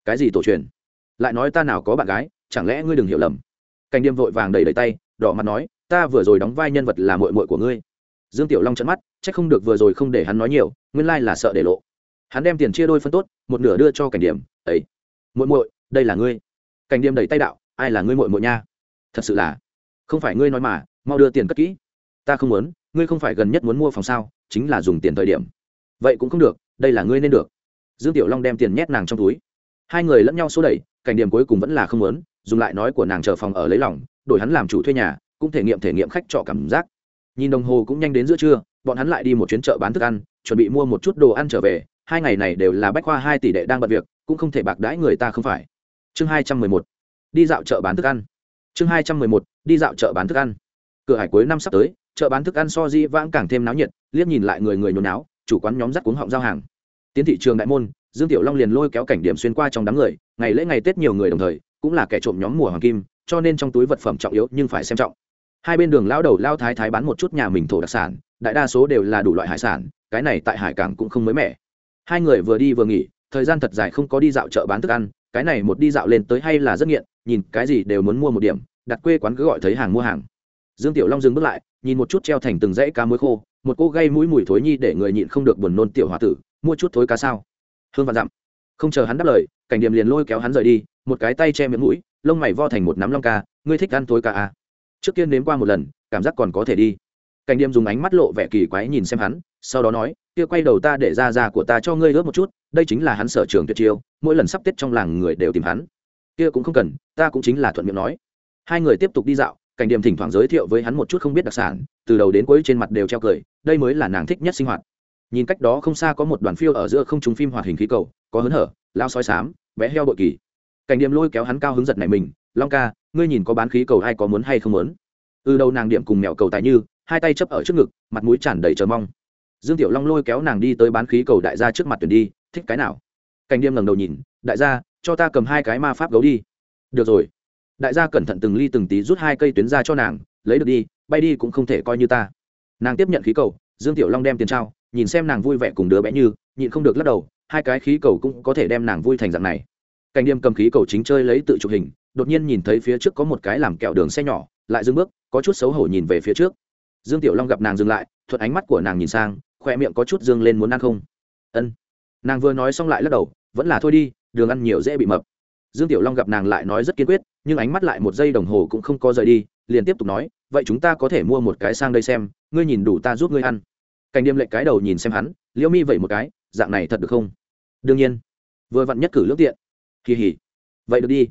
Cái gì tổ truyền? Lại nói ta nào có bạn gái, chẳng lẽ ngươi đừng hiểu lầm? Cảnh điềm vội vàng đầy đầy tay, đỏ mặt nói, ta vừa rồi đóng vai nhân vật là mội mội của ngươi dương tiểu long trận mắt c h ắ c không được vừa rồi không để hắn nói nhiều, nguyên lai là sợ để lộ. Hắn đem tiền chia đôi phân tốt, một nửa đưa cho cảnh điểm, ấy, muội muội, đây là ngươi. Cảnh điểm đẩy tay đạo, ai là ngươi muội muội nha? Thật sự là, không phải ngươi nói mà, mau đưa tiền cất kỹ. Ta không muốn, ngươi không phải gần nhất muốn mua phòng sao, chính là dùng tiền thời điểm. Vậy cũng không được, đây là ngươi nên được. Dương tiểu long đem tiền nhét nàng trong túi. Hai người lẫn nhau số đẩy, cảnh điểm cuối cùng vẫn là không muốn, dùng lại nói của nàng chờ phòng ở lấy lòng, đổi hắn làm chủ thuê nhà, cũng thể nghiệm thể nghiệm khách trọ cảm giác nhìn đồng hồ cũng nhanh đến giữa trưa, bọn hắn lại đi một chuyến chợ bán thức ăn, chuẩn bị mua một chút đồ ăn trở về. Hai ngày này đều là bách khoa hai tỷ đệ đang bận việc, cũng không thể bạc đãi người ta không phải. Chương hai trăm mười một, đi dạo chợ bán thức ăn. Chương hai trăm mười một, đi dạo chợ bán thức ăn. Cửa hải cuối năm sắp tới, chợ bán thức ăn so di vãng càng thêm náo nhiệt, liếc nhìn lại người người nhốn náo chủ quán nhóm dắt cuống họng giao hàng. Tiến thị trường đại môn, dương tiểu long liền lôi kéo cảnh điểm xuyên qua trong đám người, ngày lễ ngày tết nhiều người đồng thời, cũng là kẻ trộm nhóm mùa hoàng kim, cho nên trong túi vật phẩm trọng yếu nhưng phải xem trọng hai bên đường lao đầu lao thái thái bán một chút nhà mình thổ đặc sản, đại đa số đều là đủ loại hải sản, cái này tại hải cảng cũng không mới mẻ. Hai người vừa đi vừa nghỉ, thời gian thật dài không có đi dạo chợ bán thức ăn, cái này một đi dạo lên tới hay là rất nghiện, nhìn cái gì đều muốn mua một điểm, đặt quê quán cứ gọi thấy hàng mua hàng. Dương tiểu long dừng bước lại, nhìn một chút treo thành từng dãy cá muối khô, một cô gây mũi mùi thối nhi để người nhịn không được buồn nôn tiểu h tử, mua chút thối cá sao? Hương vạn dặm. Không chờ hắn đáp lời, cảnh điểm liền lôi kéo hắn rời đi, một cái tay che miệng mũi, lông mày vo thành một nắm long ca, ngươi thích ăn thối cá à trước tiên nếm qua một lần, cảm giác còn có thể đi. Cảnh điểm dùng ánh mắt lộ vẻ kỳ quái nhìn xem hắn, sau đó nói, kia quay đầu ta để ra ra của ta cho ngươi ướp một chút, đây chính là hắn sở trường tuyệt chiêu, mỗi lần sắp tết trong làng người đều tìm hắn. Kia cũng không cần, ta cũng chính là thuận miệng nói. Hai người tiếp tục đi dạo, cảnh điểm thỉnh thoảng giới thiệu với hắn một chút không biết đặc sản, từ đầu đến cuối trên mặt đều treo cười, đây mới là nàng thích nhất sinh hoạt. Nhìn cách đó không xa có một đoàn phiêu ở giữa không trúng phim hoạt hình khí cầu, có hớn hở lao soi sám bé heo bội kỳ. Cảnh điểm lôi kéo hắn cao hứng giật này mình, long ca ngươi nhìn có bán khí cầu hay có muốn hay không muốn. Từ đầu nàng điểm cùng mẹo cầu tài như, hai tay chấp ở trước ngực, mặt mũi tràn đầy chờ mong. Dương tiểu long lôi kéo nàng đi tới bán khí cầu đại gia trước mặt tuyển đi, thích cái nào? Cảnh điềm ngẩng đầu nhìn, đại gia, cho ta cầm hai cái ma pháp gấu đi. Được rồi. Đại gia cẩn thận từng ly từng tí rút hai cây tuyến ra cho nàng, lấy được đi, bay đi cũng không thể coi như ta. Nàng tiếp nhận khí cầu, dương tiểu long đem tiền trao, nhìn xem nàng vui vẻ cùng đứa bé như, nhịn không được lắc đầu, hai cái khí cầu cũng có thể đem nàng vui thành dạng này. Cảnh điềm cầm khí cầu chính chơi lấy tự chụp hình đột nhiên nhìn thấy phía trước có một cái làm kẹo đường xe nhỏ, lại dừng bước, có chút xấu hổ nhìn về phía trước. Dương tiểu long gặp nàng dừng lại, thuận ánh mắt của nàng nhìn sang khoe miệng có chút dương lên muốn ăn không. Ân. Nàng vừa nói xong lại lắc đầu, vẫn là thôi đi, đường ăn nhiều dễ bị mập. Dương tiểu long gặp nàng lại nói rất kiên quyết, nhưng ánh mắt lại một giây đồng hồ cũng không có rời đi, liền tiếp tục nói, vậy chúng ta có thể mua một cái sang đây xem, ngươi nhìn đủ ta giúp ngươi ăn. Cảnh đêm lệnh cái đầu nhìn xem hắn, liễu mi vậy một cái, dạng này thật được không? Đương nhiên. Vừa vặn nhất cử lướt tiện. Kỳ hỉ. Vậy được đi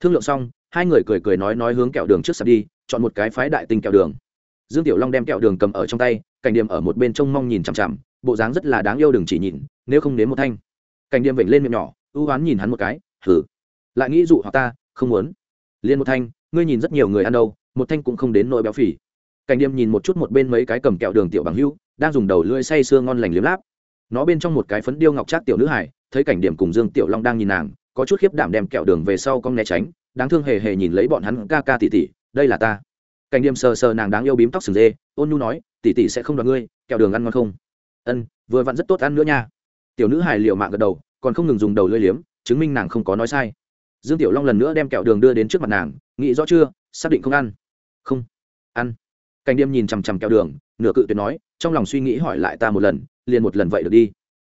thương lượng xong, hai người cười cười nói nói hướng kẹo đường trước sạp đi, chọn một cái phái đại tinh kẹo đường. Dương tiểu long đem kẹo đường cầm ở trong tay, cảnh điểm ở một bên trông mong nhìn chằm chằm, bộ dáng rất là đáng yêu đừng chỉ nhìn, nếu không đến một thanh. Cảnh điểm vểnh lên miệng nhỏ, ưu oán nhìn hắn một cái thử lại nghĩ dụ hoặc ta, không muốn. Liên một thanh, ngươi nhìn rất nhiều người ăn đâu, một thanh cũng không đến nỗi béo phì. Cảnh điểm nhìn một chút một bên mấy cái cầm kẹo đường tiểu bằng hưu, đang dùng đầu lưỡi say sưa ngon lành liếm láp. Nó bên trong một cái phấn điêu ngọc trác tiểu nữ hải, thấy cảnh điểm cùng dương tiểu long đang nhìn nàng có chút khiếp đảm đem kẹo đường về sau con né tránh, đáng thương hề hề nhìn lấy bọn hắn ca ca tỉ tỉ đây là ta. Cảnh điểm sờ sờ nàng đáng yêu bím tóc sừng dê, ôn nhu nói tỉ tỉ sẽ không đoạt ngươi, kẹo đường ăn ngon không? Ân, vừa vặn rất tốt ăn nữa nha. Tiểu nữ hài liệu mạng gật đầu, còn không ngừng dùng đầu lưỡi liếm, chứng minh nàng không có nói sai. Dương tiểu long lần nữa đem kẹo đường đưa đến trước mặt nàng, nghĩ rõ chưa, xác định không ăn. Không. Ăn. Cảnh điềm nhìn chằm chằm kẹo đường, nửa cự tuyệt nói, trong lòng suy nghĩ hỏi lại ta một lần, liền một lần vậy được đi.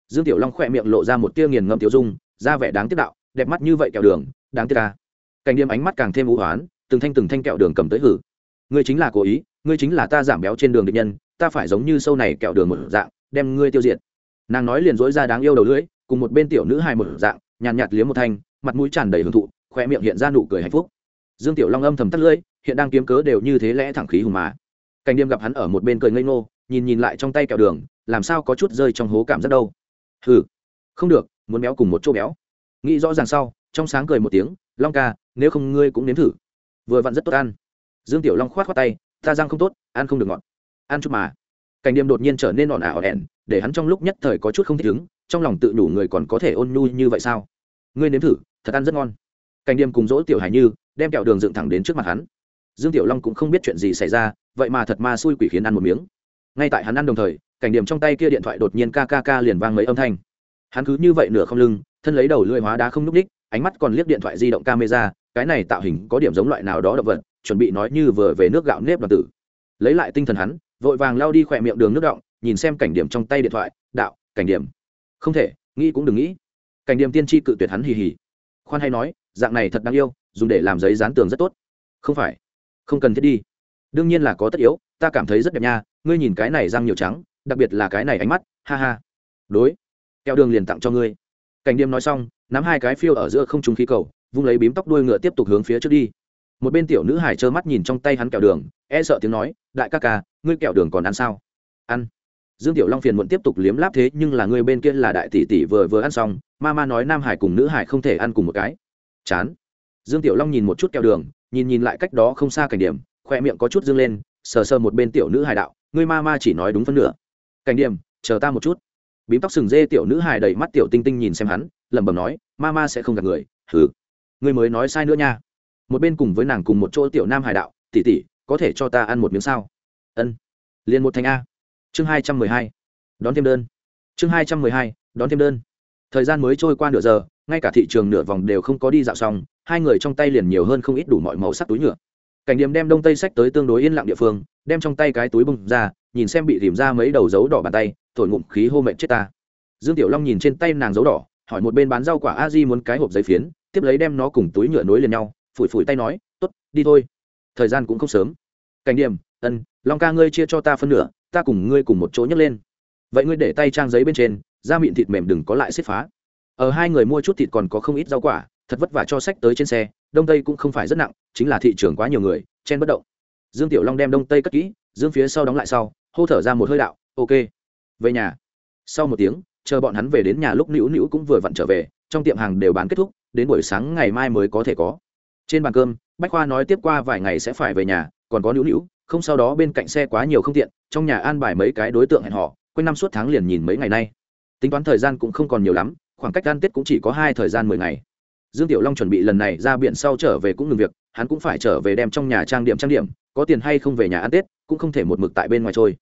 Dương tiểu long khỏe miệng lộ ra một tia nghiền ngâm tiểu dung, ra vẻ đáng tiếc đạo đẹp mắt như vậy kẹo đường đáng tiếc ca cảnh điểm ánh mắt càng thêm vũ hoán từng thanh từng thanh kẹo đường cầm tới hử. Ngươi chính là cố ý ngươi chính là ta giảm béo trên đường địch nhân ta phải giống như sâu này kẹo đường một dạng đem ngươi tiêu diệt. Nàng nói liền dối ra đáng yêu đầu lưỡi cùng một bên tiểu nữ hài một dạng nhàn nhạt, nhạt liếm một thanh mặt mũi tràn đầy hưởng thụ khoe miệng hiện ra nụ cười hạnh phúc. Dương tiểu long âm thầm tắt lưỡi hiện đang kiếm cớ đều như thế lẽ thẳng khí hùng mà. Cảnh đêm gặp hắn ở một bên cười ngây ngô nhìn nhìn lại trong tay kẹo đường làm sao có chút rơi trong hố cảm giác đâu. Hừ không được muốn béo cùng một chỗ béo nghĩ rõ ràng sau, trong sáng cười một tiếng, long ca, nếu không ngươi cũng nếm thử. Vừa vặn rất tốt ăn. Dương tiểu long khoát khoát tay, ta răng không tốt, ăn không được ngọt. Ăn chút mà. Cảnh điềm đột nhiên trở nên ỏn ảo ẻn, để hắn trong lúc nhất thời có chút không thích ứng, trong lòng tự đủ người còn có thể ôn nhu như vậy sao? Ngươi nếm thử, thật ăn rất ngon. Cảnh điềm cùng dỗ tiểu hải như, đem kẹo đường dựng thẳng đến trước mặt hắn. Dương tiểu long cũng không biết chuyện gì xảy ra, vậy mà thật ma xui quỷ khiến ăn một miếng. Ngay tại hắn ăn đồng thời, cảnh điểm trong tay kia điện thoại đột nhiên ca ca ca liền vang mấy âm thanh. Hắn cứ như vậy nửa không lưng thân lấy đầu lưỡi hóa đá không n ú c ních ánh mắt còn liếc điện thoại di động camera, cái này tạo hình có điểm giống loại nào đó động vật, chuẩn bị nói như vừa về nước gạo nếp đoàn tử. Lấy lại tinh thần hắn, vội vàng lao đi khỏe miệng đường nước động nhìn xem cảnh điểm trong tay điện thoại, đạo, cảnh điểm. Không thể, nghĩ cũng đừng nghĩ. Cảnh điểm tiên tri cự tuyệt hắn hì hì. Khoan hay nói, dạng này thật đáng yêu, dùng để làm giấy dán tường rất tốt. Không phải, không cần thiết đi. Đương nhiên là có tất yếu, ta cảm thấy rất đẹp nha, ngươi nhìn cái này răng nhiều trắng, đặc biệt là cái này ánh mắt, ha ha. Đối, kẹo đường liền tặng cho ngươi cảnh điềm nói xong, nắm hai cái phiêu ở giữa không trung khí cầu, vung lấy bím tóc đuôi ngựa tiếp tục hướng phía trước đi. Một bên tiểu nữ hải trơ mắt nhìn trong tay hắn kẹo đường e sợ tiếng nói, đại ca ca, ngươi kẹo đường còn ăn sao? Ăn. Dương tiểu long phiền muộn tiếp tục liếm láp thế, nhưng là ngươi bên kia là đại tỷ tỷ vừa vừa ăn xong, ma ma nói nam hải cùng nữ hải không thể ăn cùng một cái. Chán. Dương tiểu long nhìn một chút kẹo đường, nhìn nhìn lại cách đó không xa cảnh điểm khoe miệng có chút dương lên, sờ sờ một bên tiểu nữ hải đạo, ngươi ma ma chỉ nói đúng phân nửa. Cảnh điểm chờ ta một chút bím tóc sừng dê tiểu nữ hài đầy mắt tiểu tinh tinh nhìn xem hắn, lẩm bẩm nói, ma ma sẽ không gặp người. Thử ngươi mới nói sai nữa nha. Một bên cùng với nàng cùng một chỗ tiểu nam hải đạo tỉ tỉ có thể cho ta ăn một miếng sao? Ân, liền một thành a. Chương hai trăm mười hai, đón thêm đơn. Chương hai trăm mười hai, đón thêm đơn. Thời gian mới trôi qua nửa giờ, ngay cả thị trường nửa vòng đều không có đi dạo xong, hai người trong tay liền nhiều hơn không ít đủ mọi màu sắc túi nhựa cảnh điểm đem đông tây sách tới tương đối yên lặng địa phương, đem trong tay cái túi bung ra, nhìn xem bị tìm ra mấy đầu dấu đỏ bàn tay, thổi ngụm khí hô mệnh chết ta. Dương tiểu long nhìn trên tay nàng dấu đỏ, hỏi một bên bán rau quả a di muốn cái hộp giấy phiến, tiếp lấy đem nó cùng túi nhựa nối liền nhau, phủi phủi tay nói t ố t đi thôi. Thời gian cũng không sớm. Cảnh điểm ân, long ca ngươi chia cho ta phân nửa, ta cùng ngươi cùng một chỗ nhấc lên. Vậy ngươi để tay trang giấy bên trên, da mịn thịt mềm đừng có lại xếp phá. Ở hai người mua chút thịt còn có không ít rau quả, thật vất vả cho sách tới trên xe đông tây cũng không phải rất nặng, chính là thị trường quá nhiều người, chen bất động. Dương tiểu long đem đông tây cất kỹ, dương phía sau đóng lại sau, hô thở ra một hơi đạo, ok, về nhà. Sau một tiếng, chờ bọn hắn về đến nhà lúc nữu nữu cũng vừa vặn trở về, trong tiệm hàng đều bán kết thúc, đến buổi sáng ngày mai mới có thể có. Trên bàn cơm, bách khoa nói tiếp qua vài ngày sẽ phải về nhà, còn có nữu nữu, không sau đó bên cạnh xe quá nhiều không tiện, trong nhà an bài mấy cái đối tượng hẹn họ quanh năm suốt tháng liền nhìn mấy ngày nay. Tính toán thời gian cũng không còn nhiều lắm, khoảng cách ăn tết cũng chỉ có hai thời gian mười ngày dương tiểu long chuẩn bị lần này ra biển sau trở về cũng ngừng việc, hắn cũng phải trở về đem trong nhà trang điểm trang điểm, có tiền hay không về nhà ăn tết, cũng không thể một mực tại bên ngoài trôi.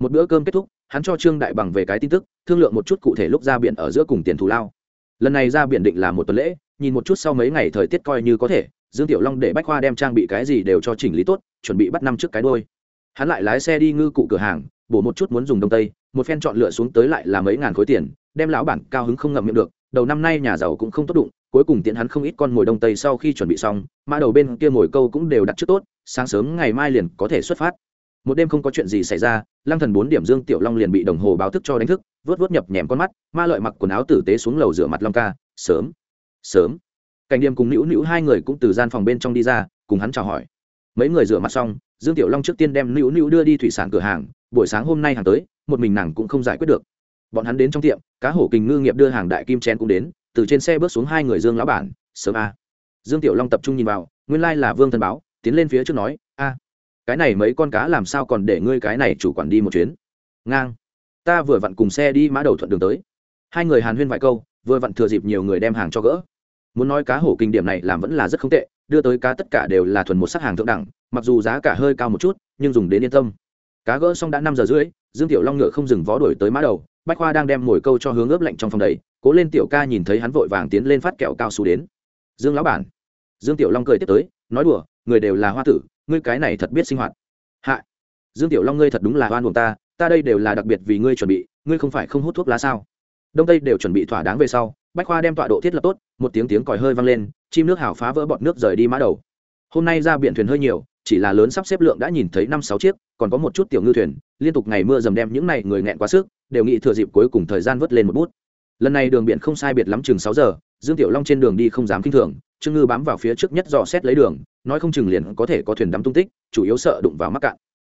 Một bữa cơm kết thúc, hắn cho trương đại bằng về cái tin tức, thương lượng một chút cụ thể lúc ra biển ở giữa cùng tiền thù lao. Lần này ra biển định là một tuần lễ, nhìn một chút sau mấy ngày thời tiết coi như có thể, dương tiểu long để bách khoa đem trang bị cái gì đều cho chỉnh lý tốt, chuẩn bị bắt năm trước cái đôi. Hắn lại lái xe đi ngư cụ cửa hàng, bổ một chút muốn dùng đông tây, một phen chọn lựa xuống tới lại là mấy ngàn khối tiền, đem lão bản cao hứng không ngậm miệng được đầu năm nay nhà giàu cũng không tốt đụng, cuối cùng tiện hắn không ít con mồi đông tây sau khi chuẩn bị xong, mã đầu bên kia mồi câu cũng đều đặt trước tốt, sáng sớm ngày mai liền có thể xuất phát. Một đêm không có chuyện gì xảy ra, lăng thần bốn điểm dương tiểu long liền bị đồng hồ báo thức cho đánh thức, vớt vớt nhập nhèm con mắt, ma lợi mặc quần áo tử tế xuống lầu rửa mặt long ca, sớm sớm. Cảnh điềm cùng nữu nữu hai người cũng từ gian phòng bên trong đi ra, cùng hắn chào hỏi. Mấy người rửa mặt xong, dương tiểu long trước tiên đem nữu nữu đưa đi thủy sản cửa hàng, buổi sáng hôm nay hàng tới, một mình nàng cũng không giải quyết được bọn hắn đến trong tiệm, cá hổ kình ngư nghiệp đưa hàng đại kim chén cũng đến, từ trên xe bước xuống hai người dương lão bản, sớm a. Dương tiểu long tập trung nhìn vào, nguyên lai là vương thần báo, tiến lên phía trước nói, a, cái này mấy con cá làm sao còn để ngươi cái này chủ quản đi một chuyến? Ngang, ta vừa vặn cùng xe đi mã đầu thuận đường tới. Hai người hàn huyên vài câu, vừa vặn thừa dịp nhiều người đem hàng cho gỡ. Muốn nói cá hổ kinh điểm này làm vẫn là rất không tệ, đưa tới cá tất cả đều là thuần một sắc hàng thượng đẳng, mặc dù giá cả hơi cao một chút, nhưng dùng đến yên tâm. Cá gỡ xong đã năm giờ rưỡi, dương tiểu long ngựa không dừng vó đổi tới mã đầu bách khoa đang đem mồi câu cho hướng ướp lạnh trong phòng đầy, cố lên tiểu ca nhìn thấy hắn vội vàng tiến lên phát kẹo cao su đến. Dương lão bản. Dương tiểu long cười tiếp tới, nói đùa, người đều là hoa tử, ngươi cái này thật biết sinh hoạt. Hạ. Dương tiểu long ngươi thật đúng là oan buồn ta ta đây đều là đặc biệt vì ngươi chuẩn bị, ngươi không phải không hút thuốc lá sao? Đông tây đều chuẩn bị thỏa đáng về sau, bách khoa đem tọa độ thiết lập tốt, một tiếng tiếng còi hơi vang lên, chim nước hào phá vỡ bọt nước rời đi mã đầu. Hôm nay ra biển thuyền hơi nhiều, chỉ là lớn sắp xếp lượng đã nhìn thấy năm sáu chiếc, còn có một chút tiểu ngư thuyền, liên tục ngày mưa dầm đem những này người nghẹn quá sức đều nghĩ thừa dịp cuối cùng thời gian vớt lên một bút. Lần này đường biển không sai biệt lắm chừng sáu giờ, dương tiểu long trên đường đi không dám kinh thường, trương ngư bám vào phía trước nhất dò xét lấy đường, nói không chừng liền có thể có thuyền đắm tung tích, chủ yếu sợ đụng vào mắc cạn.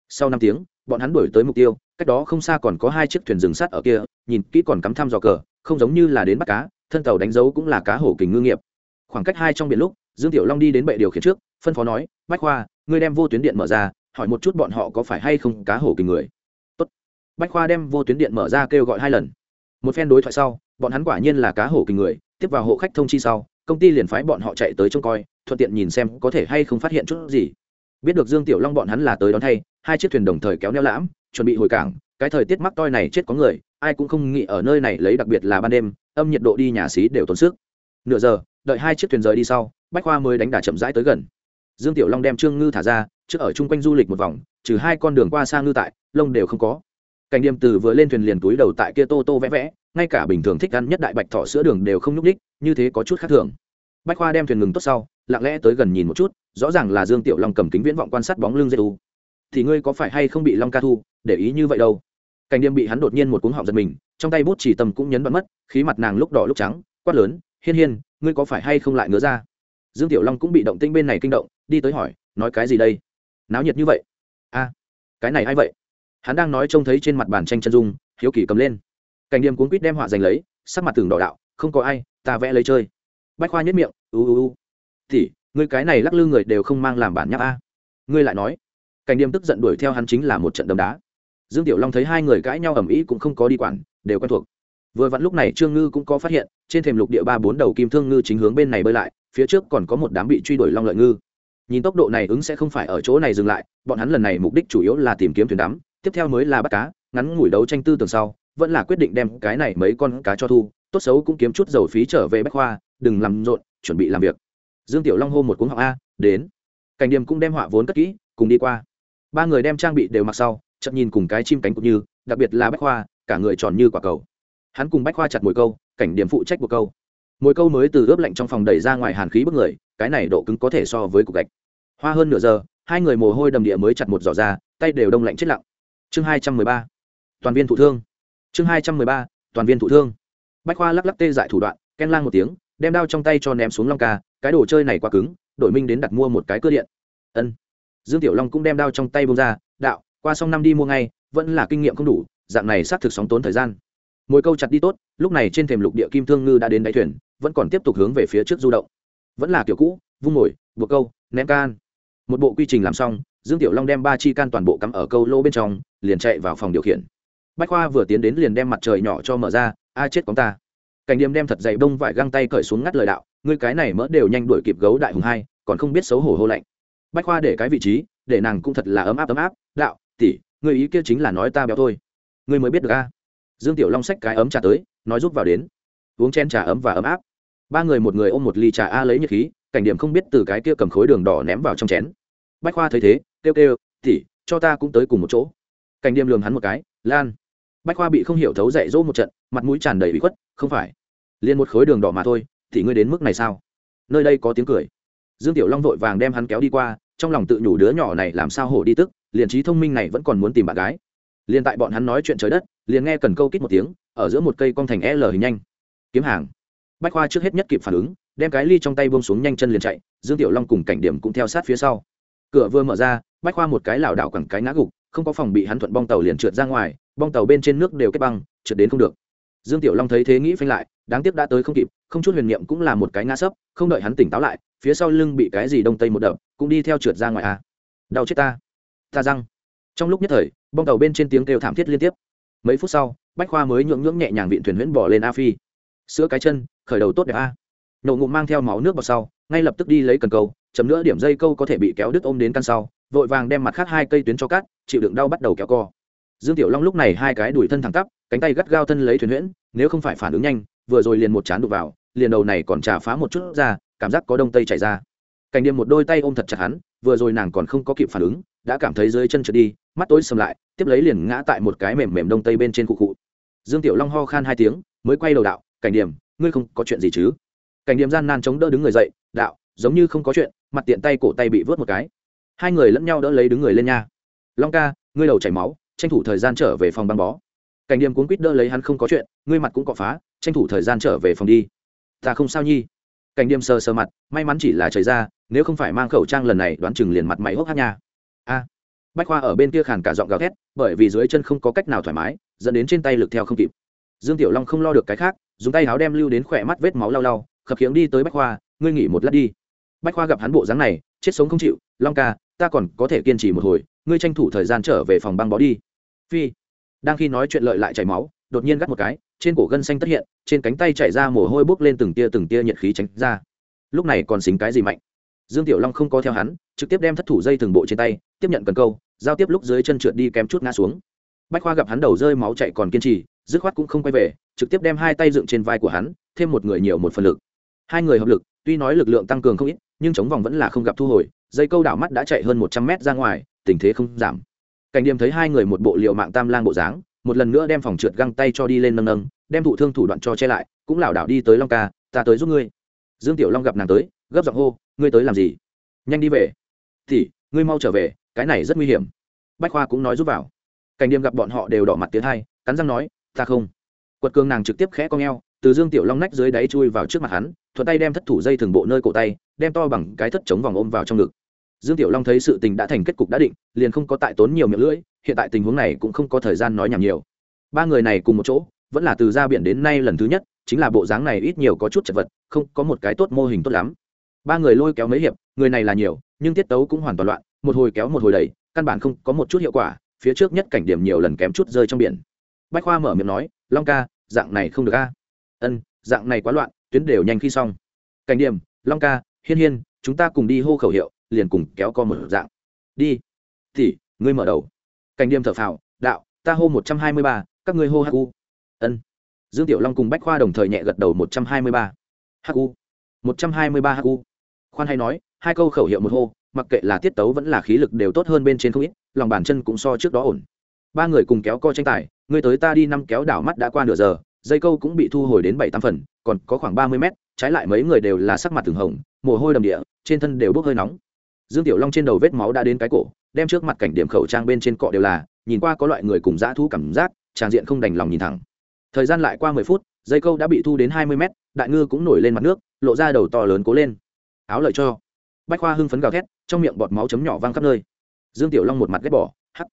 Sau năm tiếng, bọn hắn đuổi tới mục tiêu, cách đó không xa còn có hai chiếc thuyền rừng sắt ở kia, nhìn kỹ còn cắm thăm dò cờ, không giống như là đến bắt cá, thân tàu đánh dấu cũng là cá hổ kình ngư nghiệp. Khoảng cách hai trong biển lúc, dương tiểu long đi đến bệ điều khiển trước, phân phó nói, bách khoa, ngươi đem vô tuyến điện mở ra, hỏi một chút bọn họ có phải hay không cá hổ kình người bách khoa đem vô tuyến điện mở ra kêu gọi hai lần. Một phen đối thoại sau, bọn hắn quả nhiên là cá hổ kình người, tiếp vào hộ khách thông chi sau, công ty liền phái bọn họ chạy tới trông coi, thuận tiện nhìn xem có thể hay không phát hiện chút gì. Biết được dương tiểu long bọn hắn là tới đón thay, hai chiếc thuyền đồng thời kéo neo lãm, chuẩn bị hồi cảng, cái thời tiết mắc toi này chết có người, ai cũng không nghĩ ở nơi này lấy đặc biệt là ban đêm, âm nhiệt độ đi nhà xí đều tốn sức. Nửa giờ, đợi hai chiếc thuyền rời đi sau, bách khoa mới đánh đà chậm rãi tới gần. Dương tiểu long đem trương ngư thả ra, trước ở chung quanh du lịch một vòng, trừ hai con đường qua xa ngư tại, lông đều không có cảnh điềm từ vừa lên thuyền liền túi đầu tại kia tô tô vẽ vẽ, ngay cả bình thường thích ăn nhất đại bạch thỏ sữa đường đều không nhúc ních như thế có chút khác thường. Bách khoa đem thuyền ngừng tốt sau, lặng lẽ tới gần nhìn một chút, rõ ràng là dương tiểu long cầm kính viễn vọng quan sát bóng lưng dây tu. Thì ngươi có phải hay không bị long ca thu, để ý như vậy đâu? Cảnh điềm bị hắn đột nhiên một cuống họng giật mình, trong tay bút chỉ tầm cũng nhấn bận mất, khí mặt nàng lúc đỏ lúc trắng, quát lớn, hiên hiên, ngươi có phải hay không lại ngứa ra? Dương tiểu long cũng bị động tinh bên này kinh động, đi tới hỏi, nói cái gì đây? Náo nhiệt như vậy? A, cái này a i vậy? Hắn đang nói trông thấy trên mặt bàn tranh chân dung, hiếu kỳ cầm lên. Cảnh điềm cuốn quýt đem họa giành lấy, sắc mặt tường đỏ đạo, không có ai, ta vẽ lấy chơi. Bách khoa nhất miệng, u u u. Thì ngươi cái này lắc lư người đều không mang làm bản nháp a. Ngươi lại nói. Cảnh điềm tức giận đuổi theo hắn chính là một trận đấm đá. Dương tiểu long thấy hai người cãi nhau ầm ĩ cũng không có đi quản, đều quen thuộc. Vừa vặn lúc này trương ngư cũng có phát hiện, trên thềm lục địa ba bốn đầu kim thương ngư chính hướng bên này bơi lại, phía trước còn có một đám bị truy đuổi long lợi ngư. Nhìn tốc độ này ứng sẽ không phải ở chỗ này dừng lại, bọn hắn lần này mục đích chủ yếu là tìm kiếm thuyền đắm tiếp theo mới là bắt cá, ngắn ngủi đấu tranh tư tưởng sau, vẫn là quyết định đem cái này mấy con cá cho thu, tốt xấu cũng kiếm chút dầu phí trở về bách khoa, đừng làm rộn, chuẩn bị làm việc. Dương tiểu long hô một cuống họng a, đến. Cảnh điểm cũng đem họa vốn cất kỹ, cùng đi qua. Ba người đem trang bị đều mặc sau chậm nhìn cùng cái chim cánh cũng như, đặc biệt là bách khoa, cả người tròn như quả cầu. Hắn cùng bách khoa chặt mồi câu, cảnh điểm phụ trách một câu. Mồi câu mới từ ướp lạnh trong phòng đẩy ra ngoài hàn khí bức người, cái này độ cứng có thể so với cục gạch. Hoa hơn nửa giờ, hai người mồ hôi đầm địa mới chặt một giỏ ra, tay đều đông lạnh chết lặng chương hai trăm mười ba, toàn viên thụ thương. Chương hai trăm mười ba, toàn viên thụ thương. Bách khoa lắc lắc tê dại thủ đoạn, ken lang một tiếng, đem đao trong tay cho ném xuống long ca, cái đồ chơi này quá cứng, đổi minh đến đặt mua một cái cơ điện. Ân. Dương tiểu long cũng đem đao trong tay bông ra, đạo, qua xong năm đi mua ngay, vẫn là kinh nghiệm không đủ, dạng này xác thực sóng tốn thời gian. Mỗi câu chặt đi tốt, lúc này trên thềm lục địa kim thương ngư đã đến đáy thuyền, vẫn còn tiếp tục hướng về phía trước du động. Vẫn là kiểu cũ, vung mồi buộc câu, ném can. Một bộ quy trình làm xong dương tiểu long đem ba chi can toàn bộ cắm ở câu lô bên trong, liền chạy vào phòng điều khiển. Bách khoa vừa tiến đến liền đem mặt trời nhỏ cho mở ra, a, chết cóng ta. Cảnh điềm đem thật dày bông vải găng tay cởi xuống ngắt lời đạo, ngươi cái này mỡ đều nhanh đuổi kịp gấu đại hùng hai, còn không biết xấu hổ hô lạnh. Bách khoa để cái vị trí, để nàng cũng thật là ấm áp ấm áp, đạo, tỷ người ý kia chính là nói ta béo thôi. Ngươi mới biết được a. Dương tiểu long xách cái ấm trà tới, nói giúp vào đến. Uống chen trà ấm và ấm áp. Ba người một người ôm một ly trà a lấy nhiệt khí, cảnh điểm không biết từ cái kia cầm khối đường đỏ ném vào trong chén bách khoa thấy thế, kêu kêu tỉ cho ta cũng tới cùng một chỗ. Cảnh điềm lường hắn một cái, lan. Bách khoa bị không hiểu thấu dạy dỗ một trận, mặt mũi tràn đầy bị khuất, không phải, liền một khối đường đỏ mà thôi thì ngươi đến mức này sao? Nơi đây có tiếng cười. Dương tiểu long vội vàng đem hắn kéo đi qua, trong lòng tự nhủ đứa nhỏ này làm sao hổ đi tức, liền trí thông minh này vẫn còn muốn tìm bạn gái. Liền tại bọn hắn nói chuyện trời đất, liền nghe cần câu kít một tiếng, ở giữa một cây cong thành l hình nhanh. Kiếm hàng. Bách khoa trước hết nhất kịp phản ứng, đem cái ly trong tay buông xuống nhanh chân liền chạy, dương tiểu long cùng cảnh điểm cũng theo sát phía sau cửa vừa mở ra, bách khoa một cái lảo đảo cẳng cái ngã gục, không có phòng bị hắn thuận bong tàu liền trượt ra ngoài, bong tàu bên trên nước đều kết băng, trượt đến không được. Dương tiểu long thấy thế nghĩ phanh lại, đáng tiếc đã tới không kịp, không chút huyền niệm cũng là một cái ngã sấp, không đợi hắn tỉnh táo lại, phía sau lưng bị cái gì đông tây một đập, cũng đi theo trượt ra ngoài à. Đau chết ta. Ta răng. Trong lúc nhất thời, bong tàu bên trên tiếng kêu thảm thiết liên tiếp. Mấy phút sau, bách khoa mới nhượng nhưỡng nhẹ nhàng vịn thuyền huyễn bỏ lên a phi. Sữa cái chân, khởi đầu tốt đẹp a. Nổ ngụm mang theo máu nước vào sau, ngay lập tức đi lấy cần câu chấm nữa điểm dây câu có thể bị kéo đứt ôm đến căn sau, vội vàng đem mặt khác hai cây tuyến cho cắt, chịu đựng đau bắt đầu kéo co. Dương tiểu long lúc này hai cái đuổi thân thẳng tắp, cánh tay gắt gao thân lấy thuyền huyễn, nếu không phải phản ứng nhanh, vừa rồi liền một chán đục vào, liền đầu này còn trà phá một chút ra, cảm giác có đông tây chảy ra. Cảnh điểm một đôi tay ôm thật chặt hắn, vừa rồi nàng còn không có kịp phản ứng, đã cảm thấy dưới chân trượt đi, mắt tối sầm lại, tiếp lấy liền ngã tại một cái mềm mềm đông tây bên trên cụ cụ. Dương tiểu long ho khan hai tiếng, mới quay đầu đạo, cảnh điểm ngươi không có chuyện gì chứ? Cảnh điểm gian nan chống đỡ đứng người dậy, đạo, giống như không có chuyện mặt tiện tay cổ tay bị vớt một cái. Hai người lẫn nhau đỡ lấy đứng người lên nha. Long ca, ngươi đầu chảy máu, tranh thủ thời gian trở về phòng băng bó. Cảnh điểm cuốn quýt đỡ lấy hắn không có chuyện, ngươi mặt cũng cọ phá, tranh thủ thời gian trở về phòng đi. Ta không sao nhi. Cảnh điểm sờ sờ mặt, may mắn chỉ là trời ra, nếu không phải mang khẩu trang lần này đoán chừng liền mặt mày hốc hát nha. A. Bách khoa ở bên kia khàn cả giọng gào thét, bởi vì dưới chân không có cách nào thoải mái, dẫn đến trên tay lực theo không kịp. Dương tiểu long không lo được cái khác, dùng tay áo đem lưu đến khỏe mắt vết máu lau lau, khập khiễng đi tới bách khoa, ngươi nghỉ một lát đi bách khoa gặp hắn bộ dáng này, chết sống không chịu, long ca, ta còn có thể kiên trì một hồi, ngươi tranh thủ thời gian trở về phòng băng bó đi. Phi, đang khi nói chuyện lợi lại chảy máu, đột nhiên gắt một cái, trên cổ gân xanh tất hiện, trên cánh tay chảy ra mồ hôi bốc lên từng tia từng tia nhiệt khí tránh ra. Lúc này còn xính cái gì mạnh? Dương tiểu long không có theo hắn, trực tiếp đem thất thủ dây từng bộ trên tay, tiếp nhận cần câu, giao tiếp lúc dưới chân trượt đi kém chút ngã xuống. Bách khoa gặp hắn đầu rơi máu chạy còn kiên trì, dứt khoát cũng không quay về, trực tiếp đem hai tay dựng trên vai của hắn, thêm một người nhiều một phần lực hai người hợp lực, tuy nói lực lượng tăng cường không ít, nhưng chống vòng vẫn là không gặp thu hồi, dây câu đảo mắt đã chạy hơn một trăm mét ra ngoài, tình thế không giảm. Cảnh điểm thấy hai người một bộ liệu mạng tam lang bộ dáng, một lần nữa đem phòng trượt găng tay cho đi lên nâng nâng, đem thụ thương thủ đoạn cho che lại, cũng lảo đảo đi tới long ca, ta tới giúp ngươi. Dương tiểu long gặp nàng tới, gấp giọng hô, ngươi tới làm gì? Nhanh đi về. Thì, ngươi mau trở về, cái này rất nguy hiểm. Bách khoa cũng nói giúp vào. Cảnh điểm gặp bọn họ đều đỏ mặt tiến hai, cắn răng nói, ta không. Quật cường nàng trực tiếp khẽ con g từ dương tiểu long nách dưới đáy chui vào trước mặt hắn thuận tay đem thất thủ dây thường bộ nơi cổ tay, đem to bằng cái thất chống vòng ôm vào trong ngực. Dương tiểu long thấy sự tình đã thành kết cục đã định, liền không có tại tốn nhiều miệng lưỡi, hiện tại tình huống này cũng không có thời gian nói nhảm nhiều. Ba người này cùng một chỗ, vẫn là từ ra biển đến nay lần thứ nhất, chính là bộ dáng này ít nhiều có chút chật vật, không có một cái tốt mô hình tốt lắm. Ba người lôi kéo mấy hiệp, người này là nhiều, nhưng tiết tấu cũng hoàn toàn loạn, một hồi kéo một hồi đầy căn bản không có một chút hiệu quả, phía trước nhất cảnh điểm nhiều lần kém chút rơi trong biển. Bách khoa mở miệng nói, long ca, dạng này không được a. Ân, dạng này quá loạn tuyến đều nhanh khi xong. Cảnh điểm, long ca, hiên hiên, chúng ta cùng đi hô khẩu hiệu, liền cùng kéo co mở dạng. Đi. Thì, ngươi mở đầu. Cảnh điểm thở phào, đạo, ta hô một trăm hai mươi ba, các ngươi hô hu ân. Dương tiểu long cùng bách khoa đồng thời nhẹ gật đầu một trăm hai mươi ba. Hu một trăm hai mươi ba hu khoan hay nói, hai câu khẩu hiệu một hô, mặc kệ là tiết tấu vẫn là khí lực đều tốt hơn bên trên không ít, lòng bàn chân cũng so trước đó ổn. Ba người cùng kéo co tranh tài, ngươi tới ta đi năm kéo đảo mắt đã qua nửa giờ dây câu cũng bị thu hồi đến bảy tám phần, còn có khoảng ba mươi mét, trái lại mấy người đều là sắc mặt từng hồng, mồ hôi đầm địa, trên thân đều bốc hơi nóng. Dương tiểu long trên đầu vết máu đã đến cái cổ, đem trước mặt cảnh điểm khẩu trang bên trên cọ đều là, nhìn qua có loại người cùng dã thu cảm giác tràn diện không đành lòng nhìn thẳng. Thời gian lại qua mười phút, dây câu đã bị thu đến hai mươi mét, đại ngư cũng nổi lên mặt nước, lộ ra đầu to lớn cố lên. Áo lợi cho. Bách khoa hưng phấn gào thét, trong miệng bọt máu chấm nhỏ văng khắp nơi. Dương tiểu long một mặt ghét bỏ, hắc,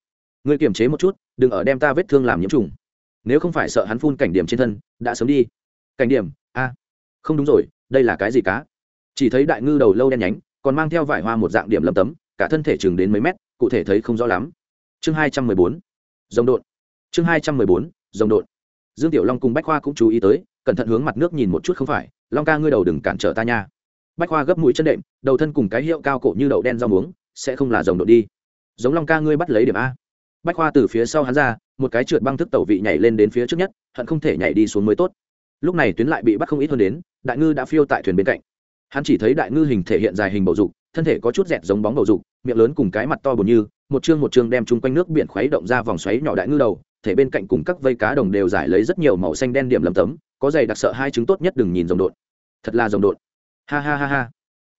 ngươi kiềm chế một chút, đừng ở đem ta vết thương làm nhiễm trùng nếu không phải sợ hắn phun cảnh điểm trên thân, đã sớm đi. Cảnh điểm? A. Không đúng rồi, đây là cái gì cá? Chỉ thấy đại ngư đầu lâu đen nhánh, còn mang theo vải hoa một dạng điểm lâm tấm, cả thân thể chừng đến mấy mét, cụ thể thấy không rõ lắm. Chương hai trăm mười bốn. Dòng đột. chương hai trăm mười bốn dòng đột. dương tiểu long cùng bách khoa cũng chú ý tới, cẩn thận hướng mặt nước nhìn một chút không phải. Long ca ngươi đầu đừng cản trở ta nha. Bách khoa gấp mũi chân đệm, đầu thân cùng cái hiệu cao cổ như đậu đen rau muống, sẽ không là dòng đột đi. Giống long ca ngươi bắt lấy điểm a. Bách khoa từ phía sau hắn ra một cái trượt băng thức tẩu vị nhảy lên đến phía trước nhất, hận không thể nhảy đi xuống mới tốt. Lúc này tuyến lại bị bắt không ít hơn đến, đại ngư đã phiêu tại thuyền bên cạnh. Hắn chỉ thấy đại ngư hình thể hiện dài hình bầu dục, thân thể có chút dẹt giống bóng bầu dục, miệng lớn cùng cái mặt to bồn như, một chương một chương đem chung quanh nước biển khuấy động ra vòng xoáy nhỏ đại ngư đầu, thể bên cạnh cùng các vây cá đồng đều giải lấy rất nhiều màu xanh đen điểm lầm tấm, có dày đặc sợ hai trứng tốt nhất đừng nhìn rồng đột. Thật là rồng đột. Ha ha ha ha.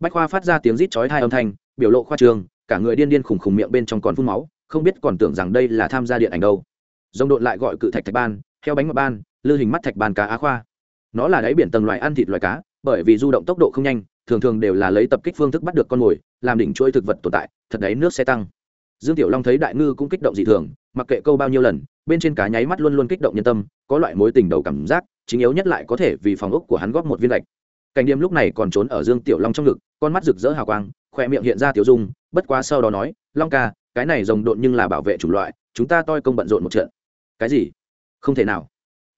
Bách khoa phát ra tiếng rít chói hai âm thanh, biểu lộ khoa trường cả người điên điên khùng khùng miệng bên trong còn phun máu, không biết còn tưởng rằng đây là tham gia điện ảnh đâu rồng đột lại gọi cự thạch thạch ban, heo bánh mật ban, lư hình mắt thạch ban cá á khoa. Nó là đáy biển tầng loài ăn thịt loài cá, bởi vì du động tốc độ không nhanh, thường thường đều là lấy tập kích phương thức bắt được con mồi, làm đỉnh chuỗi thực vật tồn tại, thật đấy nước sẽ tăng. Dương tiểu long thấy đại ngư cũng kích động dị thường, mặc kệ câu bao nhiêu lần, bên trên cá nháy mắt luôn luôn kích động nhân tâm, có loại mối tình đầu cảm giác, chính yếu nhất lại có thể vì phòng ốc của hắn góp một viên lạch cảnh đêm lúc này còn trốn ở dương tiểu long trong ngực, con mắt rực rỡ hào quang khoe miệng hiện ra tiểu dung, bất quá sau đó nói, long ca, cái này rồng độn nhưng là bảo vệ chủng loại, chúng ta toi công bận rộn một trận cái gì? Không thể nào.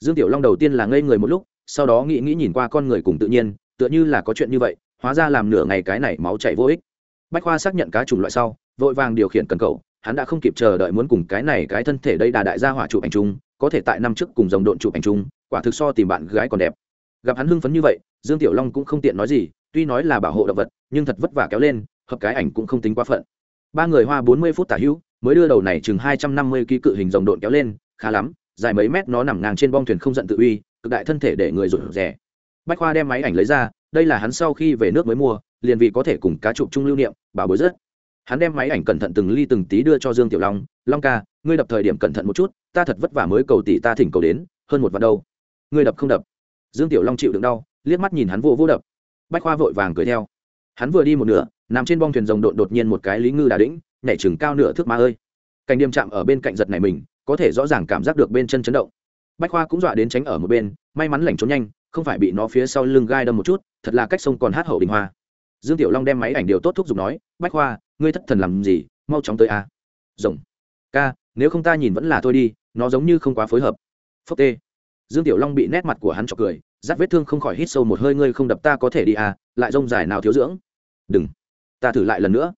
Dương tiểu long đầu tiên là ngây người một lúc, sau đó nghĩ nghĩ nhìn qua con người cùng tự nhiên, tựa như là có chuyện như vậy, hóa ra làm nửa ngày cái này máu chảy vô ích. Bách khoa xác nhận cá chủng loại sau, vội vàng điều khiển cần cầu, hắn đã không kịp chờ đợi muốn cùng cái này cái thân thể đây đà đại gia hỏa chụp ảnh chung, có thể tại năm trước cùng dòng độn chụp ảnh chung, quả thực so tìm bạn gái còn đẹp. Gặp hắn hưng phấn như vậy, dương tiểu long cũng không tiện nói gì, tuy nói là bảo hộ động vật, nhưng thật vất vả kéo lên, hợp cái ảnh cũng không tính quá phận. Ba người hoa bốn mươi phút tả hữu, mới đưa đầu này chừng hai trăm năm mươi ký cự hình dòng độn kéo lên khá lắm, dài mấy mét nó nằm ngang trên bong thuyền không giận tự uy, cực đại thân thể để người rụt rè. Bách khoa đem máy ảnh lấy ra, đây là hắn sau khi về nước mới mua, liền vì có thể cùng cá chụp chung lưu niệm, bảo bối rất hắn đem máy ảnh cẩn thận từng ly từng tí đưa cho dương tiểu long long ca, ngươi đập thời điểm cẩn thận một chút, ta thật vất vả mới cầu tỷ ta thỉnh cầu đến, hơn một vạn đâu. Ngươi đập không đập. Dương tiểu long chịu đựng đau, liếc mắt nhìn hắn vô vô đập. Bách khoa vội vàng cười theo. Hắn vừa đi một nửa, nằm trên bong thuyền rồng đột đột nhiên một cái lý ngư đà đĩnh, nhảy chừng cao nửa thước ma ơi. Cảnh điềm chạm ở bên cạnh giật này mình có thể rõ ràng cảm giác được bên chân chấn động. Bách khoa cũng dọa đến tránh ở một bên, may mắn lảnh trốn nhanh, không phải bị nó phía sau lưng gai đâm một chút, thật là cách sông còn hát hậu đình hoa. Dương tiểu long đem máy ảnh điều tốt thúc giục nói, bách khoa, ngươi thất thần làm gì? Mau chóng tới a. Rồng, ca, nếu không ta nhìn vẫn là thôi đi, nó giống như không quá phối hợp. Phốc tê. Dương tiểu long bị nét mặt của hắn chọc cười, rát vết thương không khỏi hít sâu một hơi, ngươi không đập ta có thể đi à lại rông dài nào thiếu dưỡng? Đừng, ta thử lại lần nữa.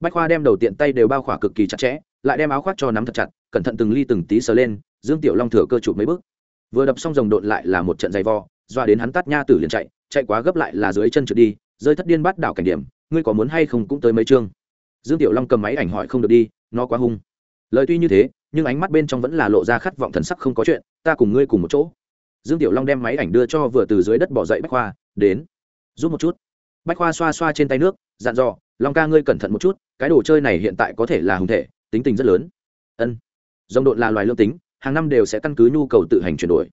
Bách khoa đem đầu tiện tay đều bao khỏa cực kỳ chặt chẽ, lại đem áo khoác cho nắm thật chặt cẩn thận từng ly từng tí sờ lên, dương tiểu long thừa cơ chụp mấy bước. Vừa đập xong rồng đột lại là một trận dày vò, doa đến hắn tắt nha tử liền chạy chạy quá gấp lại là dưới chân trượt đi, rơi thất điên bắt đảo cảnh điểm, ngươi có muốn hay không cũng tới mấy chương. Dương tiểu long cầm máy ảnh hỏi không được đi, nó quá hung. Lời tuy như thế, nhưng ánh mắt bên trong vẫn là lộ ra khát vọng thần sắc không có chuyện, ta cùng ngươi cùng một chỗ. Dương tiểu long đem máy ảnh đưa cho vừa từ dưới đất bỏ dậy bách khoa, đến. Giúp một chút. Bách khoa xoa xoa trên tay nước, dặn dò, long ca ngươi cẩn thận một chút, cái đồ chơi này hiện tại có thể là hùng thể, tính tình rất lớn. Ân. Rồng độn là loài lương tính, hàng năm đều sẽ căn cứ nhu cầu tự hành chuyển đổi.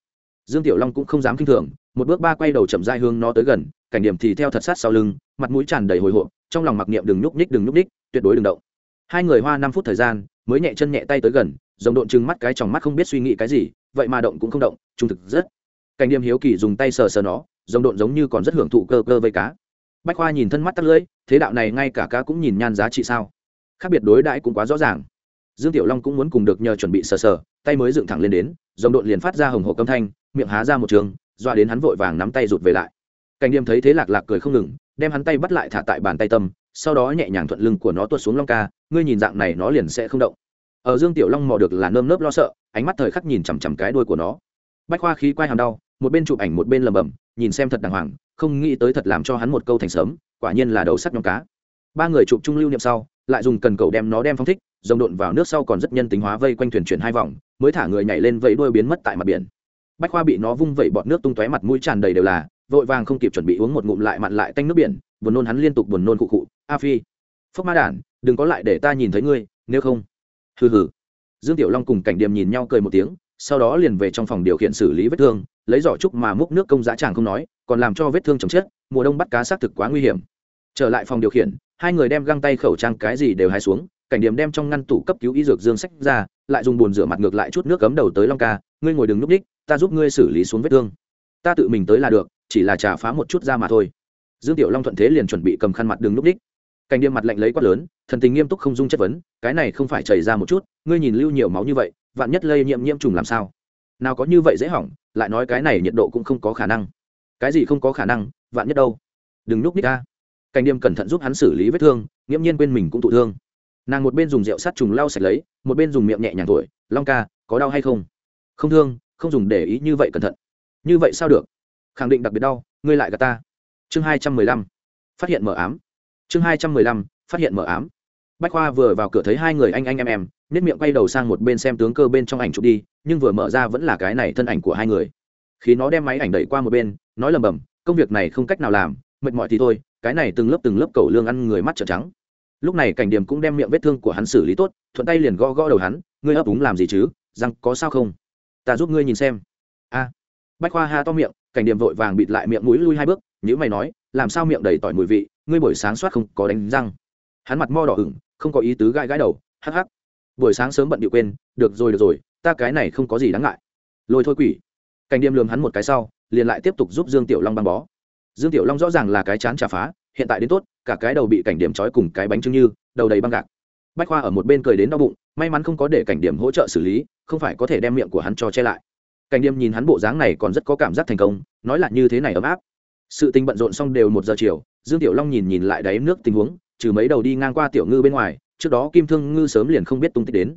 Dương tiểu long cũng không dám kinh thường, một bước ba quay đầu chậm dai hướng nó tới gần, cảnh điểm thì theo thật sát sau lưng, mặt mũi tràn đầy hồi hộp, trong lòng mặc niệm đừng nhúc nhích, đừng nhúc nhích, tuyệt đối đừng động. Hai người hoa năm phút thời gian, mới nhẹ chân nhẹ tay tới gần, Rồng độn trừng mắt cái tròng mắt không biết suy nghĩ cái gì, vậy mà động cũng không động, trung thực rất. Cảnh điểm hiếu kỳ dùng tay sờ sờ nó, Rồng độn giống như còn rất hưởng thụ cơ cơ vây cá. Bách khoa nhìn thân mắt tắt lưỡi, thế đạo này ngay cả cá cũng nhìn nhan giá trị sao? Khác biệt đối đãi cũng quá rõ ràng dương tiểu long cũng muốn cùng được nhờ chuẩn bị sờ sờ, tay mới dựng thẳng lên đến dòng đội liền phát ra hồng hộ âm thanh, miệng há ra một trường, dọa đến hắn vội vàng nắm tay rụt về lại. Cảnh đêm thấy thế lạc lạc cười không ngừng, đem hắn tay bắt lại thả tại bàn tay tâm, sau đó nhẹ nhàng thuận lưng của nó tuột xuống long ca, ngươi nhìn dạng này nó liền sẽ không động. Ở dương tiểu long mò được là nơm nớp lo sợ, ánh mắt thời khắc nhìn chằm chằm cái đuôi của nó. Bách khoa khí quay hàm đau, một bên chụp ảnh một bên lầm bầm nhìn xem thật đàng hoàng, không nghĩ tới thật làm cho hắn một câu thành sớm, quả nhiên là đầu sắt nhóm cá. Ba người chụp chung lưu niệm sau, lại dùng cần cầu đem nó đem phong thích rồng độn vào nước sau còn rất nhân tính hóa vây quanh thuyền chuyển hai vòng, mới thả người nhảy lên vẫy đuôi biến mất tại mặt biển. Bách khoa bị nó vung vẩy bọt nước tung tóe mặt mũi tràn đầy đều là, vội vàng không kịp chuẩn bị uống một ngụm lại mặn lại tanh nước biển, buồn nôn hắn liên tục buồn nôn cụ cụ a phi phốc ma đản, đừng có lại để ta nhìn thấy ngươi, nếu không hừ hừ. Dương tiểu long cùng cảnh điềm nhìn nhau cười một tiếng, sau đó liền về trong phòng điều khiển xử lý vết thương, lấy giỏ trúc mà múc nước công giá chàng không nói, còn làm cho vết thương chồng chết, mùa đông bắt cá xác thực quá nguy hiểm. Trở lại phòng điều khiển, hai người đem găng tay khẩu trang cái gì đều hai xuống cảnh điểm đem trong ngăn tủ cấp cứu y dược dương sách ra, lại dùng bồn rửa mặt ngược lại chút nước cấm đầu tới long ca, ngươi ngồi đừng núp ních ta giúp ngươi xử lý xuống vết thương. Ta tự mình tới là được, chỉ là trà phá một chút ra mà thôi. Dương tiểu long thuận thế liền chuẩn bị cầm khăn mặt đừng núp ních cảnh điểm mặt lạnh lấy quát lớn, thần tình nghiêm túc không dung chất vấn, cái này không phải chảy ra một chút, ngươi nhìn lưu nhiều máu như vậy, vạn nhất lây nhiễm nhiễm trùng làm sao? Nào có như vậy dễ hỏng, lại nói cái này nhiệt độ cũng không có khả năng. Cái gì không có khả năng, vạn nhất đâu? Đừng núp ních ta cảnh điềm cẩn thận giúp hắn xử lý vết thương, nghiễm nhiên quên mình cũng thụ thương nàng một bên dùng rượu sát trùng lau sạch lấy, một bên dùng miệng nhẹ nhàng thổi, long ca, có đau hay không? Không thương, không dùng để ý như vậy cẩn thận. Như vậy sao được? Khẳng định đặc biệt đau, ngươi lại gà ta. Chương hai trăm mười lăm, phát hiện mờ ám. Chương hai trăm mười lăm, phát hiện mờ ám. Bách khoa vừa vào cửa thấy hai người anh anh em em nết miệng quay đầu sang một bên xem tướng cơ bên trong ảnh chụp đi, nhưng vừa mở ra vẫn là cái này thân ảnh của hai người. Khi nó đem máy ảnh đẩy qua một bên, nói lầm bầm công việc này không cách nào làm, mệt mỏi thì thôi, cái này từng lớp từng lớp cầu lương ăn người mắt trợn trắng lúc này cảnh điểm cũng đem miệng vết thương của hắn xử lý tốt, thuận tay liền gõ gõ đầu hắn, ngươi ấp úng làm gì chứ? Răng có sao không? Ta giúp ngươi nhìn xem. A. Bách khoa ha to miệng, cảnh điểm vội vàng bịt lại miệng mũi lui hai bước nhữ mày nói, làm sao miệng đầy tỏi mùi vị, ngươi buổi sáng soát không có đánh răng? Hắn mặt mo đỏ ửng, không có ý tứ gãi gãi đầu, hắc hắc. Buổi sáng sớm bận điệu quên, được rồi được rồi, ta cái này không có gì đáng ngại. Lôi thôi quỷ. Cảnh điểm lường hắn một cái sau, liền lại tiếp tục giúp dương tiểu long băng bó. Dương tiểu long rõ ràng là cái chán trà phá, hiện tại đến tốt cả cái đầu bị cảnh điểm trói cùng cái bánh trưng như, đầu đầy băng gạc. Bách khoa ở một bên cười đến đau bụng, may mắn không có để cảnh điểm hỗ trợ xử lý, không phải có thể đem miệng của hắn cho che lại. Cảnh điểm nhìn hắn bộ dáng này còn rất có cảm giác thành công, nói là như thế này ấm áp. Sự tình bận rộn xong đều một giờ chiều, dương tiểu long nhìn nhìn lại đáy nước tình huống, trừ mấy đầu đi ngang qua tiểu ngư bên ngoài, trước đó kim thương ngư sớm liền không biết tung tích đến.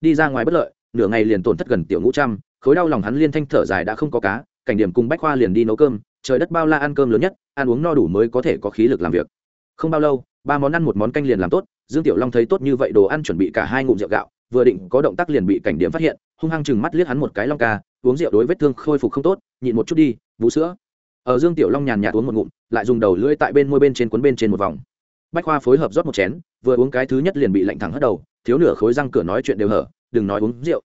Đi ra ngoài bất lợi, nửa ngày liền tổn thất gần tiểu ngũ trăm, khối đau lòng hắn liên thanh thở dài đã không có cá, cảnh điểm cùng bách khoa liền đi nấu cơm, trời đất bao la ăn cơm lớn nhất, ăn uống no đủ mới có thể có khí lực làm việc không bao lâu, ba món ăn một món canh liền làm tốt, dương tiểu long thấy tốt như vậy đồ ăn chuẩn bị cả hai ngụm rượu gạo, vừa định có động tác liền bị cảnh điểm phát hiện, hung hăng chừng mắt liếc hắn một cái long ca, uống rượu đối vết thương khôi phục không tốt, nhịn một chút đi vú sữa. Ở dương tiểu long nhàn nhạt uống một ngụm, lại dùng đầu lưỡi tại bên môi bên trên cuốn bên trên một vòng. Bách khoa phối hợp rót một chén, vừa uống cái thứ nhất liền bị lạnh thẳng hất đầu, thiếu nửa khối răng cửa nói chuyện đều hở, đừng nói uống rượu.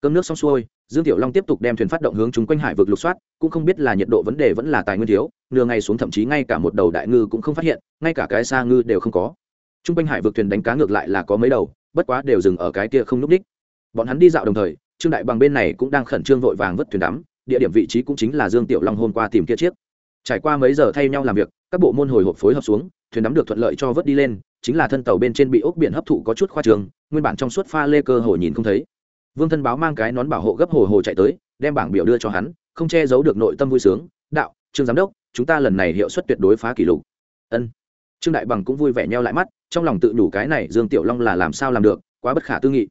Cơm nước xong xuôi dương tiểu long tiếp tục đem thuyền phát động hướng chúng quanh hải vực lục soát, cũng không biết là nhiệt độ vấn đề vẫn là tài nguyên thiếu, nửa ngày xuống thậm chí ngay cả một đầu đại ngư cũng không phát hiện, ngay cả cái xa ngư đều không có. Trung quanh hải vực thuyền đánh cá ngược lại là có mấy đầu, bất quá đều dừng ở cái kia không lúc đích. Bọn hắn đi dạo đồng thời, trương đại bằng bên này cũng đang khẩn trương vội vàng vớt thuyền đắm, địa điểm vị trí cũng chính là dương tiểu long hôm qua tìm kia chiếc. Trải qua mấy giờ thay nhau làm việc, các bộ môn hồi hộp phối hợp xuống, thuyền đắm được thuận lợi cho vớt đi lên, chính là thân tàu bên trên bị ốc biển hấp thụ có chút khoa trường, nguyên bản trong suốt pha lê cơ hồ nhìn không thấy vương thân báo mang cái nón bảo hộ gấp hồ hồ chạy tới, đem bảng biểu đưa cho hắn, không che giấu được nội tâm vui sướng. Đạo, trương giám đốc, chúng ta lần này hiệu suất tuyệt đối phá kỷ lục. Ân. Trương đại bằng cũng vui vẻ nheo lại mắt, trong lòng tự đủ cái này dương tiểu long là làm sao làm được, quá bất khả tư nghị.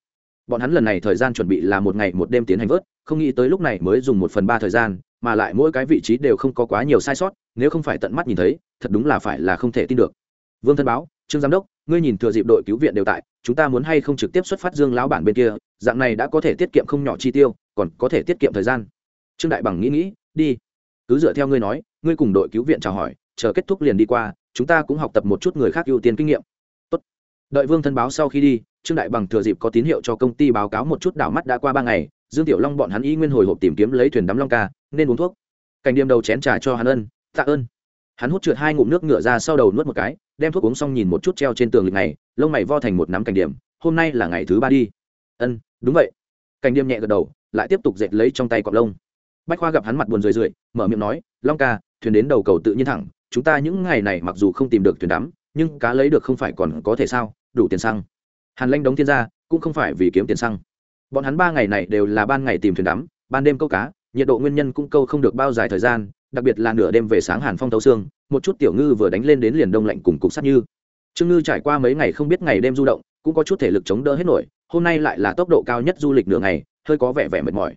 Bọn hắn lần này thời gian chuẩn bị là một ngày một đêm tiến hành vớt, không nghĩ tới lúc này mới dùng một phần ba thời gian, mà lại mỗi cái vị trí đều không có quá nhiều sai sót, nếu không phải tận mắt nhìn thấy, thật đúng là phải là không thể tin được. Vương thân báo, trương giám đốc, ngươi nhìn thừa dịp đội cứu viện đều tại, chúng ta muốn hay không trực tiếp xuất phát dương lão bản bên kia dạng này đã có thể tiết kiệm không nhỏ chi tiêu, còn có thể tiết kiệm thời gian. Trương đại bằng nghĩ nghĩ, đi, cứ dựa theo ngươi nói, ngươi cùng đội cứu viện chào hỏi, chờ kết thúc liền đi qua, chúng ta cũng học tập một chút người khác ưu tiên kinh nghiệm. Tốt. đợi vương thân báo sau khi đi, trương đại bằng thừa dịp có tín hiệu cho công ty báo cáo một chút đảo mắt đã qua ba ngày, dương tiểu long bọn hắn y nguyên hồi hộp tìm kiếm lấy thuyền đắm long ca, nên uống thuốc. Cảnh Điềm đầu chén trà cho hắn ân, tạ ơn. Hắn hút trượt hai ngụm nước ngựa ra sau đầu nuốt một cái, đem thuốc uống xong nhìn một chút treo trên tường lịch này lông mày vo thành một nắm cảnh điểm, hôm nay là ngày thứ ba đi ân đúng vậy. Cảnh điềm nhẹ gật đầu lại tiếp tục dệt lấy trong tay cọc lông. Bách khoa gặp hắn mặt buồn rười rượi mở miệng nói long ca thuyền đến đầu cầu tự nhiên thẳng chúng ta những ngày này mặc dù không tìm được thuyền đắm nhưng cá lấy được không phải còn có thể sao đủ tiền xăng. Hàn lanh đóng thiên ra, cũng không phải vì kiếm tiền xăng. Bọn hắn ba ngày này đều là ban ngày tìm thuyền đắm ban đêm câu cá nhiệt độ nguyên nhân cũng câu không được bao dài thời gian đặc biệt là nửa đêm về sáng hàn phong thấu xương một chút tiểu ngư vừa đánh lên đến liền đông lạnh cùng cục sắt như. Trương ngư trải qua mấy ngày không biết ngày đêm du động cũng có chút thể lực chống đỡ hết nổi hôm nay lại là tốc độ cao nhất du lịch nửa ngày, hơi có vẻ vẻ mệt mỏi.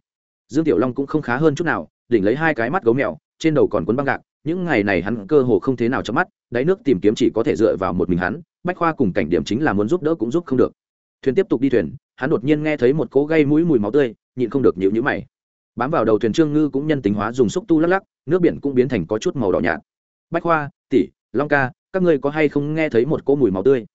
Dương tiểu long cũng không khá hơn chút nào, đỉnh lấy hai cái mắt gấu mèo, trên đầu còn quấn băng gạc, những ngày này hắn cơ hồ không thế nào chớp mắt, đáy nước tìm kiếm chỉ có thể dựa vào một mình hắn, bách khoa cùng cảnh điểm chính là muốn giúp đỡ cũng giúp không được. Thuyền tiếp tục đi thuyền, hắn đột nhiên nghe thấy một cỗ gây mũi mùi máu tươi, nhịn không được nhịu nhữ mày. Bám vào đầu thuyền trương ngư cũng nhân tính hóa dùng xúc tu lắc lắc, nước biển cũng biến thành có chút màu đỏ nhạt. Bách khoa, tỷ, long ca, các ngươi có hay không nghe thấy một cỗ mùi máu tươi?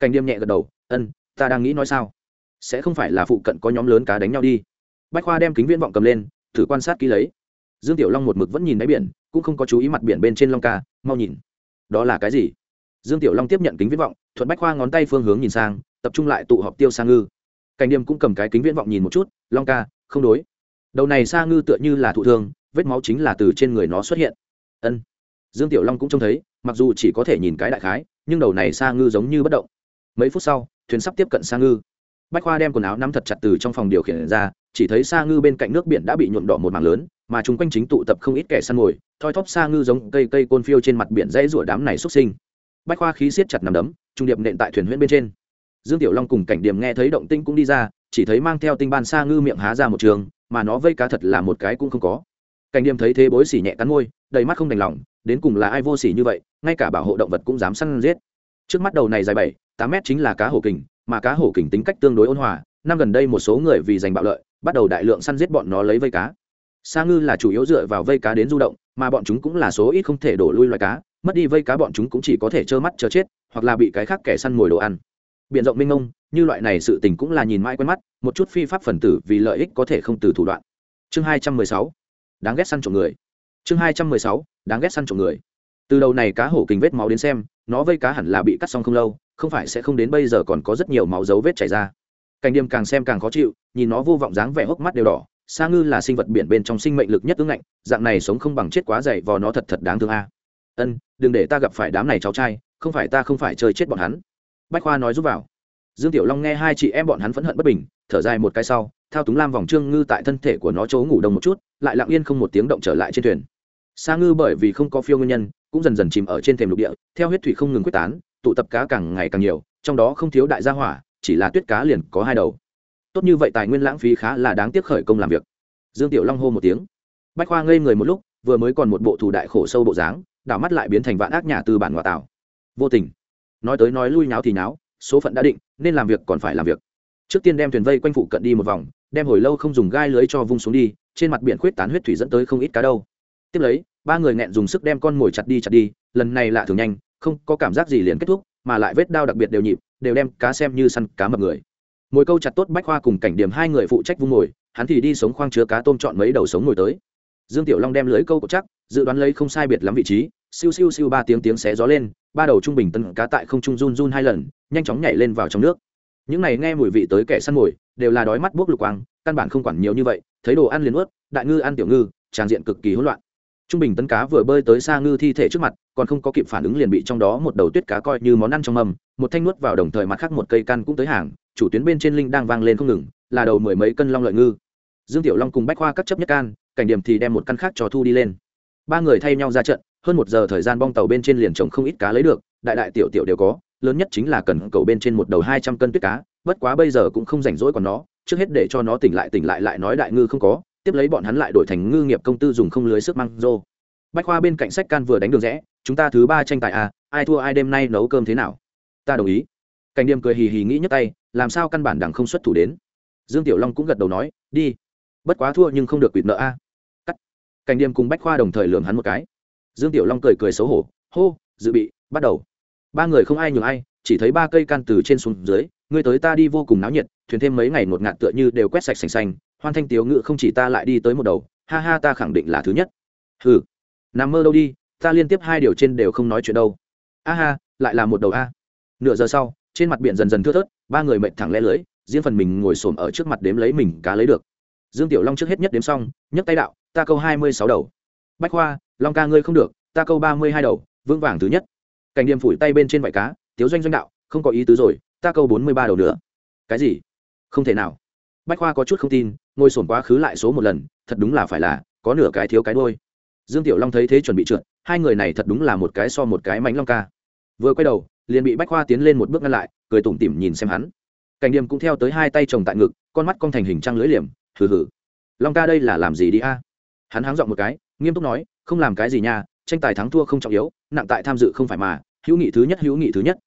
Cảnh điềm nhẹ gật đầu, ân, ta đang nghĩ nói sao? Sẽ không phải là phụ cận có nhóm lớn cá đánh nhau đi. Bách khoa đem kính viễn vọng cầm lên, thử quan sát kỹ lấy. Dương tiểu long một mực vẫn nhìn đáy biển, cũng không có chú ý mặt biển bên trên long ca, mau nhìn. Đó là cái gì? Dương tiểu long tiếp nhận kính viễn vọng, thuận bách khoa ngón tay phương hướng nhìn sang, tập trung lại tụ họp tiêu sang ngư. Cảnh điểm cũng cầm cái kính viễn vọng nhìn một chút, long ca, không đối. Đầu này sa ngư tựa như là thụ thương, vết máu chính là từ trên người nó xuất hiện. Ân. Dương tiểu long cũng trông thấy, mặc dù chỉ có thể nhìn cái đại khái, nhưng đầu này sa ngư giống như bất động. Mấy phút sau, thuyền sắp tiếp cận sa ngư bách khoa đem quần áo nắm thật chặt từ trong phòng điều khiển ra, chỉ thấy sa ngư bên cạnh nước biển đã bị nhuộm đỏ một mảng lớn, mà chung quanh chính tụ tập không ít kẻ săn mồi, thoi thóp sa ngư giống cây cây côn phiêu trên mặt biển dãy rủa đám này xuất sinh. Bách khoa khí siết chặt nằm đấm, trung điệp nện tại thuyền huyễn bên trên. Dương tiểu long cùng cảnh điểm nghe thấy động tinh cũng đi ra, chỉ thấy mang theo tinh ban sa ngư miệng há ra một trường, mà nó vây cá thật là một cái cũng không có. Cảnh điểm thấy thế bối xỉ nhẹ cắn môi, đầy mắt không đành lòng, đến cùng là ai vô xỉ như vậy, ngay cả bảo hộ động vật cũng dám săn giết. Trước mắt đầu này dài bảy, tám mét chính là cá hổ kình mà cá hổ kình tính cách tương đối ôn hòa, năm gần đây một số người vì giành bạo lợi, bắt đầu đại lượng săn giết bọn nó lấy vây cá. Sa ngư là chủ yếu dựa vào vây cá đến du động, mà bọn chúng cũng là số ít không thể đổ lui loài cá, mất đi vây cá bọn chúng cũng chỉ có thể trơ mắt chờ chết, hoặc là bị cái khác kẻ săn mồi đồ ăn. Biện rộng minh ông như loại này sự tình cũng là nhìn mãi quen mắt, một chút phi pháp phần tử vì lợi ích có thể không từ thủ đoạn. Chương hai trăm mười sáu, đáng ghét săn trộm người. Chương hai trăm mười sáu, đáng ghét săn trộm người. Từ đầu này cá hổ kình vết máu đến xem, nó vây cá hẳn là bị cắt xong không lâu không phải sẽ không đến bây giờ còn có rất nhiều máu dấu vết chảy ra. Cảnh điềm càng xem càng khó chịu, nhìn nó vô vọng dáng vẻ hốc mắt đều đỏ, sa ngư là sinh vật biển bên trong sinh mệnh lực nhất ứng ngạnh, dạng này sống không bằng chết quá dày vò nó thật thật đáng thương a. Ân, đừng để ta gặp phải đám này cháu trai, không phải ta không phải chơi chết bọn hắn. Bách khoa nói giúp vào. Dương tiểu long nghe hai chị em bọn hắn phẫn hận bất bình, thở dài một cái sau, thao túng lam vòng trương ngư tại thân thể của nó chỗ ngủ đông một chút, lại lặng yên không một tiếng động trở lại trên thuyền. Sa ngư bởi vì không có phiêu nguyên nhân, cũng dần dần chìm ở trên thềm lục địa, theo huyết thủy không ngừng quyết tán tụ tập cá càng ngày càng nhiều, trong đó không thiếu đại gia hỏa, chỉ là tuyết cá liền có hai đầu. Tốt như vậy tài nguyên lãng phí khá là đáng tiếc khởi công làm việc. Dương tiểu long hô một tiếng. Bách khoa ngây người một lúc, vừa mới còn một bộ thủ đại khổ sâu bộ dáng, đảo mắt lại biến thành vạn ác nhà từ bản ngoại tảo. Vô tình. Nói tới nói lui nháo thì nháo, số phận đã định, nên làm việc còn phải làm việc. Trước tiên đem thuyền vây quanh phụ cận đi một vòng, đem hồi lâu không dùng gai lưới cho vung xuống đi, trên mặt biển khuyết tán huyết thủy dẫn tới không ít cá đâu. Tiếp lấy, ba người nghẹn dùng sức đem con mồi chặt đi chặt đi, lần này lạ thường nhanh không có cảm giác gì liền kết thúc, mà lại vết đao đặc biệt đều nhịp, đều đem cá xem như săn cá mập người. Mồi câu chặt tốt bách khoa cùng cảnh điểm hai người phụ trách vung mồi, hắn thì đi sống khoang chứa cá tôm chọn mấy đầu sống ngồi tới. Dương tiểu long đem lưới câu cột chắc, dự đoán lấy không sai biệt lắm vị trí, siêu siêu siêu ba tiếng tiếng xé gió lên, ba đầu trung bình tân cá tại không trung run run hai lần, nhanh chóng nhảy lên vào trong nước. Những này nghe mùi vị tới kẻ săn mồi, đều là đói mắt buốc lục quang, căn bản không quản nhiều như vậy, thấy đồ ăn liền ướt đại ngư ăn tiểu ngư tràn diện cực kỳ hỗn loạn trung bình tấn cá vừa bơi tới xa ngư thi thể trước mặt, còn không có kịp phản ứng liền bị trong đó một đầu tuyết cá coi như món ăn trong mâm, một thanh nuốt vào đồng thời mặt khác một cây căn cũng tới hàng, chủ tuyến bên trên linh đang vang lên không ngừng, là đầu mười mấy cân long lợi ngư. Dương tiểu long cùng bách khoa cắt chấp nhất can, cảnh điểm thì đem một căn khác cho thu đi lên. Ba người thay nhau ra trận, hơn một giờ thời gian bong tàu bên trên liền trồng không ít cá lấy được, đại đại tiểu tiểu đều có, lớn nhất chính là cần cầu bên trên một đầu hai trăm cân tuyết cá, bất quá bây giờ cũng không rảnh rỗi còn nó, trước hết để cho nó tỉnh lại tỉnh lại lại nói đại ngư không có tiếp lấy bọn hắn lại đổi thành ngư nghiệp công tư dùng không lưới sức măng rô. Bách khoa bên cạnh sách can vừa đánh đường rẽ, chúng ta thứ ba tranh tài à ai thua ai đêm nay nấu cơm thế nào? Ta đồng ý. Cảnh điểm cười hì hì nghĩ nhấc tay, làm sao căn bản đằng không xuất thủ đến? Dương tiểu long cũng gật đầu nói, đi, bất quá thua nhưng không được quỵt nợ a. Cắt. Cảnh điểm cùng bách khoa đồng thời lường hắn một cái. Dương tiểu long cười cười xấu hổ, hô, dự bị, bắt đầu. Ba người không ai nhường ai, chỉ thấy ba cây can từ trên xuống dưới, ngươi tới ta đi vô cùng náo nhiệt, thuyền thêm mấy ngày ngột ngạt tựa như đều quét sạch sành xanh hoan thanh tiếu ngự không chỉ ta lại đi tới một đầu, ha ha ta khẳng định là thứ nhất. Hừ, nằm mơ đâu đi, ta liên tiếp hai điều trên đều không nói chuyện đâu. A ha, lại là một đầu a. Nửa giờ sau, trên mặt biển dần dần thưa thớt, ba người mệt thẳng lẽ lưới, riêng phần mình ngồi xổm ở trước mặt đếm lấy mình cá lấy được. Dương tiểu long trước hết nhất đếm xong, nhấc tay đạo, ta câu hai mươi sáu đầu. Bách khoa, long ca ngươi không được, ta câu ba mươi hai đầu, vững vàng thứ nhất. Cảnh điểm phủi tay bên trên vải cá, tiếu doanh doanh đạo, không có ý tứ rồi, ta câu bốn mươi ba đầu nữa. Cái gì? Không thể nào. Bách khoa có chút không tin ngồi sổn quá khứ lại số một lần, thật đúng là phải là, có nửa cái thiếu cái đôi dương tiểu long thấy thế chuẩn bị trượt, hai người này thật đúng là một cái so một cái mánh long ca. Vừa quay đầu, liền bị bách khoa tiến lên một bước ngăn lại, cười tủm tỉm nhìn xem hắn. Cảnh điềm cũng theo tới hai tay chồng tại ngực, con mắt con thành hình trăng lưỡi liềm, hừ hừ. Long ca đây là làm gì đi a? Hắn háng dọn một cái, nghiêm túc nói, không làm cái gì nha, tranh tài thắng thua không trọng yếu, nặng tại tham dự không phải mà, hữu nghị thứ nhất, hữu nghị thứ nhất.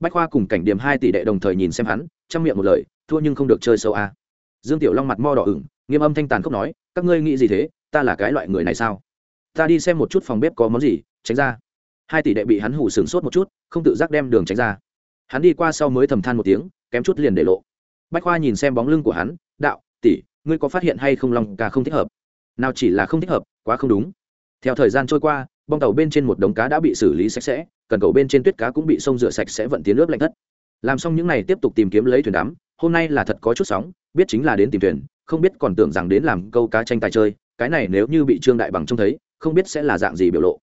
Bách khoa cùng cảnh điểm hai tỷ đệ đồng thời nhìn xem hắn, chăm miệng một lời, thua nhưng không được chơi sâu a dương tiểu long mặt mo đỏ ửng, nghiêm âm thanh tàn khốc nói, các ngươi nghĩ gì thế? Ta là cái loại người này sao? Ta đi xem một chút phòng bếp có món gì, tránh ra. Hai tỷ đệ bị hắn hủ sừng sốt một chút, không tự giác đem đường tránh ra. Hắn đi qua sau mới thầm than một tiếng, kém chút liền để lộ. Bách khoa nhìn xem bóng lưng của hắn, đạo, tỷ, ngươi có phát hiện hay không long ca không thích hợp? Nào chỉ là không thích hợp, quá không đúng. Theo thời gian trôi qua, bong tàu bên trên một đống cá đã bị xử lý sạch sẽ, cần cầu bên trên tuyết cá cũng bị sông rửa sạch sẽ vận tiến nước lạnh thất làm xong những n à y tiếp tục tìm kiếm lấy thuyền đắm, hôm nay là thật có chút sóng, biết chính là đến tìm thuyền, không biết còn tưởng rằng đến làm câu cá tranh tài chơi, cái này nếu như bị trương đại bằng trông thấy, không biết sẽ là dạng gì biểu lộ.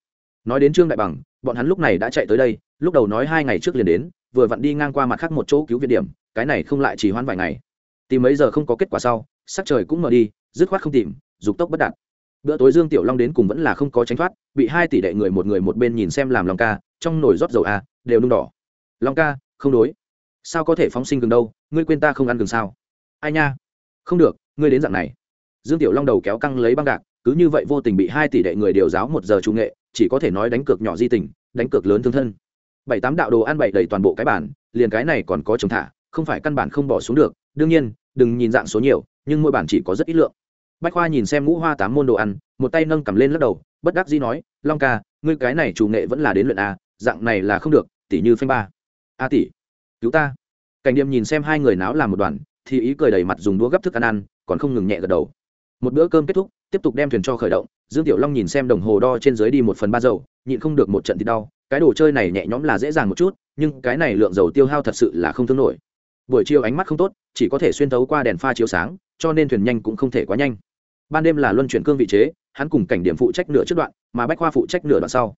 Nói đến trương đại bằng, bọn hắn lúc này đã chạy tới đây, lúc đầu nói hai ngày trước liền đến, vừa vặn đi ngang qua mặt khác một chỗ cứu viện điểm, cái này không lại chỉ hoãn vài ngày. Tìm mấy giờ không có kết quả sau, sắc trời cũng mờ đi, dứt khoát không tìm, dục tốc bất đạt. Bữa tối dương tiểu long đến cùng vẫn là không có tránh thoát, bị hai tỷ đệ người một người một bên nhìn xem làm long ca, trong nồi rót dầu a, đều nung đỏ. Long ca, không đối sao có thể phóng sinh gừng đâu, ngươi quên ta không ăn gừng sao? Ai nha? Không được, ngươi đến dạng này. Dương tiểu long đầu kéo căng lấy băng gạc, cứ như vậy vô tình bị hai tỷ đệ người điều giáo một giờ trung nghệ, chỉ có thể nói đánh cược nhỏ di tình, đánh cược lớn thương thân. Bảy tám đạo đồ ăn bảy đầy toàn bộ cái bản liền cái này còn có trồng thả, không phải căn bản không bỏ xuống được. Đương nhiên, đừng nhìn dạng số nhiều, nhưng mỗi bản chỉ có rất ít lượng. Bách khoa nhìn xem ngũ hoa tám môn đồ ăn, một tay nâng cầm lên lắc đầu, bất đắc dĩ nói, long ca, ngươi cái này chủ nghệ vẫn là đến luyện a, dạng này là không được tỷ như phanh ba. A tỷ cứu ta. Cảnh điểm nhìn xem hai người náo làm một đoàn, thì ý cười đầy mặt dùng đũa gấp thức ăn ăn, còn không ngừng nhẹ gật đầu. Một bữa cơm kết thúc, tiếp tục đem thuyền cho khởi động, dương tiểu long nhìn xem đồng hồ đo trên dưới đi một phần ba dầu, nhịn không được một trận thì đau, cái đồ chơi này nhẹ nhõm là dễ dàng một chút, nhưng cái này lượng dầu tiêu hao thật sự là không thương nổi. Buổi chiều ánh mắt không tốt, chỉ có thể xuyên tấu qua đèn pha chiếu sáng, cho nên thuyền nhanh cũng không thể quá nhanh. Ban đêm là luân chuyển cương vị chế, hắn cùng cảnh điểm phụ trách nửa trước đoạn, mà bách khoa phụ trách nửa đoạn sau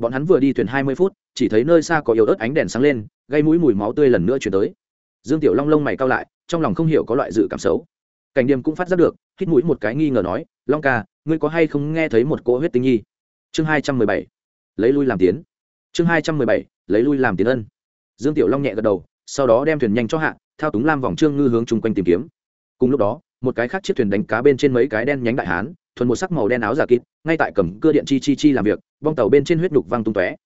bọn hắn vừa đi thuyền hai mươi phút, chỉ thấy nơi xa có yếu ớt ánh đèn sáng lên, gây mũi mùi máu tươi lần nữa chuyển tới. Dương tiểu long lông mày cao lại, trong lòng không hiểu có loại dự cảm xấu. Cảnh điềm cũng phát giác được, hít mũi một cái nghi ngờ nói, long ca, ngươi có hay không nghe thấy một cỗ huyết tinh nhi? Chương hai trăm mười bảy, lấy lui làm tiến. Chương hai trăm mười bảy, lấy lui làm tiến ân. Dương tiểu long nhẹ gật đầu, sau đó đem thuyền nhanh cho hạ, thao túng lam vòng trương ngư hướng chung quanh tìm kiếm. Cùng lúc đó, một cái khác chiếc thuyền đánh cá bên trên mấy cái đen nhánh đại hán thuần một sắc màu đen áo giả kịt, ngay tại cầm cưa điện chi chi chi làm việc, bong tàu bên trên huyết đục văng tung tóe.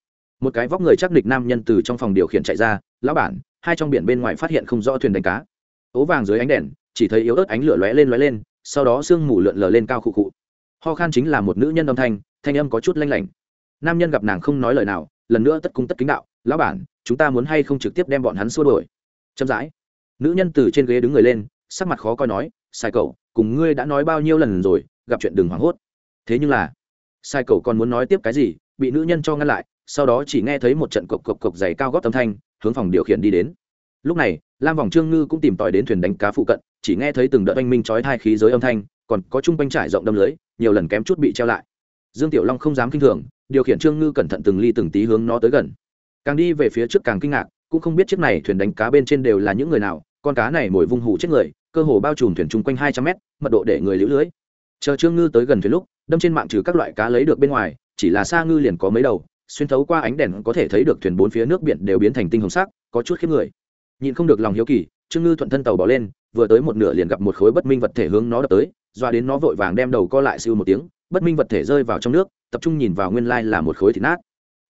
Một cái vóc người chắc địch nam nhân từ trong phòng điều khiển chạy ra, lão bản, hai trong biển bên ngoài phát hiện không rõ thuyền đánh cá. Ố vàng dưới ánh đèn, chỉ thấy yếu ớt ánh lửa lóe lên lóe lên, sau đó sương mù lượn lờ lên cao khụ khụ. Ho khan chính là một nữ nhân âm thanh thanh âm có chút lanh lảnh. Nam nhân gặp nàng không nói lời nào, lần nữa tất cung tất kính đạo, lão bản, chúng ta muốn hay không trực tiếp đem bọn hắn xua đuổi? Chậm rãi, nữ nhân từ trên ghế đứng người lên, sắc mặt khó coi nói sai cậu, cùng ngươi đã nói bao nhiêu lần rồi gặp chuyện đừng hoảng hốt. Thế nhưng là, sai cậu còn muốn nói tiếp cái gì, bị nữ nhân cho ngăn lại, sau đó chỉ nghe thấy một trận cộc cộc cộc dày cao gót âm thanh, hướng phòng điều khiển đi đến. Lúc này, lam vòng trương ngư cũng tìm tòi đến thuyền đánh cá phụ cận, chỉ nghe thấy từng đợt oanh minh chói hai khí giới âm thanh, còn có chung quanh trải rộng đâm lưới, nhiều lần kém chút bị treo lại. Dương tiểu long không dám kinh thường, điều khiển trương ngư cẩn thận từng ly từng tí hướng nó tới gần. Càng đi về phía trước càng kinh ngạc, cũng không biết chiếc này thuyền đánh cá bên trên đều là những người nào, con cá này mồi vung hủ chết người, cơ hồ bao trùm thuyền chung quanh hai trăm mét, mật độ để người lũ lưới chờ trương ngư tới gần thuyền lúc, đâm trên mạng trừ các loại cá lấy được bên ngoài, chỉ là xa ngư liền có mấy đầu, xuyên thấu qua ánh đèn có thể thấy được thuyền bốn phía nước biển đều biến thành tinh hồng sắc, có chút khiếp người. Nhìn không được lòng hiếu kỳ, trương ngư thuận thân tàu bỏ lên, vừa tới một nửa liền gặp một khối bất minh vật thể hướng nó đập tới, doa đến nó vội vàng đem đầu co lại siêu một tiếng, bất minh vật thể rơi vào trong nước, tập trung nhìn vào nguyên lai là một khối thịt nát.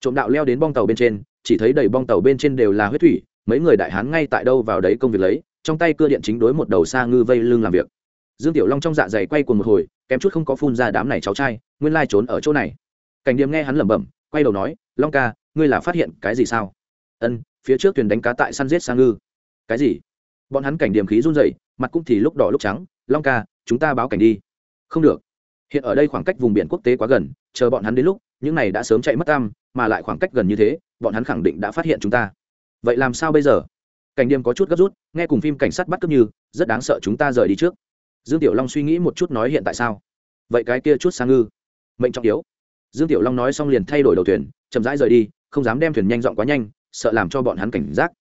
Trộm đạo leo đến bong tàu bên trên, chỉ thấy đầy bong tàu bên trên đều là huyết thủy, mấy người đại hán ngay tại đâu vào đấy công việc lấy, trong tay cưa điện chính đối một đầu xa ngư vây lưng làm việc. Dương tiểu long trong dạ dày quay cuồng một hồi kém chút không có phun ra đám này cháu trai, nguyên lai trốn ở chỗ này. Cảnh điềm nghe hắn lẩm bẩm, quay đầu nói, long ca, ngươi là phát hiện cái gì sao? Ân, phía trước thuyền đánh cá tại săn giết Sang ngư. Cái gì? Bọn hắn cảnh điểm khí run rẩy, mặt cũng thì lúc đỏ lúc trắng, long ca, chúng ta báo cảnh đi. Không được. Hiện ở đây khoảng cách vùng biển quốc tế quá gần, chờ bọn hắn đến lúc, những này đã sớm chạy mất tam, mà lại khoảng cách gần như thế, bọn hắn khẳng định đã phát hiện chúng ta. Vậy làm sao bây giờ? Cảnh điểm có chút gấp rút, nghe cùng phim cảnh sát bắt cướp như, rất đáng sợ chúng ta rời đi trước dương tiểu long suy nghĩ một chút nói hiện tại sao? Vậy cái kia chút sang ngư, mệnh trọng yếu. Dương tiểu long nói xong liền thay đổi đầu thuyền, chậm rãi rời đi, không dám đem thuyền nhanh dọn quá nhanh, sợ làm cho bọn hắn cảnh giác.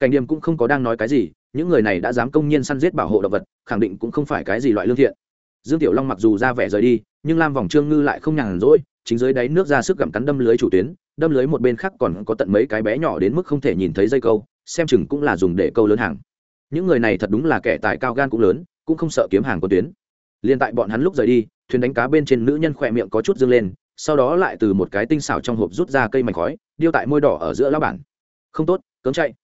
Cảnh điềm cũng không có đang nói cái gì, những người này đã dám công nhiên săn giết bảo hộ động vật, khẳng định cũng không phải cái gì loại lương thiện. Dương tiểu long mặc dù ra vẻ rời đi, nhưng lam vòng trương ngư lại không nhàn rỗi, chính dưới đáy nước ra sức gặm cắn đâm lưới chủ tuyến, đâm lưới một bên khác còn có tận mấy cái bé nhỏ đến mức không thể nhìn thấy dây câu, xem chừng cũng là dùng để câu lớn hàng. Những người này thật đúng là kẻ tài cao gan cũng lớn cũng không sợ kiếm hàng của tuyến. Liền tại bọn hắn lúc rời đi, thuyền đánh cá bên trên nữ nhân khỏe miệng có chút dâng lên, sau đó lại từ một cái tinh xảo trong hộp rút ra cây mảnh khói, điêu tại môi đỏ ở giữa lão bản. Không tốt, cấm chạy.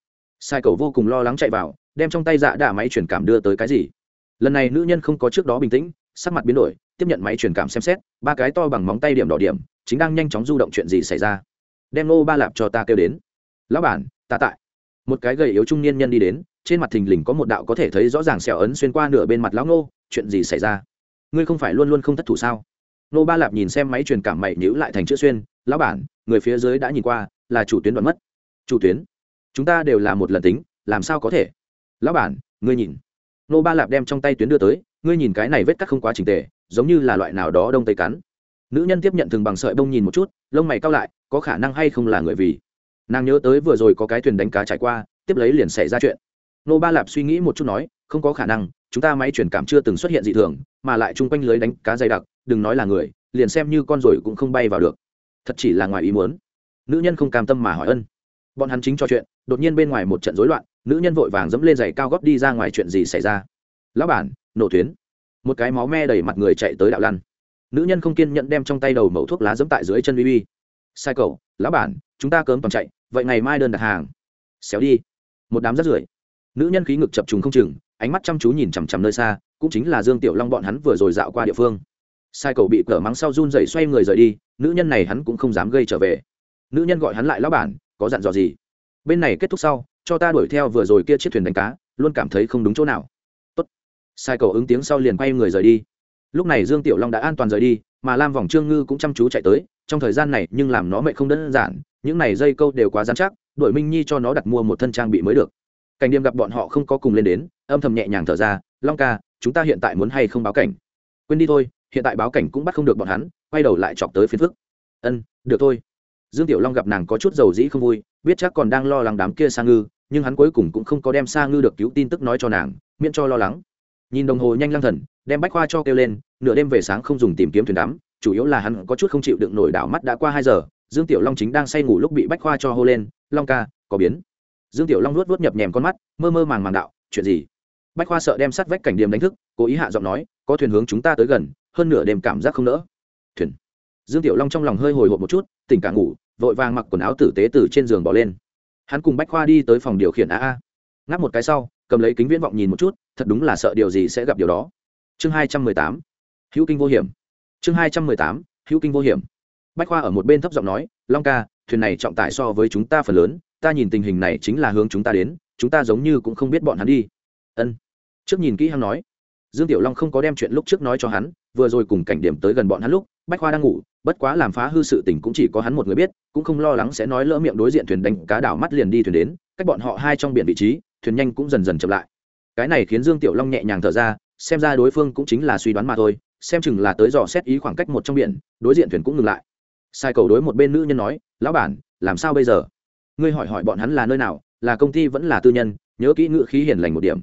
Sai cầu vô cùng lo lắng chạy vào, đem trong tay dạ đà máy truyền cảm đưa tới cái gì. Lần này nữ nhân không có trước đó bình tĩnh, sắc mặt biến đổi, tiếp nhận máy truyền cảm xem xét, ba cái to bằng móng tay điểm đỏ điểm, chính đang nhanh chóng du động chuyện gì xảy ra. Đem nô ba lạp cho ta kêu đến. Lão bản, ta tại. Một cái gầy yếu trung niên nhân đi đến trên mặt thình lình có một đạo có thể thấy rõ ràng xẻo ấn xuyên qua nửa bên mặt lão nô chuyện gì xảy ra? Ngươi không phải luôn luôn không thất thủ sao? Nô ba lạp nhìn xem máy truyền cảm mày nhữ lại thành chữ xuyên, lão bản, người phía dưới đã nhìn qua, là chủ tuyến đoạn mất. Chủ tuyến? Chúng ta đều là một lần tính, làm sao có thể? Lão bản, ngươi nhìn. Nô ba lạp đem trong tay tuyến đưa tới, ngươi nhìn cái này vết cắt không quá trình tề, giống như là loại nào đó đông tây cắn. Nữ nhân tiếp nhận thường bằng sợi bông nhìn một chút, lông mày cao lại, có khả năng hay không là người vì? Nàng nhớ tới vừa rồi có cái thuyền đánh cá trải qua, tiếp lấy liền xảy ra chuyện nô ba lạp suy nghĩ một chút nói, không có khả năng, chúng ta máy truyền cảm chưa từng xuất hiện dị thường, mà lại chung quanh lưới đánh cá dày đặc, đừng nói là người, liền xem như con rồi cũng không bay vào được. Thật chỉ là ngoài ý muốn. Nữ nhân không cam tâm mà hỏi ân. Bọn hắn chính cho chuyện, đột nhiên bên ngoài một trận rối loạn, nữ nhân vội vàng dẫm lên giày cao góp đi ra ngoài chuyện gì xảy ra. Lão bản, nổ tuyến một cái máu me đầy mặt người chạy tới đạo lăn. Nữ nhân không kiên nhẫn đem trong tay đầu mẫu thuốc lá dẫm tại dưới chân uy sai cầu lão bản, chúng ta cớm toàn chạy, vậy ngày mai đơn đặt hàng. Xéo đi. Một đám rất rưởi nữ nhân khí ngực chập trùng không chừng, ánh mắt chăm chú nhìn chằm chằm nơi xa, cũng chính là dương tiểu long bọn hắn vừa rồi dạo qua địa phương. Sai cầu bị cờ mắng sau run dậy xoay người rời đi, nữ nhân này hắn cũng không dám gây trở về. Nữ nhân gọi hắn lại lão bản, có dặn dò gì? Bên này kết thúc sau, cho ta đuổi theo vừa rồi kia chiếc thuyền đánh cá, luôn cảm thấy không đúng chỗ nào. Tốt. Sai cầu ứng tiếng sau liền quay người rời đi. Lúc này dương tiểu long đã an toàn rời đi, mà lam vòng trương ngư cũng chăm chú chạy tới, trong thời gian này nhưng làm nó mẹ không đơn giản, những này dây câu đều quá dán chắc, đuổi minh nhi cho nó đặt mua một thân trang bị mới được cảnh điềm gặp bọn họ không có cùng lên đến, âm thầm nhẹ nhàng thở ra, long ca, chúng ta hiện tại muốn hay không báo cảnh? Quên đi thôi, hiện tại báo cảnh cũng bắt không được bọn hắn, quay đầu lại chọc tới phiền phức. Ân, được thôi. Dương tiểu long gặp nàng có chút dầu dĩ không vui, biết chắc còn đang lo lắng đám kia sa ngư, nhưng hắn cuối cùng cũng không có đem sa ngư được cứu tin tức nói cho nàng, miễn cho lo lắng. Nhìn đồng hồ nhanh lăng thần, đem bách khoa cho kêu lên, nửa đêm về sáng không dùng tìm kiếm thuyền đắm, chủ yếu là hắn có chút không chịu đựng nổi đảo mắt đã qua hai giờ, dương tiểu long chính đang say ngủ lúc bị bách khoa cho hô lên, long ca, có biến dương tiểu long luốt luốt nhập nhèm con mắt, mơ mơ màng màng đạo, chuyện gì? Bách khoa sợ đem sát vách cảnh điểm đánh thức, cố ý hạ giọng nói, có thuyền hướng chúng ta tới gần, hơn nửa đêm cảm giác không nỡ. Thuyền. Dương tiểu long trong lòng hơi hồi hộp một chút, tỉnh cả ngủ, vội vàng mặc quần áo tử tế từ trên giường bỏ lên. Hắn cùng bách khoa đi tới phòng điều khiển a a. Ngáp một cái sau, cầm lấy kính viễn vọng nhìn một chút, thật đúng là sợ điều gì sẽ gặp điều đó. Chương hai trăm mười tám. Hữu kinh vô hiểm. Chương hai trăm mười tám. Hữu kinh vô hiểm. Bách khoa ở một bên thấp giọng nói, long ca, thuyền này trọng tải so với chúng ta phần lớn ta nhìn tình hình này chính là hướng chúng ta đến, chúng ta giống như cũng không biết bọn hắn đi. Ân. Trước nhìn kỹ hắn nói. Dương tiểu long không có đem chuyện lúc trước nói cho hắn, vừa rồi cùng cảnh điểm tới gần bọn hắn lúc, bách khoa đang ngủ, bất quá làm phá hư sự tình cũng chỉ có hắn một người biết, cũng không lo lắng sẽ nói lỡ miệng đối diện thuyền đánh cá đảo mắt liền đi thuyền đến, cách bọn họ hai trong biển vị trí, thuyền nhanh cũng dần dần chậm lại. Cái này khiến dương tiểu long nhẹ nhàng thở ra, xem ra đối phương cũng chính là suy đoán mà thôi, xem chừng là tới dò xét ý khoảng cách một trong biển, đối diện thuyền cũng ngừng lại. Sai cầu đối một bên nữ nhân nói, lão bản, làm sao bây giờ? Ngươi hỏi hỏi bọn hắn là nơi nào, là công ty vẫn là tư nhân, nhớ kỹ ngữ khí hiền lành một điểm.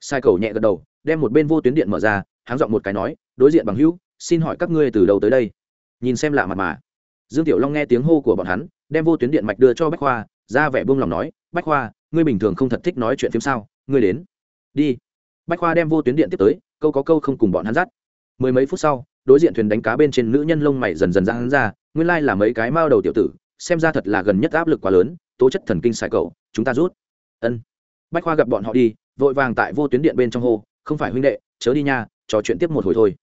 Sai cầu nhẹ gật đầu, đem một bên vô tuyến điện mở ra, háng giọng một cái nói, đối diện bằng hữu, xin hỏi các ngươi từ đầu tới đây? Nhìn xem lạ mặt mà. Dương tiểu long nghe tiếng hô của bọn hắn, đem vô tuyến điện mạch đưa cho bách khoa, ra vẻ buông lòng nói, bách khoa, ngươi bình thường không thật thích nói chuyện phim sao? Ngươi đến. Đi. Bách khoa đem vô tuyến điện tiếp tới, câu có câu không cùng bọn hắn dắt. Mười mấy phút sau, đối diện thuyền đánh cá bên trên nữ nhân lông mày dần dần ra hắn ra, nguyên lai là mấy cái mao đầu tiểu tử, xem ra thật là gần nhất áp lực quá lớn tố chất thần kinh xài cậu, chúng ta rút. Ân. Bách khoa gặp bọn họ đi, vội vàng tại vô tuyến điện bên trong hồ không phải huynh đệ, chớ đi nha, trò chuyện tiếp một hồi thôi.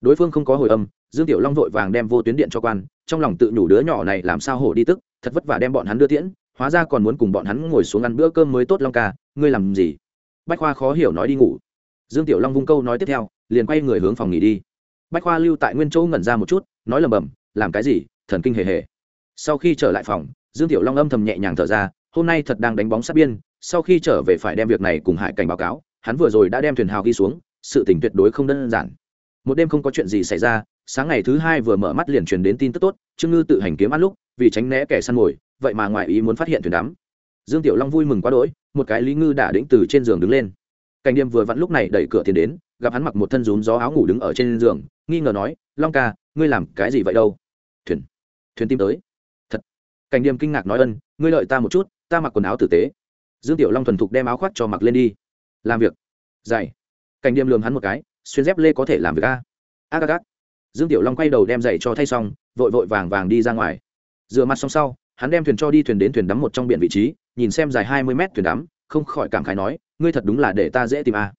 Đối phương không có hồi âm, dương tiểu long vội vàng đem vô tuyến điện cho quan, trong lòng tự nhủ đứa nhỏ này làm sao hổ đi tức, thật vất vả đem bọn hắn đưa tiễn, hóa ra còn muốn cùng bọn hắn ngồi xuống ăn bữa cơm mới tốt long ca, ngươi làm gì? Bách khoa khó hiểu nói đi ngủ. Dương tiểu long vung câu nói tiếp theo, liền quay người hướng phòng nghỉ đi. Bách khoa lưu tại nguyên chỗ ngẩn ra một chút, nói lầm bầm làm cái gì, thần kinh hề hề sau khi trở lại phòng, dương tiểu long âm thầm nhẹ nhàng thở ra, hôm nay thật đang đánh bóng sát biên, sau khi trở về phải đem việc này cùng hải cảnh báo cáo, hắn vừa rồi đã đem thuyền hào ghi xuống, sự tình tuyệt đối không đơn giản. Một đêm không có chuyện gì xảy ra, sáng ngày thứ hai vừa mở mắt liền truyền đến tin tức tốt, trương ngư tự hành kiếm ăn lúc, vì tránh né kẻ săn mồi, vậy mà ngoại ý muốn phát hiện thuyền đắm. Dương tiểu long vui mừng quá đỗi, một cái lý ngư đã đĩnh từ trên giường đứng lên. Cảnh đêm vừa vặn lúc này đẩy cửa tiền đến, gặp hắn mặc một thân rún gió áo ngủ đứng ở trên giường, nghi ngờ nói, long ca, ngươi làm cái gì vậy đâu? Thuyền thuyền tim tới cảnh điềm kinh ngạc nói ân, ngươi lợi ta một chút, ta mặc quần áo tử tế. Dương tiểu long thuần thục đem áo khoác cho mặc lên đi. Làm việc. Dày cảnh điềm lường hắn một cái, xuyên dép lê có thể làm việc a? A gác dương tiểu long quay đầu đem giày cho thay xong, vội vội vàng vàng đi ra ngoài. Rửa mặt xong sau, hắn đem thuyền cho đi thuyền đến thuyền đắm một trong biển vị trí, nhìn xem dài hai mươi mét thuyền đắm, không khỏi cảm khái nói, ngươi thật đúng là để ta dễ tìm a.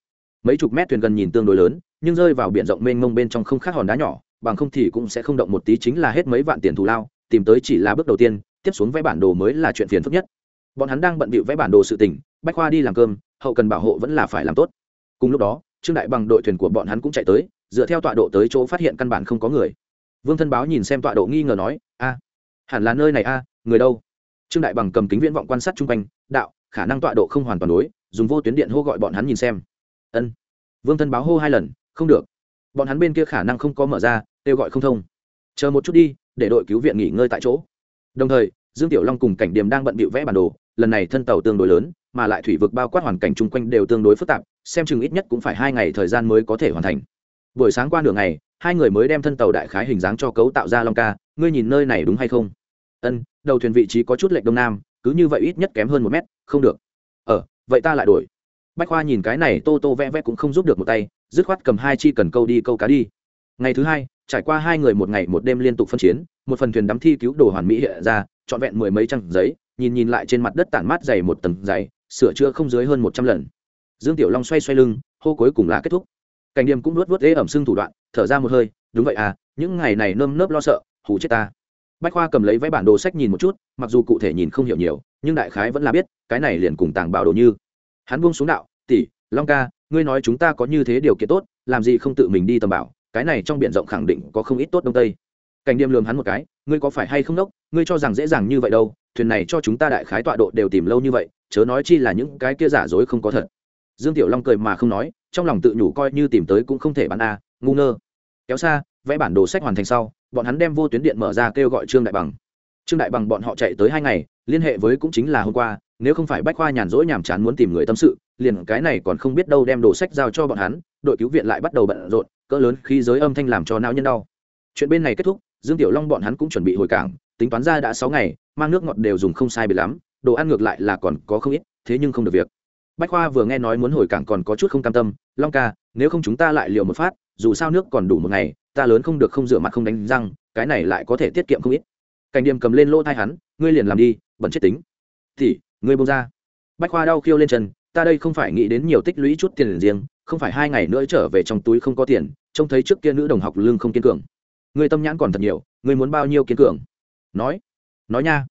Mấy chục mét thuyền gần nhìn tương đối lớn, nhưng rơi vào biển rộng mênh mông bên trong không khác hòn đá nhỏ, bằng không thì cũng sẽ không động một tí chính là hết mấy vạn tiền thù lao, tìm tới chỉ là bước đầu tiên tiếp xuống vẽ bản đồ mới là chuyện phiền phức nhất. Bọn hắn đang bận bịu vẽ bản đồ sự tình, bách khoa đi làm cơm, hậu cần bảo hộ vẫn là phải làm tốt. Cùng lúc đó, trương đại bằng đội thuyền của bọn hắn cũng chạy tới, dựa theo tọa độ tới chỗ phát hiện căn bản không có người. Vương thân báo nhìn xem tọa độ nghi ngờ nói, a, hẳn là nơi này a, người đâu? Trương đại bằng cầm kính viễn vọng quan sát chung quanh, đạo, khả năng tọa độ không hoàn toàn đối, dùng vô tuyến điện hô gọi bọn hắn nhìn xem. Ân. Vương thân báo hô hai lần, không được. Bọn hắn bên kia khả năng không có mở ra, kêu gọi không thông. Chờ một chút đi, để đội cứu viện nghỉ ngơi tại chỗ. Đồng thời dương tiểu long cùng cảnh điểm đang bận bịu vẽ bản đồ, lần này thân tàu tương đối lớn, mà lại thủy vực bao quát hoàn cảnh chung quanh đều tương đối phức tạp, xem chừng ít nhất cũng phải hai ngày thời gian mới có thể hoàn thành. Buổi sáng qua đường ngày, hai người mới đem thân tàu đại khái hình dáng cho cấu tạo ra long ca, ngươi nhìn nơi này đúng hay không? Ân, đầu thuyền vị trí có chút lệch đông nam, cứ như vậy ít nhất kém hơn một mét, không được. Ờ vậy ta lại đổi. Bách khoa nhìn cái này tô tô vẽ vẽ cũng không giúp được một tay, dứt khoát cầm hai chi cần câu đi câu cá đi. Ngày thứ hai trải qua hai người một ngày một đêm liên tục phân chiến, một phần thuyền đắm thi cứu đồ hoàn mỹ hiện ra, trọn vẹn mười mấy trang giấy, nhìn nhìn lại trên mặt đất tản mát dày một tầng dày, sửa chữa không dưới hơn một trăm lần. Dương tiểu long xoay xoay lưng, hô cuối cùng là kết thúc. Cảnh điềm cũng nuốt vớt ế ẩm xương thủ đoạn, thở ra một hơi, đúng vậy à những ngày này nơm nớp lo sợ hủ chết ta. Bách khoa cầm lấy váy bản đồ sách nhìn một chút, mặc dù cụ thể nhìn không hiểu nhiều, nhưng đại khái vẫn là biết, cái này liền cùng tàng bảo đồ như. Hắn buông xuống đạo, tỷ, long ca, ngươi nói chúng ta có như thế điều kiện tốt, làm gì không tự mình đi tầm bảo? Cái này trong b i ể n rộng khẳng định có không ít tốt đông tây. Cảnh điềm lường hắn một cái, ngươi có phải hay không đốc? Ngươi cho rằng dễ dàng như vậy đâu, thuyền này cho chúng ta đại khái tọa độ đều tìm lâu như vậy, chớ nói chi là những cái kia giả dối không có thật. Dương tiểu long cười mà không nói, trong lòng tự nhủ coi như tìm tới cũng không thể bán a, ngu ngơ. Kéo xa, vẽ bản đồ sách hoàn thành sau, bọn hắn đem vô tuyến điện mở ra kêu gọi trương đại bằng. Trương đại bằng bọn họ chạy tới hai ngày, liên hệ với cũng chính là hôm qua, nếu không phải bách khoa nhàn rỗi nhàm chán muốn tìm người tâm sự, liền cái này còn không biết đâu đem đồ sách giao cho bọn hắn, đội cứu viện lại bắt đầu bận rộn cỡ lớn khi giới âm thanh làm cho não nhân đau. Chuyện bên này kết thúc, dương tiểu long bọn hắn cũng chuẩn bị hồi cảng, tính toán ra đã sáu ngày, mang nước ngọt đều dùng không sai bị lắm, đồ ăn ngược lại là còn có không ít, thế nhưng không được việc. Bách khoa vừa nghe nói muốn hồi cảng còn có chút không cam tâm, long ca, nếu không chúng ta lại liều một phát, dù sao nước còn đủ một ngày, ta lớn không được không rửa mặt không đánh răng, cái này lại có thể tiết kiệm không ít. Cảnh điểm cầm lên lỗ thai hắn, ngươi liền làm đi, bẩn chết tính. Thì, ngươi bông ra. Bách khoa đau khiêu lên chân, ta đây không phải nghĩ đến nhiều tích lũy chút tiền riêng không phải hai ngày nữa trở về trong túi không có tiền, trông thấy trước kia nữ đồng học lương không kiên cường. Ngươi tâm nhãn còn thật nhiều ngươi muốn bao nhiêu kiên cường? Nói nói nha.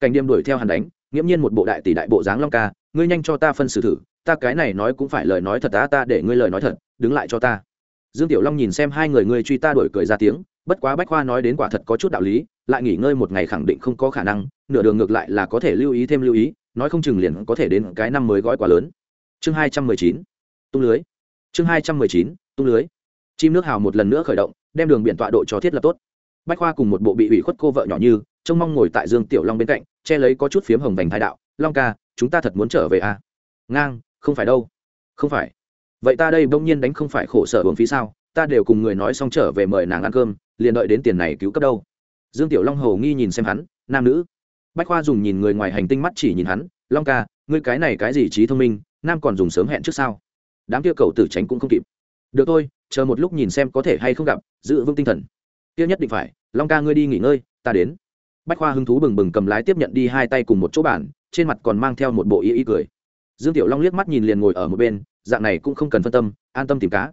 Cảnh điềm đuổi theo hắn đánh, nghiễm nhiên một bộ đại tỷ đại bộ dáng long ca, ngươi nhanh cho ta phân xử thử, ta cái này nói cũng phải lời nói thật ta ta để ngươi lời nói thật, đứng lại cho ta. Dương tiểu long nhìn xem hai người ngươi truy ta đuổi cười ra tiếng, bất quá bách khoa nói đến quả thật có chút đạo lý, lại nghỉ ngơi một ngày khẳng định không có khả năng, nửa đường ngược lại là có thể lưu ý thêm lưu ý, nói không chừng liền có thể đến cái năm mới gói quá lớn. Chương hai trăm mười chín, tung lưới chương hai trăm mười chín, tung lưới. Chim nước hào một lần nữa khởi động, đem đường biển tọa độ cho thiết lập tốt. Bách khoa cùng một bộ bị ủy khuất cô vợ nhỏ như, trông mong ngồi tại dương tiểu long bên cạnh, che lấy có chút phiếm hồng vành thái đạo, long ca, chúng ta thật muốn trở về à? Ngang, không phải đâu. Không phải. Vậy ta đây bỗng nhiên đánh không phải khổ sở hưởng phí sao? Ta đều cùng người nói xong trở về mời nàng ăn cơm, liền đợi đến tiền này cứu cấp đâu. Dương tiểu long hầu nghi nhìn xem hắn, nam nữ. Bách khoa dùng nhìn người ngoài hành tinh mắt chỉ nhìn hắn, long ca, ngươi cái này cái gì trí thông minh, nam còn dùng sớm hẹn trước sao? Đám kia cầu tử tránh cũng không kịp. Được thôi, chờ một lúc nhìn xem có thể hay không gặp, giữ vững tinh thần. Kia nhất định phải, long ca ngươi đi nghỉ ngơi, ta đến. Bách khoa hứng thú bừng bừng cầm lái tiếp nhận đi hai tay cùng một chỗ bản trên mặt còn mang theo một bộ ý ý cười. Dương tiểu long liếc mắt nhìn liền ngồi ở một bên, dạng này cũng không cần phân tâm, an tâm tìm cá.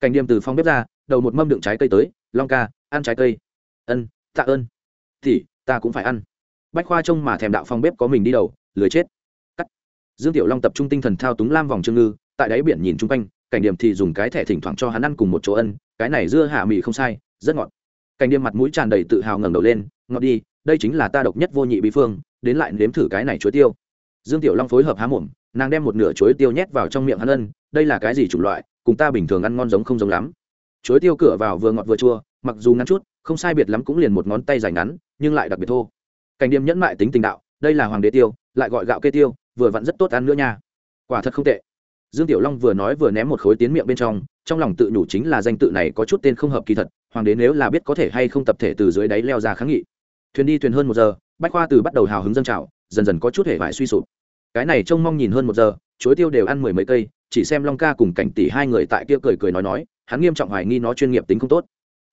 Cảnh điềm từ phong bếp ra, đầu một mâm đựng trái cây tới, long ca, ăn trái cây. Ân, tạ ơn. Thì, ta cũng phải ăn. Bách khoa trông mà thèm đạo phong bếp có mình đi đầu, lười chết. Cắt. Dương tiểu long tập trung tinh thần thao túng lam vòng trương ngư tại đáy biển nhìn chung quanh, cảnh điểm thì dùng cái thẻ thỉnh thoảng cho hắn ăn cùng một chỗ ân, cái này dưa hạ mì không sai, rất ngọt. Cảnh điểm mặt mũi tràn đầy tự hào ngẩng đầu lên, ngọt đi, đây chính là ta độc nhất vô nhị bí phương, đến lại nếm thử cái này chuối tiêu. Dương tiểu long phối hợp há mồm, nàng đem một nửa chuối tiêu nhét vào trong miệng hắn ân, đây là cái gì chủng loại, cùng ta bình thường ăn ngon giống không giống lắm. Chuối tiêu cửa vào vừa ngọt vừa chua, mặc dù ngắn chút, không sai biệt lắm cũng liền một ngón tay dài ngắn, nhưng lại đặc biệt thô. Cảnh điểm nhẫn mại tính tình đạo, đây là hoàng đế tiêu, lại gọi gạo kê tiêu, vừa vặn rất tốt ăn nữa nha. Quả thật không tệ dương tiểu long vừa nói vừa ném một khối tiến miệng bên trong trong lòng tự nhủ chính là danh tự này có chút tên không hợp kỳ thật, hoàng đế nếu là biết có thể hay không tập thể từ dưới đáy leo ra kháng nghị. Thuyền đi thuyền hơn một giờ, bách khoa từ bắt đầu hào hứng dâng trào, dần dần có chút hề vải suy sụp. Cái này trông mong nhìn hơn một giờ, chuối tiêu đều ăn mười mấy cây, chỉ xem long ca cùng cảnh tỷ hai người tại kia cười cười nói nói, hắn nghiêm trọng hoài nghi nó chuyên nghiệp tính không tốt.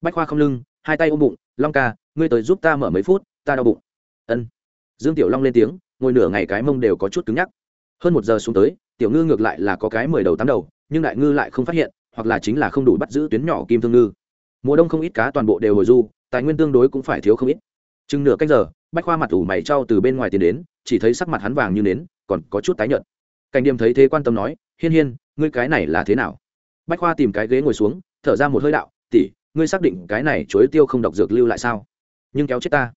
Bách khoa không lưng, hai tay ôm bụng, long ca, ngươi tới giúp ta mở mấy phút, ta đau bụng. Ân. Dương tiểu long lên tiếng, ngồi nửa ngày cái mông đều có chút cứng nhắc. Hơn một giờ xuống tới tiểu ngư ngược lại là có cái mười đầu tám đầu, nhưng đại ngư lại không phát hiện, hoặc là chính là không đủ bắt giữ tuyến nhỏ kim thương ngư. Mùa đông không ít cá toàn bộ đều hồi du, tài nguyên tương đối cũng phải thiếu không ít. Chừng nửa cách giờ, bách khoa mặt ủ mày trao từ bên ngoài tiến đến, chỉ thấy sắc mặt hắn vàng như nến, còn có chút tái nhợt. Cảnh điểm thấy thế quan tâm nói, hiên hiên, ngươi cái này là thế nào? Bách khoa tìm cái ghế ngồi xuống, thở ra một hơi đạo tỉ ngươi xác định cái này chối tiêu không độc dược lưu lại sao? Nhưng kéo chết ta.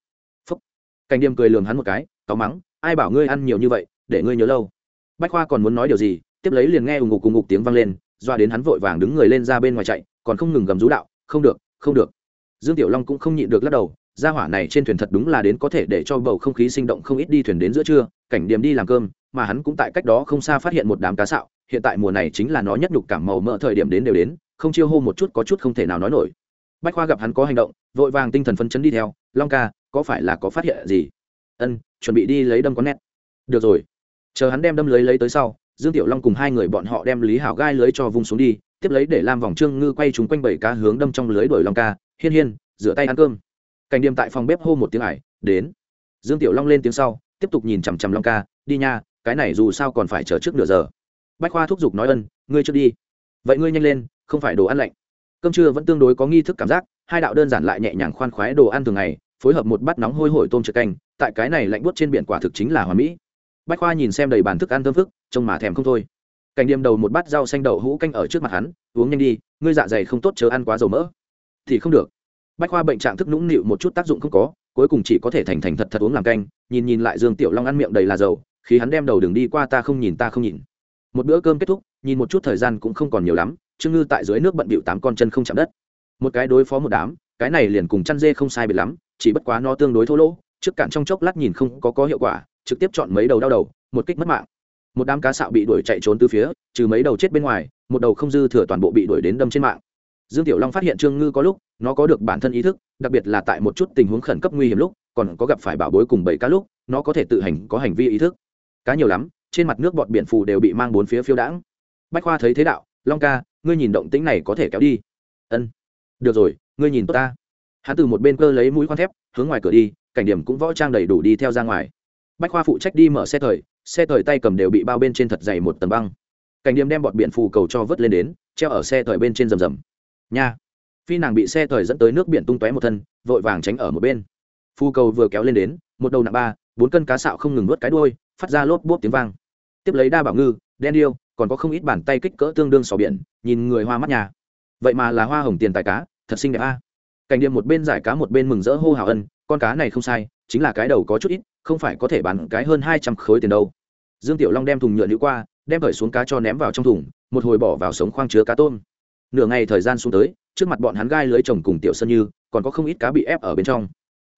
Phúc. Cảnh điểm cười lường hắn một cái, cáu mắng, ai bảo ngươi ăn nhiều như vậy, để ngươi nhớ lâu bách khoa còn muốn nói điều gì, tiếp lấy liền nghe ù ngục cùng ngục tiếng vang lên, doa đến hắn vội vàng đứng người lên ra bên ngoài chạy, còn không ngừng gầm rú đạo, không được không được. Dương tiểu long cũng không nhịn được lắc đầu, gia hỏa này trên thuyền thật đúng là đến có thể để cho bầu không khí sinh động không ít đi thuyền đến giữa trưa, cảnh điểm đi làm cơm, mà hắn cũng tại cách đó không xa phát hiện một đám cá sạo, hiện tại mùa này chính là nó nhất nhục cảm màu mỡ thời điểm đến đều đến, không chiêu hô một chút có chút không thể nào nói nổi. Bách khoa gặp hắn có hành động, vội vàng tinh thần phân chấn đi theo, long ca, có phải là có phát hiện gì? Ân, chuẩn bị đi lấy đâm có nét. Được rồi chờ hắn đem đâm lưới lấy tới sau, dương tiểu long cùng hai người bọn họ đem lý hảo gai lưới cho vung xuống đi, tiếp lấy để làm vòng trương ngư quay chúng quanh bảy cá hướng đâm trong lưới đổi long ca, hiên hiên, rửa tay ăn cơm. Cảnh điềm tại phòng bếp hô một tiếng ải, đến. Dương tiểu long lên tiếng sau, tiếp tục nhìn chằm chằm long ca, đi nha, cái này dù sao còn phải chờ trước nửa giờ. Bách khoa thúc giục nói ân, ngươi trước đi. Vậy ngươi nhanh lên, không phải đồ ăn lạnh. Cơm trưa vẫn tương đối có nghi thức cảm giác, hai đạo đơn giản lại nhẹ nhàng khoan khoái đồ ăn thường ngày, phối hợp một bát nóng hôi hổi tôm trượt canh, tại cái này lạnh buốt trên biển quả thực chính là hoàn mỹ bách khoa nhìn xem đầy bàn thức ăn thơm phức, trông mà thèm không thôi. Cảnh điềm đầu một bát rau xanh đậu hũ canh ở trước mặt hắn, uống nhanh đi, ngươi dạ dày không tốt chớ ăn quá dầu mỡ. Thì không được. Bách khoa bệnh trạng thức nũng nịu một chút tác dụng không có, cuối cùng chỉ có thể thành thành thật thật uống làm canh, nhìn nhìn lại dương tiểu long ăn miệng đầy là dầu, khi hắn đem đầu đường đi qua ta không nhìn ta không nhìn. Một bữa cơm kết thúc, nhìn một chút thời gian cũng không còn nhiều lắm, trương ngư tại dưới nước bận bịu tám con chân không chạm đất. Một cái đối phó một đám, cái này liền cùng chăn dê không sai biệt lắm, chỉ bất quá nó tương đối thô lỗ, trước cạn trong chốc lát nhìn không có có hiệu quả trực tiếp chọn mấy đầu đau đầu, một kích mất mạng. Một đám cá sạo bị đuổi chạy trốn từ phía, trừ mấy đầu chết bên ngoài, một đầu không dư thừa toàn bộ bị đuổi đến đâm trên mạng. Dương tiểu long phát hiện trương ngư có lúc, nó có được bản thân ý thức, đặc biệt là tại một chút tình huống khẩn cấp nguy hiểm lúc, còn có gặp phải bảo bối cùng bảy cá lúc, nó có thể tự hành có hành vi ý thức. Cá nhiều lắm, trên mặt nước bọt biển phù đều bị mang bốn phía phiêu đãng. Bách khoa thấy thế đạo, long ca, ngươi nhìn động tĩnh này có thể kéo đi. Ân, được rồi, ngươi nhìn tốt ta. Hắn từ một bên cơ lấy mũi khoan thép, hướng ngoài cửa đi, cảnh điểm cũng võ trang đầy đủ đi theo ra ngoài bách khoa phụ trách đi mở xe thời xe thời tay cầm đều bị bao bên trên thật dày một tầng băng. Cảnh điểm đem bọt biển phù cầu cho vớt lên đến, treo ở xe thời bên trên rầm rầm. Nha! Phi nàng bị xe thời dẫn tới nước biển tung tóe một thân, vội vàng tránh ở một bên. Phù cầu vừa kéo lên đến, một đầu nặng ba, bốn cân cá sạo không ngừng nuốt cái đuôi, phát ra lốp bốp tiếng vang. Tiếp lấy đa bảo ngư, đen điêu, còn có không ít bàn tay kích cỡ tương đương sò biển, nhìn người hoa mắt nhà. Vậy mà là hoa hồng tiền tài cá, thật xinh đẹp a. Cảnh điểm một bên giải cá một bên mừng rỡ hô hào ân, con cá này không sai, chính là cái đầu có chút ít không phải có thể bán cái hơn hai trăm khối tiền đâu. Dương tiểu long đem thùng nhựa nữ qua, đem cởi xuống cá cho ném vào trong thùng, một hồi bỏ vào sống khoang chứa cá tôm. Nửa ngày thời gian xuống tới, trước mặt bọn hắn gai lưới trồng cùng tiểu sân như, còn có không ít cá bị ép ở bên trong.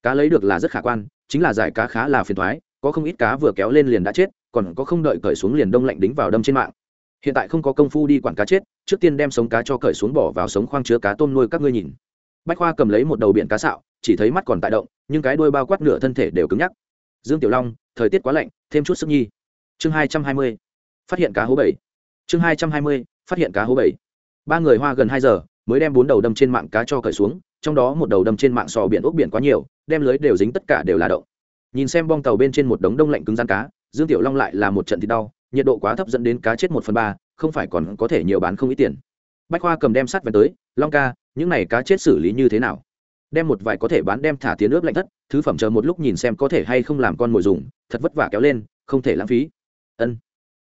Cá lấy được là rất khả quan, chính là giải cá khá là phiền thoái có không ít cá vừa kéo lên liền đã chết, còn có không đợi cởi xuống liền đông lạnh đính vào đâm trên mạng. Hiện tại không có công phu đi quản cá chết, trước tiên đem sống cá cho cởi xuống bỏ vào sống khoang chứa cá tôm nuôi các ngươi nhìn. Bách khoa cầm lấy một đầu biển cá sạo, chỉ thấy mắt còn tại động, nhưng cái đuôi bao quát nửa thân thể đều cứng nhắc dương tiểu long, thời tiết quá lạnh, thêm chút sức nhi. Chương hai trăm hai mươi, phát hiện cá hố bảy. Chương hai trăm hai mươi, phát hiện cá hố bảy. Ba người hoa gần hai giờ, mới đem bốn đầu đâm trên mạng cá cho cởi xuống, trong đó một đầu đâm trên mạng sò biển ốc biển quá nhiều, đem lưới đều dính tất cả đều là động. Nhìn xem bong tàu bên trên một đống đông lạnh cứng rắn cá, dương tiểu long lại là một trận thì đau, nhiệt độ quá thấp dẫn đến cá chết một phần ba, không phải còn có thể nhiều bán không ít tiền. Bách khoa cầm đem sắt về tới, long ca, những này cá chết xử lý như thế nào? Đem một vài có thể bán đem thả tiến ướp lạnh thất, thứ phẩm chờ một lúc nhìn xem có thể hay không làm con mồi dùng, thật vất vả kéo lên, không thể lãng phí. Ân.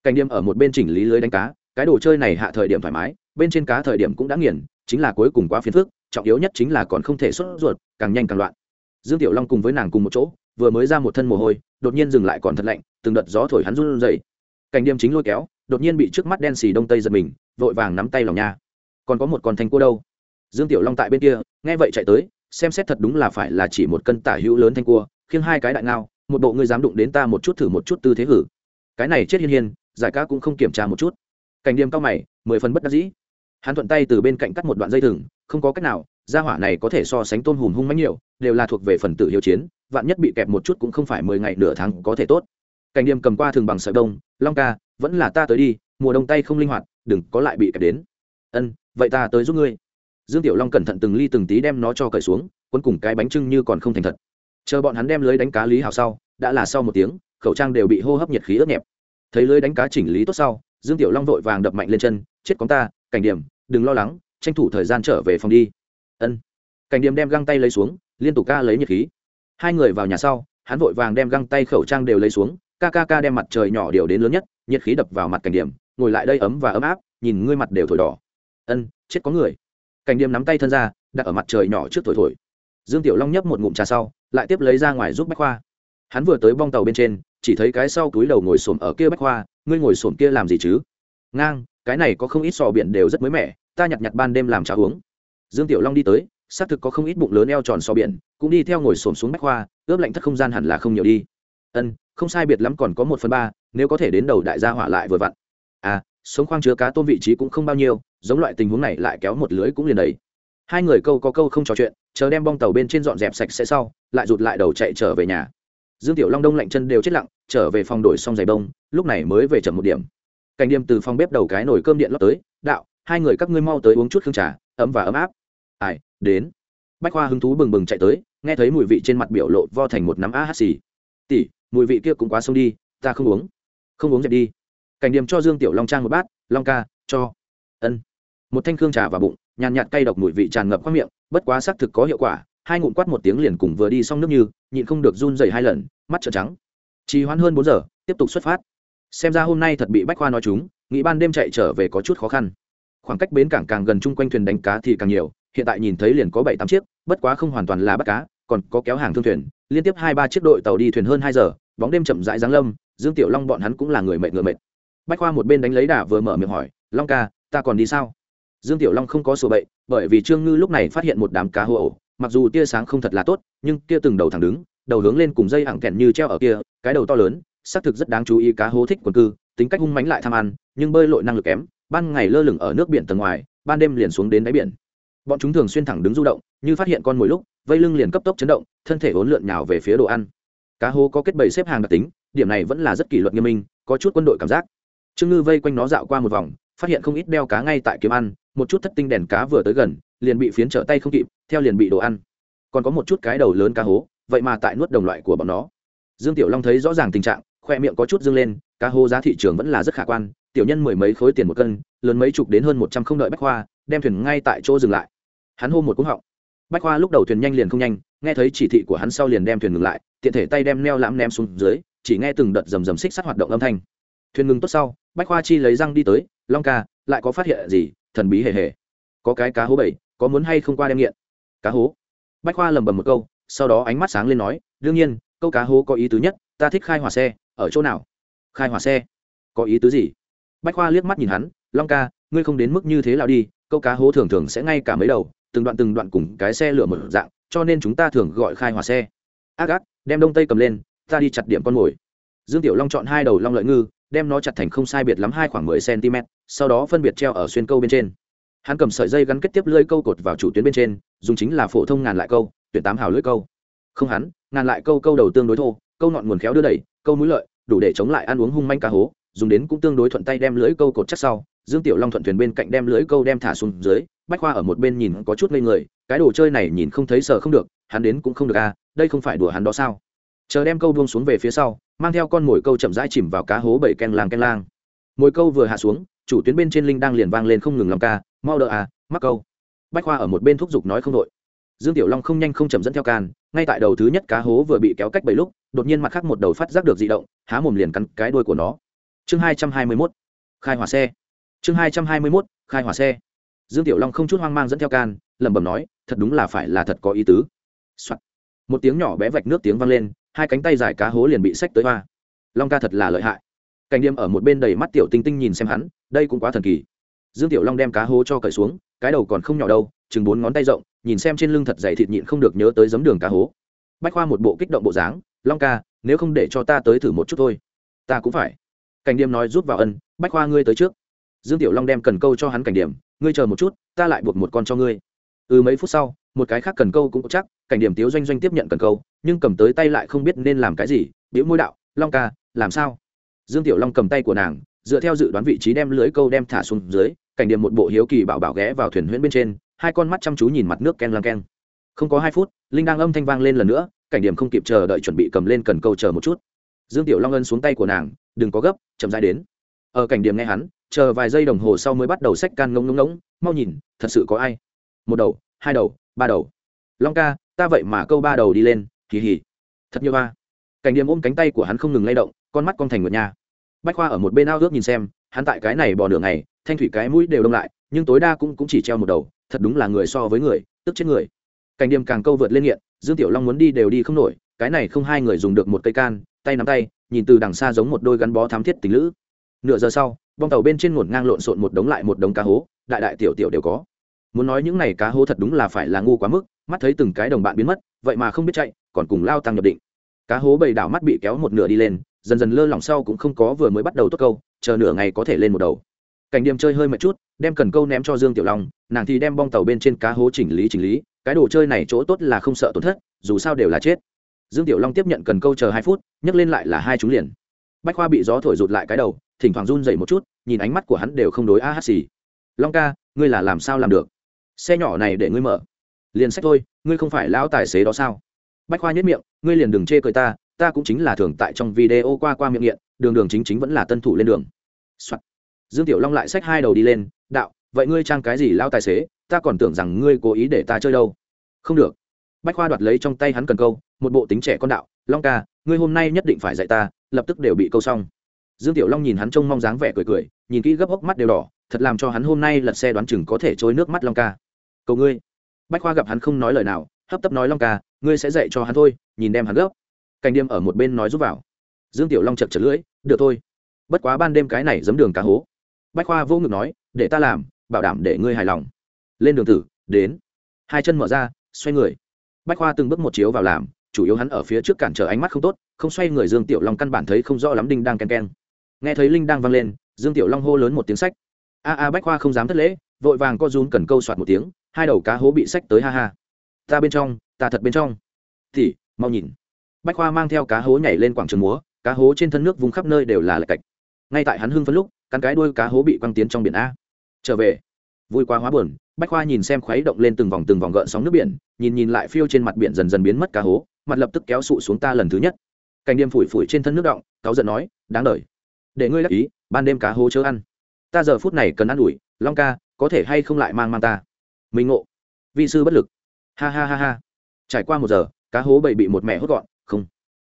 Cảnh điềm ở một bên chỉnh lý lưới đánh cá, cái đồ chơi này hạ thời điểm thoải mái, bên trên cá thời điểm cũng đã nghiền, chính là cuối cùng quá phiền phức, trọng yếu nhất chính là còn không thể xuất ruột, càng nhanh càng loạn. Dương tiểu long cùng với nàng cùng một chỗ, vừa mới ra một thân mồ hôi, đột nhiên dừng lại còn thật lạnh, từng đợt gió thổi hắn run rẩy. Cảnh điềm chính lôi kéo, đột nhiên bị trước mắt đen xì đông tây giật mình, vội vàng nắm tay lòng nha. Còn có một con thanh cua đâu? Dương tiểu long tại bên kia, nghe vậy chạy tới xem xét thật đúng là phải là chỉ một cân tả hữu lớn thanh cua, khiêng hai cái đại ngao, một bộ ngươi dám đụng đến ta một chút thử một chút tư thế hử. Cái này chết hiên hiên, giải ca cũng không kiểm tra một chút. Cảnh điềm cao mày, mười phần bất đắc dĩ. Hắn thuận tay từ bên cạnh cắt một đoạn dây thừng, không có cách nào, gia hỏa này có thể so sánh tôn hùm hung mánh nhiều, đều là thuộc về phần tử hiếu chiến, vạn nhất bị kẹp một chút cũng không phải mười ngày nửa tháng có thể tốt. Cảnh điềm cầm qua thường bằng sợi đông, long ca, vẫn là ta tới đi, mùa đông tay không linh hoạt, đừng có lại bị kẹp đến. Ân, vậy ta tới giúp ngươi dương tiểu long cẩn thận từng ly từng tí đem nó cho cởi xuống quấn cùng cái bánh trưng như còn không thành thật. Chờ bọn hắn đem lưới đánh cá lý hào sau, đã là sau một tiếng, khẩu trang đều bị hô hấp nhiệt khí ướt nhẹp. Thấy lưới đánh cá chỉnh lý tốt sau, dương tiểu long vội vàng đập mạnh lên chân, chết con ta, cảnh điểm, đừng lo lắng, tranh thủ thời gian trở về phòng đi. Ân. Cảnh điểm đem găng tay lấy xuống, liên tục ca lấy nhiệt khí. Hai người vào nhà sau, hắn vội vàng đem găng tay khẩu trang đều lấy xuống, ca ca ca đem mặt trời nhỏ điều đến lớn nhất, nhiệt khí đập vào mặt cảnh điểm, ngồi lại đây ấm và ấm áp, nhìn ngươi mặt đều thổi đỏ. Ân, chết có người cảnh điểm nắm tay thân ra, đặt ở mặt trời nhỏ trước thổi thổi. Dương tiểu long nhấp một ngụm trà sau, lại tiếp lấy ra ngoài giúp bách khoa. Hắn vừa tới bong tàu bên trên, chỉ thấy cái sau túi đầu ngồi xổm ở kia bách khoa, ngươi ngồi xổm kia làm gì chứ? Ngang, cái này có không ít sò biển đều rất mới mẻ, ta nhặt nhặt ban đêm làm trà uống. Dương tiểu long đi tới, xác thực có không ít bụng lớn eo tròn sò biển, cũng đi theo ngồi xổm xuống bách khoa, ướp lạnh thất không gian hẳn là không nhiều đi. Ân, không sai biệt lắm còn có một phần ba, nếu có thể đến đầu đại gia hỏa lại vừa vặn sống khoang chứa cá tôm vị trí cũng không bao nhiêu giống loại tình huống này lại kéo một lưới cũng liền đầy hai người câu có câu không trò chuyện chờ đem bong tàu bên trên dọn dẹp sạch sẽ sau lại rụt lại đầu chạy trở về nhà. Dương tiểu long đông lạnh chân đều chết lặng trở về phòng đổi xong giày đông, lúc này mới về chậm một điểm. Cảnh điểm từ phòng bếp đầu cái nồi cơm điện lót tới đạo hai người các ngươi mau tới uống chút khương trà ấm và ấm áp. Ai đến. Bách khoa hứng thú bừng bừng chạy tới nghe thấy mùi vị trên mặt biểu lộ vo thành một nắm a hát xì. Tỉ mùi vị kia cũng quá sông đi ta không uống. Không uống dẹp đi cảnh điểm cho dương tiểu long trang một bát, long ca, cho. Ân. Một thanh khương trà vào bụng, nhàn nhạt cay độc mùi vị tràn ngập qua miệng, bất quá xác thực có hiệu quả, hai ngụm quát một tiếng liền cùng vừa đi xong nước như, nhịn không được run dày hai lần, mắt trợn trắng. Trì hoãn hơn bốn giờ, tiếp tục xuất phát. Xem ra hôm nay thật bị bách khoa nói chúng, nghĩ ban đêm chạy trở về có chút khó khăn. Khoảng cách bến cảng càng gần chung quanh thuyền đánh cá thì càng nhiều, hiện tại nhìn thấy liền có bảy tám chiếc, bất quá không hoàn toàn là bắt cá, còn có kéo hàng thương thuyền, liên tiếp hai ba chiếc đội tàu đi thuyền hơn hai giờ, bóng đêm chậm rãi giáng lâm, dương tiểu long bọn hắn cũng là người mệt ngựa mệt bách khoa một bên đánh lấy đà vừa mở miệng hỏi, long ca, ta còn đi sao? Dương tiểu long không có sổ bậy, bởi vì trương ngư lúc này phát hiện một đám cá hô ổ, mặc dù tia sáng không thật là tốt, nhưng kia từng đầu thẳng đứng, đầu hướng lên cùng dây ẳng kẹn như treo ở kia, cái đầu to lớn, xác thực rất đáng chú ý cá hố thích quần cư, tính cách hung mánh lại tham ăn, nhưng bơi lội năng lực kém, ban ngày lơ lửng ở nước biển tầng ngoài, ban đêm liền xuống đến đáy biển. Bọn chúng thường xuyên thẳng đứng du động, như phát hiện con mồi lúc, vây lưng liền cấp tốc chấn động, thân thể hỗn lượn nhào về phía đồ ăn. Cá hố có kết bầy xếp hàng đặc tính, điểm này vẫn là rất kỷ luật nghiêm minh, có chút quân đội cảm giác trương ngư vây quanh nó dạo qua một vòng, phát hiện không ít đeo cá ngay tại kiếm ăn, một chút thất tinh đèn cá vừa tới gần, liền bị phiến trở tay không kịp, theo liền bị đồ ăn. Còn có một chút cái đầu lớn cá hố, vậy mà tại nuốt đồng loại của bọn nó. Dương tiểu long thấy rõ ràng tình trạng, khoe miệng có chút dương lên, cá hố giá thị trường vẫn là rất khả quan, tiểu nhân mười mấy khối tiền một cân, lớn mấy chục đến hơn một trăm không đợi bách khoa, đem thuyền ngay tại chỗ dừng lại. Hắn hô một cúng họng. Bách khoa lúc đầu thuyền nhanh liền không nhanh, nghe thấy chỉ thị của hắn sau liền đem thuyền ngừng lại, tiện thể tay đem neo lãm ném xuống dưới, chỉ nghe từng đợt rầm rầm xích sắt hoạt động âm thanh thuyền ngừng tốt sau, bách khoa chi lấy răng đi tới, long ca, lại có phát hiện gì? Thần bí hề hề. Có cái cá hố bảy, có muốn hay không qua đem nghiện? Cá hố? Bách khoa lầm bầm một câu, sau đó ánh mắt sáng lên nói, đương nhiên, câu cá hố có ý tứ nhất, ta thích khai hỏa xe, ở chỗ nào? Khai hỏa xe? Có ý tứ gì? Bách khoa liếc mắt nhìn hắn, long ca, ngươi không đến mức như thế nào đi, câu cá hố thường thường sẽ ngay cả mấy đầu, từng đoạn từng đoạn cùng cái xe lửa một dạng, cho nên chúng ta thường gọi khai hỏa xe. Ác ác, đem đông tây cầm lên, ta đi chặt điểm con mồi. Dương tiểu long chọn hai đầu long lợi ngư đem nó chặt thành không sai biệt lắm hai khoảng mười cm, sau đó phân biệt treo ở xuyên câu bên trên. Hắn cầm sợi dây gắn kết tiếp lưỡi câu cột vào chủ tuyến bên trên, dùng chính là phổ thông ngàn lại câu, tuyển tám hào lưỡi câu. Không hắn, ngàn lại câu câu đầu tương đối thô, câu ngọn nguồn khéo đưa đẩy, câu mũi lợi, đủ để chống lại ăn uống hung manh cá hố, dùng đến cũng tương đối thuận tay đem lưỡi câu cột chắc sau. Dương tiểu long thuận thuyền bên cạnh đem lưỡi câu đem thả xuống dưới, bách khoa ở một bên nhìn có chút ngây người, cái đồ chơi này nhìn không thấy sợ không được, hắn đến cũng không được à đây không phải đùa hắn đó sao? Chờ đem câu buông xuống về phía sau, mang theo con mồi câu chậm rãi chìm vào cá hố bảy ken lang ken lang. Mồi câu vừa hạ xuống, chủ tuyến bên trên linh đang liền vang lên không ngừng lòng ca, mau đỡ à mắc câu. Bách khoa ở một bên thúc giục nói không đội. Dương tiểu long không nhanh không chậm dẫn theo can, ngay tại đầu thứ nhất cá hố vừa bị kéo cách bảy lúc, đột nhiên mặt khác một đầu phát giác được dị động, há mồm liền cắn cái đuôi của nó. Chương hai trăm hai mươi mốt, khai hỏa xe. Chương hai trăm hai mươi mốt, khai hỏa xe. Dương tiểu long không chút hoang mang dẫn theo can, lẩm bẩm nói, thật đúng là phải là thật có ý tứ、Soạn. một tiếng nhỏ bé vạch nước tiếng vang lên hai cánh tay dài cá hố liền bị sách tới hoa. Long ca thật là lợi hại. Cảnh điềm ở một bên đầy mắt tiểu tinh tinh nhìn xem hắn, đây cũng quá thần kỳ. Dương tiểu long đem cá hố cho cởi xuống, cái đầu còn không nhỏ đâu, chừng bốn ngón tay rộng, nhìn xem trên lưng thật dày thịt nhịn không được nhớ tới giấm đường cá hố. Bách khoa một bộ kích động bộ dáng, long ca, nếu không để cho ta tới thử một chút thôi. Ta cũng phải. Cảnh điềm nói rút vào ân, bách khoa ngươi tới trước. Dương tiểu long đem cần câu cho hắn cảnh điểm ngươi chờ một chút, ta lại buộc một con cho ngươi. Ừ mấy phút sau một cái khác cần câu cũng chắc, cảnh điểm tiếu doanh doanh tiếp nhận cần câu, nhưng cầm tới tay lại không biết nên làm cái gì, biểu môi đạo, long ca, làm sao? Dương tiểu long cầm tay của nàng, dựa theo dự đoán vị trí đem lưới câu đem thả xuống dưới, cảnh điểm một bộ hiếu kỳ bảo bảo ghé vào thuyền huyễn bên trên, hai con mắt chăm chú nhìn mặt nước ken lang ken không có hai phút, linh đang âm thanh vang lên lần nữa, cảnh điểm không kịp chờ đợi chuẩn bị cầm lên cần câu chờ một chút. Dương tiểu long ân xuống tay của nàng, đừng có gấp, chậm dãi đến. Ở cảnh điểm nghe hắn, chờ vài giây đồng hồ sau mới bắt đầu xách can ngông ngông ngỗng mau nhìn, thật sự có ai? Một đầu, hai đầu ba đầu. Long ca ta vậy mà câu ba đầu đi lên kỳ hỉ thật như ba. Cảnh điểm ôm cánh tay của hắn không ngừng lay động con mắt con thành ngược nhà bách khoa ở một bên ao ước nhìn xem hắn tại cái này bò nửa ngày thanh thủy cái mũi đều đông lại nhưng tối đa cũng, cũng chỉ treo một đầu thật đúng là người so với người tức chết người. Cảnh điểm càng câu vượt lên nghiện dương tiểu long muốn đi đều đi không nổi cái này không hai người dùng được một cây can tay nắm tay nhìn từ đằng xa giống một đôi gắn bó thám thiết tình lữ. Nửa giờ sau bong tàu bên trên ngổn ngang lộn xộn một đống lại một đống cá hố đại đại tiểu tiểu đều có muốn nói những này cá hố thật đúng là phải là ngu quá mức, mắt thấy từng cái đồng bạn biến mất, vậy mà không biết chạy, còn cùng lao tăng nhập định. Cá hố bầy đảo mắt bị kéo một nửa đi lên, dần dần lơ lỏng sau cũng không có vừa mới bắt đầu tốt câu, chờ nửa ngày có thể lên một đầu. Cảnh điểm chơi hơi mệt chút, đem cần câu ném cho dương tiểu long, nàng thì đem bong tàu bên trên cá hố chỉnh lý chỉnh lý, cái đồ chơi này chỗ tốt là không sợ tổn thất, dù sao đều là chết. Dương tiểu long tiếp nhận cần câu chờ hai phút, nhấc lên lại là hai chúng liền. Bách khoa bị gió thổi rụt lại cái đầu, thỉnh thoảng run dậy một chút, nhìn ánh mắt của hắn đều không đối a hát xì. Long ca, ngươi là làm sao làm được? Xe nhỏ này để ngươi mở. Liền sách thôi, ngươi không phải lão tài xế đó sao? Bách khoa nhất miệng, ngươi liền đừng chê cười ta ta cũng chính là thường tại trong video qua qua miệng nghiện, đường đường chính chính vẫn là tân thủ lên đường、Soạn. dương tiểu long lại xách hai đầu đi lên, đạo, vậy ngươi trang cái gì lao tài xế, ta còn tưởng rằng ngươi cố ý để ta chơi đâu. Không được. Bách khoa đoạt lấy trong tay hắn cần câu, một bộ tính trẻ con đạo, long ca, ngươi hôm nay nhất định phải dạy ta, lập tức đều bị câu xong. Dương tiểu long nhìn hắn trông mong dáng vẻ cười cười, nhìn kỹ gấp ốc mắt đều đỏ, thật làm cho hắn hôm nay lật xe đoán chừng có thể trôi nước mắt long ca cầu ngươi. Bách khoa gặp hắn không nói lời nào, hấp tấp nói long ca, ngươi sẽ dạy cho hắn thôi, nhìn đem hắn gấp. Cảnh đêm ở một bên nói giúp vào. Dương tiểu long chật chật lưỡi, được thôi. Bất quá ban đêm cái này giấm đường cá hố. Bách khoa vô ngực nói, để ta làm, bảo đảm để ngươi hài lòng. Lên đường tử, đến. Hai chân mở ra, xoay người. Bách khoa từng bước một chiếu vào làm, chủ yếu hắn ở phía trước cản trở ánh mắt không tốt, không xoay người dương tiểu long căn bản thấy không rõ lắm đinh đang ken ken. Nghe thấy linh đang vang lên, dương tiểu long hô lớn một tiếng sách. A a, bách khoa không dám thất lễ, vội vàng co rún cần câu soạt một tiếng hai đầu cá hố bị sách tới ha ha. Ta bên trong, ta thật bên trong. Thì, mau nhìn. Bách khoa mang theo cá hố nhảy lên quảng trường múa, cá hố trên thân nước vùng khắp nơi đều là lạch cạch. Ngay tại hắn hưng phấn lúc, cắn cái đuôi cá hố bị quăng tiến trong biển a. Trở về. Vui quá hóa buồn, bách khoa nhìn xem khuấy động lên từng vòng từng vòng gợn sóng nước biển, nhìn nhìn lại phiêu trên mặt biển dần dần biến mất cá hố, mặt lập tức kéo sụ xuống ta lần thứ nhất. Cảnh đêm phủi phủi trên thân nước động, cáu giận nói, đáng đời. Để ngươi lắc ý, ban đêm cá hố chớ ăn. Ta giờ phút này cần ăn ủi, long ca, có thể hay không lại mang mang ta? Minh ngộ. Vi sư bất lực. Ha ha ha ha. Trải qua một giờ, cá hố bậy bị một mẹ hốt gọn, không.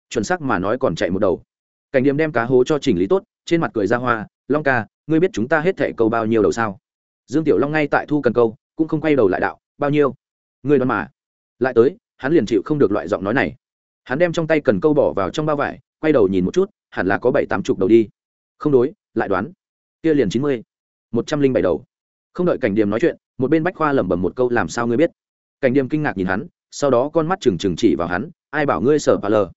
Chuẩn xác mà nói còn chạy một đầu. Cảnh điểm đem cá hố cho chỉnh lý tốt, trên mặt cười ra hoa, long ca, ngươi biết chúng ta hết thẻ câu bao nhiêu đầu sao? Dương tiểu long ngay tại thu cần câu, cũng không quay đầu lại đạo, bao nhiêu? Ngươi đoán mà. Lại tới, hắn liền chịu không được loại giọng nói này. Hắn đem trong tay cần câu bỏ vào trong bao vải, quay đầu nhìn một chút, hẳn là có bảy tám chục đầu đi. Không đối, lại đoán. Kia liền chín mươi, một trăm linh bảy đầu. Không đợi cảnh điểm nói chuyện một bên bách khoa lẩm bẩm một câu, làm sao ngươi biết? Cảnh điểm kinh ngạc nhìn hắn, sau đó con mắt trừng trừng chỉ vào hắn, ai bảo ngươi sở bà lờ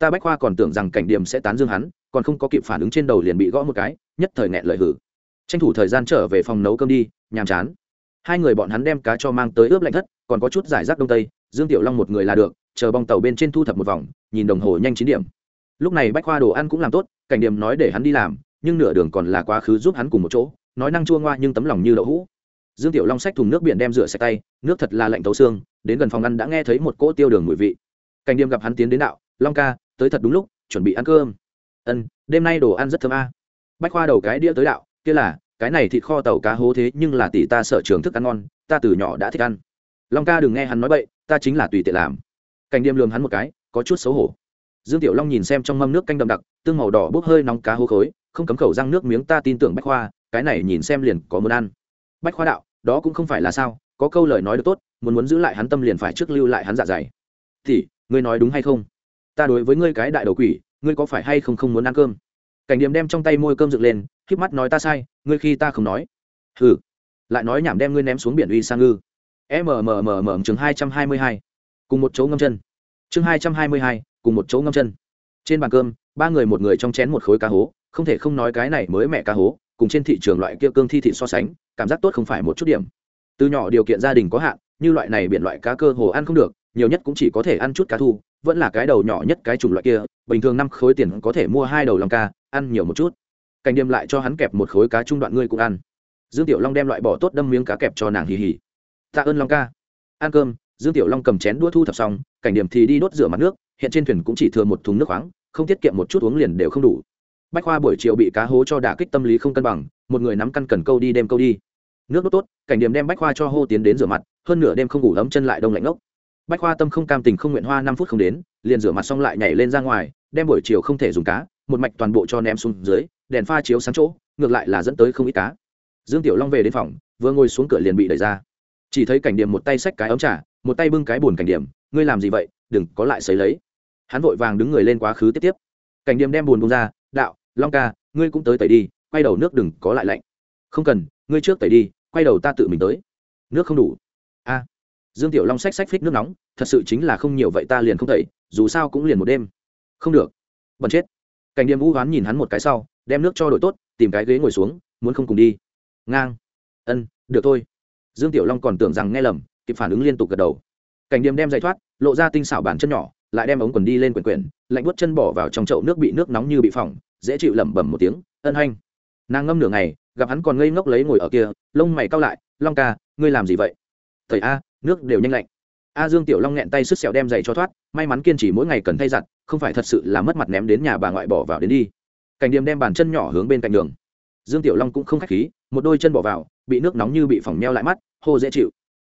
ta bách khoa còn tưởng rằng cảnh điểm sẽ tán dương hắn, còn không có kịp phản ứng trên đầu liền bị gõ một cái, nhất thời nghẹn lời hử. Tranh thủ thời gian trở về phòng nấu cơm đi, nhàm chán. Hai người bọn hắn đem cá cho mang tới ướp lạnh thất, còn có chút giải rác đông tây, dương tiểu long một người là được, chờ bong tàu bên trên thu thập một vòng, nhìn đồng hồ nhanh chín điểm. Lúc này bách khoa đồ ăn cũng làm tốt, cảnh điểm nói để hắn đi làm, nhưng nửa đường còn là quá khứ giúp hắn cùng một chỗ, nói năng chua ngoa nhưng tấm lòng như đậu hũ dương tiểu long xách thùng nước biển đem rửa sạch tay, nước thật là lạnh tấu xương, đến gần phòng ăn đã nghe thấy một cỗ tiêu đường mùi vị. Cảnh đêm gặp hắn tiến đến đạo, long ca, tới thật đúng lúc, chuẩn bị ăn cơm. Ân, đêm nay đồ ăn rất thơm a. Bách khoa đầu cái đĩa tới đạo, kia là, cái này thịt kho tàu cá hố thế nhưng là tỷ ta sợ trường thức ăn ngon, ta từ nhỏ đã thích ăn. Long ca đừng nghe hắn nói bậy, ta chính là tùy tiện làm. Cảnh đêm lường hắn một cái, có chút xấu hổ. Dương tiểu long nhìn xem trong mâm nước canh đậm đặc, tương màu đỏ bốc hơi nóng cá hố khối, không cấm khẩu răng nước miếng ta tin tưởng bách khoa, cái này nhìn xem liền có muốn ăn. Bách khoa đạo đó cũng không phải là sao, có câu lời nói được tốt, muốn muốn giữ lại hắn tâm liền phải trước lưu lại hắn dạ dày. Thì, ngươi nói đúng hay không? Ta đối với ngươi cái đại đầu quỷ, ngươi có phải hay không không muốn ăn cơm? Cảnh điểm đem trong tay môi cơm dựng lên k mắt nói ta sai, ngươi khi ta không nói. Hừ, lại nói nhảm đem ngươi ném xuống biển uy sang ngư. Mmmm chương hai trăm hai mươi hai, cùng một chỗ ngâm chân. Chương hai trăm hai mươi hai, cùng một chỗ ngâm chân. Trên bàn cơm, ba người một người trong chén một khối cá hố, không thể không nói cái này mới mẹ cá hố cùng trên thị trường loại kia cương thi thị so sánh, cảm giác tốt không phải một chút điểm. Từ nhỏ điều kiện gia đình có hạn, như loại này biển loại cá cơ hồ ăn không được, nhiều nhất cũng chỉ có thể ăn chút cá thu, vẫn là cái đầu nhỏ nhất cái chủng loại kia, bình thường năm khối tiền có thể mua hai đầu lòng ca ăn nhiều một chút. Cảnh đêm lại cho hắn kẹp một khối cá trung đoạn ngươi cũng ăn. Dương tiểu long đem loại bỏ tốt đâm miếng cá kẹp cho nàng hì hì. Tạ ơn long ca. Ăn cơm, dương tiểu long cầm chén đũa thu thập xong, cảnh điểm thì đi đốt rửa mặt nước, hiện trên thuyền cũng chỉ thừa một thùng nước khoáng, không tiết kiệm một chút uống liền đều không đủ bách khoa buổi chiều bị cá hố cho đả kích tâm lý không cân bằng, một người nắm căn cần câu đi đem câu đi. Nước đốt tốt, cảnh điểm đem bách khoa cho hô tiến đến rửa mặt, hơn nửa đêm không ngủ ấm chân lại đông lạnh ngốc. Bách khoa tâm không cam tình không nguyện hoa năm phút không đến, liền rửa mặt xong lại nhảy lên ra ngoài, đem buổi chiều không thể dùng cá, một mạch toàn bộ cho ném xuống dưới, đèn pha chiếu sáng chỗ, ngược lại là dẫn tới không ít cá. Dương tiểu long về đến phòng, vừa ngồi xuống cửa liền bị đẩy ra. Chỉ thấy cảnh điểm một tay xách cái ấm trà, một tay bưng cái bùn cảnh điểm, ngươi làm gì vậy? Đừng, có lại xấy lấy. Hắn vội vàng đứng người lên quá khứ tiếp tiếp. Cảnh điểm đem bùn bông ra, đạo long ca, ngươi cũng tới tẩy đi, quay đầu nước đừng có lại lạnh. Không cần, ngươi trước tẩy đi, quay đầu ta tự mình tới. Nước không đủ. A. Dương tiểu long xách xách phích nước nóng, thật sự chính là không nhiều vậy ta liền không tẩy, dù sao cũng liền một đêm. Không được. Bẩn chết. Cảnh điềm vũ hoán nhìn hắn một cái sau, đem nước cho đội tốt, tìm cái ghế ngồi xuống, muốn không cùng đi. Ngang. Ân, được thôi. Dương tiểu long còn tưởng rằng nghe lầm, kịp phản ứng liên tục gật đầu. Cảnh điềm đem giày thoát, lộ ra tinh xảo bản chân nhỏ lại đem ống quần đi lên quyển quyển, lạnh buốt chân bỏ vào trong chậu nước bị nước nóng như bị phỏng, dễ chịu lẩm bẩm một tiếng, ân hanh. Nàng ngâm nửa ngày, gặp hắn còn ngây ngốc lấy ngồi ở kia, lông mày cao lại, long ca, ngươi làm gì vậy? Thầy a, nước đều nhanh lạnh. A dương tiểu long nghẹn tay sứt sẹo đem giày cho thoát, may mắn kiên trì mỗi ngày cần thay giặt, không phải thật sự là mất mặt ném đến nhà bà ngoại bỏ vào đến đi. Cảnh điểm đem bàn chân nhỏ hướng bên cạnh đường. Dương tiểu long cũng không k h á c h khí, một đôi chân bỏ vào, bị nước nóng như bị phỏng meo lại mắt, hô dễ chịu.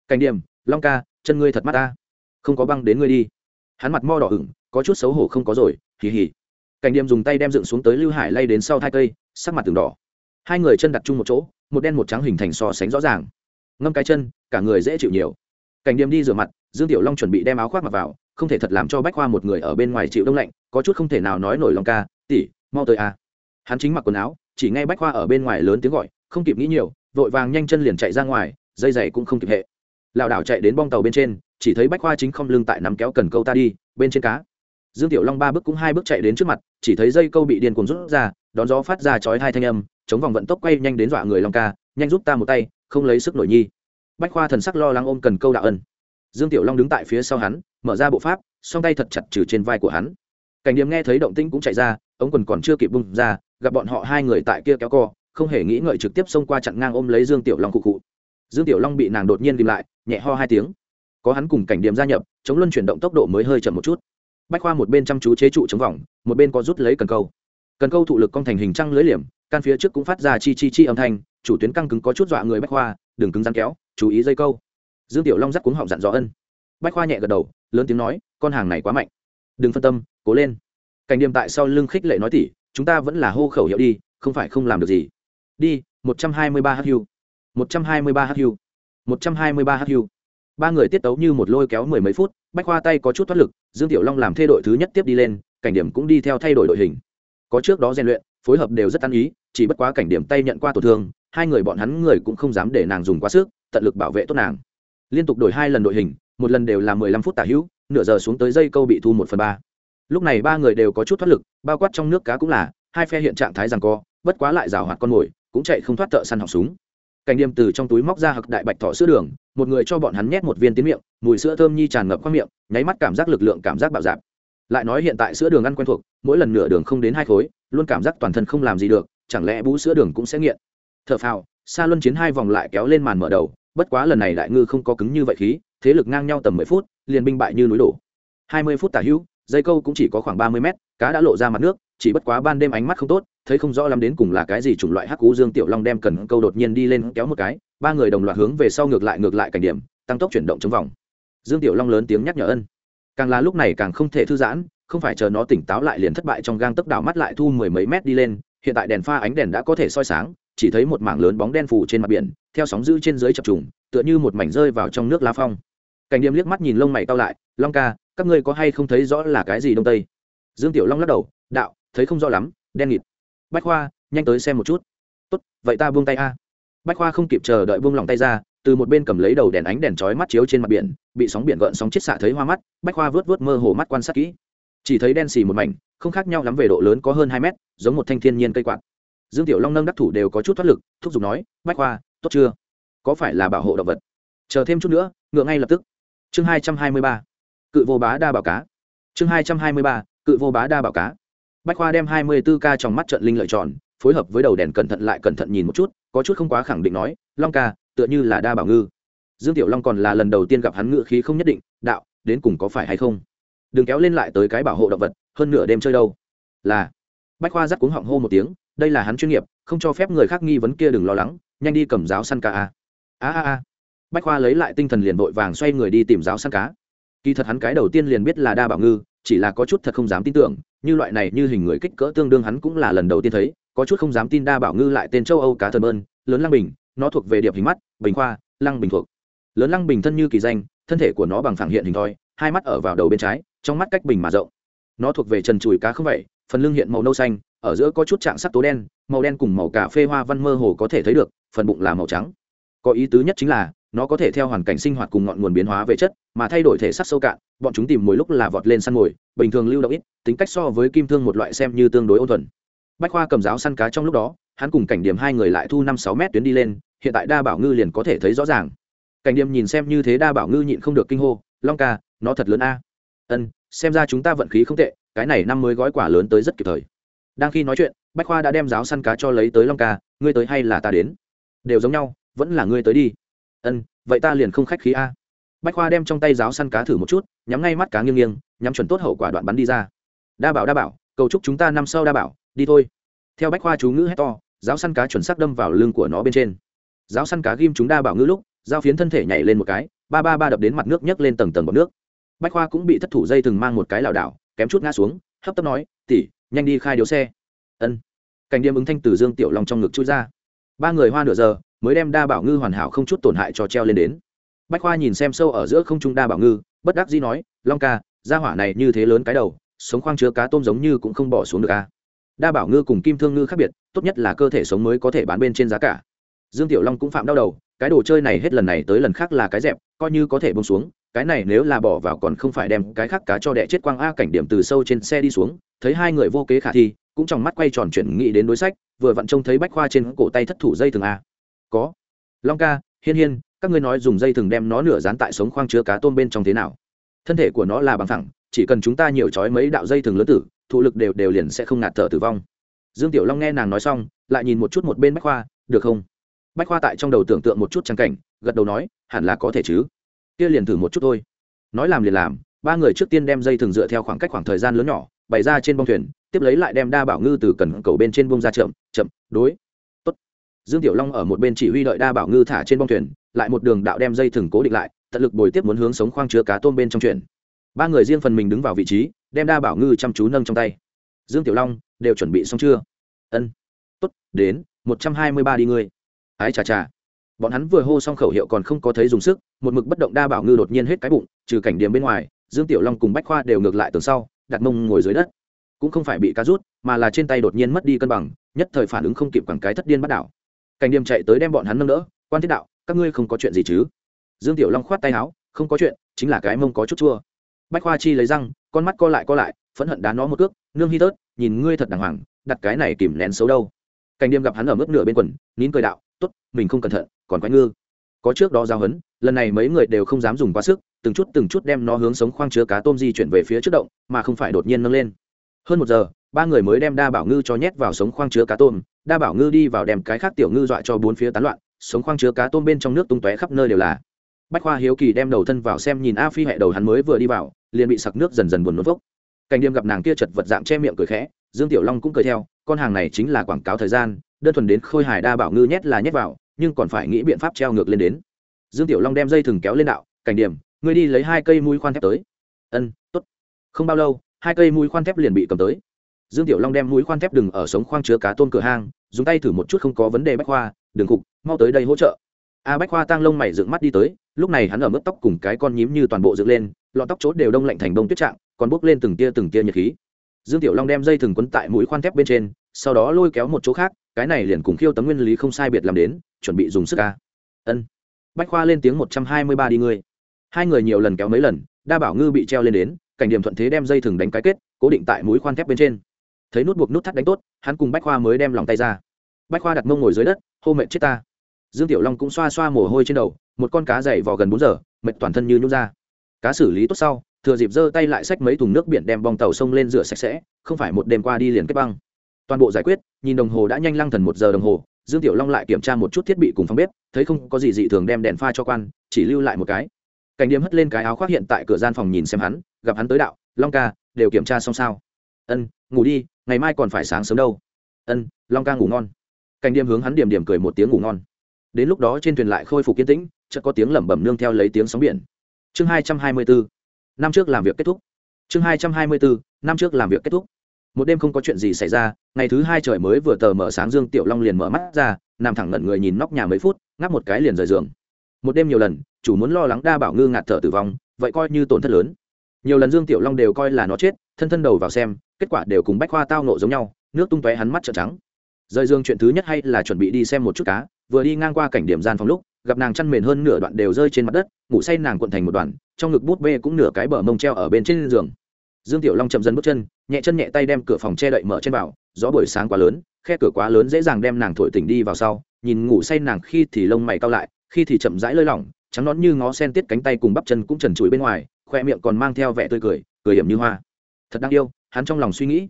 Cảnh điểm, long ca, chân ngươi thật mắt ta. Không có băng đến ngươi đi hắn mặt mo đỏ ửng, có chút xấu hổ không có rồi, hì hì. Cảnh điểm dùng tay đem dựng xuống tới lưu hải lay đến sau thai cây, sắc mặt từng đỏ. Hai người chân đặt chung một chỗ, một đen một trắng hình thành so sánh rõ ràng. Ngâm cái chân, cả người dễ chịu nhiều. Cảnh điểm đi rửa mặt, dương tiểu long chuẩn bị đem áo khoác mặc vào, không thể thật làm cho bách khoa một người ở bên ngoài chịu đông lạnh, có chút không thể nào nói nổi lòng ca tỉ mau tới à. hắn chính mặc quần áo, chỉ nghe bách khoa ở bên ngoài lớn tiếng gọi, không kịp nghĩ nhiều, vội vàng nhanh chân liền chạy ra ngoài, dây giày cũng không kịp hệ lảo đảo chạy đến bong tàu bên trên, chỉ thấy bách khoa chính không lưng tại nắm kéo cần câu ta đi, bên trên cá. Dương tiểu long ba bước cũng hai bước chạy đến trước mặt, chỉ thấy dây câu bị điên cuồng rút ra, đón gió phát ra chói hai thanh âm, chống vòng vận tốc quay nhanh đến dọa người long ca, nhanh giúp ta một tay, không lấy sức nổi nhi. Bách khoa thần sắc lo lắng ôm cần câu đạo ân. Dương tiểu long đứng tại phía sau hắn, mở ra bộ pháp, song tay thật chặt trừ trên vai của hắn. Cảnh điểm nghe thấy động tĩnh cũng chạy ra, ống quần còn chưa kịp bung ra, gặp bọn họ hai người tại kia kéo co, không hề nghĩ ngợi trực tiếp xông qua chặn ngang ôm lấy dương tiểu long cụ cụ dương tiểu long bị nàng đột nhiên tìm lại, nhẹ ho hai tiếng. Có hắn cùng cảnh điểm gia nhập, chống luân chuyển động tốc độ mới hơi chậm một chút. Bách khoa một bên chăm chú chế trụ chống vòng, một bên có rút lấy cần câu. Cần câu thụ lực cong thành hình trăng lưới liềm, can phía trước cũng phát ra chi chi chi âm thanh, chủ tuyến căng cứng có chút dọa người bách khoa, đừng cứng rắn kéo, chú ý dây câu. Dương tiểu long dắt cuống họng dặn dò ân. Bách khoa nhẹ gật đầu, lớn tiếng nói, con hàng này quá mạnh. Đừng phân tâm, cố lên. Cảnh điểm tại sau lưng khích lệ nói tỉ, chúng ta vẫn là hô khẩu hiệu đi, không phải không làm được gì. Đi, một trăm hai mươi ba hu một trăm hai mươi ba hu một trăm hai mươi ba hu ba người tiết tấu như một lôi kéo mười mấy phút, bách khoa tay có chút thoát lực, dương tiểu long làm thay đội thứ nhất tiếp đi lên, cảnh điểm cũng đi theo thay đổi đội hình. Có trước đó rèn luyện, phối hợp đều rất ăn ý, chỉ bất quá cảnh điểm tay nhận qua tổn thương, hai người bọn hắn người cũng không dám để nàng dùng quá sức, tận lực bảo vệ tốt nàng. Liên tục đổi hai lần đội hình, một lần đều là mười lăm phút tả hữu, nửa giờ xuống tới dây câu bị thu một phần ba. Lúc này ba người đều có chút thoát lực, bao quát trong nước cá cũng là, hai phe hiện trạng thái rằng co, bất quá lại rào hoạt con mồi, cũng chạy không thoát thợ săn học súng cảnh điềm từ trong túi móc ra hặc đại bạch thỏ sữa đường, một người cho bọn hắn nhét một viên tiến miệng, mùi sữa thơm nhi tràn ngập khoang miệng, nháy mắt cảm giác lực lượng cảm giác bạo dạp lại nói hiện tại sữa đường ăn quen thuộc, mỗi lần nửa đường không đến hai khối, luôn cảm giác toàn thân không làm gì được, chẳng lẽ bú sữa đường cũng sẽ nghiện? T h ở phào xa luân chiến hai vòng lại kéo lên màn mở đầu, bất quá lần này đại ngư không có cứng như vậy khí, thế lực ngang nhau tầm mười phút, liền binh bại như núi đổ. Hai mươi phút tả hữu, dây câu cũng chỉ có khoảng ba mươi mét, cá đã lộ ra mặt nước, chỉ bất quá ban đêm ánh mắt không tốt thấy không rõ lắm đến cùng là cái gì chủng loại hắc cú dương tiểu long đem cần câu đột nhiên đi lên kéo một cái, ba người đồng loạt hướng về sau ngược lại ngược lại cảnh điểm, tăng tốc chuyển động trong vòng. Dương tiểu long lớn tiếng nhắc nhở ân. Càng là lúc này càng không thể thư giãn, không phải chờ nó tỉnh táo lại liền thất bại trong gang tấc đảo mắt lại thu mười mấy mét đi lên, hiện tại đèn pha ánh đèn đã có thể soi sáng, chỉ thấy một mảng lớn bóng đen phủ trên mặt biển, theo sóng dữ trên dưới chập trùng, tựa như một mảnh rơi vào trong nước lá phong. Cảnh điểm liếc mắt nhìn lông mày cao lại, long ca, các ngươi có hay không thấy rõ là cái gì đông tây? Dương tiểu long lắc đầu, đạo, thấy không rõ lắm, đen nghịt bách khoa, nhanh tới xem một chút. Tốt, vậy ta buông tay a. Bách khoa không kịp chờ đợi buông lòng tay ra, từ một bên cầm lấy đầu đèn ánh đèn chói mắt chiếu trên mặt biển, bị sóng biển gợn sóng chết xạ thấy hoa mắt, bách khoa vớt vớt mơ hồ mắt quan sát kỹ. Chỉ thấy đen xì một mảnh, không khác nhau lắm về độ lớn có hơn hai mét, giống một thanh thiên nhiên cây quạt. Dương tiểu long nâng đắc thủ đều có chút thoát lực, thúc giục nói, bách khoa, tốt chưa? Có phải là bảo hộ động vật? Chờ thêm chút nữa, ngựa ngay lập tức. Chương hai trăm hai mươi ba. Cự vô bá đa bảo cá. Chương hai trăm hai mươi ba. Cự vô bá đa bảo cá bách khoa đem hai mươi b ố ca trong mắt trận linh lợi tròn, phối hợp với đầu đèn cẩn thận lại cẩn thận nhìn một chút, có chút không quá khẳng định nói, long ca, tựa như là đa bảo ngư. Dương tiểu long còn là lần đầu tiên gặp hắn ngự khí không nhất định, đạo, đến cùng có phải hay không? Đừng kéo lên lại tới cái bảo hộ động vật, hơn nửa đêm chơi đâu. Là. Bách khoa dắt cuống họng hô một tiếng, đây là hắn chuyên nghiệp, không cho phép người khác nghi vấn kia đừng lo lắng, nhanh đi cầm giáo săn cá a. A a a. Bách khoa lấy lại tinh thần liền vội vàng xoay người đi tìm giáo săn cá. Kỳ thật hắn cái đầu tiên liền biết là đa bảo ngư chỉ là có chút thật không dám tin tưởng, như loại này như hình người kích cỡ tương đương hắn cũng là lần đầu tiên thấy, có chút không dám tin đa bảo ngư lại tên châu âu cá thần bơn, lớn lăng bình, nó thuộc về điệp hình mắt, bình khoa, lăng bình thuộc. Lớn lăng bình thân như kỳ danh, thân thể của nó bằng phẳng hiện hình thoi, hai mắt ở vào đầu bên trái, trong mắt cách bình mà rộng. Nó thuộc về trần chùi cá không vậy, phần lưng hiện màu nâu xanh, ở giữa có chút trạng sắc tố đen, màu đen cùng màu cà phê hoa văn mơ hồ có thể thấy được, phần bụng là màu trắng. Có ý tứ nhất chính là, nó có thể theo hoàn cảnh sinh hoạt cùng ngọn nguồn biến hóa về chất, mà thay đổi thể sắc sâu cạn bọn chúng tìm mồi lúc là vọt lên săn mồi, bình thường lưu động ít, tính cách so với kim thương một loại xem như tương đối ôn thuần. Bách khoa cầm giáo săn cá trong lúc đó, hắn cùng cảnh điểm hai người lại thu năm sáu mét tuyến đi lên, hiện tại đa bảo ngư liền có thể thấy rõ ràng. Cảnh điểm nhìn xem như thế đa bảo ngư nhịn không được kinh hô, long ca, nó thật lớn a. Ân, xem ra chúng ta vận khí không tệ, cái này năm mới gói quả lớn tới rất kịp thời. Đang khi nói chuyện, bách khoa đã đem giáo săn cá cho lấy tới long ca, ngươi tới hay là ta đến? Đều giống nhau, vẫn là ngươi tới đi. Ân, vậy ta liền không khách khí a bách khoa đem trong tay giáo săn cá thử một chút, nhắm ngay mắt cá nghiêng nghiêng, nhắm chuẩn tốt hậu quả đoạn bắn đi ra. Đa bảo đa bảo, cầu chúc chúng ta năm sau đa bảo, đi thôi. Theo bách khoa chú ngữ hét to, giáo săn cá chuẩn xác đâm vào lưng của nó bên trên. Giáo săn cá ghim chúng đa bảo ngữ lúc, dao phiến thân thể nhảy lên một cái, ba ba ba đập đến mặt nước nhấc lên tầng tầng bọc nước. Bách khoa cũng bị thất thủ dây thừng mang một cái lảo đảo, kém chút ngã xuống, hấp tấp nói tỉ nhanh đi khai điếu xe. Ân. Cảnh điểm ứng thanh từ dương tiểu long trong ngực chui ra. Ba người hoa nửa giờ, mới đem đa bảo ngư hoàn hảo không chút tổn hại cho treo lên đến bách khoa nhìn xem sâu ở giữa không trung đa bảo ngư, bất đắc dĩ nói, long ca ra hỏa này như thế lớn cái đầu, sống khoang chứa cá tôm giống như cũng không bỏ xuống được a đa bảo ngư cùng kim thương ngư khác biệt, tốt nhất là cơ thể sống mới có thể bán bên trên giá cả. Dương tiểu long cũng phạm đau đầu, cái đồ chơi này hết lần này tới lần khác là cái dẹp, coi như có thể bông xuống, cái này nếu là bỏ vào còn không phải đem cái khác cá cho đẻ chết quang a cảnh điểm từ sâu trên xe đi xuống. Thấy hai người vô kế khả thi, cũng trong mắt quay tròn chuyển nghĩ đến đối sách, vừa vặn trông thấy bách khoa trên cổ tay thất thủ dây thừng a. Có. Long ca, hiên hiên các ngươi nói dùng dây thừng đem nó nửa dán tại sống khoang chứa cá tôm bên trong thế nào? Thân thể của nó là bằng thẳng chỉ cần chúng ta nhiều trói mấy đạo dây thừng lớn tử, thụ lực đều đều liền sẽ không ngạt thở tử vong. Dương tiểu long nghe nàng nói xong, lại nhìn một chút một bên bách khoa, được không? Bách khoa tại trong đầu tưởng tượng một chút trang cảnh, gật đầu nói, hẳn là có thể chứ. Kia liền thử một chút thôi. Nói làm liền làm, ba người trước tiên đem dây thừng dựa theo khoảng cách khoảng thời gian lớn nhỏ, bày ra trên bông thuyền, tiếp lấy lại đem đa bảo ngư từ cần cầu bên trên bông ra chậm chậm, đối. Tốt. Dương tiểu long ở một bên chỉ huy đợi đa bảo ngư thả trên bông thuyền lại một đường đạo đem dây thừng cố định lại, tận lực bồi tiếp muốn hướng sống khoang chứa cá tôm bên trong chuyển. ba người riêng phần mình đứng vào vị trí, đem đa bảo ngư chăm chú nâng trong tay. Dương tiểu long, đều chuẩn bị xong chưa? Ân. Tốt, đến, một trăm hai mươi ba đi ngươi. Ái chà chà. Bọn hắn vừa hô xong khẩu hiệu còn không có thấy dùng sức, một mực bất động đa bảo ngư đột nhiên hết cái bụng, trừ cảnh điểm bên ngoài, dương tiểu long cùng bách khoa đều ngược lại tường sau, đặt mông ngồi dưới đất. Cũng không phải bị cá rút, mà là trên tay đột nhiên mất đi cân bằng, nhất thời phản ứng không kịp quảng cái thất điên bắt đảo. Cảnh điểm chạy tới đem bọn hắn nâng đỡ, quan thiết đạo các ngươi không có chuyện gì chứ? Dương tiểu long khoát tay áo, không có chuyện, chính là cái mông có chút chua. Bách khoa chi lấy răng, con mắt co lại co lại, phẫn hận đá nó một cước, nương hi tớt, nhìn ngươi thật đàng hoàng, đặt cái này kìm nén xấu đâu. Cảnh đêm gặp hắn ở mức nửa bên quần, nín cười đạo t ố t mình không cẩn thận, còn quái ngư. Có trước đó giao hấn, lần này mấy người đều không dám dùng quá sức, từng chút từng chút đem nó hướng sống khoang chứa cá tôm di chuyển về phía trước động, mà không phải đột nhiên nâng lên. Hơn một giờ, ba người mới đem đa bảo ngư cho nhét vào sống khoang chứa cá tôm, đa bảo ngư đi vào đem cái khác tiểu ngư dọa cho bốn phía tán loạn sống khoang chứa cá tôm bên trong nước tung tóe khắp nơi đều là. Bách khoa hiếu kỳ đem đầu thân vào xem nhìn a phi hẹ đầu hắn mới vừa đi vào, liền bị sặc nước dần dần buồn nôn vốc cảnh điềm gặp nàng kia chật vật dạng che miệng cười khẽ, dương tiểu long cũng cười theo, con hàng này chính là quảng cáo thời gian, đơn thuần đến khôi hài đa bảo ngư nhét là nhét vào, nhưng còn phải nghĩ biện pháp treo ngược lên đến. Dương tiểu long đem dây thừng kéo lên đạo, cảnh điểm ngươi đi lấy hai cây mũi khoan thép tới. Ân t ố t không bao lâu, hai cây mũi khoan thép liền bị cầm tới dương tiểu long đem mũi khoan thép đừng ở sống khoang chứa cá tôm cửa hang, dùng tay thử một chút không có vấn đề bách khoa, đừng cục mau tới đây hỗ trợ. A bách khoa tăng lông mày dựng mắt đi tới, lúc này hắn ở mức tóc cùng cái con nhím như toàn bộ dựng lên, lọn tóc chốt đều đông lạnh thành đông tuyết trạng, còn bốc lên từng tia từng tia nhiệt khí. Dương tiểu long đem dây thừng quấn tại mũi khoan thép bên trên, sau đó lôi kéo một chỗ khác, cái này liền cùng khiêu tấm nguyên lý không sai biệt làm đến, chuẩn bị dùng sức ca ân. Bách khoa lên tiếng một trăm hai mươi ba đi ngươi. Hai người nhiều lần kéo mấy lần, đa bảo ngư bị treo lên đến, cảnh điểm thuận thế đem dây thừng đánh cái kết, cố định tại mũi khoan thép bên trên thấy nút buộc nút thắt đánh tốt, hắn cùng bách khoa mới đem lòng tay ra. Bách khoa đặt mông ngồi dưới đất, hô mệt chết ta. Dương tiểu long cũng xoa xoa mồ hôi trên đầu, một con cá dày vò gần bốn giờ, mệt toàn thân như nhút ra. Cá xử lý tốt sau, thừa dịp giơ tay lại xách mấy thùng nước biển đem bong tàu sông lên rửa sạch sẽ, không phải một đêm qua đi liền kết băng. Toàn bộ giải quyết, nhìn đồng hồ đã nhanh lăng thần một giờ đồng hồ, dương tiểu long lại kiểm tra một chút thiết bị cùng phòng bếp, thấy không có gì dị thường đem đèn pha cho quan, chỉ lưu lại một cái. Cảnh điếm hất lên cái áo khoác hiện tại cửa gian phòng nhìn xem hắn, gặp hắn tới đạo, long ca, đều kiểm tra xong sao? Ân ngủ đi, ngày mai còn phải sáng sớm đâu. Ân, long ca ngủ ngon. Cảnh điếm hướng hắn điểm điểm cười một tiếng ngủ ngon. Đến lúc đó trên thuyền lại khôi phục kiên tĩnh, chợt có tiếng lẩm bẩm nương theo lấy tiếng sóng biển. Chương hai trăm hai mươi bốn năm trước làm việc kết thúc. Chương hai trăm hai mươi bốn năm trước làm việc kết thúc. Một đêm không có chuyện gì xảy ra, ngày thứ hai trời mới vừa tờ mở sáng dương tiểu long liền mở mắt ra, nằm thẳng ngẩn người nhìn nóc nhà mấy phút, ngáp một cái liền rời giường. Một đêm nhiều lần, chủ muốn lo lắng đa bảo ngư ngạt thở tử vong, vậy coi như tổn thất lớn. Nhiều lần dương tiểu long đều coi là nó chết thân thân đầu vào xem, kết quả đều cùng bách khoa tao nộ giống nhau, nước tung tóe hắn mắt trợn trắng. Rời dương chuyện thứ nhất hay là chuẩn bị đi xem một chút cá, vừa đi ngang qua cảnh điểm gian phòng lúc, gặp nàng chăn mền hơn nửa đoạn đều rơi trên mặt đất, ngủ say nàng cuộn thành một đoạn, trong ngực bút bê cũng nửa cái bờ mông treo ở bên trên giường. Dương tiểu long chậm dần bước chân, nhẹ chân nhẹ tay đem cửa phòng che đậy mở trên vào gió buổi sáng quá lớn, khe cửa quá lớn dễ dàng đem nàng thổi tỉnh đi vào sau, nhìn ngủ say nàng khi thì lông mày cao lại, khi thì chậm rãi lơi lỏng, trắng nón như ngó sen tiết cánh tay cùng bắp chân cũng trần trụi bên ngoài, khoe miệng còn mang theo vẻ tươi cười cười hiểm như hoa thật đáng yêu, hắn trong lòng suy nghĩ.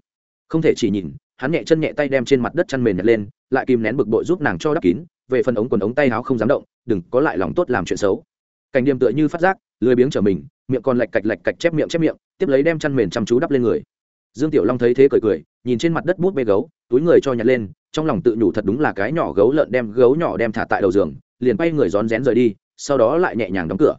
Không thể chỉ nhìn, hắn nhẹ chân nhẹ tay đem trên mặt đất chăn mền nhặt lên, lại kìm nén bực bội giúp nàng cho đắp kín, về phần ống quần ống tay áo không dám động, đừng có lại lòng tốt làm chuyện xấu. Cảnh điềm tựa như phát giác, lười biếng trở mình, miệng còn lạch cạch lạch cạch chép miệng chép miệng, tiếp lấy đem chăn mền chăm chú đắp lên người. Dương tiểu long thấy thế cười cười, nhìn trên mặt đất bút bê gấu, túi người cho nhặt lên, trong lòng tự nhủ thật đúng là cái nhỏ gấu lợn đem gấu nhỏ đem thả tại đầu giường, liền bay người rón rén rời đi, sau đó lại nhẹ nhàng đóng cửa.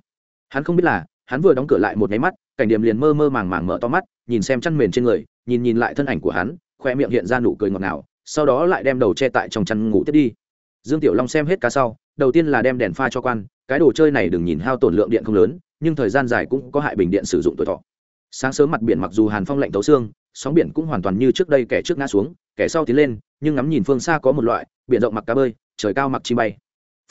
Hắn không biết là, hắn vừa đóng cửa lại một máy mắt, cảnh điểm liền mơ mơ màng màng mở to mắt nhìn xem chăn mền trên người, nhìn nhìn lại thân ảnh của hắn, khoe miệng hiện ra nụ cười ngọt ngào, sau đó lại đem đầu che tại trong chăn ngủ tiếp đi. Dương tiểu long xem hết cá sau, đầu tiên là đem đèn pha cho quan, cái đồ chơi này đừng nhìn hao tổn lượng điện không lớn, nhưng thời gian dài cũng có hại bình điện sử dụng tuổi thọ. Sáng sớm mặt biển mặc dù hàn phong lạnh tấu xương, sóng biển cũng hoàn toàn như trước đây kẻ trước ngã xuống, kẻ sau tiến lên, nhưng ngắm nhìn phương xa có một loại, biển rộng mặc cá bơi, trời cao mặc chi bay.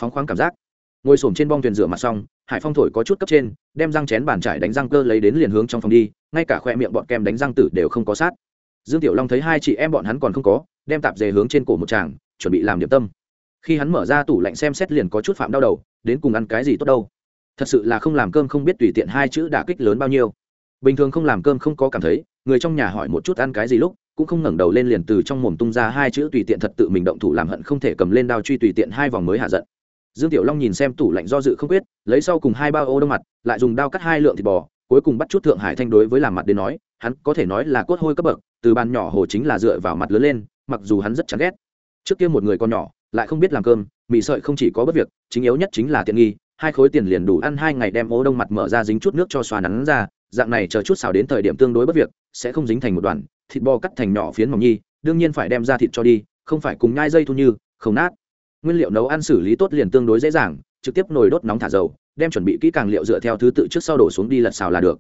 Phóng khoáng cảm giác. Ngồi s trên bong thuyền rửa mặt xong hải phong thổi có chút cấp trên, đem răng chén bàn trải đánh răng cơ lấy đến liền hướng trong phòng đi, ngay cả khoe miệng bọn kem đánh răng tử đều không có sát. Dương tiểu long thấy hai chị em bọn hắn còn không có, đem tạp dề hướng trên cổ một chàng chuẩn bị làm điểm tâm. Khi hắn mở ra tủ lạnh xem xét liền có chút phạm đau đầu, đến cùng ăn cái gì tốt đâu. Thật sự là không làm cơm không biết tùy tiện hai chữ đả kích lớn bao nhiêu. Bình thường không làm cơm không có cảm thấy, người trong nhà hỏi một chút ăn cái gì lúc, cũng không ngẩng đầu lên liền từ trong mồm tung ra hai chữ tùy tiện thật tự mình động thủ làm hận không thể cầm lên đao truy tùy tiện hai vòng mới hạ giận dương tiểu long nhìn xem tủ lạnh do dự không quyết, lấy sau cùng hai bao ô đông mặt, lại dùng đao cắt hai lượng thịt bò, cuối cùng bắt chút thượng hải thanh đối với làm mặt đến nói, hắn có thể nói là cốt hôi cấp bậc, từ bàn nhỏ hồ chính là dựa vào mặt lớn lên, mặc dù hắn rất chán ghét. Trước kia một người con nhỏ, lại không biết làm cơm, mì sợi không chỉ có bất việc, chính yếu nhất chính là tiện nghi, hai khối tiền liền đủ ăn hai ngày đem ô đông mặt mở ra dính chút nước cho xoa nắn ra, dạng này chờ chút xào đến thời điểm tương đối bất việc, sẽ không dính thành một đoàn, thịt bò cắt thành nhỏ phiến mỏng nhi, đương nhiên phải đem ra thịt cho đi, không phải cùng nhai dây thu như, không nát nguyên liệu nấu ăn xử lý tốt liền tương đối dễ dàng, trực tiếp nồi đốt nóng thả dầu, đem chuẩn bị kỹ càng liệu dựa theo thứ tự trước sau đổ xuống đi lật xào là được.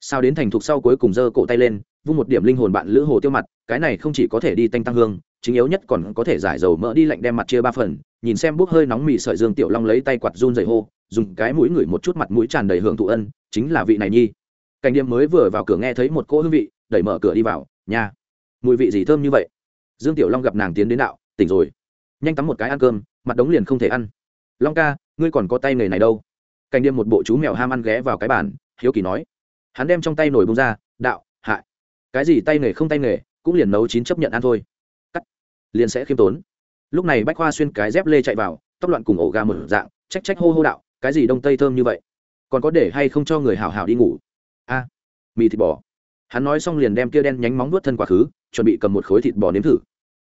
Sao đến thành thục sau cuối cùng giơ cổ tay lên, vung một điểm linh hồn bạn lữ hồ tiêu mặt, cái này không chỉ có thể đi tanh tăng hương, chính yếu nhất còn có thể giải dầu mỡ đi lạnh đem mặt chia ba phần, nhìn xem bốc hơi nóng mì sợi dương tiểu long lấy tay quạt run dày hô, dùng cái mũi ngửi một chút mặt mũi tràn đầy hưởng thụ ân, chính là vị này nhi. Cảnh điểm mới vừa vào cửa nghe thấy một cỗ hương vị, đẩy mở cửa đi vào nhà mùi vị gì thơm như vậy? Dương tiểu long gặp nàng tiến đến đạo, tỉnh rồi nhanh tắm một cái ăn cơm, mặt đống liền không thể ăn. Long ca, ngươi còn có tay nghề này đâu. Cảnh đêm một bộ chú mèo ham ăn ghé vào cái bàn, hiếu kỳ nói. Hắn đem trong tay nổi bông ra, đạo hại cái gì tay nghề không tay nghề, cũng liền nấu chín chấp nhận ăn thôi. Cắt. Liền sẽ khiêm tốn. Lúc này bách khoa xuyên cái dép lê chạy vào, tóc loạn cùng ổ gà một dạng, trách trách hô hô đạo, cái gì đông tây thơm như vậy? Còn có để hay không cho người hảo hảo đi ngủ? A, mì thịt bò. Hắn nói xong liền đem kia đen nhánh móng nuốt thân quá khứ, chuẩn bị cầm một khối thịt bò nếm thử.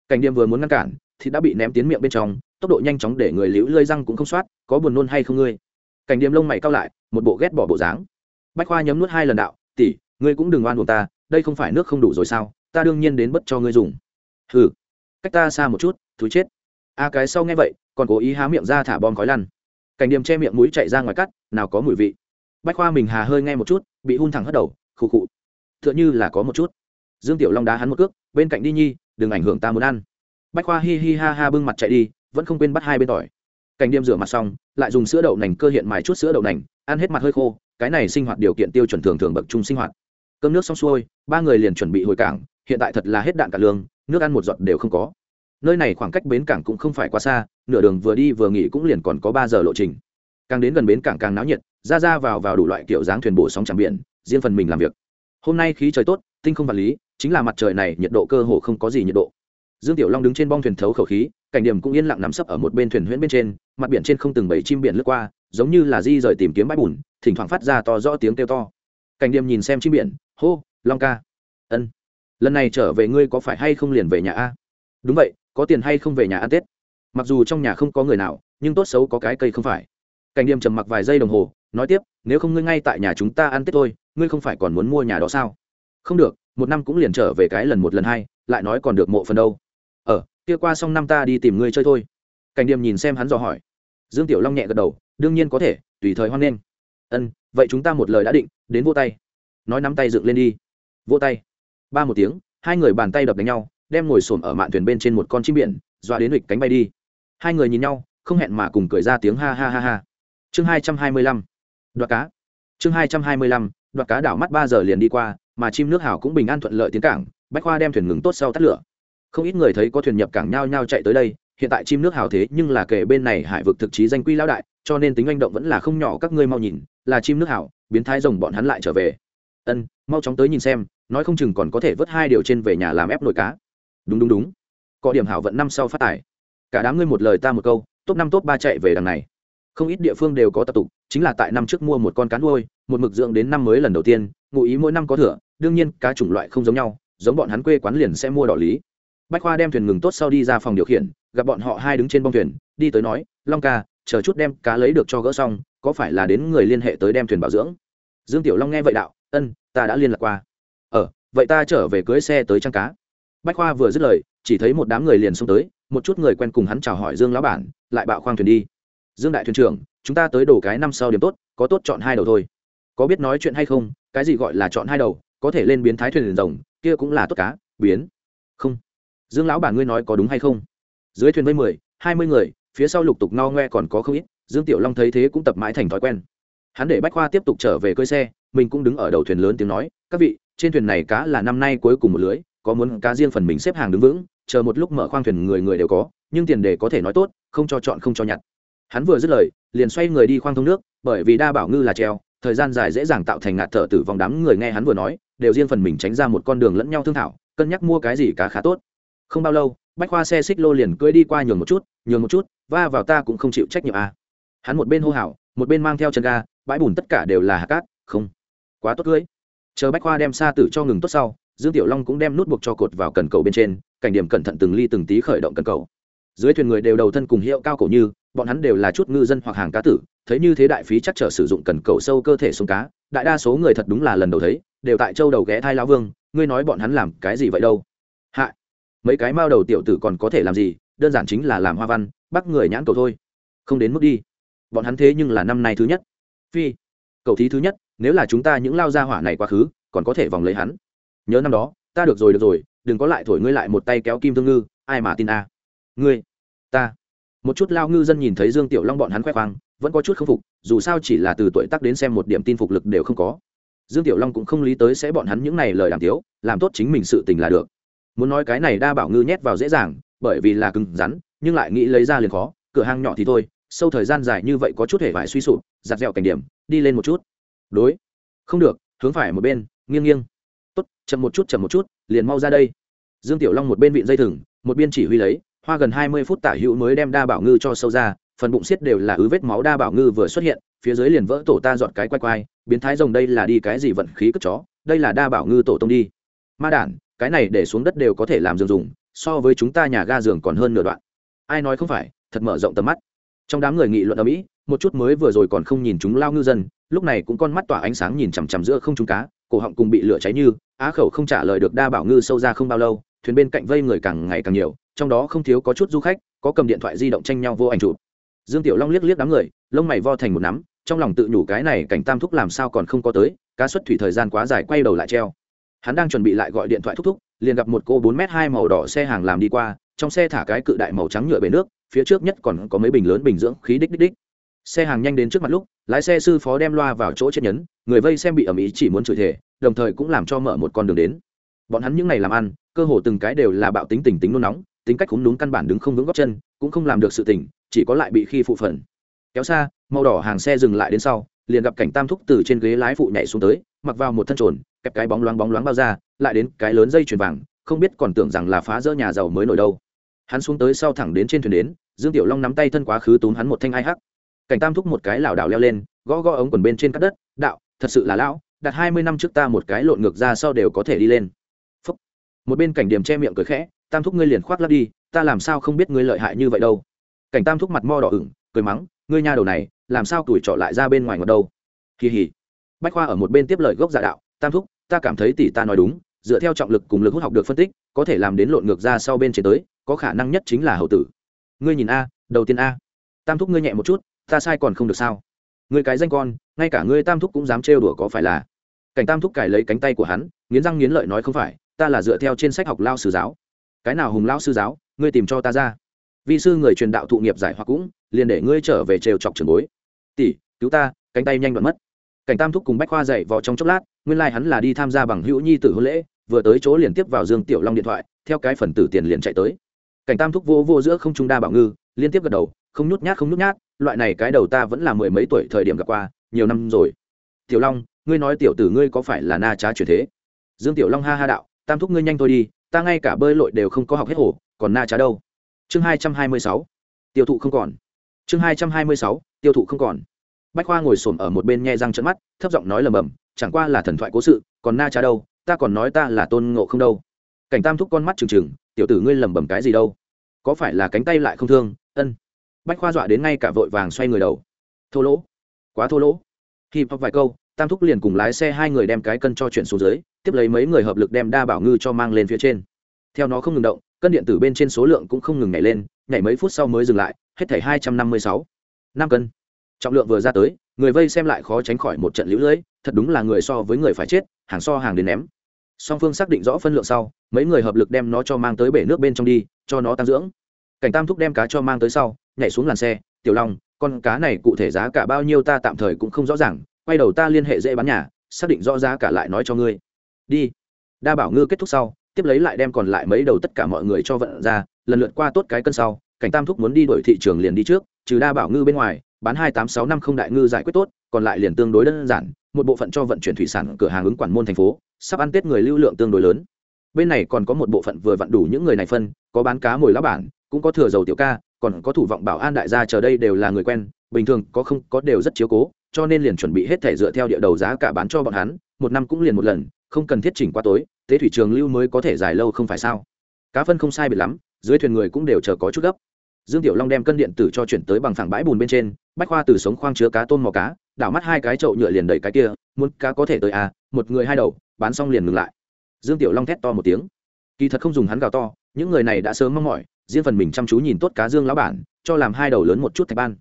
Cảnh điềm vừa muốn ngăn cản thì đã bị ném tiến miệng bên trong, tốc độ nhanh chóng để người liễu lơi răng cũng không soát, có buồn nôn hay không ngươi? Cảnh điềm lông mày cao lại, một bộ ghét bỏ bộ dáng. Bách khoa nhấm nuốt hai lần đạo, tỷ, ngươi cũng đừng oan buồn ta, đây không phải nước không đủ rồi sao? Ta đương nhiên đến bất cho ngươi dùng. Hừ, cách ta xa một chút, thú chết. A, cái sau nghe vậy, còn cố ý há miệng ra thả bom khói lăn. Cảnh điềm che miệng mũi chạy ra ngoài cắt, nào có mùi vị. Bách khoa mình hà hơi nghe một chút, bị hun thẳng hất đầu, khụ khụ. Tựa như là có một chút. Dương tiểu long đá hắn một cước, bên cạnh đi nhi, đừng ảnh hưởng ta muốn ăn bách khoa hi hi ha ha bưng mặt chạy đi, vẫn không quên bắt hai bên tỏi. Cảnh điềm rửa mặt xong, lại dùng sữa đậu nành cơ hiện mài chút sữa đậu nành, ăn hết mặt hơi khô, cái này sinh hoạt điều kiện tiêu chuẩn thường thường bậc trung sinh hoạt. Cơm nước xong xuôi, ba người liền chuẩn bị hồi cảng, hiện tại thật là hết đạn cả lương, nước ăn một giọt đều không có. Nơi này khoảng cách bến cảng cũng không phải quá xa, nửa đường vừa đi vừa nghỉ cũng liền còn có ba giờ lộ trình. Càng đến gần bến cảng càng náo nhiệt, ra ra vào vào đủ loại kiểu dáng thuyền bổ sóng tràng biển, riêng phần mình làm việc. Hôm nay khí trời tốt, tinh không vật lý, chính là mặt trời này, nhiệt độ cơ hồ không có gì nhiệt độ dương tiểu long đứng trên bong thuyền thấu khẩu khí, cảnh điểm cũng yên lặng nằm sấp ở một bên thuyền huyễn bên trên, mặt biển trên không từng bảy chim biển lướt qua, giống như là di rời tìm kiếm bãi bùn, thỉnh thoảng phát ra to rõ tiếng kêu to. Cảnh điểm nhìn xem chim biển, hô, long ca. Ân, lần này trở về ngươi có phải hay không liền về nhà a? Đúng vậy, có tiền hay không về nhà ăn tết? Mặc dù trong nhà không có người nào, nhưng tốt xấu có cái cây không phải. Cảnh điểm trầm mặc vài giây đồng hồ, nói tiếp, nếu không ngươi ngay tại nhà chúng ta ăn tết thôi, ngươi không phải còn muốn mua nhà đó sao? Không được, một năm cũng liền trở về cái lần một lần hai, lại nói còn được mộ phần đâu ở kia qua xong năm ta đi tìm ngươi chơi thôi. Cảnh điểm nhìn xem hắn dò hỏi. Dương tiểu long nhẹ gật đầu, đương nhiên có thể, tùy thời hoan nghênh. Ân, vậy chúng ta một lời đã định, đến vô tay. Nói nắm tay dựng lên đi. Vô tay. Ba một tiếng, hai người bàn tay đập đánh nhau, đem ngồi xổm ở mạn thuyền bên trên một con chim biển, dọa đến lịch cánh bay đi. Hai người nhìn nhau, không hẹn mà cùng cười ra tiếng ha ha ha ha. Chương hai trăm hai mươi lăm, đoạt cá. Chương hai trăm hai mươi lăm, đoạt cá đảo mắt ba giờ liền đi qua, mà chim nước hảo cũng bình an thuận lợi tiến cảng, bách khoa đem thuyền ngừng tốt sau tắt lửa không ít người thấy có thuyền nhập cảng nhao nhao chạy tới đây, hiện tại chim nước hào thế nhưng là kể bên này hải vực thực chí danh quy lão đại, cho nên tính manh động vẫn là không nhỏ, các ngươi mau nhìn, là chim nước hảo biến thái rồng bọn hắn lại trở về. Ân, mau chóng tới nhìn xem, nói không chừng còn có thể vớt hai điều trên về nhà làm ép nồi cá. Đúng đúng đúng. Có điểm hảo vận năm sau phát tài. Cả đám ngươi một lời ta một câu, top năm top ba chạy về đằng này. Không ít địa phương đều có tập tục, chính là tại năm trước mua một con cá nuôi, một mực dưỡng đến năm mới lần đầu tiên, ngụ ý mỗi năm có thửa đương nhiên cá chủng loại không giống nhau, giống bọn hắn quê quán liền sẽ mua đỏ lý bách khoa đem thuyền ngừng tốt sau đi ra phòng điều khiển, gặp bọn họ hai đứng trên bông thuyền, đi tới nói, long ca, chờ chút đem cá lấy được cho gỡ xong, có phải là đến người liên hệ tới đem thuyền bảo dưỡng? Dương tiểu long nghe vậy đạo, ân, ta đã liên lạc qua. Ờ vậy ta trở về cưới xe tới trang cá. Bách khoa vừa dứt lời, chỉ thấy một đám người liền xông tới, một chút người quen cùng hắn chào hỏi dương lão bản, lại bạo khoang thuyền đi. Dương đại thuyền trưởng, chúng ta tới đổ cái năm sau điểm tốt, có tốt chọn hai đầu thôi. Có biết nói chuyện hay không, cái gì gọi là chọn hai đầu, có thể lên biến thái thuyền rồng, kia cũng là tốt cá, biến. Không dương lão bản ngươi nói có đúng hay không? Dưới thuyền với mười, hai mươi người, phía sau lục tục no ngoe còn có không ít, dương tiểu long thấy thế cũng tập mãi thành thói quen. Hắn để bách khoa tiếp tục trở về cơi xe, mình cũng đứng ở đầu thuyền lớn tiếng nói, các vị, trên thuyền này cá là năm nay cuối cùng một lưới, có muốn cá riêng phần mình xếp hàng đứng vững, chờ một lúc mở khoang thuyền người người đều có, nhưng tiền đề có thể nói tốt, không cho chọn không cho nhặt. Hắn vừa dứt lời, liền xoay người đi khoang thông nước, bởi vì đa bảo ngư là treo, thời gian dài dễ dàng tạo thành ngạt thở tử vong đám người nghe hắn vừa nói, đều riêng phần mình tránh ra một con đường lẫn nhau thương thảo, cân nhắc mua cái gì cá khá tốt không bao lâu, bách khoa xe xích lô liền cưỡi đi qua nhường một chút, nhường một chút, va vào ta cũng không chịu trách nhiệm à. hắn một bên hô hào, một bên mang theo chân ga, bãi bùn tất cả đều là hạt cát, không. Quá tốt cưỡi chờ bách khoa đem xa tử cho ngừng tốt sau, dương tiểu long cũng đem nút buộc cho cột vào cần cầu bên trên, cảnh điểm cẩn thận từng ly từng tí khởi động cần cầu. Dưới thuyền người đều đầu thân cùng hiệu cao cổ như, bọn hắn đều là chút ngư dân hoặc hàng cá tử, thấy như thế đại phí chắc trở sử dụng cần cầu sâu cơ thể xuống cá, đại đa số người thật đúng là lần đầu thấy, đều tại châu đầu ghé thai lao vương, ngươi nói bọn hắn làm cái gì vậy đâu? Hạ mấy cái mao đầu tiểu tử còn có thể làm gì, đơn giản chính là làm hoa văn, bắt người nhãn cầu thôi. Không đến mức đi. Bọn hắn thế nhưng là năm nay thứ nhất. Phi, cầu thí thứ nhất, nếu là chúng ta những lao gia hỏa này quá khứ, còn có thể vòng lấy hắn. Nhớ năm đó, ta được rồi được rồi, đừng có lại thổi ngươi lại một tay kéo kim thương ngư, ai mà tin a? Ngươi, ta. Một chút lao ngư dân nhìn thấy dương tiểu long bọn hắn khoe khoang, vẫn có chút k phục, dù sao chỉ là từ tuổi tác đến xem một điểm tin phục lực đều không có. Dương tiểu long cũng không lý tới sẽ bọn hắn những này lời đàm tiếu, làm tốt chính mình sự tình là được muốn nói cái này đa bảo ngư nhét vào dễ dàng, bởi vì là cứng rắn, nhưng lại nghĩ lấy ra liền khó, cửa hàng nhỏ thì thôi, sâu thời gian dài như vậy có chút hề vải suy sụp, giặt dẹo cảnh điểm, đi lên một chút. Đối. Không được, hướng phải một bên, nghiêng nghiêng. Tốt, chậm một chút, chậm một chút, liền mau ra đây. Dương tiểu long một bên vịn dây thừng, một bên chỉ huy lấy, hoa gần hai mươi phút tả hữu mới đem đa bảo ngư cho sâu ra, phần bụng xiết đều là ứ vết máu đa bảo ngư vừa xuất hiện, phía dưới liền vỡ tổ ta dọn cái quay quay, biến thái rồng đây là đi cái gì vận khí cất chó, đây là đa bảo ngư tổ tông đi. Ma đản cái này để xuống đất đều có thể làm giường dùng, so với chúng ta nhà ga giường còn hơn nửa đoạn. Ai nói không phải, thật mở rộng tầm mắt. Trong đám người nghị luận ở mỹ một chút mới vừa rồi còn không nhìn chúng lao ngư dân, lúc này cũng con mắt tỏa ánh sáng nhìn chằm chằm giữa không chúng cá, cổ họng cùng bị lửa cháy như, á khẩu không trả lời được đa bảo ngư sâu ra không bao lâu, thuyền bên cạnh vây người càng ngày càng nhiều, trong đó không thiếu có chút du khách, có cầm điện thoại di động tranh nhau vô ảnh chụp. Dương tiểu long liếc liếc đám người, lông mày vo thành một nắm, trong lòng tự nhủ cái này cảnh tam thúc làm sao còn không có tới, cá xuất thủy thời gian quá dài quay đầu lại treo hắn đang chuẩn bị lại gọi điện thoại thúc thúc liền gặp một cô bốn m hai màu đỏ xe hàng làm đi qua trong xe thả cái cự đại màu trắng nhựa bể nước phía trước nhất còn có mấy bình lớn bình dưỡng khí đích đích đích. Xe hàng nhanh đến trước mặt lúc lái xe sư phó đem loa vào chỗ chết nhấn người vây xem bị ẩm ý chỉ muốn chửi thể đồng thời cũng làm cho mở một con đường đến. Bọn hắn những ngày làm ăn cơ hồ từng cái đều là bạo tính tình tính nôn nóng tính cách khúng đúng căn bản đứng không vững góc chân cũng không làm được sự tỉnh, chỉ có lại bị khi phụ phần kéo xa màu đỏ hàng xe dừng lại đến sau liền gặp cảnh tam thúc từ trên ghế lái phụ nhảy xuống tới mặc vào một thân trồn kẹp cái bóng loáng bóng loáng bao ra, lại đến cái lớn dây chuyền vàng, không biết còn tưởng rằng là phá rỡ nhà giàu mới nổi đâu. Hắn xuống tới sau thẳng đến trên thuyền đến, dương tiểu long nắm tay thân quá khứ túm hắn một thanh ai hắc. Cảnh tam thúc một cái lảo đảo leo lên, gõ gõ ống quần bên trên cát đất, đạo, thật sự là lão, đặt hai mươi năm trước ta một cái lộn ngược ra sau đều có thể đi lên. Phúc. một bên cảnh điểm che miệng cười khẽ, tam thúc ngươi liền khoác lắp đi, ta làm sao không biết ngươi lợi hại như vậy đâu. Cảnh tam thúc mặt mo đỏ ửng, cười mắng, ngươi nha đầu này, làm sao tuổi trọ lại ra bên ngoài ngọt đâu? Kỳ hỉ. Bách khoa ở một bên tiếp lời gốc giả đạo, tam thúc ta cảm thấy tỷ ta nói đúng, dựa theo trọng lực cùng lực hút học được phân tích, có thể làm đến lộn ngược ra sau bên trên tới, có khả năng nhất chính là hậu tử. Ngươi nhìn a, đầu tiên a. Tam thúc ngươi nhẹ một chút, ta sai còn không được sao? Ngươi cái danh con, ngay cả ngươi tam thúc cũng dám trêu đùa có phải là? Cảnh tam thúc cài lấy cánh tay của hắn, nghiến răng nghiến lợi nói không phải, ta là dựa theo trên sách học lao sư giáo. Cái nào hùng lao sư giáo, ngươi tìm cho ta ra. Vi sư người truyền đạo thụ nghiệp giải hoặc cũng, liền để ngươi trở về trêu chọc trường bối. Tỷ, cứu ta, cánh tay nhanh đoạn mất cảnh tam thúc cùng bách khoa dậy vào trong chốc lát, nguyên lai、like、hắn là đi tham gia bằng hữu nhi tử hôn lễ, vừa tới chỗ liền tiếp vào dương tiểu long điện thoại, theo cái phần tử tiền liền chạy tới. Cảnh tam thúc vô vô giữa không trung đa bảo ngư, liên tiếp gật đầu, không nhút nhát, không nhút nhát, loại này cái đầu ta vẫn là mười mấy tuổi thời điểm gặp qua, nhiều năm rồi. Tiểu long, ngươi nói tiểu tử ngươi có phải là na trá chuyển thế? Dương tiểu long ha ha đạo, tam thúc ngươi nhanh thôi đi, ta ngay cả bơi lội đều không có học hết hổ còn na trá đâu? Chương hai trăm hai mươi sáu, tiêu thụ không còn. Chương hai trăm hai mươi sáu, tiêu thụ không còn bách khoa ngồi s ổ m ở một bên nghe răng trận mắt, thấp giọng nói lầm bầm, chẳng qua là thần thoại cố sự, còn na cha đâu, ta còn nói ta là tôn ngộ không đâu. Cảnh tam thúc con mắt trừng trừng, tiểu tử ngươi lầm bầm cái gì đâu? Có phải là cánh tay lại không thương? Ân. Bách khoa dọa đến ngay cả vội vàng xoay người đầu. Thô lỗ. Quá thô lỗ. Khi học vài câu, tam thúc liền cùng lái xe hai người đem cái cân cho chuyển xuống dưới, tiếp lấy mấy người hợp lực đem đa bảo ngư cho mang lên phía trên. Theo nó không ngừng động, cân điện tử bên trên số lượng cũng không ngừng nhảy lên, nhảy mấy phút sau mới dừng lại, hết thảy hai trăm năm mươi sáu. Năm cân trọng lượng vừa ra tới, người vây xem lại khó tránh khỏi một trận lũ lưỡi thật đúng là người so với người phải chết, hàng so hàng đến ném. Song phương xác định rõ phân lượng sau, mấy người hợp lực đem nó cho mang tới bể nước bên trong đi, cho nó tăng dưỡng. Cảnh tam thúc đem cá cho mang tới sau, nhảy xuống làn xe, tiểu long, con cá này cụ thể giá cả bao nhiêu ta tạm thời cũng không rõ ràng, quay đầu ta liên hệ dễ bán nhà, xác định rõ giá cả lại nói cho ngươi. Đi. Đa bảo ngư kết thúc sau, tiếp lấy lại đem còn lại mấy đầu tất cả mọi người cho vận ra, lần lượt qua tốt cái cân sau, cảnh tam thúc muốn đi đổi thị trường liền đi trước, trừ đa bảo ngư bên ngoài bán hai tám sáu năm không đại ngư giải quyết tốt, còn lại liền tương đối đơn giản, một bộ phận cho vận chuyển thủy sản cửa hàng ứng quản môn thành phố, sắp ăn tết người lưu lượng tương đối lớn. Bên này còn có một bộ phận vừa vặn đủ những người này phân, có bán cá mồi lá bản, cũng có thừa dầu tiểu ca, còn có thủ vọng bảo an đại gia chờ đây đều là người quen, bình thường có không có đều rất chiếu cố, cho nên liền chuẩn bị hết thể dựa theo địa đầu giá cả bán cho bọn hắn, một năm cũng liền một lần, không cần thiết chỉnh qua tối, tế thủy trường lưu mới có thể dài lâu không phải sao. Cá phân không sai biệt lắm, dưới thuyền người cũng đều chờ có chút gấp dương tiểu long đem cân điện tử cho chuyển tới bằng phẳng bãi bùn bên trên, bách khoa từ sống khoang chứa cá tôm mò cá, đảo mắt hai cái chậu nhựa liền đầy cái kia, muốn cá có thể tới à một người hai đầu, bán xong liền ngừng lại. Dương tiểu long thét to một tiếng. Kỳ thật không dùng hắn gào to, những người này đã sớm mong mỏi, riêng phần mình chăm chú nhìn tốt cá dương lão bản, cho làm hai đầu lớn một chút thạch ban.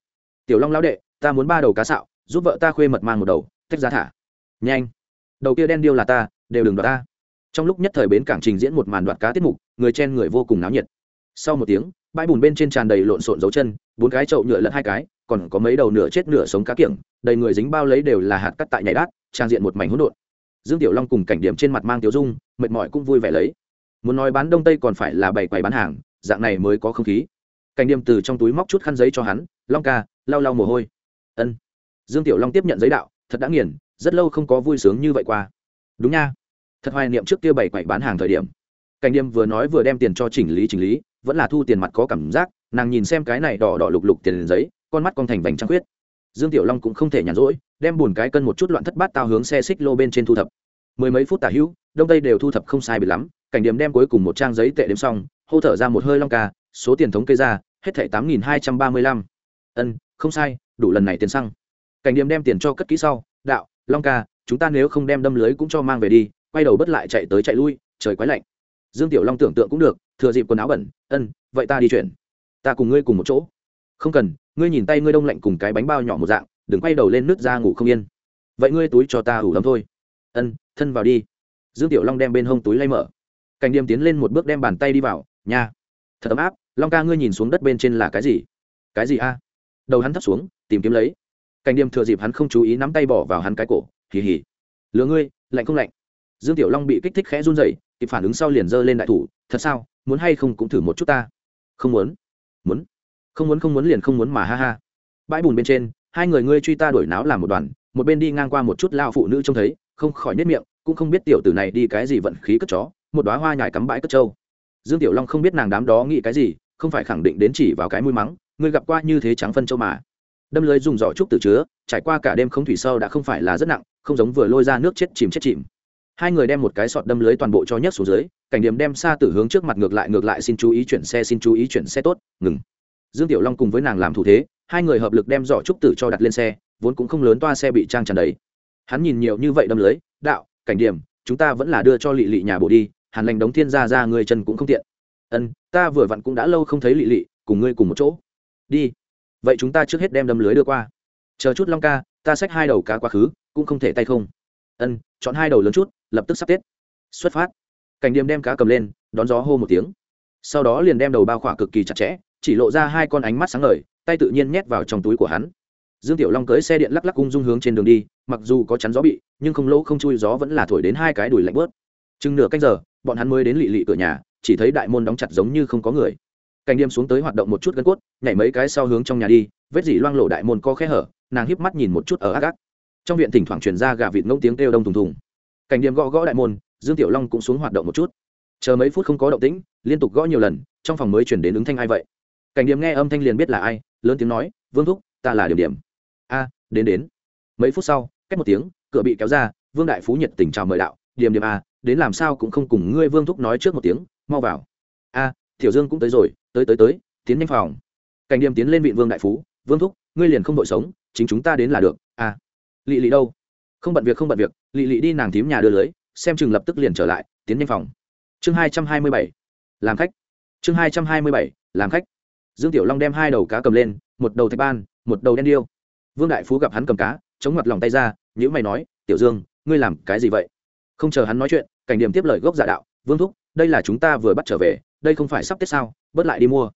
Tiểu long lão đệ, ta muốn ba đầu cá sạo giúp vợ ta khuê mật mang một đầu, tách ra thả. Nhanh, đầu kia đen điêu là ta, đều đừng đoạt ta. Trong lúc nhất thời bến cảng trình diễn một màn đoạt cá tiết mục, người chen người vô cùng náo nhiệt. Sau một tiếng bãi bùn bên trên tràn đầy lộn xộn dấu chân, bốn cái chậu nhựa lẫn hai cái, còn có mấy đầu nửa chết nửa sống cá kiểng, đầy người dính bao lấy đều là hạt cắt tại nhảy đát, trang diện một mảnh hỗn độn. Dương tiểu long cùng cảnh điểm trên mặt mang tiểu dung, mệt mỏi cũng vui vẻ lấy. Muốn nói bán đông tây còn phải là bày quầy bán hàng, dạng này mới có không khí. Cảnh điểm từ trong túi móc chút khăn giấy cho hắn, long ca, lau lau mồ hôi. Ân. Dương tiểu long tiếp nhận giấy đạo, thật đã nghiền, rất lâu không có vui sướng như vậy qua. Đúng nha. Thật hoài niệm trước kia bảy quầy bán hàng thời điểm. Cảnh Điểm vừa nói vừa đem tiền cho chỉnh lý chỉnh lý vẫn là thu tiền mặt có cảm giác, nàng nhìn xem cái này đỏ đỏ lục lục tiền giấy, con mắt con thành vành trăng khuyết. Dương tiểu long cũng không thể nhàn rỗi, đem bùn cái cân một chút loạn thất bát tao hướng xe xích lô bên trên thu thập. Mười mấy phút tả hữu, đông tây đều thu thập không sai bị lắm, cảnh điểm đem cuối cùng một trang giấy tệ đếm xong, hô thở ra một hơi long ca, số tiền thống kê ra, hết thảy tám nghìn hai trăm ba mươi lăm. Ân, không sai, đủ lần này tiền xăng. Cảnh điểm đem tiền cho cất kỹ sau, đạo, long ca, chúng ta nếu không đem đâm lưới cũng cho mang về đi, quay đầu bất lại chạy tới chạy lui, trời quái lạnh. Dương tiểu long tưởng tượng cũng được thừa dịp quần áo bẩn, ân, vậy ta đi chuyển. Ta cùng ngươi cùng một chỗ. Không cần, ngươi nhìn tay ngươi đông lạnh cùng cái bánh bao nhỏ một dạng, đừng quay đầu lên nước ra ngủ không yên. Vậy ngươi túi cho ta ủ lắm thôi. Ân, thân vào đi. Dương tiểu long đem bên hông túi lay mở. Cảnh điềm tiến lên một bước đem bàn tay đi vào, nha, thật ấm áp, long ca ngươi nhìn xuống đất bên trên là cái gì? Cái gì a? Đầu hắn thấp xuống, tìm kiếm lấy. Cảnh điềm thừa dịp hắn không chú ý nắm tay bỏ vào hắn cái cổ, hì hì, lừa ngươi, lạnh không lạnh. Dương tiểu long bị kích thích khẽ run rẩy, kịp phản ứng sau liền giơ lên đại thủ thật sao, muốn hay không cũng thử một chút ta. Không muốn. Muốn. Không muốn không muốn liền không muốn mà ha ha. Bãi bùn bên trên, hai người ngươi truy ta đuổi náo làm một đoàn, một bên đi ngang qua một chút lao phụ nữ trông thấy, không khỏi nếp miệng, cũng không biết tiểu tử này đi cái gì vận khí cất chó, một đoá hoa nhải cắm bãi cất trâu. Dương tiểu long không biết nàng đám đó nghĩ cái gì, không phải khẳng định đến chỉ vào cái mũi mắng, ngươi gặp qua như thế trắng phân châu mà. Đâm lưới dùng giỏ trúc từ chứa, trải qua cả đêm không thủy sâu đã không phải là rất nặng, không giống vừa lôi ra nước chết chìm chết chìm hai người đem một cái sọt đâm lưới toàn bộ cho nhấc xuống dưới, cảnh điểm đem xa tử hướng trước mặt ngược lại ngược lại xin chú ý chuyển xe, xin chú ý chuyển xe tốt, ngừng. Dương tiểu long cùng với nàng làm thủ thế, hai người hợp lực đem giỏ trúc tử cho đặt lên xe, vốn cũng không lớn toa xe bị trang tràn đầy. Hắn nhìn nhiều như vậy đâm lưới, đạo, cảnh điểm, chúng ta vẫn là đưa cho lị lị nhà bộ đi hàn lành đóng thiên ra ra, người chân cũng không tiện. Ân, ta vừa vặn cũng đã lâu không thấy lị lị, cùng ngươi cùng một chỗ. Đi, vậy chúng ta trước hết đem đâm lưới đưa qua. Chờ chút long ca, ta xách hai đầu cá quá khứ, cũng không thể tay không. Ân, chọn hai đầu lớn chút lập tức sắp tết. Xuất phát. Cảnh điểm đem cá cầm lên, đón gió hô một tiếng. Sau đó liền đem đầu bao khỏa cực kỳ chặt chẽ, chỉ lộ ra hai con ánh mắt sáng ngời, tay tự nhiên nhét vào trong túi của hắn. Dương tiểu long cưới xe điện lắc lắc cung dung hướng trên đường đi, mặc dù có chắn gió bị, nhưng không lỗ không chui gió vẫn là thổi đến hai cái đùi lạnh bớt. Chừng nửa canh giờ, bọn hắn mới đến lị lị cửa nhà, chỉ thấy đại môn đóng chặt giống như không có người. Cảnh đêm xuống tới hoạt động một chút gân cốt, nhảy mấy cái sau hướng trong nhà đi, vết dỉ loang lộ đại môn có khe hở, nàng híp mắt nhìn một chút ở ác ác. Trong viện thỉnh thoảng truyền ra gà vịt ngỗng tiếng kêu đông thùng thùng cảnh điểm gõ gõ đại môn, dương tiểu long cũng xuống hoạt động một chút. Chờ mấy phút không có động tĩnh, liên tục gõ nhiều lần, trong phòng mới chuyển đến ứng thanh ai vậy? Cảnh điểm nghe âm thanh liền biết là ai, lớn tiếng nói, vương thúc, ta là điểm điểm. A, đến đến. Mấy phút sau cách một tiếng, cửa bị kéo ra, vương đại phú nhiệt tình chào mời đạo, điểm điểm a, đến làm sao cũng không cùng ngươi vương thúc nói trước một tiếng, mau vào. A, tiểu dương cũng tới rồi, tới tới tới, tiến nhanh phòng. Cảnh điểm tiến lên vị vương đại phú, vương thúc, ngươi liền không đội sống, chính chúng ta đến là được, a. Lị lị đâu? Không bận việc, không bận việc lị lị đi nàng thím nhà đưa lưới, xem chừng lập tức liền trở lại, tiến nhanh phòng. Chương hai trăm hai mươi bảy, làm khách. Chương hai trăm hai mươi bảy, làm khách. Dương tiểu long đem hai đầu cá cầm lên, một đầu thạch ban, một đầu đen điêu. Vương đại phú gặp hắn cầm cá, chống mặt lòng tay ra nhữ mày nói, tiểu dương, ngươi làm cái gì vậy? Không chờ hắn nói chuyện, cảnh điểm tiếp lời gốc giả đạo, vương thúc, đây là chúng ta vừa bắt trở về, đây không phải sắp tết sao, bớt lại đi mua.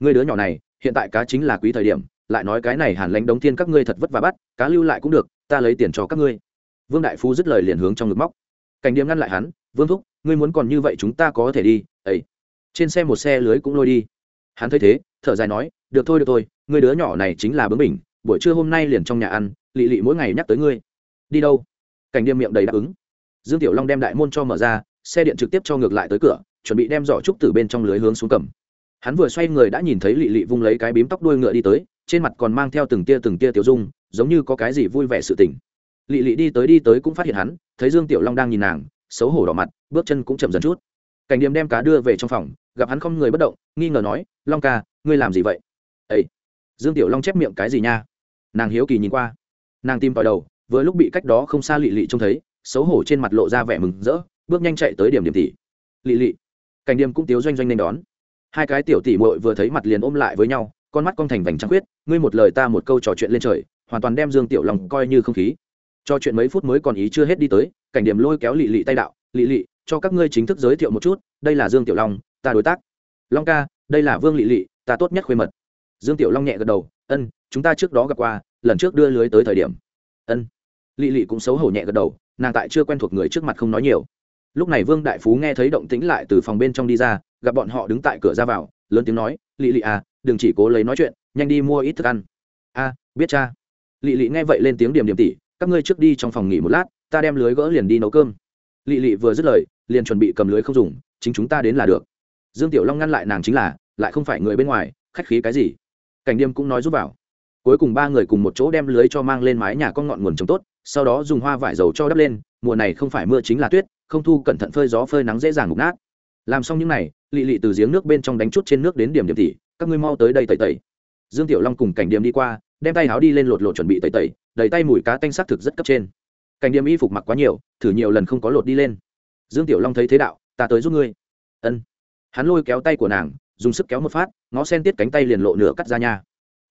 Ngươi đứa nhỏ này, hiện tại cá chính là quý thời điểm, lại nói cái này hàn lánh đống thiên các ngươi thật vất vả bắt, cá lưu lại cũng được, ta lấy tiền cho các ngươi vương đại phú dứt lời liền hướng trong ngực móc. Cảnh điểm ngăn lại hắn, vương thúc, ngươi muốn còn như vậy chúng ta có thể đi. Ấy trên xe một xe lưới cũng lôi đi. Hắn thấy thế, thở dài nói, được thôi được thôi người đứa nhỏ này chính là bướng bình buổi trưa hôm nay liền trong nhà ăn, lị lị mỗi ngày nhắc tới ngươi. Đi đâu? Cảnh điềm miệng đầy đáp ứng. Dương tiểu long đem đại môn cho mở ra, xe điện trực tiếp cho ngược lại tới cửa, chuẩn bị đem giỏ trúc từ bên trong lưới hướng xuống cầm. Hắn vừa xoay người đã nhìn thấy lị lị vung lấy cái bím tóc đuôi ngựa đi tới, trên mặt còn mang theo từng tia từng tia tiểu dung, giống như có cái gì vui vẻ sự tình lị lị đi tới đi tới cũng phát hiện hắn, thấy dương tiểu long đang nhìn nàng, xấu hổ đỏ mặt, bước chân cũng chậm dần chút. Cảnh điềm đem cá đưa về trong phòng, gặp hắn không người bất động, nghi ngờ nói, long ca, ngươi làm gì vậy? Ấy dương tiểu long chép miệng cái gì nha? Nàng hiếu kỳ nhìn qua. Nàng tim vào đầu, vừa lúc bị cách đó không xa lị lị trông thấy, xấu hổ trên mặt lộ ra vẻ mừng rỡ, bước nhanh chạy tới điểm điểm tỷ lị lị. Cảnh điềm cũng tiếu doanh doanh nên đón. Hai cái tiểu tỷ muội vừa thấy mặt liền ôm lại với nhau, con mắt con thành vành trăng khuyết, ngươi một lời ta một câu trò chuyện lên trời, hoàn toàn đem dương tiểu long coi như không khí cho chuyện mấy phút mới còn ý chưa hết đi tới, cảnh điểm lôi kéo lị lị tay đạo, lị lị, cho các ngươi chính thức giới thiệu một chút, đây là dương tiểu long, ta đối tác. Long ca, đây là vương lị lị, ta tốt nhất khuê mật. Dương tiểu long nhẹ gật đầu, ân, chúng ta trước đó gặp qua, lần trước đưa lưới tới thời điểm. Ân. Lị lị cũng xấu hổ nhẹ gật đầu, nàng tại chưa quen thuộc người trước mặt không nói nhiều. Lúc này vương đại phú nghe thấy động tĩnh lại từ phòng bên trong đi ra, gặp bọn họ đứng tại cửa ra vào, lớn tiếng nói, lị lị à đừng chỉ cố lấy nói chuyện, nhanh đi mua ít thức ăn. A, biết cha. Lị lị nghe vậy lên tiếng điểm điểm tỉ các ngươi trước đi trong phòng nghỉ một lát, ta đem lưới gỡ liền đi nấu cơm. Lị lị vừa dứt lời, liền chuẩn bị cầm lưới không dùng, chính chúng ta đến là được. Dương tiểu long ngăn lại nàng chính là, lại không phải người bên ngoài, khách khí cái gì? Cảnh điềm cũng nói giúp vào. Cuối cùng ba người cùng một chỗ đem lưới cho mang lên mái nhà con ngọn nguồn trồng tốt, sau đó dùng hoa vải dầu cho đắp lên, mùa này không phải mưa chính là tuyết, không thu cẩn thận phơi gió phơi nắng dễ dàng ngục nát. Làm xong những này, lị lị từ giếng nước bên trong đánh chút trên nước đến điểm điểm tỉ, các ngươi mau tới đây tẩy tẩy. Dương tiểu long cùng cảnh điểm đi qua đem tay áo đi lên lột lột chuẩn bị tẩy tẩy, đầy tay mùi cá tanh sắc thực rất cấp trên. Cảnh điểm y phục mặc quá nhiều, thử nhiều lần không có lột đi lên. Dương tiểu long thấy thế đạo, ta tới giúp ngươi. Ân. Hắn lôi kéo tay của nàng, dùng sức kéo một phát, ngó sen tiết cánh tay liền lộ nửa cắt ra nhà.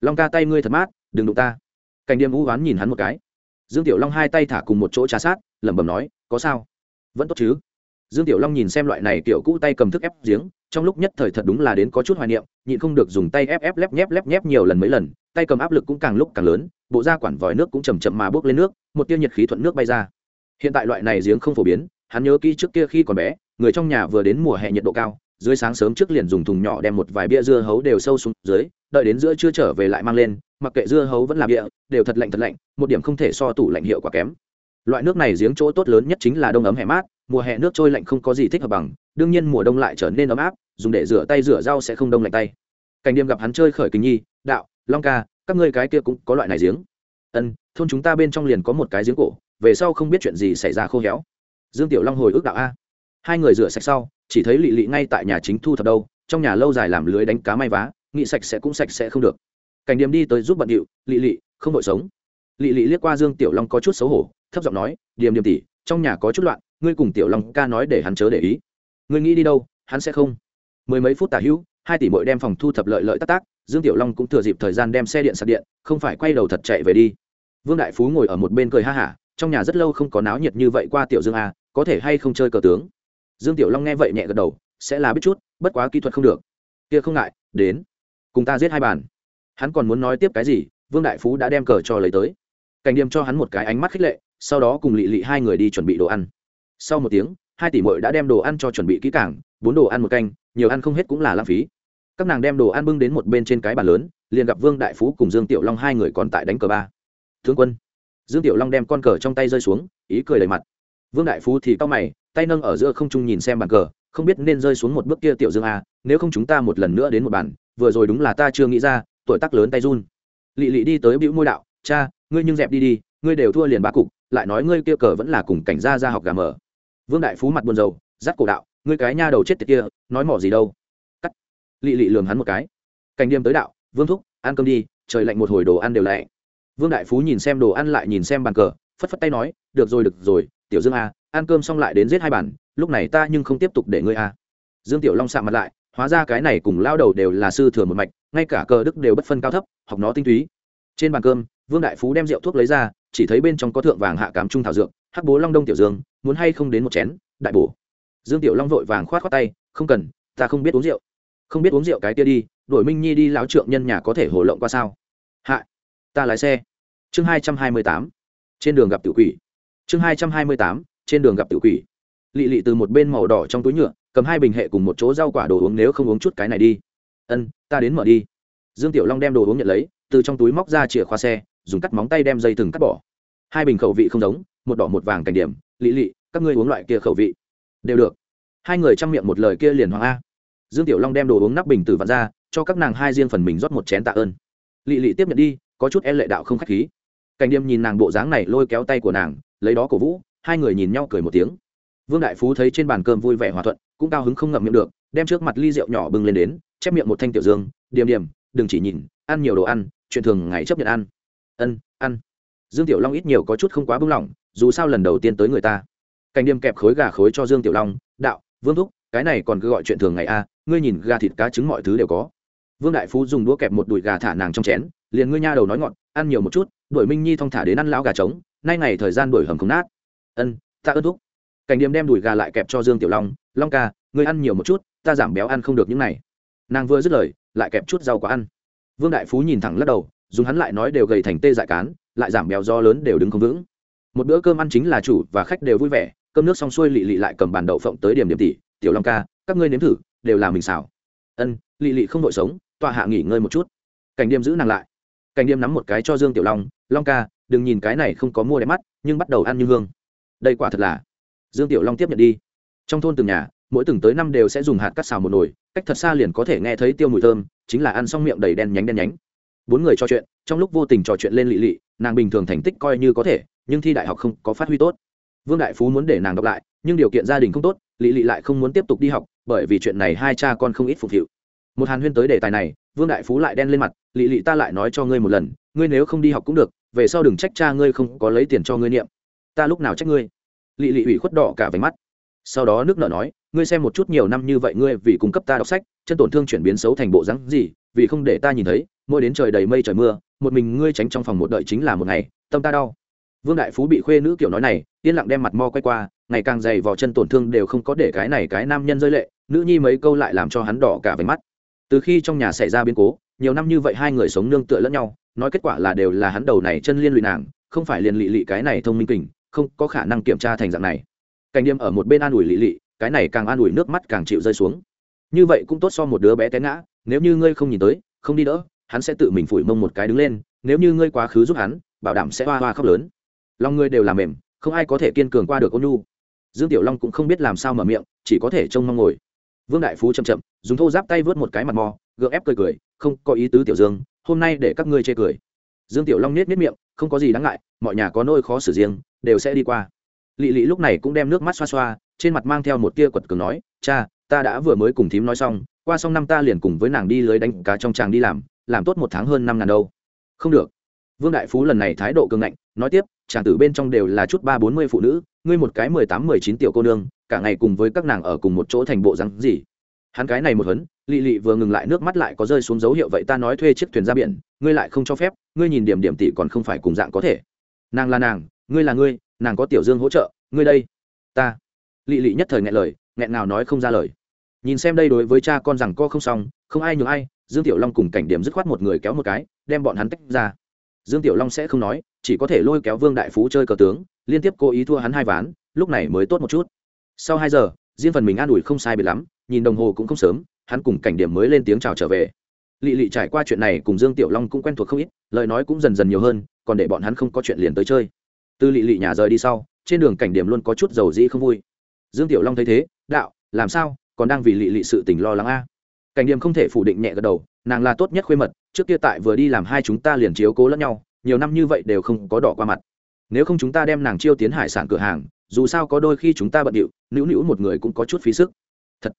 long ca tay ngươi thật mát, đừng đụng ta. Cảnh điểm vũ hoán nhìn hắn một cái. Dương tiểu long hai tay thả cùng một chỗ trà sát, lẩm bẩm nói, có sao? Vẫn tốt chứ. Dương tiểu long nhìn xem loại này kiểu cũ tay cầm thức ép giếng, trong lúc nhất thời thật đúng là đến có chút hoài niệm, nhịn không được dùng tay ép ép lép nhép lép nhép nhiều lần mấy lần tay cầm áp lực cũng càng lúc càng lớn, bộ da quản vòi nước cũng chầm chậm mà bước lên nước, một tiêu nhiệt khí thuận nước bay ra. Hiện tại loại này giếng không phổ biến, hắn nhớ kỹ trước kia khi còn bé, người trong nhà vừa đến mùa hè nhiệt độ cao, dưới sáng sớm trước liền dùng thùng nhỏ đem một vài bia dưa hấu đều sâu xuống dưới, đợi đến giữa chưa trở về lại mang lên, mặc kệ dưa hấu vẫn là bia, đều thật lạnh thật lạnh, một điểm không thể so tủ lạnh hiệu quả kém. Loại nước này giếng chỗ tốt lớn nhất chính là đông ấm hè mát, mùa hè nước trôi lạnh không có gì thích hợp bằng, đương nhiên mùa đông lại trở nên ấm áp, dùng để rửa tay rửa rau sẽ không đông lạnh tay. Cảnh đêm gặp hắn chơi khởi kính nhi, đạo long ca, các ngươi cái kia cũng có loại này giếng. Ân, thôn chúng ta bên trong liền có một cái giếng cổ, về sau không biết chuyện gì xảy ra khô héo. Dương tiểu long hồi ước đạo a. Hai người rửa sạch sau, chỉ thấy lị lị ngay tại nhà chính thu thập đâu, trong nhà lâu dài làm lưới đánh cá may vá nghị sạch sẽ cũng sạch sẽ không được. Cảnh điềm đi tới giúp bận điệu, lị lị, không đội sống. Lị lị liếc qua dương tiểu long có chút xấu hổ, thấp giọng nói, điềm điềm tỉ trong nhà có chút loạn, ngươi cùng tiểu long ca nói để hắn chớ để ý. Ngươi nghĩ đi đâu, hắn sẽ không. Mười mấy phút tả hữu, hai tỷ mỗi đem phòng thu thập lợi lợi tác tác dương tiểu long cũng thừa dịp thời gian đem xe điện sạc điện, không phải quay đầu thật chạy về đi. Vương đại phú ngồi ở một bên cười ha hả, trong nhà rất lâu không có náo nhiệt như vậy qua tiểu dương a, có thể hay không chơi cờ tướng? Dương tiểu long nghe vậy nhẹ gật đầu, sẽ là biết chút, bất quá kỹ thuật không được. Kia không ngại, đến, cùng ta giết hai bàn. Hắn còn muốn nói tiếp cái gì, vương đại phú đã đem cờ cho lấy tới. Cảnh điểm cho hắn một cái ánh mắt khích lệ, sau đó cùng lị lị hai người đi chuẩn bị đồ ăn. Sau một tiếng, hai tỷ mội đã đem đồ ăn cho chuẩn bị kỹ cảng bốn đồ ăn một canh, nhiều ăn không hết cũng là lãng phí các nàng đem đồ ăn bưng đến một bên trên cái bàn lớn liền gặp vương đại phú cùng dương tiểu long hai người còn tại đánh cờ ba. Thương quân. Dương tiểu long đem con cờ trong tay rơi xuống ý cười đầy mặt. Vương đại phú thì cao mày tay nâng ở giữa không trung nhìn xem bàn cờ không biết nên rơi xuống một bước kia tiểu dương à, nếu không chúng ta một lần nữa đến một bàn vừa rồi đúng là ta chưa nghĩ ra tuổi tác lớn tay run. Lị lị đi tới bĩu môi đạo cha ngươi nhưng dẹp đi đi ngươi đều thua liền ba cục lại nói ngươi kia cờ vẫn là cùng cảnh gia ra học gà mở vương đại phú mặt buồn rầu dắt cổ đạo ngươi cái nha đầu chết tiệt kia nói mỏ gì đâu? Lị lị lường hắn một cái. Cảnh đêm tới đạo, vương thúc, ăn cơm đi, trời lạnh một hồi đồ ăn đều lẹ vương đại phú nhìn xem đồ ăn lại nhìn xem bàn cờ, phất phất tay nói, được rồi được rồi, tiểu dương a ăn cơm xong lại đến giết hai bản lúc này ta nhưng không tiếp tục để ngươi a dương tiểu long sạm mặt lại, hóa ra cái này cùng lao đầu đều là sư thừa một mạch, ngay cả cờ đức đều bất phân cao thấp, học nó tinh túy. Trên bàn cơm, vương đại phú đem rượu thuốc lấy ra, chỉ thấy bên trong có thượng vàng hạ cám trung thảo dược, hắc bố long đông tiểu dương, muốn hay không đến một chén, đại bổ. Dương tiểu long vội vàng khoát khoát tay, không cần, ta không biết uống rượu không biết uống rượu cái kia đi đổi minh nhi đi láo trượng nhân nhà có thể hồ lộng qua sao? Hạ, ta lái xe. Chương hai trăm hai mươi tám, trên đường gặp tiểu quỷ. Chương hai trăm hai mươi tám, trên đường gặp tiểu quỷ. Lị lị từ một bên màu đỏ trong túi nhựa, cầm hai bình hệ cùng một chỗ rau quả đồ uống nếu không uống chút cái này đi. Ân, ta đến mở đi. Dương tiểu long đem đồ uống nhận lấy, từ trong túi móc ra chìa khóa xe, dùng cắt móng tay đem dây thừng cắt bỏ. Hai bình khẩu vị không giống, một đỏ một vàng cảnh điểm. Lị lị, các ngươi uống loại kia khẩu vị. Đều được. Hai người chăm miệng một lời kia liền hoàng a dương tiểu long đem đồ uống nắp bình từ vặn ra, cho các nàng hai riêng phần mình rót một chén tạ ơn. Lị lị tiếp nhận đi, có chút e lệ đạo không k h á c h khí. Cảnh đêm nhìn nàng bộ dáng này lôi kéo tay của nàng, lấy đó cổ vũ, hai người nhìn nhau cười một tiếng. Vương đại phú thấy trên bàn cơm vui vẻ hòa thuận, cũng cao hứng không ngậm miệng được, đem trước mặt ly rượu nhỏ bưng lên đến, chép miệng một thanh tiểu dương, điềm điềm, đừng chỉ nhìn, ăn nhiều đồ ăn, chuyện thường ngày chấp nhận ăn. Ân, ăn. Dương tiểu long ít nhiều có chút không quá bưng lỏng, dù sao lần đầu tiên tới người ta. Cảnh đêm kẹp khối gà khối cho dương tiểu long, đạo, vương thúc cái này còn cứ gọi chuyện thường ngày a, ngươi nhìn gà thịt cá trứng mọi thứ đều có. Vương đại phú dùng đũa kẹp một đùi gà thả nàng trong chén, liền ngươi nha đầu nói ngọn ăn nhiều một chút, đuổi minh nhi thong thả đến ăn lão gà trống, nay ngày thời gian đuổi hầm không nát. Ân, ta ớt thúc. Cảnh điểm đem đùi gà lại kẹp cho dương tiểu long long ca, ngươi ăn nhiều một chút, ta giảm béo ăn không được những này. Nàng vừa dứt lời, lại kẹp chút rau quả ăn. Vương đại phú nhìn thẳng lắc đầu, dùng hắn lại nói đều gầy thành tê dại cán, lại giảm béo do lớn đều đứng không vững. Một bữa cơm ăn chính là chủ và khách đều vui vẻ, cơm nước xong xuôi lị lị lại cầm bàn đậu phộng tới điểm điểm tỷ tiểu long ca, các ngươi nếm thử, đều là mình xào. Ân, lị lị không đội sống, tọa hạ nghỉ ngơi một chút. Cảnh điềm giữ nàng lại. Cảnh điềm nắm một cái cho dương tiểu long long ca, đừng nhìn cái này không có mua đẹp mắt, nhưng bắt đầu ăn như hương. Đây quả thật là. Dương tiểu long tiếp nhận đi. Trong thôn từng nhà, mỗi từng tới năm đều sẽ dùng hạt cắt xào một nồi, cách thật xa liền có thể nghe thấy tiêu mùi thơm, chính là ăn xong miệng đầy đen nhánh đen nhánh. Bốn người trò chuyện, trong lúc vô tình trò chuyện lên lị lị, nàng bình thường thành tích coi như có thể, nhưng thi đại học không có phát huy tốt vương đại phú muốn để nàng đọc lại, nhưng điều kiện gia đình không tốt lị lị lại không muốn tiếp tục đi học, bởi vì chuyện này hai cha con không ít phục vụ. Một hàn huyên tới đề tài này, vương đại phú lại đen lên mặt lị lị ta lại nói cho ngươi một lần, ngươi nếu không đi học cũng được, về sau đừng trách cha ngươi không có lấy tiền cho ngươi niệm. Ta lúc nào trách ngươi? Lị lị ủy khuất đỏ cả váy mắt. Sau đó nước nợ nói, ngươi xem một chút nhiều năm như vậy ngươi vì cung cấp ta đọc sách, chân tổn thương chuyển biến xấu thành bộ rắn gì, vì không để ta nhìn thấy, mỗi đến trời đầy mây trời mưa, một mình ngươi tránh trong phòng một đợi chính là một ngày, tâm ta đau vương đại phú bị khuê nữ kiểu nói này, yên lặng đem mặt mo quay qua, ngày càng dày vào chân tổn thương đều không có để cái này cái nam nhân rơi lệ, nữ nhi mấy câu lại làm cho hắn đỏ cả váy mắt. Từ khi trong nhà xảy ra biến cố, nhiều năm như vậy hai người sống nương tựa lẫn nhau, nói kết quả là đều là hắn đầu này chân liên lụy nàng, không phải liền lị lị cái này thông minh kình, không có khả năng kiểm tra thành dạng này. Cảnh đêm ở một bên an ủi lị lị, cái này càng an ủi nước mắt càng chịu rơi xuống. Như vậy cũng tốt so một đứa bé té ngã, nếu như ngươi không nhìn tới, không đi đỡ, hắn sẽ tự mình phủi mông một cái đứng lên, nếu như ngươi quá khứ giúp hắn, bảo đảm sẽ hoa hoa khóc lớn lòng ngươi đều là mềm, không ai có thể kiên cường qua được ôn nhu. Dương tiểu long cũng không biết làm sao mở miệng, chỉ có thể trông mong ngồi. Vương đại phú chậm chậm, dùng thô giáp tay vớt một cái mặt mò, gượng ép cười cười, không, có ý tứ tiểu dương, hôm nay để các ngươi chê cười. Dương tiểu long nết nết miệng, không có gì đáng ngại, mọi nhà có nôi khó xử riêng, đều sẽ đi qua. Lị lị lúc này cũng đem nước mắt xoa xoa, trên mặt mang theo một tia quật cường nói, cha, ta đã vừa mới cùng thím nói xong, qua xong năm ta liền cùng với nàng đi lưới đánh cá trong tràng đi làm làm tốt một tháng hơn năm ngàn đâu. Không được. Vương đại phú lần này thái độ cường ngạnh, nói tiếp chàng tử bên trong đều là chút ba bốn mươi phụ nữ, ngươi một cái mười tám, mười chín tiểu cô nương, cả ngày cùng với các nàng ở cùng một chỗ thành bộ rắn gì? Hắn cái này một hấn lị lị vừa ngừng lại nước mắt lại có rơi xuống dấu hiệu vậy ta nói thuê chiếc thuyền ra biển, ngươi lại không cho phép, ngươi nhìn điểm điểm tỷ còn không phải cùng dạng có thể. Nàng là nàng, ngươi là ngươi, nàng có tiểu dương hỗ trợ, ngươi đây. Ta. Lị lị nhất thời nghẹn lời, nghẹn nào nói không ra lời. Nhìn xem đây đối với cha con rằng co không xong, không ai nhường ai, dương tiểu long cùng cảnh điểm dứt khoát một người kéo một cái, đem bọn hắn tách ra. Dương tiểu long sẽ không nói chỉ có thể lôi kéo vương đại phú chơi cờ tướng, liên tiếp cố ý thua hắn hai ván, lúc này mới tốt một chút. Sau hai giờ, riêng phần mình an ủi không sai biệt lắm, nhìn đồng hồ cũng không sớm, hắn cùng cảnh điểm mới lên tiếng chào trở về. Lị lị trải qua chuyện này cùng dương tiểu long cũng quen thuộc không ít, lời nói cũng dần dần nhiều hơn, còn để bọn hắn không có chuyện liền tới chơi. Từ lị lị nhà rời đi sau, trên đường cảnh điểm luôn có chút dầu dĩ không vui. Dương tiểu long thấy thế, đạo, làm sao? Còn đang vì lị lị sự tình lo lắng a? Cảnh điểm không thể phủ định nhẹ gật đầu, nàng là tốt nhất khuê mật, trước kia tại vừa đi làm hai chúng ta liền chiếu cố lẫn nhau nhiều năm như vậy đều không có đỏ qua mặt. Nếu không chúng ta đem nàng chiêu tiến hải sản cửa hàng, dù sao có đôi khi chúng ta bận điệu nữu nữu một người cũng có chút phí sức. Thật.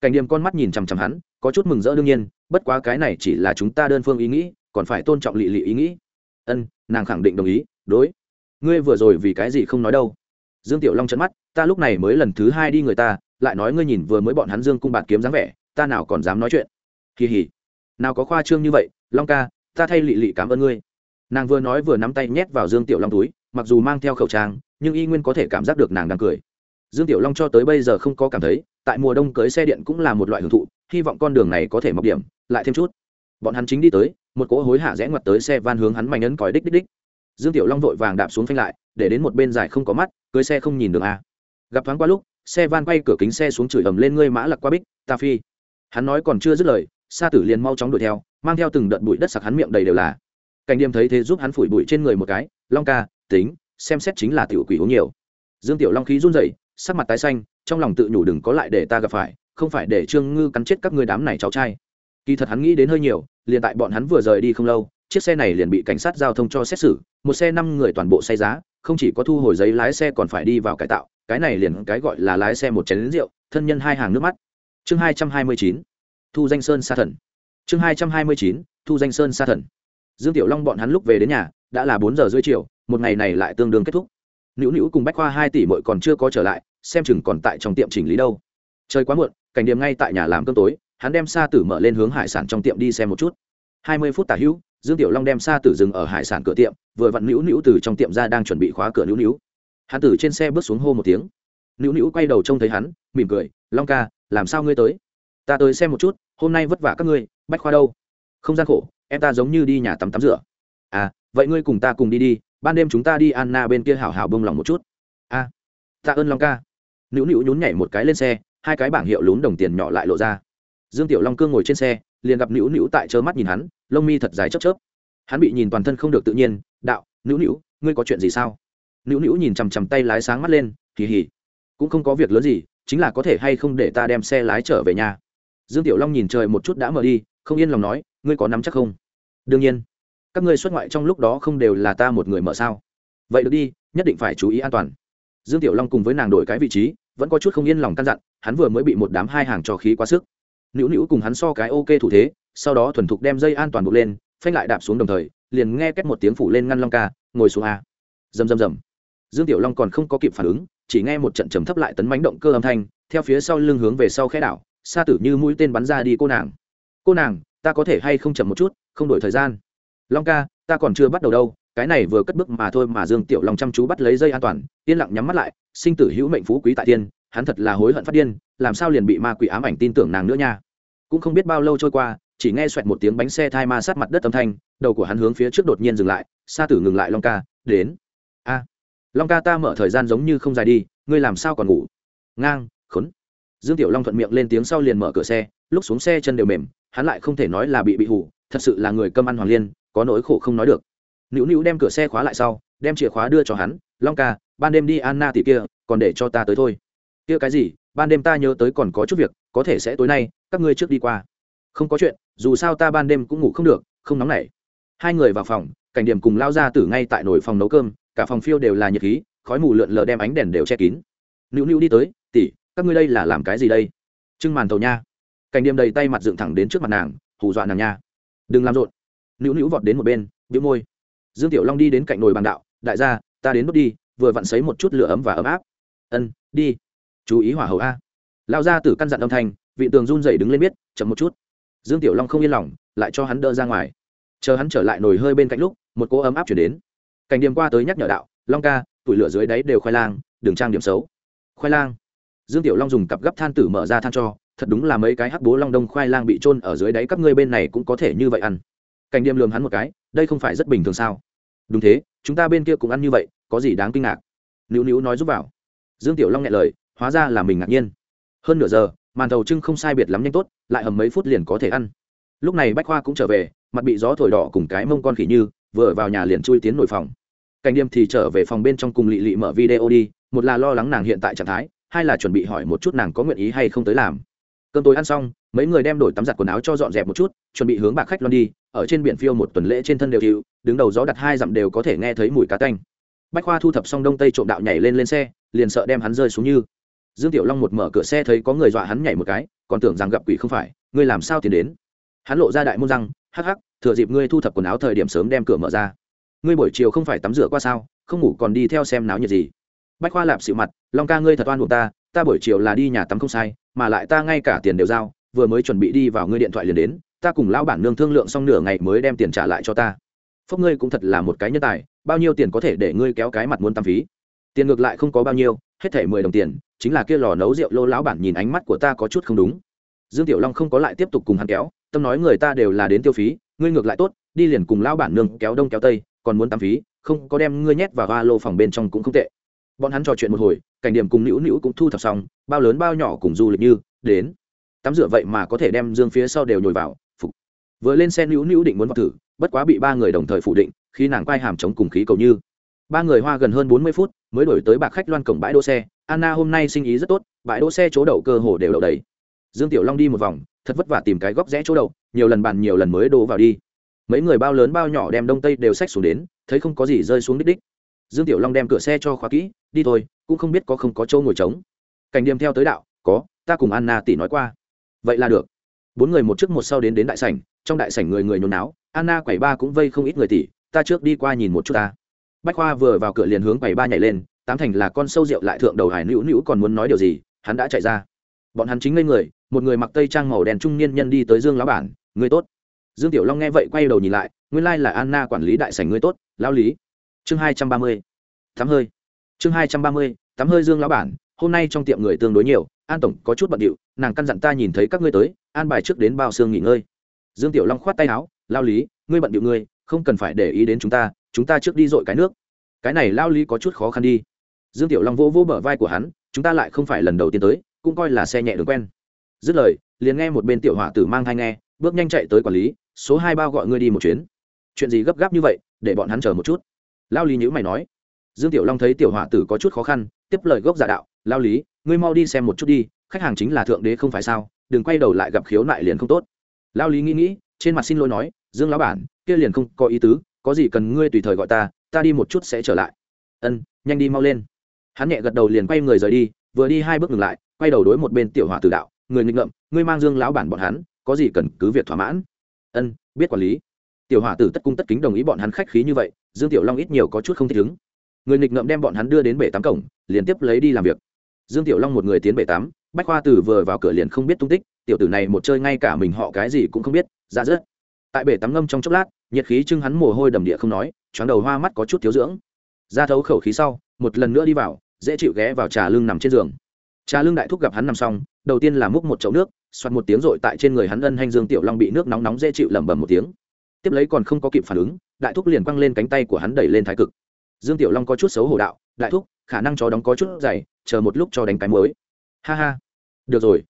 Cảnh điềm con mắt nhìn chằm chằm hắn, có chút mừng rỡ đương nhiên, bất quá cái này chỉ là chúng ta đơn phương ý nghĩ, còn phải tôn trọng lị lị ý nghĩ. Ân, nàng khẳng định đồng ý, đối. Ngươi vừa rồi vì cái gì không nói đâu? Dương tiểu long chấn mắt, ta lúc này mới lần thứ hai đi người ta, lại nói ngươi nhìn vừa mới bọn hắn dương cung bạt kiếm dáng vẻ, ta nào còn dám nói chuyện? Kỳ hỉ. Nào có khoa trương như vậy, long ca, ta thay lị lị cảm ơn ngươi nàng vừa nói vừa nắm tay nhét vào dương tiểu long túi, mặc dù mang theo khẩu trang, nhưng y nguyên có thể cảm giác được nàng đang cười. Dương tiểu long cho tới bây giờ không có cảm thấy, tại mùa đông cưới xe điện cũng là một loại hưởng thụ, hy vọng con đường này có thể mọc điểm, lại thêm chút. Bọn hắn chính đi tới, một cỗ hối hạ rẽ ngoặt tới xe van hướng hắn mạnh ấn còi đích đích đích. Dương tiểu long vội vàng đạp xuống phanh lại, để đến một bên dài không có mắt, cưới xe không nhìn được à? gặp thoáng qua lúc, xe van quay cửa kính xe xuống chửi ầm lên ngươi mã lặc qua bích, ta phi. Hắn nói còn chưa dứt lời, sa tử liền mau chóng đuổi theo, mang theo từng đợt bụi đất sặc hắn miệng đầy đều là cảnh điềm thấy thế giúp hắn phủi bụi trên người một cái, long ca, tính, xem xét chính là tiểu quỷ uống nhiều. Dương tiểu long khí run rẩy, sắc mặt tái xanh, trong lòng tự nhủ đừng có lại để ta gặp phải, không phải để trương ngư cắn chết các người đám này cháu trai. Kỳ thật hắn nghĩ đến hơi nhiều, liền tại bọn hắn vừa rời đi không lâu, chiếc xe này liền bị cảnh sát giao thông cho xét xử, một xe năm người toàn bộ say giá, không chỉ có thu hồi giấy lái xe còn phải đi vào cải tạo, cái này liền cái gọi là lái xe một chén lính rượu, thân nhân hai hàng nước mắt. Chương hai trăm hai mươi chín, thu danh sơn sa thần. Chương hai trăm hai mươi chín, thu danh sơn sa thần dương tiểu long bọn hắn lúc về đến nhà, đã là bốn giờ rưỡi chiều, một ngày này lại tương đương kết thúc. Nữu nữu cùng bách khoa hai tỷ mội còn chưa có trở lại, xem chừng còn tại trong tiệm chỉnh lý đâu. Trời quá muộn, cảnh điểm ngay tại nhà làm cơm tối, hắn đem sa tử mở lên hướng hải sản trong tiệm đi xem một chút. Hai mươi phút tả hữu, dương tiểu long đem sa tử dừng ở hải sản cửa tiệm, vừa vặn nữu nữu từ trong tiệm ra đang chuẩn bị khóa cửa nữu nữu. Hắn từ trên xe bước xuống hô một tiếng. Nữu nữu quay đầu trông thấy hắn, mỉm cười, long ca, làm sao ngươi tới? Ta tới xem một chút, hôm nay vất vả các ngươi, bách khoa đâu? Không gian khổ em ta giống như đi nhà tắm tắm rửa. À vậy ngươi cùng ta cùng đi đi ban đêm chúng ta đi anna bên kia hảo hảo bông lòng một chút. A à, tạ ơn long ca. Nữu nữu nhún nhảy một cái lên xe hai cái bảng hiệu lún đồng tiền nhỏ lại lộ ra. Dương tiểu long cương ngồi trên xe liền gặp nữu nữu tại trơ mắt nhìn hắn lông mi thật dài chớp chớp. Hắn bị nhìn toàn thân không được tự nhiên đạo nữu nữu ngươi có chuyện gì sao? Nữu nữu nhìn chằm chằm tay lái sáng mắt lên kỳ hỉ cũng không có việc lớn gì chính là có thể hay không để ta đem xe lái trở về nhà? Dương tiểu long nhìn trời một chút đã mở đi không yên lòng nói ngươi có nắm chắc không? Đương nhiên, các ngươi xuất ngoại trong lúc đó không đều là ta một người mở sao? Vậy được đi, nhất định phải chú ý an toàn. Dương tiểu long cùng với nàng đổi cái vị trí, vẫn có chút không yên lòng căn dặn, hắn vừa mới bị một đám hai hàng trò khí quá sức. Nữu nữu cùng hắn so cái ok thủ thế, sau đó thuần thục đem dây an toàn buộc lên, phanh lại đạp xuống đồng thời, liền nghe két một tiếng phủ lên ngăn long ca, ngồi xuống a. Rầm rầm rầm. Dương tiểu long còn không có kịp phản ứng, chỉ nghe một trận trầm thấp lại tấn mánh động cơ âm thanh, theo phía sau lưng hướng về sau khẽ đảo xa tử như mũi tên bắn ra đi cô nàng. Cô nàng ta có thể hay không chậm một chút, không đổi thời gian. Long ca, ta còn chưa bắt đầu đâu, cái này vừa cất bước mà thôi mà dương tiểu long chăm chú bắt lấy dây an toàn, yên lặng nhắm mắt lại, sinh tử hữu mệnh phú quý tại tiên, hắn thật là hối hận phát điên, làm sao liền bị ma quỷ ám ảnh tin tưởng nàng nữa nha. Cũng không biết bao lâu trôi qua, chỉ nghe xoẹt một tiếng bánh xe thai ma sát mặt đất âm thanh, đầu của hắn hướng phía trước đột nhiên dừng lại, sa tử ngừng lại long ca, đến. A, long ca ta mở thời gian giống như không dài đi, ngươi làm sao còn ngủ? Ngang, khốn. Dương tiểu long thuận miệng lên tiếng sau liền mở cửa xe, lúc xuống xe chân đều mềm hắn lại không thể nói là bị bị hủ thật sự là người cơm ăn hoàng liên, có nỗi khổ không nói được. Nữu nữu đem cửa xe khóa lại sau, đem chìa khóa đưa cho hắn, long ca, ban đêm đi anna tỷ kia, còn để cho ta tới thôi. Kia cái gì? Ban đêm ta nhớ tới còn có chút việc, có thể sẽ tối nay, các ngươi trước đi qua. Không có chuyện, dù sao ta ban đêm cũng ngủ không được, không nóng nảy. Hai người vào phòng, cảnh điểm cùng lao ra từ ngay tại nồi phòng nấu cơm, cả phòng phiêu đều là nhiệt khí, khói mù lượn lờ đem ánh đèn đều che kín. Nữu nữu đi tới tỉ các ngươi đây là làm cái gì đây? Trưng màn tàu nha cảnh điểm đầy tay mặt dựng thẳng đến trước mặt nàng, hù dọa nàng nha. Đừng làm rộn. Nữu nữu vọt đến một bên biếu môi. Dương tiểu long đi đến cạnh nồi bàn đạo, đại gia, ta đến đốt đi, vừa vặn sấy một chút lửa ấm và ấm áp. Ân, đi. Chú ý hỏa hậu a. Lao ra từ căn dặn âm thanh, vị tường run dậy đứng lên biết, chậm một chút. Dương tiểu long không yên lòng, lại cho hắn đỡ ra ngoài. Chờ hắn trở lại nồi hơi bên cạnh lúc, một cỗ ấm áp chuyển đến. Cảnh điểm qua tới nhắc nhở đạo, long ca, tủi lửa dưới đáy đều khoai lang, đừng trang điểm xấu. Khoai lang? Dương tiểu long dùng cặp gấp than tử mở ra than cho thật đúng là mấy cái hắc bố long đông khoai lang bị trôn ở dưới đáy các ngươi bên này cũng có thể như vậy ăn. Cảnh điềm lườm hắn một cái, đây không phải rất bình thường sao? Đúng thế, chúng ta bên kia cũng ăn như vậy, có gì đáng kinh ngạc? Nữu nữu nói giúp vào. Dương tiểu long nghe lời, hóa ra là mình ngạc nhiên. Hơn nửa giờ, màn thầu trưng không sai biệt lắm nhanh tốt, lại hầm mấy phút liền có thể ăn. Lúc này bách khoa cũng trở về, mặt bị gió thổi đỏ cùng cái mông con khỉ như, vừa vào nhà liền chui tiến nổi phòng. Cảnh điềm thì trở về phòng bên trong cùng lị lị mở video đi, một là lo lắng nàng hiện tại trạng thái, hai là chuẩn bị hỏi một chút nàng có nguyện ý hay không tới làm cơm tối ăn xong, mấy người đem đổi tắm giặt quần áo cho dọn dẹp một chút, chuẩn bị hướng bạc khách loan đi, ở trên biển phiêu một tuần lễ trên thân đều chịu đứng đầu gió đặt hai dặm đều có thể nghe thấy mùi cá canh bách khoa thu thập xong đông tây trộm đạo nhảy lên lên xe, liền sợ đem hắn rơi xuống như. Dương tiểu long một mở cửa xe thấy có người dọa hắn nhảy một cái, còn tưởng rằng gặp quỷ không phải, ngươi làm sao tiến đến? Hắn lộ ra đại môn răng, hắc hắc, thừa dịp ngươi thu thập quần áo thời điểm sớm đem cửa mở ra. Ngươi buổi chiều không phải tắm rửa qua sao, không ngủ còn đi theo xem náo nhiệt gì. Bách khoa lạp xịu mặt, long ca ngươi thật oan buộc ta ta buổi chiều là đi nhà tắm không sai, mà lại ta ngay cả tiền đều giao, vừa mới chuẩn bị đi vào ngươi điện thoại liền đến, ta cùng lão bản nương thương lượng xong nửa ngày mới đem tiền trả lại cho ta. Phúc ngươi cũng thật là một cái nhân tài, bao nhiêu tiền có thể để ngươi kéo cái mặt muốn tắm phí? Tiền ngược lại không có bao nhiêu, hết thể mười đồng tiền, chính là kia lò nấu rượu lô lão bản nhìn ánh mắt của ta có chút không đúng. Dương tiểu long không có lại tiếp tục cùng hắn kéo, tâm nói người ta đều là đến tiêu phí, ngươi ngược lại tốt, đi liền cùng lão bản nương kéo đông kéo tây, còn muốn tắm phí, không có đem ngươi nhét vào ga lô phòng bên trong cũng không tệ bọn hắn trò chuyện một hồi, cảnh điểm cùng nữu nữu cũng thu thập xong, bao lớn bao nhỏ cùng du lịch như đến. Tắm rửa vậy mà có thể đem dương phía sau đều nhồi vào, phục. Vừa lên xe nữu nữu định muốn vào thử, bất quá bị ba người đồng thời phủ định, khi nàng quay hàm chống cùng khí cầu như. Ba người hoa gần hơn bốn mươi phút, mới đổi tới bạc khách loan cổng bãi đỗ xe. Anna hôm nay sinh ý rất tốt, bãi đỗ xe chỗ đậu cơ hồ đều đậu đầy. Dương tiểu long đi một vòng, thật vất vả tìm cái góc rẽ chỗ đậu, nhiều lần bàn nhiều lần mới đổ vào đi. Mấy người bao lớn bao nhỏ đem đông tây đều xách xuống đến, thấy không có gì rơi xuống đích đích dương tiểu long đem cửa xe cho khóa kỹ, đi thôi, cũng không biết có không có chỗ ngồi trống. Cảnh điềm theo tới đạo, có, ta cùng anna tỷ nói qua. Vậy là được. Bốn người một trước một sau đến đến đại sảnh, trong đại sảnh người người nhốn náo, anna quẩy ba cũng vây không ít người tỷ, ta trước đi qua nhìn một chút ta. Bách khoa vừa vào cửa liền hướng quầy ba nhảy lên, tám thành là con sâu rượu lại thượng đầu hải nữu nữu còn muốn nói điều gì, hắn đã chạy ra. Bọn hắn chính lên người, một người mặc tây trang màu đen trung niên nhân đi tới dương lão bản người tốt. Dương tiểu long nghe vậy quay đầu nhìn lại, nguyên lai là anna quản lý đại sảnh người tốt, lão lý chương hai trăm ba mươi. Tắm hơi. Chương hai trăm ba mươi tắm hơi dương lão bản, hôm nay trong tiệm người tương đối nhiều, an tổng có chút bận điệu, nàng căn dặn ta nhìn thấy các ngươi tới, an bài trước đến bao xương nghỉ ngơi. Dương tiểu long khoát tay áo, lao lý, ngươi bận điệu ngươi, không cần phải để ý đến chúng ta chúng ta trước đi dội cái nước. Cái này lao lý có chút khó khăn đi. Dương tiểu long vỗ vỗ bờ vai của hắn, chúng ta lại không phải lần đầu tiên tới, cũng coi là xe nhẹ đường quen. Dứt lời, liền nghe một bên tiểu hỏa tử mang thai nghe, bước nhanh chạy tới quản lý, số hai bao gọi ngươi đi một chuyến. Chuyện gì gấp gáp như vậy, để bọn hắn chờ một chút lao lý nhữ mày nói. Dương tiểu long thấy tiểu hỏa tử có chút khó khăn, tiếp lời gốc giả đạo, lao lý, ngươi mau đi xem một chút đi, khách hàng chính là thượng đế không phải sao, đừng quay đầu lại gặp khiếu nại liền không tốt. Lao lý nghĩ nghĩ, trên mặt xin lỗi nói, dương lão bản, kia liền không có ý tứ, có gì cần ngươi tùy thời gọi ta ta đi một chút sẽ trở lại. Ân, nhanh đi mau lên. Hắn nhẹ gật đầu liền quay người rời đi, vừa đi hai bước ngừng lại, quay đầu đối một bên tiểu hỏa tử đạo, người nghịch ngợm, ngươi mang dương lão bản bọn hắn, có gì cần cứ việc thỏa mãn. Ân, biết quản lý tiểu hỏa tử tất cung tất kính đồng ý bọn hắn khách khí như vậy dương tiểu long ít nhiều có chút không thích ứng. Người nghịch ngợm đem bọn hắn đưa đến bể tắm cổng liền tiếp lấy đi làm việc. Dương tiểu long một người tiến bể tắm, bách khoa tử vừa vào cửa liền không biết tung tích tiểu tử này một chơi ngay cả mình họ cái gì cũng không biết dạ ra rớt tại bể tắm ngâm trong chốc lát nhiệt khí trưng hắn mồ hôi đầm địa không nói choáng đầu hoa mắt có chút thiếu dưỡng. Ra thấu khẩu khí sau một lần nữa đi vào dễ chịu ghé vào trà lưng nằm trên giường. Trà lưng đại thúc gặp hắn nằm xong đầu tiên là múc một chậu nước xoặt một tiếng rội tại trên người hắn ân hanh dương tiểu long bị nước nóng nóng dễ chịu lẩm bẩm một tiếng tiếp lấy còn không có kịp phản ứng đại thúc liền quăng lên cánh tay của hắn đẩy lên thái cực. Dương tiểu long có chút xấu hổ đạo đại thúc khả năng chó đóng có chút dày chờ một lúc cho đánh cái mới ha ha. Được rồi.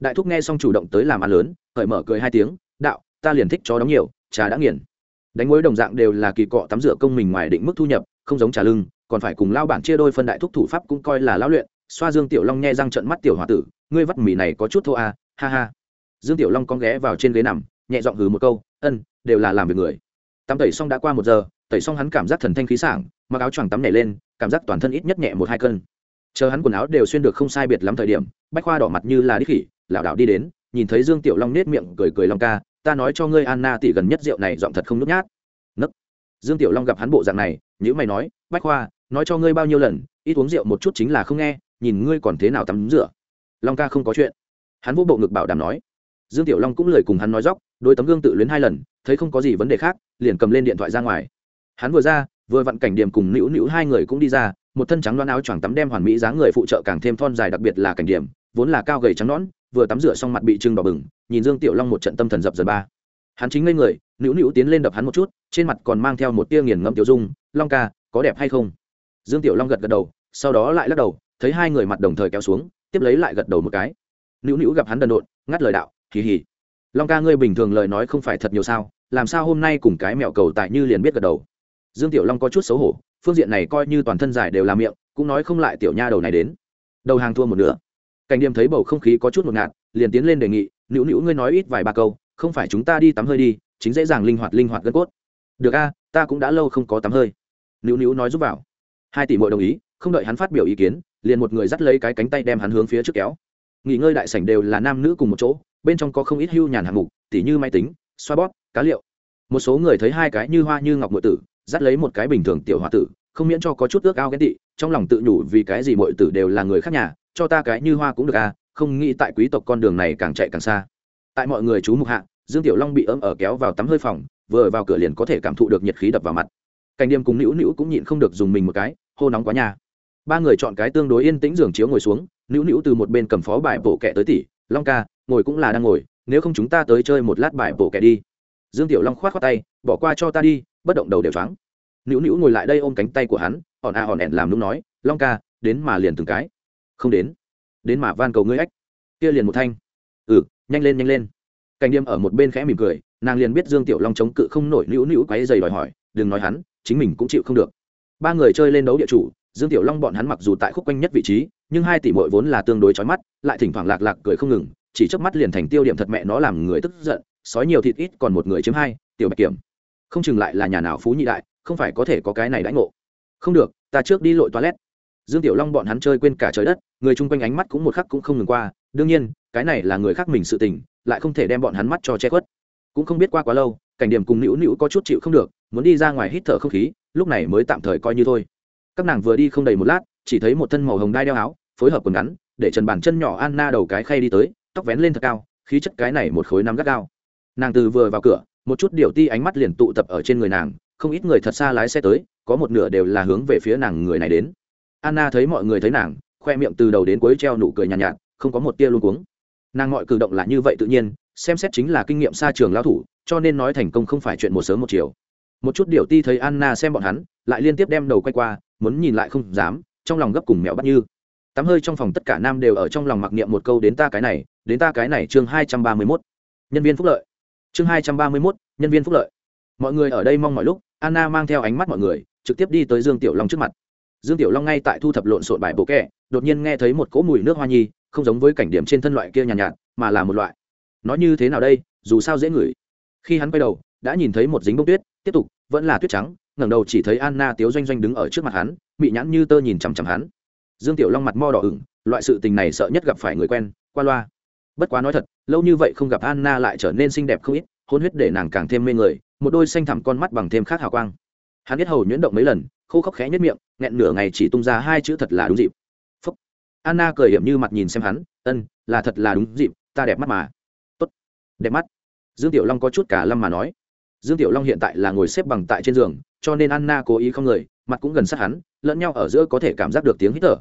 Đại thúc nghe xong chủ động tới làm ăn lớn cởi mở cười hai tiếng đạo ta liền thích chó đóng nhiều trà đã nghiền. Đánh mối đồng dạng đều là kỳ cọ tắm rửa công mình ngoài định mức thu nhập không giống trà lưng còn phải cùng lao bản chia đôi phân đại thúc thủ pháp cũng coi là lao luyện xoa dương tiểu long nghe răng trận mắt tiểu h o a tử ngươi vắt mì này có chút thô à, ha ha. Dương tiểu long con ghé vào trên ghế nằm nhẹ giọng hừ một câu ân đều là làm việc người. Tắm tẩy xong đã qua một giờ, tẩy xong hắn cảm giác thần thanh khí sảng, mặc áo choàng tắm nhảy lên, cảm giác toàn thân ít nhất nhẹ một hai cân. Chờ hắn quần áo đều xuyên được không sai biệt lắm thời điểm, bách khoa đỏ mặt như là đi khỉ, lảo đảo đi đến, nhìn thấy dương tiểu long nết miệng cười cười long ca, ta nói cho ngươi anna tỷ gần nhất rượu này giọng thật không nhút nhát. Nấc. Dương tiểu long gặp hắn bộ dạng này nhữ mày nói, bách khoa, nói cho ngươi bao nhiêu lần, ít uống rượu một chút chính là không nghe, nhìn ngươi còn thế nào tắm rửa. Long ca không có chuyện. Hắn vô bộ ngực bảo đảm nói. Dương tiểu long cũng lời cùng hắn nói dóc đôi tấm gương tự luyến hai lần, thấy không có gì vấn đề khác, liền cầm lên điện thoại ra ngoài. Hắn vừa ra, vừa vặn cảnh điểm cùng nữu nữu hai người cũng đi ra, một thân trắng loan áo choàng tắm đem hoàn mỹ dáng người phụ trợ càng thêm thon dài đặc biệt là cảnh điểm, vốn là cao gầy trắng nõn, vừa tắm rửa xong mặt bị trưng đỏ bừng, nhìn dương tiểu long một trận tâm thần dập dần ba. Hắn chính lên người, nữu nữu tiến lên đập hắn một chút, trên mặt còn mang theo một tia nghiền ngẫm tiểu dung, long ca, có đẹp hay không? Dương tiểu long gật gật đầu, sau đó lại lắc đầu, thấy hai người mặt đồng thời kéo xuống, tiếp lấy lại gật đầu một cái. Nữu nữu gặp hắn đần độn, ngắt lời đạo, hì hì long ca ngươi bình thường lời nói không phải thật nhiều sao, làm sao hôm nay cùng cái mẹo cầu tại như liền biết gật đầu? Dương tiểu long có chút xấu hổ, phương diện này coi như toàn thân giải đều làm miệng, cũng nói không lại tiểu nha đầu này đến. Đầu hàng thua một nửa. Cảnh điểm thấy bầu không khí có chút ngột ngạt, liền tiến lên đề nghị, nữu nữu ngươi nói ít vài ba câu, không phải chúng ta đi tắm hơi đi, chính dễ dàng linh hoạt linh hoạt gân cốt. Được a, ta cũng đã lâu không có tắm hơi. Nữu nữu nói giúp vào. Hai tỷ mội đồng ý, không đợi hắn phát biểu ý kiến, liền một người dắt lấy cái cánh tay đem hắn hướng phía trước kéo. Nghỉ ngơi đại sảnh đều là nam nữ cùng một chỗ bên trong có không ít hưu nhàn hạng mục, tỉ như máy tính, xoa bóp, cá liệu. Một số người thấy hai cái như hoa như ngọc ngụy tử, dắt lấy một cái bình thường tiểu hòa tử, không miễn cho có chút ước ao ghét tị, trong lòng tự nhủ vì cái gì mọi tử đều là người khác nhà, cho ta cái như hoa cũng được à không nghĩ tại quý tộc con đường này càng chạy càng xa. Tại mọi người chú mục hạ, dương tiểu long bị ấm ở kéo vào tắm hơi phòng, vừa vào cửa liền có thể cảm thụ được nhiệt khí đập vào mặt. Cảnh đêm cùng nữu nữu cũng nhịn không được dùng mình một cái, hô nóng quá nhà. Ba người chọn cái tương đối yên tĩnh giường chiếu ngồi xuống, nữu nữu từ một bên cầm phó bài bổ kẹ tới tỷ, long ca ngồi cũng là đang ngồi, nếu không chúng ta tới chơi một lát bài bổ kẻ đi. Dương tiểu long khoát khoát tay, bỏ qua cho ta đi, bất động đầu đều choáng. Nữu nữu ngồi lại đây ôm cánh tay của hắn, hòn a hòn ẹn làm lúc nói, long ca, đến mà liền từng cái. Không đến. Đến mà van cầu ngươi ếch kia liền một thanh. Ừ nhanh lên nhanh lên. Cảnh đêm ở một bên khẽ mỉm cười, nàng liền biết dương tiểu long chống cự không nổi nữu nữu quáy dày đòi hỏi, đừng nói hắn, chính mình cũng chịu không được. Ba người chơi lên đấu địa chủ, dương tiểu long bọn hắn mặc dù tại khúc quanh nhất vị trí, nhưng hai tỷ mội vốn là tương đối trói mắt, lại thỉnh thoảng lạc lạc cười không ngừng chỉ chớp mắt liền thành tiêu điểm thật mẹ nó làm người tức giận, sói nhiều thịt ít còn một người chiếm hai, tiểu bạch kiểm. Không chừng lại là nhà nào phú nhị đại, không phải có thể có cái này đãi ngộ. Không được, ta trước đi lội toilet. Dương tiểu long bọn hắn chơi quên cả trời đất, người chung quanh ánh mắt cũng một khắc cũng không ngừng qua, đương nhiên, cái này là người khác mình sự tình, lại không thể đem bọn hắn mắt cho che khuất. Cũng không biết qua quá lâu, cảnh điểm cùng nữu nữu có chút chịu không được, muốn đi ra ngoài hít thở không khí, lúc này mới tạm thời coi như thôi. Các nàng vừa đi không đầy một lát, chỉ thấy một thân màu hồng đai đeo áo, phối hợp quần ngắn, để trần bàn chân nhỏ anna đầu cái khay đi tới tóc vén lên thật cao khí chất cái này một khối nắm gắt gao. Nàng từ vừa vào cửa một chút điều ti ánh mắt liền tụ tập ở trên người nàng không ít người thật xa lái xe tới có một nửa đều là hướng về phía nàng người này đến. Anna thấy mọi người thấy nàng khoe miệng từ đầu đến cuối treo nụ cười nhàn nhạt, nhạt không có một tia luôn cuống. Nàng mọi cử động là như vậy tự nhiên xem xét chính là kinh nghiệm xa trường lao thủ cho nên nói thành công không phải chuyện một sớm một chiều. Một chút điều ti thấy anna xem bọn hắn lại liên tiếp đem đầu quay qua muốn nhìn lại không dám trong lòng gấp cùng mẹo bắt như. Tắm hơi trong phòng tất cả nam đều ở trong lòng mặc niệm một câu đến ta cái này đến ta cái này chương hai trăm ba mươi mốt nhân viên phúc lợi. Chương hai trăm ba mươi mốt nhân viên phúc lợi. Mọi người ở đây mong mọi lúc anna mang theo ánh mắt mọi người trực tiếp đi tới dương tiểu long trước mặt. Dương tiểu long ngay tại thu thập lộn xộn bài bộ kẹ đột nhiên nghe thấy một cỗ mùi nước hoa nhi không giống với cảnh điểm trên thân loại kia nhàn nhạt, nhạt mà là một loại. Nói như thế nào đây dù sao dễ ngửi. Khi hắn quay đầu đã nhìn thấy một dính bông tuyết tiếp tục vẫn là tuyết trắng ngẩng đầu chỉ thấy anna tiếu doanh doanh đứng ở trước mặt hắn bị nhãn như tơ nhìn chằm chằm hắn. Dương tiểu long mặt mo đỏ ửng loại sự tình này sợ nhất gặp phải người quen qua loa bất quá nói thật, lâu như vậy không gặp anna lại trở nên xinh đẹp không ít, hôn huyết để nàng càng thêm mê người, một đôi xanh thẳm con mắt bằng thêm khác hào quang. Hắn biết hầu nhuyễn động mấy lần, khô khóc khẽ nhất miệng, nghẹn nửa ngày chỉ tung ra hai chữ thật là đúng dịp. Phúc. Anna cười hiểm như mặt nhìn xem hắn, ân, là thật là đúng dịp, ta đẹp mắt mà. Tốt, đẹp mắt. Dương tiểu long có chút cả lâm mà nói. Dương tiểu long hiện tại là ngồi xếp bằng tại trên giường, cho nên anna cố ý không người, mặt cũng gần sát hắn, lẫn nhau ở giữa có thể cảm giác được tiếng hít thở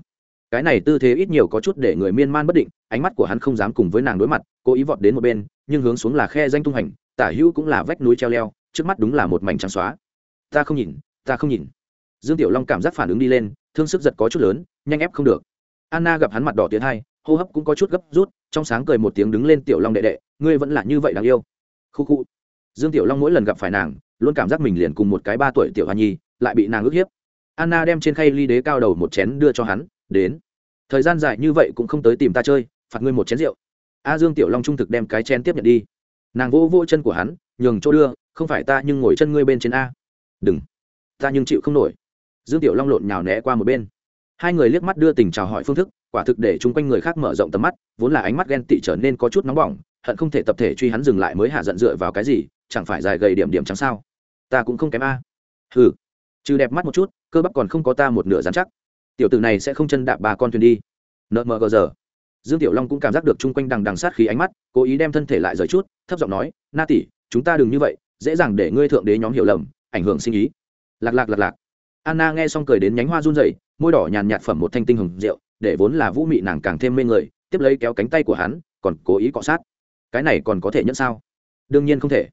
cái này tư thế ít nhiều có chút để người miên man bất định, ánh mắt của hắn không dám cùng với nàng đối mặt, cố ý vọt đến một bên, nhưng hướng xuống là khe danh tung hành, tả hữu cũng là vách núi treo leo, trước mắt đúng là một mảnh trắng xóa. Ta không nhìn, ta không nhìn. Dương tiểu long cảm giác phản ứng đi lên, thương sức giật có chút lớn, nhanh ép không được. Anna gặp hắn mặt đỏ tiến hai, hô hấp cũng có chút gấp rút, trong sáng cười một tiếng đứng lên tiểu long đệ đệ, ngươi vẫn là như vậy đáng yêu. Khu khu. Dương tiểu long mỗi lần gặp phải nàng, luôn cảm giác mình liền cùng một cái ba tuổi tiểu hoa nhi, lại bị nàng ức hiếp. Anna đem trên khay ly đế cao đầu một chén đưa cho hắn đến. Thời gian dài như vậy cũng không tới tìm ta chơi, phạt ngươi một chén rượu. A dương tiểu long trung thực đem cái chén tiếp nhận đi. Nàng vỗ vỗ chân của hắn, nhường chỗ đưa, không phải ta nhưng ngồi chân ngươi bên trên a. Đừng. Ta nhưng chịu không nổi. Dương tiểu long lộn nhào né qua một bên. Hai người liếc mắt đưa tình chào hỏi phương thức, quả thực để chung quanh người khác mở rộng tầm mắt, vốn là ánh mắt ghen tị trở nên có chút nóng bỏng, hận không thể tập thể truy hắn dừng lại mới hạ giận dựa vào cái gì, chẳng phải dài gầy điểm điểm trắng sao? Ta cũng không kém a. Ừ trừ đẹp mắt một chút, cơ bắp còn không có ta một nửa dán chắc tiểu tử này sẽ không chân đạp bà con thuyền đi. Nợ mờ gờ giờ. Dương tiểu long cũng cảm giác được chung quanh đằng đằng sát khí ánh mắt, cố ý đem thân thể lại rời chút, thấp giọng nói, na tỷ, chúng ta đừng như vậy, dễ dàng để ngươi thượng đế nhóm hiểu lầm, ảnh hưởng sinh ý. Lạc lạc lạc lạc. Anna nghe xong cười đến nhánh hoa run rẩy, môi đỏ nhàn nhạt phẩm một thanh tinh hồng rượu, để vốn là vũ mị nàng càng thêm mê người, tiếp lấy kéo cánh tay của hắn, còn cố ý cọ sát. Cái này còn có thể nhận sao? Đương nhiên không thể.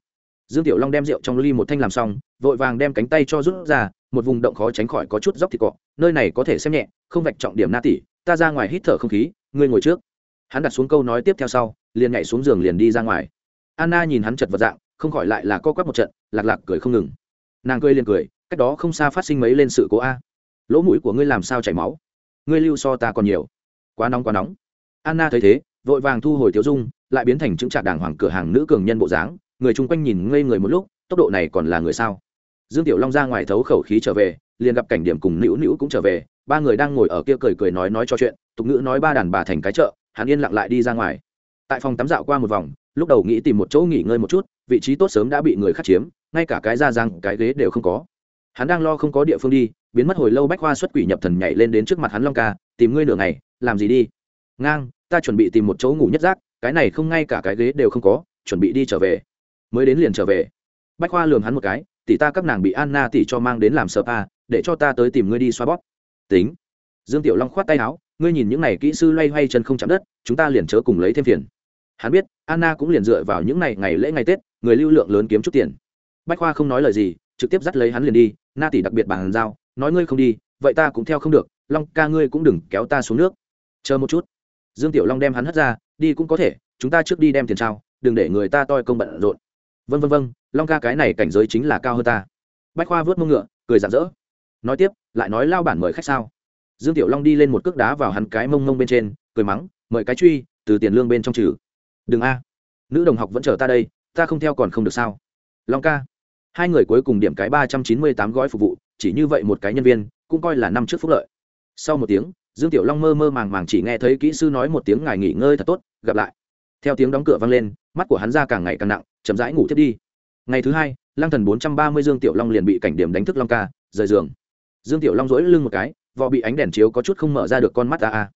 Dương tiểu long đem rượu trong ly một thanh làm xong, vội vàng đem cánh tay cho rút ra một vùng động khó tránh khỏi có chút dốc thịt cọ, nơi này có thể xem nhẹ, không vạch trọng điểm na tỷ, ta ra ngoài hít thở không khí, ngươi ngồi trước. Hắn đặt xuống câu nói tiếp theo sau, liền nhảy xuống giường liền đi ra ngoài. Anna nhìn hắn chật vật dạng, không khỏi lại là co quắp một trận, lạc lạc cười không ngừng. Nàng cười liền cười, cách đó không xa phát sinh mấy lên sự cố a. Lỗ mũi của ngươi làm sao chảy máu? Ngươi lưu so ta còn nhiều. Quá nóng quá nóng. Anna thấy thế, vội vàng thu hồi tiêu dung, lại biến thành chứng trạc đàng hoàng cửa hàng nữ cường nhân bộ dáng. Người chung quanh nhìn ngây người một lúc, tốc độ này còn là người sao? Dương tiểu long ra ngoài thấu khẩu khí trở về, liền gặp cảnh điểm cùng nữu nữu cũng trở về, ba người đang ngồi ở kia cười cười nói nói cho chuyện, tục ngữ nói ba đàn bà thành cái chợ, hắn yên lặng lại đi ra ngoài. Tại phòng tắm dạo qua một vòng, lúc đầu nghĩ tìm một chỗ nghỉ ngơi một chút, vị trí tốt sớm đã bị người khác chiếm, ngay cả cái da răng, cái ghế đều không có. Hắn đang lo không có địa phương đi, biến mất hồi lâu bách khoa xuất quỷ nhập thần nhảy lên đến trước mặt hắn long ca, tìm ngươi nửa ngày, làm gì đi? Ngang, ta chuẩn bị tìm một chỗ ngủ nhất giác, cái này không ngay cả cái ghế đều không có, chuẩn bị đi trở về. Mới đến liền trở về. Bách khoa lường hắn một cái tỷ ta các nàng bị anna tỷ cho mang đến làm sợ pa, để cho ta tới tìm ngươi đi xoa bóp. Tính. Dương tiểu long khoát tay áo, ngươi nhìn những này kỹ sư loay hoay chân không chạm đất, chúng ta liền chớ cùng lấy thêm phiền. Hắn biết, anna cũng liền dựa vào những này ngày lễ ngày tết, người lưu lượng lớn kiếm chút tiền. Bách khoa không nói lời gì, trực tiếp dắt lấy hắn liền đi, na tỷ đặc biệt bàn giao, nói ngươi không đi, vậy ta cũng theo không được, long ca ngươi cũng đừng kéo ta xuống nước. Chờ một chút. Dương tiểu long đem hắn hất ra, đi cũng có thể, chúng ta trước đi đem tiền trao, đừng để người ta toi công bận rộn vân vân vân long ca cái này cảnh giới chính là cao hơn ta. Bách khoa vớt mông ngựa, cười rạng rỡ. Nói tiếp, lại nói lao bản mời khách sao? Dương tiểu long đi lên một cước đá vào hắn cái mông mông bên trên, cười mắng, mời cái truy, từ tiền lương bên trong trừ. Đừng a, nữ đồng học vẫn chờ ta đây, ta không theo còn không được sao? Long ca. Hai người cuối cùng điểm cái ba trăm chín mươi tám gói phục vụ, chỉ như vậy một cái nhân viên, cũng coi là năm trước phúc lợi. Sau một tiếng, dương tiểu long mơ mơ màng màng chỉ nghe thấy kỹ sư nói một tiếng ngài nghỉ ngơi thật tốt, gặp lại. Theo tiếng đóng cửa vang lên mắt của hắn ra càng ngày càng nặng, chậm rãi ngủ thiết đi. Ngày thứ hai, lăng thần bốn trăm ba mươi dương tiểu long liền bị cảnh điểm đánh thức long ca, rời giường. Dương tiểu long dỗi lưng một cái, vò bị ánh đèn chiếu có chút không mở ra được con mắt ta a.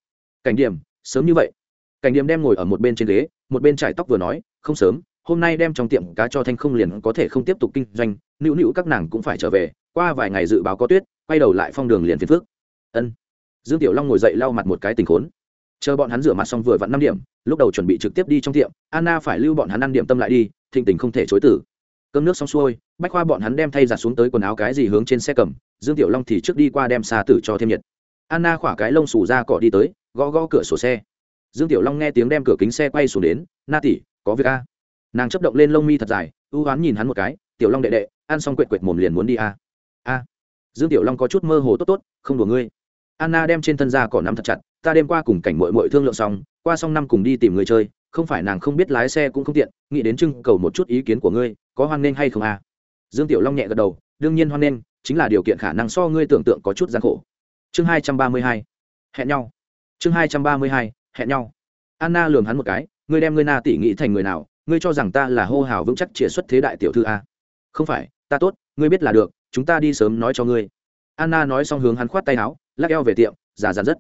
Cảnh điểm, sớm như vậy. Cảnh điểm đem ngồi ở một bên trên ghế, một bên trải tóc vừa nói, không sớm, hôm nay đem trong tiệm cá cho thanh không liền có thể không tiếp tục kinh doanh, nữu nữu các nàng cũng phải trở về, qua vài ngày dự báo có tuyết, quay đầu lại phong đường liền phiền phước ân. Dương tiểu long ngồi dậy lau mặt một cái tình khốn chờ bọn hắn rửa mặt xong vừa vặn năm điểm, lúc đầu chuẩn bị trực tiếp đi trong tiệm, anna phải lưu bọn hắn ăn điểm tâm lại đi, thịnh tình không thể chối tử cơm nước xong xuôi, bách khoa bọn hắn đem thay giặt xuống tới quần áo cái gì hướng trên xe cầm, dương tiểu long thì trước đi qua đem xa tử cho thêm nhiệt. Anna khỏa cái lông xù ra cọ đi tới, gõ gõ cửa sổ xe. Dương tiểu long nghe tiếng đem cửa kính xe quay xuống đến, na tỷ, có việc a. Nàng chấp động lên lông mi thật dài, ưu oán nhìn hắn một cái, tiểu long đệ đệ, ăn xong quệt quệt mồm liền muốn đi a. A. Dương tiểu long có chút mơ hồ tốt tốt, không đùa ngươi anna đem trên thân ra cỏ nắm thật chặt, ta đêm qua cùng cảnh mội mội thương lượng xong, qua xong năm cùng đi tìm người chơi, không phải nàng không biết lái xe cũng không tiện, nghĩ đến trưng cầu một chút ý kiến của ngươi, có hoan nghênh hay không à? Dương tiểu long nhẹ gật đầu, đương nhiên hoan nghênh, chính là điều kiện khả năng so ngươi tưởng tượng có chút gian khổ. Chương hai trăm ba mươi hai, hẹn nhau. Chương hai trăm ba mươi hai, hẹn nhau. Anna lường hắn một cái, ngươi đem ngươi na tỷ nghĩ thành người nào, ngươi cho rằng ta là hô hào vững chắc chĩa xuất thế đại tiểu thư a không phải, ta tốt, ngươi biết là được, chúng ta đi sớm nói cho ngươi. Anna nói xong hướng hắn khoát tay áo lắc eo về tiệm, già dàn rất.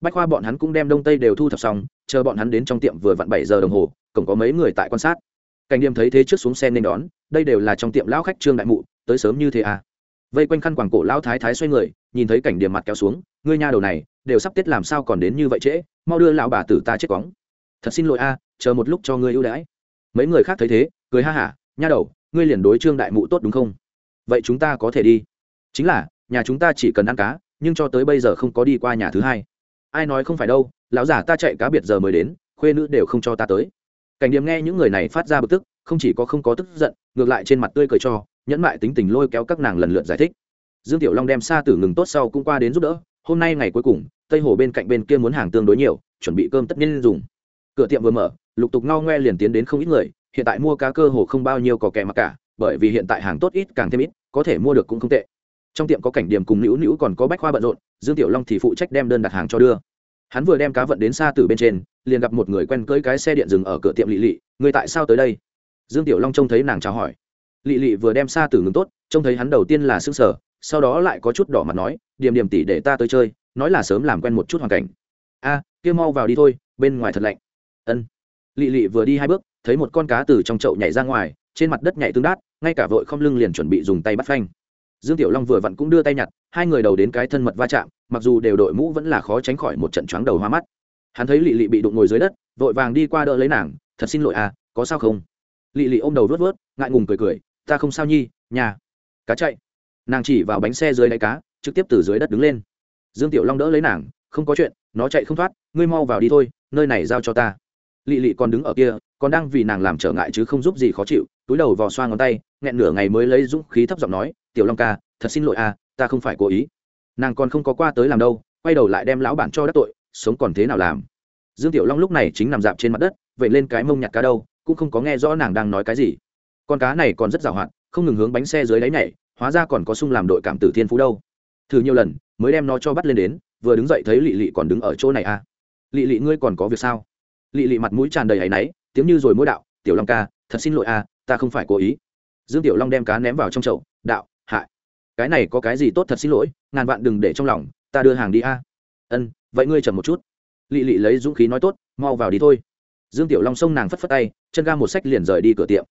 Bách khoa bọn hắn cũng đem đông tây đều thu thập xong, chờ bọn hắn đến trong tiệm vừa vặn bảy giờ đồng hồ, cổng có mấy người tại quan sát. Cảnh điểm thấy thế trước xuống xe nên đón, đây đều là trong tiệm lão khách trương đại mụ, tới sớm như thế à? Vây quanh khăn quảng cổ lão thái thái xoay người, nhìn thấy cảnh điểm mặt kéo xuống, ngươi nha đầu này, đều sắp tết làm sao còn đến như vậy trễ, mau đưa lão bà tử ta chết quóng. Thật xin lỗi a, chờ một lúc cho ngươi ưu đãi. Mấy người khác thấy thế, cười ha hả, nha đầu, ngươi liền đối trương đại mụ tốt đúng không? Vậy chúng ta có thể đi. Chính là, nhà chúng ta chỉ cần ăn cá nhưng cho tới bây giờ không có đi qua nhà thứ hai. Ai nói không phải đâu, lão giả ta chạy cá biệt giờ mới đến, khuê nữ đều không cho ta tới. Cảnh điểm nghe những người này phát ra bực tức, không chỉ có không có tức giận, ngược lại trên mặt tươi cười cho, nhẫn mại tính tình lôi kéo các nàng lần lượt giải thích. Dương tiểu long đem xa tử ngừng tốt sau cũng qua đến giúp đỡ, hôm nay ngày cuối cùng, tây hồ bên cạnh bên kia muốn hàng tương đối nhiều, chuẩn bị cơm tất nhiên dùng. Cửa tiệm vừa mở, lục tục ngao ngoe liền tiến đến không ít người, hiện tại mua cá cơ hồ không bao nhiêu có kẻ mặc cả, bởi vì hiện tại hàng tốt ít càng thêm ít, có thể mua được cũng không tệ trong tiệm có cảnh điểm cùng nữu nữu còn có bách khoa bận rộn, dương tiểu long thì phụ trách đem đơn đặt hàng cho đưa. Hắn vừa đem cá vận đến xa từ bên trên, liền gặp một người quen cưỡi cái xe điện dừng ở cửa tiệm lỵ lỵ người tại sao tới đây? Dương tiểu long trông thấy nàng chào hỏi. Lỵ lỵ vừa đem xa từ ngừng tốt, trông thấy hắn đầu tiên là xương sở sau đó lại có chút đỏ mặt nói, điểm điểm tỷ để ta tới chơi, nói là sớm làm quen một chút hoàn cảnh. A, kia mau vào đi thôi, bên ngoài thật lạnh. Ân. Lỵ lỵ vừa đi hai bước, thấy một con cá từ trong chậu nhảy ra ngoài, trên mặt đất nhảy tương đát, ngay cả vội không lưng liền chuẩn bị dùng tay bắt phanh dương tiểu long vừa vặn cũng đưa tay nhặt, hai người đầu đến cái thân mật va chạm, mặc dù đều đội mũ vẫn là khó tránh khỏi một trận choáng đầu hoa mắt. Hắn thấy lị lị bị đụng ngồi dưới đất, vội vàng đi qua đỡ lấy nàng, thật xin lỗi à có sao không? Lị lị ôm đầu vớt vớt ngại ngùng cười cười, ta không sao nhi, nhà, cá chạy. Nàng chỉ vào bánh xe dưới đáy cá, trực tiếp từ dưới đất đứng lên. Dương tiểu long đỡ lấy nàng, không có chuyện, nó chạy không thoát, ngươi mau vào đi thôi, nơi này giao cho ta. Lị lị còn đứng ở kia, còn đang vì nàng làm trở ngại chứ không giúp gì khó chịu, túi đầu vò xoa ngón tay, nghẹn nửa ngày mới lấy dũng khí thấp giọng nói tiểu long ca, thật xin lỗi à ta không phải cố ý. Nàng còn không có qua tới làm đâu, quay đầu lại đem lão bản cho đắc tội, sống còn thế nào làm? Dương tiểu long lúc này chính nằm dạp trên mặt đất vậy lên cái mông nhặt cá đâu, cũng không có nghe rõ nàng đang nói cái gì. Con cá này còn rất giàu hạn, không ngừng hướng bánh xe dưới đáy nhảy, hóa ra còn có sung làm đội cảm tử thiên phú đâu. Thử nhiều lần, mới đem nó cho bắt lên đến, vừa đứng dậy thấy lị lị còn đứng ở chỗ này à lị lị ngươi còn có việc sao? Lị lị mặt mũi tràn đầy áy náy, tiếng như rồi mỗi đạo, tiểu long ca, thật xin lỗi à ta không phải cố ý. Dương tiểu long đem cá ném vào trong chậu, đạo cái này có cái gì tốt thật xin lỗi, ngàn vạn đừng để trong lòng, ta đưa hàng đi a. Ân, vậy ngươi chậm một chút. Lị lị lấy dũng khí nói tốt, mau vào đi thôi. Dương tiểu long xông nàng phất phất tay, chân ga một sách liền rời đi cửa tiệm.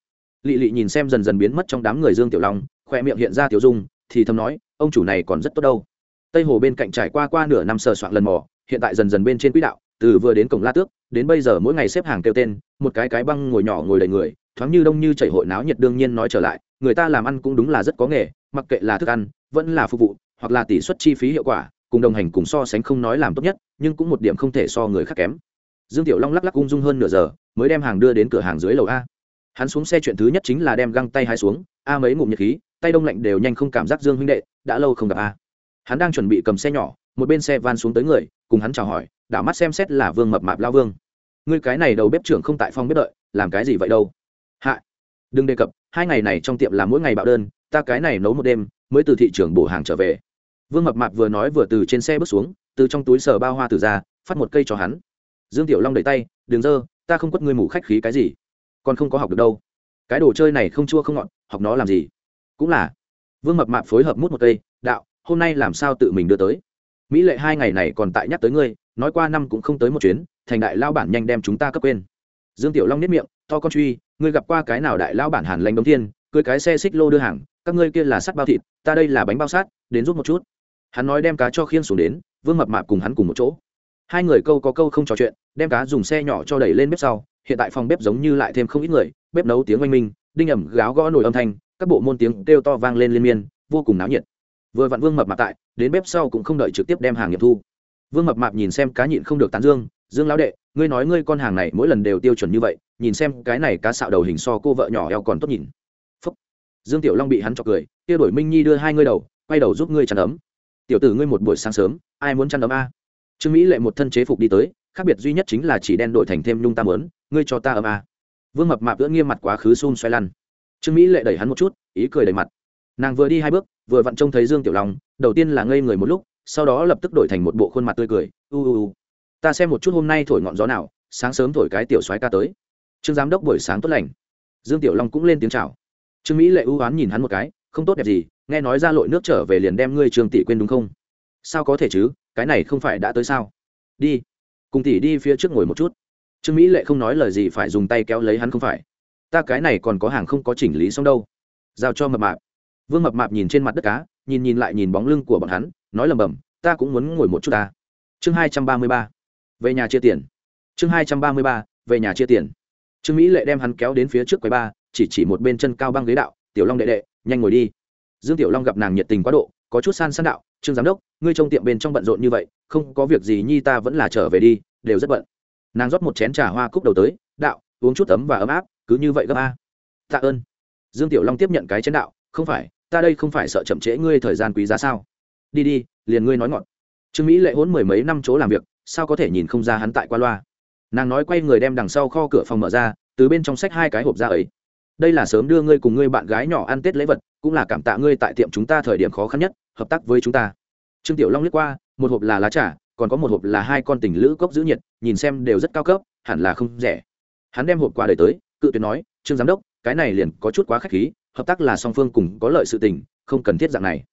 Lị lị nhìn xem dần dần biến mất trong đám người dương tiểu long khoe miệng hiện ra tiểu dung, thì thầm nói, ông chủ này còn rất tốt đâu. Tây hồ bên cạnh trải qua qua nửa năm sờ soạn lần mò, hiện tại dần dần bên trên quỹ đạo, từ vừa đến cổng la tước, đến bây giờ mỗi ngày xếp hàng kêu tên, một cái cái băng ngồi nhỏ ngồi đầy người, thoáng như đông như chảy hội náo nhiệt đương nhiên nói trở lại, người ta làm ăn cũng đúng là rất có nghề mặc kệ là thức ăn, vẫn là phục vụ, hoặc là tỷ suất chi phí hiệu quả, cùng đồng hành cùng so sánh không nói làm tốt nhất, nhưng cũng một điểm không thể so người khác kém. Dương tiểu long lắc lắc ung dung hơn nửa giờ, mới đem hàng đưa đến cửa hàng dưới lầu a. Hắn xuống xe chuyện thứ nhất chính là đem găng tay hai xuống, a mấy ngụm nhiệt khí, tay đông lạnh đều nhanh không cảm giác dương huynh đệ, đã lâu không gặp a. Hắn đang chuẩn bị cầm xe nhỏ, một bên xe van xuống tới người, cùng hắn chào hỏi, đảo mắt xem xét là vương mập mạp lao vương. Ngươi cái này đầu bếp trưởng không tại phòng bếp đợi, làm cái gì vậy đâu? Hạ, đừng đề cập, hai ngày này trong tiệm là mỗi ngày bạo đơn ta cái này nấu một đêm, mới từ thị trường bổ hàng trở về. Vương mập mạp vừa nói vừa từ trên xe bước xuống, từ trong túi sờ bao hoa từ ra, phát một cây cho hắn. Dương tiểu long đẩy tay đường dơ, ta không quất ngươi mủ khách khí cái gì. Còn không có học được đâu. Cái đồ chơi này không chua không ngọt, học nó làm gì? Cũng là. Vương mập mạp phối hợp mút một cây, đạo, hôm nay làm sao tự mình đưa tới? Mỹ lệ hai ngày này còn tại nhắc tới ngươi, nói qua năm cũng không tới một chuyến, thành đại lao bản nhanh đem chúng ta cấp quên. Dương tiểu long nếp miệng, to con truy, ngươi gặp qua cái nào đại lao bản hàn lanh đông thiên cưới cái xe xích lô đưa hàng, các ngươi kia là sắt bao thịt, ta đây là bánh bao sát, đến rút một chút. Hắn nói đem cá cho khiêng xuống đến, vương mập mạp cùng hắn cùng một chỗ. Hai người câu có câu không trò chuyện, đem cá dùng xe nhỏ cho đẩy lên bếp sau, hiện tại phòng bếp giống như lại thêm không ít người, bếp nấu tiếng oanh minh, đinh ẩm gáo gõ nổi âm thanh, các bộ môn tiếng kêu to vang lên liên miên, vô cùng náo nhiệt. Vừa vặn vương mập mạp tại, đến bếp sau cũng không đợi trực tiếp đem hàng nghiệm thu. Vương mập mạp nhìn xem cá nhịn không được tán dương dương lão đệ, ngươi nói ngươi con hàng này mỗi lần đều tiêu chuẩn như vậy, nhìn xem cái này cá xạo đầu hình so cô vợ nhỏ eo còn tốt nhìn dương tiểu long bị hắn chọc cười, kia đổi minh nhi đưa hai ngươi đầu, quay đầu giúp ngươi chăn ấm. Tiểu tử ngươi một buổi sáng sớm, ai muốn chăn ấm a? Trương mỹ lệ một thân chế phục đi tới, khác biệt duy nhất chính là chỉ đen đổi thành thêm nhung tam ớn, ngươi cho ta ấm a. Vương mập mạp đỡ nghiêm mặt quá khứ xun xoay lăn. Trương mỹ lệ đẩy hắn một chút, ý cười đầy mặt. Nàng vừa đi hai bước, vừa vặn trông thấy dương tiểu long, đầu tiên là ngây người một lúc, sau đó lập tức đổi thành một bộ khuôn mặt tươi cười, u u u, ta xem một chút hôm nay thổi ngọn gió nào, sáng sớm thổi cái tiểu soái ca tới. Trương giám đốc buổi sáng tốt lành. Dương tiểu long cũng lên tiếng chào trương mỹ lệ ưu oán nhìn hắn một cái không tốt đẹp gì nghe nói ra lội nước trở về liền đem ngươi trường tỷ quên đúng không sao có thể chứ cái này không phải đã tới sao đi cùng tỷ đi phía trước ngồi một chút trương mỹ lệ không nói lời gì phải dùng tay kéo lấy hắn không phải ta cái này còn có hàng không có chỉnh lý xong đâu giao cho mập mạp vương mập mạp nhìn trên mặt đất cá nhìn nhìn lại nhìn bóng lưng của bọn hắn nói lầm bầm, ta cũng muốn ngồi một chút ta. chương hai trăm ba mươi ba, về nhà chia tiền. chương hai trăm ba mươi ba, về nhà chia tiền. trương mỹ lệ đem hắn kéo đến phía trước quầy ba chỉ chỉ một bên chân cao băng ghế đạo, tiểu long đệ đệ, nhanh ngồi đi. Dương tiểu long gặp nàng nhiệt tình quá độ, có chút san san đạo, trương giám đốc, ngươi trong tiệm bên trong bận rộn như vậy, không có việc gì nhi ta vẫn là trở về đi, đều rất bận. Nàng rót một chén trà hoa cúc đầu tới, đạo, uống chút tấm và ấm áp, cứ như vậy gấp a. Tạ ơn. Dương tiểu long tiếp nhận cái chén đạo, không phải, ta đây không phải sợ chậm trễ ngươi thời gian quý giá sao? Đi đi, liền ngươi nói ngọn. Trương mỹ lệ hôn mười mấy năm chỗ làm việc, sao có thể nhìn không ra hắn tại qua loa? Nàng nói quay người đem đằng sau kho cửa phòng mở ra, từ bên trong sách hai cái hộp ra ấy đây là sớm đưa ngươi cùng ngươi bạn gái nhỏ ăn tết lễ vật, cũng là cảm tạ ngươi tại tiệm chúng ta thời điểm khó khăn nhất, hợp tác với chúng ta. Trương tiểu long liếc qua, một hộp là lá trà, còn có một hộp là hai con tình lữ cốc giữ nhiệt, nhìn xem đều rất cao cấp, hẳn là không rẻ. Hắn đem hộp quà đời tới, cự tuyệt nói, trương giám đốc, cái này liền có chút quá k h á c h khí, hợp tác là song phương cùng có lợi sự tình, không cần thiết dạng này.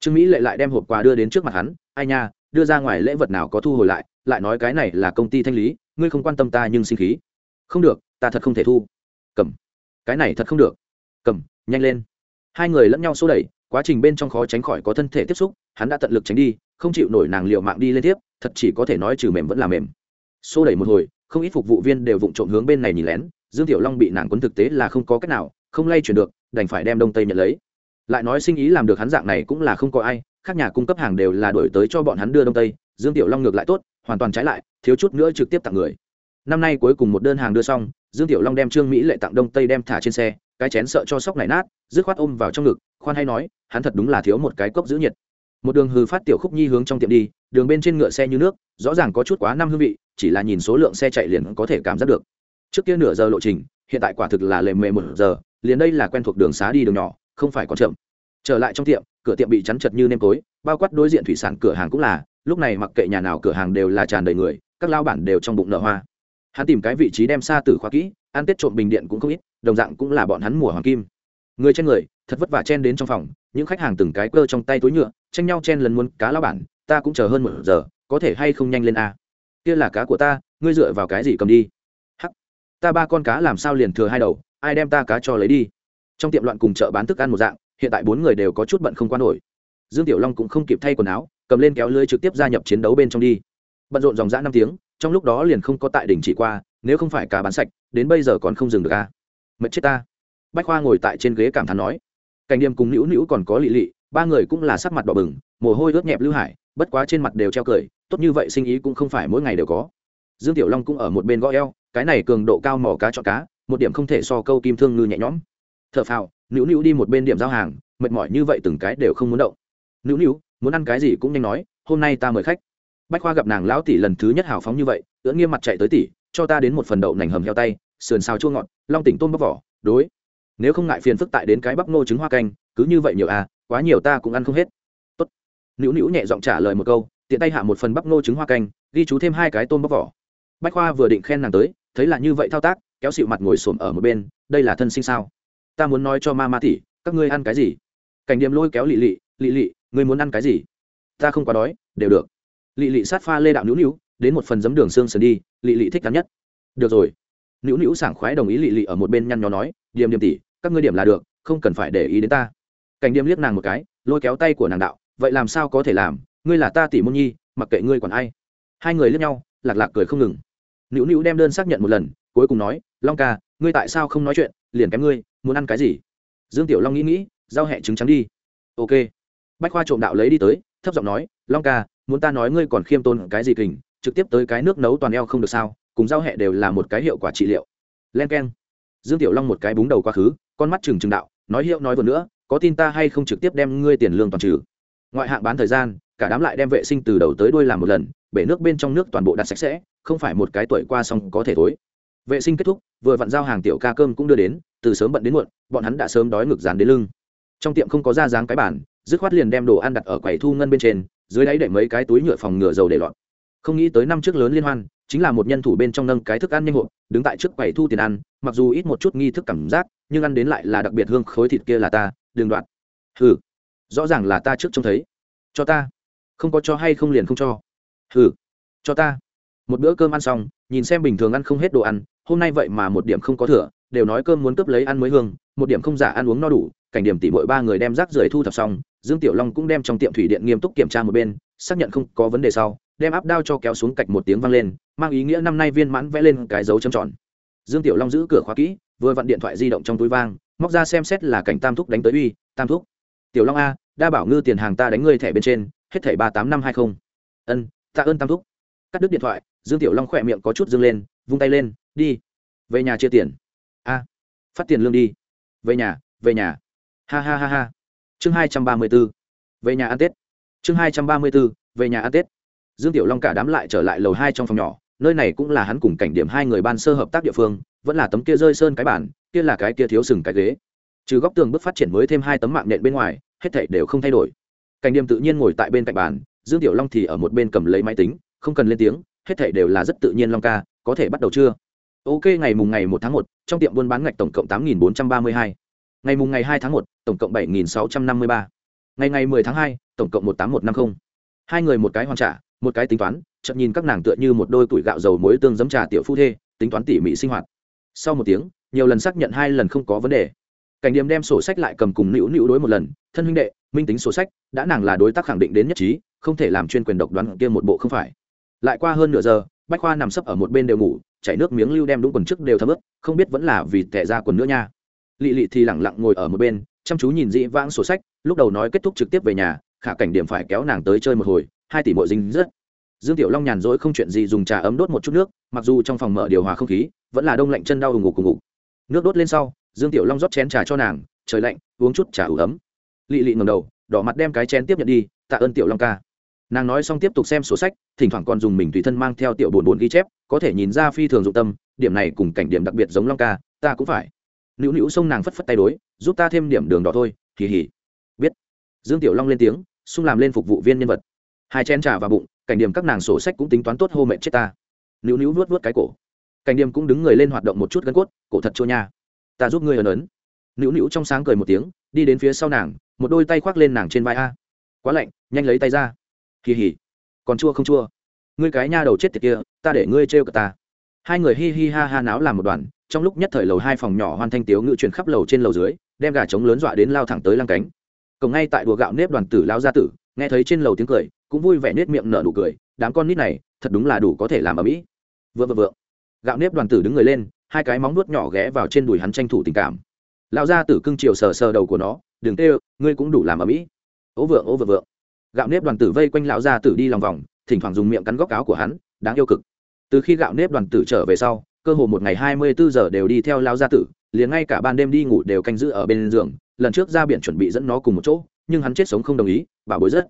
Trương mỹ lệ lại đem hộp quà đưa đến trước mặt hắn, ai nha, đưa ra ngoài lễ vật nào có thu hồi lại lại nói cái này là công ty thanh lý, ngươi không quan tâm ta nhưng sinh khí. Không được, ta thật không thể thu. Cầm cái này thật không được. Cầm, nhanh lên. Hai người lẫn nhau xô đẩy, quá trình bên trong khó tránh khỏi có thân thể tiếp xúc, hắn đã tận lực tránh đi, không chịu nổi nàng liệu mạng đi lên tiếp, thật chỉ có thể nói trừ mềm vẫn là mềm. Xô đẩy một hồi, không ít phục vụ viên đều vụng trộm hướng bên này nhìn lén, dương tiểu long bị nàng quấn thực tế là không có cách nào, không lay chuyển được, đành phải đem đông tây nhận lấy. Lại nói sinh ý làm được hắn dạng này cũng là không có ai các nhà cung cấp hàng đều là đổi tới cho bọn hắn đưa đông tây, dương tiểu long ngược lại tốt, hoàn toàn trái lại, thiếu chút nữa trực tiếp tặng người năm nay cuối cùng một đơn hàng đưa xong, dương tiểu long đem trương mỹ lệ tặng đông tây đem thả trên xe, cái chén sợ cho sóc này nát, dứt khoát ôm vào trong ngực, khoan hay nói, hắn thật đúng là thiếu một cái cốc giữ nhiệt. Một đường hư phát tiểu khúc nhi hướng trong tiệm đi, đường bên trên ngựa xe như nước, rõ ràng có chút quá năm hương vị, chỉ là nhìn số lượng xe chạy liền có thể cảm giác được. Trước kia nửa giờ lộ trình, hiện tại quả thực là lề mề một giờ, liền đây là quen thuộc đường xá đi đường nhỏ, không phải còn chậm. Trở lại trong tiệm, cửa tiệm bị chắn chật như nêm tối, bao quát đối diện thủy sản cửa hàng cũng là, lúc này mặc kệ nhà nào cửa hàng đều là tràn đầy người, các lao bản đều trong bụng nở hoa hắn tìm cái vị trí đem xa tử khóa kỹ, ăn tết trộm bình điện cũng không ít, đồng dạng cũng là bọn hắn mùa hoàng kim. Người trên người, thật vất vả chen đến trong phòng, những khách hàng từng cái cơ trong tay túi nhựa, tranh nhau chen lần muốn cá lao bản, ta cũng chờ hơn một giờ, có thể hay không nhanh lên a? Kia là cá của ta, ngươi dựa vào cái gì cầm đi? Hắc, ta ba con cá làm sao liền thừa hai đầu, ai đem ta cá cho lấy đi? Trong tiệm loạn cùng chợ bán thức ăn một dạng, hiện tại bốn người đều có chút bận không quan nổi. Dương tiểu long cũng không kịp thay quần áo, cầm lên kéo lưới trực tiếp gia nhập chiến đấu bên trong đi. Bận rộn dòng dã năm tiếng trong lúc đó liền không có tại đỉnh chỉ qua, nếu không phải cá bán sạch, đến bây giờ còn không dừng được a mệt chết ta. Bách khoa ngồi tại trên ghế cảm thán nói. Cảnh điềm cùng nữu nữu còn có lị lị, ba người cũng là sắc mặt đỏ bừng, mồ hôi ướt nhẹp lưu hải, bất quá trên mặt đều treo cười, tốt như vậy sinh ý cũng không phải mỗi ngày đều có. Dương tiểu long cũng ở một bên gõ eo, cái này cường độ cao mỏ cá chọn cá, một điểm không thể so câu kim thương ngư nhẹ nhõm. T h ở phào, nữu nữu đi một bên điểm giao hàng, mệt mỏi như vậy từng cái đều không muốn động. Nữu nữu, muốn ăn cái gì cũng nhanh nói, hôm nay ta mời khách bách khoa gặp nàng lão tỷ lần thứ nhất hào phóng như vậy, ưỡn nghiêm mặt chạy tới tỷ, cho ta đến một phần đậu nành hầm heo tay, sườn xào chua ngọt, long tỉnh tôm bóc vỏ, đối. Nếu không ngại phiền phức tại đến cái bắp nô trứng hoa canh, cứ như vậy nhiều à quá nhiều ta cũng ăn không hết. Tốt. Nữu nữu nhẹ giọng trả lời một câu, tiện tay hạ một phần bắp nô trứng hoa canh, ghi chú thêm hai cái tôm bóc vỏ. Bách khoa vừa định khen nàng tới, thấy là như vậy thao tác, kéo xịu mặt ngồi xổm ở một bên, đây là thân sinh sao? Ta muốn nói cho ma ma tỷ, các ngươi ăn cái gì? Cảnh điểm lôi kéo lị lị lị lị, ngươi muốn ăn cái gì? Ta không quá đói, đều được lị lị sát pha lê đạo nữu nữu, đến một phần giấm đường xương sườn đi, lị lị thích cắn nhất. Được rồi. Nữu nữu sảng khoái đồng ý lị lị ở một bên nhăn nhó nói, điềm điềm tỷ, các ngươi điểm là được, không cần phải để ý đến ta. Cảnh điềm liếc nàng một cái, lôi kéo tay của nàng đạo, vậy làm sao có thể làm? Ngươi là ta tỷ môn nhi, mặc kệ ngươi còn ai. Hai người liếc nhau, lạc lạc cười không ngừng. Nữu nữu đem đơn xác nhận một lần, cuối cùng nói, long ca, ngươi tại sao không nói chuyện, liền kém ngươi, muốn ăn cái gì? Dương tiểu long nghĩ nghĩ, giao hẹ trứng trắng đi. Ok. Bách khoa trộm đạo lấy đi tới, thấp giọng nói, long ca muốn ta nói ngươi còn khiêm tốn cái gì kình, trực tiếp tới cái nước nấu toàn eo không được sao, cùng giao hệ đều là một cái hiệu quả trị liệu. Len k e n dương tiểu long một cái búng đầu quá khứ, con mắt trừng trừng đạo, nói hiệu nói vừa nữa, có tin ta hay không trực tiếp đem ngươi tiền lương toàn trừ? Ngoại hạng bán thời gian, cả đám lại đem vệ sinh từ đầu tới đuôi làm một lần, bể nước bên trong nước toàn bộ đặt sạch sẽ, không phải một cái tuổi qua xong có thể tối vệ sinh kết thúc, vừa vặn giao hàng tiểu ca cơm cũng đưa đến, từ sớm bận đến muộn, bọn hắn đã sớm đói ngực dán đến lưng. Trong tiệm không có ra dáng cái bản dứt khoát liền đem đồ ăn đặt ở quầy thu ngân bên trên, dưới đáy để mấy cái túi nhựa phòng ngừa dầu để lọt. Không nghĩ tới năm trước lớn liên hoan, chính là một nhân thủ bên trong nâng cái thức ăn nhanh hộp đứng tại trước quầy thu tiền ăn, mặc dù ít một chút nghi thức cảm giác, nhưng ăn đến lại là đặc biệt hương khối thịt kia là ta đường đoạn. Hừ, rõ ràng là ta trước trông thấy. Cho ta. Không có cho hay không liền không cho. Hừ, cho ta. Một bữa cơm ăn xong, nhìn xem bình thường ăn không hết đồ ăn, hôm nay vậy mà một điểm không có thừa, đều nói cơm muốn cướp lấy ăn mới hương, một điểm không giả ăn uống no đủ cảnh điểm tỷ mỗi ba người đem rác rưởi thu thập xong, dương tiểu long cũng đem trong tiệm thủy điện nghiêm túc kiểm tra một bên, xác nhận không có vấn đề sau, đem áp đao cho kéo xuống cạch một tiếng vang lên, mang ý nghĩa năm nay viên mãn vẽ lên cái dấu châm tròn. Dương tiểu long giữ cửa khóa kỹ, vừa vặn điện thoại di động trong túi vang, móc ra xem xét là cảnh tam thúc đánh tới uy, tam thúc. Tiểu long a, đa bảo ngư tiền hàng ta đánh ngươi thẻ bên trên, hết thẻ ba tám năm hai không. ân, tạ ơn tam thúc. Cắt đứt điện thoại, dương tiểu long khỏe miệng có chút dâng lên, vung tay lên, đi. Về nhà chia tiền. A, phát tiền lương đi. Về nhà về nhà ha ha ha ha. Chương hai trăm ba mươi b ố về nhà ăn tết. Chương hai trăm ba mươi b ố về nhà ăn tết. Dương tiểu long cả đám lại trở lại lầu hai trong phòng nhỏ, nơi này cũng là hắn cùng cảnh điểm hai người ban sơ hợp tác địa phương, vẫn là tấm kia rơi sơn cái bản kia là cái kia thiếu sừng cái ghế. Trừ góc tường bước phát triển mới thêm hai tấm mạng nện bên ngoài, hết thảy đều không thay đổi. Cảnh điểm tự nhiên ngồi tại bên cạnh bàn, dương tiểu long thì ở một bên cầm lấy máy tính, không cần lên tiếng, hết thảy đều là rất tự nhiên long ca, có thể bắt đầu chưa? Ok, ngày mùng ngày một tháng một, trong tiệm buôn bán ngạch tổng cộng tám nghìn bốn trăm ba mươi hai ngày mùng ngày hai tháng một, tổng cộng bảy nghìn sáu trăm năm mươi ba. Ngày ngày mười tháng hai, tổng cộng một tám một năm mươi hai người một cái hoàn trả, một cái tính toán, chợt nhìn các nàng tựa như một đôi tuổi gạo dầu muối tương giấm trà tiểu phu thê, tính toán tỉ mỉ sinh hoạt. Sau một tiếng, nhiều lần xác nhận hai lần không có vấn đề. Cảnh điểm đem sổ sách lại cầm cùng nữu nữu đối một lần, thân huynh đệ, minh tính sổ sách, đã nàng là đối tác khẳng định đến nhất trí, không thể làm chuyên quyền độc đoán kia một bộ không phải. Lại qua hơn nửa giờ, bách khoa nằm sấp ở một bên đều ngủ, chảy nước miếng lưu đem đúng quần trước đều thấm ướt, không biết vẫn là vì tẻ ra quần nữa nha lị lị thì lẳng lặng ngồi ở một bên, chăm chú nhìn dĩ vãng sổ sách, lúc đầu nói kết thúc trực tiếp về nhà, khả cảnh điểm phải kéo nàng tới chơi một hồi, hai tỷ mội dinh rất. Dương tiểu long nhàn rỗi không chuyện gì dùng trà ấm đốt một chút nước, mặc dù trong phòng mở điều hòa không khí, vẫn là đông lạnh chân đau ù ngục cùng ngục nước đốt lên sau, dương tiểu long rót chén trà cho nàng, trời lạnh, uống chút trà ủ ấm. Lị lị ngầm đầu, đỏ mặt đem cái chén tiếp nhận đi, tạ ơn tiểu long ca. Nàng nói xong tiếp tục xem sổ sách, thỉnh thoảng còn dùng mình tùy thân mang theo tiểu bồn bồn ghi chép, có thể nhìn ra phi thường dụng tâm, điểm này cùng cảnh điểm đặc biệt giống long ca, ta cũng phải nữu nữu xông nàng phất phất tay đối, giúp ta thêm điểm đường đỏ thôi kỳ hỉ biết. Dương tiểu long lên tiếng, xung làm lên phục vụ viên nhân vật. Hai chén trà vào bụng, cảnh điểm các nàng sổ sách cũng tính toán tốt hô mệnh chết ta. Nữu nữu vuốt vuốt cái cổ. Cảnh điểm cũng đứng người lên hoạt động một chút gân cốt, cổ thật chua nha. Ta giúp ngươi ấn ấn. Nữu nữu trong sáng cười một tiếng, đi đến phía sau nàng, một đôi tay khoác lên nàng trên vai a. Quá lạnh, nhanh lấy tay ra. Kỳ hỉ còn chua không chua? Ngươi cái nha đầu chết tiệt kia, ta để ngươi trêu cả ta hai người hi hi ha ha náo làm một đoàn, trong lúc nhất thời lầu hai phòng nhỏ hoan thanh tiếu ngự truyền khắp lầu trên lầu dưới, đem gà trống lớn dọa đến lao thẳng tới lăng cánh. Cổng ngay tại đùa gạo nếp đoàn tử lao gia tử, nghe thấy trên lầu tiếng cười, cũng vui vẻ nết miệng nở nụ cười, đám con nít này, thật đúng là đủ có thể làm ở mỹ vượng vượng vượng. Gạo nếp đoàn tử đứng người lên, hai cái móng nuốt nhỏ ghé vào trên đùi hắn tranh thủ tình cảm. Lão gia tử cưng chiều sờ sờ đầu của nó, đừng tê, ngươi cũng đủ làm ở mỹ ố vượng ố vượng vượng. Gạo nếp đoàn tử vây quanh lão gia tử đi lòng vòng, thỉnh thoảng dùng miệng cắn góc áo của hắn, đáng yêu cực từ khi gạo nếp đoàn tử trở về sau, cơ hồ một ngày hai mươi bốn giờ đều đi theo lão gia tử, liền ngay cả ban đêm đi ngủ đều canh giữ ở bên giường, lần trước ra biển chuẩn bị dẫn nó cùng một chỗ, nhưng hắn chết sống không đồng ý bảo bối rất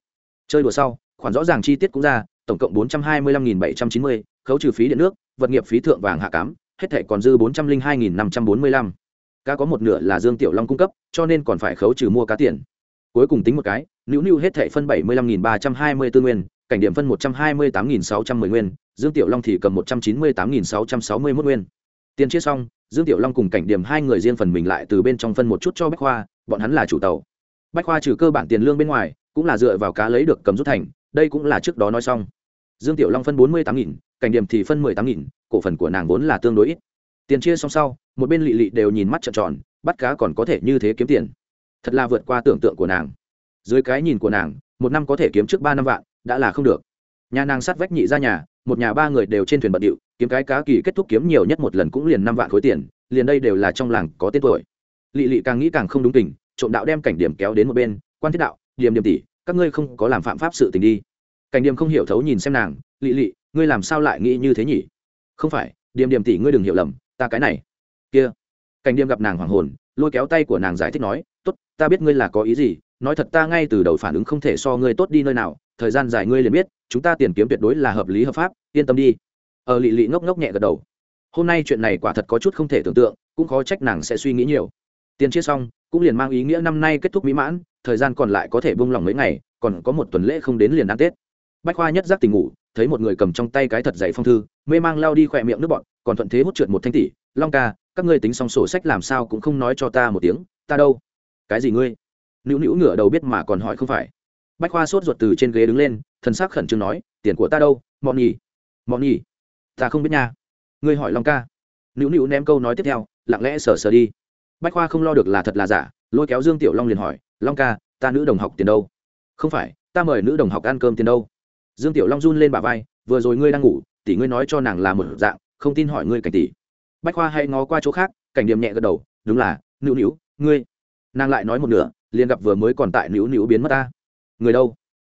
chơi đùa sau, khoản rõ ràng chi tiết cũng ra, tổng cộng bốn trăm hai mươi lăm nghìn bảy trăm chín mươi, khấu trừ phí điện nước, vật nghiệp phí thượng vàng hạ cám, hết thẻ còn dư bốn trăm linh hai nghìn năm trăm bốn mươi lăm. Cá có một nửa là dương tiểu long cung cấp, cho nên còn phải khấu trừ mua cá tiền. Cuối cùng tính một cái, nữu nữu hết thẻ phân bảy mươi lăm nghìn ba trăm hai mươi tư nguyên cảnh điểm phân một trăm hai mươi tám nghìn sáu trăm mười nguyên, dương tiểu long thì cầm một trăm chín mươi tám nghìn sáu trăm sáu mươi mốt nguyên. Tiền chia xong, dương tiểu long cùng cảnh điểm hai người riêng phần mình lại từ bên trong phân một chút cho bách khoa, bọn hắn là chủ tàu. Bách khoa trừ cơ bản tiền lương bên ngoài, cũng là dựa vào cá lấy được cầm rút thành, đây cũng là trước đó nói xong. Dương tiểu long phân bốn mươi tám nghìn, cảnh điểm thì phân mười tám nghìn, cổ phần của nàng vốn là tương đối ít. Tiền chia xong sau, một bên lị lị đều nhìn mắt trợn tròn, bắt cá còn có thể như thế kiếm tiền. Thật là vượt qua tưởng tượng của nàng. Dưới cái nhìn của nàng, một năm có thể kiếm trước ba năm vạn đã là không được. Nhà nàng sát vách nhị ra nhà, một nhà ba người đều trên thuyền bận điệu, kiếm cái cá kỳ kết thúc kiếm nhiều nhất một lần cũng liền năm vạn khối tiền, liền đây đều là trong làng có tên tuổi. Lị lị càng nghĩ càng không đúng tình, trộm đạo đem cảnh điểm kéo đến một bên, quan thiết đạo điểm điểm tỷ, các ngươi không có làm phạm pháp sự tình đi. Cảnh điểm không hiểu thấu nhìn xem nàng, lị lị, ngươi làm sao lại nghĩ như thế nhỉ? Không phải điểm điểm tỷ ngươi đừng hiểu lầm, ta cái này. Kia. Cảnh điểm gặp nàng hoàng hồn, lôi kéo tay của nàng giải thích nói, tốt, ta biết ngươi là có ý gì, nói thật ta ngay từ đầu phản ứng không thể so ngươi tốt đi nơi nào thời gian dài ngươi liền biết, chúng ta tiền kiếm tuyệt đối là hợp lý hợp pháp, yên tâm đi. Ở lị lị ngốc ngốc nhẹ gật đầu. Hôm nay chuyện này quả thật có chút không thể tưởng tượng, cũng khó trách nàng sẽ suy nghĩ nhiều. Tiền chia xong, cũng liền mang ý nghĩa năm nay kết thúc mỹ mãn, thời gian còn lại có thể buông lỏng mấy ngày, còn có một tuần lễ không đến liền ăn tết. Bách khoa nhất giác tình ngủ, thấy một người cầm trong tay cái thật dày phong thư, mê mang lao đi khỏe miệng nước bọn còn thuận thế hút trượt một thanh tỷ long ca, các ngươi tính xong sổ sách làm sao cũng không nói cho ta một tiếng, ta đâu? Cái gì ngươi? Nữu nữu ngửa đầu biết mà còn hỏi không phải bách khoa sốt ruột từ trên ghế đứng lên, thần sắc khẩn trương nói, tiền của ta đâu, mọn nhỉ? Mọn nhỉ? Ta không biết nha. Ngươi hỏi long ca. Nữu nữu ném câu nói tiếp theo, lặng lẽ sờ sờ đi. Bách khoa không lo được là thật là giả, lôi kéo dương tiểu long liền hỏi, long ca, ta nữ đồng học tiền đâu? Không phải, ta mời nữ đồng học ăn cơm tiền đâu. Dương tiểu long run lên bà vai, vừa rồi ngươi đang ngủ, tỷ ngươi nói cho nàng là một dạng, không tin hỏi ngươi cảnh tỷ. Bách khoa hay ngó qua chỗ khác, cảnh điểm nhẹ gật đầu, đúng là, nữu nữu, ngươi. Nàng lại nói một nửa, liền gặp vừa mới còn tại nữu nữu biến mất ta người đâu?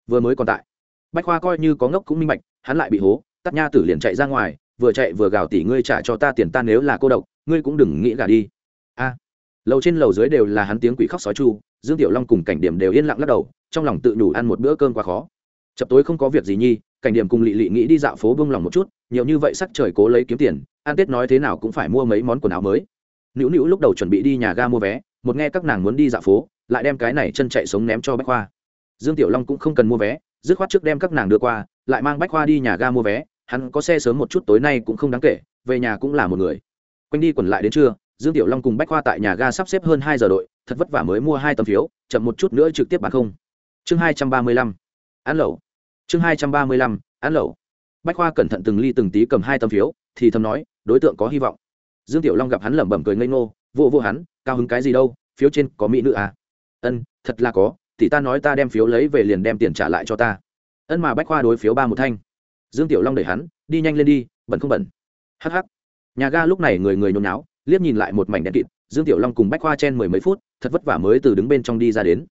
Vừa mới còn tại. Bách khoa coi như có ngốc cũng minh bạch, hắn lại bị hố, tắt nha tử liền chạy ra ngoài, vừa chạy vừa gào tỉ ngươi trả cho ta tiền ta nếu là cô độc, ngươi cũng đừng nghĩ gà đi. A. Lầu trên lầu dưới đều là hắn tiếng quỷ khóc sói chu, dương tiểu long cùng cảnh điểm đều yên lặng lắc đầu, trong lòng tự đủ ăn một bữa cơm quá khó. Chập tối không có việc gì nhi, cảnh điểm cùng lị lị nghĩ đi dạo phố bông lòng một chút, nhiều như vậy sắc trời cố lấy kiếm tiền, ăn tết nói thế nào cũng phải mua mấy món quần áo mới. Nữu nữu lúc đầu chuẩn bị đi nhà ga mua vé, một nghe các nàng muốn đi dạo phố, lại đem cái này chân chạy sống ném cho bách khoa dương tiểu long cũng không cần mua vé, dứt khoát trước đem các nàng đưa qua, lại mang bách khoa đi nhà ga mua vé, hắn có xe sớm một chút tối nay cũng không đáng kể, về nhà cũng là một người. Quanh đi quẩn lại đến trưa, dương tiểu long cùng bách khoa tại nhà ga sắp xếp hơn hai giờ đội, thật vất vả mới mua hai tấm phiếu, chậm một chút nữa trực tiếp bán không. Chương hai trăm ba mươi lăm án lẩu. Chương hai trăm ba mươi lăm án lẩu. Bách khoa cẩn thận từng ly từng tí cầm hai tấm phiếu, thì thầm nói, đối tượng có hy vọng. Dương tiểu long gặp hắn lẩm bẩm cười ngây ngô vô vô hắn, cao hứng cái gì đâu, phiếu trên có mỹ nữ à? Ân, thật là có thì ta nói ta đem phiếu lấy về liền đem tiền trả lại cho ta. Ân mà bách khoa đối phiếu ba một thanh. Dương tiểu long đẩy hắn, đi nhanh lên đi bẩn không bẩn hh nhà ga lúc này người người nhốn náo liếc nhìn lại một mảnh đèn kịt, dương tiểu long cùng bách khoa chen mười mấy phút, thật vất vả mới từ đứng bên trong đi ra đến.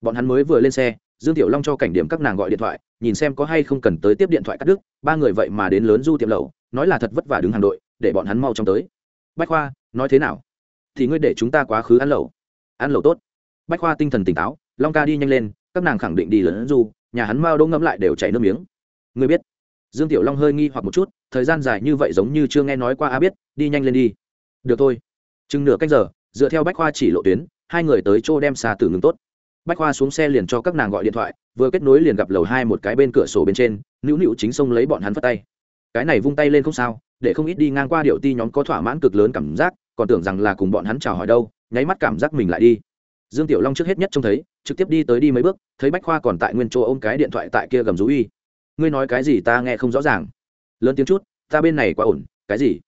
Bọn hắn mới vừa lên xe, dương tiểu long cho cảnh điểm các nàng gọi điện thoại, nhìn xem có hay không cần tới tiếp điện thoại cắt đứt, ba người vậy mà đến lớn du tiệm lầu nói là thật vất vả đứng hàng đội, để bọn hắn mau chóng tới. Bách khoa, nói thế nào? Thì ngươi để chúng ta quá khứ ăn lẩu. Ăn lẩu tốt. Bách khoa tinh thần tỉnh táo long ca đi nhanh lên, các nàng khẳng định đi lớn du nhà hắn mao đỗ ngẫm lại đều chảy nước miếng. Ngươi biết. Dương tiểu long hơi nghi hoặc một chút, thời gian dài như vậy giống như chưa nghe nói qua, a biết, đi nhanh lên đi. Được thôi. Chừng nửa cách giờ, dựa theo bách khoa chỉ lộ tuyến, hai người tới chỗ đem xa tử ngừng tốt. Bách khoa xuống xe liền cho các nàng gọi điện thoại, vừa kết nối liền gặp lầu hai một cái bên cửa sổ bên trên, nữu nữu chính xông lấy bọn hắn phất tay. Cái này vung tay lên không sao, để không ít đi ngang qua điệu ti nhóm có thỏa mãn cực lớn cảm giác, còn tưởng rằng là cùng bọn hắn chào hỏi đâu, nháy mắt cảm giác mình lại đi dương tiểu long trước hết nhất trông thấy, trực tiếp đi tới đi mấy bước, thấy bách khoa còn tại nguyên chỗ ôm cái điện thoại tại kia gầm rú uy ngươi nói cái gì ta nghe không rõ ràng. Lớn tiếng chút, ta bên này quá ổn, cái gì?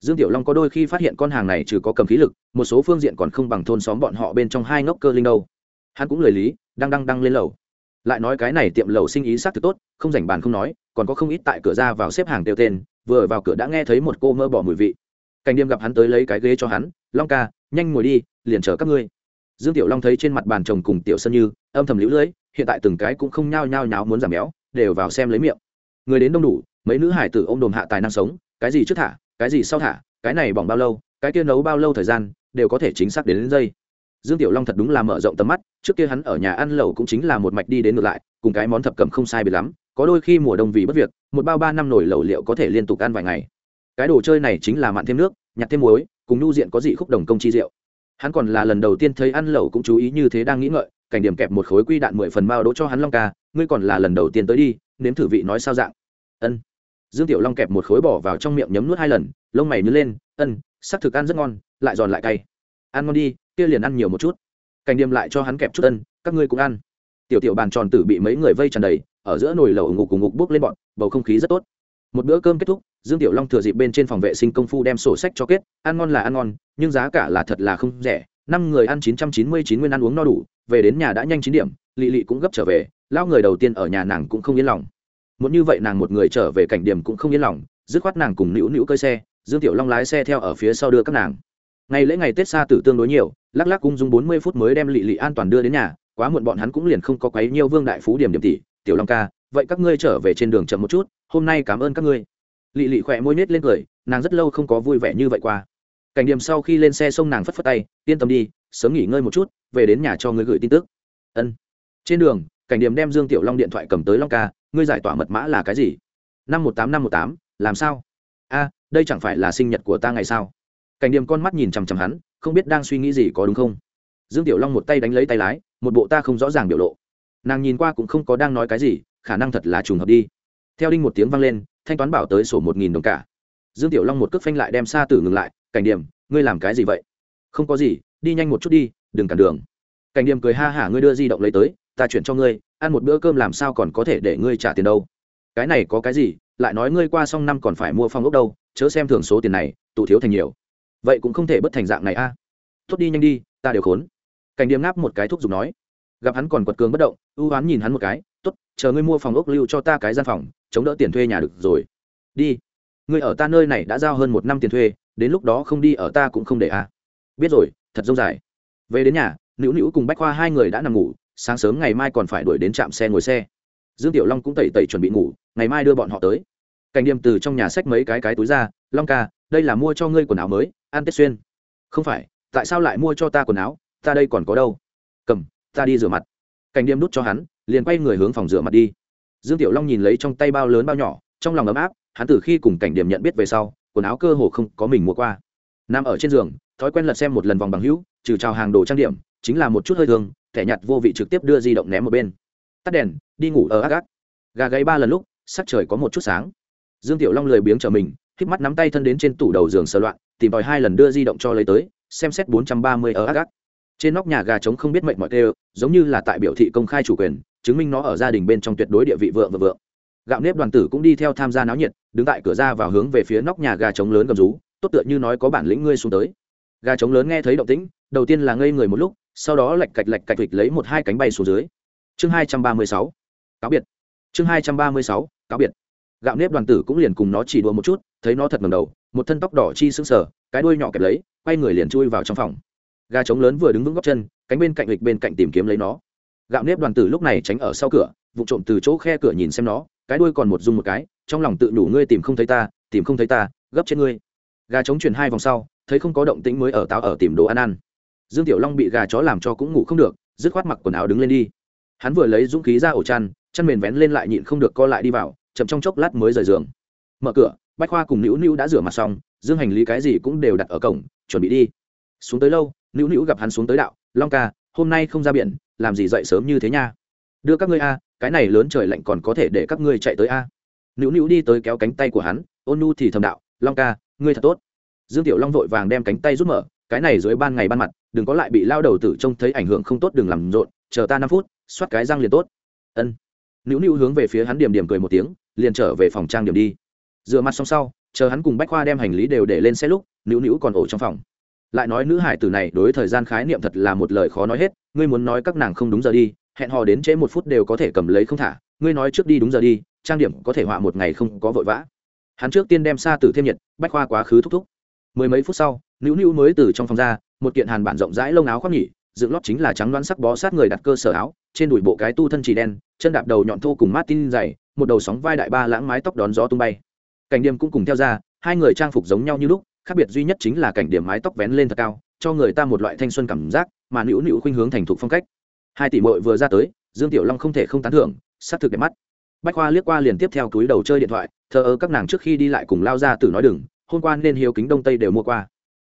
Dương tiểu long có đôi khi phát hiện con hàng này trừ có cầm khí lực, một số phương diện còn không bằng thôn xóm bọn họ bên trong hai ngốc cơ linh đâu. Hắn cũng lời lý, đang đăng đăng lên lầu. Lại nói cái này tiệm lầu sinh ý xác thực tốt, không rảnh bàn không nói, còn có không ít tại cửa ra vào xếp hàng tiêu tên, vừa vào cửa đã nghe thấy một cô mơ bỏ mùi vị. Cảnh đêm gặp hắn tới lấy cái ghế cho hắn, long ca, nhanh ngồi đi, liền chờ các ngươi dương tiểu long thấy trên mặt bàn chồng cùng tiểu sân như âm thầm lũ lưỡi hiện tại từng cái cũng không nhao nhao nháo muốn giảm béo đều vào xem lấy miệng. Người đến đông đủ mấy nữ hải tử ô m đồm hạ tài năng sống cái gì trước thả cái gì sau thả cái này bỏng bao lâu cái kia nấu bao lâu thời gian đều có thể chính xác đến, đến giây. Dương tiểu long thật đúng là mở rộng tầm mắt trước kia hắn ở nhà ăn lẩu cũng chính là một mạch đi đến ngược lại cùng cái món thập cẩm không sai biệt lắm có đôi khi mùa đông vì bất việc một bao ba năm nổi lẩu liệu có thể liên tục ăn vài ngày. Cái đồ chơi này chính là mặn thêm nước nhặt thêm muối cùng nhu diện có dị khúc đồng công chi rượu hắn còn là lần đầu tiên thấy ăn lẩu cũng chú ý như thế đang nghĩ ngợi, cảnh điểm kẹp một khối quy đạn mười phần bao đỗ cho hắn long ca, ngươi còn là lần đầu tiên tới đi, nếm thử vị nói sao dạng. Ân. Dương tiểu long kẹp một khối bỏ vào trong miệng nhấm nuốt hai lần, lông mày nhớ lên, ân sắc thực ăn rất ngon, lại giòn lại cay. Ăn ngon đi, kia liền ăn nhiều một chút. Cảnh điểm lại cho hắn kẹp chút ân, các ngươi cũng ăn. Tiểu tiểu bàn tròn tử bị mấy người vây tràn đầy, ở giữa nồi lẩu ngục cùng ngục bốc lên bọn, bầu không khí rất tốt. Một bữa cơm kết thúc dương tiểu long thừa dịp bên trên phòng vệ sinh công phu đem sổ sách cho kết, ăn ngon là ăn ngon, nhưng giá cả là thật là không rẻ. Năm người ăn chín trăm chín mươi chín nguyên ăn uống no đủ, về đến nhà đã nhanh chín điểm, lị lị cũng gấp trở về lao người đầu tiên ở nhà nàng cũng không yên lòng. Muốn như vậy nàng một người trở về cảnh điểm cũng không yên lòng, dứt khoát nàng cùng nữu nữu cơi xe, dương tiểu long lái xe theo ở phía sau đưa các nàng. Ngày lễ ngày tết xa tử tương đối nhiều, lắc lắc cung dung bốn mươi phút mới đem lị lị an toàn đưa đến nhà, quá muộn bọn hắn cũng liền không có quấy nhiều vương đại phú điểm điểm tỷ tiểu long ca, vậy các ngươi trở về trên đường chậm một chút, hôm nay cảm ơn các ngươi lị lị khỏe môi nết lên cười, nàng rất lâu không có vui vẻ như vậy qua. Cảnh điểm sau khi lên xe sông nàng phất phất tay, yên tâm đi, sớm nghỉ ngơi một chút, về đến nhà cho ngươi gửi tin tức. Ân. Trên đường, cảnh điểm đem dương tiểu long điện thoại cầm tới long ca, ngươi giải tỏa mật mã là cái gì? Năm một tám, năm một tám, làm sao? A, đây chẳng phải là sinh nhật của ta ngày sao? Cảnh điểm con mắt nhìn chằm chằm hắn, không biết đang suy nghĩ gì có đúng không? Dương tiểu long một tay đánh lấy tay lái, một bộ ta không rõ ràng biểu lộ. Nàng nhìn qua cũng không có đang nói cái gì, khả năng thật là trùng hợp đi theo đinh một tiếng vang lên, thanh toán bảo tới sổ một nghìn đồng cả. Dương tiểu long một cước phanh lại đem xa tử ngừng lại, cảnh điểm, ngươi làm cái gì vậy? Không có gì, đi nhanh một chút đi, đừng cản đường. Cảnh điểm cười ha hả, ngươi đưa di động lấy tới, ta chuyển cho ngươi, ăn một bữa cơm làm sao còn có thể để ngươi trả tiền đâu? Cái này có cái gì, lại nói ngươi qua xong năm còn phải mua phong ốc đâu, chớ xem thường số tiền này, tụ thiếu thành nhiều. Vậy cũng không thể bất thành dạng này a. À. đi nhanh đi, ta đều khốn. Cảnh điểm ngáp một cái thuốc dùng nói. Gặp hắn còn quật cường bất động, ưu hoán nhìn hắn một cái tốt, chờ ngươi mua phòng ốc lưu cho ta cái gian phòng, chống đỡ tiền thuê nhà được rồi. Đi. Ngươi ở ta nơi này đã giao hơn một năm tiền thuê, đến lúc đó không đi ở ta cũng không để à. Biết rồi, thật dông dài. Về đến nhà, nữu nữu cùng bách khoa hai người đã nằm ngủ, sáng sớm ngày mai còn phải đuổi đến trạm xe ngồi xe. Dương tiểu long cũng tẩy tẩy chuẩn bị ngủ, ngày mai đưa bọn họ tới. Cảnh điềm từ trong nhà xách mấy cái cái túi ra, long ca, đây là mua cho ngươi quần áo mới, ăn tết xuyên. Không phải, tại sao lại mua cho ta quần áo? Ta đây còn có đâu? Cầm, ta đi rửa mặt. Cảnh điềm đút cho hắn liền quay người hướng phòng rửa mặt đi. Dương tiểu long nhìn lấy trong tay bao lớn bao nhỏ, trong lòng ấm áp, hắn từ khi cùng cảnh điểm nhận biết về sau, quần áo cơ hồ không có mình mua qua. Nằm ở trên giường, thói quen lật xem một lần vòng bằng hữu, trừ trào hàng đồ trang điểm, chính là một chút hơi thương, thẻ nhặt vô vị trực tiếp đưa di động ném một bên. Tắt đèn, đi ngủ ở ác ác. Gà gáy ba lần lúc, sắc trời có một chút sáng. Dương tiểu long lười biếng trở mình, híp mắt nắm tay thân đến trên tủ đầu giường sờ loạn, tìm tòi hai lần đưa di động cho lấy tới, xem xét bốn trăm ba mươi ở ác ác. Trên nóc nhà gà trống không biết mệnh mọi kêu, giống như là tại biểu thị công khai chủ quyền chứng minh nó ở gia đình bên trong tuyệt đối địa vị vượng và vượng. Gạo nếp đoàn tử cũng đi theo tham gia náo nhiệt, đứng tại cửa ra vào hướng về phía nóc nhà gà trống lớn gầm rú, tốt tựa như nói có bản lĩnh ngươi xuống tới. Gà trống lớn nghe thấy động tĩnh, đầu tiên là ngây người một lúc, sau đó lạch cạch lạch cạch vịch lấy một hai cánh bay xuống dưới. Chương hai trăm ba mươi sáu, cáo biệt. Chương hai trăm ba mươi sáu, cáo biệt. Gạo nếp đoàn tử cũng liền cùng nó chỉ đùa một chút, thấy nó thật ngầm đầu, một thân tóc đỏ chi sững sờ, cái đuôi nhỏ kẹp lấy, quay người liền chui vào trong phòng. Gà trống lớn vừa đứng vững góc chân, cánh bên cạnh lịch bên cạnh tìm kiếm lấy nó gạo nếp đoàn tử lúc này tránh ở sau cửa, vụ trộm từ chỗ khe cửa nhìn xem nó, cái đuôi còn một dung một cái, trong lòng tự đủ ngươi tìm không thấy ta, tìm không thấy ta, gấp trên ngươi. Gà trống chuyển hai vòng sau, thấy không có động tĩnh mới ở táo ở tìm đồ ăn ăn. Dương tiểu long bị gà chó làm cho cũng ngủ không được, dứt khoát mặc quần áo đứng lên đi. Hắn vừa lấy dũng khí ra ổ chăn chăn mền vén lên lại nhịn không được co lại đi vào, chậm trong chốc lát mới rời giường. Mở cửa, bách khoa cùng nữu nữu đã rửa mặt xong, dương hành lý cái gì cũng đều đặt ở cổng, chuẩn bị đi. Xuống tới lâu, nữu nữu gặp hắn xuống tới đạo, long ca hôm nay không ra biển, làm gì dậy sớm như thế nha? Đưa các ngươi a, cái này lớn trời lạnh còn có thể để các ngươi chạy tới a. Nữu nữu đi tới kéo cánh tay của hắn, ôn nu thì thầm đạo, long ca, ngươi thật tốt. Dương tiểu long vội vàng đem cánh tay rút mở, cái này dưới ban ngày ban mặt, đừng có lại bị lao đầu tử trông thấy ảnh hưởng không tốt, đừng làm rộn, chờ ta năm phút xoát cái răng liền tốt. Ân. Nữu nữu hướng về phía hắn điểm điểm cười một tiếng, liền trở về phòng trang điểm đi. Rửa mặt xong sau, chờ hắn cùng bách khoa đem hành lý đều để lên xe lúc, nữu nữu còn ổ trong phòng lại nói nữ hải tử này đối thời gian khái niệm thật là một lời khó nói hết, ngươi muốn nói các nàng không đúng giờ đi, hẹn hò đến trễ một phút đều có thể cầm lấy không thả, ngươi nói trước đi đúng giờ đi, trang điểm có thể họa một ngày không có vội vã. Hắn trước tiên đem xa tử thêm nhiệt, bách khoa quá khứ thúc thúc. Mười mấy phút sau, nữu nữu mới từ trong phòng ra, một kiện hàn bản rộng rãi lông áo khoác nhỉ, dựng lót chính là trắng đoán sắc bó sát người đặt cơ sở áo, trên đùi bộ cái tu thân chỉ đen, chân đạp đầu nhọn thô cùng mát tin dày, một đầu sóng vai đại ba lãng mái tóc đón gió tung bay. Cảnh đêm cũng cùng theo ra, hai người trang phục giống nhau như lúc khác biệt duy nhất chính là cảnh điểm mái tóc vén lên thật cao, cho người ta một loại thanh xuân cảm giác, mà nữu nữu khuynh hướng thành thục phong cách. Hai tỷ mội vừa ra tới, dương tiểu long không thể không tán thưởng s á c thực đẹp mắt. Bách khoa liếc qua liền tiếp theo túi đầu chơi điện thoại, thờ ơ các nàng trước khi đi lại cùng lao ra tử nói đừng, hôm qua nên hiếu kính đông tây đều mua qua.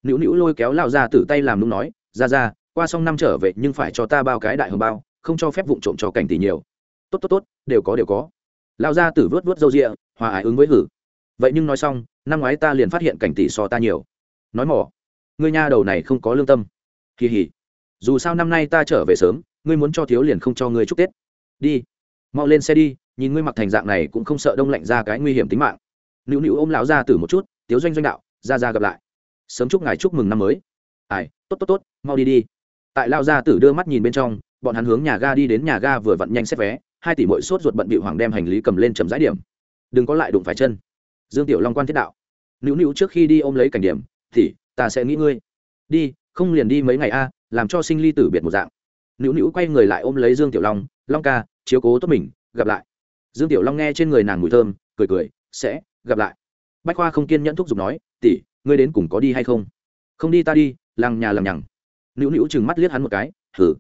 Nữu nữu lôi kéo lao ra tử tay làm nung nói ra ra qua xong năm trở về nhưng phải cho ta bao cái đại hồng bao, không cho phép vụ trộm cho cảnh tỷ nhiều. Tốt tốt tốt, đều có đều có. Lao ra tử vớt vớt râu rịa, hòa ái ứng với hử. Vậy nhưng nói xong năm ngoái ta liền phát hiện cảnh tỷ so ta nhiều. Nói mỏ, ngươi nha đầu này không có lương tâm. Kỳ hỉ. Dù sao năm nay ta trở về sớm, ngươi muốn cho thiếu liền không cho ngươi chúc tết. Đi, mau lên xe đi, nhìn ngươi mặc thành dạng này cũng không sợ đông lạnh ra cái nguy hiểm tính mạng. Nữu nữu ôm lão ra từ một chút, tiếu doanh doanh đạo ra ra gặp lại. Sớm chúc ngài chúc mừng năm mới. Ai, tốt tốt tốt, mau đi đi. Tại lao gia tử đưa mắt nhìn bên trong, bọn hắn hướng nhà ga đi đến nhà ga vừa vặn nhanh xếp vé, hai tỷ mỗi sốt ruột bận bị hoàng đem hành lý cầm lên chầm rãi điểm. Đừng có lại đụng phải chân dương tiểu long quan thiết đạo. Nữu nữu trước khi đi ôm lấy cảnh điểm, thì, ta sẽ nghĩ ngươi. Đi, không liền đi mấy ngày a, làm cho sinh ly tử biệt một dạng. Nữu nữu quay người lại ôm lấy dương tiểu long long ca, chiếu cố tốt mình, gặp lại. Dương tiểu long nghe trên người nàng mùi thơm, cười cười, sẽ, gặp lại. Bách khoa không kiên nhẫn thúc giục nói, tỷ, ngươi đến cùng có đi hay không? Không đi ta đi, làng nhà lằng nhằng. Nữu nữu chừng mắt liếc hắn một cái thử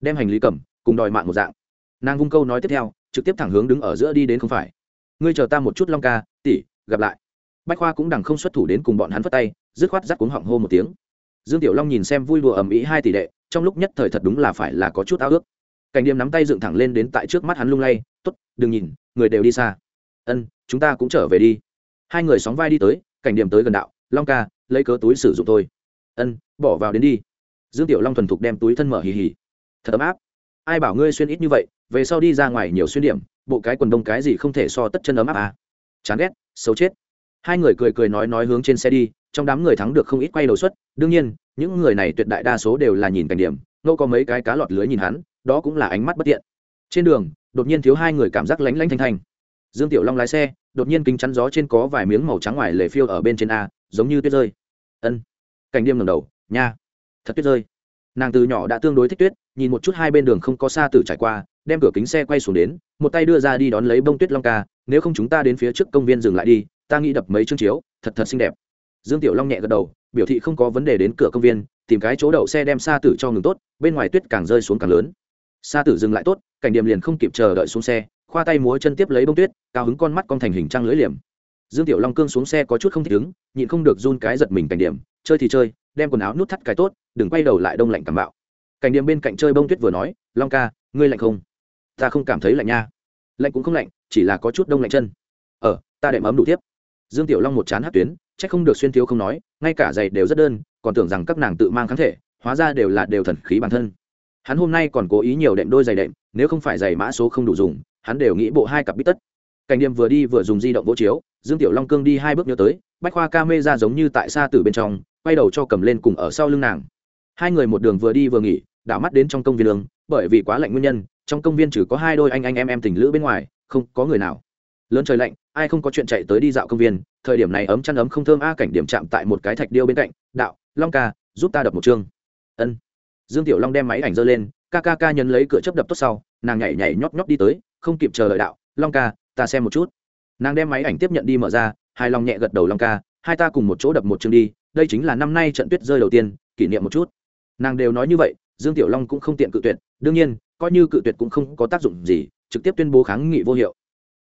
đem hành lý cầm, cùng đòi mạng một dạng. Nàng vung câu nói tiếp theo, trực tiếp thẳng hướng đứng ở giữa đi đến không phải. Ngươi chờ ta một chút, long ca, tỷ gặp lại. Bách khoa cũng đằng không xuất thủ đến cùng bọn hắn phất tay, dứt khoát dắt cuống họng hô một tiếng. Dương tiểu long nhìn xem vui đùa ầm ĩ hai tỷ đệ, trong lúc nhất thời thật đúng là phải là có chút ao ước. Cảnh điểm nắm tay dựng thẳng lên đến tại trước mắt hắn lung lay t ố t đừng nhìn, người đều đi xa. Ân, chúng ta cũng trở về đi. Hai người sóng vai đi tới, cảnh điểm tới gần đạo, long ca, lấy cớ túi sử dụng thôi. Ân, bỏ vào đến đi. Dương tiểu long thuần thục đem túi thân mở hì hì. Thật ấm áp. Ai bảo ngươi xuyên ít như vậy, về sau đi ra ngoài nhiều xuyên điểm, bộ cái quần đông cái gì không thể so tất chân ấm áp à? Chán ghét, xấu chết. Hai người cười cười nói nói hướng trên xe đi, trong đám người thắng được không ít quay đầu suất đương nhiên, những người này tuyệt đại đa số đều là nhìn cảnh điểm ngô có mấy cái cá lọt lưới nhìn hắn, đó cũng là ánh mắt bất tiện. Trên đường, đột nhiên thiếu hai người cảm giác lánh lánh thanh thanh. Dương tiểu long lái xe, đột nhiên kính chắn gió trên có vài miếng màu trắng ngoài lề phiêu ở bên trên a, giống như tuyết rơi. Ân. Cảnh Điểm ngầm đầu, nha. Thật tuyết rơi. Nàng từ nhỏ đã tương đối thích tuyết, nhìn một chút hai bên đường không có xa tử trải qua, đem cửa kính xe quay xuống đến, một tay đưa ra đi đón lấy bông tuyết long ca nếu không chúng ta đến phía trước công viên dừng lại đi, ta nghĩ đập mấy chương chiếu, thật thật xinh đẹp. Dương tiểu long nhẹ gật đầu, biểu thị không có vấn đề đến cửa công viên, tìm cái chỗ đậu xe đem xa tử cho ngừng tốt, bên ngoài tuyết càng rơi xuống càng lớn. Xa tử dừng lại tốt, cảnh điểm liền không kịp chờ đợi xuống xe, khoa tay múa chân tiếp lấy bông tuyết, cao hứng con mắt con thành hình trăng lưỡi liềm. Dương tiểu long cương xuống xe có chút không thích ứng, nhịn không được run cái giật mình cảnh điểm, chơi thì chơi, đem quần áo nút thắt cái tốt, đừng quay đầu lại đông lạnh cảm bạo. Cảnh điểm bên cạnh chơi bông tuyết vừa nói, long ca, ngươi lạnh không? Ta không cảm thấy lạnh nha lạnh cũng không lạnh, chỉ là có chút đông lạnh chân. Ờ ta đệm ấm đủ tiếp. Dương tiểu long một chán hát tuyến c h ắ c không được xuyên thiếu không nói, ngay cả giày đều rất đơn, còn tưởng rằng các nàng tự mang kháng thể, hóa ra đều là đều thần khí bản thân. Hắn hôm nay còn cố ý nhiều đệm đôi giày đệm, nếu không phải giày mã số không đủ dùng, hắn đều nghĩ bộ hai cặp bít tất. Cảnh điểm vừa đi vừa dùng di động vỗ chiếu, dương tiểu long cương đi hai bước nhớ tới, bách khoa ca mê ra giống như tại xa từ bên trong, quay đầu cho cầm lên cùng ở sau lưng nàng. Hai người một đường vừa đi vừa nghỉ đảo mắt đến trong công viên đường bởi vì quá lạnh nguyên nhân, trong công viên chỉ có hai đôi anh anh em em tình lữ bên ngoài, không có người nào. Lớn trời lạnh, ai không có chuyện chạy tới đi dạo công viên, thời điểm này ấm chăn ấm không thơm a cảnh điểm chạm tại một cái thạch điêu bên cạnh, đạo, long ca, giúp ta đập một chương. Ân. Dương tiểu long đem máy ảnh giơ lên, ca ca ca nhấn lấy cửa chấp đập tốt sau, nàng nhảy nhảy nhóp nhóp đi tới, không kịp chờ đợi, đạo, long ca, ta xem một chút. Nàng đem máy ảnh tiếp nhận đi mở ra hai long nhẹ gật đầu, long ca, hai ta cùng một chỗ đập một chương đi, đây chính là năm nay trận tuyết rơi đầu tiên, kỷ niệm một chút. Nàng đều nói như vậy dương tiểu long cũng không tiện cự tuyệt, đương nhiên, coi như cự tuyệt cũng không có tác dụng gì, trực tiếp tuyên bố kháng nghị vô hiệu.